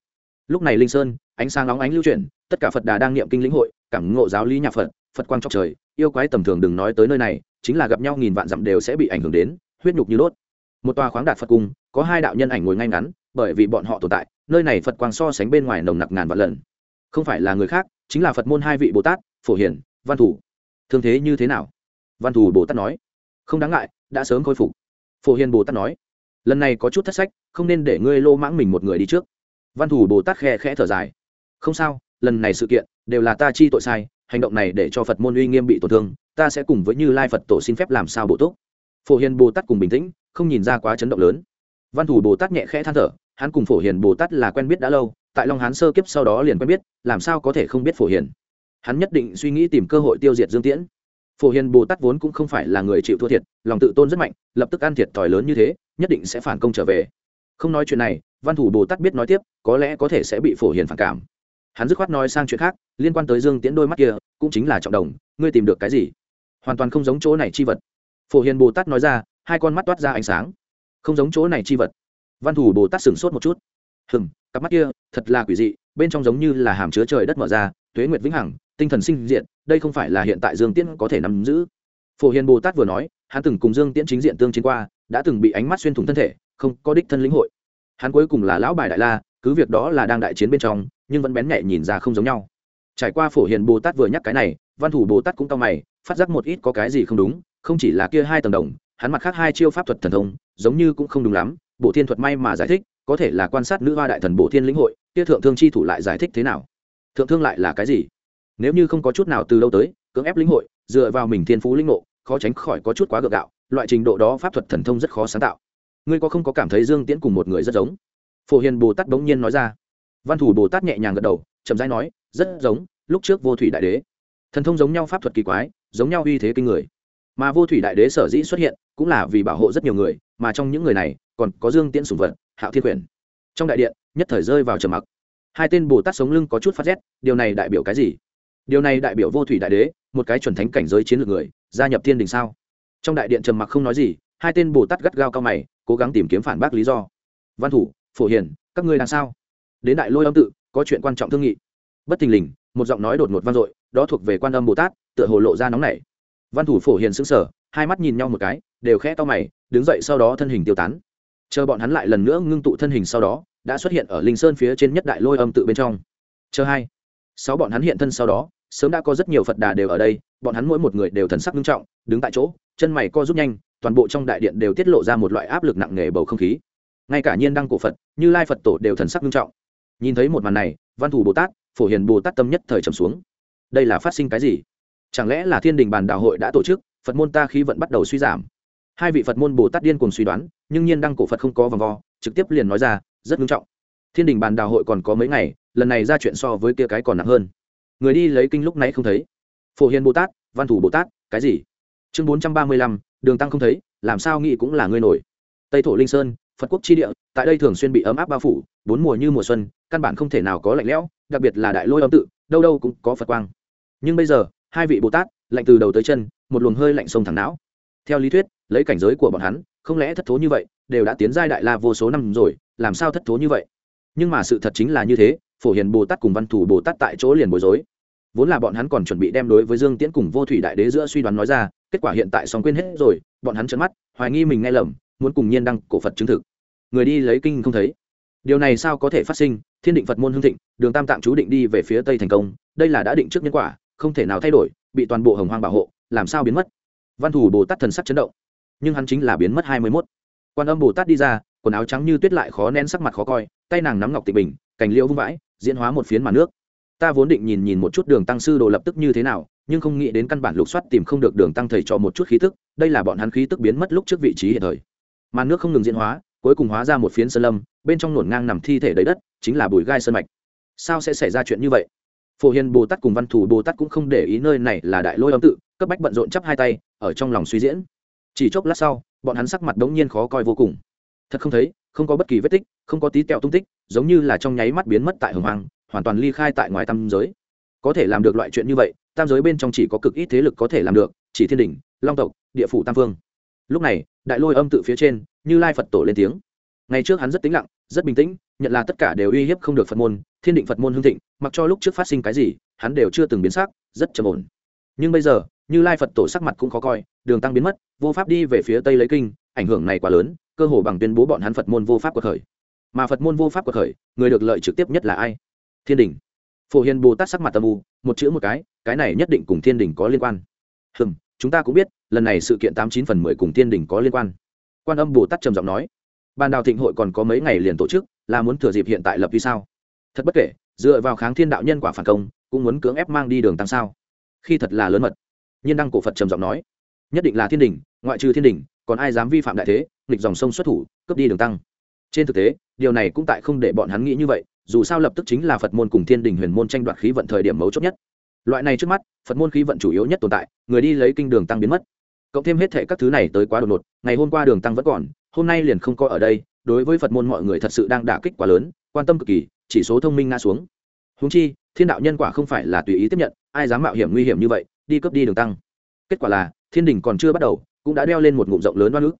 Lúc này linh sơn ánh sáng nóng ánh lưu chuyển tất cả phật đà đang niệm kinh lĩnh hội cảm ngộ giáo lý nhà phật phật quang trong trời yêu quái tầm thường đừng nói tới nơi này chính là gặp nhau nghìn vạn dặm đều sẽ bị ảnh hưởng đến huyết nhục như đốt. Một tòa khoáng đạt phật cung có hai đạo nhân ảnh ngồi ngay ngắn bởi vì bọn họ tồn tại nơi này phật quang so sánh bên ngoài nồng nặc ngàn vạn lần. Không phải là người khác chính là phật môn hai vị bồ tát phổ hiển, văn thủ. Thương thế như thế nào? Văn Thù bồ tát nói, không đáng ngại, đã sớm khôi phục. Phổ hiền bồ tát nói, lần này có chút thất sách, không nên để ngươi lô mãng mình một người đi trước. Văn Thù bồ tát khe khẽ thở dài, không sao, lần này sự kiện đều là ta chi tội sai, hành động này để cho phật môn uy nghiêm bị tổn thương, ta sẽ cùng với như lai phật tổ xin phép làm sao bổ túc. Phổ hiền bồ tát cùng bình tĩnh, không nhìn ra quá chấn động lớn. Văn thủ bồ tát nhẹ khẽ than thở, hắn cùng phổ hiền bồ tát là quen biết đã lâu, tại long hán sơ kiếp sau đó liền quen biết, làm sao có thể không biết phổ hiền? Hắn nhất định suy nghĩ tìm cơ hội tiêu diệt dương tiễn phổ hiền bồ tát vốn cũng không phải là người chịu thua thiệt, lòng tự tôn rất mạnh, lập tức ăn thiệt thòi lớn như thế, nhất định sẽ phản công trở về. Không nói chuyện này, văn thủ bồ tát biết nói tiếp, có lẽ có thể sẽ bị phổ hiền phản cảm. Hắn dứt khoát nói sang chuyện khác, liên quan tới dương tiễn đôi mắt kia, cũng chính là trọng đồng, ngươi tìm được cái gì? Hoàn toàn không giống chỗ này chi vật. Phổ hiền bồ tát nói ra, hai con mắt toát ra ánh sáng. Không giống chỗ này chi vật. Văn thủ bồ tát sửng sốt một chút. Hừng cặp mắt kia, thật là quỷ dị, bên trong giống như là hàm chứa trời đất mở ra, tuế nguyệt vĩnh hằng, tinh thần sinh diện đây không phải là hiện tại dương tiễn có thể nắm giữ. Phổ hiền bồ tát vừa nói, hắn từng cùng dương tiễn chính diện tương chiến qua, đã từng bị ánh mắt xuyên thủng thân thể, không có đích thân lĩnh hội. Hắn cuối cùng là lão bài đại la, cứ việc đó là đang đại chiến bên trong, nhưng vẫn bén nhẹ nhìn ra không giống nhau. Trải qua phổ hiền bồ tát vừa nhắc cái này, văn thủ bồ tát cũng cao mày, phát giác một ít có cái gì không đúng, không chỉ là kia hai tầng đồng, hắn mặt khác hai chiêu pháp thuật thần thông, giống như cũng không đúng lắm bộ thiên thuật may mà giải thích, có thể là quan sát nữ hoa đại thần bộ thiên lĩnh hội, kia thượng thương chi thủ lại giải thích thế nào? Thượng thương lại là cái gì? Nếu như không có chút nào từ lâu tới, cưỡng ép lĩnh hội, dựa vào mình thiên phú lĩnh ngộ, khó tránh khỏi có chút quá gượng gạo, loại trình độ đó pháp thuật thần thông rất khó sáng tạo. Ngươi có không có cảm thấy dương tiễn cùng một người rất giống? Phổ hiền bồ tát bỗng nhiên nói ra. Văn thủ bồ tát nhẹ nhàng gật đầu, chậm rãi nói, rất giống, lúc trước vô thủy đại đế. Thần thông giống nhau pháp thuật kỳ quái, giống nhau uy thế kinh người. Mà vô thủy đại đế sở dĩ xuất hiện, cũng là vì bảo hộ rất nhiều người, mà trong những người này, còn có dương tiễn sùng vật, hạo thiên quyền. Trong đại điện, nhất thời rơi vào trầm mặc. Hai tên bồ tát sống lưng có chút phát rét, điều này đại biểu cái gì? Điều này đại biểu vô thủy đại đế, một cái chuẩn thánh cảnh giới chiến lược người, gia nhập thiên đình sao? Trong đại điện trầm mặc không nói gì, hai tên bồ tát gắt gao cao mày, cố gắng tìm kiếm phản bác lý do. Văn thủ, phổ hiền, các ngươi làm sao? Đến đại lôi âm tự, có chuyện quan trọng thương nghị. Bất thình lình, một giọng nói đột ngột vang dội, đó thuộc về quan âm bồ tát, tựa hồ lộ ra nóng nảy. Văn thủ, phổ hiền sững sờ, hai mắt nhìn nhau một cái, đều khẽ to mày, đứng dậy sau đó thân hình tiêu tán. Chờ bọn hắn lại lần nữa ngưng tụ thân hình sau đó, đã xuất hiện ở linh sơn phía trên nhất đại lôi âm tự bên trong. Chờ hai sáu bọn hắn hiện thân sau đó, sớm đã có rất nhiều phật đà đều ở đây, bọn hắn mỗi một người đều thần sắc nghiêm trọng, đứng tại chỗ, chân mày co rút nhanh, toàn bộ trong đại điện đều tiết lộ ra một loại áp lực nặng nề bầu không khí. Ngay cả nhiên đăng cổ phật, như lai phật tổ đều thần sắc nghiêm trọng. Nhìn thấy một màn này, văn thủ bồ tát, phổ hiền bồ tát tâm nhất thời trầm xuống. Đây là phát sinh cái gì? Chẳng lẽ là thiên đình bàn đạo hội đã tổ chức, phật môn ta khí vận bắt đầu suy giảm? Hai vị phật môn bồ tát điên cùng suy đoán, nhưng nhiên đăng cổ phật không có vòng vo, trực tiếp liền nói ra, rất nghiêm trọng thiên đình bàn đào hội còn có mấy ngày, lần này ra chuyện so với kia cái còn nặng hơn. Người đi lấy kinh lúc nãy không thấy. Phổ hiền bồ tát, văn thủ bồ tát, cái gì? Chương bốn trăm ba mươi lăm, đường tăng không thấy, làm sao nghĩ cũng là ngươi nổi. Tây thổ linh sơn, phật quốc chi địa, tại đây thường xuyên bị ấm áp bao phủ, bốn mùa như mùa xuân, căn bản không thể nào có lạnh lẽo, đặc biệt là đại lôi âm tự, đâu đâu cũng có phật quang. Nhưng bây giờ, hai vị bồ tát, lạnh từ đầu tới chân, một luồng hơi lạnh sông thẳng não. Theo lý thuyết, lấy cảnh giới của bọn hắn, không lẽ thất thố như vậy, đều đã tiến giai đại la vô số năm rồi, làm sao thất thố như vậy? Nhưng mà sự thật chính là như thế, phổ hiền bồ tát cùng văn thủ bồ tát tại chỗ liền bối rối. Vốn là bọn hắn còn chuẩn bị đem đối với dương tiễn cùng vô thủy đại đế giữa suy đoán nói ra, kết quả hiện tại xong quên hết rồi, bọn hắn trấn mắt, hoài nghi mình nghe lầm, muốn cùng nhiên đăng cổ phật chứng thực. Người đi lấy kinh không thấy. Điều này sao có thể phát sinh? Thiên định phật môn hương thịnh, đường tam tạng chú định đi về phía tây thành công, đây là đã định trước nhân quả, không thể nào thay đổi, bị toàn bộ hồng hoang bảo hộ, làm sao biến mất? Văn thủ bồ tát thần sắc chấn động, nhưng hắn chính là biến mất hai mươi mốt. Quan âm bồ tát đi ra quần áo trắng như tuyết lại khó nén sắc mặt khó coi, tay nàng nắm ngọc tịnh bình, cành liễu vung vãi, diễn hóa một phiến màn nước. Ta vốn định nhìn nhìn một chút đường tăng sư đồ lập tức như thế nào, nhưng không nghĩ đến căn bản lục soát tìm không được đường tăng thầy cho một chút khí tức, đây là bọn hắn khí tức biến mất lúc trước vị trí hiện thời. Màn nước không ngừng diễn hóa, cuối cùng hóa ra một phiến sơn lâm, bên trong nổn ngang nằm thi thể đầy đất, chính là bùi gai sơn mạch. Sao sẽ xảy ra chuyện như vậy? Phổ hiền bồ tát cùng văn thủ bồ tát cũng không để ý nơi này là đại lôi âm tự, cấp bách bận rộn chắp hai tay, ở trong lòng suy diễn. Chỉ chốc lát sau, bọn hắn sắc mặt đống nhiên khó coi vô cùng thật không thấy, không có bất kỳ vết tích, không có tí tẹo tung tích, giống như là trong nháy mắt biến mất tại hồng hoàng hoàn toàn ly khai tại ngoài tam giới. Có thể làm được loại chuyện như vậy, tam giới bên trong chỉ có cực ít thế lực có thể làm được, chỉ thiên đình, long tộc, địa phủ tam phương. Lúc này, đại lôi âm tự phía trên, như lai phật tổ lên tiếng. Ngày trước hắn rất tĩnh lặng, rất bình tĩnh, nhận là tất cả đều uy hiếp không được phật môn, thiên định phật môn hương thịnh, mặc cho lúc trước phát sinh cái gì, hắn đều chưa từng biến sắc, rất trầm ổn. Nhưng bây giờ, như lai phật tổ sắc mặt cũng khó coi, đường tăng biến mất, vô pháp đi về phía tây lấy kinh, ảnh hưởng này quá lớn cơ hồ bằng tuyên bố bọn hắn phật môn vô pháp cuộc khởi. Mà phật môn vô pháp cuộc khởi, người được lợi trực tiếp nhất là ai? Thiên đình. Phổ hiền bồ tát sắc mặt tâm u, một chữ một cái cái này nhất định cùng thiên đình có liên quan. Hừm, chúng ta cũng biết, lần này sự kiện tám chín phần mười cùng thiên đình có liên quan. Quan âm bồ tát trầm giọng nói, ban đào thịnh hội còn có mấy ngày liền tổ chức, là muốn thừa dịp hiện tại lập vì sao? Thật bất kể, dựa vào kháng thiên đạo nhân quả phản công, cũng muốn cưỡng ép mang đi đường tăng sao? Khi thật là lớn mật. Nhiên đăng cổ phật trầm giọng nói, nhất định là thiên đình, ngoại trừ thiên đình, còn ai dám vi phạm đại thế nghịch dòng sông xuất thủ, cướp đi đường tăng. Trên thực tế, điều này cũng tại không để bọn hắn nghĩ như vậy, dù sao lập tức chính là phật môn cùng thiên đình huyền môn tranh đoạt khí vận thời điểm mấu chốt nhất. Loại này trước mắt, phật môn khí vận chủ yếu nhất tồn tại, người đi lấy kinh đường tăng biến mất. Cộng thêm hết thệ các thứ này tới quá đột ngột, ngày hôm qua đường tăng vẫn còn, hôm nay liền không có ở đây, đối với phật môn mọi người thật sự đang đả kích quá lớn, quan tâm cực kỳ, chỉ số thông minh nga xuống. Húng chi, thiên đạo nhân quả không phải là tùy ý tiếp nhận, ai dám mạo hiểm nguy hiểm như vậy, đi cướp đi đường tăng. Kết quả là, thiên đình còn chưa bắt đầu, cũng đã đeo lên một ngụm rộng lớn oan ức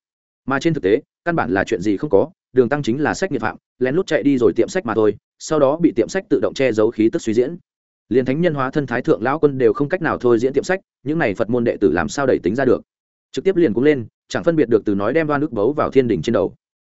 mà trên thực tế, căn bản là chuyện gì không có, đường tăng chính là sách nghiệp phạm, lén lút chạy đi rồi tiệm sách mà thôi, sau đó bị tiệm sách tự động che giấu khí tức suy diễn. Liền thánh nhân hóa thân thái thượng lão quân đều không cách nào thôi diễn tiệm sách, những này phật môn đệ tử làm sao đẩy tính ra được? Trực tiếp liền cũng lên, chẳng phân biệt được từ nói đem đoan ước bấu vào thiên đình trên đầu.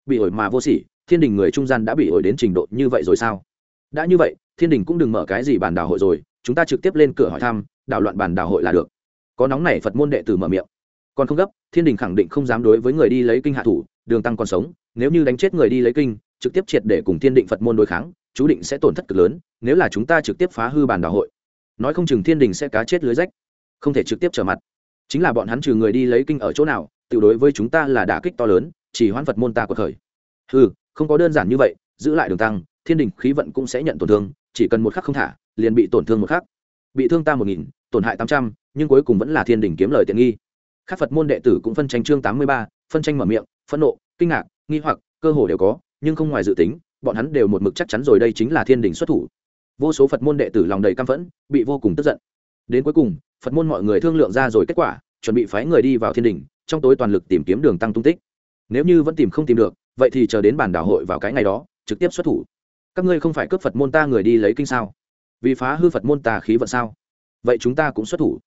Bị ổi mà vô sỉ, thiên đình người trung gian đã bị ổi đến trình độ như vậy rồi sao? Đã như vậy, thiên đình cũng đừng mở cái gì bàn đảo hội rồi, chúng ta trực tiếp lên cửa hỏi thăm, đảo loạn bàn đảo hội là được. Có nóng này phật môn đệ tử mở miệng còn không gấp, thiên đình khẳng định không dám đối với người đi lấy kinh hạ thủ, đường tăng còn sống, nếu như đánh chết người đi lấy kinh, trực tiếp triệt để cùng thiên định phật môn đối kháng, chú định sẽ tổn thất cực lớn, nếu là chúng ta trực tiếp phá hư bàn đảo hội. Nói không chừng thiên đình sẽ cá chết lưới rách, không thể trực tiếp trở mặt. Chính là bọn hắn trừ người đi lấy kinh ở chỗ nào, tự đối với chúng ta là đả kích to lớn, chỉ hoãn phật môn ta của khởi. Ừ không có đơn giản như vậy, giữ lại đường tăng, thiên đình khí vận cũng sẽ nhận tổn thương, chỉ cần một khắc không thả, liền bị tổn thương một khắc. Bị thương ta một nghìn, tổn hại tám trăm, nhưng cuối cùng vẫn là thiên đình kiếm lời tiện nghi các phật môn đệ tử cũng phân tranh chương tám mươi ba, phân tranh mở miệng, phẫn nộ, kinh ngạc, nghi hoặc, cơ hồ đều có, nhưng không ngoài dự tính, bọn hắn đều một mực chắc chắn rồi đây chính là thiên đình xuất thủ. Vô số phật môn đệ tử lòng đầy căm phẫn, bị vô cùng tức giận. Đến cuối cùng, phật môn mọi người thương lượng ra rồi kết quả, chuẩn bị phái người đi vào thiên đình, trong tối toàn lực tìm kiếm đường tăng tung tích. Nếu như vẫn tìm không tìm được, vậy thì chờ đến bản đảo hội vào cái ngày đó, trực tiếp xuất thủ. Các ngươi không phải cướp phật môn ta người đi lấy kinh sao? Vì phá hư phật môn tà khí vận sao? Vậy chúng ta cũng xuất thủ.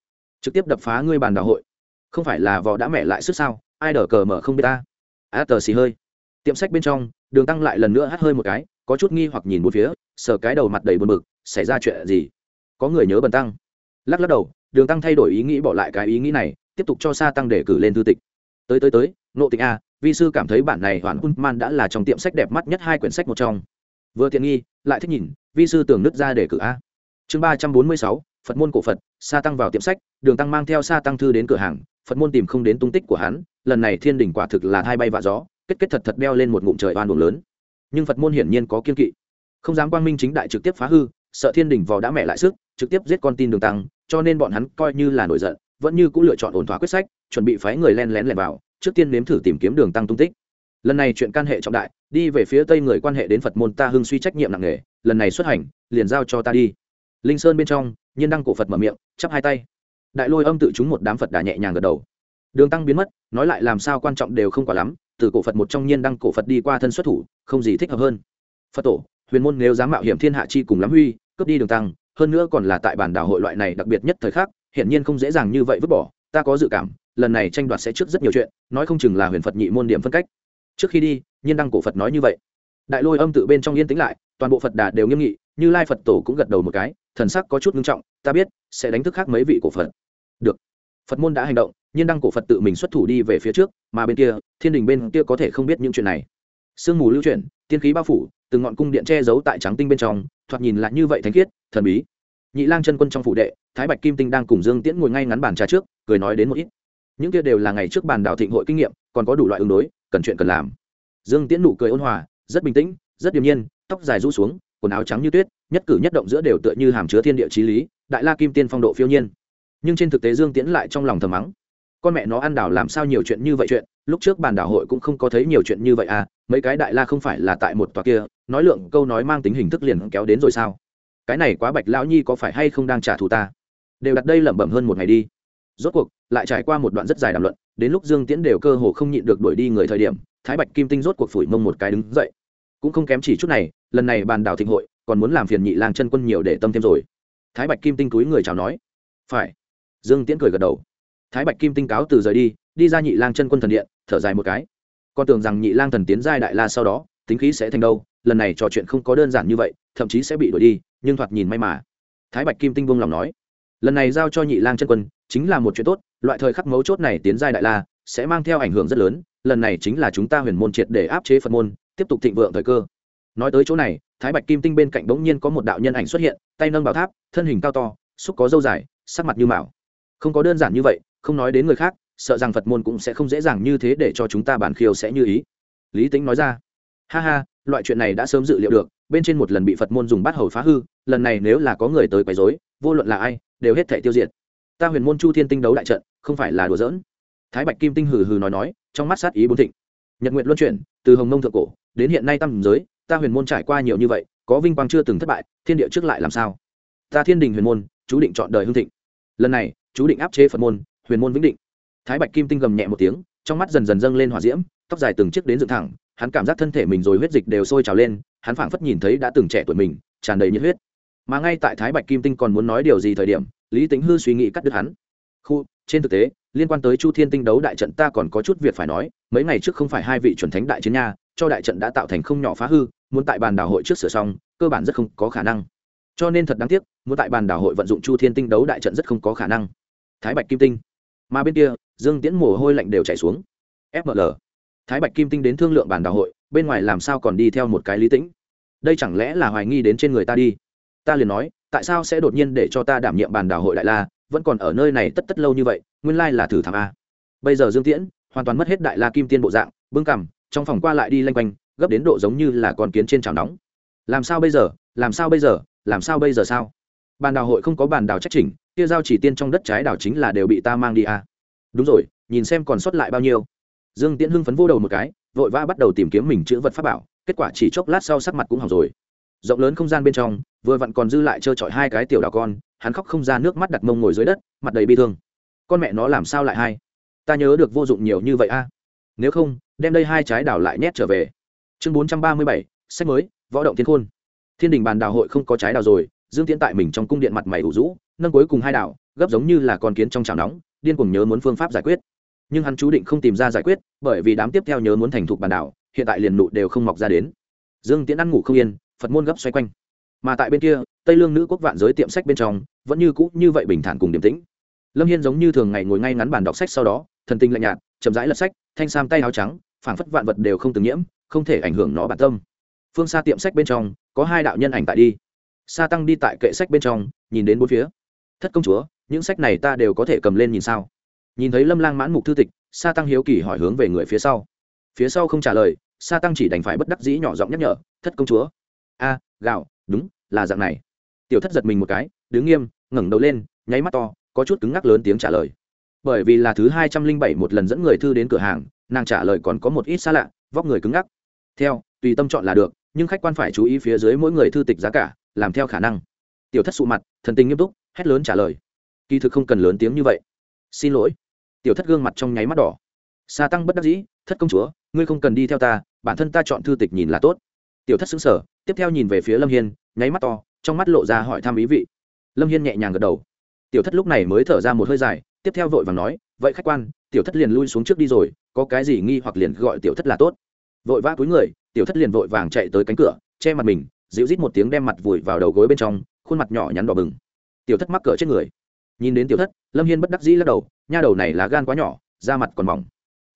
Trực tiếp đập phá ngươi bàn đảo hội không phải là vò đã mẹ lại sức sao? Ai đờ cờ mở không biết ta? Á, tờ xì hơi. Tiệm sách bên trong, đường tăng lại lần nữa hắt hơi một cái, có chút nghi hoặc nhìn một phía, sờ cái đầu mặt đầy buồn bực, xảy ra chuyện gì? Có người nhớ bần tăng. Lắc lắc đầu, đường tăng thay đổi ý nghĩ bỏ lại cái ý nghĩ này, tiếp tục cho sa tăng để cử lên thư tịch. Tới tới tới, nộ tịch a, vi sư cảm thấy bản này hoàn man đã là trong tiệm sách đẹp mắt nhất hai quyển sách một trong. Vừa tiện nghi, lại thích nhìn, vi sư tưởng nứt ra để cử a. Chương ba trăm bốn mươi sáu, phật môn cổ phật, sa tăng vào tiệm sách, đường tăng mang theo sa tăng thư đến cửa hàng phật môn tìm không đến tung tích của hắn, lần này thiên đình quả thực là hai bay vạ gió, kết kết thật thật đeo lên một ngụm trời oan buồng lớn. Nhưng phật môn hiển nhiên có kiên kỵ. Không dám quang minh chính đại trực tiếp phá hư, sợ thiên đình vò đã mẹ lại sức, trực tiếp giết con tin đường tăng, cho nên bọn hắn coi như là nổi giận, vẫn như cũng lựa chọn ổn thỏa quyết sách, chuẩn bị phái người len lén lẻn vào, trước tiên nếm thử tìm kiếm đường tăng tung tích. Lần này chuyện can hệ trọng đại, đi về phía tây người quan hệ đến phật môn ta hưng suy trách nhiệm nặng nề, lần này xuất hành, liền giao cho ta đi. Linh sơn bên trong, nhiên đăng cổ phật mở miệng, chắp hai tay đại lôi âm tự chúng một đám phật đà nhẹ nhàng gật đầu đường tăng biến mất nói lại làm sao quan trọng đều không quá lắm từ cổ phật một trong nhiên đăng cổ phật đi qua thân xuất thủ không gì thích hợp hơn phật tổ huyền môn nếu dám mạo hiểm thiên hạ chi cùng lắm huy cướp đi đường tăng hơn nữa còn là tại bản đảo hội loại này đặc biệt nhất thời khắc hiển nhiên không dễ dàng như vậy vứt bỏ ta có dự cảm lần này tranh đoạt sẽ trước rất nhiều chuyện nói không chừng là huyền phật nhị môn điểm phân cách trước khi đi nhiên đăng cổ phật nói như vậy đại lôi âm tự bên trong yên tĩnh lại toàn bộ phật đà đều nghiêm nghị như lai phật tổ cũng gật đầu một cái thần sắc có chút nghiêm trọng, ta biết, sẽ đánh thức khác mấy vị cổ phật. Được. Phật môn đã hành động nhiên đăng cổ phật tự mình xuất thủ đi về phía trước, mà bên kia, thiên đình bên kia có thể không biết những chuyện này. Sương mù lưu chuyển, tiên khí bao phủ, từng ngọn cung điện che giấu tại trắng tinh bên trong, thoạt nhìn lại như vậy thánh khiết, thần bí. Nhị lang chân quân trong phủ đệ, thái bạch kim tinh đang cùng dương tiễn ngồi ngay ngắn bàn trà trước, cười nói đến một ít. Những kia đều là ngày trước bàn đảo thịnh hội kinh nghiệm, còn có đủ loại ứng đối, cần chuyện cần làm. Dương tiễn nụ cười ôn hòa, rất bình tĩnh, rất điềm nhiên, tóc dài rũ xuống, quần áo trắng như tuyết nhất cử nhất động giữa đều tựa như hàm chứa thiên địa trí lý, đại la kim tiên phong độ phiêu nhiên. Nhưng trên thực tế dương tiễn lại trong lòng thầm mắng, con mẹ nó ăn đảo làm sao nhiều chuyện như vậy chuyện, lúc trước bàn đảo hội cũng không có thấy nhiều chuyện như vậy à mấy cái đại la không phải là tại một tòa kia, nói lượng câu nói mang tính hình thức liền kéo đến rồi sao? Cái này quá bạch lão nhi có phải hay không đang trả thù ta? Đều đặt đây lẩm bẩm hơn một ngày đi. Rốt cuộc, lại trải qua một đoạn rất dài đàm luận, đến lúc dương tiễn đều cơ hồ không nhịn được đuổi đi người thời điểm, thái bạch kim tinh rốt cuộc phủi mông một cái đứng dậy cũng không kém chỉ chút này, lần này bàn đảo thịnh hội, còn muốn làm phiền nhị lang chân quân nhiều để tâm thêm rồi. Thái bạch kim tinh túi người chào nói. Phải. Dương tiễn cười gật đầu. Thái bạch kim tinh cáo từ rời đi đi ra nhị lang chân quân thần điện, thở dài một cái. Con tưởng rằng nhị lang thần tiến giai đại la sau đó, tính khí sẽ thành đâu, lần này trò chuyện không có đơn giản như vậy, thậm chí sẽ bị đuổi đi, nhưng thoạt nhìn may mà. Thái bạch kim tinh buông lòng nói. Lần này giao cho nhị lang chân quân, chính là một chuyện tốt, loại thời khắc mấu chốt này tiến giai đại la, sẽ mang theo ảnh hưởng rất lớn, lần này chính là chúng ta huyền môn triệt để áp chế phật môn tiếp tục thịnh vượng thời cơ. Nói tới chỗ này, thái bạch kim tinh bên cạnh bỗng nhiên có một đạo nhân ảnh xuất hiện, tay nâng bảo tháp, thân hình cao to, xúc có dâu dài, sắc mặt như mạo. Không có đơn giản như vậy, không nói đến người khác, sợ rằng phật môn cũng sẽ không dễ dàng như thế để cho chúng ta bản khiêu sẽ như ý. Lý tính nói ra, ha ha, loại chuyện này đã sớm dự liệu được, bên trên một lần bị phật môn dùng bát hầu phá hư, lần này nếu là có người tới quấy dối vô luận là ai, đều hết thể tiêu diệt. Ta huyền môn chu thiên tinh đấu đại trận, không phải là đùa giỡn. Thái bạch kim tinh hừ hừ nói nói, trong mắt sát ý bốn thịnh. Nhật nguyện luân chuyển, từ hồng nông thượng cổ đến hiện nay tam giới, ta huyền môn trải qua nhiều như vậy, có vinh quang chưa từng thất bại, thiên địa trước lại làm sao? Ta thiên đình huyền môn, chú định chọn đời hương thịnh. Lần này, chú định áp chế phật môn, huyền môn vĩnh định. Thái bạch kim tinh gầm nhẹ một tiếng, trong mắt dần dần dâng lên hỏa diễm, tóc dài từng chiếc đến dựng thẳng, hắn cảm giác thân thể mình rồi huyết dịch đều sôi trào lên, hắn phảng phất nhìn thấy đã từng trẻ tuổi mình, tràn đầy nhiệt huyết. Mà ngay tại thái bạch kim tinh còn muốn nói điều gì thời điểm, lý tính hư suy nghĩ cắt đứt hắn. Khu, trên thực tế, liên quan tới chu thiên tinh đấu đại trận ta còn có chút việc phải nói, mấy ngày trước không phải hai vị chuẩn thánh đại chiến nha cho đại trận đã tạo thành không nhỏ phá hư, muốn tại bàn đảo hội trước sửa xong, cơ bản rất không có khả năng. Cho nên thật đáng tiếc, muốn tại bàn đảo hội vận dụng chu thiên tinh đấu đại trận rất không có khả năng. Thái bạch kim tinh. Mà bên kia, dương tiễn mồ hôi lạnh đều chảy xuống. Fml thái bạch kim tinh đến thương lượng bàn đảo hội, bên ngoài làm sao còn đi theo một cái lý tĩnh? Đây chẳng lẽ là hoài nghi đến trên người ta đi? Ta liền nói, tại sao sẽ đột nhiên để cho ta đảm nhiệm bàn đảo hội đại la, vẫn còn ở nơi này tất tất lâu như vậy, nguyên lai là thử thảm a. Bây giờ dương tiễn, hoàn toàn mất hết đại la kim tiên bộ dạng, bưng cằm trong phòng qua lại đi lanh quanh, gấp đến độ giống như là con kiến trên chảo nóng. Làm sao bây giờ? Làm sao bây giờ? Làm sao bây giờ sao? Bàn đào hội không có bàn đào trách chỉnh, kia giao chỉ tiên trong đất trái đào chính là đều bị ta mang đi à. đúng rồi, nhìn xem còn sót lại bao nhiêu. Dương tiễn hưng phấn vô đầu một cái, vội vã bắt đầu tìm kiếm mình chữ vật pháp bảo, kết quả chỉ chốc lát sau sắc mặt cũng hỏng rồi. Rộng lớn không gian bên trong, vừa vặn còn dư lại trơ trọi hai cái tiểu đào con, hắn khóc không ra nước mắt đặt mông ngồi dưới đất, mặt đầy bi thương. Con mẹ nó làm sao lại hay? Ta nhớ được vô dụng nhiều như vậy a nếu không đem đây hai trái đào lại nhét trở về. Chương bốn trăm ba mươi bảy, sách mới, võ động thiên khôn. Thiên đình bàn đào hội không có trái đào rồi, dương tiễn tại mình trong cung điện mặt mày ủ rũ, nâng cuối cùng hai đảo, gấp giống như là con kiến trong chảo nóng, điên cuồng nhớ muốn phương pháp giải quyết. Nhưng hắn chú định không tìm ra giải quyết, bởi vì đám tiếp theo nhớ muốn thành thục bàn đảo, hiện tại liền nụ đều không mọc ra đến. Dương tiễn ăn ngủ không yên, phật môn gấp xoay quanh. Mà tại bên kia, tây lương nữ quốc vạn giới tiệm sách bên trong, vẫn như cũ như vậy bình thản cùng điềm tĩnh. Lâm hiên giống như thường ngày ngồi ngay ngắn bàn đọc sách sau đó, thần tinh lạnh nhạt, chậm rãi lật sách, thanh sam tay áo trắng phảng phất vạn vật đều không từng nhiễm, không thể ảnh hưởng nó bản tâm. Phương xa tiệm sách bên trong, có hai đạo nhân ảnh tại đi. Sa tăng đi tại kệ sách bên trong, nhìn đến bốn phía. Thất công chúa, những sách này ta đều có thể cầm lên nhìn sao? Nhìn thấy lâm lang mãn mục thư tịch, sa tăng hiếu kỳ hỏi hướng về người phía sau. Phía sau không trả lời, sa tăng chỉ đành phải bất đắc dĩ nhỏ giọng nhắc nhở, thất công chúa. A, gạo, đúng, là dạng này. Tiểu thất giật mình một cái, đứng nghiêm, ngẩng đầu lên, nháy mắt to, có chút cứng ngắc lớn tiếng trả lời. Bởi vì là thứ hai trăm linh bảy một lần dẫn người thư đến cửa hàng nàng trả lời còn có một ít xa lạ, vóc người cứng ngắc. Theo, tùy tâm chọn là được, nhưng khách quan phải chú ý phía dưới mỗi người thư tịch giá cả, làm theo khả năng. Tiểu thất sụ mặt, thần tình nghiêm túc, hét lớn trả lời. Kỳ thực không cần lớn tiếng như vậy. Xin lỗi. Tiểu thất gương mặt trong nháy mắt đỏ. Xa tăng bất đắc dĩ, thất công chúa, ngươi không cần đi theo ta, bản thân ta chọn thư tịch nhìn là tốt. Tiểu thất xứng sở tiếp theo nhìn về phía lâm hiên, nháy mắt to, trong mắt lộ ra hỏi thăm ý vị. Lâm hiên nhẹ nhàng gật đầu. Tiểu thất lúc này mới thở ra một hơi dài, tiếp theo vội và nói, vậy khách quan, tiểu thất liền lui xuống trước đi rồi có cái gì nghi hoặc liền gọi tiểu thất là tốt. Vội vã cúi người, tiểu thất liền vội vàng chạy tới cánh cửa, che mặt mình, dịu rít một tiếng đem mặt vùi vào đầu gối bên trong, khuôn mặt nhỏ nhắn đỏ bừng. Tiểu thất mắc cỡ chết người. Nhìn đến tiểu thất, lâm hiên bất đắc dĩ lắc đầu, nha đầu này là gan quá nhỏ, da mặt còn mỏng.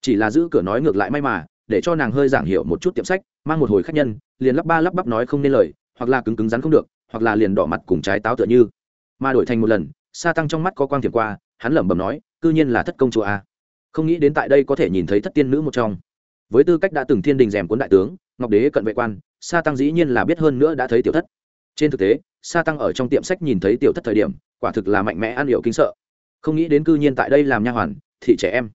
Chỉ là giữ cửa nói ngược lại may mà, để cho nàng hơi giảng hiểu một chút tiệm sách, mang một hồi khách nhân, liền lắp ba lắp bắp nói không nên lời, hoặc là cứng cứng rắn không được, hoặc là liền đỏ mặt cùng trái táo tựa như. Mà đổi thành một lần, sa tăng trong mắt có quang thiệp qua, hắn lẩm bẩm nói, cư nhiên là thất công chúa a không nghĩ đến tại đây có thể nhìn thấy thất tiên nữ một trong. Với tư cách đã từng thiên đình rèm cuốn đại tướng, ngọc đế cận vệ quan, sa tăng dĩ nhiên là biết hơn nữa đã thấy tiểu thất. Trên thực tế, sa tăng ở trong tiệm sách nhìn thấy tiểu thất thời điểm, quả thực là mạnh mẽ ăn hiệu kinh sợ. Không nghĩ đến cư nhiên tại đây làm nha hoàn, thị trẻ em.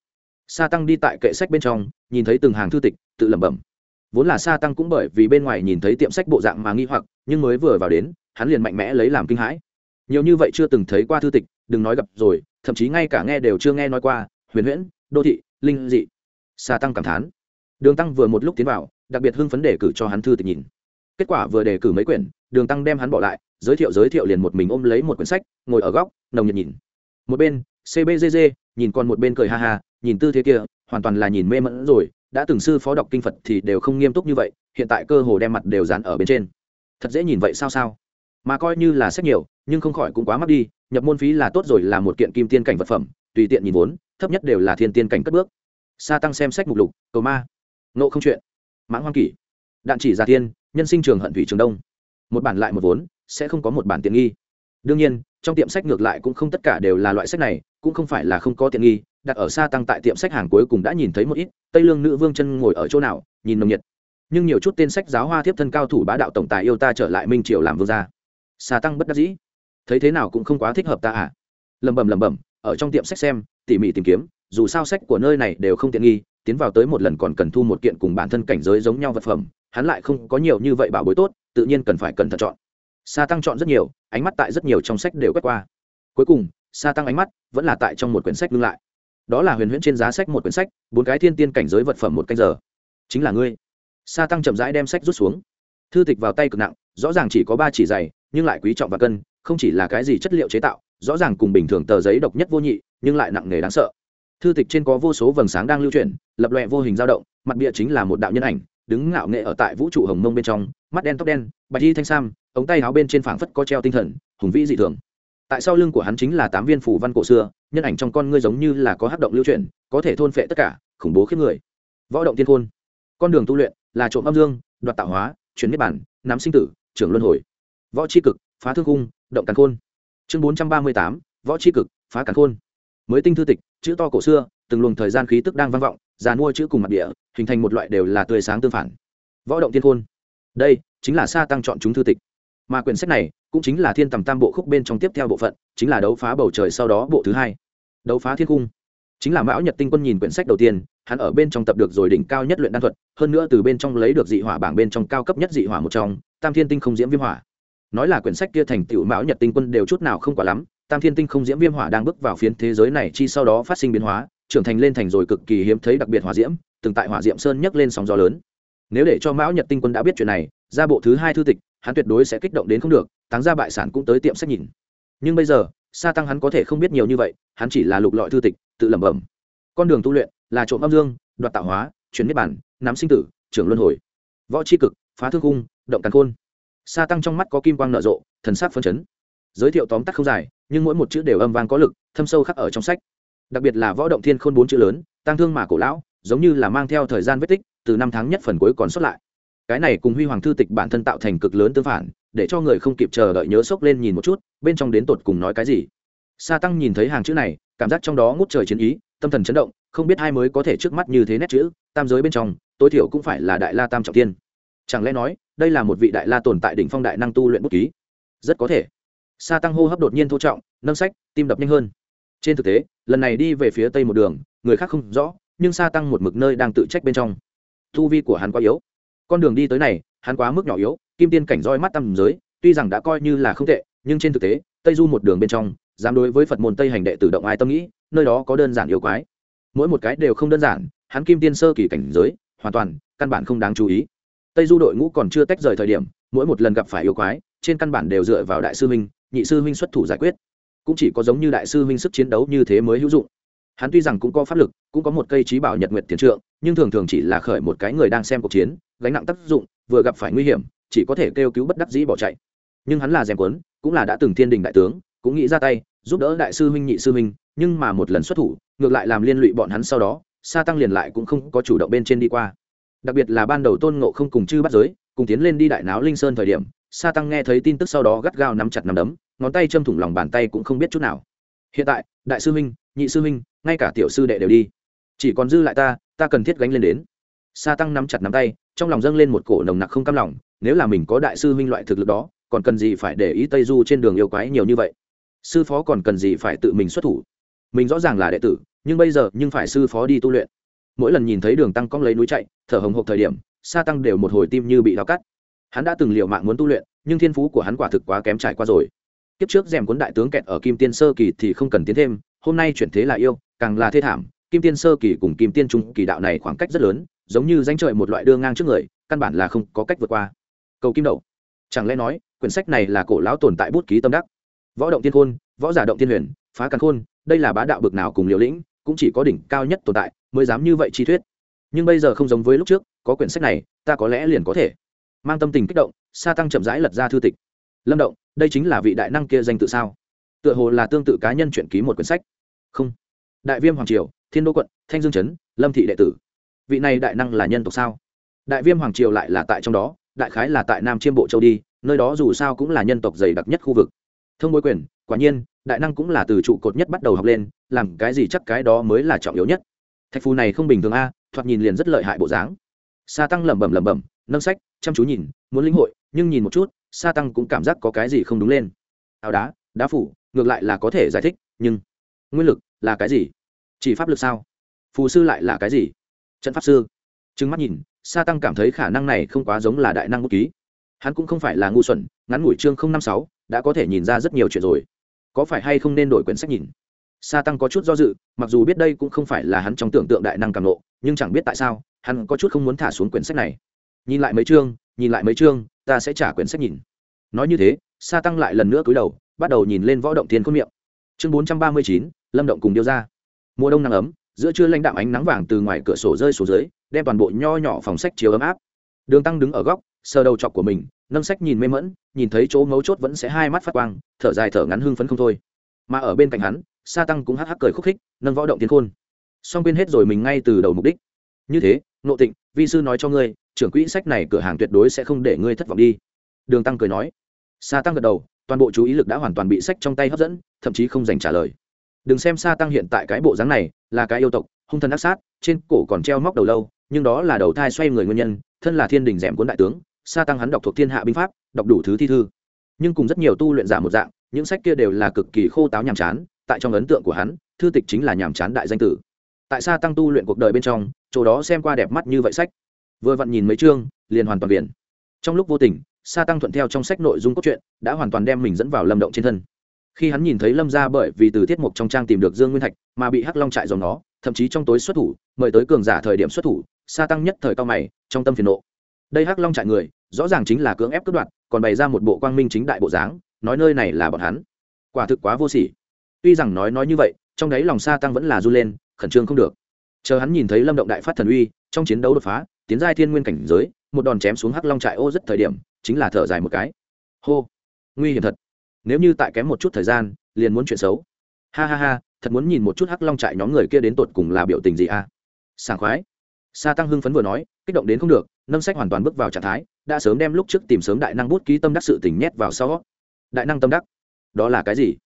Sa tăng đi tại kệ sách bên trong, nhìn thấy từng hàng thư tịch, tự lẩm bẩm. Vốn là sa tăng cũng bởi vì bên ngoài nhìn thấy tiệm sách bộ dạng mà nghi hoặc, nhưng mới vừa vào đến, hắn liền mạnh mẽ lấy làm kinh hãi. Nhiều như vậy chưa từng thấy qua thư tịch, đừng nói gặp rồi, thậm chí ngay cả nghe đều chưa nghe nói qua, huyền huyễn đô thị, linh dị. Sa tăng cảm thán. Đường tăng vừa một lúc tiến vào, đặc biệt hưng phấn đề cử cho hắn thư tịch nhìn. Kết quả vừa đề cử mấy quyển, đường tăng đem hắn bỏ lại, giới thiệu giới thiệu liền một mình ôm lấy một quyển sách, ngồi ở góc, nồng nhiệt nhìn. Một bên cbgg nhìn còn một bên cười ha ha, nhìn tư thế kia, hoàn toàn là nhìn mê mẫn rồi, đã từng sư phó đọc kinh phật thì đều không nghiêm túc như vậy, hiện tại cơ hồ đem mặt đều dán ở bên trên. Thật dễ nhìn vậy sao sao? Mà coi như là sách nhiều, nhưng không khỏi cũng quá mắc đi, nhập môn phí là tốt rồi là một kiện kim tiên cảnh vật phẩm, tùy tiện nhìn vốn thấp nhất đều là thiên tiên cảnh cất bước. Sa tăng xem sách mục lục, cầu ma nộ không chuyện, mãng hoang kỷ, đạn chỉ gia tiên nhân sinh trường hận thủy trường đông. Một bản lại một vốn, sẽ không có một bản tiện nghi. Đương nhiên, trong tiệm sách ngược lại cũng không tất cả đều là loại sách này, cũng không phải là không có tiện nghi, đặt ở xa tăng tại tiệm sách hàng cuối cùng đã nhìn thấy một ít, tây lương nữ vương chân ngồi ở chỗ nào, nhìn nồng nhiệt. Nhưng nhiều chút tên sách giáo hoa thiếp thân cao thủ bá đạo tổng tài yêu ta trở lại minh triều làm vương gia. Xa tăng bất đắc dĩ. Thấy thế nào cũng không quá thích hợp ta à. Lẩm bẩm lẩm bẩm, ở trong tiệm sách xem tỉ mỉ tìm kiếm, dù sao sách của nơi này đều không tiện nghi, tiến vào tới một lần còn cần thu một kiện cùng bản thân cảnh giới giống nhau vật phẩm, hắn lại không có nhiều như vậy bảo bối tốt, tự nhiên cần phải cẩn thận chọn. Sa tăng chọn rất nhiều, ánh mắt tại rất nhiều trong sách đều quét qua. Cuối cùng, sa tăng ánh mắt vẫn là tại trong một quyển sách ngưng lại. Đó là huyền huyễn trên giá sách một quyển sách, bốn cái thiên tiên cảnh giới vật phẩm một canh giờ. Chính là ngươi. Sa tăng chậm rãi đem sách rút xuống. Thư tịch vào tay cực nặng, rõ ràng chỉ có ba chỉ dày, nhưng lại quý trọng và cân, không chỉ là cái gì chất liệu chế tạo, rõ ràng cùng bình thường tờ giấy độc nhất vô nhị nhưng lại nặng nề đáng sợ. Thư tịch trên có vô số vầng sáng đang lưu chuyển, lập lòe vô hình dao động, mặt bịa chính là một đạo nhân ảnh, đứng ngạo nghệ ở tại vũ trụ hồng mông bên trong, mắt đen tóc đen, bạch y thanh sam, ống tay áo bên trên phảng phất có treo tinh thần, hùng vĩ dị thường. Tại sau lưng của hắn chính là tám viên phủ văn cổ xưa, nhân ảnh trong con ngươi giống như là có hấp động lưu chuyển, có thể thôn phệ tất cả, khủng bố khiếp người. Võ động tiên khôn. Con đường tu luyện là trộm âm dương, đoạt tạo hóa, chuyển niết bản nắm sinh tử, trưởng luân hồi. Võ chi cực, phá thương cung động càn khôn. Chương bốn trăm ba mươi tám, võ chi cực, phá càn khôn mới tinh thư tịch, chữ to cổ xưa, từng luồng thời gian khí tức đang vang vọng, già mua chữ cùng mặt địa, hình thành một loại đều là tươi sáng tương phản. Võ động thiên khôn. Đây chính là sa tăng chọn chúng thư tịch. Mà quyển sách này cũng chính là thiên tầm tam bộ khúc bên trong tiếp theo bộ phận, chính là đấu phá bầu trời sau đó bộ thứ hai. Đấu phá thiên cung chính là mão nhật tinh quân nhìn quyển sách đầu tiên, hắn ở bên trong tập được rồi đỉnh cao nhất luyện đan thuật, hơn nữa từ bên trong lấy được dị hỏa bảng bên trong cao cấp nhất dị hỏa một trong, tam thiên tinh không diễm viêm hỏa. Nói là quyển sách kia thành tựu mão nhật tinh quân đều chút nào không quá lắm tam thiên tinh không diễm viêm hỏa đang bước vào phiến thế giới này, chi sau đó phát sinh biến hóa, trưởng thành lên thành rồi cực kỳ hiếm thấy đặc biệt hỏa diễm, từng tại hỏa diệm sơn nhấc lên sóng gió lớn. Nếu để cho mão nhật tinh quân đã biết chuyện này, ra bộ thứ hai thư tịch, hắn tuyệt đối sẽ kích động đến không được, táng ra bại sản cũng tới tiệm sách nhìn. Nhưng bây giờ, sa tăng hắn có thể không biết nhiều như vậy, hắn chỉ là lục lọi thư tịch, tự lẩm bẩm. Con đường tu luyện là trộm âm dương, đoạt tạo hóa, chuyển niết bản nắm sinh tử, trưởng luân hồi. Võ c cực, phá thương cung, động càn khôn. Sa tăng trong mắt có kim quang nở rộ, thần sắc phân chấn giới thiệu tóm tắt không dài, nhưng mỗi một chữ đều âm vang có lực, thâm sâu khắc ở trong sách. Đặc biệt là võ động thiên khôn bốn chữ lớn tăng thương mà cổ lão, giống như là mang theo thời gian vết tích, từ năm tháng nhất phần cuối còn xuất lại. Cái này cùng huy hoàng thư tịch bản thân tạo thành cực lớn tương phản, để cho người không kịp chờ đợi nhớ sốc lên nhìn một chút, bên trong đến tột cùng nói cái gì. Sa tăng nhìn thấy hàng chữ này, cảm giác trong đó ngút trời chiến ý, tâm thần chấn động, không biết hai mới có thể trước mắt như thế nét chữ, tam giới bên trong, tối thiểu cũng phải là đại la tam trọng tiên chẳng lẽ nói, đây là một vị đại la tồn tại đỉnh phong đại năng tu luyện bút ký? Rất có thể sa tăng hô hấp đột nhiên thô trọng, nâng sách, tim đập nhanh hơn. Trên thực tế, lần này đi về phía tây một đường, người khác không rõ, nhưng sa tăng một mực nơi đang tự trách bên trong. Thu vi của hắn quá yếu. Con đường đi tới này, hắn quá mức nhỏ yếu, kim tiên cảnh roi mắt tầm giới, tuy rằng đã coi như là không tệ, nhưng trên thực tế, tây du một đường bên trong, dám đối với phật môn tây hành đệ tử động ai tâm nghĩ, nơi đó có đơn giản yêu quái. Mỗi một cái đều không đơn giản, hắn kim tiên sơ kỳ cảnh giới, hoàn toàn, căn bản không đáng chú ý. Tây du đội ngũ còn chưa tách rời thời điểm, mỗi một lần gặp phải yêu quái, trên căn bản đều dựa vào đại sư minh nhị sư huynh xuất thủ giải quyết. Cũng chỉ có giống như đại sư huynh sức chiến đấu như thế mới hữu dụng. Hắn tuy rằng cũng có pháp lực, cũng có một cây trí bảo nhật nguyệt tiền trượng, nhưng thường thường chỉ là khởi một cái người đang xem cuộc chiến, gánh nặng tác dụng, vừa gặp phải nguy hiểm, chỉ có thể kêu cứu bất đắc dĩ bỏ chạy. Nhưng hắn là rèm quấn cũng là đã từng thiên đình đại tướng, cũng nghĩ ra tay, giúp đỡ đại sư huynh, nhị sư huynh, nhưng mà một lần xuất thủ, ngược lại làm liên lụy bọn hắn sau đó, sa tăng liền lại cũng không có chủ động bên trên đi qua. Đặc biệt là ban đầu tôn ngộ không cùng chư bắt giới, cùng tiến lên đi đại náo linh sơn thời điểm sa tăng nghe thấy tin tức sau đó gắt gao nắm chặt nắm đấm, ngón tay châm thủng lòng bàn tay cũng không biết chút nào. Hiện tại, đại sư huynh, nhị sư huynh, ngay cả tiểu sư đệ đều đi. Chỉ còn dư lại ta ta cần thiết gánh lên đến. Sa tăng nắm chặt nắm tay, trong lòng dâng lên một cổ nồng nặc không cam lòng, nếu là mình có đại sư huynh loại thực lực đó, còn cần gì phải để ý tây du trên đường yêu quái nhiều như vậy? Sư phó còn cần gì phải tự mình xuất thủ? Mình rõ ràng là đệ tử, nhưng bây giờ nhưng phải sư phó đi tu luyện. Mỗi lần nhìn thấy đường tăng cong lấy núi chạy, thở hồng hộc thời điểm, sa tăng đều một hồi tim như bị đau cắt hắn đã từng liều mạng muốn tu luyện, nhưng thiên phú của hắn quả thực quá kém trải qua rồi. Kiếp trước rèm cuốn đại tướng kẹt ở kim tiên sơ kỳ thì không cần tiến thêm, hôm nay chuyển thế là yêu, càng là thê thảm. Kim tiên sơ kỳ cùng kim tiên trung kỳ đạo này khoảng cách rất lớn, giống như danh trời một loại đưa ngang trước người, căn bản là không có cách vượt qua. Cầu kim đậu chẳng lẽ nói, quyển sách này là cổ lão tồn tại bút ký tâm đắc? Võ động tiên khôn, võ giả động tiên huyền, phá căn khôn, đây là bá đạo bực nào cùng liều lĩnh, cũng chỉ có đỉnh cao nhất tồn tại mới dám như vậy chi thuyết. Nhưng bây giờ không giống với lúc trước, có quyển sách này, ta có lẽ liền có thể mang tâm tình kích động, sa tăng chậm rãi lật ra thư tịch. Lâm động, đây chính là vị đại năng kia danh tự sao? Tựa hồ là tương tự cá nhân chuyện ký một quyển sách. Không. Đại viêm hoàng triều, thiên đô quận, thanh dương trấn, lâm thị đệ tử. Vị này đại năng là nhân tộc sao? Đại viêm hoàng triều lại là tại trong đó, đại khái là tại nam chiêm bộ châu đi, nơi đó dù sao cũng là nhân tộc dày đặc nhất khu vực. Thông bối quyền, quả nhiên, đại năng cũng là từ trụ cột nhất bắt đầu học lên, làm cái gì chắc cái đó mới là trọng yếu nhất. Thạch phù này không bình thường a, thoạt nhìn liền rất lợi hại bộ dáng. Sa tăng lẩm bẩm lẩm bẩm nâng sách chăm chú nhìn muốn lĩnh hội nhưng nhìn một chút sa tăng cũng cảm giác có cái gì không đúng lên. Áo đá đá phủ ngược lại là có thể giải thích nhưng nguyên lực là cái gì? Chỉ pháp lực sao? Phù sư lại là cái gì? Trận pháp sư. Trừng mắt nhìn sa tăng cảm thấy khả năng này không quá giống là đại năng bút ký. Hắn cũng không phải là ngu xuẩn ngắn ngủi chương năm sáu đã có thể nhìn ra rất nhiều chuyện rồi. Có phải hay không nên đổi quyển sách nhìn? Sa tăng có chút do dự mặc dù biết đây cũng không phải là hắn trong tưởng tượng đại năng càng lộ, nhưng chẳng biết tại sao hắn có chút không muốn thả xuống quyển sách này nhìn lại mấy chương, nhìn lại mấy chương, ta sẽ trả quyển sách nhìn. Nói như thế, sa tăng lại lần nữa cúi đầu, bắt đầu nhìn lên võ động tiên khôn miệng. Chương bốn trăm ba mươi chín, lâm động cùng điêu ra mùa đông nắng ấm, giữa trưa lãnh đạm ánh nắng vàng từ ngoài cửa sổ rơi xuống dưới, đem toàn bộ nho nhỏ phòng sách chiếu ấm áp. Đường tăng đứng ở góc, sờ đầu chọc của mình, nâng sách nhìn mê mẫn nhìn thấy chỗ mấu chốt vẫn sẽ hai mắt phát quang, thở dài thở ngắn hưng phấn không thôi. Mà ở bên cạnh hắn, sa tăng cũng hắc hắc cười khúc khích, nâng võ động tiến khôn. Xong quên hết rồi mình ngay từ đầu mục đích. Như thế nộ tịnh, vi sư nói cho ngươi trưởng quỹ sách này cửa hàng tuyệt đối sẽ không để ngươi thất vọng đi. Đường tăng cười nói. Sa tăng gật đầu, toàn bộ chú ý lực đã hoàn toàn bị sách trong tay hấp dẫn, thậm chí không dành trả lời. Đừng xem sa tăng hiện tại cái bộ dáng này, là cái yêu tộc, hung thần ác sát, trên cổ còn treo móc đầu lâu, nhưng đó là đầu thai xoay người nguyên nhân, thân là thiên đình rèm cuốn đại tướng, sa tăng hắn đọc thuộc thiên hạ binh pháp, đọc đủ thứ thi thư. Nhưng cùng rất nhiều tu luyện giả một dạng, những sách kia đều là cực kỳ khô táo nhàm chán, tại trong ấn tượng của hắn, thư tịch chính là nhàm chán đại danh tử. Tại sa tăng tu luyện cuộc đời bên trong, chỗ đó xem qua đẹp mắt như vậy sách vừa vặn nhìn mấy chương, liền hoàn toàn biển. Trong lúc vô tình, sa tăng thuận theo trong sách nội dung cốt truyện, đã hoàn toàn đem mình dẫn vào lâm động trên thân. Khi hắn nhìn thấy lâm ra bởi vì từ tiết mục trong trang tìm được dương nguyên thạch, mà bị hắc long trại dòng nó, thậm chí trong tối xuất thủ, mời tới cường giả thời điểm xuất thủ, sa tăng nhất thời cao mày, trong tâm phiền nộ. Đây hắc long trại người, rõ ràng chính là cưỡng ép cướp đoạt, còn bày ra một bộ quang minh chính đại bộ dáng, nói nơi này là bọn hắn. Quả thực quá vô sỉ. Tuy rằng nói nói như vậy, trong đấy lòng sa tăng vẫn là r u lên, khẩn trương không được. Chờ hắn nhìn thấy lâm động đại phát thần uy, trong chiến đấu đột phá tiến giai thiên nguyên cảnh giới, một đòn chém xuống hắc long trại ô rất thời điểm, chính là thở dài một cái. Hô, nguy hiểm thật. Nếu như tại kém một chút thời gian, liền muốn chuyện xấu. Ha ha ha, thật muốn nhìn một chút hắc long trại nhóm người kia đến tột cùng là biểu tình gì à? Sảng khoái. Sa tăng hưng phấn vừa nói, kích động đến không được, nâng sách hoàn toàn bước vào trạng thái, đã sớm đem lúc trước tìm sớm đại năng bút ký tâm đắc sự tình nhét vào sau. Đại năng tâm đắc? Đó là cái gì?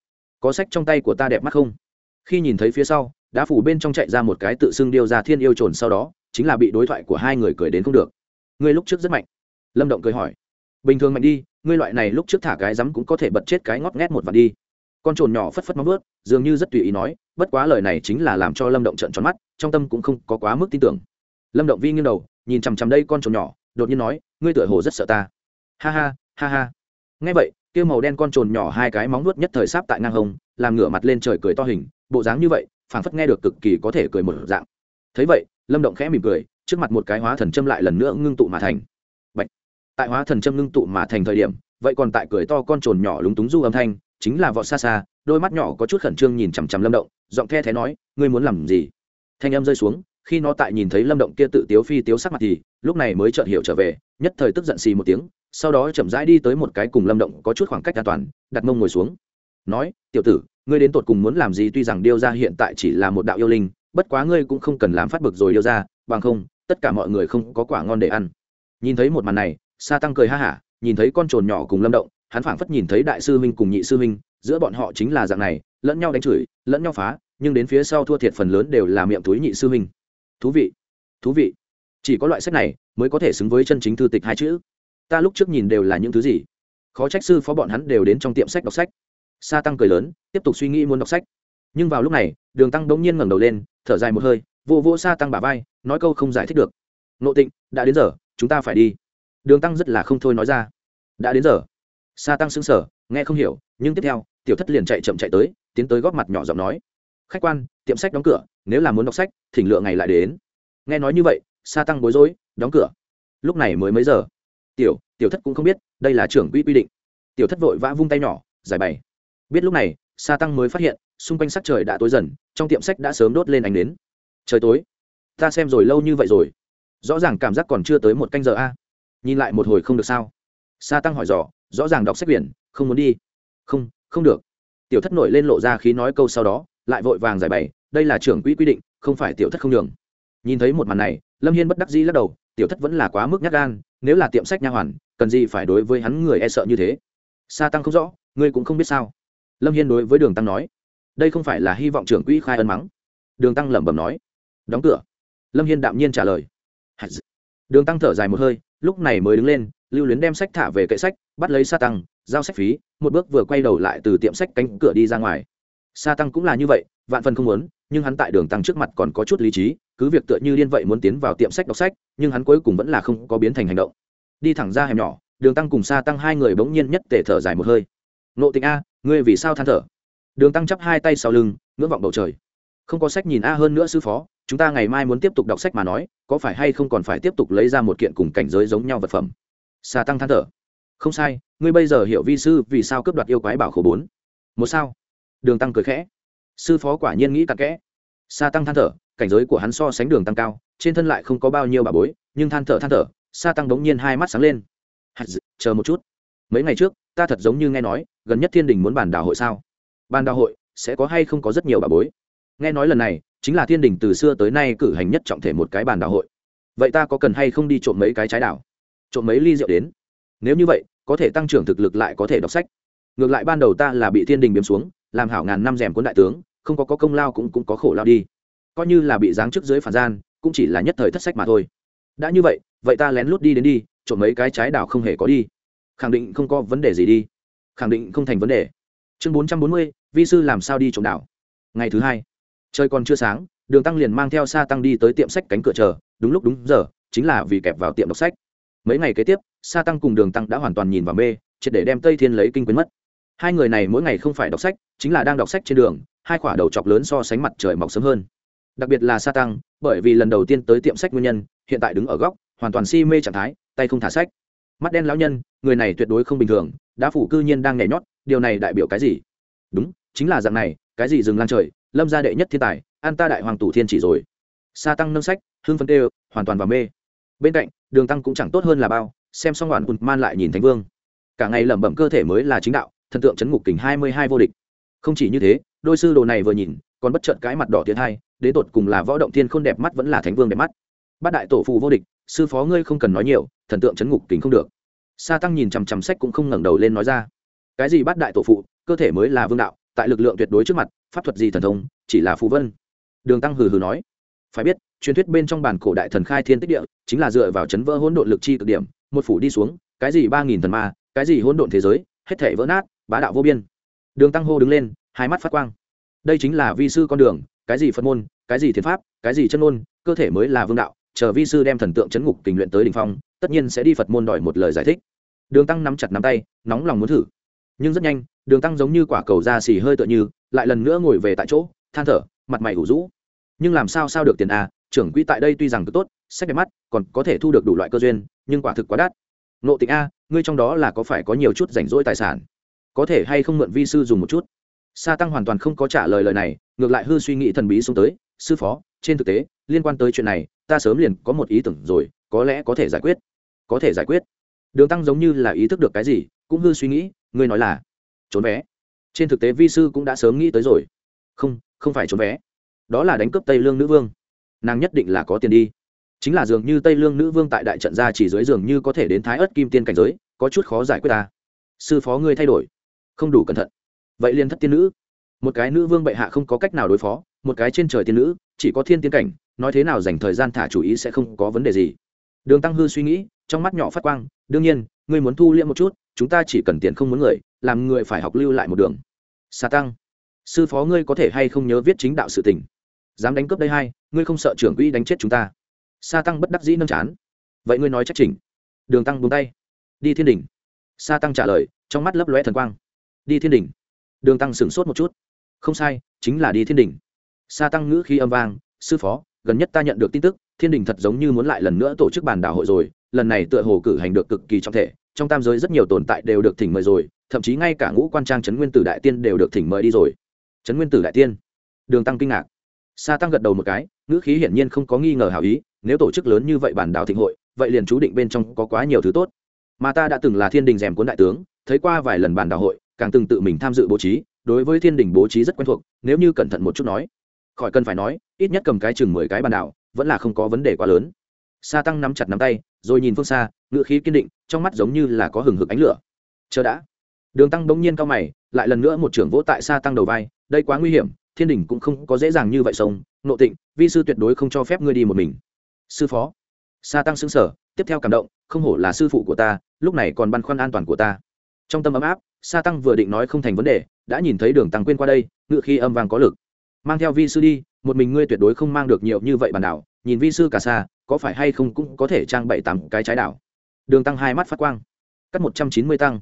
Có sách trong tay của ta đẹp mắt không? Khi nhìn thấy phía sau đã phủ bên trong chạy ra một cái tự xưng điêu ra thiên yêu trồn sau đó chính là bị đối thoại của hai người cười đến không được. Ngươi lúc trước rất mạnh. Lâm động cười hỏi. Bình thường mạnh đi, ngươi loại này lúc trước thả cái rắm cũng có thể bật chết cái ngót nghét một vạt đi. Con trồn nhỏ phất phất móng vớt dường như rất tùy ý nói, bất quá lời này chính là làm cho lâm động trận tròn mắt, trong tâm cũng không có quá mức tin tưởng. Lâm động vi nghiêng đầu, nhìn chằm chằm đây con trồn nhỏ, đột nhiên nói, ngươi tựa hồ rất sợ ta. Ha ha ha ha. Ngay vậy, kia màu đen con trồn nhỏ hai cái móng nuốt nhất thời sáp tại ngang hông, làm ngửa mặt lên trời cười to hình, bộ dáng như vậy, phảng phất nghe được cực kỳ có thể cười một dạng. Thấy vậy lâm động khẽ mỉm cười, trước mặt một cái hóa thần châm lại lần nữa ngưng tụ mà thành. Bạch. tại hóa thần châm ngưng tụ mà thành thời điểm, vậy còn tại cười to con trồn nhỏ lúng túng du âm thanh, chính là vọt xa xa, đôi mắt nhỏ có chút khẩn trương nhìn chằm chằm lâm động, giọng the thé nói, ngươi muốn làm gì? Thanh âm rơi xuống, khi nó tại nhìn thấy lâm động kia tự tiếu phi tiếu sắc mặt thì, lúc này mới chợt hiểu trở về, nhất thời tức giận xì một tiếng, sau đó chậm rãi đi tới một cái cùng lâm động có chút khoảng cách an toàn, đặt mông ngồi xuống. Nói, tiểu tử, ngươi đến tột cùng muốn làm gì tuy rằng điêu ra hiện tại chỉ là một đạo yêu linh bất quá ngươi cũng không cần làm phát bực rồi điêu ra, bằng không, tất cả mọi người không có quả ngon để ăn. Nhìn thấy một màn này, sa tăng cười ha hả, nhìn thấy con trồn nhỏ cùng lâm động, hắn phảng phất nhìn thấy đại sư huynh cùng nhị sư huynh, giữa bọn họ chính là dạng này, lẫn nhau đánh chửi, lẫn nhau phá, nhưng đến phía sau thua thiệt phần lớn đều là miệng túi nhị sư huynh. Thú vị thú vị. Chỉ có loại sách này mới có thể xứng với chân chính thư tịch hai chữ. Ta lúc trước nhìn đều là những thứ gì? Khó trách sư phó bọn hắn đều đến trong tiệm sách đọc sách. Sa tăng cười lớn, tiếp tục suy nghĩ muốn đọc sách. Nhưng vào lúc này, đường tăng đ ỗ n g nhiên ngẩng đầu lên thở dài một hơi, vô vô xa tăng bà vai, nói câu không giải thích được. Nộ tịnh, đã đến giờ, chúng ta phải đi. Đường tăng rất là không thôi nói ra. Đã đến giờ. Xa tăng xứng sở nghe không hiểu, nhưng tiếp theo, tiểu thất liền chạy chậm chạy tới, tiến tới góp mặt nhỏ giọng nói. Khách quan, tiệm sách đóng cửa, nếu là muốn đọc sách, thỉnh lựa ngày lại đến. Nghe nói như vậy xa tăng bối rối, đóng cửa. Lúc này mới mấy giờ? Tiểu tiểu thất cũng không biết, đây là trưởng quỹ quy định. Tiểu thất vội vã vung tay nhỏ, giải bày. Biết lúc này sa tăng mới phát hiện, xung quanh sắc trời đã tối dần, trong tiệm sách đã sớm đốt lên ánh nến. trời tối. Ta xem rồi lâu như vậy rồi. Rõ ràng cảm giác còn chưa tới một canh giờ a. Nhìn lại một hồi không được sao? Sa tăng hỏi dò, rõ ràng đọc sách biển, không muốn đi. Không không được. Tiểu thất nổi lên lộ ra khí nói câu sau đó, lại vội vàng giải bày, đây là trưởng quỹ quy định, không phải tiểu thất không đường nhìn thấy một màn này, lâm hiên bất đắc dĩ lắc đầu, tiểu thất vẫn là quá mức nhát gan, nếu là tiệm sách nha hoàn, cần gì phải đối với hắn người e sợ như thế? Sa tăng không rõ, ngươi cũng không biết sao lâm hiên đối với đường tăng nói, đây không phải là hy vọng trưởng quỹ khai ân mắng. Đường tăng lẩm bẩm nói, đóng cửa. Lâm hiên đạm nhiên trả lời đường tăng thở dài một hơi, lúc này mới đứng lên, lưu luyến đem sách thả về kệ sách, bắt lấy sa tăng, giao sách phí, một bước vừa quay đầu lại từ tiệm sách cánh cửa đi ra ngoài. Sa tăng cũng là như vậy, vạn phần không muốn, nhưng hắn tại đường tăng trước mặt còn có chút lý trí, cứ việc tựa như điên vậy muốn tiến vào tiệm sách đọc sách, nhưng hắn cuối cùng vẫn là không có biến thành hành động. Đi thẳng ra hẻm nhỏ, đường tăng cùng sa tăng hai người bỗng nhiên nhất tể thở dài một hơi. Nộ tịnh a ngươi vì sao than thở? Đường tăng chắp hai tay sau lưng, ngưỡng vọng bầu trời. Không có sách nhìn a hơn nữa sư phó, chúng ta ngày mai muốn tiếp tục đọc sách mà nói, có phải hay không còn phải tiếp tục lấy ra một kiện cùng cảnh giới giống nhau vật phẩm? Sa tăng than thở. Không sai, ngươi bây giờ hiểu vi sư vì sao cướp đoạt yêu quái bảo khổ bốn. Một sao. Đường tăng cười khẽ. Sư phó quả nhiên nghĩ tặc kẽ. Sa tăng than thở, cảnh giới của hắn so sánh đường tăng cao, trên thân lại không có bao nhiêu bà bối, nhưng than thở than thở, sa tăng đống nhiên hai mắt sáng lên. Hạt dự, chờ một chút. Mấy ngày trước ta thật giống như nghe nói gần nhất thiên đình muốn bàn đào hội sao? Bàn đào hội sẽ có hay không có rất nhiều bà bối? Nghe nói lần này chính là thiên đình từ xưa tới nay cử hành nhất trọng thể một cái bàn đào hội. Vậy ta có cần hay không đi trộm mấy cái trái đào, trộm mấy ly rượu đến? Nếu như vậy có thể tăng trưởng thực lực lại có thể đọc sách. Ngược lại ban đầu ta là bị thiên đình biếm xuống làm hảo ngàn năm rèm cuốn đại tướng không có, có công lao cũng cũng có khổ lao đi. Coi như là bị giáng chức dưới phản gian cũng chỉ là nhất thời thất sách mà thôi. Đã như vậy vậy ta lén lút đi đến đi trộm mấy cái trái đào không hề có đi khẳng định không có vấn đề gì đi. Khẳng định không thành vấn đề. Chương bốn trăm bốn mươi, vi sư làm sao đi trộm đảo? Ngày thứ hai, trời còn chưa sáng, đường tăng liền mang theo sa tăng đi tới tiệm sách cánh cửa chờ, đúng lúc đúng giờ, chính là vì kẹp vào tiệm đọc sách. Mấy ngày kế tiếp, sa tăng cùng đường tăng đã hoàn toàn nhìn vào mê, triệt để đem tây thiên lấy kinh quyến mất. Hai người này mỗi ngày không phải đọc sách, chính là đang đọc sách trên đường, hai quả đầu chọc lớn so sánh mặt trời mọc sớm hơn. Đặc biệt là sa tăng, bởi vì lần đầu tiên tới tiệm sách nguyên nhân, hiện tại đứng ở góc, hoàn toàn si mê trạng thái, tay không thả sách mắt đen lão nhân, người này tuyệt đối không bình thường đã phủ cư nhiên đang nhảy nhót, điều này đại biểu cái gì? Đúng, chính là dạng này, cái gì dừng lan trời, lâm gia đệ nhất thiên tài, an ta đại hoàng tủ thiên chỉ rồi. Sa tăng nâng sách hương phấn tê hoàn toàn vào mê. Bên cạnh, đường tăng cũng chẳng tốt hơn là bao, xem xong hoàn hụt man lại nhìn thánh vương. Cả ngày lẩm bẩm cơ thể mới là chính đạo, thần tượng chấn ngục kình hai mươi hai vô địch. Không chỉ như thế, đôi sư đồ này vừa nhìn, còn bất chợt cái mặt đỏ tiến hai, đến tột cùng là võ động thiên khôn đẹp mắt vẫn là thánh vương đẹp mắt. Bát đại tổ phù vô địch sư phó ngươi không cần nói nhiều, thần tượng chấn ngục kính không được. Sa tăng nhìn chằm chằm sách cũng không ngẩng đầu lên nói ra. Cái gì bát đại tổ phụ, cơ thể mới là vương đạo, tại lực lượng tuyệt đối trước mặt, pháp thuật gì thần thông, chỉ là phù vân. Đường tăng hừ hừ nói. Phải biết, truyền thuyết bên trong bản cổ đại thần khai thiên tích địa, chính là dựa vào chấn vỡ hỗn độn lực chi cực điểm, một phủ đi xuống, cái gì ba nghìn thần ma, cái gì hỗn độn thế giới, hết thể vỡ nát, bá đạo vô biên. Đường tăng hô đứng lên, hai mắt phát quang. Đây chính là vi sư con đường, cái gì phật môn, cái gì thiền pháp, cái gì chân ngôn cơ thể mới là vương đạo chờ vi sư đem thần tượng chấn ngục tình luyện tới đ ỉ n h phong, tất nhiên sẽ đi phật môn đòi một lời giải thích. Đường tăng nắm chặt nắm tay, nóng lòng muốn thử. Nhưng rất nhanh, đường tăng giống như quả cầu da xì hơi tựa như, lại lần nữa ngồi về tại chỗ, than thở, mặt mày ủ rũ. Nhưng làm sao sao được tiền a trưởng quỹ tại đây tuy rằng cứ tốt, sách đẹp mắt, còn có thể thu được đủ loại cơ duyên, nhưng quả thực quá đắt. Nộ tịnh a, ngươi trong đó là có phải có nhiều chút rảnh rỗi tài sản? Có thể hay không mượn vi sư dùng một chút? Sa tăng hoàn toàn không có trả lời lời này, ngược lại hư suy nghĩ thần bí xuống tới, sư phó, trên thực tế, liên quan tới chuyện này ta sớm liền có một ý tưởng rồi, có lẽ có thể giải quyết. Có thể giải quyết. Đường tăng giống như là ý thức được cái gì, cũng hư suy nghĩ, ngươi nói là trốn vé. Trên thực tế vi sư cũng đã sớm nghĩ tới rồi. Không không phải trốn vé. Đó là đánh cướp tây lương nữ vương. Nàng nhất định là có tiền đi. Chính là dường như tây lương nữ vương tại đại trận gia chỉ dưới dường như có thể đến thái ớt kim tiên cảnh giới, có chút khó giải quyết ta. Sư phó ngươi thay đổi. Không đủ cẩn thận. Vậy liền thất tiên nữ. Một cái nữ vương bệ hạ không có cách nào đối phó, một cái trên trời tiên nữ, chỉ có thiên tiên cảnh nói thế nào dành thời gian thả chủ ý sẽ không có vấn đề gì. Đường tăng hư suy nghĩ, trong mắt nhỏ phát quang, đương nhiên, ngươi muốn thu liễm một chút, chúng ta chỉ cần tiền không muốn người, làm người phải học lưu lại một đường. Xà tăng, sư phó ngươi có thể hay không nhớ viết chính đạo sự tình? Dám đánh cướp đây hai, ngươi không sợ trưởng quỹ đánh chết chúng ta? Sa tăng bất đắc dĩ nâng chán. Vậy ngươi nói trách chỉnh. Đường tăng buông tay. Đi thiên đình. Sa tăng trả lời, trong mắt lấp lóe thần quang. Đi thiên đình. Đường tăng sửng sốt một chút. Không sai, chính là đi thiên đình. Sa tăng ngữ khi âm vang, sư phó gần nhất ta nhận được tin tức, thiên đình thật giống như muốn lại lần nữa tổ chức bàn đảo hội rồi, lần này tựa hồ cử hành được cực kỳ trọng thể, trong tam giới rất nhiều tồn tại đều được thỉnh mời rồi, thậm chí ngay cả ngũ quan trang trấn nguyên tử đại tiên đều được thỉnh mời đi rồi. Trấn nguyên tử đại tiên? Đường tăng kinh ngạc. Sa tăng gật đầu một cái, ngữ khí hiển nhiên không có nghi ngờ hảo ý, nếu tổ chức lớn như vậy bản đảo thịnh hội, vậy liền chú định bên trong có quá nhiều thứ tốt. Mà ta đã từng là thiên đình rèm cuốn đại tướng, thấy qua vài lần bản đảo hội, càng từng tự mình tham dự bố trí, đối với thiên đình bố trí rất quen thuộc, nếu như cẩn thận một chút nói. Khỏi cần phải nói ít nhất cầm cái chừng mười cái bàn đảo, vẫn là không có vấn đề quá lớn. Sa tăng nắm chặt nắm tay, rồi nhìn phương xa, ngựa khí kiên định, trong mắt giống như là có hừng hực ánh lửa. Chờ đã. Đường tăng bỗng nhiên cao mày, lại lần nữa một trưởng vỗ tại sa tăng đầu vai, đây quá nguy hiểm, thiên đình cũng không có dễ dàng như vậy sống. nộ tịnh, vi sư tuyệt đối không cho phép ngươi đi một mình. Sư phó. Sa tăng xứng sở tiếp theo cảm động, không hổ là sư phụ của ta, lúc này còn băn khoăn an toàn của ta. Trong tâm ấm áp, sa tăng vừa định nói không thành vấn đề, đã nhìn thấy đường tăng quên qua đây ngự khi âm vàng có lực. Mang theo vi sư đi một mình ngươi tuyệt đối không mang được nhiều như vậy bản đảo, nhìn vi sư cả xa, có phải hay không cũng có thể trang bảy tám cái trái đảo. Đường tăng hai mắt phát quang. Cắt một trăm chín mươi tăng.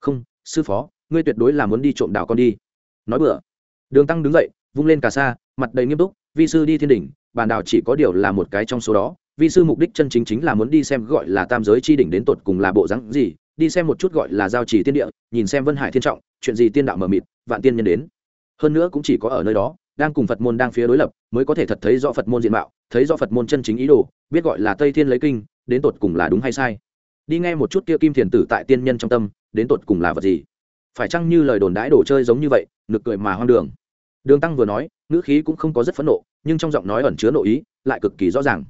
Không, sư phó, ngươi tuyệt đối là muốn đi trộm đảo con đi. Nói bữa đường tăng đứng dậy, vung lên cả xa, mặt đầy nghiêm túc, vi sư đi thiên đỉnh, bản đảo chỉ có điều là một cái trong số đó. Vi sư mục đích chân chính chính là muốn đi xem gọi là tam giới chi đỉnh đến tột cùng là bộ rắn gì, đi xem một chút gọi là giao trì tiên địa, nhìn xem vân hải thiên trọng, chuyện gì tiên đạo mờ mịt, vạn tiên nhân đến. Hơn nữa cũng chỉ có ở nơi đó đang cùng phật môn đang phía đối lập, mới có thể thật thấy rõ phật môn diện mạo, thấy rõ phật môn chân chính ý đồ, biết gọi là tây thiên lấy kinh, đến tột cùng là đúng hay sai. Đi nghe một chút kia kim thiền tử tại tiên nhân trong tâm, đến tột cùng là vật gì? Phải chăng như lời đồn đãi đồ chơi giống như vậy, nực cười mà hoang đường? Đường tăng vừa nói, ngữ khí cũng không có rất phẫn nộ, nhưng trong giọng nói ẩn chứa nội ý, lại cực kỳ rõ ràng.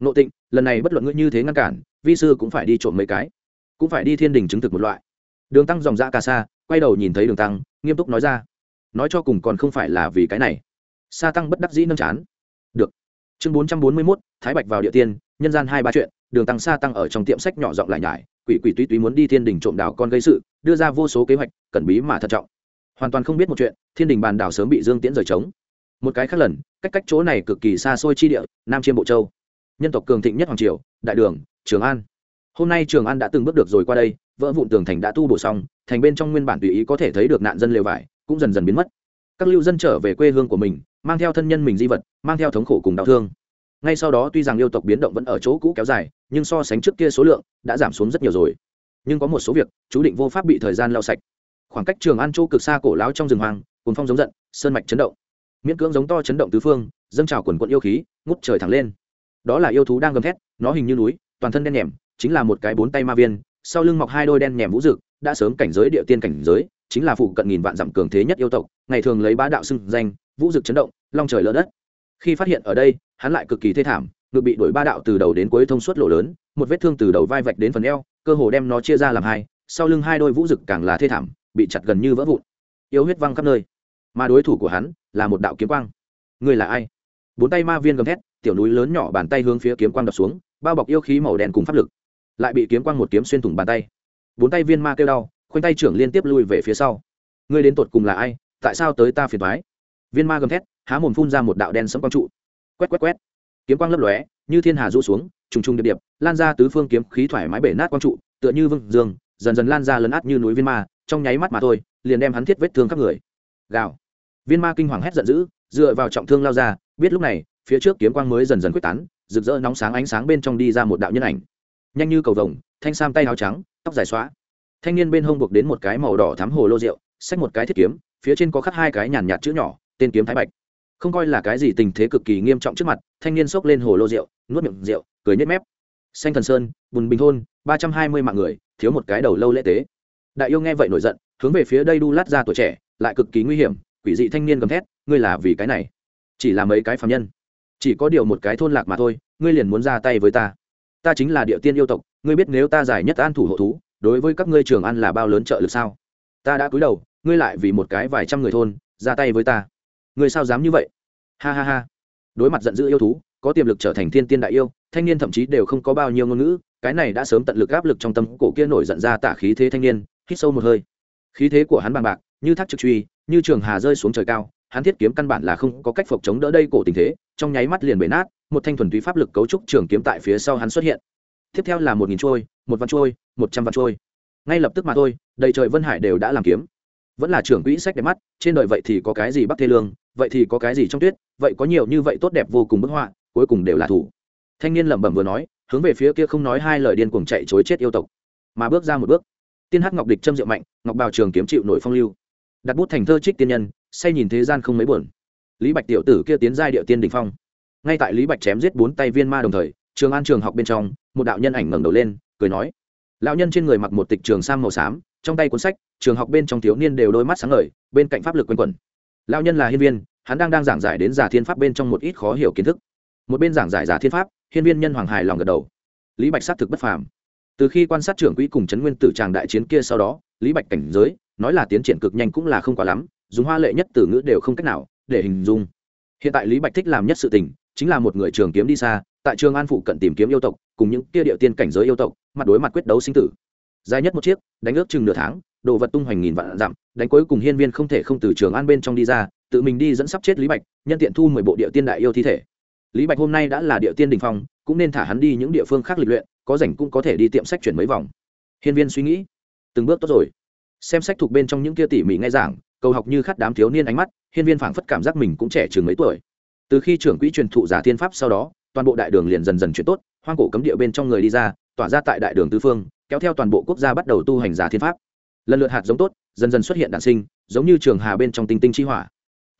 Nội tịnh, lần này bất luận ngươi như thế ngăn cản, vi sư cũng phải đi trộm mấy cái. Cũng phải đi thiên đình chứng thực một loại. Đường tăng dòng dạ ca xa, quay đầu nhìn thấy đường tăng, nghiêm túc nói ra. Nói cho cùng còn không phải là vì cái này sa tăng bất đắc dĩ nâng chán. Được. Chương bốn trăm bốn mươi mốt, thái bạch vào địa tiên, nhân gian hai ba chuyện, đường tăng sa tăng ở trong tiệm sách nhỏ giọng lại nhải, quỷ quỷ túy túy muốn đi thiên đình trộm đảo con gây sự, đưa ra vô số kế hoạch, cẩn bí mà thận trọng. Hoàn toàn không biết một chuyện, thiên đình bàn đảo sớm bị dương tiễn rời trống. Một cái khác lần, cách cách chỗ này cực kỳ xa xôi chi địa, nam chiêm bộ châu. Nhân tộc cường thịnh nhất hoàng triều, đại đường, trường an. Hôm nay trường an đã từng bước được rồi qua đây, vỡ vụn tường thành đã tu bổ xong, thành bên trong nguyên bản tùy ý có thể thấy được nạn dân lều vải, cũng dần dần biến mất. Các lưu dân trở về quê hương của mình mang theo thân nhân mình di vật, mang theo thống khổ cùng đau thương. Ngay sau đó tuy rằng yêu tộc biến động vẫn ở chỗ cũ kéo dài, nhưng so sánh trước kia số lượng đã giảm xuống rất nhiều rồi. Nhưng có một số việc, chú định vô pháp bị thời gian lao sạch. Khoảng cách trường an chỗ cực xa cổ láo trong rừng hoang cùng phong giống giận, sơn mạch chấn động. Miễn cưỡng giống to chấn động tứ phương, dâng trào quần quận yêu khí, ngút trời thẳng lên. Đó là yêu thú đang gầm thét, nó hình như núi, toàn thân đen nhèm chính là một cái bốn tay ma viên, sau lưng mọc hai đôi đen nhèm vũ rực đã sớm cảnh giới địa tiên cảnh giới, chính là phụ cận nghìn vạn dặm cường thế nhất yêu tộc, ngày thường lấy bá đạo xưng danh vũ rực chấn động, long trời lỡ đất. Khi phát hiện ở đây, hắn lại cực kỳ thê thảm, ngực bị đuổi ba đạo từ đầu đến cuối thông suốt lỗ lớn, một vết thương từ đầu vai vạch đến phần eo, cơ hồ đem nó chia ra làm hai, sau lưng hai đôi vũ rực càng là thê thảm, bị chặt gần như vỡ vụn. Yêu huyết văng khắp nơi. Mà đối thủ của hắn là một đạo kiếm quang. Người là ai? Bốn tay ma viên gầm thét, tiểu núi lớn nhỏ bàn tay hướng phía kiếm quang đập xuống, bao bọc yêu khí màu đen cùng pháp lực. Lại bị kiếm quang một kiếm xuyên thủng bàn tay. Bốn tay viên ma kêu đau, khoanh tay trưởng liên tiếp lui về phía sau. Ngươi đến tột cùng là ai? Tại sao tới ta phiền thoái viên ma gầm thét, há mồm phun ra một đạo đen sấm quang trụ. Quét quét quét. Kiếm quang lấp lóe, như thiên hà rũ xuống, trùng trùng điệp điệp, lan ra tứ phương kiếm khí thoải mái bể nát quang trụ, tựa như vương dương, dần dần lan ra lấn át như núi viên ma, trong nháy mắt mà thôi, liền đem hắn thiết vết thương khắp người. Gào. Viên ma kinh hoàng hét giận dữ, dựa vào trọng thương lao ra, biết lúc này, phía trước kiếm quang mới dần dần quyết tán, rực rỡ nóng sáng ánh sáng bên trong đi ra một đạo nhân ảnh. Nhanh như cầu vồng, thanh sam tay áo trắng, tóc dài xóa thanh niên bên hông buộc đến một cái màu đỏ thắm hồ lô rượu, xách một cái thiết kiếm, phía trên có khắc hai cái nhàn nhạt chữ nhỏ tên kiếm thái bạch. Không coi là cái gì tình thế cực kỳ nghiêm trọng trước mặt, thanh niên xốc lên hồ lô rượu, nuốt miệng rượu, cười nhếch mép. Xanh thần sơn, bùn bình thôn, ba trăm hai mươi mạng người, thiếu một cái đầu lâu lễ tế. Đại yêu nghe vậy nổi giận, hướng về phía đây đu lát ra tuổi trẻ, lại cực kỳ nguy hiểm, quỷ dị thanh niên gầm thét, ngươi là vì cái này? Chỉ là mấy cái phạm nhân? Chỉ có điều một cái thôn lạc mà thôi, ngươi liền muốn ra tay với ta? Ta chính là địa tiên yêu tộc, ngươi biết nếu ta giải nhất an thủ hộ thú, đối với các ngươi trường ăn là bao lớn trợ lực sao? Ta đã cúi đầu, ngươi lại vì một cái vài trăm người thôn, ra tay với ta. Người sao dám như vậy? Ha ha ha. Đối mặt giận dữ yêu thú, có tiềm lực trở thành thiên tiên đại yêu, thanh niên thậm chí đều không có bao nhiêu ngôn ngữ, cái này đã sớm tận lực áp lực trong tâm cổ kia nổi giận ra tả khí thế thanh niên, hít sâu một hơi. Khí thế của hắn bằng bạc, như thác trực truy, như trường hà rơi xuống trời cao, hắn thiết kiếm căn bản là không có cách phục chống đỡ đây cổ tình thế, trong nháy mắt liền bể nát, một thanh thuần túy pháp lực cấu trúc trường kiếm tại phía sau hắn xuất hiện. Tiếp theo là một nghìn trôi, một văn trôi, một trăm văn trôi. Ngay lập tức mà thôi, đầy trời vân hải đều đã làm kiếm. Vẫn là trưởng quỹ sách đẹp mắt, trên đời vậy thì có cái gì bắc thê lương vậy thì có cái gì trong tuyết? Vậy có nhiều như vậy tốt đẹp vô cùng bức họa, cuối cùng đều là thủ. Thanh niên lẩm bẩm vừa nói, hướng về phía kia không nói hai lời điên cuồng chạy chối chết yêu tộc. Mà bước ra một bước, tiên hắc ngọc địch châm rượu mạnh, ngọc bào trường kiếm chịu nổi phong lưu. Đặt bút thành thơ trích tiên nhân, say nhìn thế gian không mấy buồn. Lý bạch tiểu tử kia tiến giai địa tiên đình phong. Ngay tại lý bạch chém giết bốn tay viên ma đồng thời, trường an trường học bên trong, một đạo nhân ảnh ngẩng đầu lên, cười nói, lão nhân trên người mặc một tịch trường sam màu xám, trong tay cuốn sách, trường học bên trong thiếu niên đều đôi mắt sáng ngời, bên cạnh pháp lực quanh quẩn lão nhân là hiên viên, hắn đang đang giảng giải đến giả thiên pháp bên trong một ít khó hiểu kiến thức. Một bên giảng giải giả thiên pháp, hiên viên nhân hoàng hài lòng gật đầu. Lý bạch xác thực bất phàm. Từ khi quan sát trưởng quỹ cùng trấn nguyên tử tràng đại chiến kia sau đó, lý bạch cảnh giới, nói là tiến triển cực nhanh cũng là không quá lắm, dùng hoa lệ nhất từ ngữ đều không cách nào để hình dung. Hiện tại lý bạch thích làm nhất sự tình, chính là một người trường kiếm đi xa, tại trường an phụ cận tìm kiếm yêu tộc, cùng những kia địa tiên cảnh giới yêu tộc, mặt đối mặt quyết đấu sinh tử. Dài nhất một chiếc, đánh ước chừng nửa tháng đồ vật tung hoành nghìn vạn dặm, đánh cuối cùng hiên viên không thể không từ trường an bên trong đi ra, tự mình đi dẫn sắp chết lý bạch, nhân tiện thu mười bộ địa tiên đại yêu thi thể. Lý bạch hôm nay đã là địa tiên đình phong, cũng nên thả hắn đi những địa phương khác lịch luyện, có rảnh cũng có thể đi tiệm sách chuyển mấy vòng. Hiên viên suy nghĩ, từng bước tốt rồi. Xem sách thuộc bên trong những kia tỉ mỉ nghe giảng, cầu học như khát đám thiếu niên ánh mắt, hiên viên phảng phất cảm giác mình cũng trẻ chừng mấy tuổi. Từ khi trưởng quỹ truyền thụ giả thiên pháp sau đó, toàn bộ đại đường liền dần dần chuyển tốt, hoang cổ cấm địa bên trong người đi ra, tỏa ra tại đại đường tứ phương, kéo theo toàn bộ quốc gia bắt đầu tu hành giả thiên pháp lần lượt hạt giống tốt dần dần xuất hiện đạn sinh giống như trường hà bên trong tinh tinh chi hỏa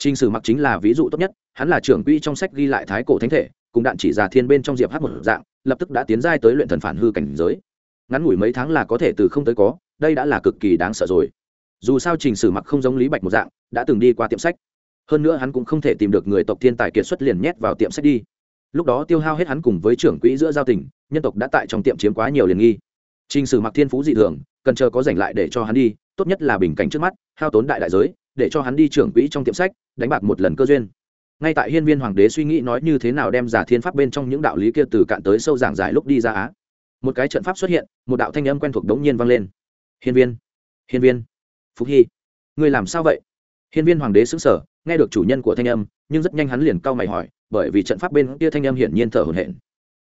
Trình Sử Mặc chính là ví dụ tốt nhất, hắn là trưởng quỹ trong sách ghi lại thái cổ thánh thể, cùng đạn chỉ già thiên bên trong diệp hát một dạng, lập tức đã tiến giai tới luyện thần phản hư cảnh giới. Ngắn ngủi mấy tháng là có thể từ không tới có, đây đã là cực kỳ đáng sợ rồi. Dù sao Trình Sử Mặc không giống Lý Bạch một dạng, đã từng đi qua tiệm sách. Hơn nữa hắn cũng không thể tìm được người tộc thiên tài kiệt xuất liền nhét vào tiệm sách đi. Lúc đó tiêu hao hết hắn cùng với trưởng quỹ giữa giao tình, nhân tộc đã tại trong tiệm chiếm quá nhiều liền nghi. Trình Sử Mặc thiên phú dị thường, cần chờ có rảnh lại để cho hắn đi, tốt nhất là bình cảnh trước mắt, hao tốn đại đại giới, để cho hắn đi trưởng quỹ trong tiệm sách đánh bạc một lần cơ duyên. Ngay tại hiên viên hoàng đế suy nghĩ nói như thế nào đem giả thiên pháp bên trong những đạo lý kia từ cạn tới sâu giảng giải lúc đi ra á. Một cái trận pháp xuất hiện một đạo thanh âm quen thuộc đống nhiên vang lên. Hiên viên hiên viên phúc hy người làm sao vậy? Hiên viên hoàng đế xứng sở nghe được chủ nhân của thanh âm nhưng rất nhanh hắn liền cau mày hỏi bởi vì trận pháp bên kia thanh âm hiển nhiên thở hổn hển.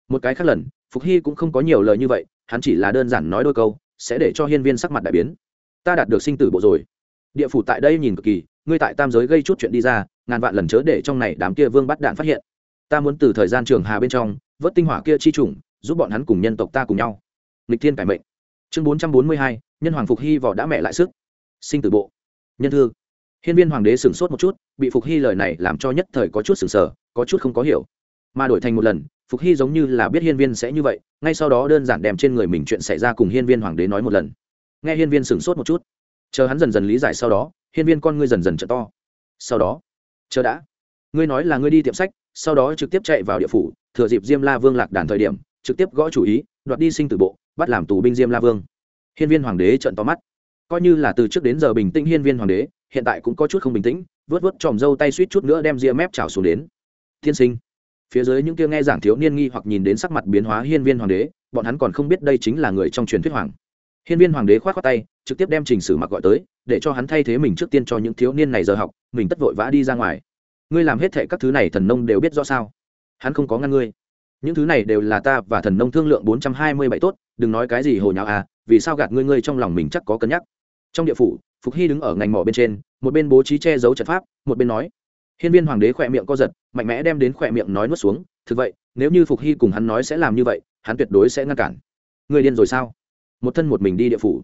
Một cái khác lần phục hy cũng không có nhiều lời như vậy hắn chỉ là đơn giản nói đôi câu sẽ để cho hiên viên sắc mặt đại biến. Ta đạt được sinh tử bộ rồi. Địa phủ tại đây nhìn cực kỳ, ngươi tại tam giới gây chút chuyện đi ra, ngàn vạn lần chớ để trong này đám kia vương bắt đạn phát hiện. Ta muốn từ thời gian trường hà bên trong, vớt tinh hỏa kia chi trùng, giúp bọn hắn cùng nhân tộc ta cùng nhau. Lịch thiên cải mệnh. Chương bốn trăm bốn mươi hai, nhân hoàng phục hy vỏ đã mẹ lại sức. Sinh tử bộ. Nhân thư. Hiên viên hoàng đế sửng sốt một chút, bị phục hy lời này làm cho nhất thời có chút sửng sở có chút không có hiểu. Mà đổi thành một lần phục hy giống như là biết hiên viên sẽ như vậy, ngay sau đó đơn giản đem trên người mình chuyện xảy ra cùng hiên viên hoàng đế nói một lần. Nghe hiên viên sửng sốt một chút. Chờ hắn dần dần lý giải sau đó, hiên viên con ngươi dần dần t to. Sau đó, chờ đã. Ngươi nói là ngươi đi tiệm sách, sau đó trực tiếp chạy vào địa phủ, thừa dịp diêm la vương lạc đàn thời điểm, trực tiếp gõ chủ ý, đoạt đi sinh tử bộ, bắt làm tù binh diêm la vương. Hiên viên hoàng đế trận to mắt. Coi như là từ trước đến giờ bình tĩnh hiên viên hoàng đế, hiện tại cũng có chút không bình tĩnh, vớt vớt tròm râu tay suýt chút nữa đem ria mép trào xuống đến. Thiên sinh phía dưới những kia nghe giảng thiếu niên nghi hoặc nhìn đến sắc mặt biến hóa hiên viên hoàng đế, bọn hắn còn không biết đây chính là người trong truyền thuyết hoàng. Hiên viên hoàng đế k h o á t khoác tay, trực tiếp đem trình sử mặc gọi tới, để cho hắn thay thế mình trước tiên cho những thiếu niên này giờ học, mình tất vội vã đi ra ngoài. Ngươi làm hết thệ các thứ này thần nông đều biết rõ sao? Hắn không có ngăn ngươi. Những thứ này đều là ta và thần nông thương lượng bốn trăm hai mươi bảy tốt, đừng nói cái gì hồi nhạo à vì sao gạt ngươi ngươi trong lòng mình chắc có cân nhắc. Trong địa phủ, phục hy đứng ở ngành mỏ bên trên, một bên bố trí che giấu trận pháp, một bên nói hiên viên hoàng đế khẽ miệng co giật, mạnh mẽ đem đến khỏe miệng nói nuốt xuống, thực vậy, nếu như phục hy cùng hắn nói sẽ làm như vậy, hắn tuyệt đối sẽ ngăn cản. Người điên rồi sao? Một thân một mình đi địa phủ.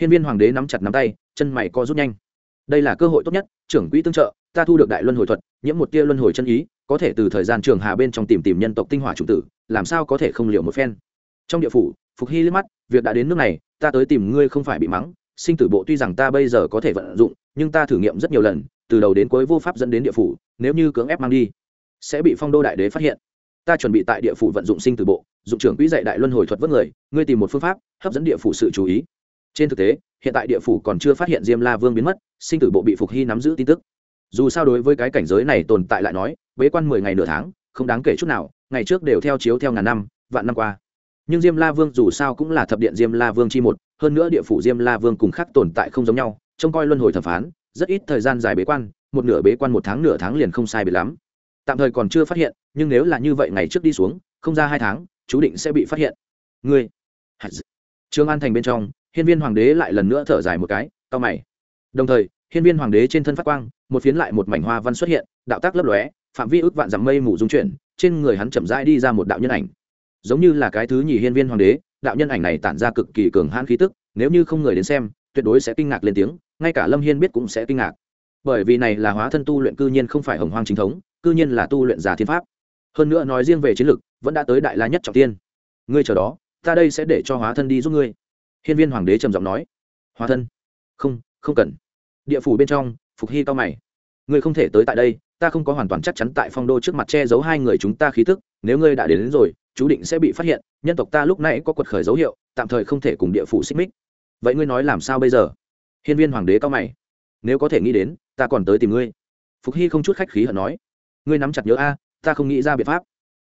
Hiên viên hoàng đế nắm chặt nắm tay, chân mày co rút nhanh. Đây là cơ hội tốt nhất, trưởng quỹ tương trợ, ta thu được đại luân hồi thuật, nhiễm một tia luân hồi chân ý, có thể từ thời gian trường hà bên trong tìm tìm nhân tộc tinh hỏa chủ tử, làm sao có thể không liệu một phen. Trong địa phủ, phục hy liếc mắt, việc đã đến nước này, ta tới tìm ngươi không phải bị mắng, sinh tử bộ tuy rằng ta bây giờ có thể vận dụng, nhưng ta thử nghiệm rất nhiều lần từ đầu đến cuối vô pháp dẫn đến địa phủ, nếu như cưỡng ép mang đi, sẽ bị phong đô đại đế phát hiện. Ta chuẩn bị tại địa phủ vận dụng sinh tử bộ, dụng trưởng quỹ dạy đại luân hồi thuật vớt người, ngươi tìm một phương pháp, hấp dẫn địa phủ sự chú ý. Trên thực tế, hiện tại địa phủ còn chưa phát hiện diêm la vương biến mất, sinh tử bộ bị phục hy nắm giữ tin tức. Dù sao đối với cái cảnh giới này tồn tại lại nói, bế quan mười ngày nửa tháng, không đáng kể chút nào, ngày trước đều theo chiếu theo ngàn năm, vạn năm qua. Nhưng diêm la vương dù sao cũng là thập điện diêm la vương chi một, hơn nữa địa phủ diêm la vương cùng khác tồn tại không giống nhau, trông coi luân hồi thẩm phán rất ít thời gian dài bế quan, một nửa bế quan một tháng nửa tháng liền không sai biệt lắm. Tạm thời còn chưa phát hiện, nhưng nếu là như vậy ngày trước đi xuống, không ra hai tháng, chú định sẽ bị phát hiện. Ngươi trương an thành bên trong, hiên viên hoàng đế lại lần nữa thở dài một cái tao mày. Đồng thời, hiên viên hoàng đế trên thân phát quang, một phiến lại một mảnh hoa văn xuất hiện, đạo tác lấp lóe, phạm vi ước vạn dặm mây mù dung chuyển, trên người hắn chậm rãi đi ra một đạo nhân ảnh. Giống như là cái thứ nhì hiên viên hoàng đế, đạo nhân ảnh này tản ra cực kỳ cường hãn khí tức, nếu như không người đến xem, tuyệt đối sẽ kinh ngạc lên tiếng ngay cả lâm hiên biết cũng sẽ kinh ngạc bởi vì này là hóa thân tu luyện cư nhiên không phải hồng hoang chính thống cư nhiên là tu luyện giả thiên pháp hơn nữa nói riêng về chiến lược, vẫn đã tới đại la nhất trọng tiên. Ngươi chờ đó ta đây sẽ để cho hóa thân đi giúp ngươi. Hiên viên hoàng đế trầm giọng nói. Hóa thân? Không không cần. Địa phủ bên trong phục hy cao mày. Ngươi không thể tới tại đây ta không có hoàn toàn chắc chắn tại phong đô trước mặt che giấu hai người chúng ta khí tức. Nếu ngươi đã đến, đến rồi chú định sẽ bị phát hiện. Nhân tộc ta lúc nãy có quật khởi dấu hiệu tạm thời không thể cùng địa phủ xích mích. Vậy ngươi nói làm sao bây giờ? Hiên viên hoàng đế cao mày. Nếu có thể nghĩ đến, ta còn tới tìm ngươi. Phục hy không chút khách khí hận nói. Ngươi nắm chặt nhớ a, ta không nghĩ ra biện pháp.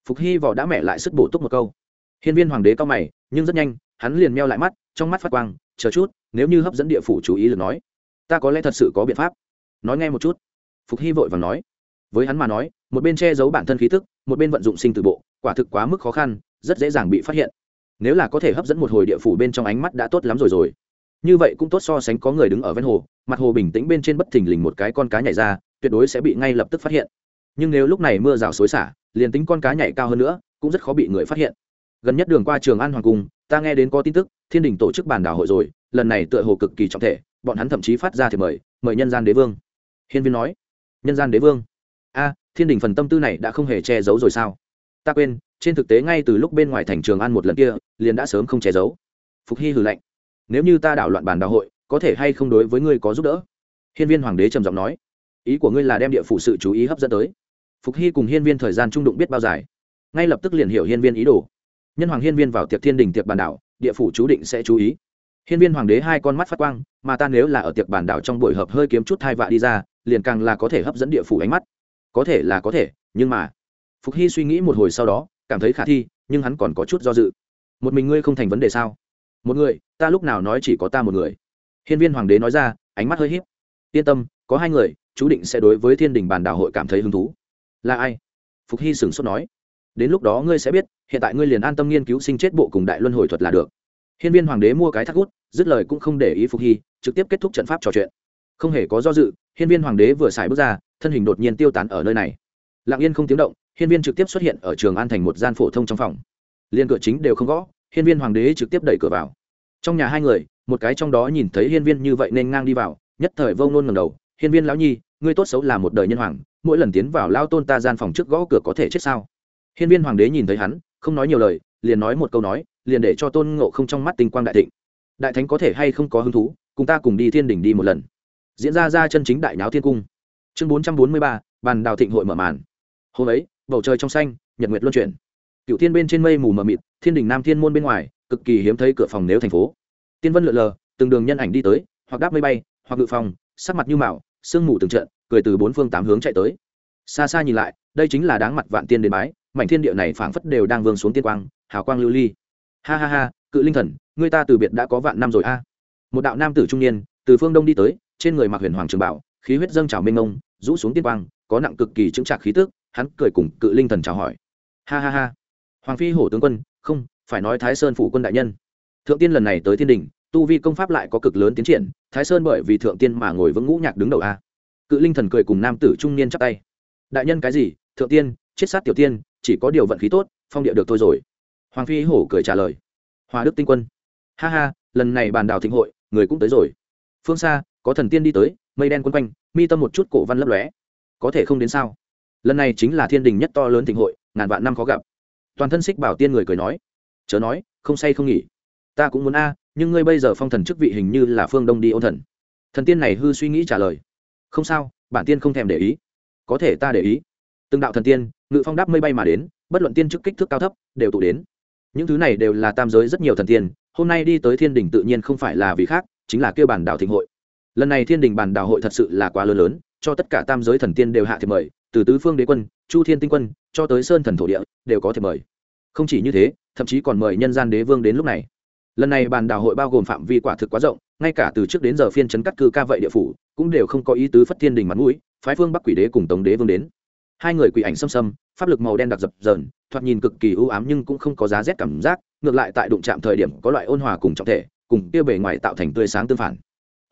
Phục hy vỏ đã mẹ lại sức bổ túc một câu. Hiên viên hoàng đế cao mày, nhưng rất nhanh, hắn liền meo lại mắt, trong mắt phát quang, chờ chút, nếu như hấp dẫn địa phủ chú ý được nói, ta có lẽ thật sự có biện pháp. Nói nghe một chút. Phục hy vội và nói. Với hắn mà nói, một bên che giấu bản thân khí tức, một bên vận dụng sinh từ bộ, quả thực quá mức khó khăn, rất dễ dàng bị phát hiện. Nếu là có thể hấp dẫn một hồi địa phủ bên trong ánh mắt đã tốt lắm rồi rồi như vậy cũng tốt so sánh có người đứng ở ven hồ, mặt hồ bình tĩnh bên trên bất thình lình một cái con cá nhảy ra, tuyệt đối sẽ bị ngay lập tức phát hiện. Nhưng nếu lúc này mưa rào xối xả, liền tính con cá nhảy cao hơn nữa, cũng rất khó bị người phát hiện. Gần nhất đường qua trường an hoàng cung, ta nghe đến có tin tức, thiên đình tổ chức bản đảo hội rồi, lần này tựa hồ cực kỳ trọng thể, bọn hắn thậm chí phát ra thì mời mời nhân gian đế vương. Hiên viên nói, nhân gian đế vương? A, thiên đình phần tâm tư này đã không hề che giấu rồi sao? Ta quên, trên thực tế ngay từ lúc bên ngoài thành trường an một lần kia, liền đã sớm không che giấu. Phục hy hừ lạnh nếu như ta đảo loạn bàn đạo hội, có thể hay không đối với ngươi có giúp đỡ? Hiên viên hoàng đế trầm giọng nói. Ý của ngươi là đem địa phủ sự chú ý hấp dẫn tới. Phục hy cùng hiên viên thời gian trung đụng biết bao dài. Ngay lập tức liền hiểu hiên viên ý đồ. Nhân hoàng hiên viên vào tiệc thiên đình tiệc bàn đảo địa phủ chú định sẽ chú ý. Hiên viên hoàng đế hai con mắt phát quang, mà ta nếu là ở tiệc bàn đảo trong buổi hợp hơi kiếm chút thai vạ đi ra, liền càng là có thể hấp dẫn địa phủ ánh mắt. Có thể là có thể, nhưng mà, phục hy suy nghĩ một hồi sau đó, cảm thấy khả thi, nhưng hắn còn có chút do dự. Một mình ngươi không thành vấn đề sao? Một người ta lúc nào nói chỉ có ta một người. Hiên viên hoàng đế nói ra, ánh mắt hơi hiếp yên tâm, có hai người, chú định sẽ đối với thiên đình bàn đảo hội cảm thấy hứng thú. Là ai? Phục hy sửng sốt nói. Đến lúc đó ngươi sẽ biết, hiện tại ngươi liền an tâm nghiên cứu sinh chết bộ cùng đại luân hồi thuật là được. Hiên viên hoàng đế mua cái thắt gút, dứt lời cũng không để ý phục hy, trực tiếp kết thúc trận pháp trò chuyện. Không hề có do dự, hiên viên hoàng đế vừa xài bước ra, thân hình đột nhiên tiêu tán ở nơi này. Lặng yên không tiếng động, hiên viên trực tiếp xuất hiện ở trường an thành một gian phổ thông trong phòng. Liên cửa chính đều không gõ, hiên viên hoàng đế trực tiếp đẩy cửa vào trong nhà hai người, một cái trong đó nhìn thấy hiên viên như vậy nên ngang đi vào, nhất thời vông nôn ngầm đầu, hiên viên lão nhi, ngươi tốt xấu là một đời nhân hoàng, mỗi lần tiến vào lao tôn ta gian phòng trước gõ cửa có thể chết sao? Hiên viên hoàng đế nhìn thấy hắn, không nói nhiều lời, liền nói một câu nói, liền để cho tôn ngộ không trong mắt tinh quang đại thịnh. Đại thánh có thể hay không có hứng thú, cùng ta cùng đi thiên đỉnh đi một lần. Diễn ra ra chân chính đại náo thiên cung. Chương bốn trăm bốn mươi ba, bàn đào thịnh hội mở màn. Hôm ấy, bầu trời trong xanh, nhật nguyệt luân chuyển. Cựu thiên bên trên mây mù mờ mịt, thiên đình nam thiên môn bên ngoài cực kỳ hiếm thấy cửa phòng nếu thành phố. Tiên vân lượn lờ, từng đường nhân ảnh đi tới, hoặc đáp máy bay, hoặc ngự phòng, sắc mặt như mạo, sương mù từng trận, cười từ bốn phương tám hướng chạy tới. Xa xa nhìn lại, đây chính là đáng mặt vạn tiên đến bái, mảnh thiên địa này phảng phất đều đang vương xuống tiên quang, hào quang lưu ly. Ha ha ha, cự linh thần, người ta từ biệt đã có vạn năm rồi a. Một đạo nam tử trung niên, từ phương đông đi tới, trên người mặc huyền hoàng trường bảo, khí huyết dâng trào mênh mông, rũ xuống tiên quang, có nặng cực kỳ chứng trạc khí tức, hắn cười cùng cự linh thần chào hỏi. Ha ha ha. Hoàng phi hổ tướng quân, không phải nói thái sơn phủ quân đại nhân. Thượng tiên lần này tới thiên đình, tu vi công pháp lại có cực lớn tiến triển, thái sơn bởi vì thượng tiên mà ngồi vững ngũ nhạc đứng đầu a. Cự linh thần cười cùng nam tử trung niên chắp tay. Đại nhân cái gì? Thượng tiên, chết sát tiểu tiên, chỉ có điều vận khí tốt, phong địa được thôi rồi. Hoàng phi hổ cười trả lời. Hòa đức tinh quân. Ha ha, lần này bàn đào thịnh hội, người cũng tới rồi. Phương xa, có thần tiên đi tới, mây đen quân quanh, mi tâm một chút cổ văn lấp lóe. Có thể không đến sao? Lần này chính là thiên đình nhất to lớn thịnh hội, ngàn vạn năm khó gặp. Toàn thân xích bảo tiên người cười nói chớ nói, không say không nghỉ. Ta cũng muốn a, nhưng ngươi bây giờ phong thần chức vị hình như là phương đông đi ôn thần. Thần tiên này hư suy nghĩ trả lời. Không sao, bản tiên không thèm để ý. Có thể ta để ý. Từng đạo thần tiên, ngự phong đáp mây bay mà đến, bất luận tiên chức kích thước cao thấp, đều tụ đến. Những thứ này đều là tam giới rất nhiều thần tiên, hôm nay đi tới thiên đình tự nhiên không phải là vì khác, chính là kêu bản đảo thịnh hội. Lần này thiên đình bản đảo hội thật sự là quá lớn lớn, cho tất cả tam giới thần tiên đều hạ thiệp mời, từ tứ phương đế quân, chu thiên tinh quân, cho tới sơn thần thổ địa, đều có thiệp mời. Không chỉ như thế thậm chí còn mời nhân gian đế vương đến lúc này. Lần này bàn đảo hội bao gồm phạm vi quả thực quá rộng, ngay cả từ trước đến giờ phiên chấn cắt cư ca vậy địa phủ, cũng đều không có ý tứ phất thiên đình mặt mũi, phái phương bắc quỷ đế cùng tống đế vương đến. Hai người quỷ ảnh xâm xâm, pháp lực màu đen đặc dập dờn, thoạt nhìn cực kỳ ưu ám nhưng cũng không có giá rét cảm giác, ngược lại tại đụng chạm thời điểm có loại ôn hòa cùng trọng thể, cùng kia bề ngoài tạo thành tươi sáng tương phản.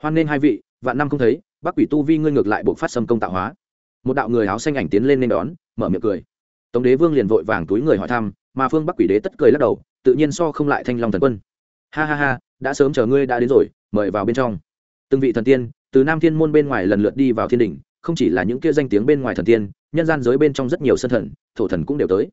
Hoan nên hai vị, vạn năm không thấy, bắc quỷ tu vi ngươi ngược lại buộc phát xâm công tạo hóa. Một đạo người áo xanh ảnh tiến lên nên đón, mở miệng cười. Tống đế vương liền vội vàng túi người hỏi thăm mà phương bắc quỷ đế tất cười lắc đầu, tự nhiên so không lại thanh long thần quân. Ha ha ha, đã sớm chờ ngươi đã đến rồi, mời vào bên trong. Từng vị thần tiên, từ nam thiên môn bên ngoài lần lượt đi vào thiên đình không chỉ là những kia danh tiếng bên ngoài thần tiên, nhân gian giới bên trong rất nhiều sân thần, thổ thần cũng đều tới.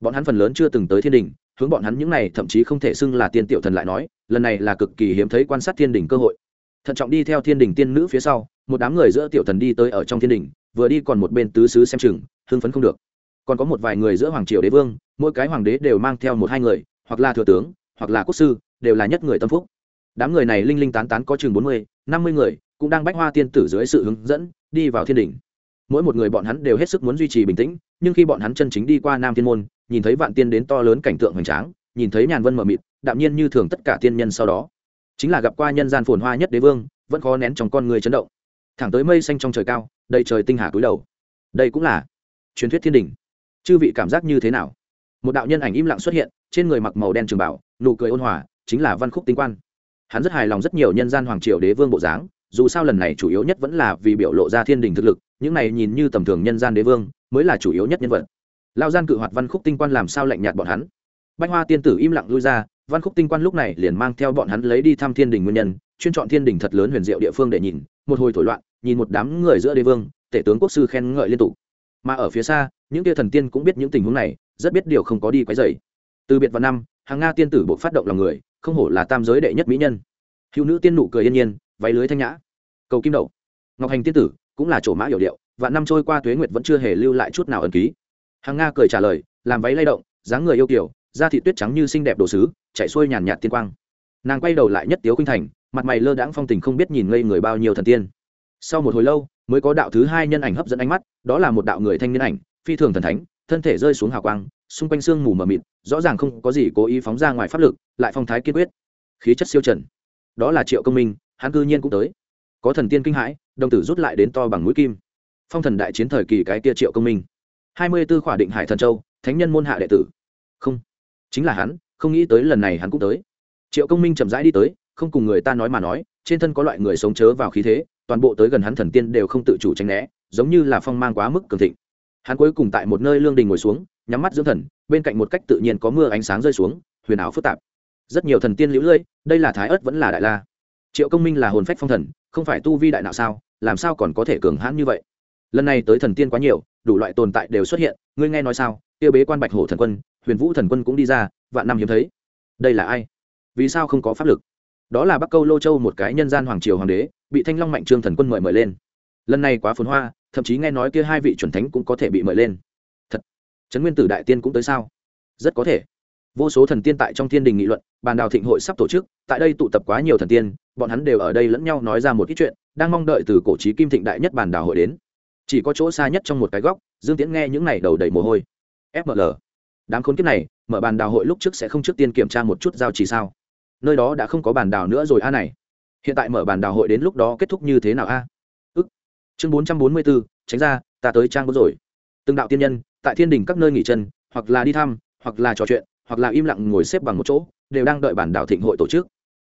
Bọn hắn phần lớn chưa từng tới thiên đình hướng bọn hắn những này thậm chí không thể xưng là tiên tiểu thần lại nói, lần này là cực kỳ hiếm thấy quan sát thiên đình cơ hội. Thận trọng đi theo thiên đình tiên nữ phía sau, một đám người giữa tiểu thần đi tới ở trong thiên đình vừa đi còn một bên tứ sứ xem chừng, hưng phấn không được còn có một vài người giữa hoàng triều đế vương, mỗi cái hoàng đế đều mang theo một hai người, hoặc là thừa tướng, hoặc là quốc sư, đều là nhất người tâm phúc. Đám người này linh linh tán tán có chừng bốn mươi, năm mươi người, cũng đang bách hoa tiên tử dưới sự hướng dẫn, đi vào thiên đình mỗi một người bọn hắn đều hết sức muốn duy trì bình tĩnh, nhưng khi bọn hắn chân chính đi qua nam thiên môn, nhìn thấy vạn tiên đến to lớn cảnh tượng hoành tráng, nhìn thấy nhàn vân mờ mịt, đạm nhiên như thường tất cả tiên nhân sau đó. Chính là gặp qua nhân gian phồn hoa nhất đế vương, vẫn khó nén trong con người chấn động. Thẳng tới mây xanh trong trời cao, đầy trời tinh hà cúi đầu. Đây cũng là truyền thuyết thiên đình chư vị cảm giác như thế nào? Một đạo nhân ảnh im lặng xuất hiện, trên người mặc màu đen trường bảo, nụ cười ôn hòa, chính là văn khúc tinh quan. Hắn rất hài lòng rất nhiều nhân gian hoàng triều đế vương bộ dáng, dù sao lần này chủ yếu nhất vẫn là vì biểu lộ ra thiên đình thực lực, những này nhìn như tầm thường nhân gian đế vương, mới là chủ yếu nhất nhân vật. Lao gian cự hoạt văn khúc tinh quan làm sao lạnh nhạt bọn hắn? Bách hoa tiên tử im lặng lui ra, văn khúc tinh quan lúc này liền mang theo bọn hắn lấy đi thăm thiên đình nguyên nhân, chuyên chọn thiên đình thật lớn huyền diệu địa phương để nhìn, một hồi thổi loạn, nhìn một đám người giữa đế vương, tể tướng quốc sư khen ngợi liên tục. Mà ở phía xa những tia thần tiên cũng biết những tình huống này, rất biết điều không có đi quấy dày từ biệt vào năm, hàng nga tiên tử buộc phát động lòng người, không hổ là tam giới đệ nhất mỹ nhân. Hữu nữ tiên nụ cười yên nhiên, váy lưới thanh nhã. Cầu kim đậu ngọc hành tiên tử cũng là chỗ mã hiểu điệu và năm trôi qua tuế nguyệt vẫn chưa hề lưu lại chút nào ẩn ký. Hàng nga cười trả lời, làm váy lay động, dáng người yêu kiểu da thị tuyết trắng như xinh đẹp đồ sứ, chạy xuôi nhàn nhạt tiên quang. Nàng quay đầu lại nhất tiếu khinh thành, mặt mày lơ đãng phong tình không biết nhìn ngây người bao nhiêu thần tiên. Sau một hồi lâu, mới có đạo thứ hai nhân ảnh hấp dẫn ánh mắt, đó là một đạo người thanh niên ảnh phi thường thần thánh, thân thể rơi xuống hào quang, xung quanh sương mù mờ mịt, rõ ràng không có gì cố ý phóng ra ngoài pháp lực, lại phong thái kiên quyết. Khí chất siêu trần. Đó là triệu công minh, hắn cư nhiên cũng tới. Có thần tiên kinh hãi, đồng tử rút lại đến to bằng mũi kim. Phong thần đại chiến thời kỳ cái kia triệu công minh. Hai mươi b ố khỏa định hải thần châu, thánh nhân môn hạ đệ tử. Không, chính là hắn, không nghĩ tới lần này hắn cũng tới. Triệu công minh chậm rãi đi tới, không cùng người ta nói mà nói, trên thân có loại người sống chớ vào khí thế, toàn bộ tới gần hắn thần tiên đều không tự chủ tránh né, giống như là phong mang quá mức cường thịnh hắn cuối cùng tại một nơi lương đình ngồi xuống, nhắm mắt dưỡng thần, bên cạnh một cách tự nhiên có mưa ánh sáng rơi xuống, huyền ảo phức tạp. Rất nhiều thần tiên liễu lưỡi đây là thái ớt vẫn là đại la. Triệu công minh là hồn phách phong thần, không phải tu vi đại nào sao, làm sao còn có thể cường hãn như vậy? Lần này tới thần tiên quá nhiều, đủ loại tồn tại đều xuất hiện, ngươi nghe nói sao? Tiêu bế quan bạch hổ thần quân, huyền vũ thần quân cũng đi ra, vạn năm hiếm thấy. Đây là ai? Vì sao không có pháp lực? Đó là bắc câu lô châu một cái nhân gian hoàng triều hoàng đế, bị thanh long mạnh trương thần quân mời mời lên. Lần này quá phồn hoa thậm chí nghe nói kia hai vị chuẩn thánh cũng có thể bị mời lên. Thật, trấn nguyên tử đại tiên cũng tới sao? Rất có thể. Vô số thần tiên tại trong thiên đình nghị luận, bàn đào thịnh hội sắp tổ chức, tại đây tụ tập quá nhiều thần tiên, bọn hắn đều ở đây lẫn nhau nói ra một ít chuyện, đang mong đợi từ cổ trí kim thịnh đại nhất bàn đào hội đến. Chỉ có chỗ xa nhất trong một cái góc, dương tiễn nghe những này đầu đầy mồ hôi. Fml đám khốn kiếp này, mở bàn đào hội lúc trước sẽ không trước tiên kiểm tra một chút giao chỉ sao? Nơi đó đã không có bàn đào nữa rồi a này. Hiện tại mở bàn đào hội đến lúc đó kết thúc như thế nào a? Chương bốn trăm bốn mươi bốn tránh ra, ta tới trang bút rồi. Từng đạo tiên nhân, tại thiên đình các nơi nghỉ chân, hoặc là đi thăm, hoặc là trò chuyện, hoặc là im lặng ngồi xếp bằng một chỗ, đều đang đợi bản đảo thịnh hội tổ chức.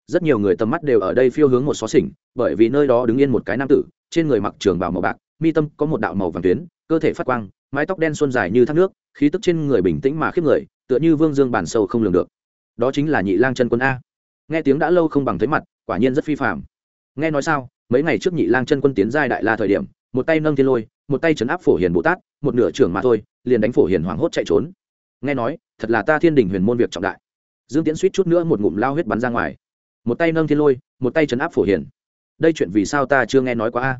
Rất nhiều người tầm mắt đều ở đây phiêu hướng một xó xỉnh, bởi vì nơi đó đứng yên một cái nam tử, trên người mặc trường bào màu bạc, mi tâm có một đạo màu vàng tuyến, cơ thể phát quang, mái tóc đen xuân dài như thác nước, khí tức trên người bình tĩnh mà khiếp người, tựa như vương dương bản sâu không lường được. Đó chính là nhị lang chân quân a. Nghe tiếng đã lâu không bằng thấy mặt, quả nhiên rất phi phạm nghe nói sao? Mấy ngày trước nhị lang chân quân tiến giai đại la thời điểm, một tay nâng thiên lôi, một tay chấn áp phổ hiền bồ tát, một nửa trưởng mà thôi, liền đánh phổ hiền hoảng hốt chạy trốn. Nghe nói, thật là ta thiên đình huyền môn việc trọng đại. Dương tiễn suýt chút nữa một ngụm lao huyết bắn ra ngoài. Một tay nâng thiên lôi, một tay chấn áp phổ hiền. Đây chuyện vì sao ta chưa nghe nói quá a?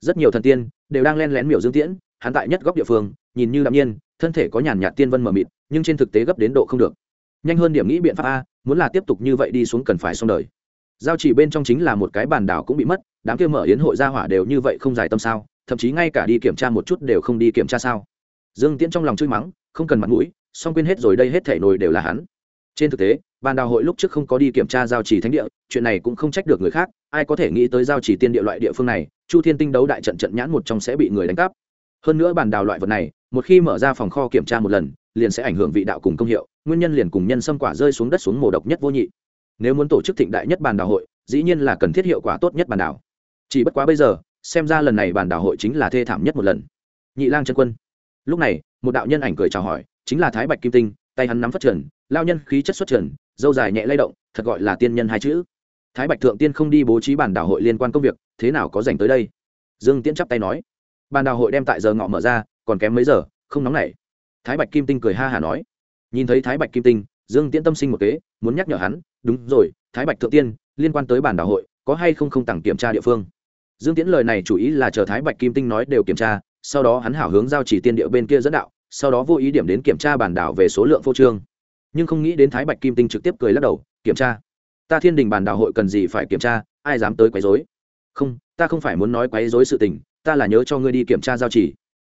Rất nhiều thần tiên đều đang len lén miểu dương tiễn, hắn tại nhất góc địa phương, nhìn như đạm nhiên, thân thể có nhàn nhạt tiên vân mờ mịt, nhưng trên thực tế gấp đến độ không được. Nhanh hơn điểm nghĩ biện pháp a, muốn là tiếp tục như vậy đi xuống cần phải xong đời. Giao chỉ bên trong chính là một cái bàn đảo cũng bị mất đám kia mở yến hội ra hỏa đều như vậy không dài tâm sao, thậm chí ngay cả đi kiểm tra một chút đều không đi kiểm tra sao. Dương tiễn trong lòng chửi mắng, không cần mặt mũi song quên hết rồi đây hết thể nồi đều là hắn. Trên thực tế, ban đào hội lúc trước không có đi kiểm tra giao trì thánh địa, chuyện này cũng không trách được người khác, ai có thể nghĩ tới giao trì tiên địa loại địa phương này, chu thiên tinh đấu đại trận trận nhãn một trong sẽ bị người đánh cắp. Hơn nữa bàn đào loại vật này, một khi mở ra phòng kho kiểm tra một lần, liền sẽ ảnh hưởng vị đạo cùng công hiệu, nguyên nhân liền cùng nhân xâm quả rơi xuống đất xuống mồ độc nhất vô nhị. Nếu muốn tổ chức thịnh đại nhất bàn đào hội, dĩ nhiên là cần thiết hiệu quả tốt nhất bàn đào chỉ bất quá bây giờ xem ra lần này bàn đảo hội chính là thê thảm nhất một lần. Nhị lang chân quân. Lúc này một đạo nhân ảnh cười chào hỏi chính là thái bạch kim tinh tay hắn nắm phát triển, lao nhân khí chất xuất trần dâu dài nhẹ lay động thật gọi là tiên nhân hai chữ. Thái bạch thượng tiên không đi bố trí bàn đảo hội liên quan công việc thế nào có dành tới đây? Dương tiễn chắp tay nói. Bàn đảo hội đem tại giờ ngọ mở ra còn kém mấy giờ không nóng nảy. Thái bạch kim tinh cười ha hả nói. Nhìn thấy thái bạch kim tinh dương tiễn tâm sinh một kế muốn nhắc nhở hắn đúng rồi thái bạch thượng tiên liên quan tới bản đảo hội có hay không không tặng kiểm tra địa phương? Dương tiễn lời này chủ ý là chờ thái bạch kim tinh nói đều kiểm tra, sau đó hắn hảo hướng giao chỉ tiên địa bên kia dẫn đạo, sau đó vô ý điểm đến kiểm tra bản đảo về số lượng phô trương. Nhưng không nghĩ đến thái bạch kim tinh trực tiếp cười lắc đầu, kiểm tra? Ta thiên đình bản đảo hội cần gì phải kiểm tra, ai dám tới quấy rối? Không, ta không phải muốn nói quấy rối sự tình, ta là nhớ cho ngươi đi kiểm tra giao chỉ.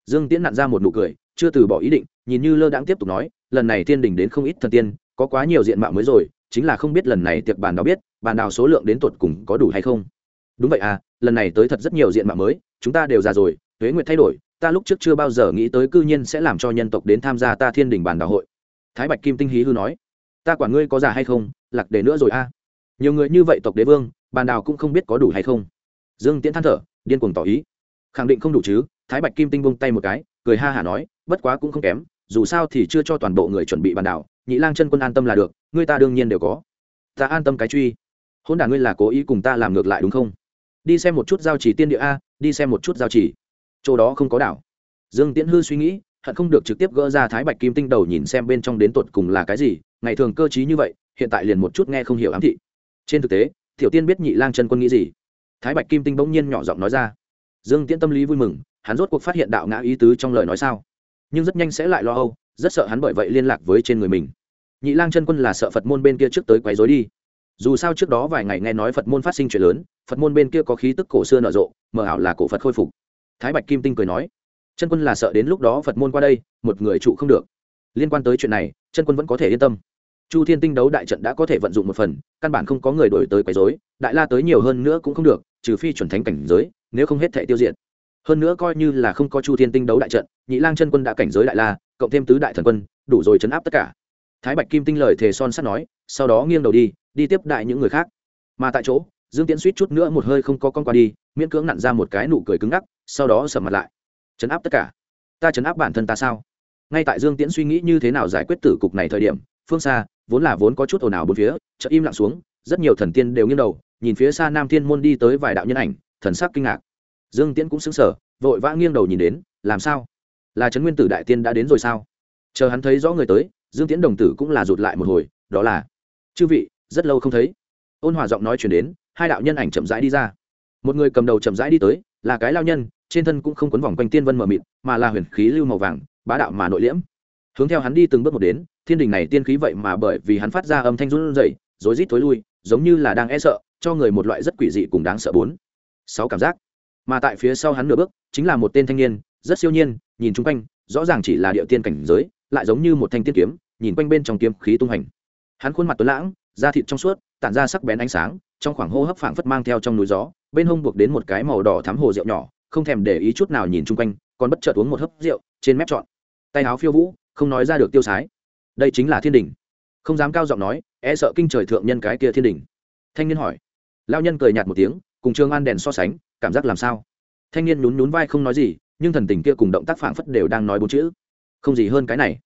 Dương tiễn nặn ra một nụ cười, chưa từ bỏ ý định, nhìn như lơ đãng tiếp tục nói, lần này thiên đình đến không ít thần tiên, có quá nhiều diện mạo mới rồi, chính là không biết lần này tiệc bàn đào biết bàn đào số lượng đến tuột cùng có đủ hay không đúng vậy à lần này tới thật rất nhiều diện mạo mới, chúng ta đều già rồi, tuế nguyệt thay đổi, ta lúc trước chưa bao giờ nghĩ tới cư nhiên sẽ làm cho nhân tộc đến tham gia ta thiên đình bàn đào hội. Thái bạch kim tinh hí hư nói, ta quản ngươi có già hay không, lạc để nữa rồi a à. nhiều người như vậy tộc đế vương bàn đào cũng không biết có đủ hay không. Dương tiễn than thở, điên cuồng tỏ ý. Khẳng định không đủ chứ, thái bạch kim tinh bông tay một cái, cười ha hả nói, bất quá cũng không kém, dù sao thì chưa cho toàn bộ người chuẩn bị bàn đảo nhị lang chân quân an tâm là được, ngươi ta đương nhiên đều có. Ta an tâm cái truy. Hôn đà ngươi là cố ý cùng ta làm ngược lại đúng không? Đi xem một chút giao chỉ tiên địa a, đi xem một chút giao chỉ. Chỗ đó không có đảo. Dương tiễn hư suy nghĩ, hận không được trực tiếp gỡ ra thái bạch kim tinh đầu nhìn xem bên trong đến tột cùng là cái gì, ngày thường cơ t như vậy, hiện tại liền một chút nghe không hiểu ám thị. Trên thực tế, tiểu tiên biết nhị lang chân quân nghĩ gì? Thái bạch kim tinh bỗng nhiên nhỏ giọng nói ra. Dương tiễn tâm lý vui mừng, hắn rốt cuộc phát hiện đạo ngã ý tứ trong lời nói sao? Nhưng rất nhanh sẽ lại lo âu, rất sợ hắn bởi vậy liên lạc với trên người mình. Nhị lang chân quân là sợ phật môn bên kia trước tới quấy rối đi dù sao trước đó vài ngày nghe nói phật môn phát sinh chuyện lớn phật môn bên kia có khí tức cổ xưa nở rộ mờ ảo là cổ phật khôi phục thái bạch kim tinh cười nói chân quân là sợ đến lúc đó phật môn qua đây một người trụ không được liên quan tới chuyện này chân quân vẫn có thể yên tâm chu thiên tinh đấu đại trận đã có thể vận dụng một phần căn bản không có người đổi tới quấy rối, đại la tới nhiều hơn nữa cũng không được trừ phi chuẩn thánh cảnh giới nếu không hết thể tiêu diệt hơn nữa coi như là không có chu thiên tinh đấu đại trận nhị lang chân quân đã cảnh giới đại la cộng thêm tứ đại thần quân đủ rồi chấn áp tất cả thái bạch kim tinh lời thề son sắt nói sau đó nghiêng đầu đi đi tiếp đại những người khác. Mà tại chỗ, dương tiễn suýt chút nữa một hơi không có con qua đi, miễn cưỡng nặn ra một cái nụ cười cứng ngắc, sau đó sầm mặt lại. Chấn áp tất cả. Ta chấn áp bản thân ta sao? Ngay tại dương tiễn suy nghĩ như thế nào giải quyết tử cục này thời điểm, phương xa, vốn là vốn có chút ồn ào bốn phía chợ im lặng xuống, rất nhiều thần tiên đều nghiêng đầu, nhìn phía xa nam thiên môn đi tới vài đạo nhân ảnh, thần sắc kinh ngạc. Dương tiễn cũng xứng sở vội vã nghiêng đầu nhìn đến, làm sao? Là trấn nguyên tử đại tiên đã đến rồi sao? Chờ hắn thấy rõ người tới, dương tiễn đồng tử cũng là rụt lại một hồi, đó là, chư vị rất lâu không thấy. Ôn hòa giọng nói chuyển đến, hai đạo nhân ảnh chậm rãi đi ra. Một người cầm đầu chậm rãi đi tới, là cái lao nhân, trên thân cũng không quấn vòng quanh tiên vân mờ mịt, mà là huyền khí lưu màu vàng, bá đạo mà nội liễm. Hướng theo hắn đi từng bước một đến, thiên đình này tiên khí vậy mà bởi vì hắn phát ra âm thanh run rẩy, rối rít tối lui, giống như là đang e sợ, cho người một loại rất quỷ dị cùng đáng sợ bốn. Sáu cảm giác. Mà tại phía sau hắn nửa bước, chính là một tên thanh niên, rất siêu nhiên, nhìn chung quanh, rõ ràng chỉ là địa tiên cảnh giới, lại giống như một thanh tiên kiếm, nhìn quanh bên trong kiếm khí tung hành. Hắn khuôn mặt tuấn lãng da thịt trong suốt, tản ra sắc bén ánh sáng, trong khoảng hô hấp phảng phất mang theo trong núi gió, bên hông buộc đến một cái màu đỏ thắm hồ rượu nhỏ, không thèm để ý chút nào nhìn chung quanh, còn bất chợt uống một hớp rượu, trên mép trọn. Tay áo phiêu vũ, không nói ra được tiêu sái. Đây chính là thiên đình. Không dám cao giọng nói e sợ kinh trời thượng nhân cái kia thiên đình. Thanh niên hỏi. Lao nhân cười nhạt một tiếng, cùng trương an đèn so sánh, cảm giác làm sao? Thanh niên nhún nhún vai không nói gì, nhưng thần tình kia cùng động tác phảng phất đều đang nói bốn chữ. Không gì hơn cái này.